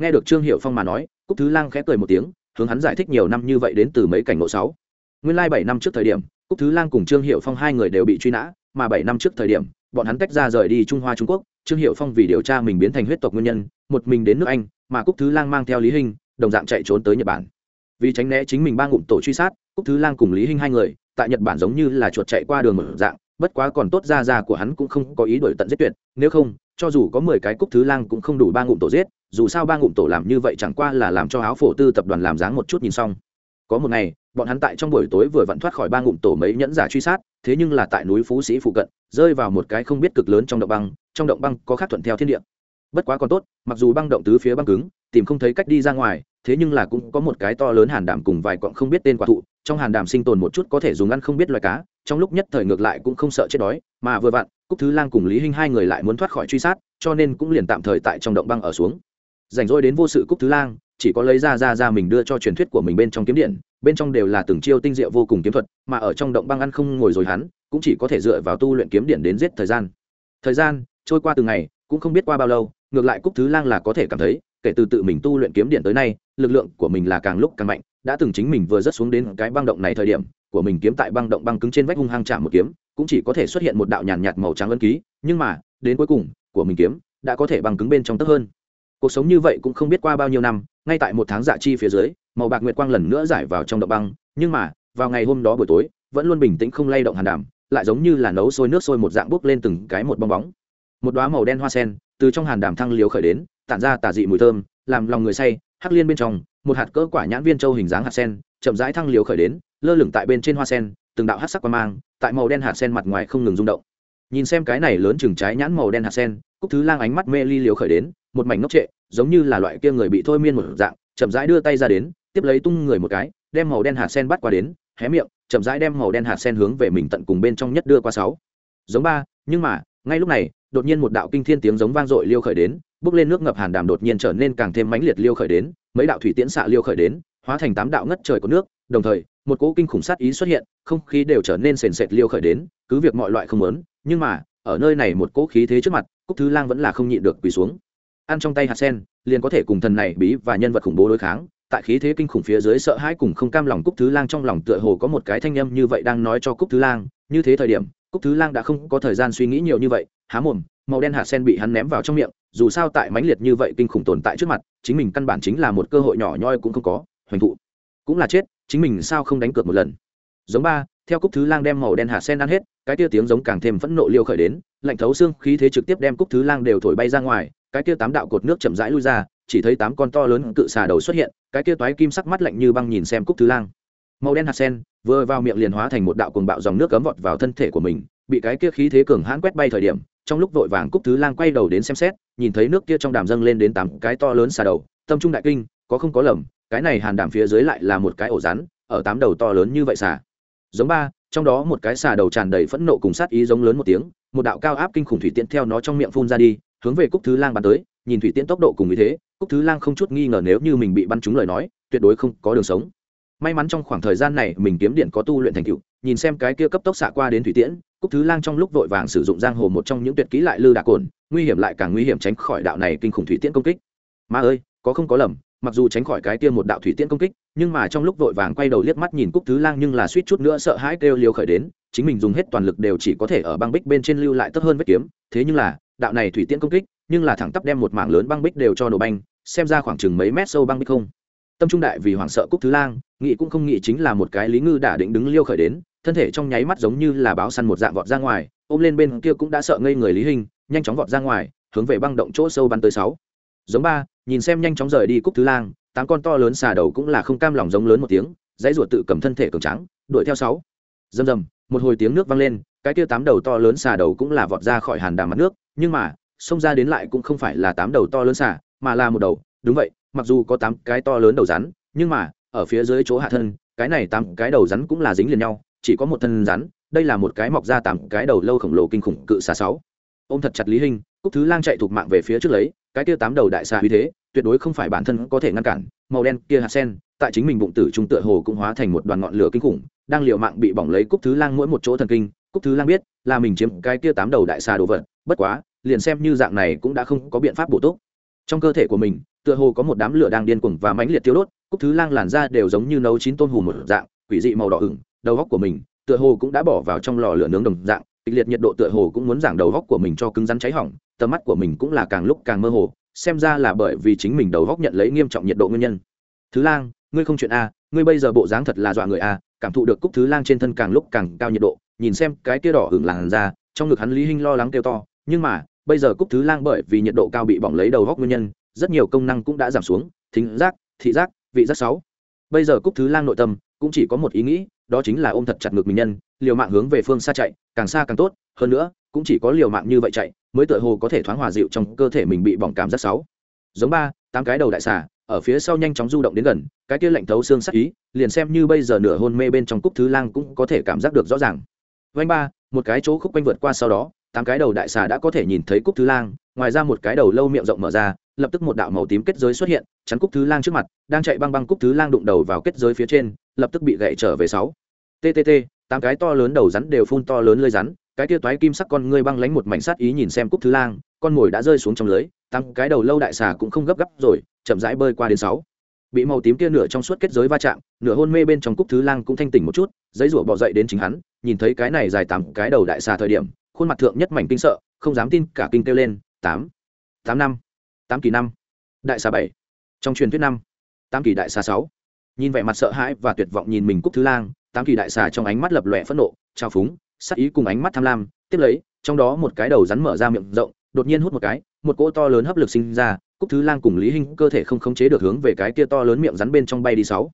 Nghe được trương hiệu phong mà nói, cúc thứ lang khẽ cười một tiếng, hướng hắn giải thích nhiều năm như vậy đến từ mấy cảnh ngộ sáu. Nguyên lai bảy năm trước thời điểm, cúc thứ lang cùng trương hiệu phong hai người đều bị truy nã, mà bảy năm trước thời điểm bọn hắn tách ra rời đi trung hoa trung quốc, trương hiệu phong vì điều tra mình biến thành huyết tộc nguyên nhân, một mình đến nước anh, mà cúc thứ lang mang theo lý hình đồng dạng chạy trốn tới nhật bản. Vì tránh né chính mình ba ngụm tổ truy sát, cúc thứ lang cùng lý hinh hai người, tại nhật bản giống như là chuột chạy qua đường mở dạng, bất quá còn tốt ra ra của hắn cũng không có ý đổi tận giết tuyệt, nếu không, cho dù có mười cái cúc thứ lang cũng không đủ ba ngụm tổ giết, dù sao ba ngụm tổ làm như vậy chẳng qua là làm cho áo phổ tư tập đoàn làm dáng một chút nhìn xong. Có một ngày, bọn hắn tại trong buổi tối vừa vặn thoát khỏi ba ngụm tổ mấy nhẫn giả truy sát, thế nhưng là tại núi phú sĩ phụ cận rơi vào một cái không biết cực lớn trong động băng, trong động băng có khác thuận theo thiên địa. Bất quá còn tốt, mặc dù băng động tứ phía băng cứng, tìm không thấy cách đi ra ngoài, thế nhưng là cũng có một cái to lớn hàn đảm cùng vài quặng không biết tên quả thụ, trong hàn đảm sinh tồn một chút có thể dùng ăn không biết loài cá, trong lúc nhất thời ngược lại cũng không sợ chết đói, mà vừa vặn, cúc thứ lang cùng lý hinh hai người lại muốn thoát khỏi truy sát, cho nên cũng liền tạm thời tại trong động băng ở xuống. Rảnh rỗi đến vô sự cúc thứ lang, chỉ có lấy ra ra ra mình đưa cho truyền thuyết của mình bên trong kiếm điện, bên trong đều là từng chiêu tinh diệu vô cùng kiếm thuật, mà ở trong động băng ăn không ngồi rồi hắn cũng chỉ có thể dựa vào tu luyện kiếm điện đến giết thời gian. Thời gian, trôi qua từng ngày, cũng không biết qua bao lâu, ngược lại cúc thứ lang là có thể cảm thấy, kể từ tự mình tu luyện kiếm điện tới nay, lực lượng của mình là càng lúc càng mạnh, đã từng chính mình vừa rớt xuống đến cái băng động này thời điểm, của mình kiếm tại băng động băng cứng trên vách hung hăng chạm một kiếm, cũng chỉ có thể xuất hiện một đạo nhàn nhạt màu trắng ân ký, nhưng mà, đến cuối cùng, của mình kiếm đã có thể băng cứng bên trong tấp hơn. Cuộc sống như vậy cũng không biết qua bao nhiêu năm, ngay tại một tháng dạ chi phía dưới, màu bạc nguyệt quang lần nữa giải vào trong động băng, nhưng mà, vào ngày hôm đó buổi tối, vẫn luôn bình tĩnh không lay động hàn đảm lại giống như là nấu sôi nước sôi một dạng bốc lên từng cái một bong bóng. Một đoá màu đen hoa sen từ trong hàn đàm thăng liều khởi đến, tản ra tà dị mùi thơm, làm lòng người say, hắc liên bên trong, một hạt cỡ quả nhãn viên châu hình dáng hạt sen, chậm rãi thăng liều khởi đến, lơ lửng tại bên trên hoa sen, từng đạo hắc sắc qua mang, tại màu đen hạt sen mặt ngoài không ngừng rung động. Nhìn xem cái này lớn chừng trái nhãn màu đen hạt sen, cúc thứ lang ánh mắt mê ly liều khởi đến, một mảnh ngốc trệ, giống như là loại kia người bị thôi miên một dạng, chậm rãi đưa tay ra đến, tiếp lấy tung người một cái, đem màu đen hạt sen bắt qua đến hé miệng, chậm rãi đem màu đen hạt sen hướng về mình tận cùng bên trong nhất đưa qua sáu. Giống ba, nhưng mà, ngay lúc này, đột nhiên một đạo kinh thiên tiếng giống vang dội liêu khởi đến, bước lên nước ngập hàn đàm đột nhiên trở nên càng thêm mãnh liệt liêu khởi đến, mấy đạo thủy tiễn xạ liêu khởi đến, hóa thành tám đạo ngất trời của nước, đồng thời, một cỗ kinh khủng sát ý xuất hiện, không khí đều trở nên sền sệt liêu khởi đến, cứ việc mọi loại không lớn nhưng mà, ở nơi này một cỗ khí thế trước mặt cúc thứ lang vẫn là không nhịn được quỳ xuống. Ăn trong tay hạt sen, liền có thể cùng thần này bí và nhân vật khủng bố đối kháng tại khí thế kinh khủng phía dưới sợ hãi cùng không cam lòng cúc thứ lang trong lòng tựa hồ có một cái thanh âm như vậy đang nói cho cúc thứ lang, như thế thời điểm, cúc thứ lang đã không có thời gian suy nghĩ nhiều như vậy, há mồm, màu đen hạt sen bị hắn ném vào trong miệng, dù sao tại mãnh liệt như vậy kinh khủng tồn tại trước mặt, chính mình căn bản chính là một cơ hội nhỏ nhoi cũng không có, hoành thụ, cũng là chết, chính mình sao không đánh cược một lần. Giống ba, theo cúc thứ lang đem màu đen hạt sen ăn hết, cái tia tiếng giống càng thêm phẫn nộ liêu khởi đến, lạnh thấu xương khí thế trực tiếp đem cúc thứ lang đều thổi bay ra ngoài, cái tia tám đạo cột nước chậm rãi lui ra chỉ thấy tám con to lớn cự xà đầu xuất hiện, cái kia toái kim sắc mắt lạnh như băng nhìn xem cúc thứ lang. Màu đen hạt sen, vừa vào miệng liền hóa thành một đạo cuồng bạo dòng nước cấm vọt vào thân thể của mình, bị cái kia khí thế cường hãn quét bay thời điểm, trong lúc vội vàng cúc thứ lang quay đầu đến xem xét, nhìn thấy nước kia trong đàm dâng lên đến tám cái to lớn xà đầu, tâm trung đại kinh, có không có lầm, cái này hàn đàm phía dưới lại là một cái ổ rắn, ở tám đầu to lớn như vậy xà. Giống ba, trong đó một cái xà đầu tràn đầy phẫn nộ cùng sát ý giống lớn một tiếng, một đạo cao áp kinh khủng thủy tiện theo nó trong miệng phun ra đi, hướng về cúc thứ lang bắn tới nhìn thủy tiễn tốc độ cùng như thế, cúc thứ lang không chút nghi ngờ nếu như mình bị bắn trúng lời nói, tuyệt đối không có đường sống. May mắn trong khoảng thời gian này mình kiếm điện có tu luyện thành tựu, nhìn xem cái kia cấp tốc xạ qua đến thủy tiễn, cúc thứ lang trong lúc vội vàng sử dụng giang hồ một trong những tuyệt kỹ lại lư đạc cồn, nguy hiểm lại càng nguy hiểm tránh khỏi đạo này kinh khủng thủy tiễn công kích. Ma ơi, có không có lầm, mặc dù tránh khỏi cái kia một đạo thủy tiễn công kích, nhưng mà trong lúc vội vàng quay đầu liếc mắt nhìn cúc thứ lang nhưng là suýt chút nữa sợ hãi kêu liều khởi đến, chính mình dùng hết toàn lực đều chỉ có thể ở băng bích bên trên lưu lại tấp hơn vết kiếm, thế nhưng là, đạo này thủy tiễn công kích nhưng là thẳng tắp đem một mảng lớn băng bích đều cho nổ banh, xem ra khoảng chừng mấy mét sâu băng bích không. Tâm trung đại vì hoảng sợ cúc thứ lang, nghĩ cũng không nghĩ chính là một cái lý ngư đã định đứng liêu khởi đến, thân thể trong nháy mắt giống như là báo săn một dạng vọt ra ngoài, ôm lên bên kia cũng đã sợ ngây người lý hình, nhanh chóng vọt ra ngoài, hướng về băng động chỗ sâu bắn tới sáu. Giống ba, nhìn xem nhanh chóng rời đi cúc thứ lang, tám con to lớn xà đầu cũng là không cam lòng giống lớn một tiếng, dãy ruột tự cầm thân thể cường trắng đuổi theo sáu. Rầm rầm, một hồi tiếng nước vang lên, cái kia tám đầu to lớn xà đầu cũng là vọt ra khỏi hàn đàm mặt nước, nhưng mà xông ra đến lại cũng không phải là tám đầu to lớn xà, mà là một đầu. Đúng vậy, mặc dù có tám cái to lớn đầu rắn, nhưng mà, ở phía dưới chỗ hạ thân, cái này tám cái đầu rắn cũng là dính liền nhau, chỉ có một thân rắn, đây là một cái mọc ra tám cái đầu lâu khổng lồ kinh khủng cự xà sáu. Ôm thật chặt lý hình cúc thứ lang chạy thuộc mạng về phía trước lấy, cái kia tám đầu đại xà uy thế, tuyệt đối không phải bản thân có thể ngăn cản, màu đen kia hạt sen, tại chính mình bụng tử trung tựa hồ cũng hóa thành một đoàn ngọn lửa kinh khủng, đang liều mạng bị bỏng lấy cúc thứ lang mỗi một chỗ thần kinh. Cúc thứ lang biết, là mình chiếm cái kia tám đầu đại xà đồ vật, bất quá liền xem như dạng này cũng đã không có biện pháp bổ túc. Trong cơ thể của mình, tựa hồ có một đám lửa đang điên cuồng và mãnh liệt tiêu đốt, cúc thứ lang làn da đều giống như nấu chín tôm hùm một dạng, quỷ dị màu đỏ ửng, đầu góc của mình tựa hồ cũng đã bỏ vào trong lò lửa nướng đồng dạng, kịch liệt nhiệt độ tựa hồ cũng muốn giảng đầu góc của mình cho cứng rắn cháy hỏng, tầm mắt của mình cũng là càng lúc càng mơ hồ, xem ra là bởi vì chính mình đầu góc nhận lấy nghiêm trọng nhiệt độ nguyên nhân. Thứ lang, ngươi không chuyện a, ngươi bây giờ bộ dáng thật là dọa người a, cảm thụ được cúc thứ lang trên thân càng lúc càng cao nhiệt độ, nhìn xem cái tia đỏ hưởng làn ra trong ngực hắn lý hinh lo lắng kêu to, nhưng mà bây giờ cúc thứ lang bởi vì nhiệt độ cao bị bỏng lấy đầu góc nguyên nhân, rất nhiều công năng cũng đã giảm xuống, thính giác, thị giác, vị giác sáu. Bây giờ cúc thứ lang nội tâm cũng chỉ có một ý nghĩ, đó chính là ôm thật chặt ngực mình nhân, liều mạng hướng về phương xa chạy, càng xa càng tốt, hơn nữa, cũng chỉ có liều mạng như vậy chạy, mới tựa hồ có thể thoáng hòa dịu trong cơ thể mình bị bỏng cảm giác sáu. Giống ba, tám cái đầu đại xà, ở phía sau nhanh chóng du động đến gần, cái kia lạnh thấu xương sắc ý, liền xem như bây giờ nửa hôn mê bên trong cúc thứ lang cũng có thể cảm giác được rõ ràng. Vanh ba, một cái chỗ khúc quanh vượt qua sau đó tám cái đầu đại xà đã có thể nhìn thấy cúc thứ lang, ngoài ra một cái đầu lâu miệng rộng mở ra, lập tức một đạo màu tím kết giới xuất hiện, chắn cúc thứ lang trước mặt, đang chạy băng băng cúc thứ lang đụng đầu vào kết giới phía trên, lập tức bị gậy trở về sáu. Ttt tám cái to lớn đầu rắn đều phun to lớn lơi rắn, cái tia toái kim sắc con ngươi băng lánh một mảnh sát ý nhìn xem cúc thứ lang, con mồi đã rơi xuống trong lưới, tám cái đầu lâu đại xà cũng không gấp gáp rồi, chậm rãi bơi qua đến sáu. Bị màu tím kia nửa trong suốt kết giới va chạm, nửa hôn mê bên trong cúc thứ lang cũng thanh tỉnh một chút, giấy rủa bỏ dậy đến chính hắn, nhìn thấy cái này dài tám cái đầu đại xà thời điểm khuôn mặt thượng nhất mảnh kinh sợ, không dám tin, cả kinh kêu lên, tám tám năm, tám kỳ năm, đại xà bảy, trong truyền thuyết năm, tám kỳ đại xà sáu. Nhìn vẻ mặt sợ hãi và tuyệt vọng nhìn mình cúc thứ lang, tám kỳ đại xà trong ánh mắt lập lòe phẫn nộ trao phúng sắc ý cùng ánh mắt tham lam, tiếp lấy, trong đó một cái đầu rắn mở ra miệng rộng, đột nhiên hút một cái, một cỗ to lớn hấp lực sinh ra, cúc thứ lang cùng lý hinh cơ thể không khống chế được hướng về cái kia to lớn miệng rắn bên trong bay đi sáu.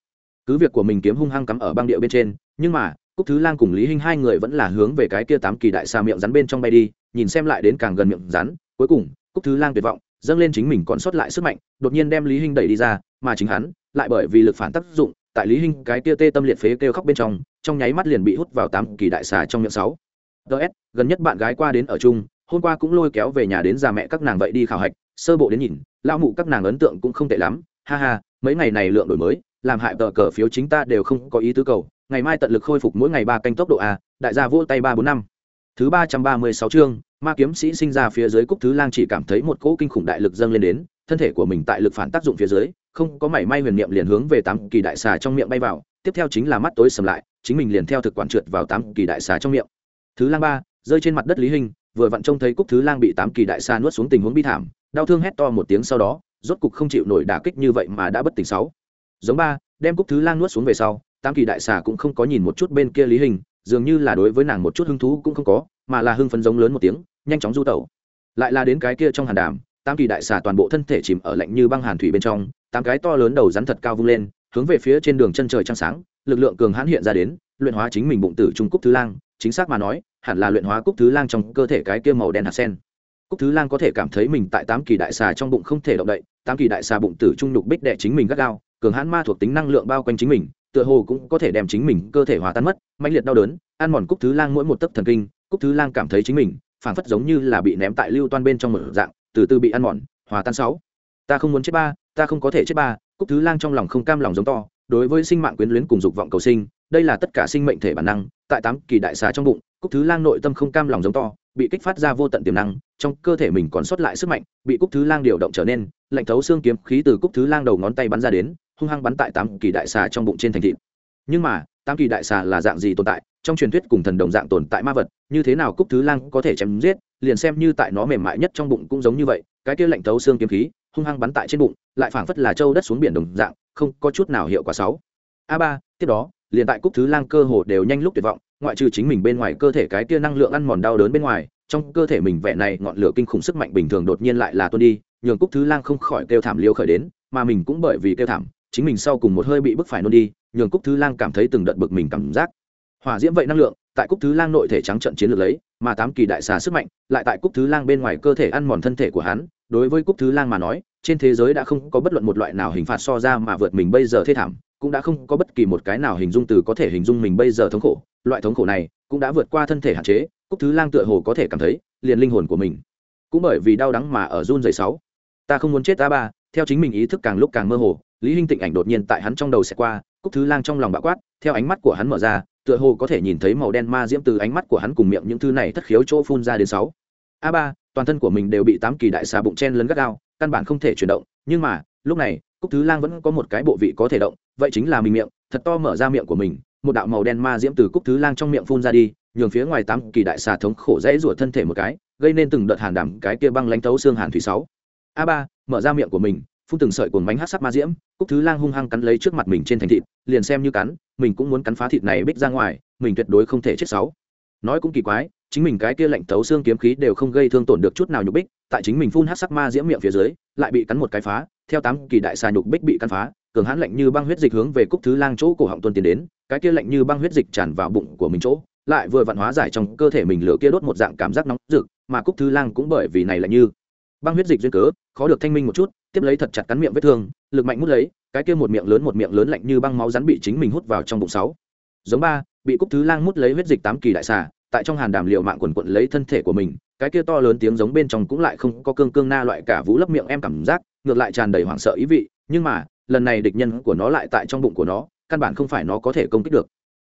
Cứ việc của mình kiếm hung hăng cắm ở băng địa bên trên, nhưng mà cúc thứ lang cùng lý hinh hai người vẫn là hướng về cái kia tám kỳ đại xa miệng rắn bên trong bay đi, nhìn xem lại đến càng gần miệng rắn. Cuối cùng, cúc thứ lang tuyệt vọng, dâng lên chính mình còn sót lại sức mạnh, đột nhiên đem lý hinh đẩy đi ra, mà chính hắn, lại bởi vì lực phản tác dụng, tại lý hinh cái kia tê tâm liệt phế kêu khóc bên trong trong nháy mắt liền bị hút vào tám kỳ đại xà trong miệng sáu. Ts gần nhất bạn gái qua đến ở chung, hôm qua cũng lôi kéo về nhà đến già mẹ các nàng vậy đi khảo hạch, sơ bộ đến nhìn, lão mụ các nàng ấn tượng cũng không tệ lắm, ha ha, mấy ngày này lượng đổi mới, làm hại tờ cờ phiếu chính ta đều không có ý tứ cầu ngày mai tận lực khôi phục mỗi ngày ba canh tốc độ a, đại gia vỗ tay ba bốn năm. Thứ ba trăm ba mươi sáu chương, ma kiếm sĩ sinh ra phía dưới cúc thứ lang chỉ cảm thấy một cỗ kinh khủng đại lực dâng lên đến, thân thể của mình tại lực phản tác dụng phía dưới, không có mảy may huyền niệm liền hướng về tám kỳ đại xà trong miệng bay vào, tiếp theo chính là mắt tối sầm lại, chính mình liền theo thực quản trượt vào tám kỳ đại xà trong miệng. Thứ lang ba, rơi trên mặt đất lý hình vừa vặn trông thấy cúc thứ lang bị tám kỳ đại xà nuốt xuống tình huống bi thảm, đau thương hét to một tiếng sau đó, rốt cục không chịu nổi đả kích như vậy mà đã bất tỉnh sáu. Giống ba, đem cúc thứ lang nuốt xuống về sau tam kỳ đại xà cũng không có nhìn một chút bên kia lý hình, dường như là đối với nàng một chút hứng thú cũng không có, mà là hưng phấn giống lớn một tiếng, nhanh chóng du tẩu. Lại là đến cái kia trong hàn đàm tam kỳ đại xà toàn bộ thân thể chìm ở lạnh như băng hàn thủy bên trong, tám cái to lớn đầu rắn thật cao vung lên, hướng về phía trên đường chân trời trăng sáng, lực lượng cường hãn hiện ra đến, luyện hóa chính mình bụng tử trung cúc thứ lang, chính xác mà nói, hẳn là luyện hóa cúc thứ lang trong cơ thể cái kia màu đen hạt sen. Cúc thứ lang có thể cảm thấy mình tại tám kỳ đại xà trong bụng không thể động đậy, tám kỳ đại xà bụng tử trung nhục bích đệ chính mình gắt gao, cường hãn ma thuộc tính năng lượng bao quanh chính mình tựa hồ cũng có thể đem chính mình cơ thể hòa tan mất, mãnh liệt đau đớn, ăn mòn cúc thứ lang mỗi một tấc thần kinh, cúc thứ lang cảm thấy chính mình phảng phất giống như là bị ném tại lưu toan bên trong một dạng, từ từ bị ăn mòn, hòa tan sáu. Ta không muốn chết ba, ta không có thể chết ba, cúc thứ lang trong lòng không cam lòng giống to, đối với sinh mạng quyến luyến cùng dục vọng cầu sinh, đây là tất cả sinh mệnh thể bản năng, tại tám kỳ đại xà trong bụng, cúc thứ lang nội tâm không cam lòng giống to, bị kích phát ra vô tận tiềm năng, trong cơ thể mình còn sót lại sức mạnh, bị cúc thứ lang điều động trở nên, lạnh thấu xương kiếm khí từ cúc thứ lang đầu ngón tay bắn ra đến hung hăng bắn tại tám kỳ đại xà trong bụng trên thành thị nhưng mà, tám kỳ đại xà là dạng gì tồn tại? Trong truyền thuyết cùng thần đồng dạng tồn tại ma vật, như thế nào cúc thứ lang có thể chém giết? Liền xem như tại nó mềm mại nhất trong bụng cũng giống như vậy, cái kia lạnh thấu xương kiếm khí, hung hăng bắn tại trên bụng, lại phảng phất là châu đất xuống biển đồng dạng, không có chút nào hiệu quả sáu a ba, tiếp đó, liền tại cúc thứ lang cơ hồ đều nhanh lúc tuyệt vọng, ngoại trừ chính mình bên ngoài cơ thể cái kia năng lượng ăn mòn đau đớn bên ngoài, trong cơ thể mình vẻ này ngọn lửa kinh khủng sức mạnh bình thường đột nhiên lại là tuôn đi, nhường cúc thứ lang không khỏi kêu thảm liêu khởi đến, mà mình cũng bởi vì kêu thảm chính mình sau cùng một hơi bị bức phải nôn đi, nhường cúc thứ lang cảm thấy từng đợt bực mình cảm giác. Hỏa diễm vậy năng lượng, tại cúc thứ lang nội thể trắng trận chiến lược lấy, mà tám kỳ đại xà sức mạnh, lại tại cúc thứ lang bên ngoài cơ thể ăn mòn thân thể của hắn. Đối với cúc thứ lang mà nói, trên thế giới đã không có bất luận một loại nào hình phạt so ra mà vượt mình bây giờ thê thảm, cũng đã không có bất kỳ một cái nào hình dung từ có thể hình dung mình bây giờ thống khổ. Loại thống khổ này cũng đã vượt qua thân thể hạn chế, cúc thứ lang tựa hồ có thể cảm thấy, liền linh hồn của mình cũng bởi vì đau đắng mà ở run dày sáu. Ta không muốn chết ta ba, theo chính mình ý thức càng lúc càng mơ hồ lý hinh tịnh ảnh đột nhiên tại hắn trong đầu sẽ qua, cúc thứ lang trong lòng bạo quát, theo ánh mắt của hắn mở ra, tựa hồ có thể nhìn thấy màu đen ma diễm từ ánh mắt của hắn cùng miệng những thứ này thất khiếu chỗ phun ra đến sáu. A ba, toàn thân của mình đều bị tám kỳ đại xà bụng chen lấn gắt gao, căn bản không thể chuyển động, nhưng mà, lúc này, cúc thứ lang vẫn có một cái bộ vị có thể động, vậy chính là mình miệng, thật to mở ra miệng của mình, một đạo màu đen ma diễm từ cúc thứ lang trong miệng phun ra đi, nhường phía ngoài tám kỳ đại xà thống khổ dễ rủa thân thể một cái, gây nên từng đợt hàn đảm cái kia băng lánh thấu xương hàn thủy sáu. A ba, mở ra miệng của mình phun từng sợi cuồng bánh hát sắc ma diễm, cúc thứ lang hung hăng cắn lấy trước mặt mình trên thành thịt, liền xem như cắn, mình cũng muốn cắn phá thịt này bích ra ngoài, mình tuyệt đối không thể chết sáu. Nói cũng kỳ quái, chính mình cái kia lạnh tấu xương kiếm khí đều không gây thương tổn được chút nào nhục bích, tại chính mình phun hát sắc ma diễm miệng phía dưới, lại bị cắn một cái phá, theo tám kỳ đại xà nhục bích bị cắn phá, cường hãn lạnh như băng huyết dịch hướng về cúc thứ lang chỗ cổ họng tuân tiến đến, cái kia lạnh như băng huyết dịch tràn vào bụng của mình chỗ, lại vừa vặn hóa giải trong cơ thể mình lửa kia đốt một dạng cảm giác nóng rực, mà cúc thứ lang cũng bởi vì này là như băng huyết dịch duyên cớ, khó được thanh minh một chút, tiếp lấy thật chặt cắn miệng vết thương, lực mạnh mút lấy, cái kia một miệng lớn một miệng lớn lạnh như băng máu rắn bị chính mình hút vào trong bụng sáu. Giống ba, bị cúc thứ lang mút lấy huyết dịch tám kỳ đại xà, tại trong hàn đàm liệu mạng quần quận lấy thân thể của mình, cái kia to lớn tiếng giống bên trong cũng lại không có cương cương na loại cả vũ lấp miệng em cảm giác, ngược lại tràn đầy hoảng sợ ý vị, nhưng mà, lần này địch nhân của nó lại tại trong bụng của nó, căn bản không phải nó có thể công kích được.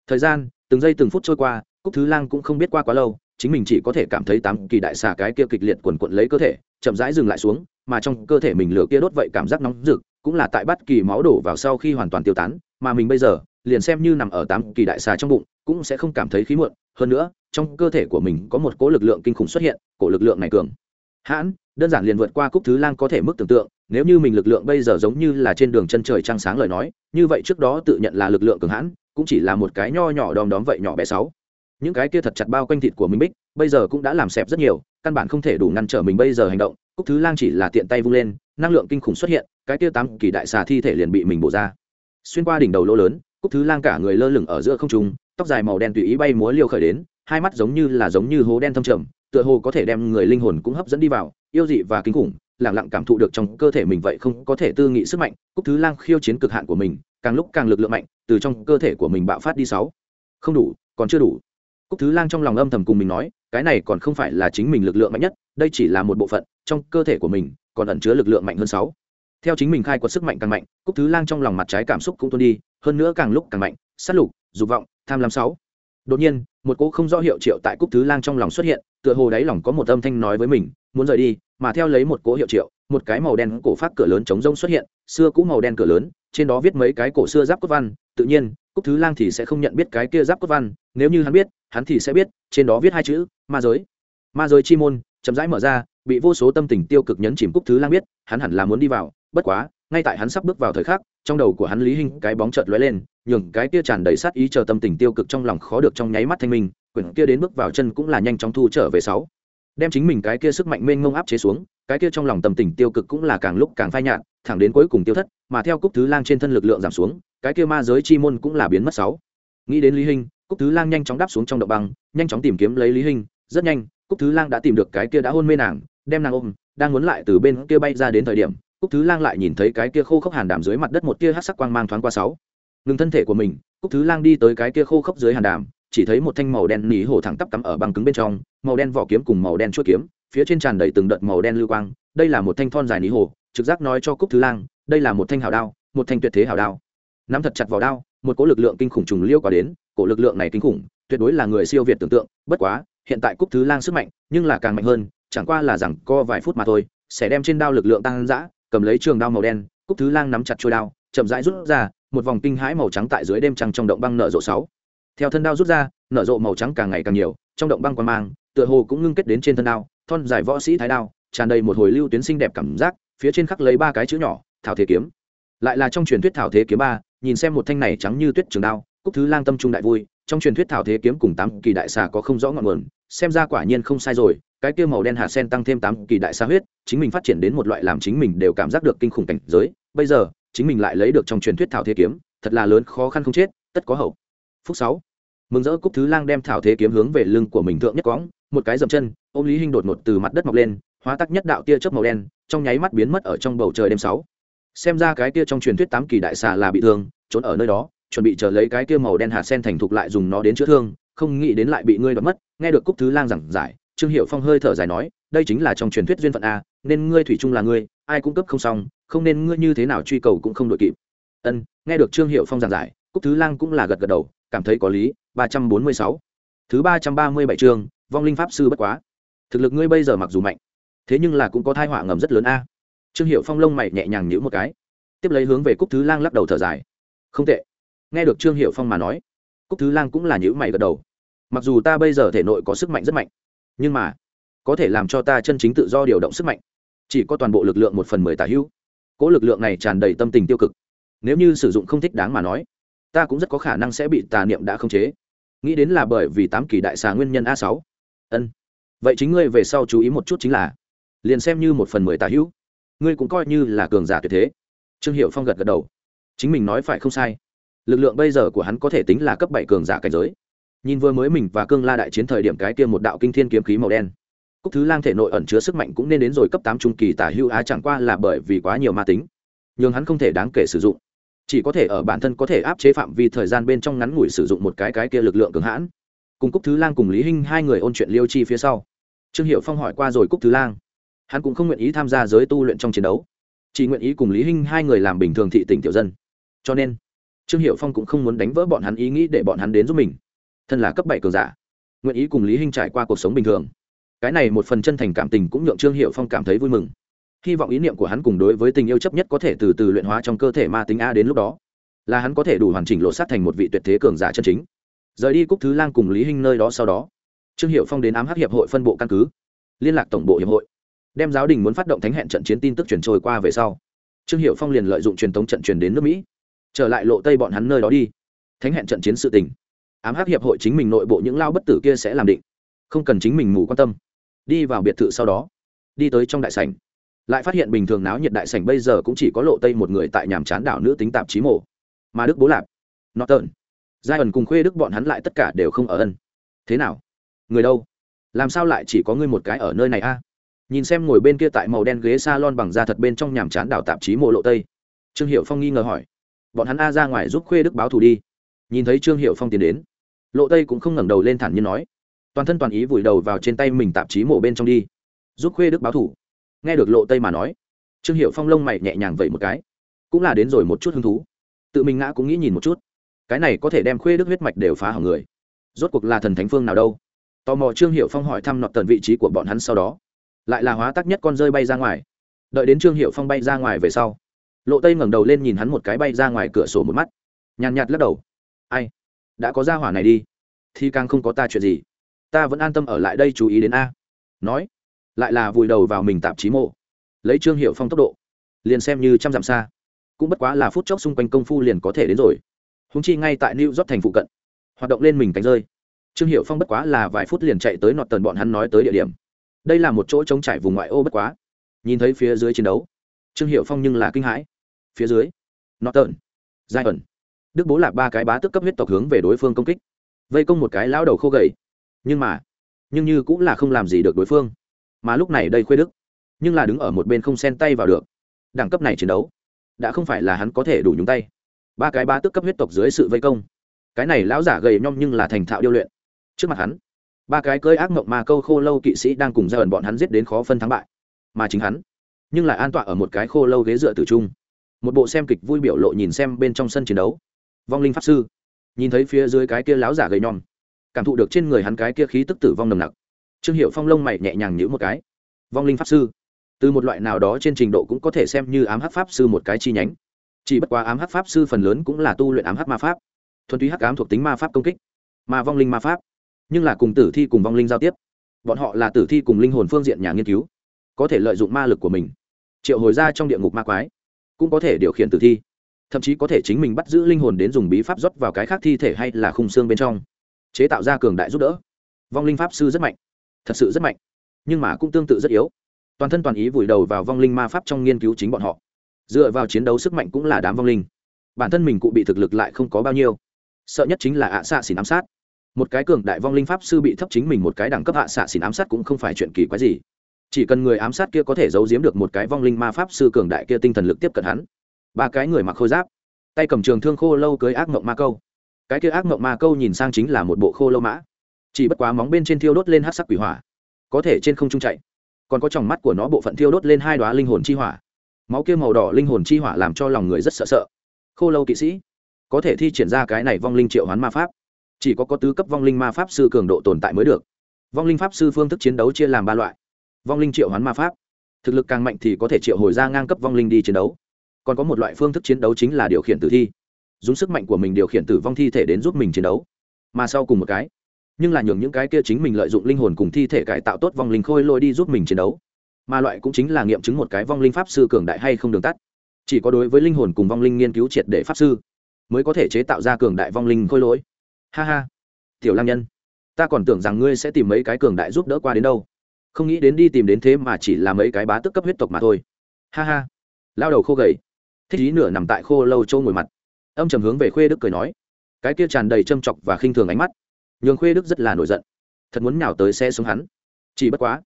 Thời gian, từng giây từng phút trôi qua, cúc thứ lang cũng không biết qua quá lâu chính mình chỉ có thể cảm thấy tám kỳ đại xà cái kia kịch liệt quần quận lấy cơ thể, chậm rãi dừng lại xuống, mà trong cơ thể mình lửa kia đốt vậy cảm giác nóng rực, cũng là tại bất kỳ máu đổ vào sau khi hoàn toàn tiêu tán, mà mình bây giờ, liền xem như nằm ở tám kỳ đại xà trong bụng, cũng sẽ không cảm thấy khí muộn. Hơn nữa, trong cơ thể của mình có một cỗ lực lượng kinh khủng xuất hiện, cỗ lực lượng này cường hãn, đơn giản liền vượt qua cúc thứ lang có thể mức tưởng tượng, nếu như mình lực lượng bây giờ giống như là trên đường chân trời trăng sáng lời nói, như vậy trước đó tự nhận là lực lượng cường hãn, cũng chỉ là một cái nho nhỏ đom đóm vậy nhỏ bé sáu những cái kia thật chặt bao quanh thịt của mình bích, bây giờ cũng đã làm xẹp rất nhiều, căn bản không thể đủ ngăn trở mình bây giờ hành động. Cúc thứ lang chỉ là tiện tay vung lên, năng lượng kinh khủng xuất hiện, cái kia tám kỳ đại xà thi thể liền bị mình bổ ra. Xuyên qua đỉnh đầu lỗ lớn, cúc thứ lang cả người lơ lửng ở giữa không trung, tóc dài màu đen tùy ý bay múa liêu khởi đến, hai mắt giống như là giống như hố đen thâm trầm, tựa hồ có thể đem người linh hồn cũng hấp dẫn đi vào, yêu dị và kinh khủng lẳng lặng cảm thụ được trong cơ thể mình vậy không có thể tư nghị sức mạnh, cúc thứ lang khiêu chiến cực hạn của mình, càng lúc càng lực lượng mạnh, từ trong cơ thể của mình bạo phát đi sáu. Không đủ, còn chưa đủ cúc thứ lang trong lòng âm thầm cùng mình nói, cái này còn không phải là chính mình lực lượng mạnh nhất, đây chỉ là một bộ phận, trong cơ thể của mình, còn ẩn chứa lực lượng mạnh hơn sáu. Theo chính mình khai quật sức mạnh càng mạnh, cúc thứ lang trong lòng mặt trái cảm xúc cũng tuôn đi, hơn nữa càng lúc càng mạnh, sát lục, dục vọng, tham lam sáu. Đột nhiên, một cỗ không rõ hiệu triệu tại cúc thứ lang trong lòng xuất hiện, tựa hồ đáy lòng có một âm thanh nói với mình, muốn rời đi, mà theo lấy một cỗ hiệu triệu, một cái màu đen cổ phát cửa lớn chống rông xuất hiện, xưa cũ màu đen cửa lớn, trên đó viết mấy cái cổ xưa giáp cốt văn, tự nhiên, cúc thứ lang thì sẽ không nhận biết cái kia giáp cốt văn, nếu như hắn biết hắn thì sẽ biết, trên đó viết hai chữ, ma giới. Ma giới chi môn, chậm rãi mở ra, bị vô số tâm tình tiêu cực nhấn chìm cúc thứ lang biết, hắn hẳn là muốn đi vào, bất quá, ngay tại hắn sắp bước vào thời khắc, trong đầu của hắn lý hình cái bóng chợt lóe lên, nhường cái kia tràn đầy sát ý chờ tâm tình tiêu cực trong lòng khó được trong nháy mắt thanh minh, quyển kia đến bước vào chân cũng là nhanh chóng thu trở về sáu. Đem chính mình cái kia sức mạnh mênh ngông áp chế xuống, cái kia trong lòng tâm tình tiêu cực cũng là càng lúc càng phai nhạt, thẳng đến cuối cùng tiêu thất, mà theo cúc thứ lang trên thân lực lượng giảm xuống, cái kia ma giới chi môn cũng là biến mất sáu. Nghĩ đến lý hình cúc thứ lang nhanh chóng đáp xuống trong động băng, nhanh chóng tìm kiếm lấy lý hình rất nhanh, cúc thứ lang đã tìm được cái kia đã hôn mê nàng, đem nàng ôm, đang muốn lại từ bên kia bay ra đến thời điểm, cúc thứ lang lại nhìn thấy cái kia khô khốc hàn đàm dưới mặt đất một tia hát sắc quang mang thoáng qua sáu. Ngừng thân thể của mình, cúc thứ lang đi tới cái kia khô khốc dưới hàn đàm, chỉ thấy một thanh màu đen nỉ hổ thẳng tắp cắm ở băng cứng bên trong, màu đen vỏ kiếm cùng màu đen chuỗi kiếm, phía trên tràn đầy từng đợt màu đen lưu quang. Đây là một thanh thon dài nỉ hổ, trực giác nói cho cúc thứ lang, đây là một thanh hào đao, một thanh tuyệt thế hào đao. Nắm thật chặt vào đao, một cỗ lực lượng kinh khủng trùng liêu qua đến cổ lực lượng này kinh khủng, tuyệt đối là người siêu việt tưởng tượng, bất quá, hiện tại cúc thứ lang sức mạnh, nhưng là càng mạnh hơn, chẳng qua là rằng co vài phút mà thôi, sẽ đem trên đao lực lượng tăng dã, cầm lấy trường đao màu đen cúc thứ lang nắm chặt trôi đao, chậm rãi rút ra, một vòng kinh hãi màu trắng tại dưới đêm trăng trong động băng nở rộ sáu. Theo thân đao rút ra, nở rộ màu trắng càng ngày càng nhiều, trong động băng quan mang, tựa hồ cũng ngưng kết đến trên thân đao, thon dài võ sĩ thái đao, tràn đầy một hồi lưu tuyến xinh đẹp cảm giác, phía trên khắc lấy ba cái chữ nhỏ, thảo thế kiếm. Lại là trong truyền thuyết thảo thế kiếm ba, nhìn xem một thanh này trắng như tuyết trường đao cúc thứ lang tâm trung đại vui, trong truyền thuyết thảo thế kiếm cùng tám kỳ đại xà có không rõ ngọn nguồn, xem ra quả nhiên không sai rồi, cái kia màu đen hạt sen tăng thêm tám kỳ đại xà huyết, chính mình phát triển đến một loại làm chính mình đều cảm giác được kinh khủng cảnh giới, bây giờ, chính mình lại lấy được trong truyền thuyết thảo thế kiếm, thật là lớn khó khăn không chết, tất có hậu. Phúc sáu. Mừng rỡ cúc thứ lang đem thảo thế kiếm hướng về lưng của mình thượng nhất quõng, một cái dậm chân, ôm lý hinh đột ngột từ mặt đất mọc lên, hóa tắc nhất đạo tia chớp màu đen, trong nháy mắt biến mất ở trong bầu trời đêm sáu. Xem ra cái tia trong truyền thuyết tám kỳ đại xà là bị thương, trốn ở nơi đó chuẩn bị chờ lấy cái kia màu đen hạt sen thành thục lại dùng nó đến chữa thương, không nghĩ đến lại bị ngươi đoạt mất. Nghe được cúc thứ lang giảng giải, trương hiệu phong hơi thở dài nói, đây chính là trong truyền thuyết duyên phận a, nên ngươi thủy chung là ngươi, ai cũng cấp không xong, không nên ngươi như thế nào truy cầu cũng không đội kịp. Ân, nghe được trương hiệu phong giảng giải, cúc thứ lang cũng là gật gật đầu, cảm thấy có lý, ba trăm bốn mươi sáu. Thứ ba trăm ba mươi bảy chương, vong linh pháp sư bất quá. Thực lực ngươi bây giờ mặc dù mạnh, thế nhưng là cũng có thai họa ngầm rất lớn a. Trương hiệu phong lông mày nhẹ nhàng nhữ một cái, tiếp lấy hướng về cúc thứ lang lắc đầu thở dài. Không tệ nghe được trương hiệu phong mà nói, cúc thứ lang cũng là những mày gật đầu. Mặc dù ta bây giờ thể nội có sức mạnh rất mạnh, nhưng mà có thể làm cho ta chân chính tự do điều động sức mạnh, chỉ có toàn bộ lực lượng một phần mười tả hữu. Cỗ lực lượng này tràn đầy tâm tình tiêu cực. Nếu như sử dụng không thích đáng mà nói, ta cũng rất có khả năng sẽ bị tà niệm đã khống chế. Nghĩ đến là bởi vì tám kỳ đại xà nguyên nhân a sáu. Ân. Vậy chính ngươi về sau chú ý một chút chính là, liền xem như một phần mười tà hữu, ngươi cũng coi như là cường giả tuyệt thế. Trương hiệu phong gật gật đầu. Chính mình nói phải không sai lực lượng bây giờ của hắn có thể tính là cấp bảy cường giả cảnh giới. Nhìn vừa mới mình và cương la đại chiến thời điểm cái kia một đạo kinh thiên kiếm khí màu đen. Cúc thứ lang thể nội ẩn chứa sức mạnh cũng nên đến rồi cấp tám trung kỳ tả hưu á, chẳng qua là bởi vì quá nhiều ma tính nhưng hắn không thể đáng kể sử dụng. Chỉ có thể ở bản thân có thể áp chế phạm vi thời gian bên trong ngắn ngủi sử dụng một cái cái kia lực lượng cường hãn. Cùng cúc thứ lang cùng lý hinh hai người ôn chuyện liêu chi phía sau. Trương hiệu phong hỏi qua rồi cúc thứ lang. Hắn cũng không nguyện ý tham gia giới tu luyện trong chiến đấu, chỉ nguyện ý cùng lý hinh hai người làm bình thường thị tỉnh tiểu dân. Cho nên trương hiệu phong cũng không muốn đánh vỡ bọn hắn ý nghĩ để bọn hắn đến giúp mình. Thân là cấp bảy cường giả, nguyện ý cùng lý hinh trải qua cuộc sống bình thường. Cái này một phần chân thành cảm tình cũng nhượng trương hiệu phong cảm thấy vui mừng. Hy vọng ý niệm của hắn cùng đối với tình yêu chấp nhất có thể từ từ luyện hóa trong cơ thể ma tính a đến lúc đó, là hắn có thể đủ hoàn chỉnh lộ sát thành một vị tuyệt thế cường giả chân chính. Rời đi cúc thứ lang cùng lý hinh nơi đó sau đó, trương hiệu phong đến ám hắc hiệp hội phân bộ căn cứ, liên lạc tổng bộ hiệp hội, đem giáo đình muốn phát động thánh hẹn trận chiến tin tức truyền trôi qua về sau. Trương hiệu phong liền lợi dụng truyền thống trận truyền đến nước mỹ trở lại lộ tây bọn hắn nơi đó đi. Thánh hẹn trận chiến sự tình. Ám hắc hiệp hội chính mình nội bộ những lao bất tử kia sẽ làm định. Không cần chính mình mù quan tâm. Đi vào biệt thự sau đó. Đi tới trong đại sảnh. Lại phát hiện bình thường náo nhiệt đại sảnh bây giờ cũng chỉ có lộ tây một người tại nhàm chán đảo nữ tính tạp chí mổ. Mà đức bố lạp, norton giai ẩn cùng khuê đức bọn hắn lại tất cả đều không ở ân. Thế nào? Người đâu? Làm sao lại chỉ có ngươi một cái ở nơi này a? Nhìn xem ngồi bên kia tại màu đen ghế s a lon bằng da thật bên trong nhàm chán đảo tạp chí mộ lộ tây. Trương hiệu phong nghi ngờ hỏi bọn hắn a ra ngoài giúp khuê đức báo thù đi. Nhìn thấy trương hiệu phong tiến đến, lộ tây cũng không ngẩng đầu lên thản nhiên nói, toàn thân toàn ý vùi đầu vào trên tay mình tạp chí mộ bên trong đi, giúp khuê đức báo thù. Nghe được lộ tây mà nói, trương hiệu phong lông mày nhẹ nhàng vậy một cái, cũng là đến rồi một chút hứng thú. Tự mình ngã cũng nghĩ nhìn một chút, cái này có thể đem khuê đức huyết mạch đều phá hỏng người, rốt cuộc là thần thánh phương nào đâu. Tò mò trương hiệu phong hỏi thăm nọt tần vị trí của bọn hắn sau đó, lại là hóa tác nhất con rơi bay ra ngoài. Đợi đến trương hiệu phong bay ra ngoài về sau lộ tây ngẩng đầu lên nhìn hắn một cái bay ra ngoài cửa sổ một mắt. Nhàn nhạt lắc đầu. Ai? Đã có ra hỏa này đi. Thì càng không có ta chuyện gì. Ta vẫn an tâm ở lại đây chú ý đến a. Nói. Lại là vùi đầu vào mình tạp chí mộ. Lấy trương hiệu phong tốc độ. Liền xem như trăm dặm xa. Cũng bất quá là phút chốc xung quanh công phu liền có thể đến rồi. Húng chi ngay tại new york thành phụ cận. Hoạt động lên mình cánh rơi. Trương hiệu phong bất quá là vài phút liền chạy tới nọt tần bọn hắn nói tới địa điểm. Đây là một chỗ trống trải vùng ngoại ô bất quá. Nhìn thấy phía dưới chiến đấu, trương hiệu phong nhưng là kinh hãi phía dưới. Nọt tợn giai ẩn đức bố lạc ba cái bá tức cấp huyết tộc hướng về đối phương công kích. Vây công một cái lão đầu khô gầy. Nhưng mà, nhưng như cũng là không làm gì được đối phương. Mà lúc này đây khuê đức. Nhưng là đứng ở một bên không xen tay vào được. Đẳng cấp này chiến đấu, đã không phải là hắn có thể đủ nhúng tay. Ba cái ba tức cấp huyết tộc dưới sự vây công. Cái này lão giả gầy nhom nhưng là thành thạo điêu luyện. Trước mặt hắn, ba cái cơi ác mộng mà câu khô lâu kỵ sĩ đang cùng ra ẩn bọn hắn giết đến khó phân thắng bại. Mà chính hắn, nhưng lại an tọa ở một cái khô lâu ghế dựa tử trung một bộ xem kịch vui biểu lộ nhìn xem bên trong sân chiến đấu. Vong linh pháp sư. Nhìn thấy phía dưới cái kia láo giả gầy nhom, cảm thụ được trên người hắn cái kia khí tức tử vong nồng nặc. Trương hiệu phong lông mày nhẹ nhàng nhữ một cái. Vong linh pháp sư. Từ một loại nào đó trên trình độ cũng có thể xem như ám hắc pháp sư một cái chi nhánh. Chỉ bất quá ám hắc pháp sư phần lớn cũng là tu luyện ám hắc ma pháp. Thuần túy hắc ám thuộc tính ma pháp công kích. Mà vong linh ma pháp. Nhưng là cùng tử thi cùng vong linh giao tiếp. Bọn họ là tử thi cùng linh hồn phương diện nhà nghiên cứu. Có thể lợi dụng ma lực của mình. Triệu hồi ra trong địa ngục ma quái cũng có thể điều khiển tử thi. Thậm chí có thể chính mình bắt giữ linh hồn đến dùng bí pháp rót vào cái khác thi thể hay là khung xương bên trong. Chế tạo ra cường đại giúp đỡ. Vong linh pháp sư rất mạnh. Thật sự rất mạnh. Nhưng mà cũng tương tự rất yếu. Toàn thân toàn ý vùi đầu vào vong linh ma pháp trong nghiên cứu chính bọn họ. Dựa vào chiến đấu sức mạnh cũng là đám vong linh. Bản thân mình cụ bị thực lực lại không có bao nhiêu. Sợ nhất chính là ạ xạ xỉn ám sát. Một cái cường đại vong linh pháp sư bị thấp chính mình một cái đẳng cấp ạ xạ xỉn ám sát cũng không phải chuyện kỳ quái gì chỉ cần người ám sát kia có thể giấu giếm được một cái vong linh ma pháp sư cường đại kia tinh thần lực tiếp cận hắn. Ba cái người mặc khôi giáp. Tay cầm trường thương khô lâu cưới ác mộng ma câu. Cái kia ác mộng ma câu nhìn sang chính là một bộ khô lâu mã. Chỉ bất quá móng bên trên thiêu đốt lên hát sắc quỷ hỏa. Có thể trên không trung chạy. Còn có tròng mắt của nó bộ phận thiêu đốt lên hai đoá linh hồn chi hỏa. Máu kia màu đỏ linh hồn chi hỏa làm cho lòng người rất sợ sợ. Khô lâu kỵ sĩ, có thể thi triển ra cái này vong linh triệu hoán ma pháp. Chỉ có có tứ cấp vong linh ma pháp sư cường độ tồn tại mới được. Vong linh pháp sư phương thức chiến đấu chia làm ba loại vong linh triệu hoán ma pháp. Thực lực càng mạnh thì có thể triệu hồi ra ngang cấp vong linh đi chiến đấu. Còn có một loại phương thức chiến đấu chính là điều khiển tử thi. Dùng sức mạnh của mình điều khiển tử vong thi thể đến giúp mình chiến đấu. Mà sau cùng một cái, nhưng là nhường những cái kia chính mình lợi dụng linh hồn cùng thi thể cải tạo tốt vong linh khôi lôi đi giúp mình chiến đấu. Mà loại cũng chính là nghiệm chứng một cái vong linh pháp sư cường đại hay không đường tắt. Chỉ có đối với linh hồn cùng vong linh nghiên cứu triệt để pháp sư, mới có thể chế tạo ra cường đại vong linh khôi lỗi. Ha ha. Tiểu lang nhân, ta còn tưởng rằng ngươi sẽ tìm mấy cái cường đại giúp đỡ qua đến đâu không nghĩ đến đi tìm đến thế mà chỉ là mấy cái bá tức cấp huyết tộc mà thôi. Ha ha. Lao đầu khô gầy. Thích ý nửa nằm tại khô lâu trâu ngồi mặt. Ông trầm hướng về khuê đức cười nói. Cái kia tràn đầy châm chọc và khinh thường ánh mắt. Nhường khuê đức rất là nổi giận. Thật muốn nào tới xe xuống hắn. Chỉ bất quá,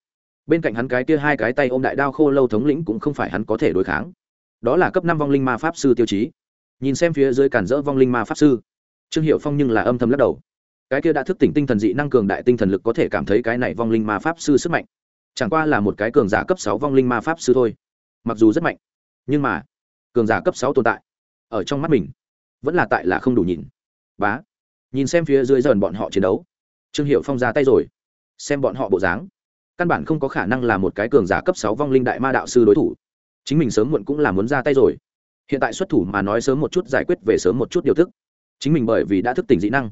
bên cạnh hắn cái kia hai cái tay ôm đại đao khô lâu thống lĩnh cũng không phải hắn có thể đối kháng. Đó là cấp năm vong linh ma pháp sư tiêu chí. Nhìn xem phía dưới cản rỡ vong linh ma pháp sư, trương hiệu phong nhưng là âm thầm lắc đầu. Cái kia đã thức tỉnh tinh thần dị năng cường đại tinh thần lực có thể cảm thấy cái này vong linh ma pháp sư sức mạnh chẳng qua là một cái cường giả cấp sáu vong linh ma pháp sư thôi. Mặc dù rất mạnh, nhưng mà cường giả cấp sáu tồn tại ở trong mắt mình vẫn là tại là không đủ nhìn. Bá, nhìn xem phía dưới dần bọn họ chiến đấu. Trương hiệu phong ra tay rồi, xem bọn họ bộ dáng. Căn bản không có khả năng là một cái cường giả cấp sáu vong linh đại ma đạo sư đối thủ. Chính mình sớm muộn cũng là muốn ra tay rồi. Hiện tại xuất thủ mà nói sớm một chút giải quyết về sớm một chút điều thức. Chính mình bởi vì đã thức tỉnh dị năng,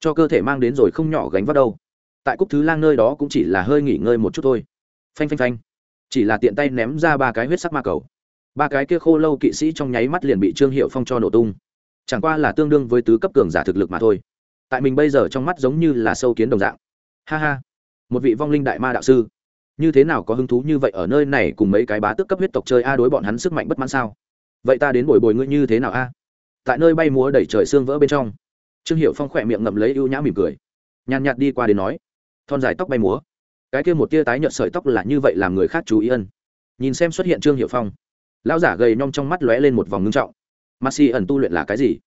cho cơ thể mang đến rồi không nhỏ gánh vác đâu. Tại cúc thứ lang nơi đó cũng chỉ là hơi nghỉ ngơi một chút thôi phanh phanh phanh. Chỉ là tiện tay ném ra ba cái huyết sắc ma cầu. Ba cái kia khô lâu kỵ sĩ trong nháy mắt liền bị trương hiệu phong cho nổ tung. Chẳng qua là tương đương với tứ cấp cường giả thực lực mà thôi. Tại mình bây giờ trong mắt giống như là sâu kiến đồng dạng. Ha ha. Một vị vong linh đại ma đạo sư. Như thế nào có hứng thú như vậy ở nơi này cùng mấy cái bá tước cấp huyết tộc chơi a đối bọn hắn sức mạnh bất mãn sao? Vậy ta đến bồi bồi ngươi như thế nào a? Tại nơi bay múa đẩy trời xương vỡ bên trong, trương hiệu phong khỏe miệng ngậm lấy ưu nhã mỉm cười. Nhàn nhạt đi qua đến nói, thon dài tóc bay múa cái kia một tia tái nhợt sợi tóc là như vậy làm người khác chú ý ân. Nhìn xem xuất hiện trương hiệu phong, lão giả gầy nhom trong mắt lóe lên một vòng ngưng trọng. Ma si ẩn tu luyện là cái gì?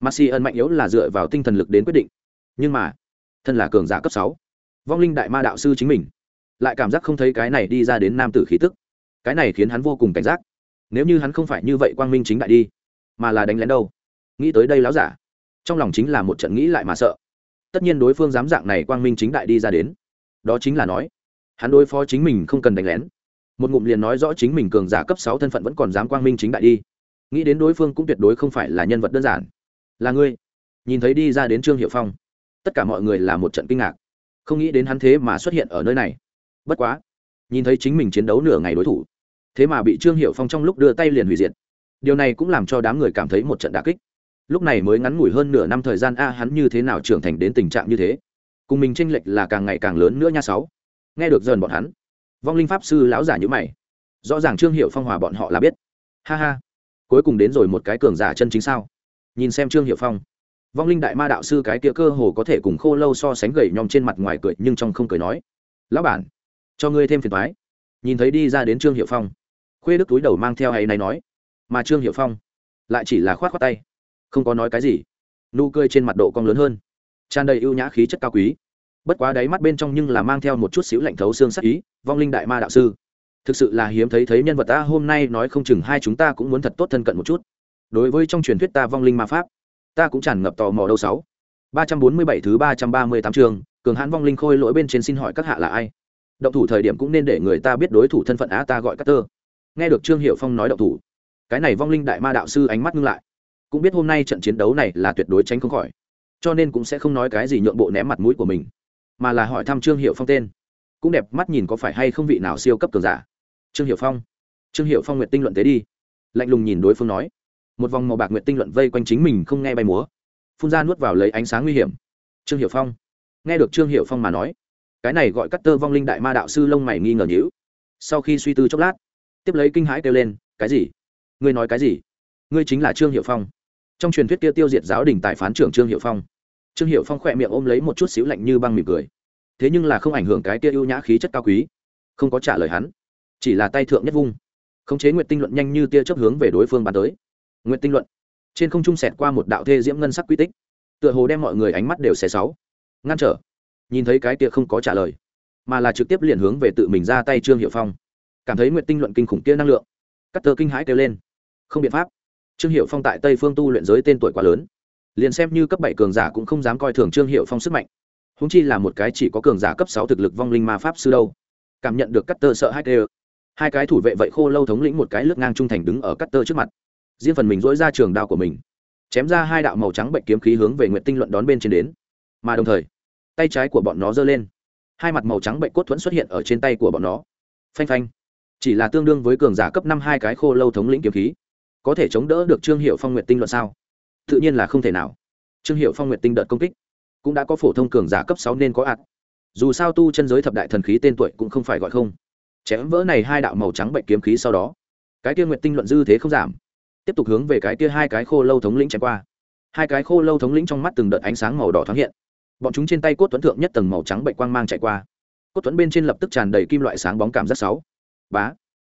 Ma si ẩn mạnh yếu là dựa vào tinh thần lực đến quyết định. Nhưng mà, thân là cường giả cấp sáu, vong linh đại ma đạo sư chính mình, lại cảm giác không thấy cái này đi ra đến nam tử khí tức. Cái này khiến hắn vô cùng cảnh giác. Nếu như hắn không phải như vậy quang minh chính đại đi, mà là đánh lén đâu? Nghĩ tới đây lão giả, trong lòng chính là một trận nghĩ lại mà sợ. Tất nhiên đối phương dám dạng này quang minh chính đại đi ra đến đó chính là nói, hắn đối phó chính mình không cần đánh lén. Một ngụm liền nói rõ chính mình cường giả cấp sáu thân phận vẫn còn dám quang minh chính đại đi. Nghĩ đến đối phương cũng tuyệt đối không phải là nhân vật đơn giản. Là ngươi. Nhìn thấy đi ra đến trương hiệu phong, tất cả mọi người là một trận kinh ngạc. Không nghĩ đến hắn thế mà xuất hiện ở nơi này. Bất quá, nhìn thấy chính mình chiến đấu nửa ngày đối thủ, thế mà bị trương hiệu phong trong lúc đưa tay liền hủy diệt. Điều này cũng làm cho đám người cảm thấy một trận đà kích. Lúc này mới ngắn ngủi hơn nửa năm thời gian, a, hắn như thế nào trưởng thành đến tình trạng như thế? Cùng mình tranh lệch là càng ngày càng lớn nữa nha sáu. Nghe được dần bọn hắn, vong linh pháp sư lão giả như mày. Rõ ràng trương hiệu phong hòa bọn họ là biết. Ha ha, cuối cùng đến rồi một cái cường giả chân chính sao? Nhìn xem trương hiệu phong, vong linh đại ma đạo sư cái kia cơ hồ có thể cùng khô lâu so sánh gầy nhom trên mặt ngoài cười nhưng trong không cười nói, lão bản, cho ngươi thêm phiền thoái nhìn thấy đi ra đến trương hiệu phong, khuê đức túi đầu mang theo hay này nói, mà trương hiệu phong lại chỉ là khoát khoát tay, không có nói cái gì. Nụ cười trên mặt độ cong lớn hơn tràn đầy ưu nhã khí chất cao quý. Bất quá đáy mắt bên trong nhưng là mang theo một chút xíu lạnh thấu xương sắc ý, vong linh đại ma đạo sư. Thực sự là hiếm thấy thấy nhân vật ta hôm nay nói không chừng hai chúng ta cũng muốn thật tốt thân cận một chút. Đối với trong truyền thuyết ta vong linh ma pháp, ta cũng tràn ngập tò mò đâu sáu. Ba trăm bốn mươi bảy thứ ba trăm ba mươi tám trường, cường hãn vong linh khôi lỗi bên trên xin hỏi các hạ là ai? Động thủ thời điểm cũng nên để người ta biết đối thủ thân phận á, ta gọi các tơ nghe được trương hiệu phong nói động thủ, cái này vong linh đại ma đạo sư ánh mắt ngưng lại. Cũng biết hôm nay trận chiến đấu này là tuyệt đối tránh không khỏi cho nên cũng sẽ không nói cái gì nhượng bộ ném mặt mũi của mình, mà là hỏi thăm trương hiệu phong tên. Cũng đẹp mắt nhìn có phải hay không vị nào siêu cấp cường giả. Trương hiệu phong. Trương hiệu phong nguyện tinh luận tế đi. Lạnh lùng nhìn đối phương nói. Một vòng màu bạc nguyện tinh luận vây quanh chính mình không nghe bay múa. Phun ra nuốt vào lấy ánh sáng nguy hiểm. Trương hiệu phong. Nghe được trương hiệu phong mà nói, cái này gọi cắt tơ vong linh đại ma đạo sư lông mày nghi ngờ nhữ sau khi suy tư chốc lát, tiếp lấy kinh hãi kêu lên, cái gì? Ngươi nói cái gì? Ngươi chính là trương hiệu phong trong truyền thuyết kia tiêu diệt giáo đình tại phán trưởng trương hiệu phong. Trương hiệu phong khỏe miệng ôm lấy một chút xíu lạnh như băng mỉm cười. Thế nhưng là không ảnh hưởng cái kia ưu nhã khí chất cao quý. Không có trả lời hắn, chỉ là tay thượng nhất vung. Khống chế nguyện tinh luận nhanh như tia chấp hướng về đối phương bàn tới. Nguyện tinh luận, trên không trung sẹt qua một đạo thê diễm ngân sắc quy tích. Tựa hồ đem mọi người ánh mắt đều xé sáu ngăn trở, nhìn thấy cái kia không có trả lời, mà là trực tiếp liền hướng về tự mình ra tay trương hiệu phong. Cảm thấy nguyện tinh luận kinh khủng kia năng lượng cắt tơ kinh hãi kêu lên. Không biện pháp trương hiệu phong tại tây phương tu luyện giới tên tuổi quá lớn. Liền xem như cấp bảy cường giả cũng không dám coi thường trương hiệu phong sức mạnh. Húng chi là một cái chỉ có cường giả cấp sáu thực lực vong linh ma pháp sư đâu. Cảm nhận được cắt tơ sợ hai tê hai cái thủ vệ vậy khô lâu thống lĩnh một cái lướt ngang trung thành đứng ở cắt tơ trước mặt. Riêng phần mình dỗi ra trường đao của mình, chém ra hai đạo màu trắng bệnh kiếm khí hướng về nguyện tinh luận đón bên trên đến. Mà đồng thời, tay trái của bọn nó giơ lên. Hai mặt màu trắng bệnh cốt thuẫn xuất hiện ở trên tay của bọn nó. Phanh phanh. Chỉ là tương đương với cường giả cấp năm hai cái khô lâu thống lĩnh kiếm khí có thể chống đỡ được trương hiệu phong nguyện tinh luận sao? Tự nhiên là không thể nào. Trương hiệu phong nguyện tinh đợt công kích cũng đã có phổ thông cường giả cấp sáu nên có ạt. Dù sao tu chân giới thập đại thần khí tên tuổi cũng không phải gọi không. Chém vỡ này hai đạo màu trắng bệnh kiếm khí sau đó, cái kia nguyện tinh luận dư thế không giảm. Tiếp tục hướng về cái kia hai cái khô lâu thống lĩnh chém qua. Hai cái khô lâu thống lĩnh trong mắt từng đợt ánh sáng màu đỏ thoáng hiện. Bọn chúng trên tay cốt tuấn thượng nhất tầng màu trắng bệnh quang mang chạy qua. Cốt tuấn bên trên lập tức tràn đầy kim loại sáng bóng cảm giác sáu. Bá.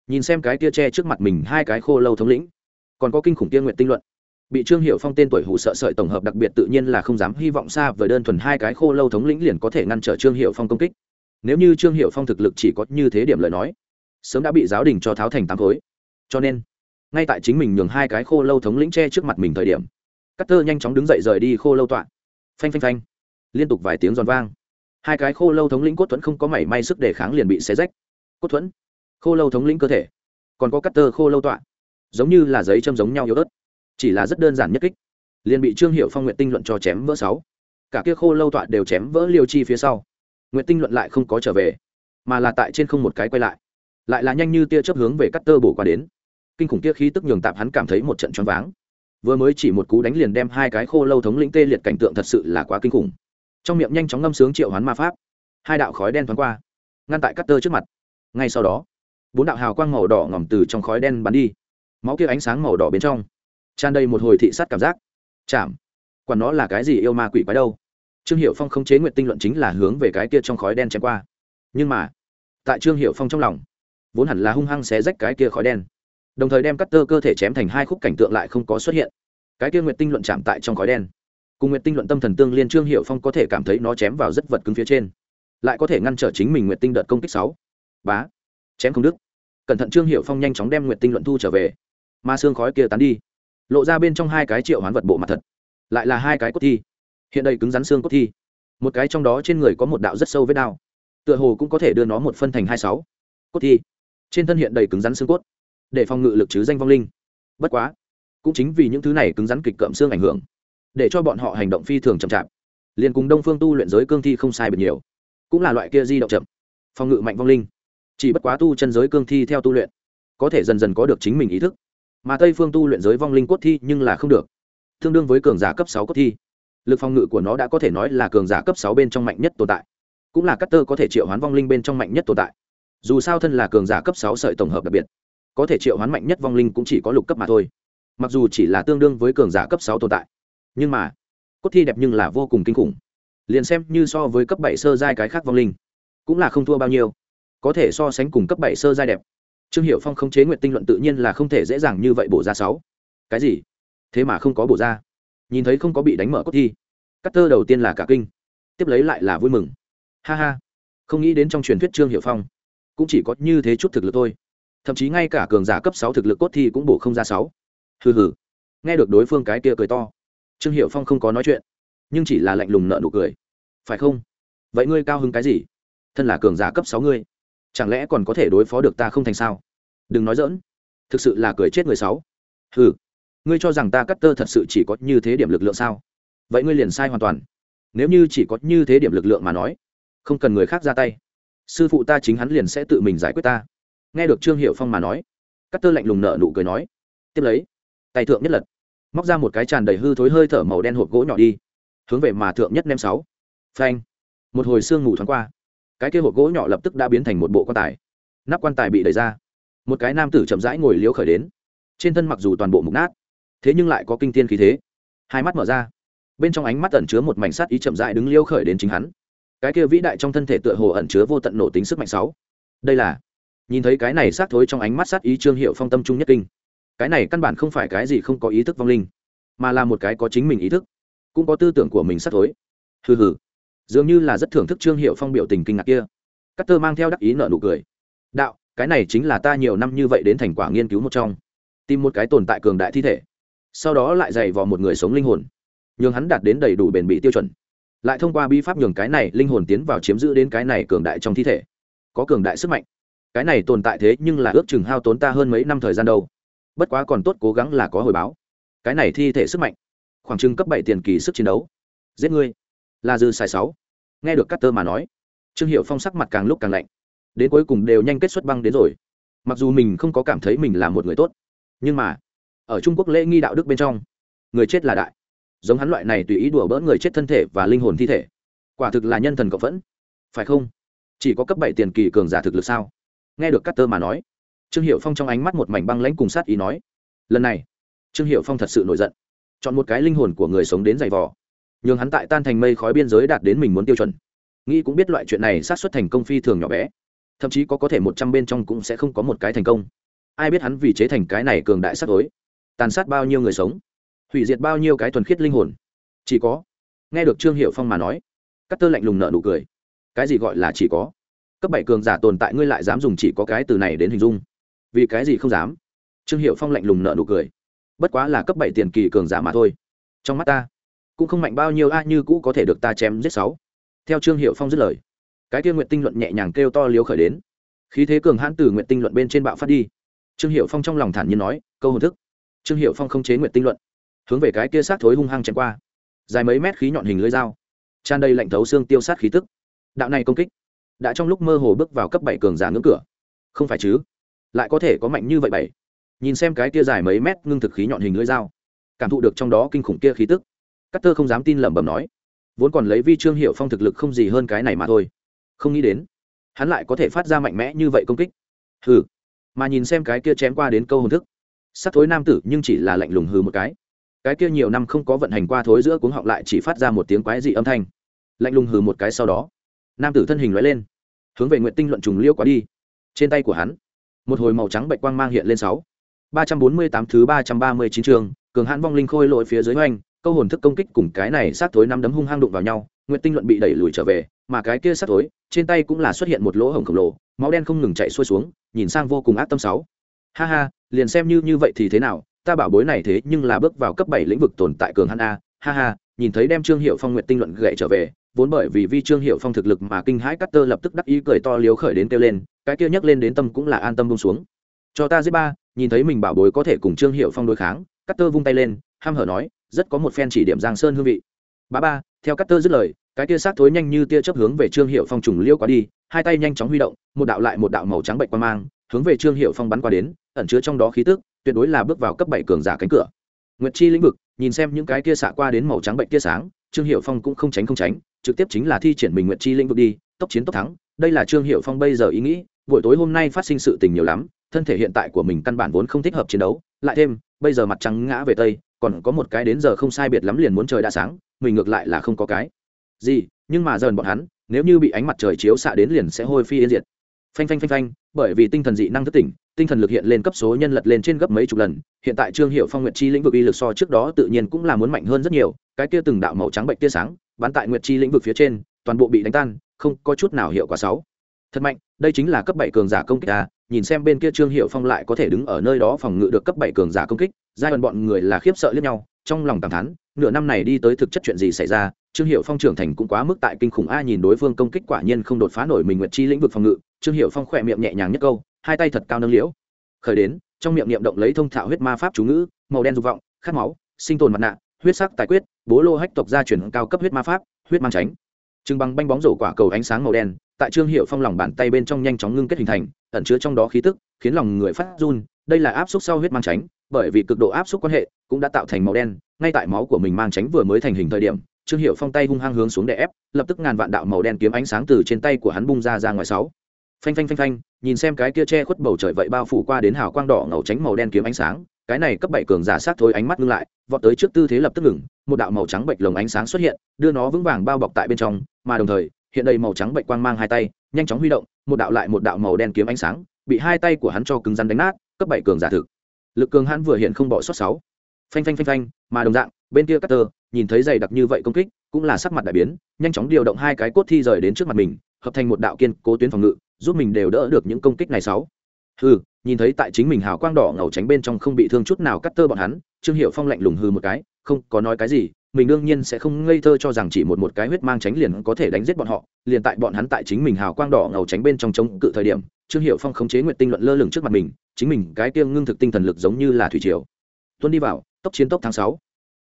Nhìn xem cái kia che trước mặt mình hai cái khô lâu thống lĩnh còn có kinh khủng tiên nguyện tinh luận. Bị trương hiệu phong tên tuổi hủ sợ sợi tổng hợp đặc biệt tự nhiên là không dám hy vọng xa với đơn thuần hai cái khô lâu thống lĩnh liền có thể ngăn trở trương hiệu phong công kích. Nếu như trương hiệu phong thực lực chỉ có như thế điểm lời nói, sớm đã bị giáo đình cho tháo thành tám khối. Cho nên, ngay tại chính mình nhường hai cái khô lâu thống lĩnh che trước mặt mình thời điểm cắt tơ nhanh chóng đứng dậy rời đi khô lâu tọa. Phanh phanh phanh. Liên tục vài tiếng giòn vang. Hai cái khô lâu thống lĩnh cốt thuẫn không có mảy may sức đề kháng liền bị xé rách. Cốt thuẫn. Khô lâu thống lĩnh cơ thể. Còn có cắt tơ khô lâu tọa giống như là giấy châm giống nhau yếu ớt. Chỉ là rất đơn giản nhất kích. Liền bị trương hiệu phong nguyện tinh luận cho chém vỡ sáu. Cả kia khô lâu tọa đều chém vỡ liêu chi phía sau. Nguyện tinh luận lại không có trở về, mà là tại trên không một cái quay lại. Lại là nhanh như tia chớp hướng về cắt tơ bổ qua đến. Kinh khủng kia khí tức nhường tạp hắn cảm thấy một trận choáng váng. Vừa mới chỉ một cú đánh liền đem hai cái khô lâu thống lĩnh tê liệt cảnh tượng thật sự là quá kinh khủng. Trong miệng nhanh chóng ngâm sướng triệu hoán ma pháp. Hai đạo khói đen thoáng qua, ngăn tại cắt tơ trước mặt. Ngay sau đó, bốn đạo hào quang màu đỏ ngỏm từ trong khói đen bắn đi máu kia ánh sáng màu đỏ bên trong, tràn đầy một hồi thị sát cảm giác. Chạm quản nó là cái gì yêu ma quỷ quái đâu? Trương hiệu phong không chế nguyện tinh luận chính là hướng về cái kia trong khói đen chém qua. Nhưng mà, tại trương hiệu phong trong lòng, vốn hẳn là hung hăng xé rách cái kia khói đen. Đồng thời đem cắt tơ cơ thể chém thành hai khúc cảnh tượng lại không có xuất hiện. Cái kia nguyện tinh luận chạm tại trong khói đen. Cùng nguyện tinh luận tâm thần tương liên, trương hiệu phong có thể cảm thấy nó chém vào rất vật cứng phía trên. Lại có thể ngăn trở chính mình nguyện tinh đợt công kích sáu. Bá, chém không đức cẩn thận trương hiệu phong nhanh chóng đem nguyện tinh luận thu trở về mà xương khói kia tán đi, lộ ra bên trong hai cái triệu hoán vật bộ mặt thật, lại là hai cái cốt thi. Hiện đây cứng rắn xương cốt thi. Một cái trong đó trên người có một đạo rất sâu vết đao, tựa hồ cũng có thể đưa nó một phân thành hai sáu. Cốt thi. Trên thân hiện đầy cứng rắn xương cốt, để phòng ngự lực chứ danh vong linh. Bất quá, cũng chính vì những thứ này cứng rắn kịch cợm xương ảnh hưởng, để cho bọn họ hành động phi thường chậm chạp. Liền cùng đông phương tu luyện giới cương thi không sai biệt nhiều, cũng là loại kia di động chậm, phòng ngự mạnh vong linh. Chỉ bất quá tu chân giới cương thi theo tu luyện, có thể dần dần có được chính mình ý thức mà tây phương tu luyện giới vong linh cốt thi nhưng là không được. Tương đương với cường giả cấp sáu cốt thi. Lực phòng ngự của nó đã có thể nói là cường giả cấp sáu bên trong mạnh nhất tồn tại. Cũng là cắt tơ có thể triệu hoán vong linh bên trong mạnh nhất tồn tại. Dù sao thân là cường giả cấp sáu sợi tổng hợp đặc biệt, có thể triệu hoán mạnh nhất vong linh cũng chỉ có lục cấp mà thôi. Mặc dù chỉ là tương đương với cường giả cấp sáu tồn tại, nhưng mà, cốt thi đẹp nhưng là vô cùng kinh khủng. Liền xem như so với cấp bảy sơ giai cái khác vong linh, cũng là không thua bao nhiêu. Có thể so sánh cùng cấp bảy sơ giai đẹp trương hiệu phong không chế nguyện tinh luận tự nhiên là không thể dễ dàng như vậy bổ ra sáu. Cái gì? Thế mà không có bổ ra. Nhìn thấy không có bị đánh mở cốt thi. Cắt tơ đầu tiên là cả kinh. Tiếp lấy lại là vui mừng. Ha ha. Không nghĩ đến trong truyền thuyết trương hiệu phong cũng chỉ có như thế chút thực lực thôi. Thậm chí ngay cả cường giả cấp sáu thực lực cốt thi cũng bổ không ra sáu. Hừ hừ. Nghe được đối phương cái kia cười to, trương hiệu phong không có nói chuyện, nhưng chỉ là lạnh lùng nợ nụ cười. Phải không? Vậy ngươi cao hứng cái gì? Thân là cường giả cấp sáu ngươi chẳng lẽ còn có thể đối phó được ta không thành sao? Đừng nói dỡn thực sự là cười chết người sáu. Hừ. Ngươi cho rằng ta cắt tơ thật sự chỉ có như thế điểm lực lượng sao? Vậy ngươi liền sai hoàn toàn. Nếu như chỉ có như thế điểm lực lượng mà nói, không cần người khác ra tay. Sư phụ ta chính hắn liền sẽ tự mình giải quyết ta. Nghe được trương hiệu phong mà nói, cắt tơ lạnh lùng nợ nụ cười nói, tiếp lấy, tay thượng nhất lật, móc ra một cái tràn đầy hư thối hơi thở màu đen hộp gỗ nhỏ đi, hướng về mà thượng nhất nem sáu. Phanh. Một hồi sương ngủ thoáng qua cái kia hộp gỗ nhỏ lập tức đã biến thành một bộ quan tài. Nắp quan tài bị đẩy ra. Một cái nam tử chậm rãi ngồi liếu khởi đến. Trên thân mặc dù toàn bộ mục nát, thế nhưng lại có kinh thiên khí thế. Hai mắt mở ra. Bên trong ánh mắt ẩn chứa một mảnh sắt ý chậm rãi đứng liêu khởi đến chính hắn. Cái kia vĩ đại trong thân thể tựa hồ ẩn chứa vô tận nổ tính sức mạnh sáu. Đây là, nhìn thấy cái này sát thối trong ánh mắt sát ý trương hiệu phong tâm trung nhất kinh. Cái này căn bản không phải cái gì không có ý thức vong linh, mà là một cái có chính mình ý thức, cũng có tư tưởng của mình sát thối. Hừ hừ dường như là rất thưởng thức trương hiệu phong biểu tình kinh ngạc kia. Cắt tơ mang theo đắc ý nợ nụ cười. Đạo, cái này chính là ta nhiều năm như vậy đến thành quả nghiên cứu một trong. Tìm một cái tồn tại cường đại thi thể. Sau đó lại dày vào một người sống linh hồn. Nhường hắn đạt đến đầy đủ bền bị tiêu chuẩn. Lại thông qua bi pháp nhường cái này linh hồn tiến vào chiếm giữ đến cái này cường đại trong thi thể. Có cường đại sức mạnh. Cái này tồn tại thế nhưng là ước chừng hao tốn ta hơn mấy năm thời gian đâu. Bất quá còn tốt cố gắng là có hồi báo. Cái này thi thể sức mạnh. Khoảng chừng cấp bảy tiền kỳ sức chiến đấu. Giết ngươi là dư xài sáu. Nghe được cắt tơ mà nói, trương hiệu phong sắc mặt càng lúc càng lạnh. Đến cuối cùng đều nhanh kết xuất băng đến rồi. Mặc dù mình không có cảm thấy mình là một người tốt, nhưng mà, ở trung quốc lễ nghi đạo đức bên trong, người chết là đại. Giống hắn loại này tùy ý đùa bỡn người chết thân thể và linh hồn thi thể, quả thực là nhân thần cộng phẫn. Phải không? Chỉ có cấp bảy tiền kỳ cường giả thực lực sao? Nghe được cắt tơ mà nói, trương hiệu phong trong ánh mắt một mảnh băng lãnh cùng sát ý nói, lần này, trương hiệu phong thật sự nổi giận. Chọn một cái linh hồn của người sống đến giày vò nhường hắn tại tan thành mây khói biên giới đạt đến mình muốn tiêu chuẩn. Nghĩ cũng biết loại chuyện này sát xuất thành công phi thường nhỏ bé. Thậm chí có có thể một trăm bên trong cũng sẽ không có một cái thành công. Ai biết hắn vì chế thành cái này cường đại sát tối, tàn sát bao nhiêu người sống, hủy diệt bao nhiêu cái thuần khiết linh hồn. Chỉ có, nghe được trương hiệu phong mà nói cắt tơ lạnh lùng nợ nụ cười. Cái gì gọi là chỉ có? Cấp bảy cường giả tồn tại ngươi lại dám dùng chỉ có cái từ này đến hình dung. Vì cái gì không dám? Trương hiệu phong lạnh lùng nợ nụ cười. Bất quá là cấp bảy tiền kỳ cường giả mà thôi. Trong mắt ta cũng không mạnh bao nhiêu a, như cũ có thể được ta chém giết sáu. Theo trương hiệu phong dứt lời, cái kia nguyện tinh luận nhẹ nhàng kêu to liếu khởi đến. Khí thế cường hãn từ nguyện tinh luận bên trên bạo phát đi. Trương hiệu phong trong lòng thản nhiên nói, câu hồn thức. Trương hiệu phong không chế nguyện tinh luận, hướng về cái kia sát thối hung hăng chém qua. Dài mấy mét khí nhọn hình lưới dao, tràn đầy lạnh thấu xương tiêu sát khí tức. Đạo này công kích, đã trong lúc mơ hồ bước vào cấp bảy cường giả ngưỡng cửa. Không phải chứ? Lại có thể có mạnh như vậy bảy. Nhìn xem cái kia dài mấy mét ngưng thực khí nhọn hình lưỡi dao, cảm thụ được trong đó kinh khủng kia khí tức cắt tơ không dám tin lẩm bẩm nói. Vốn còn lấy vi trương hiệu phong thực lực không gì hơn cái này mà thôi. Không nghĩ đến, hắn lại có thể phát ra mạnh mẽ như vậy công kích. Hừ. Mà nhìn xem cái kia chém qua đến câu hồn thức, sắc thối nam tử nhưng chỉ là lạnh lùng hừ một cái. Cái kia nhiều năm không có vận hành qua thối giữa cuống họng lại chỉ phát ra một tiếng quái dị âm thanh. Lạnh lùng hừ một cái sau đó, nam tử thân hình lóe lên, hướng về nguyện tinh luận trùng liêu quá đi. Trên tay của hắn, một hồi màu trắng bệnh quang mang hiện lên sáu. Ba trăm bốn mươi tám thứ ba trăm ba mươi chín trường cường hãn vong linh khôi lội phía dưới hoành câu hồn thức công kích cùng cái này sát thối năm đấm hung hăng đụng vào nhau nguyện tinh luận bị đẩy lùi trở về, mà cái kia sát thối, trên tay cũng là xuất hiện một lỗ hổng khổng lồ, máu đen không ngừng chạy xuôi xuống, nhìn sang vô cùng ác tâm sáu. Ha ha, liền xem như như vậy thì thế nào, ta bảo bối này thế nhưng là bước vào cấp bảy lĩnh vực tồn tại cường hắn a. Ha ha, nhìn thấy đem trương hiệu phong nguyện tinh luận gậy trở về, vốn bởi vì vi trương hiệu phong thực lực mà kinh hãi cắt tơ lập tức đắc ý cười to liếu khởi đến kêu lên, cái kia nhắc lên đến tâm cũng là an tâm bông xuống. Cho ta giết ba, nhìn thấy mình bảo bối có thể cùng trương hiệu phong đối kháng cắt tơ vung tay lên, ham hở nói rất có một phen chỉ điểm giang sơn hương vị. Ba ba, theo cắt tơ dứt lời, cái tia sát thối nhanh như tia chớp hướng về trương hiệu phong trùng liêu quá đi, hai tay nhanh chóng huy động, một đạo lại một đạo màu trắng bệnh qua mang, hướng về trương hiệu phong bắn qua đến, ẩn chứa trong đó khí tức, tuyệt đối là bước vào cấp bảy cường giả cánh cửa. Nguyệt chi lĩnh vực, nhìn xem những cái tia xạ qua đến màu trắng bệnh tia sáng, trương hiệu phong cũng không tránh không tránh, trực tiếp chính là thi triển mình nguyệt chi lĩnh vực đi, tốc chiến tốc thắng, đây là trương hiệu phong bây giờ ý nghĩ, buổi tối hôm nay phát sinh sự tình nhiều lắm, thân thể hiện tại của mình căn bản vốn không thích hợp chiến đấu, lại thêm, bây giờ mặt trắng ngã về tây còn có một cái đến giờ không sai biệt lắm liền muốn trời đã sáng, mình ngược lại là không có cái. Gì? Nhưng mà dần bọn hắn, nếu như bị ánh mặt trời chiếu xạ đến liền sẽ hôi phi yên diệt. Phanh phanh phanh phanh, bởi vì tinh thần dị năng thất tỉnh, tinh thần lực hiện lên cấp số nhân lật lên trên gấp mấy chục lần. Hiện tại trương hiệu phong nguyệt chi lĩnh vực y lực so trước đó tự nhiên cũng là muốn mạnh hơn rất nhiều, cái kia từng đạo màu trắng bệnh tia sáng, bắn tại nguyệt chi lĩnh vực phía trên, toàn bộ bị đánh tan, không có chút nào hiệu quả sáu thật mạnh, đây chính là cấp bảy cường giả công kích à? nhìn xem bên kia trương hiệu phong lại có thể đứng ở nơi đó phòng ngự được cấp bảy cường giả công kích giai đoạn bọn người là khiếp sợ lẫn nhau, trong lòng cảm thán, nửa năm này đi tới thực chất chuyện gì xảy ra, trương hiệu phong trưởng thành cũng quá mức tại kinh khủng a, nhìn đối phương công kích quả nhiên không đột phá nổi mình nguyệt chi lĩnh vực phòng ngự, trương hiệu phong khỏe miệng nhẹ nhàng nhất câu, hai tay thật cao nâng liễu. Khởi đến, trong miệng niệm động lấy thông thạo huyết ma pháp chú ngữ, màu đen dục vọng, khát máu, sinh tồn mặt nạ, huyết sắc tài quyết, bố lô hách tộc gia truyền cao cấp huyết ma pháp, huyết mang tránh. Trưng bằng banh bóng rổ quả cầu ánh sáng màu đen, tại trương hiệu phong lòng bàn tay bên trong nhanh chóng ngưng kết hình thành, ẩn chứa trong đó khí tức, khiến lòng người phát run, đây là áp suất sau huyết mang tránh bởi vì cực độ áp suất quan hệ, cũng đã tạo thành màu đen, ngay tại máu của mình mang tránh vừa mới thành hình thời điểm, trương hiệu phong tay hung hăng hướng xuống đè ép, lập tức ngàn vạn đạo màu đen kiếm ánh sáng từ trên tay của hắn bung ra ra ngoài sáu. Phanh phanh phanh phanh, nhìn xem cái kia che khuất bầu trời vậy bao phủ qua đến hào quang đỏ ngầu tránh màu đen kiếm ánh sáng, cái này cấp bảy cường giả sát thôi ánh mắt ngưng lại, vọt tới trước tư thế lập tức ngừng, một đạo màu trắng bệnh lồng ánh sáng xuất hiện, đưa nó vững vàng bao bọc tại bên trong, mà đồng thời, hiện đầy màu trắng bệnh quang mang hai tay, nhanh chóng huy động, một đạo lại một đạo màu đen kiếm ánh sáng, bị hai tay của hắn cho cứng rắn đánh nát, cấp bảy cường giả thực lực cường hắn vừa hiện không bỏ sót sáu. Phanh phanh phanh phanh, mà đồng dạng, bên kia Cutter, nhìn thấy dày đặc như vậy công kích, cũng là sắc mặt đại biến, nhanh chóng điều động hai cái cốt thi rời đến trước mặt mình, hợp thành một đạo kiên cố tuyến phòng ngự, giúp mình đều đỡ được những công kích này sáu. Hừ, nhìn thấy tại chính mình hào quang đỏ ngầu tránh bên trong không bị thương chút nào cắt tơ bọn hắn, trương hiệu phong lạnh lùng hư một cái, không có nói cái gì mình đương nhiên sẽ không ngây thơ cho rằng chỉ một một cái huyết mang tránh liền có thể đánh giết bọn họ, liền tại bọn hắn tại chính mình hào quang đỏ ngầu tránh bên trong chống cự thời điểm, trương hiệu phong khống chế nguyện tinh luận lơ lửng trước mặt mình, chính mình cái tiêng ngưng thực tinh thần lực giống như là thủy triều. Tuân đi vào, tốc chiến tốc tháng sáu.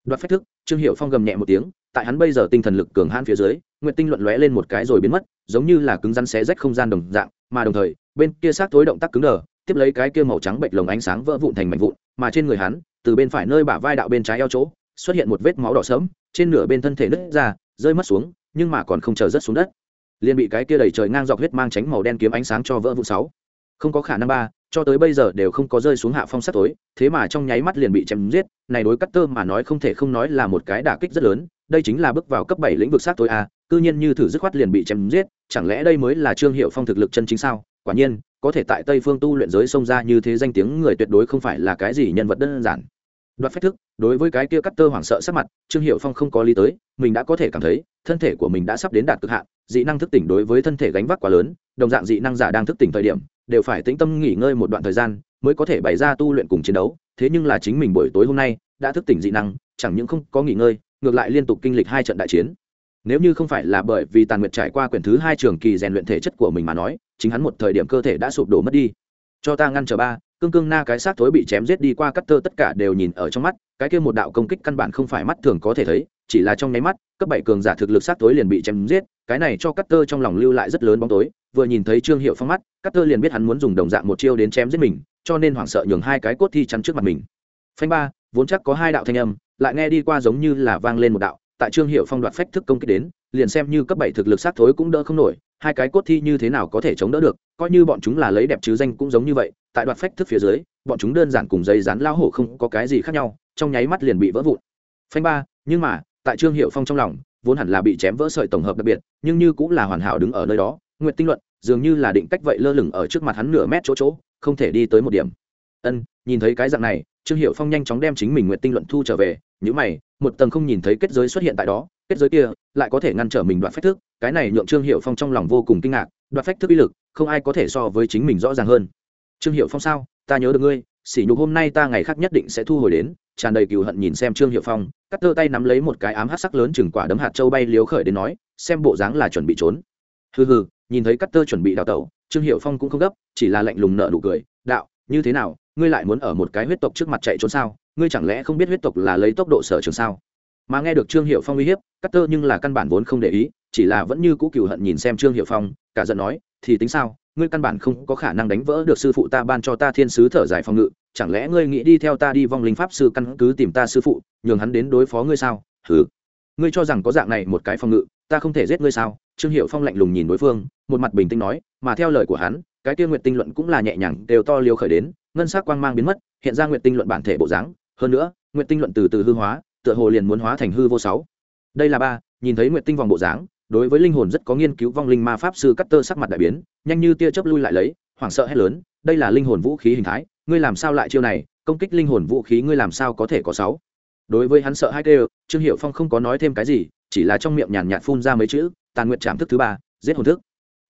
Đoạt phách thức, trương hiệu phong gầm nhẹ một tiếng, tại hắn bây giờ tinh thần lực cường hãn phía dưới nguyện tinh luận lóe lên một cái rồi biến mất, giống như là cứng rắn xé rách không gian đồng dạng, mà đồng thời, bên kia sát tối động tác cứng đờ, tiếp lấy cái kia màu trắng bệnh lồng ánh sáng vỡ vụn thành mảnh vụn, mà trên người hắn, từ bên phải nơi bả vai đạo bên trái eo chỗ xuất hiện một vết máu đỏ sớm trên nửa bên thân thể nứt ra, rơi mất xuống, nhưng mà còn không chờ rớt xuống đất. Liền bị cái kia đầy trời ngang dọc huyết mang tránh màu đen kiếm ánh sáng cho vỡ vụn sáu. Không có khả năng ba, cho tới bây giờ đều không có rơi xuống hạ phong sắt tối, thế mà trong nháy mắt liền bị chém giết, này đối cắt tơ mà nói không thể không nói là một cái đả kích rất lớn, đây chính là bước vào cấp bảy lĩnh vực sát tối a, cư nhiên như thử dứt khoát liền bị chém giết, chẳng lẽ đây mới là trương hiệu phong thực lực chân chính sao? Quả nhiên, có thể tại tây phương tu luyện giới xông ra như thế danh tiếng người tuyệt đối không phải là cái gì nhân vật đơn giản đoạt phách thức, đối với cái kia cắt tơ hoảng sợ sắc mặt, trương hiệu phong không có lý tới, mình đã có thể cảm thấy, thân thể của mình đã sắp đến đạt cực hạn, dị năng thức tỉnh đối với thân thể gánh vác quá lớn, đồng dạng dị năng giả đang thức tỉnh thời điểm, đều phải tĩnh tâm nghỉ ngơi một đoạn thời gian, mới có thể bày ra tu luyện cùng chiến đấu, thế nhưng là chính mình buổi tối hôm nay, đã thức tỉnh dị năng, chẳng những không có nghỉ ngơi, ngược lại liên tục kinh lịch hai trận đại chiến. Nếu như không phải là bởi vì tàn nguyệt trải qua quyển thứ hai trường kỳ rèn luyện thể chất của mình mà nói, chính hắn một thời điểm cơ thể đã sụp đổ mất đi. Cho ta ngăn trở ba cương cương na cái xác thối bị chém giết đi qua cắt tơ tất cả đều nhìn ở trong mắt, cái kia một đạo công kích căn bản không phải mắt thường có thể thấy, chỉ là trong nháy mắt, cấp bảy cường giả thực lực xác thối liền bị chém giết, cái này cho cắt tơ trong lòng lưu lại rất lớn bóng tối, vừa nhìn thấy trương hiệu phong mắt, cắt tơ liền biết hắn muốn dùng đồng dạng một chiêu đến chém giết mình, cho nên hoảng sợ nhường hai cái cốt thi chắn trước mặt mình. Phanh ba, vốn chắc có hai đạo thanh âm, lại nghe đi qua giống như là vang lên một đạo tại trương hiệu phong đoạt phách thức công kích đến, liền xem như cấp bảy thực lực sát thối cũng đỡ không nổi, hai cái cốt thi như thế nào có thể chống đỡ được, coi như bọn chúng là lấy đẹp chứ danh cũng giống như vậy, tại đoạt phách thức phía dưới, bọn chúng đơn giản cùng dây rán lao hổ không có cái gì khác nhau, trong nháy mắt liền bị vỡ vụn. Phanh ba, nhưng mà, tại trương hiệu phong trong lòng, vốn hẳn là bị chém vỡ sợi tổng hợp đặc biệt, nhưng như cũng là hoàn hảo đứng ở nơi đó nguyện tinh luận, dường như là định cách vậy lơ lửng ở trước mặt hắn nửa mét chỗ chỗ, không thể đi tới một điểm. Ân, nhìn thấy cái dạng này, trương hiệu phong nhanh chóng đem chính mình nguyện tinh luận thu trở về những mày, một tầng không nhìn thấy kết giới xuất hiện tại đó, kết giới kia lại có thể ngăn trở mình đoạt phách thức, cái này nhượng trương hiệu phong trong lòng vô cùng kinh ngạc, đoạt phách thức uy lực, không ai có thể so với chính mình rõ ràng hơn. Trương hiệu phong sao? Ta nhớ được ngươi, sỉ nhục hôm nay ta ngày khác nhất định sẽ thu hồi đến, tràn đầy cừu hận nhìn xem trương hiệu phong, cắt tơ tay nắm lấy một cái ám hát sắc lớn chừng quả đấm hạt châu bay liếu khởi đến nói, xem bộ dáng là chuẩn bị trốn. Hừ hừ, nhìn thấy cắt tơ chuẩn bị đào tẩu, trương hiệu phong cũng không gấp, chỉ là lạnh lùng nợ nụ cười, đạo, như thế nào, ngươi lại muốn ở một cái huyết tộc trước mặt chạy trốn sao? Ngươi chẳng lẽ không biết huyết tộc là lấy tốc độ sở trường sao? Mà nghe được trương hiệu phong uy hiếp cắt tơ nhưng là căn bản vốn không để ý, chỉ là vẫn như cũ cựu hận nhìn xem trương hiệu phong, cả giận nói, thì tính sao? Ngươi căn bản không có khả năng đánh vỡ được sư phụ ta ban cho ta thiên sứ thở dài phòng ngự, chẳng lẽ ngươi nghĩ đi theo ta đi vong linh pháp sư căn cứ tìm ta sư phụ, nhường hắn đến đối phó ngươi sao? Hừ, ngươi cho rằng có dạng này một cái phòng ngự, ta không thể giết ngươi sao? Trương hiệu phong lạnh lùng nhìn đối phương, một mặt bình tĩnh nói, mà theo lời của hắn, cái kia nguyện tinh luận cũng là nhẹ nhàng đều to liều khởi đến, ngân sắc quang mang biến mất, hiện ra nguyện tinh luận bản thể bộ dáng hơn nữa nguyện tinh luận từ từ hư hóa, tựa hồ liền muốn hóa thành hư vô sáu. Đây là ba, nhìn thấy nguyện tinh vòng bộ dáng, đối với linh hồn rất có nghiên cứu vong linh ma pháp sư cắt tơ sắc mặt đại biến, nhanh như tia chớp lui lại lấy, hoảng sợ hét lớn, đây là linh hồn vũ khí hình thái, ngươi làm sao lại chiêu này? Công kích linh hồn vũ khí ngươi làm sao có thể có sáu? Đối với hắn sợ hai kêu, trương hiệu phong không có nói thêm cái gì, chỉ là trong miệng nhàn nhạt phun ra mấy chữ, tàn nguyện trảm thức thứ ba, giết hồn thức.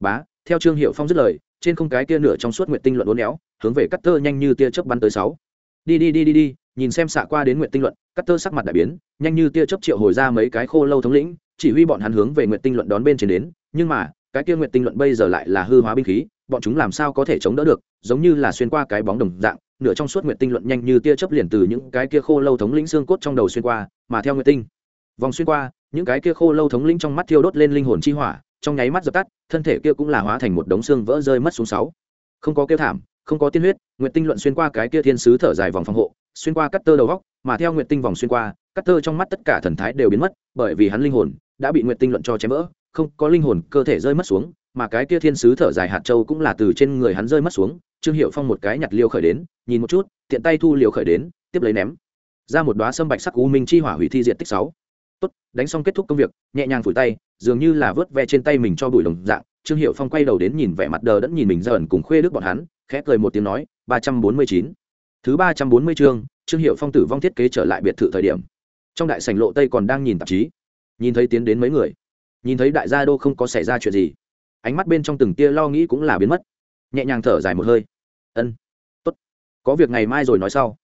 Bá, theo trương hiệu phong dứt lời, trên không cái tia nửa trong suốt nguyện tinh luận uốn éo, hướng về cắt tơ nhanh như tia chớp bắn tới sáu đi đi đi đi đi, nhìn xem xạ qua đến nguyện tinh luận cắt tơ sắc mặt đại biến, nhanh như tia chớp triệu hồi ra mấy cái khô lâu thống lĩnh, chỉ huy bọn hắn hướng về nguyện tinh luận đón bên trên đến, nhưng mà, cái kia nguyện tinh luận bây giờ lại là hư hóa binh khí, bọn chúng làm sao có thể chống đỡ được, giống như là xuyên qua cái bóng đồng dạng, nửa trong suốt nguyện tinh luận nhanh như tia chớp liền từ những cái kia khô lâu thống lĩnh xương cốt trong đầu xuyên qua, mà theo nguyện tinh vòng xuyên qua, những cái kia khô lâu thống lĩnh trong mắt thiêu đốt lên linh hồn chi hỏa, trong nháy mắt dập tắt, thân thể kia cũng là hóa thành một đống xương vỡ rơi mất xuống sáu. Không có kêu thảm không có tiên huyết nguyện tinh luận xuyên qua cái kia thiên sứ thở dài vòng phòng hộ, xuyên qua cắt tơ đầu góc, mà theo nguyện tinh vòng xuyên qua cắt tơ trong mắt tất cả thần thái đều biến mất, bởi vì hắn linh hồn đã bị nguyện tinh luận cho chém vỡ, không có linh hồn, cơ thể rơi mất xuống, mà cái kia thiên sứ thở dài hạt châu cũng là từ trên người hắn rơi mất xuống, trương hiệu phong một cái nhặt liêu khởi đến, nhìn một chút, tiện tay thu liều khởi đến, tiếp lấy ném. Ra một đoá sâm bạch sắc u minh chi hỏa hủy thi diện tích sáu. Tốt, đánh xong kết thúc công việc, nhẹ nhàng phủi tay, dường như là vớt ve trên tay mình cho bụi đồng dạng trương hiệu phong quay đầu đến nhìn vẻ mặt đờ đẫn nhìn mình dần cùng khuê đức bọn hắn, khẽ cười một tiếng nói, ba trăm bốn mươi chín. Thứ ba trăm bốn mươi chương, trương hiệu phong tử vong thiết kế trở lại biệt thự thời điểm. Trong đại sảnh lộ tây còn đang nhìn tạp chí. Nhìn thấy tiến đến mấy người. Nhìn thấy đại gia đô không có xảy ra chuyện gì. Ánh mắt bên trong từng tia lo nghĩ cũng là biến mất. Nhẹ nhàng thở dài một hơi. Ân, tốt. Có việc ngày mai rồi nói sau.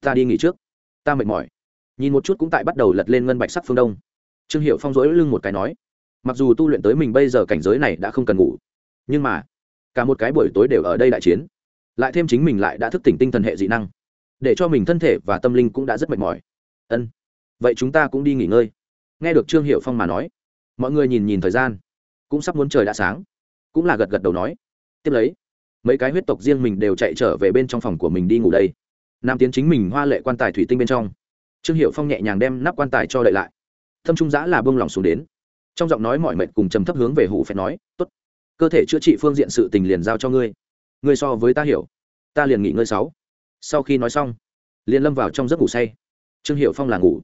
Ta đi nghỉ trước. Ta mệt mỏi. Nhìn một chút cũng tại bắt đầu lật lên ngân bạch sắc phương đông. Trương hiệu phong rỗi lưng một cái nói mặc dù tu luyện tới mình bây giờ cảnh giới này đã không cần ngủ, nhưng mà cả một cái buổi tối đều ở đây đại chiến, lại thêm chính mình lại đã thức tỉnh tinh thần hệ dị năng, để cho mình thân thể và tâm linh cũng đã rất mệt mỏi. Ân, vậy chúng ta cũng đi nghỉ ngơi. Nghe được trương hiệu phong mà nói, mọi người nhìn nhìn thời gian, cũng sắp muốn trời đã sáng, cũng là gật gật đầu nói, tiếp lấy, mấy cái huyết tộc riêng mình đều chạy trở về bên trong phòng của mình đi ngủ đây. Nam tiến chính mình hoa lệ quan tài thủy tinh bên trong. Trương hiệu phong nhẹ nhàng đem nắp quan tài cho đậy lại. Thâm trung giã là bông lỏng xuống đến trong giọng nói mọi mệt cùng trầm thấp hướng về hủ phải nói, tốt, cơ thể chữa trị phương diện sự tình liền giao cho ngươi. Ngươi so với ta hiểu. Ta liền nghỉ ngơi sáu. Sau khi nói xong, liền lâm vào trong giấc ngủ say. Trương hiệu phong là ngủ.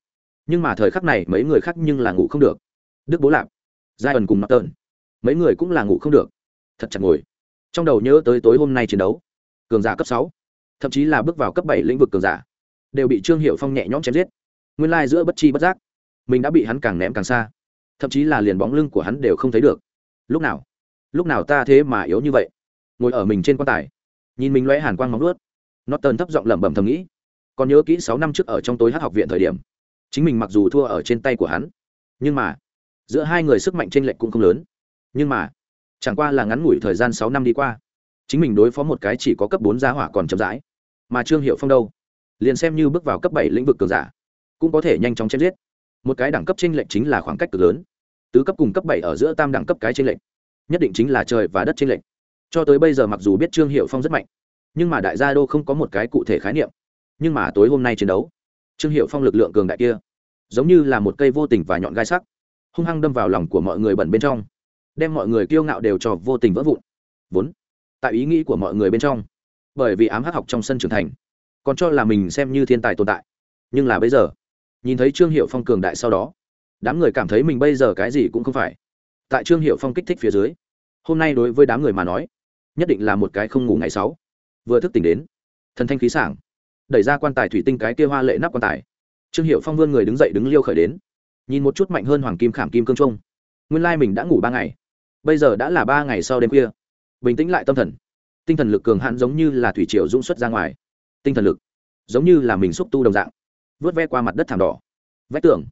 Nhưng mà thời khắc này, mấy người khác nhưng là ngủ không được. Đức bố lạp giai ẩn cùng mặt tợn mấy người cũng là ngủ không được. Thật chặt ngồi. Trong đầu nhớ tới tối hôm nay chiến đấu. Cường giả cấp sáu, thậm chí là bước vào cấp bảy lĩnh vực cường giả, đều bị trương hiệu phong nhẹ nhõm chém giết. Nguyên lai giữa bất chi bất giác, mình đã bị hắn càng ném càng xa thậm chí là liền bóng lưng của hắn đều không thấy được. Lúc nào? Lúc nào ta thế mà yếu như vậy? Ngồi ở mình trên quan tài, nhìn mình loe hàn quang móng ướt nó tần thấp giọng lẩm bẩm thầm nghĩ. Còn nhớ kỹ sáu năm trước ở trong tối hát học viện thời điểm, chính mình mặc dù thua ở trên tay của hắn, nhưng mà giữa hai người sức mạnh t r ê n lệch cũng không lớn. Nhưng mà chẳng qua là ngắn ngủi thời gian sáu năm đi qua, chính mình đối phó một cái chỉ có cấp bốn giá hỏa còn chậm rãi. Mà trương hiệu phong đâu? Liền xem như bước vào cấp bảy lĩnh vực cường giả, cũng có thể nhanh chóng chém giết một cái đẳng cấp t r ê n lệch chính là khoảng cách cực lớn. Tứ cấp cùng cấp bảy ở giữa tam đẳng cấp cái t r ê n lệch, nhất định chính là trời và đất t r ê n lệch. Cho tới bây giờ mặc dù biết trương hiệu phong rất mạnh, nhưng mà đại gia đô không có một cái cụ thể khái niệm. Nhưng mà tối hôm nay chiến đấu, trương hiệu phong lực lượng cường đại kia, giống như là một cây vô tình và nhọn gai sắc, hung hăng đâm vào lòng của mọi người bẩn bên trong, đem mọi người kiêu ngạo đều cho vô tình vỡ vụn. Vốn, tại ý nghĩ của mọi người bên trong, bởi vì ám hắc học trong sân trưởng thành, còn cho là mình xem như thiên tài tồn tại, nhưng là bây giờ nhìn thấy trương hiệu phong cường đại sau đó, đám người cảm thấy mình bây giờ cái gì cũng không phải. Tại trương hiệu phong kích thích phía dưới, hôm nay đối với đám người mà nói, nhất định là một cái không ngủ ngày sáu. Vừa thức tỉnh đến, thần thanh khí sảng, đẩy ra quan tài thủy tinh cái kia hoa lệ nắp quan tài. Trương hiệu phong vươn người đứng dậy đứng liêu khởi đến, nhìn một chút mạnh hơn hoàng kim khảm kim cương trung. Nguyên lai mình đã ngủ ba ngày, bây giờ đã là ba ngày sau đêm khuya. Bình tĩnh lại tâm thần, tinh thần lực cường hãn giống như là thủy triều dũng xuất ra ngoài. Tinh thần lực giống như là mình xúc tu đồng dạng vớt ve qua mặt đất thảm đỏ. Vách tường,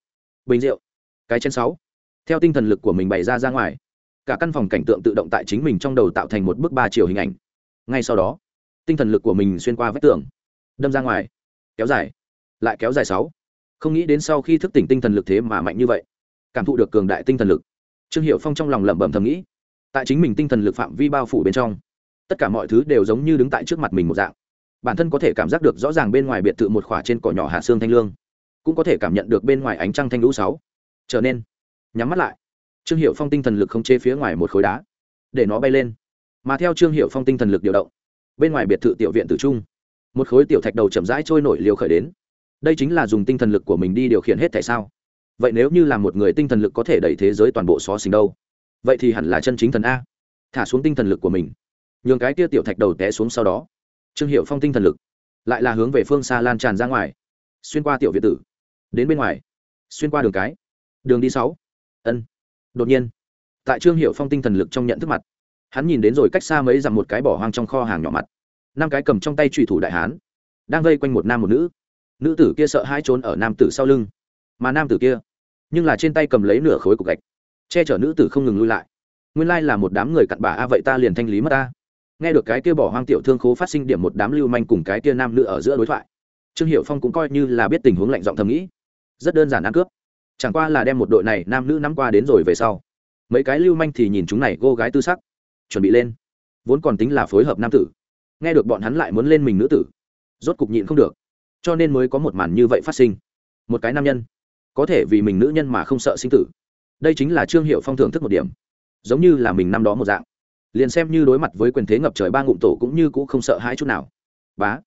bình rượu, cái chén sáu. Theo tinh thần lực của mình bày ra ra ngoài, cả căn phòng cảnh tượng tự động tại chính mình trong đầu tạo thành một bức ba chiều hình ảnh. Ngay sau đó, tinh thần lực của mình xuyên qua vách tường, đâm ra ngoài, kéo dài, lại kéo dài sáu. Không nghĩ đến sau khi thức tỉnh tinh thần lực thế mà mạnh như vậy, cảm thụ được cường đại tinh thần lực. Trương hiệu phong trong lòng lẩm bẩm thầm nghĩ, tại chính mình tinh thần lực phạm vi bao phủ bên trong, tất cả mọi thứ đều giống như đứng tại trước mặt mình một dạng bản thân có thể cảm giác được rõ ràng bên ngoài biệt thự một khỏa trên cỏ nhỏ hạ xương thanh lương, cũng có thể cảm nhận được bên ngoài ánh trăng thanh lũ sáu. Trở nên, nhắm mắt lại. Trương hiệu phong tinh thần lực không chế phía ngoài một khối đá, để nó bay lên. Mà theo trương hiệu phong tinh thần lực điều động, bên ngoài biệt thự tiểu viện tử trung, một khối tiểu thạch đầu chậm rãi trôi nổi liều khởi đến. Đây chính là dùng tinh thần lực của mình đi điều khiển hết tại sao? Vậy nếu như là một người tinh thần lực có thể đẩy thế giới toàn bộ xó xình đâu? Vậy thì hẳn là chân chính thần a. Thả xuống tinh thần lực của mình. Nhường cái kia tiểu thạch đầu té xuống sau đó trương hiệu phong tinh thần lực, lại là hướng về phương xa lan tràn ra ngoài. Xuyên qua tiểu việt tử, đến bên ngoài. Xuyên qua đường cái, đường đi sáu. Ân. Đột nhiên, tại trương hiệu phong tinh thần lực trong nhận thức mặt, hắn nhìn đến rồi cách xa mấy dặm một cái bỏ hoang trong kho hàng nhỏ mặt. Năm cái cầm trong tay trùy thủ đại hán, đang vây quanh một nam một nữ. Nữ tử kia sợ hai trốn ở nam tử sau lưng, mà nam tử kia, nhưng là trên tay cầm lấy nửa khối cục gạch, che chở nữ tử không ngừng lui lại. Nguyên lai là một đám người cặn bà a, vậy ta liền thanh lý mất ta nghe được cái kia bỏ hoang tiểu thương khố phát sinh điểm một đám lưu manh cùng cái kia nam nữ ở giữa đối thoại, trương hiệu phong cũng coi như là biết tình huống lạnh giọng thầm nghĩ. Rất đơn giản ăn cướp. Chẳng qua là đem một đội này nam nữ nắm qua đến rồi về sau. Mấy cái lưu manh thì nhìn chúng này cô gái tư sắc, chuẩn bị lên. Vốn còn tính là phối hợp nam tử. Nghe được bọn hắn lại muốn lên mình nữ tử, rốt cục nhịn không được. Cho nên mới có một màn như vậy phát sinh. Một cái nam nhân, có thể vì mình nữ nhân mà không sợ sinh tử. Đây chính là trương hiệu phong thưởng thức một điểm. Giống như là mình năm đó một dạng liền xem như đối mặt với quyền thế ngập trời ba ngụm tổ cũng như cũng không sợ hãi chút nào. Bá,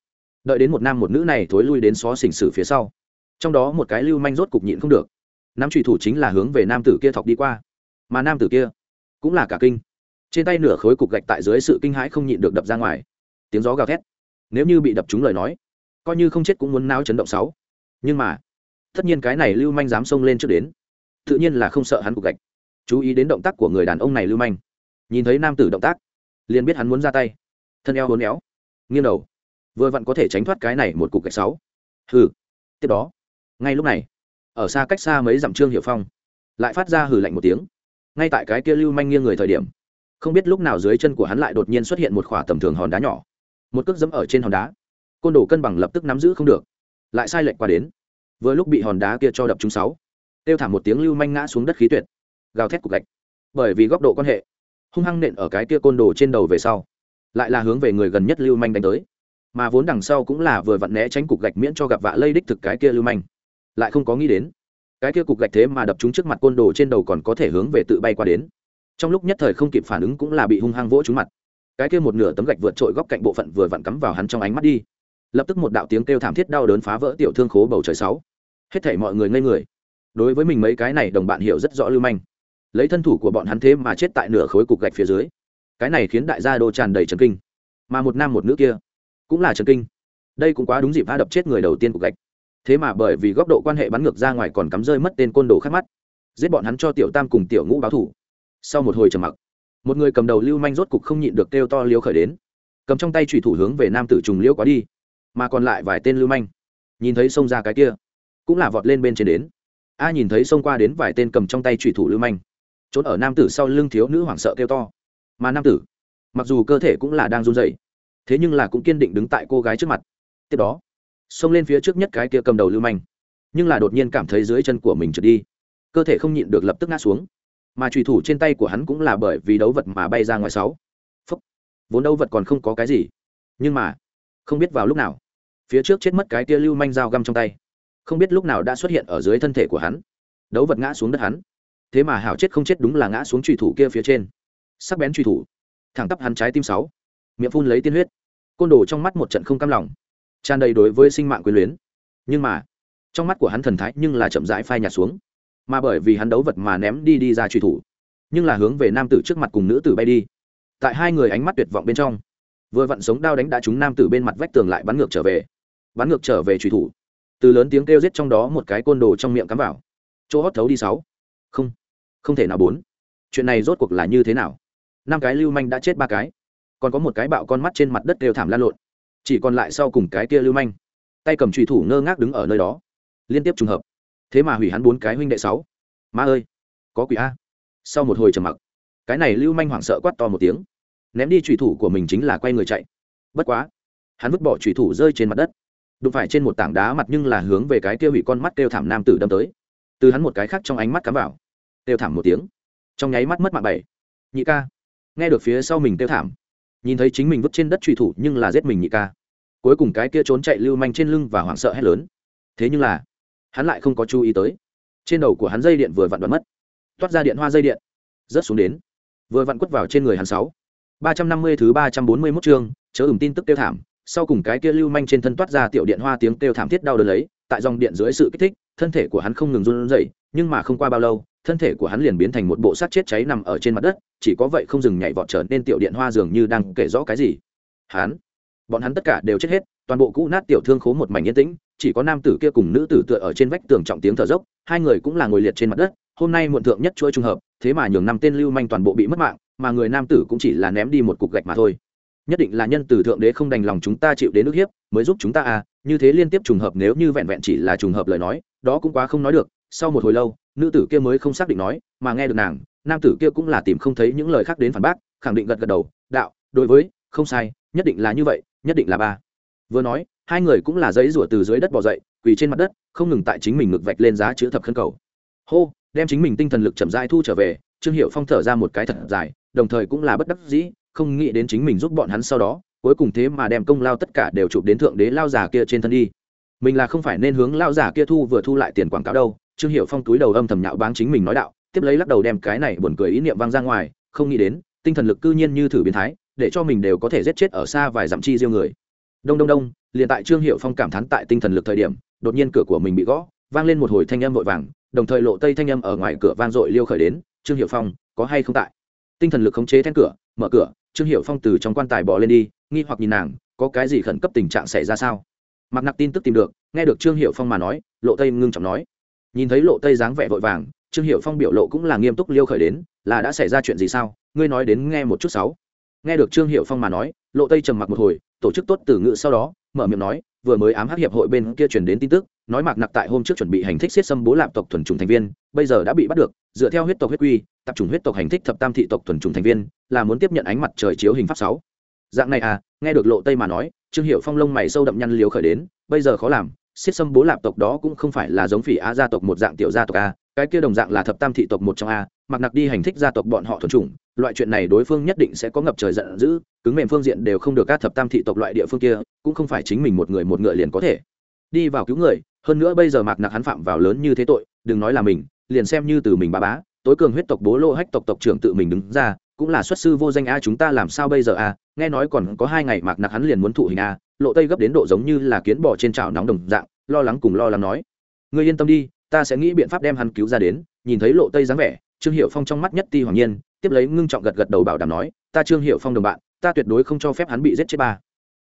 đợi đến một nam một nữ này thối lui đến xó xỉnh sử phía sau. Trong đó một cái lưu manh rốt cục nhịn không được. Nắm trùy thủ chính là hướng về nam tử kia thọc đi qua. Mà nam tử kia cũng là cả kinh. Trên tay nửa khối cục gạch tại dưới sự kinh hãi không nhịn được đập ra ngoài. Tiếng gió gào thét. Nếu như bị đập trúng lời nói, coi như không chết cũng muốn nao chấn động sáu. Nhưng mà, tất nhiên cái này lưu manh dám xông lên trước đến. Tự nhiên là không sợ hắn cục gạch. Chú ý đến động tác của người đàn ông này lưu manh nhìn thấy nam tử động tác, liền biết hắn muốn ra tay. Thân eo hốn éo, nghiêng đầu, vừa vặn có thể tránh thoát cái này một cục gạch sáu. Hừ. Tiếp đó, ngay lúc này, ở xa cách xa mấy dặm trương hiệu phong, lại phát ra hừ lạnh một tiếng. Ngay tại cái kia lưu manh nghiêng người thời điểm, không biết lúc nào dưới chân của hắn lại đột nhiên xuất hiện một khỏa tầm thường hòn đá nhỏ. Một cước dẫm ở trên hòn đá, côn đồ cân bằng lập tức nắm giữ không được, lại sai lệch qua đến. Vừa lúc bị hòn đá kia cho đập trúng sáu, kêu thảm một tiếng lưu manh ngã xuống đất khí tuyệt, gào thét cục gạch. Bởi vì góc độ quan hệ hung hăng nện ở cái kia côn đồ trên đầu về sau, lại là hướng về người gần nhất lưu manh đánh tới. Mà vốn đằng sau cũng là vừa vặn né tránh cục gạch miễn cho gặp vạ lây đích thực cái kia lưu manh. Lại không có nghĩ đến, cái kia cục gạch thế mà đập trúng trước mặt côn đồ trên đầu còn có thể hướng về tự bay qua đến. Trong lúc nhất thời không kịp phản ứng cũng là bị hung hăng vỗ trúng mặt. Cái kia một nửa tấm gạch vượt trội góc cạnh bộ phận vừa vặn cắm vào hắn trong ánh mắt đi. Lập tức một đạo tiếng kêu thảm thiết đau đớn phá vỡ tiểu thương khố bầu trời sáu. Hết thảy mọi người ngây người. Đối với mình mấy cái này đồng bạn hiểu rất rõ lưu manh lấy thân thủ của bọn hắn thế mà chết tại nửa khối cục gạch phía dưới. Cái này khiến đại gia đô tràn đầy trần kinh. Mà một nam một nữ kia cũng là trần kinh. Đây cũng quá đúng dịp va đập chết người đầu tiên cục gạch. Thế mà bởi vì góc độ quan hệ bắn ngược ra ngoài còn cắm rơi mất tên côn đồ khác mắt. Giết bọn hắn cho tiểu tam cùng tiểu ngũ báo thủ. Sau một hồi trầm mặc, một người cầm đầu lưu manh rốt cục không nhịn được kêu to liêu khởi đến. Cầm trong tay trùy thủ hướng về nam tử trùng liêu quá đi, mà còn lại vài tên lưu manh. Nhìn thấy xông ra cái kia, cũng là vọt lên bên trên đến. A nhìn thấy xông qua đến vài tên cầm trong tay trùy thủ lưu manh trốn ở nam tử sau lưng thiếu nữ hoảng sợ kêu to. Mà nam tử, mặc dù cơ thể cũng là đang run rẩy, thế nhưng là cũng kiên định đứng tại cô gái trước mặt. Tiếp đó, xông lên phía trước nhất cái kia cầm đầu lưu manh, nhưng là đột nhiên cảm thấy dưới chân của mình trượt đi, cơ thể không nhịn được lập tức ngã xuống. Mà trùy thủ trên tay của hắn cũng là bởi vì đấu vật mà bay ra ngoài sáu. Phúc! Vốn đấu vật còn không có cái gì, nhưng mà, không biết vào lúc nào, phía trước chết mất cái tia lưu manh dao găm trong tay. Không biết lúc nào đã xuất hiện ở dưới thân thể của hắn. Đấu vật ngã xuống đất hắn thế mà hảo chết không chết đúng là ngã xuống trùy thủ kia phía trên. Sắc bén trùy thủ. Thẳng tắp hắn trái tim sáu. Miệng phun lấy tiên huyết. Côn đồ trong mắt một trận không cam lòng. Tràn đầy đối với sinh mạng quyền luyến. Nhưng mà, trong mắt của hắn thần thái nhưng là chậm rãi phai nhạt xuống. Mà bởi vì hắn đấu vật mà ném đi đi ra truy thủ, nhưng là hướng về nam tử trước mặt cùng nữ tử bay đi. Tại hai người ánh mắt tuyệt vọng bên trong, vừa vặn sống đao đánh đã trúng nam tử bên mặt vách tường lại bắn ngược trở về. Bắn ngược trở về truy thủ. Từ lớn tiếng kêu giết trong đó một cái côn đồ trong miệng cắm vào. Chỗ hót thấu đi sáu. Không không thể nào bốn. Chuyện này rốt cuộc là như thế nào? Năm cái lưu manh đã chết ba cái. Còn có một cái bạo con mắt trên mặt đất đều thảm lan lộn. Chỉ còn lại sau cùng cái kia lưu manh. Tay cầm trùy thủ ngơ ngác đứng ở nơi đó. Liên tiếp trùng hợp. Thế mà hủy hắn bốn cái huynh đệ sáu. Ma ơi! Có quỷ a. Sau một hồi trầm mặc, cái này lưu manh hoảng sợ quát to một tiếng. Ném đi trùy thủ của mình chính là quay người chạy. Bất quá, hắn vứt bỏ trùy thủ rơi trên mặt đất. Đụng phải trên một tảng đá mặt nhưng là hướng về cái kia hủy con mắt kêu thảm nam tử đâm tới. Từ hắn một cái khác trong ánh mắt cắm vào kêu thảm một tiếng. Trong nháy mắt mất mạng bảy. Nhị ca. Nghe được phía sau mình kêu thảm, nhìn thấy chính mình vứt trên đất truy thủ nhưng là giết mình nhị ca. Cuối cùng cái kia trốn chạy lưu manh trên lưng và hoảng sợ hét lớn. Thế nhưng là, hắn lại không có chú ý tới. Trên đầu của hắn dây điện vừa vặn đoán mất. Toát ra điện hoa dây điện. Rớt xuống đến. Vừa vặn quất vào trên người hắn sáu. ba trăm năm mươi thứ ba trăm bốn mươi mốt chương, chớ ửng tin tức Tiêu thảm. Sau cùng cái kia lưu manh trên thân toát ra tiểu điện hoa tiếng kêu thảm thiết đau đớn lấy, tại dòng điện dưới sự kích thích, thân thể của hắn không ngừng run rẩy nhưng mà không qua bao lâu, thân thể của hắn liền biến thành một bộ xác chết cháy nằm ở trên mặt đất, chỉ có vậy không dừng nhảy vọt trở nên tiểu điện hoa dường như đang kể rõ cái gì. Hắn, bọn hắn tất cả đều chết hết, toàn bộ cũ nát tiểu thương khố một mảnh yên tĩnh, chỉ có nam tử kia cùng nữ tử tựa ở trên vách tường trọng tiếng thở dốc, hai người cũng là ngồi liệt trên mặt đất, hôm nay muộn thượng nhất chuỗi trùng hợp, thế mà nhường năm tên lưu manh toàn bộ bị mất mạng, mà người nam tử cũng chỉ là ném đi một cục gạch mà thôi. Nhất định là nhân từ thượng đế không đành lòng chúng ta chịu đến nước hiếp, mới giúp chúng ta à như thế liên tiếp trùng hợp nếu như vẹn vẹn chỉ là trùng hợp lời nói, đó cũng quá không nói được sau một hồi lâu, nữ tử kia mới không xác định nói, mà nghe được nàng, nam tử kia cũng là tìm không thấy những lời khác đến phản bác, khẳng định gật gật đầu, đạo, đối với, không sai, nhất định là như vậy, nhất định là ba. Vừa nói, hai người cũng là giấy rủa từ dưới đất bỏ dậy, quỳ trên mặt đất, không ngừng tại chính mình ngực vạch lên giá chữ thập khân cầu. Hô, đem chính mình tinh thần lực chậm rãi thu trở về, trương hiệu phong thở ra một cái thật dài, đồng thời cũng là bất đắc dĩ, không nghĩ đến chính mình giúp bọn hắn sau đó, cuối cùng thế mà đem công lao tất cả đều chụp đến thượng đế lao giả kia trên thân đi. Mình là không phải nên hướng lao giả kia thu vừa thu lại tiền quảng cáo đâu trương hiệu phong túi đầu âm thầm nhạo báng chính mình nói đạo, tiếp lấy lắc đầu đem cái này buồn cười ý niệm vang ra ngoài, không nghĩ đến, tinh thần lực cư nhiên như thử biến thái, để cho mình đều có thể giết chết ở xa vài dặm chi riêng người. Đông đông đông, liền tại trương hiệu phong cảm thán tại tinh thần lực thời điểm, đột nhiên cửa của mình bị gõ, vang lên một hồi thanh âm vội vàng, đồng thời lộ tây thanh âm ở ngoài cửa vang dội liêu khởi đến, trương hiệu phong, có hay không tại? Tinh thần lực khống chế then cửa, mở cửa, trương hiệu phong từ trong quan tài bỏ lên đi, nghi hoặc nhìn nàng, có cái gì khẩn cấp tình trạng xảy ra sao? Mặc nặc tin tức tìm được, nghe được trương hiệu phong mà nói, lộ tây ngưng trọng nói nhìn thấy lộ tây dáng vẻ vội vàng, trương hiệu phong biểu lộ cũng là nghiêm túc liêu khởi đến, là đã xảy ra chuyện gì sao? Ngươi nói đến nghe một chút sáu. Nghe được trương hiệu phong mà nói, lộ tây trầm mặc một hồi, tổ chức tốt từ ngữ sau đó, mở miệng nói, vừa mới ám hắc hiệp hội bên kia truyền đến tin tức, nói mạc nặc tại hôm trước chuẩn bị hành thích siết xâm bố lạp tộc thuần trùng thành viên, bây giờ đã bị bắt được, dựa theo huyết tộc huyết quy, tập trung huyết tộc hành thích thập tam thị tộc thuần trùng thành viên, là muốn tiếp nhận ánh mặt trời chiếu hình pháp sáu. Dạng này à nghe được lộ tây mà nói, trương hiệu phong lông mày sâu đậm nhăn liều khởi đến, bây giờ khó làm xiết xâm bố lạp tộc đó cũng không phải là giống phỉ á gia tộc một dạng tiểu gia tộc a, cái kia đồng dạng là thập tam thị tộc một trong a, mặc nặc đi hành thích gia tộc bọn họ thuần chủng, loại chuyện này đối phương nhất định sẽ có ngập trời giận dữ, cứng mềm phương diện đều không được các thập tam thị tộc loại địa phương kia, cũng không phải chính mình một người một ngựa liền có thể. Đi vào cứu người, hơn nữa bây giờ mạc nặc hắn phạm vào lớn như thế tội, đừng nói là mình, liền xem như từ mình bá bá, tối cường huyết tộc bố lô hách tộc tộc trưởng tự mình đứng ra cũng là xuất sư vô danh a, chúng ta làm sao bây giờ a? Nghe nói còn có hai ngày mạc nặc hắn liền muốn thụ hình a, lộ tây gấp đến độ giống như là kiến bỏ trên chảo nóng đồng dạng, lo lắng cùng lo lắng nói. Người yên tâm đi, ta sẽ nghĩ biện pháp đem hắn cứu ra đến. Nhìn thấy lộ tây dáng vẻ, trương hiệu phong trong mắt nhất ti hoàng nhiên, tiếp lấy ngưng trọng gật gật đầu bảo đảm nói, ta trương hiệu phong đồng bạn, ta tuyệt đối không cho phép hắn bị giết chết ba.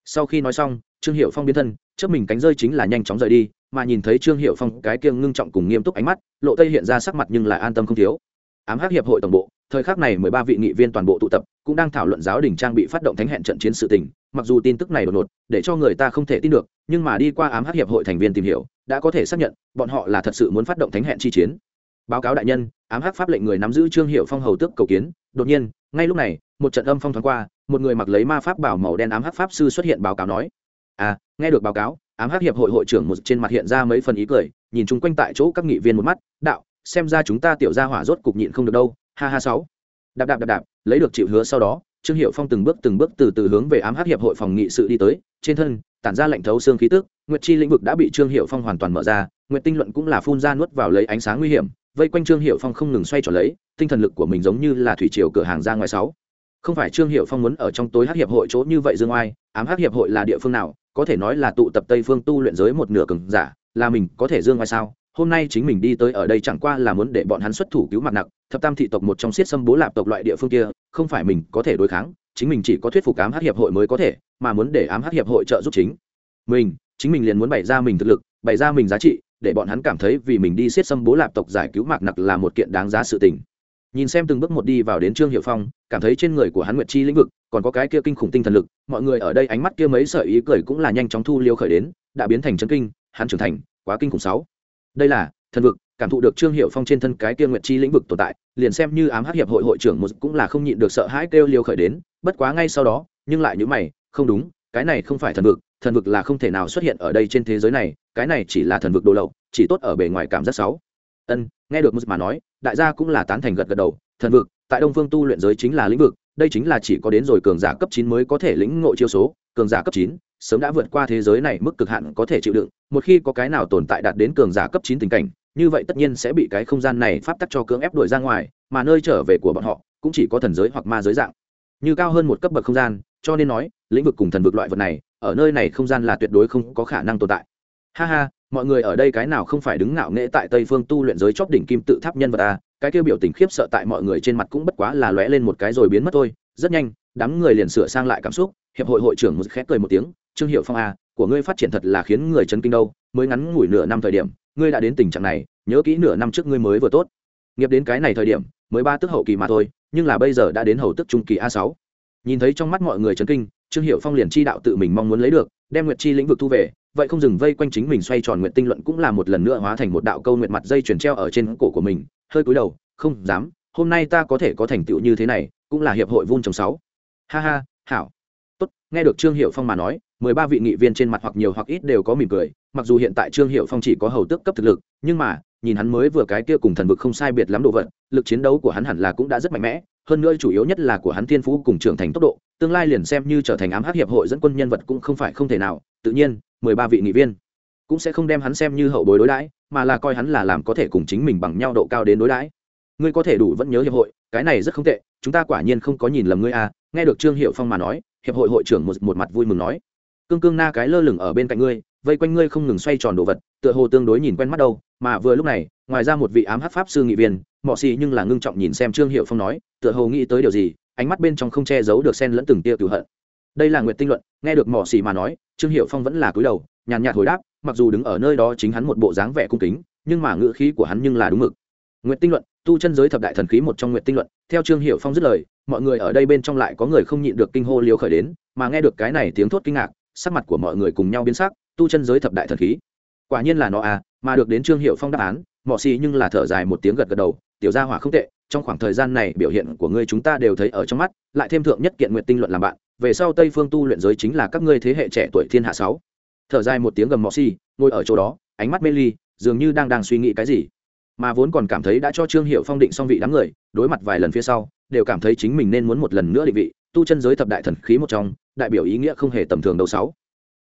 Sau khi nói xong, trương hiệu phong biến thân trước mình cánh rơi chính là nhanh chóng rời đi, mà nhìn thấy trương hiệu phong cái kiêng ngưng trọng cùng nghiêm túc ánh mắt, lộ tây hiện ra sắc mặt nhưng lại an tâm không thiếu. Ám hắc hiệp hội tổng bộ thời khắc này mười ba vị nghị viên toàn bộ tụ tập cũng đang thảo luận giáo đình trang bị phát động thánh hẹn trận chiến sự tình, mặc dù tin tức này đột ngột, để cho người ta không thể tin được, nhưng mà đi qua ám hắc hiệp hội thành viên tìm hiểu, đã có thể xác nhận, bọn họ là thật sự muốn phát động thánh hẹn chi chiến. Báo cáo đại nhân, ám hắc pháp lệnh người nắm giữ trương hiệu phong hầu tước cầu kiến, đột nhiên, ngay lúc này, một trận âm phong thoáng qua, một người mặc lấy ma pháp bảo màu đen ám hắc pháp sư xuất hiện báo cáo nói à nghe được báo cáo, ám hắc hiệp hội hội trưởng một trên mặt hiện ra mấy phần ý cười, nhìn chung quanh tại chỗ các nghị viên một mắt, đạo, xem ra chúng ta tiểu gia hỏa rốt cục nhịn không được đâu ha ha sáu. Đạp đạp đạp đạp, lấy được chịu hứa sau đó, trương hiệu phong từng bước từng bước từ từ hướng về ám hắc hiệp hội phòng nghị sự đi tới, trên thân, tản ra lệnh thấu xương khí tức, nguyệt chi lĩnh vực đã bị trương hiệu phong hoàn toàn mở ra, nguyệt tinh luận cũng là phun ra nuốt vào lấy ánh sáng nguy hiểm, vây quanh trương hiệu phong không ngừng xoay trở lấy, tinh thần lực của mình giống như là thủy triều cửa hàng ra ngoài sáu. Không phải trương hiệu phong muốn ở trong tối hắc hiệp hội chỗ như vậy dương oai, ám hắc hiệp hội là địa phương nào, có thể nói là tụ tập tây phương tu luyện giới một nửa cường giả, là mình có thể dương oai sao? Hôm nay chính mình đi tới ở đây chẳng qua là muốn để bọn hắn xuất thủ cứu mặt nặng thập tam thị tộc một trong siết xâm bố lạp tộc loại địa phương kia, không phải mình có thể đối kháng, chính mình chỉ có thuyết phục ám hắc hiệp hội mới có thể, mà muốn để ám hắc hiệp hội trợ giúp chính mình chính mình liền muốn bày ra mình thực lực, bày ra mình giá trị, để bọn hắn cảm thấy vì mình đi siết xâm bố lạp tộc giải cứu mạc nặc là một kiện đáng giá sự tình. Nhìn xem từng bước một đi vào đến trương hiệu phong, cảm thấy trên người của hắn nguyệt chi lĩnh vực, còn có cái kia kinh khủng tinh thần lực, mọi người ở đây ánh mắt kia mấy sợi ý cười cũng là nhanh chóng thu liêu khởi đến, đã biến thành chân kinh, hắn trưởng thành, quá kinh khủng sáu đây là, thần vực, cảm thụ được trương hiệu phong trên thân cái kia nguyện chi lĩnh vực tồn tại, liền xem như ám hắc hiệp hội hội trưởng một cũng là không nhịn được sợ hãi kêu liều khởi đến, bất quá ngay sau đó, nhưng lại những mày, không đúng, cái này không phải thần vực thần vực là không thể nào xuất hiện ở đây trên thế giới này, cái này chỉ là thần vực đồ lậu, chỉ tốt ở bề ngoài cảm giác sáu ân, nghe được một mà nói, đại gia cũng là tán thành gật gật đầu, thần vực, tại đông phương tu luyện giới chính là lĩnh vực, đây chính là chỉ có đến rồi cường giả cấp chín mới có thể lĩnh ngộ chiêu số, cường giả cấp chín sớm đã vượt qua thế giới này mức cực hạn có thể chịu đựng, một khi có cái nào tồn tại đạt đến cường giả cấp chín tình cảnh, như vậy tất nhiên sẽ bị cái không gian này pháp tắc cho cưỡng ép đuổi ra ngoài, mà nơi trở về của bọn họ cũng chỉ có thần giới hoặc ma giới dạng. Như cao hơn một cấp bậc không gian, cho nên nói, lĩnh vực cùng thần vực loại vật này, ở nơi này không gian là tuyệt đối không có khả năng tồn tại. Ha ha, mọi người ở đây cái nào không phải đứng ngạo nghễ tại tây phương tu luyện giới chóp đỉnh kim tự tháp nhân vật à? Cái kêu biểu tình khiếp sợ tại mọi người trên mặt cũng bất quá là lóe lên một cái rồi biến mất thôi. Rất nhanh, đám người liền sửa sang lại cảm xúc, hiệp hội hội trưởng một khẽ cười một tiếng trương hiệu phong à của ngươi phát triển thật là khiến người chấn kinh đâu, mới ngắn ngủi nửa năm thời điểm, ngươi đã đến tình trạng này, nhớ kỹ nửa năm trước ngươi mới vừa tốt. Nghiệp đến cái này thời điểm, mới ba tức hậu kỳ mà thôi, nhưng là bây giờ đã đến hầu tức trung kỳ a sáu. Nhìn thấy trong mắt mọi người chấn kinh, trương hiệu phong liền chi đạo tự mình mong muốn lấy được, đem nguyệt chi lĩnh vực thu về, vậy không dừng vây quanh chính mình xoay tròn nguyện tinh luận cũng là một lần nữa hóa thành một đạo câu nguyện mặt dây chuyển treo ở trên cổ của mình, hơi cúi đầu, không dám, hôm nay ta có thể có thành tựu như thế này, cũng là hiệp hội vun trồng sáu. Ha ha, hảo. Tốt, nghe được trương hiệu phong mà nói mười ba vị nghị viên trên mặt hoặc nhiều hoặc ít đều có mỉm cười mặc dù hiện tại trương hiệu phong chỉ có hầu tước cấp thực lực nhưng mà nhìn hắn mới vừa cái kia cùng thần vực không sai biệt lắm độ vận lực chiến đấu của hắn hẳn là cũng đã rất mạnh mẽ hơn nữa chủ yếu nhất là của hắn thiên phú cùng trưởng thành tốc độ tương lai liền xem như trở thành ám hắc hiệp hội dẫn quân nhân vật cũng không phải không thể nào tự nhiên mười ba vị nghị viên cũng sẽ không đem hắn xem như hậu bối đối đãi mà là coi hắn là làm có thể cùng chính mình bằng nhau độ cao đến đối đãi. Ngươi có thể đủ vẫn nhớ hiệp hội cái này rất không tệ chúng ta quả nhiên không có nhìn lầm ngươi à nghe được trương hiệu phong mà nói hiệp hội hội trưởng một, một mặt vui mừng nói cương cương na cái lơ lửng ở bên cạnh ngươi, vây quanh ngươi không ngừng xoay tròn đồ vật, tựa hồ tương đối nhìn quen mắt đâu, mà vừa lúc này, ngoài ra một vị ám hát pháp sư nghị viên, mọ xì nhưng là ngưng trọng nhìn xem trương hiệu phong nói, tựa hồ nghĩ tới điều gì, ánh mắt bên trong không che giấu được sen lẫn từng tia cửu hận. Đây là nguyệt tinh luận, nghe được mỏ xì mà nói, trương hiệu phong vẫn là cúi đầu, nhàn nhạt hồi đáp, mặc dù đứng ở nơi đó chính hắn một bộ dáng vẻ cung kính, nhưng mà ngữ khí của hắn nhưng là đúng mực. Nguyệt tinh luận, tu chân giới thập đại thần khí một trong nguyệt tinh luận, theo trương hiệu phong dứt lời, mọi người ở đây bên trong lại có người không nhịn được kinh hô liều khởi đến, mà nghe được cái này tiếng thốt kinh ngạc sắc mặt của mọi người cùng nhau biến sắc, tu chân giới thập đại thần khí. Quả nhiên là nó à mà được đến trương hiệu phong đáp án, mọ xì nhưng là thở dài một tiếng gật gật đầu, tiểu gia hỏa không tệ, trong khoảng thời gian này biểu hiện của ngươi chúng ta đều thấy ở trong mắt, lại thêm thượng nhất kiện nguyện tinh luận làm bạn, về sau tây phương tu luyện giới chính là các ngươi thế hệ trẻ tuổi thiên hạ sáu. Thở dài một tiếng gầm mọ xì, ngồi ở chỗ đó, ánh mắt mê ly, dường như đang đang suy nghĩ cái gì. Mà vốn còn cảm thấy đã cho trương hiệu phong định xong vị đám người, đối mặt vài lần phía sau, đều cảm thấy chính mình nên muốn một lần nữa định vị tu chân giới thập đại thần khí một trong, đại biểu ý nghĩa không hề tầm thường đầu sáu.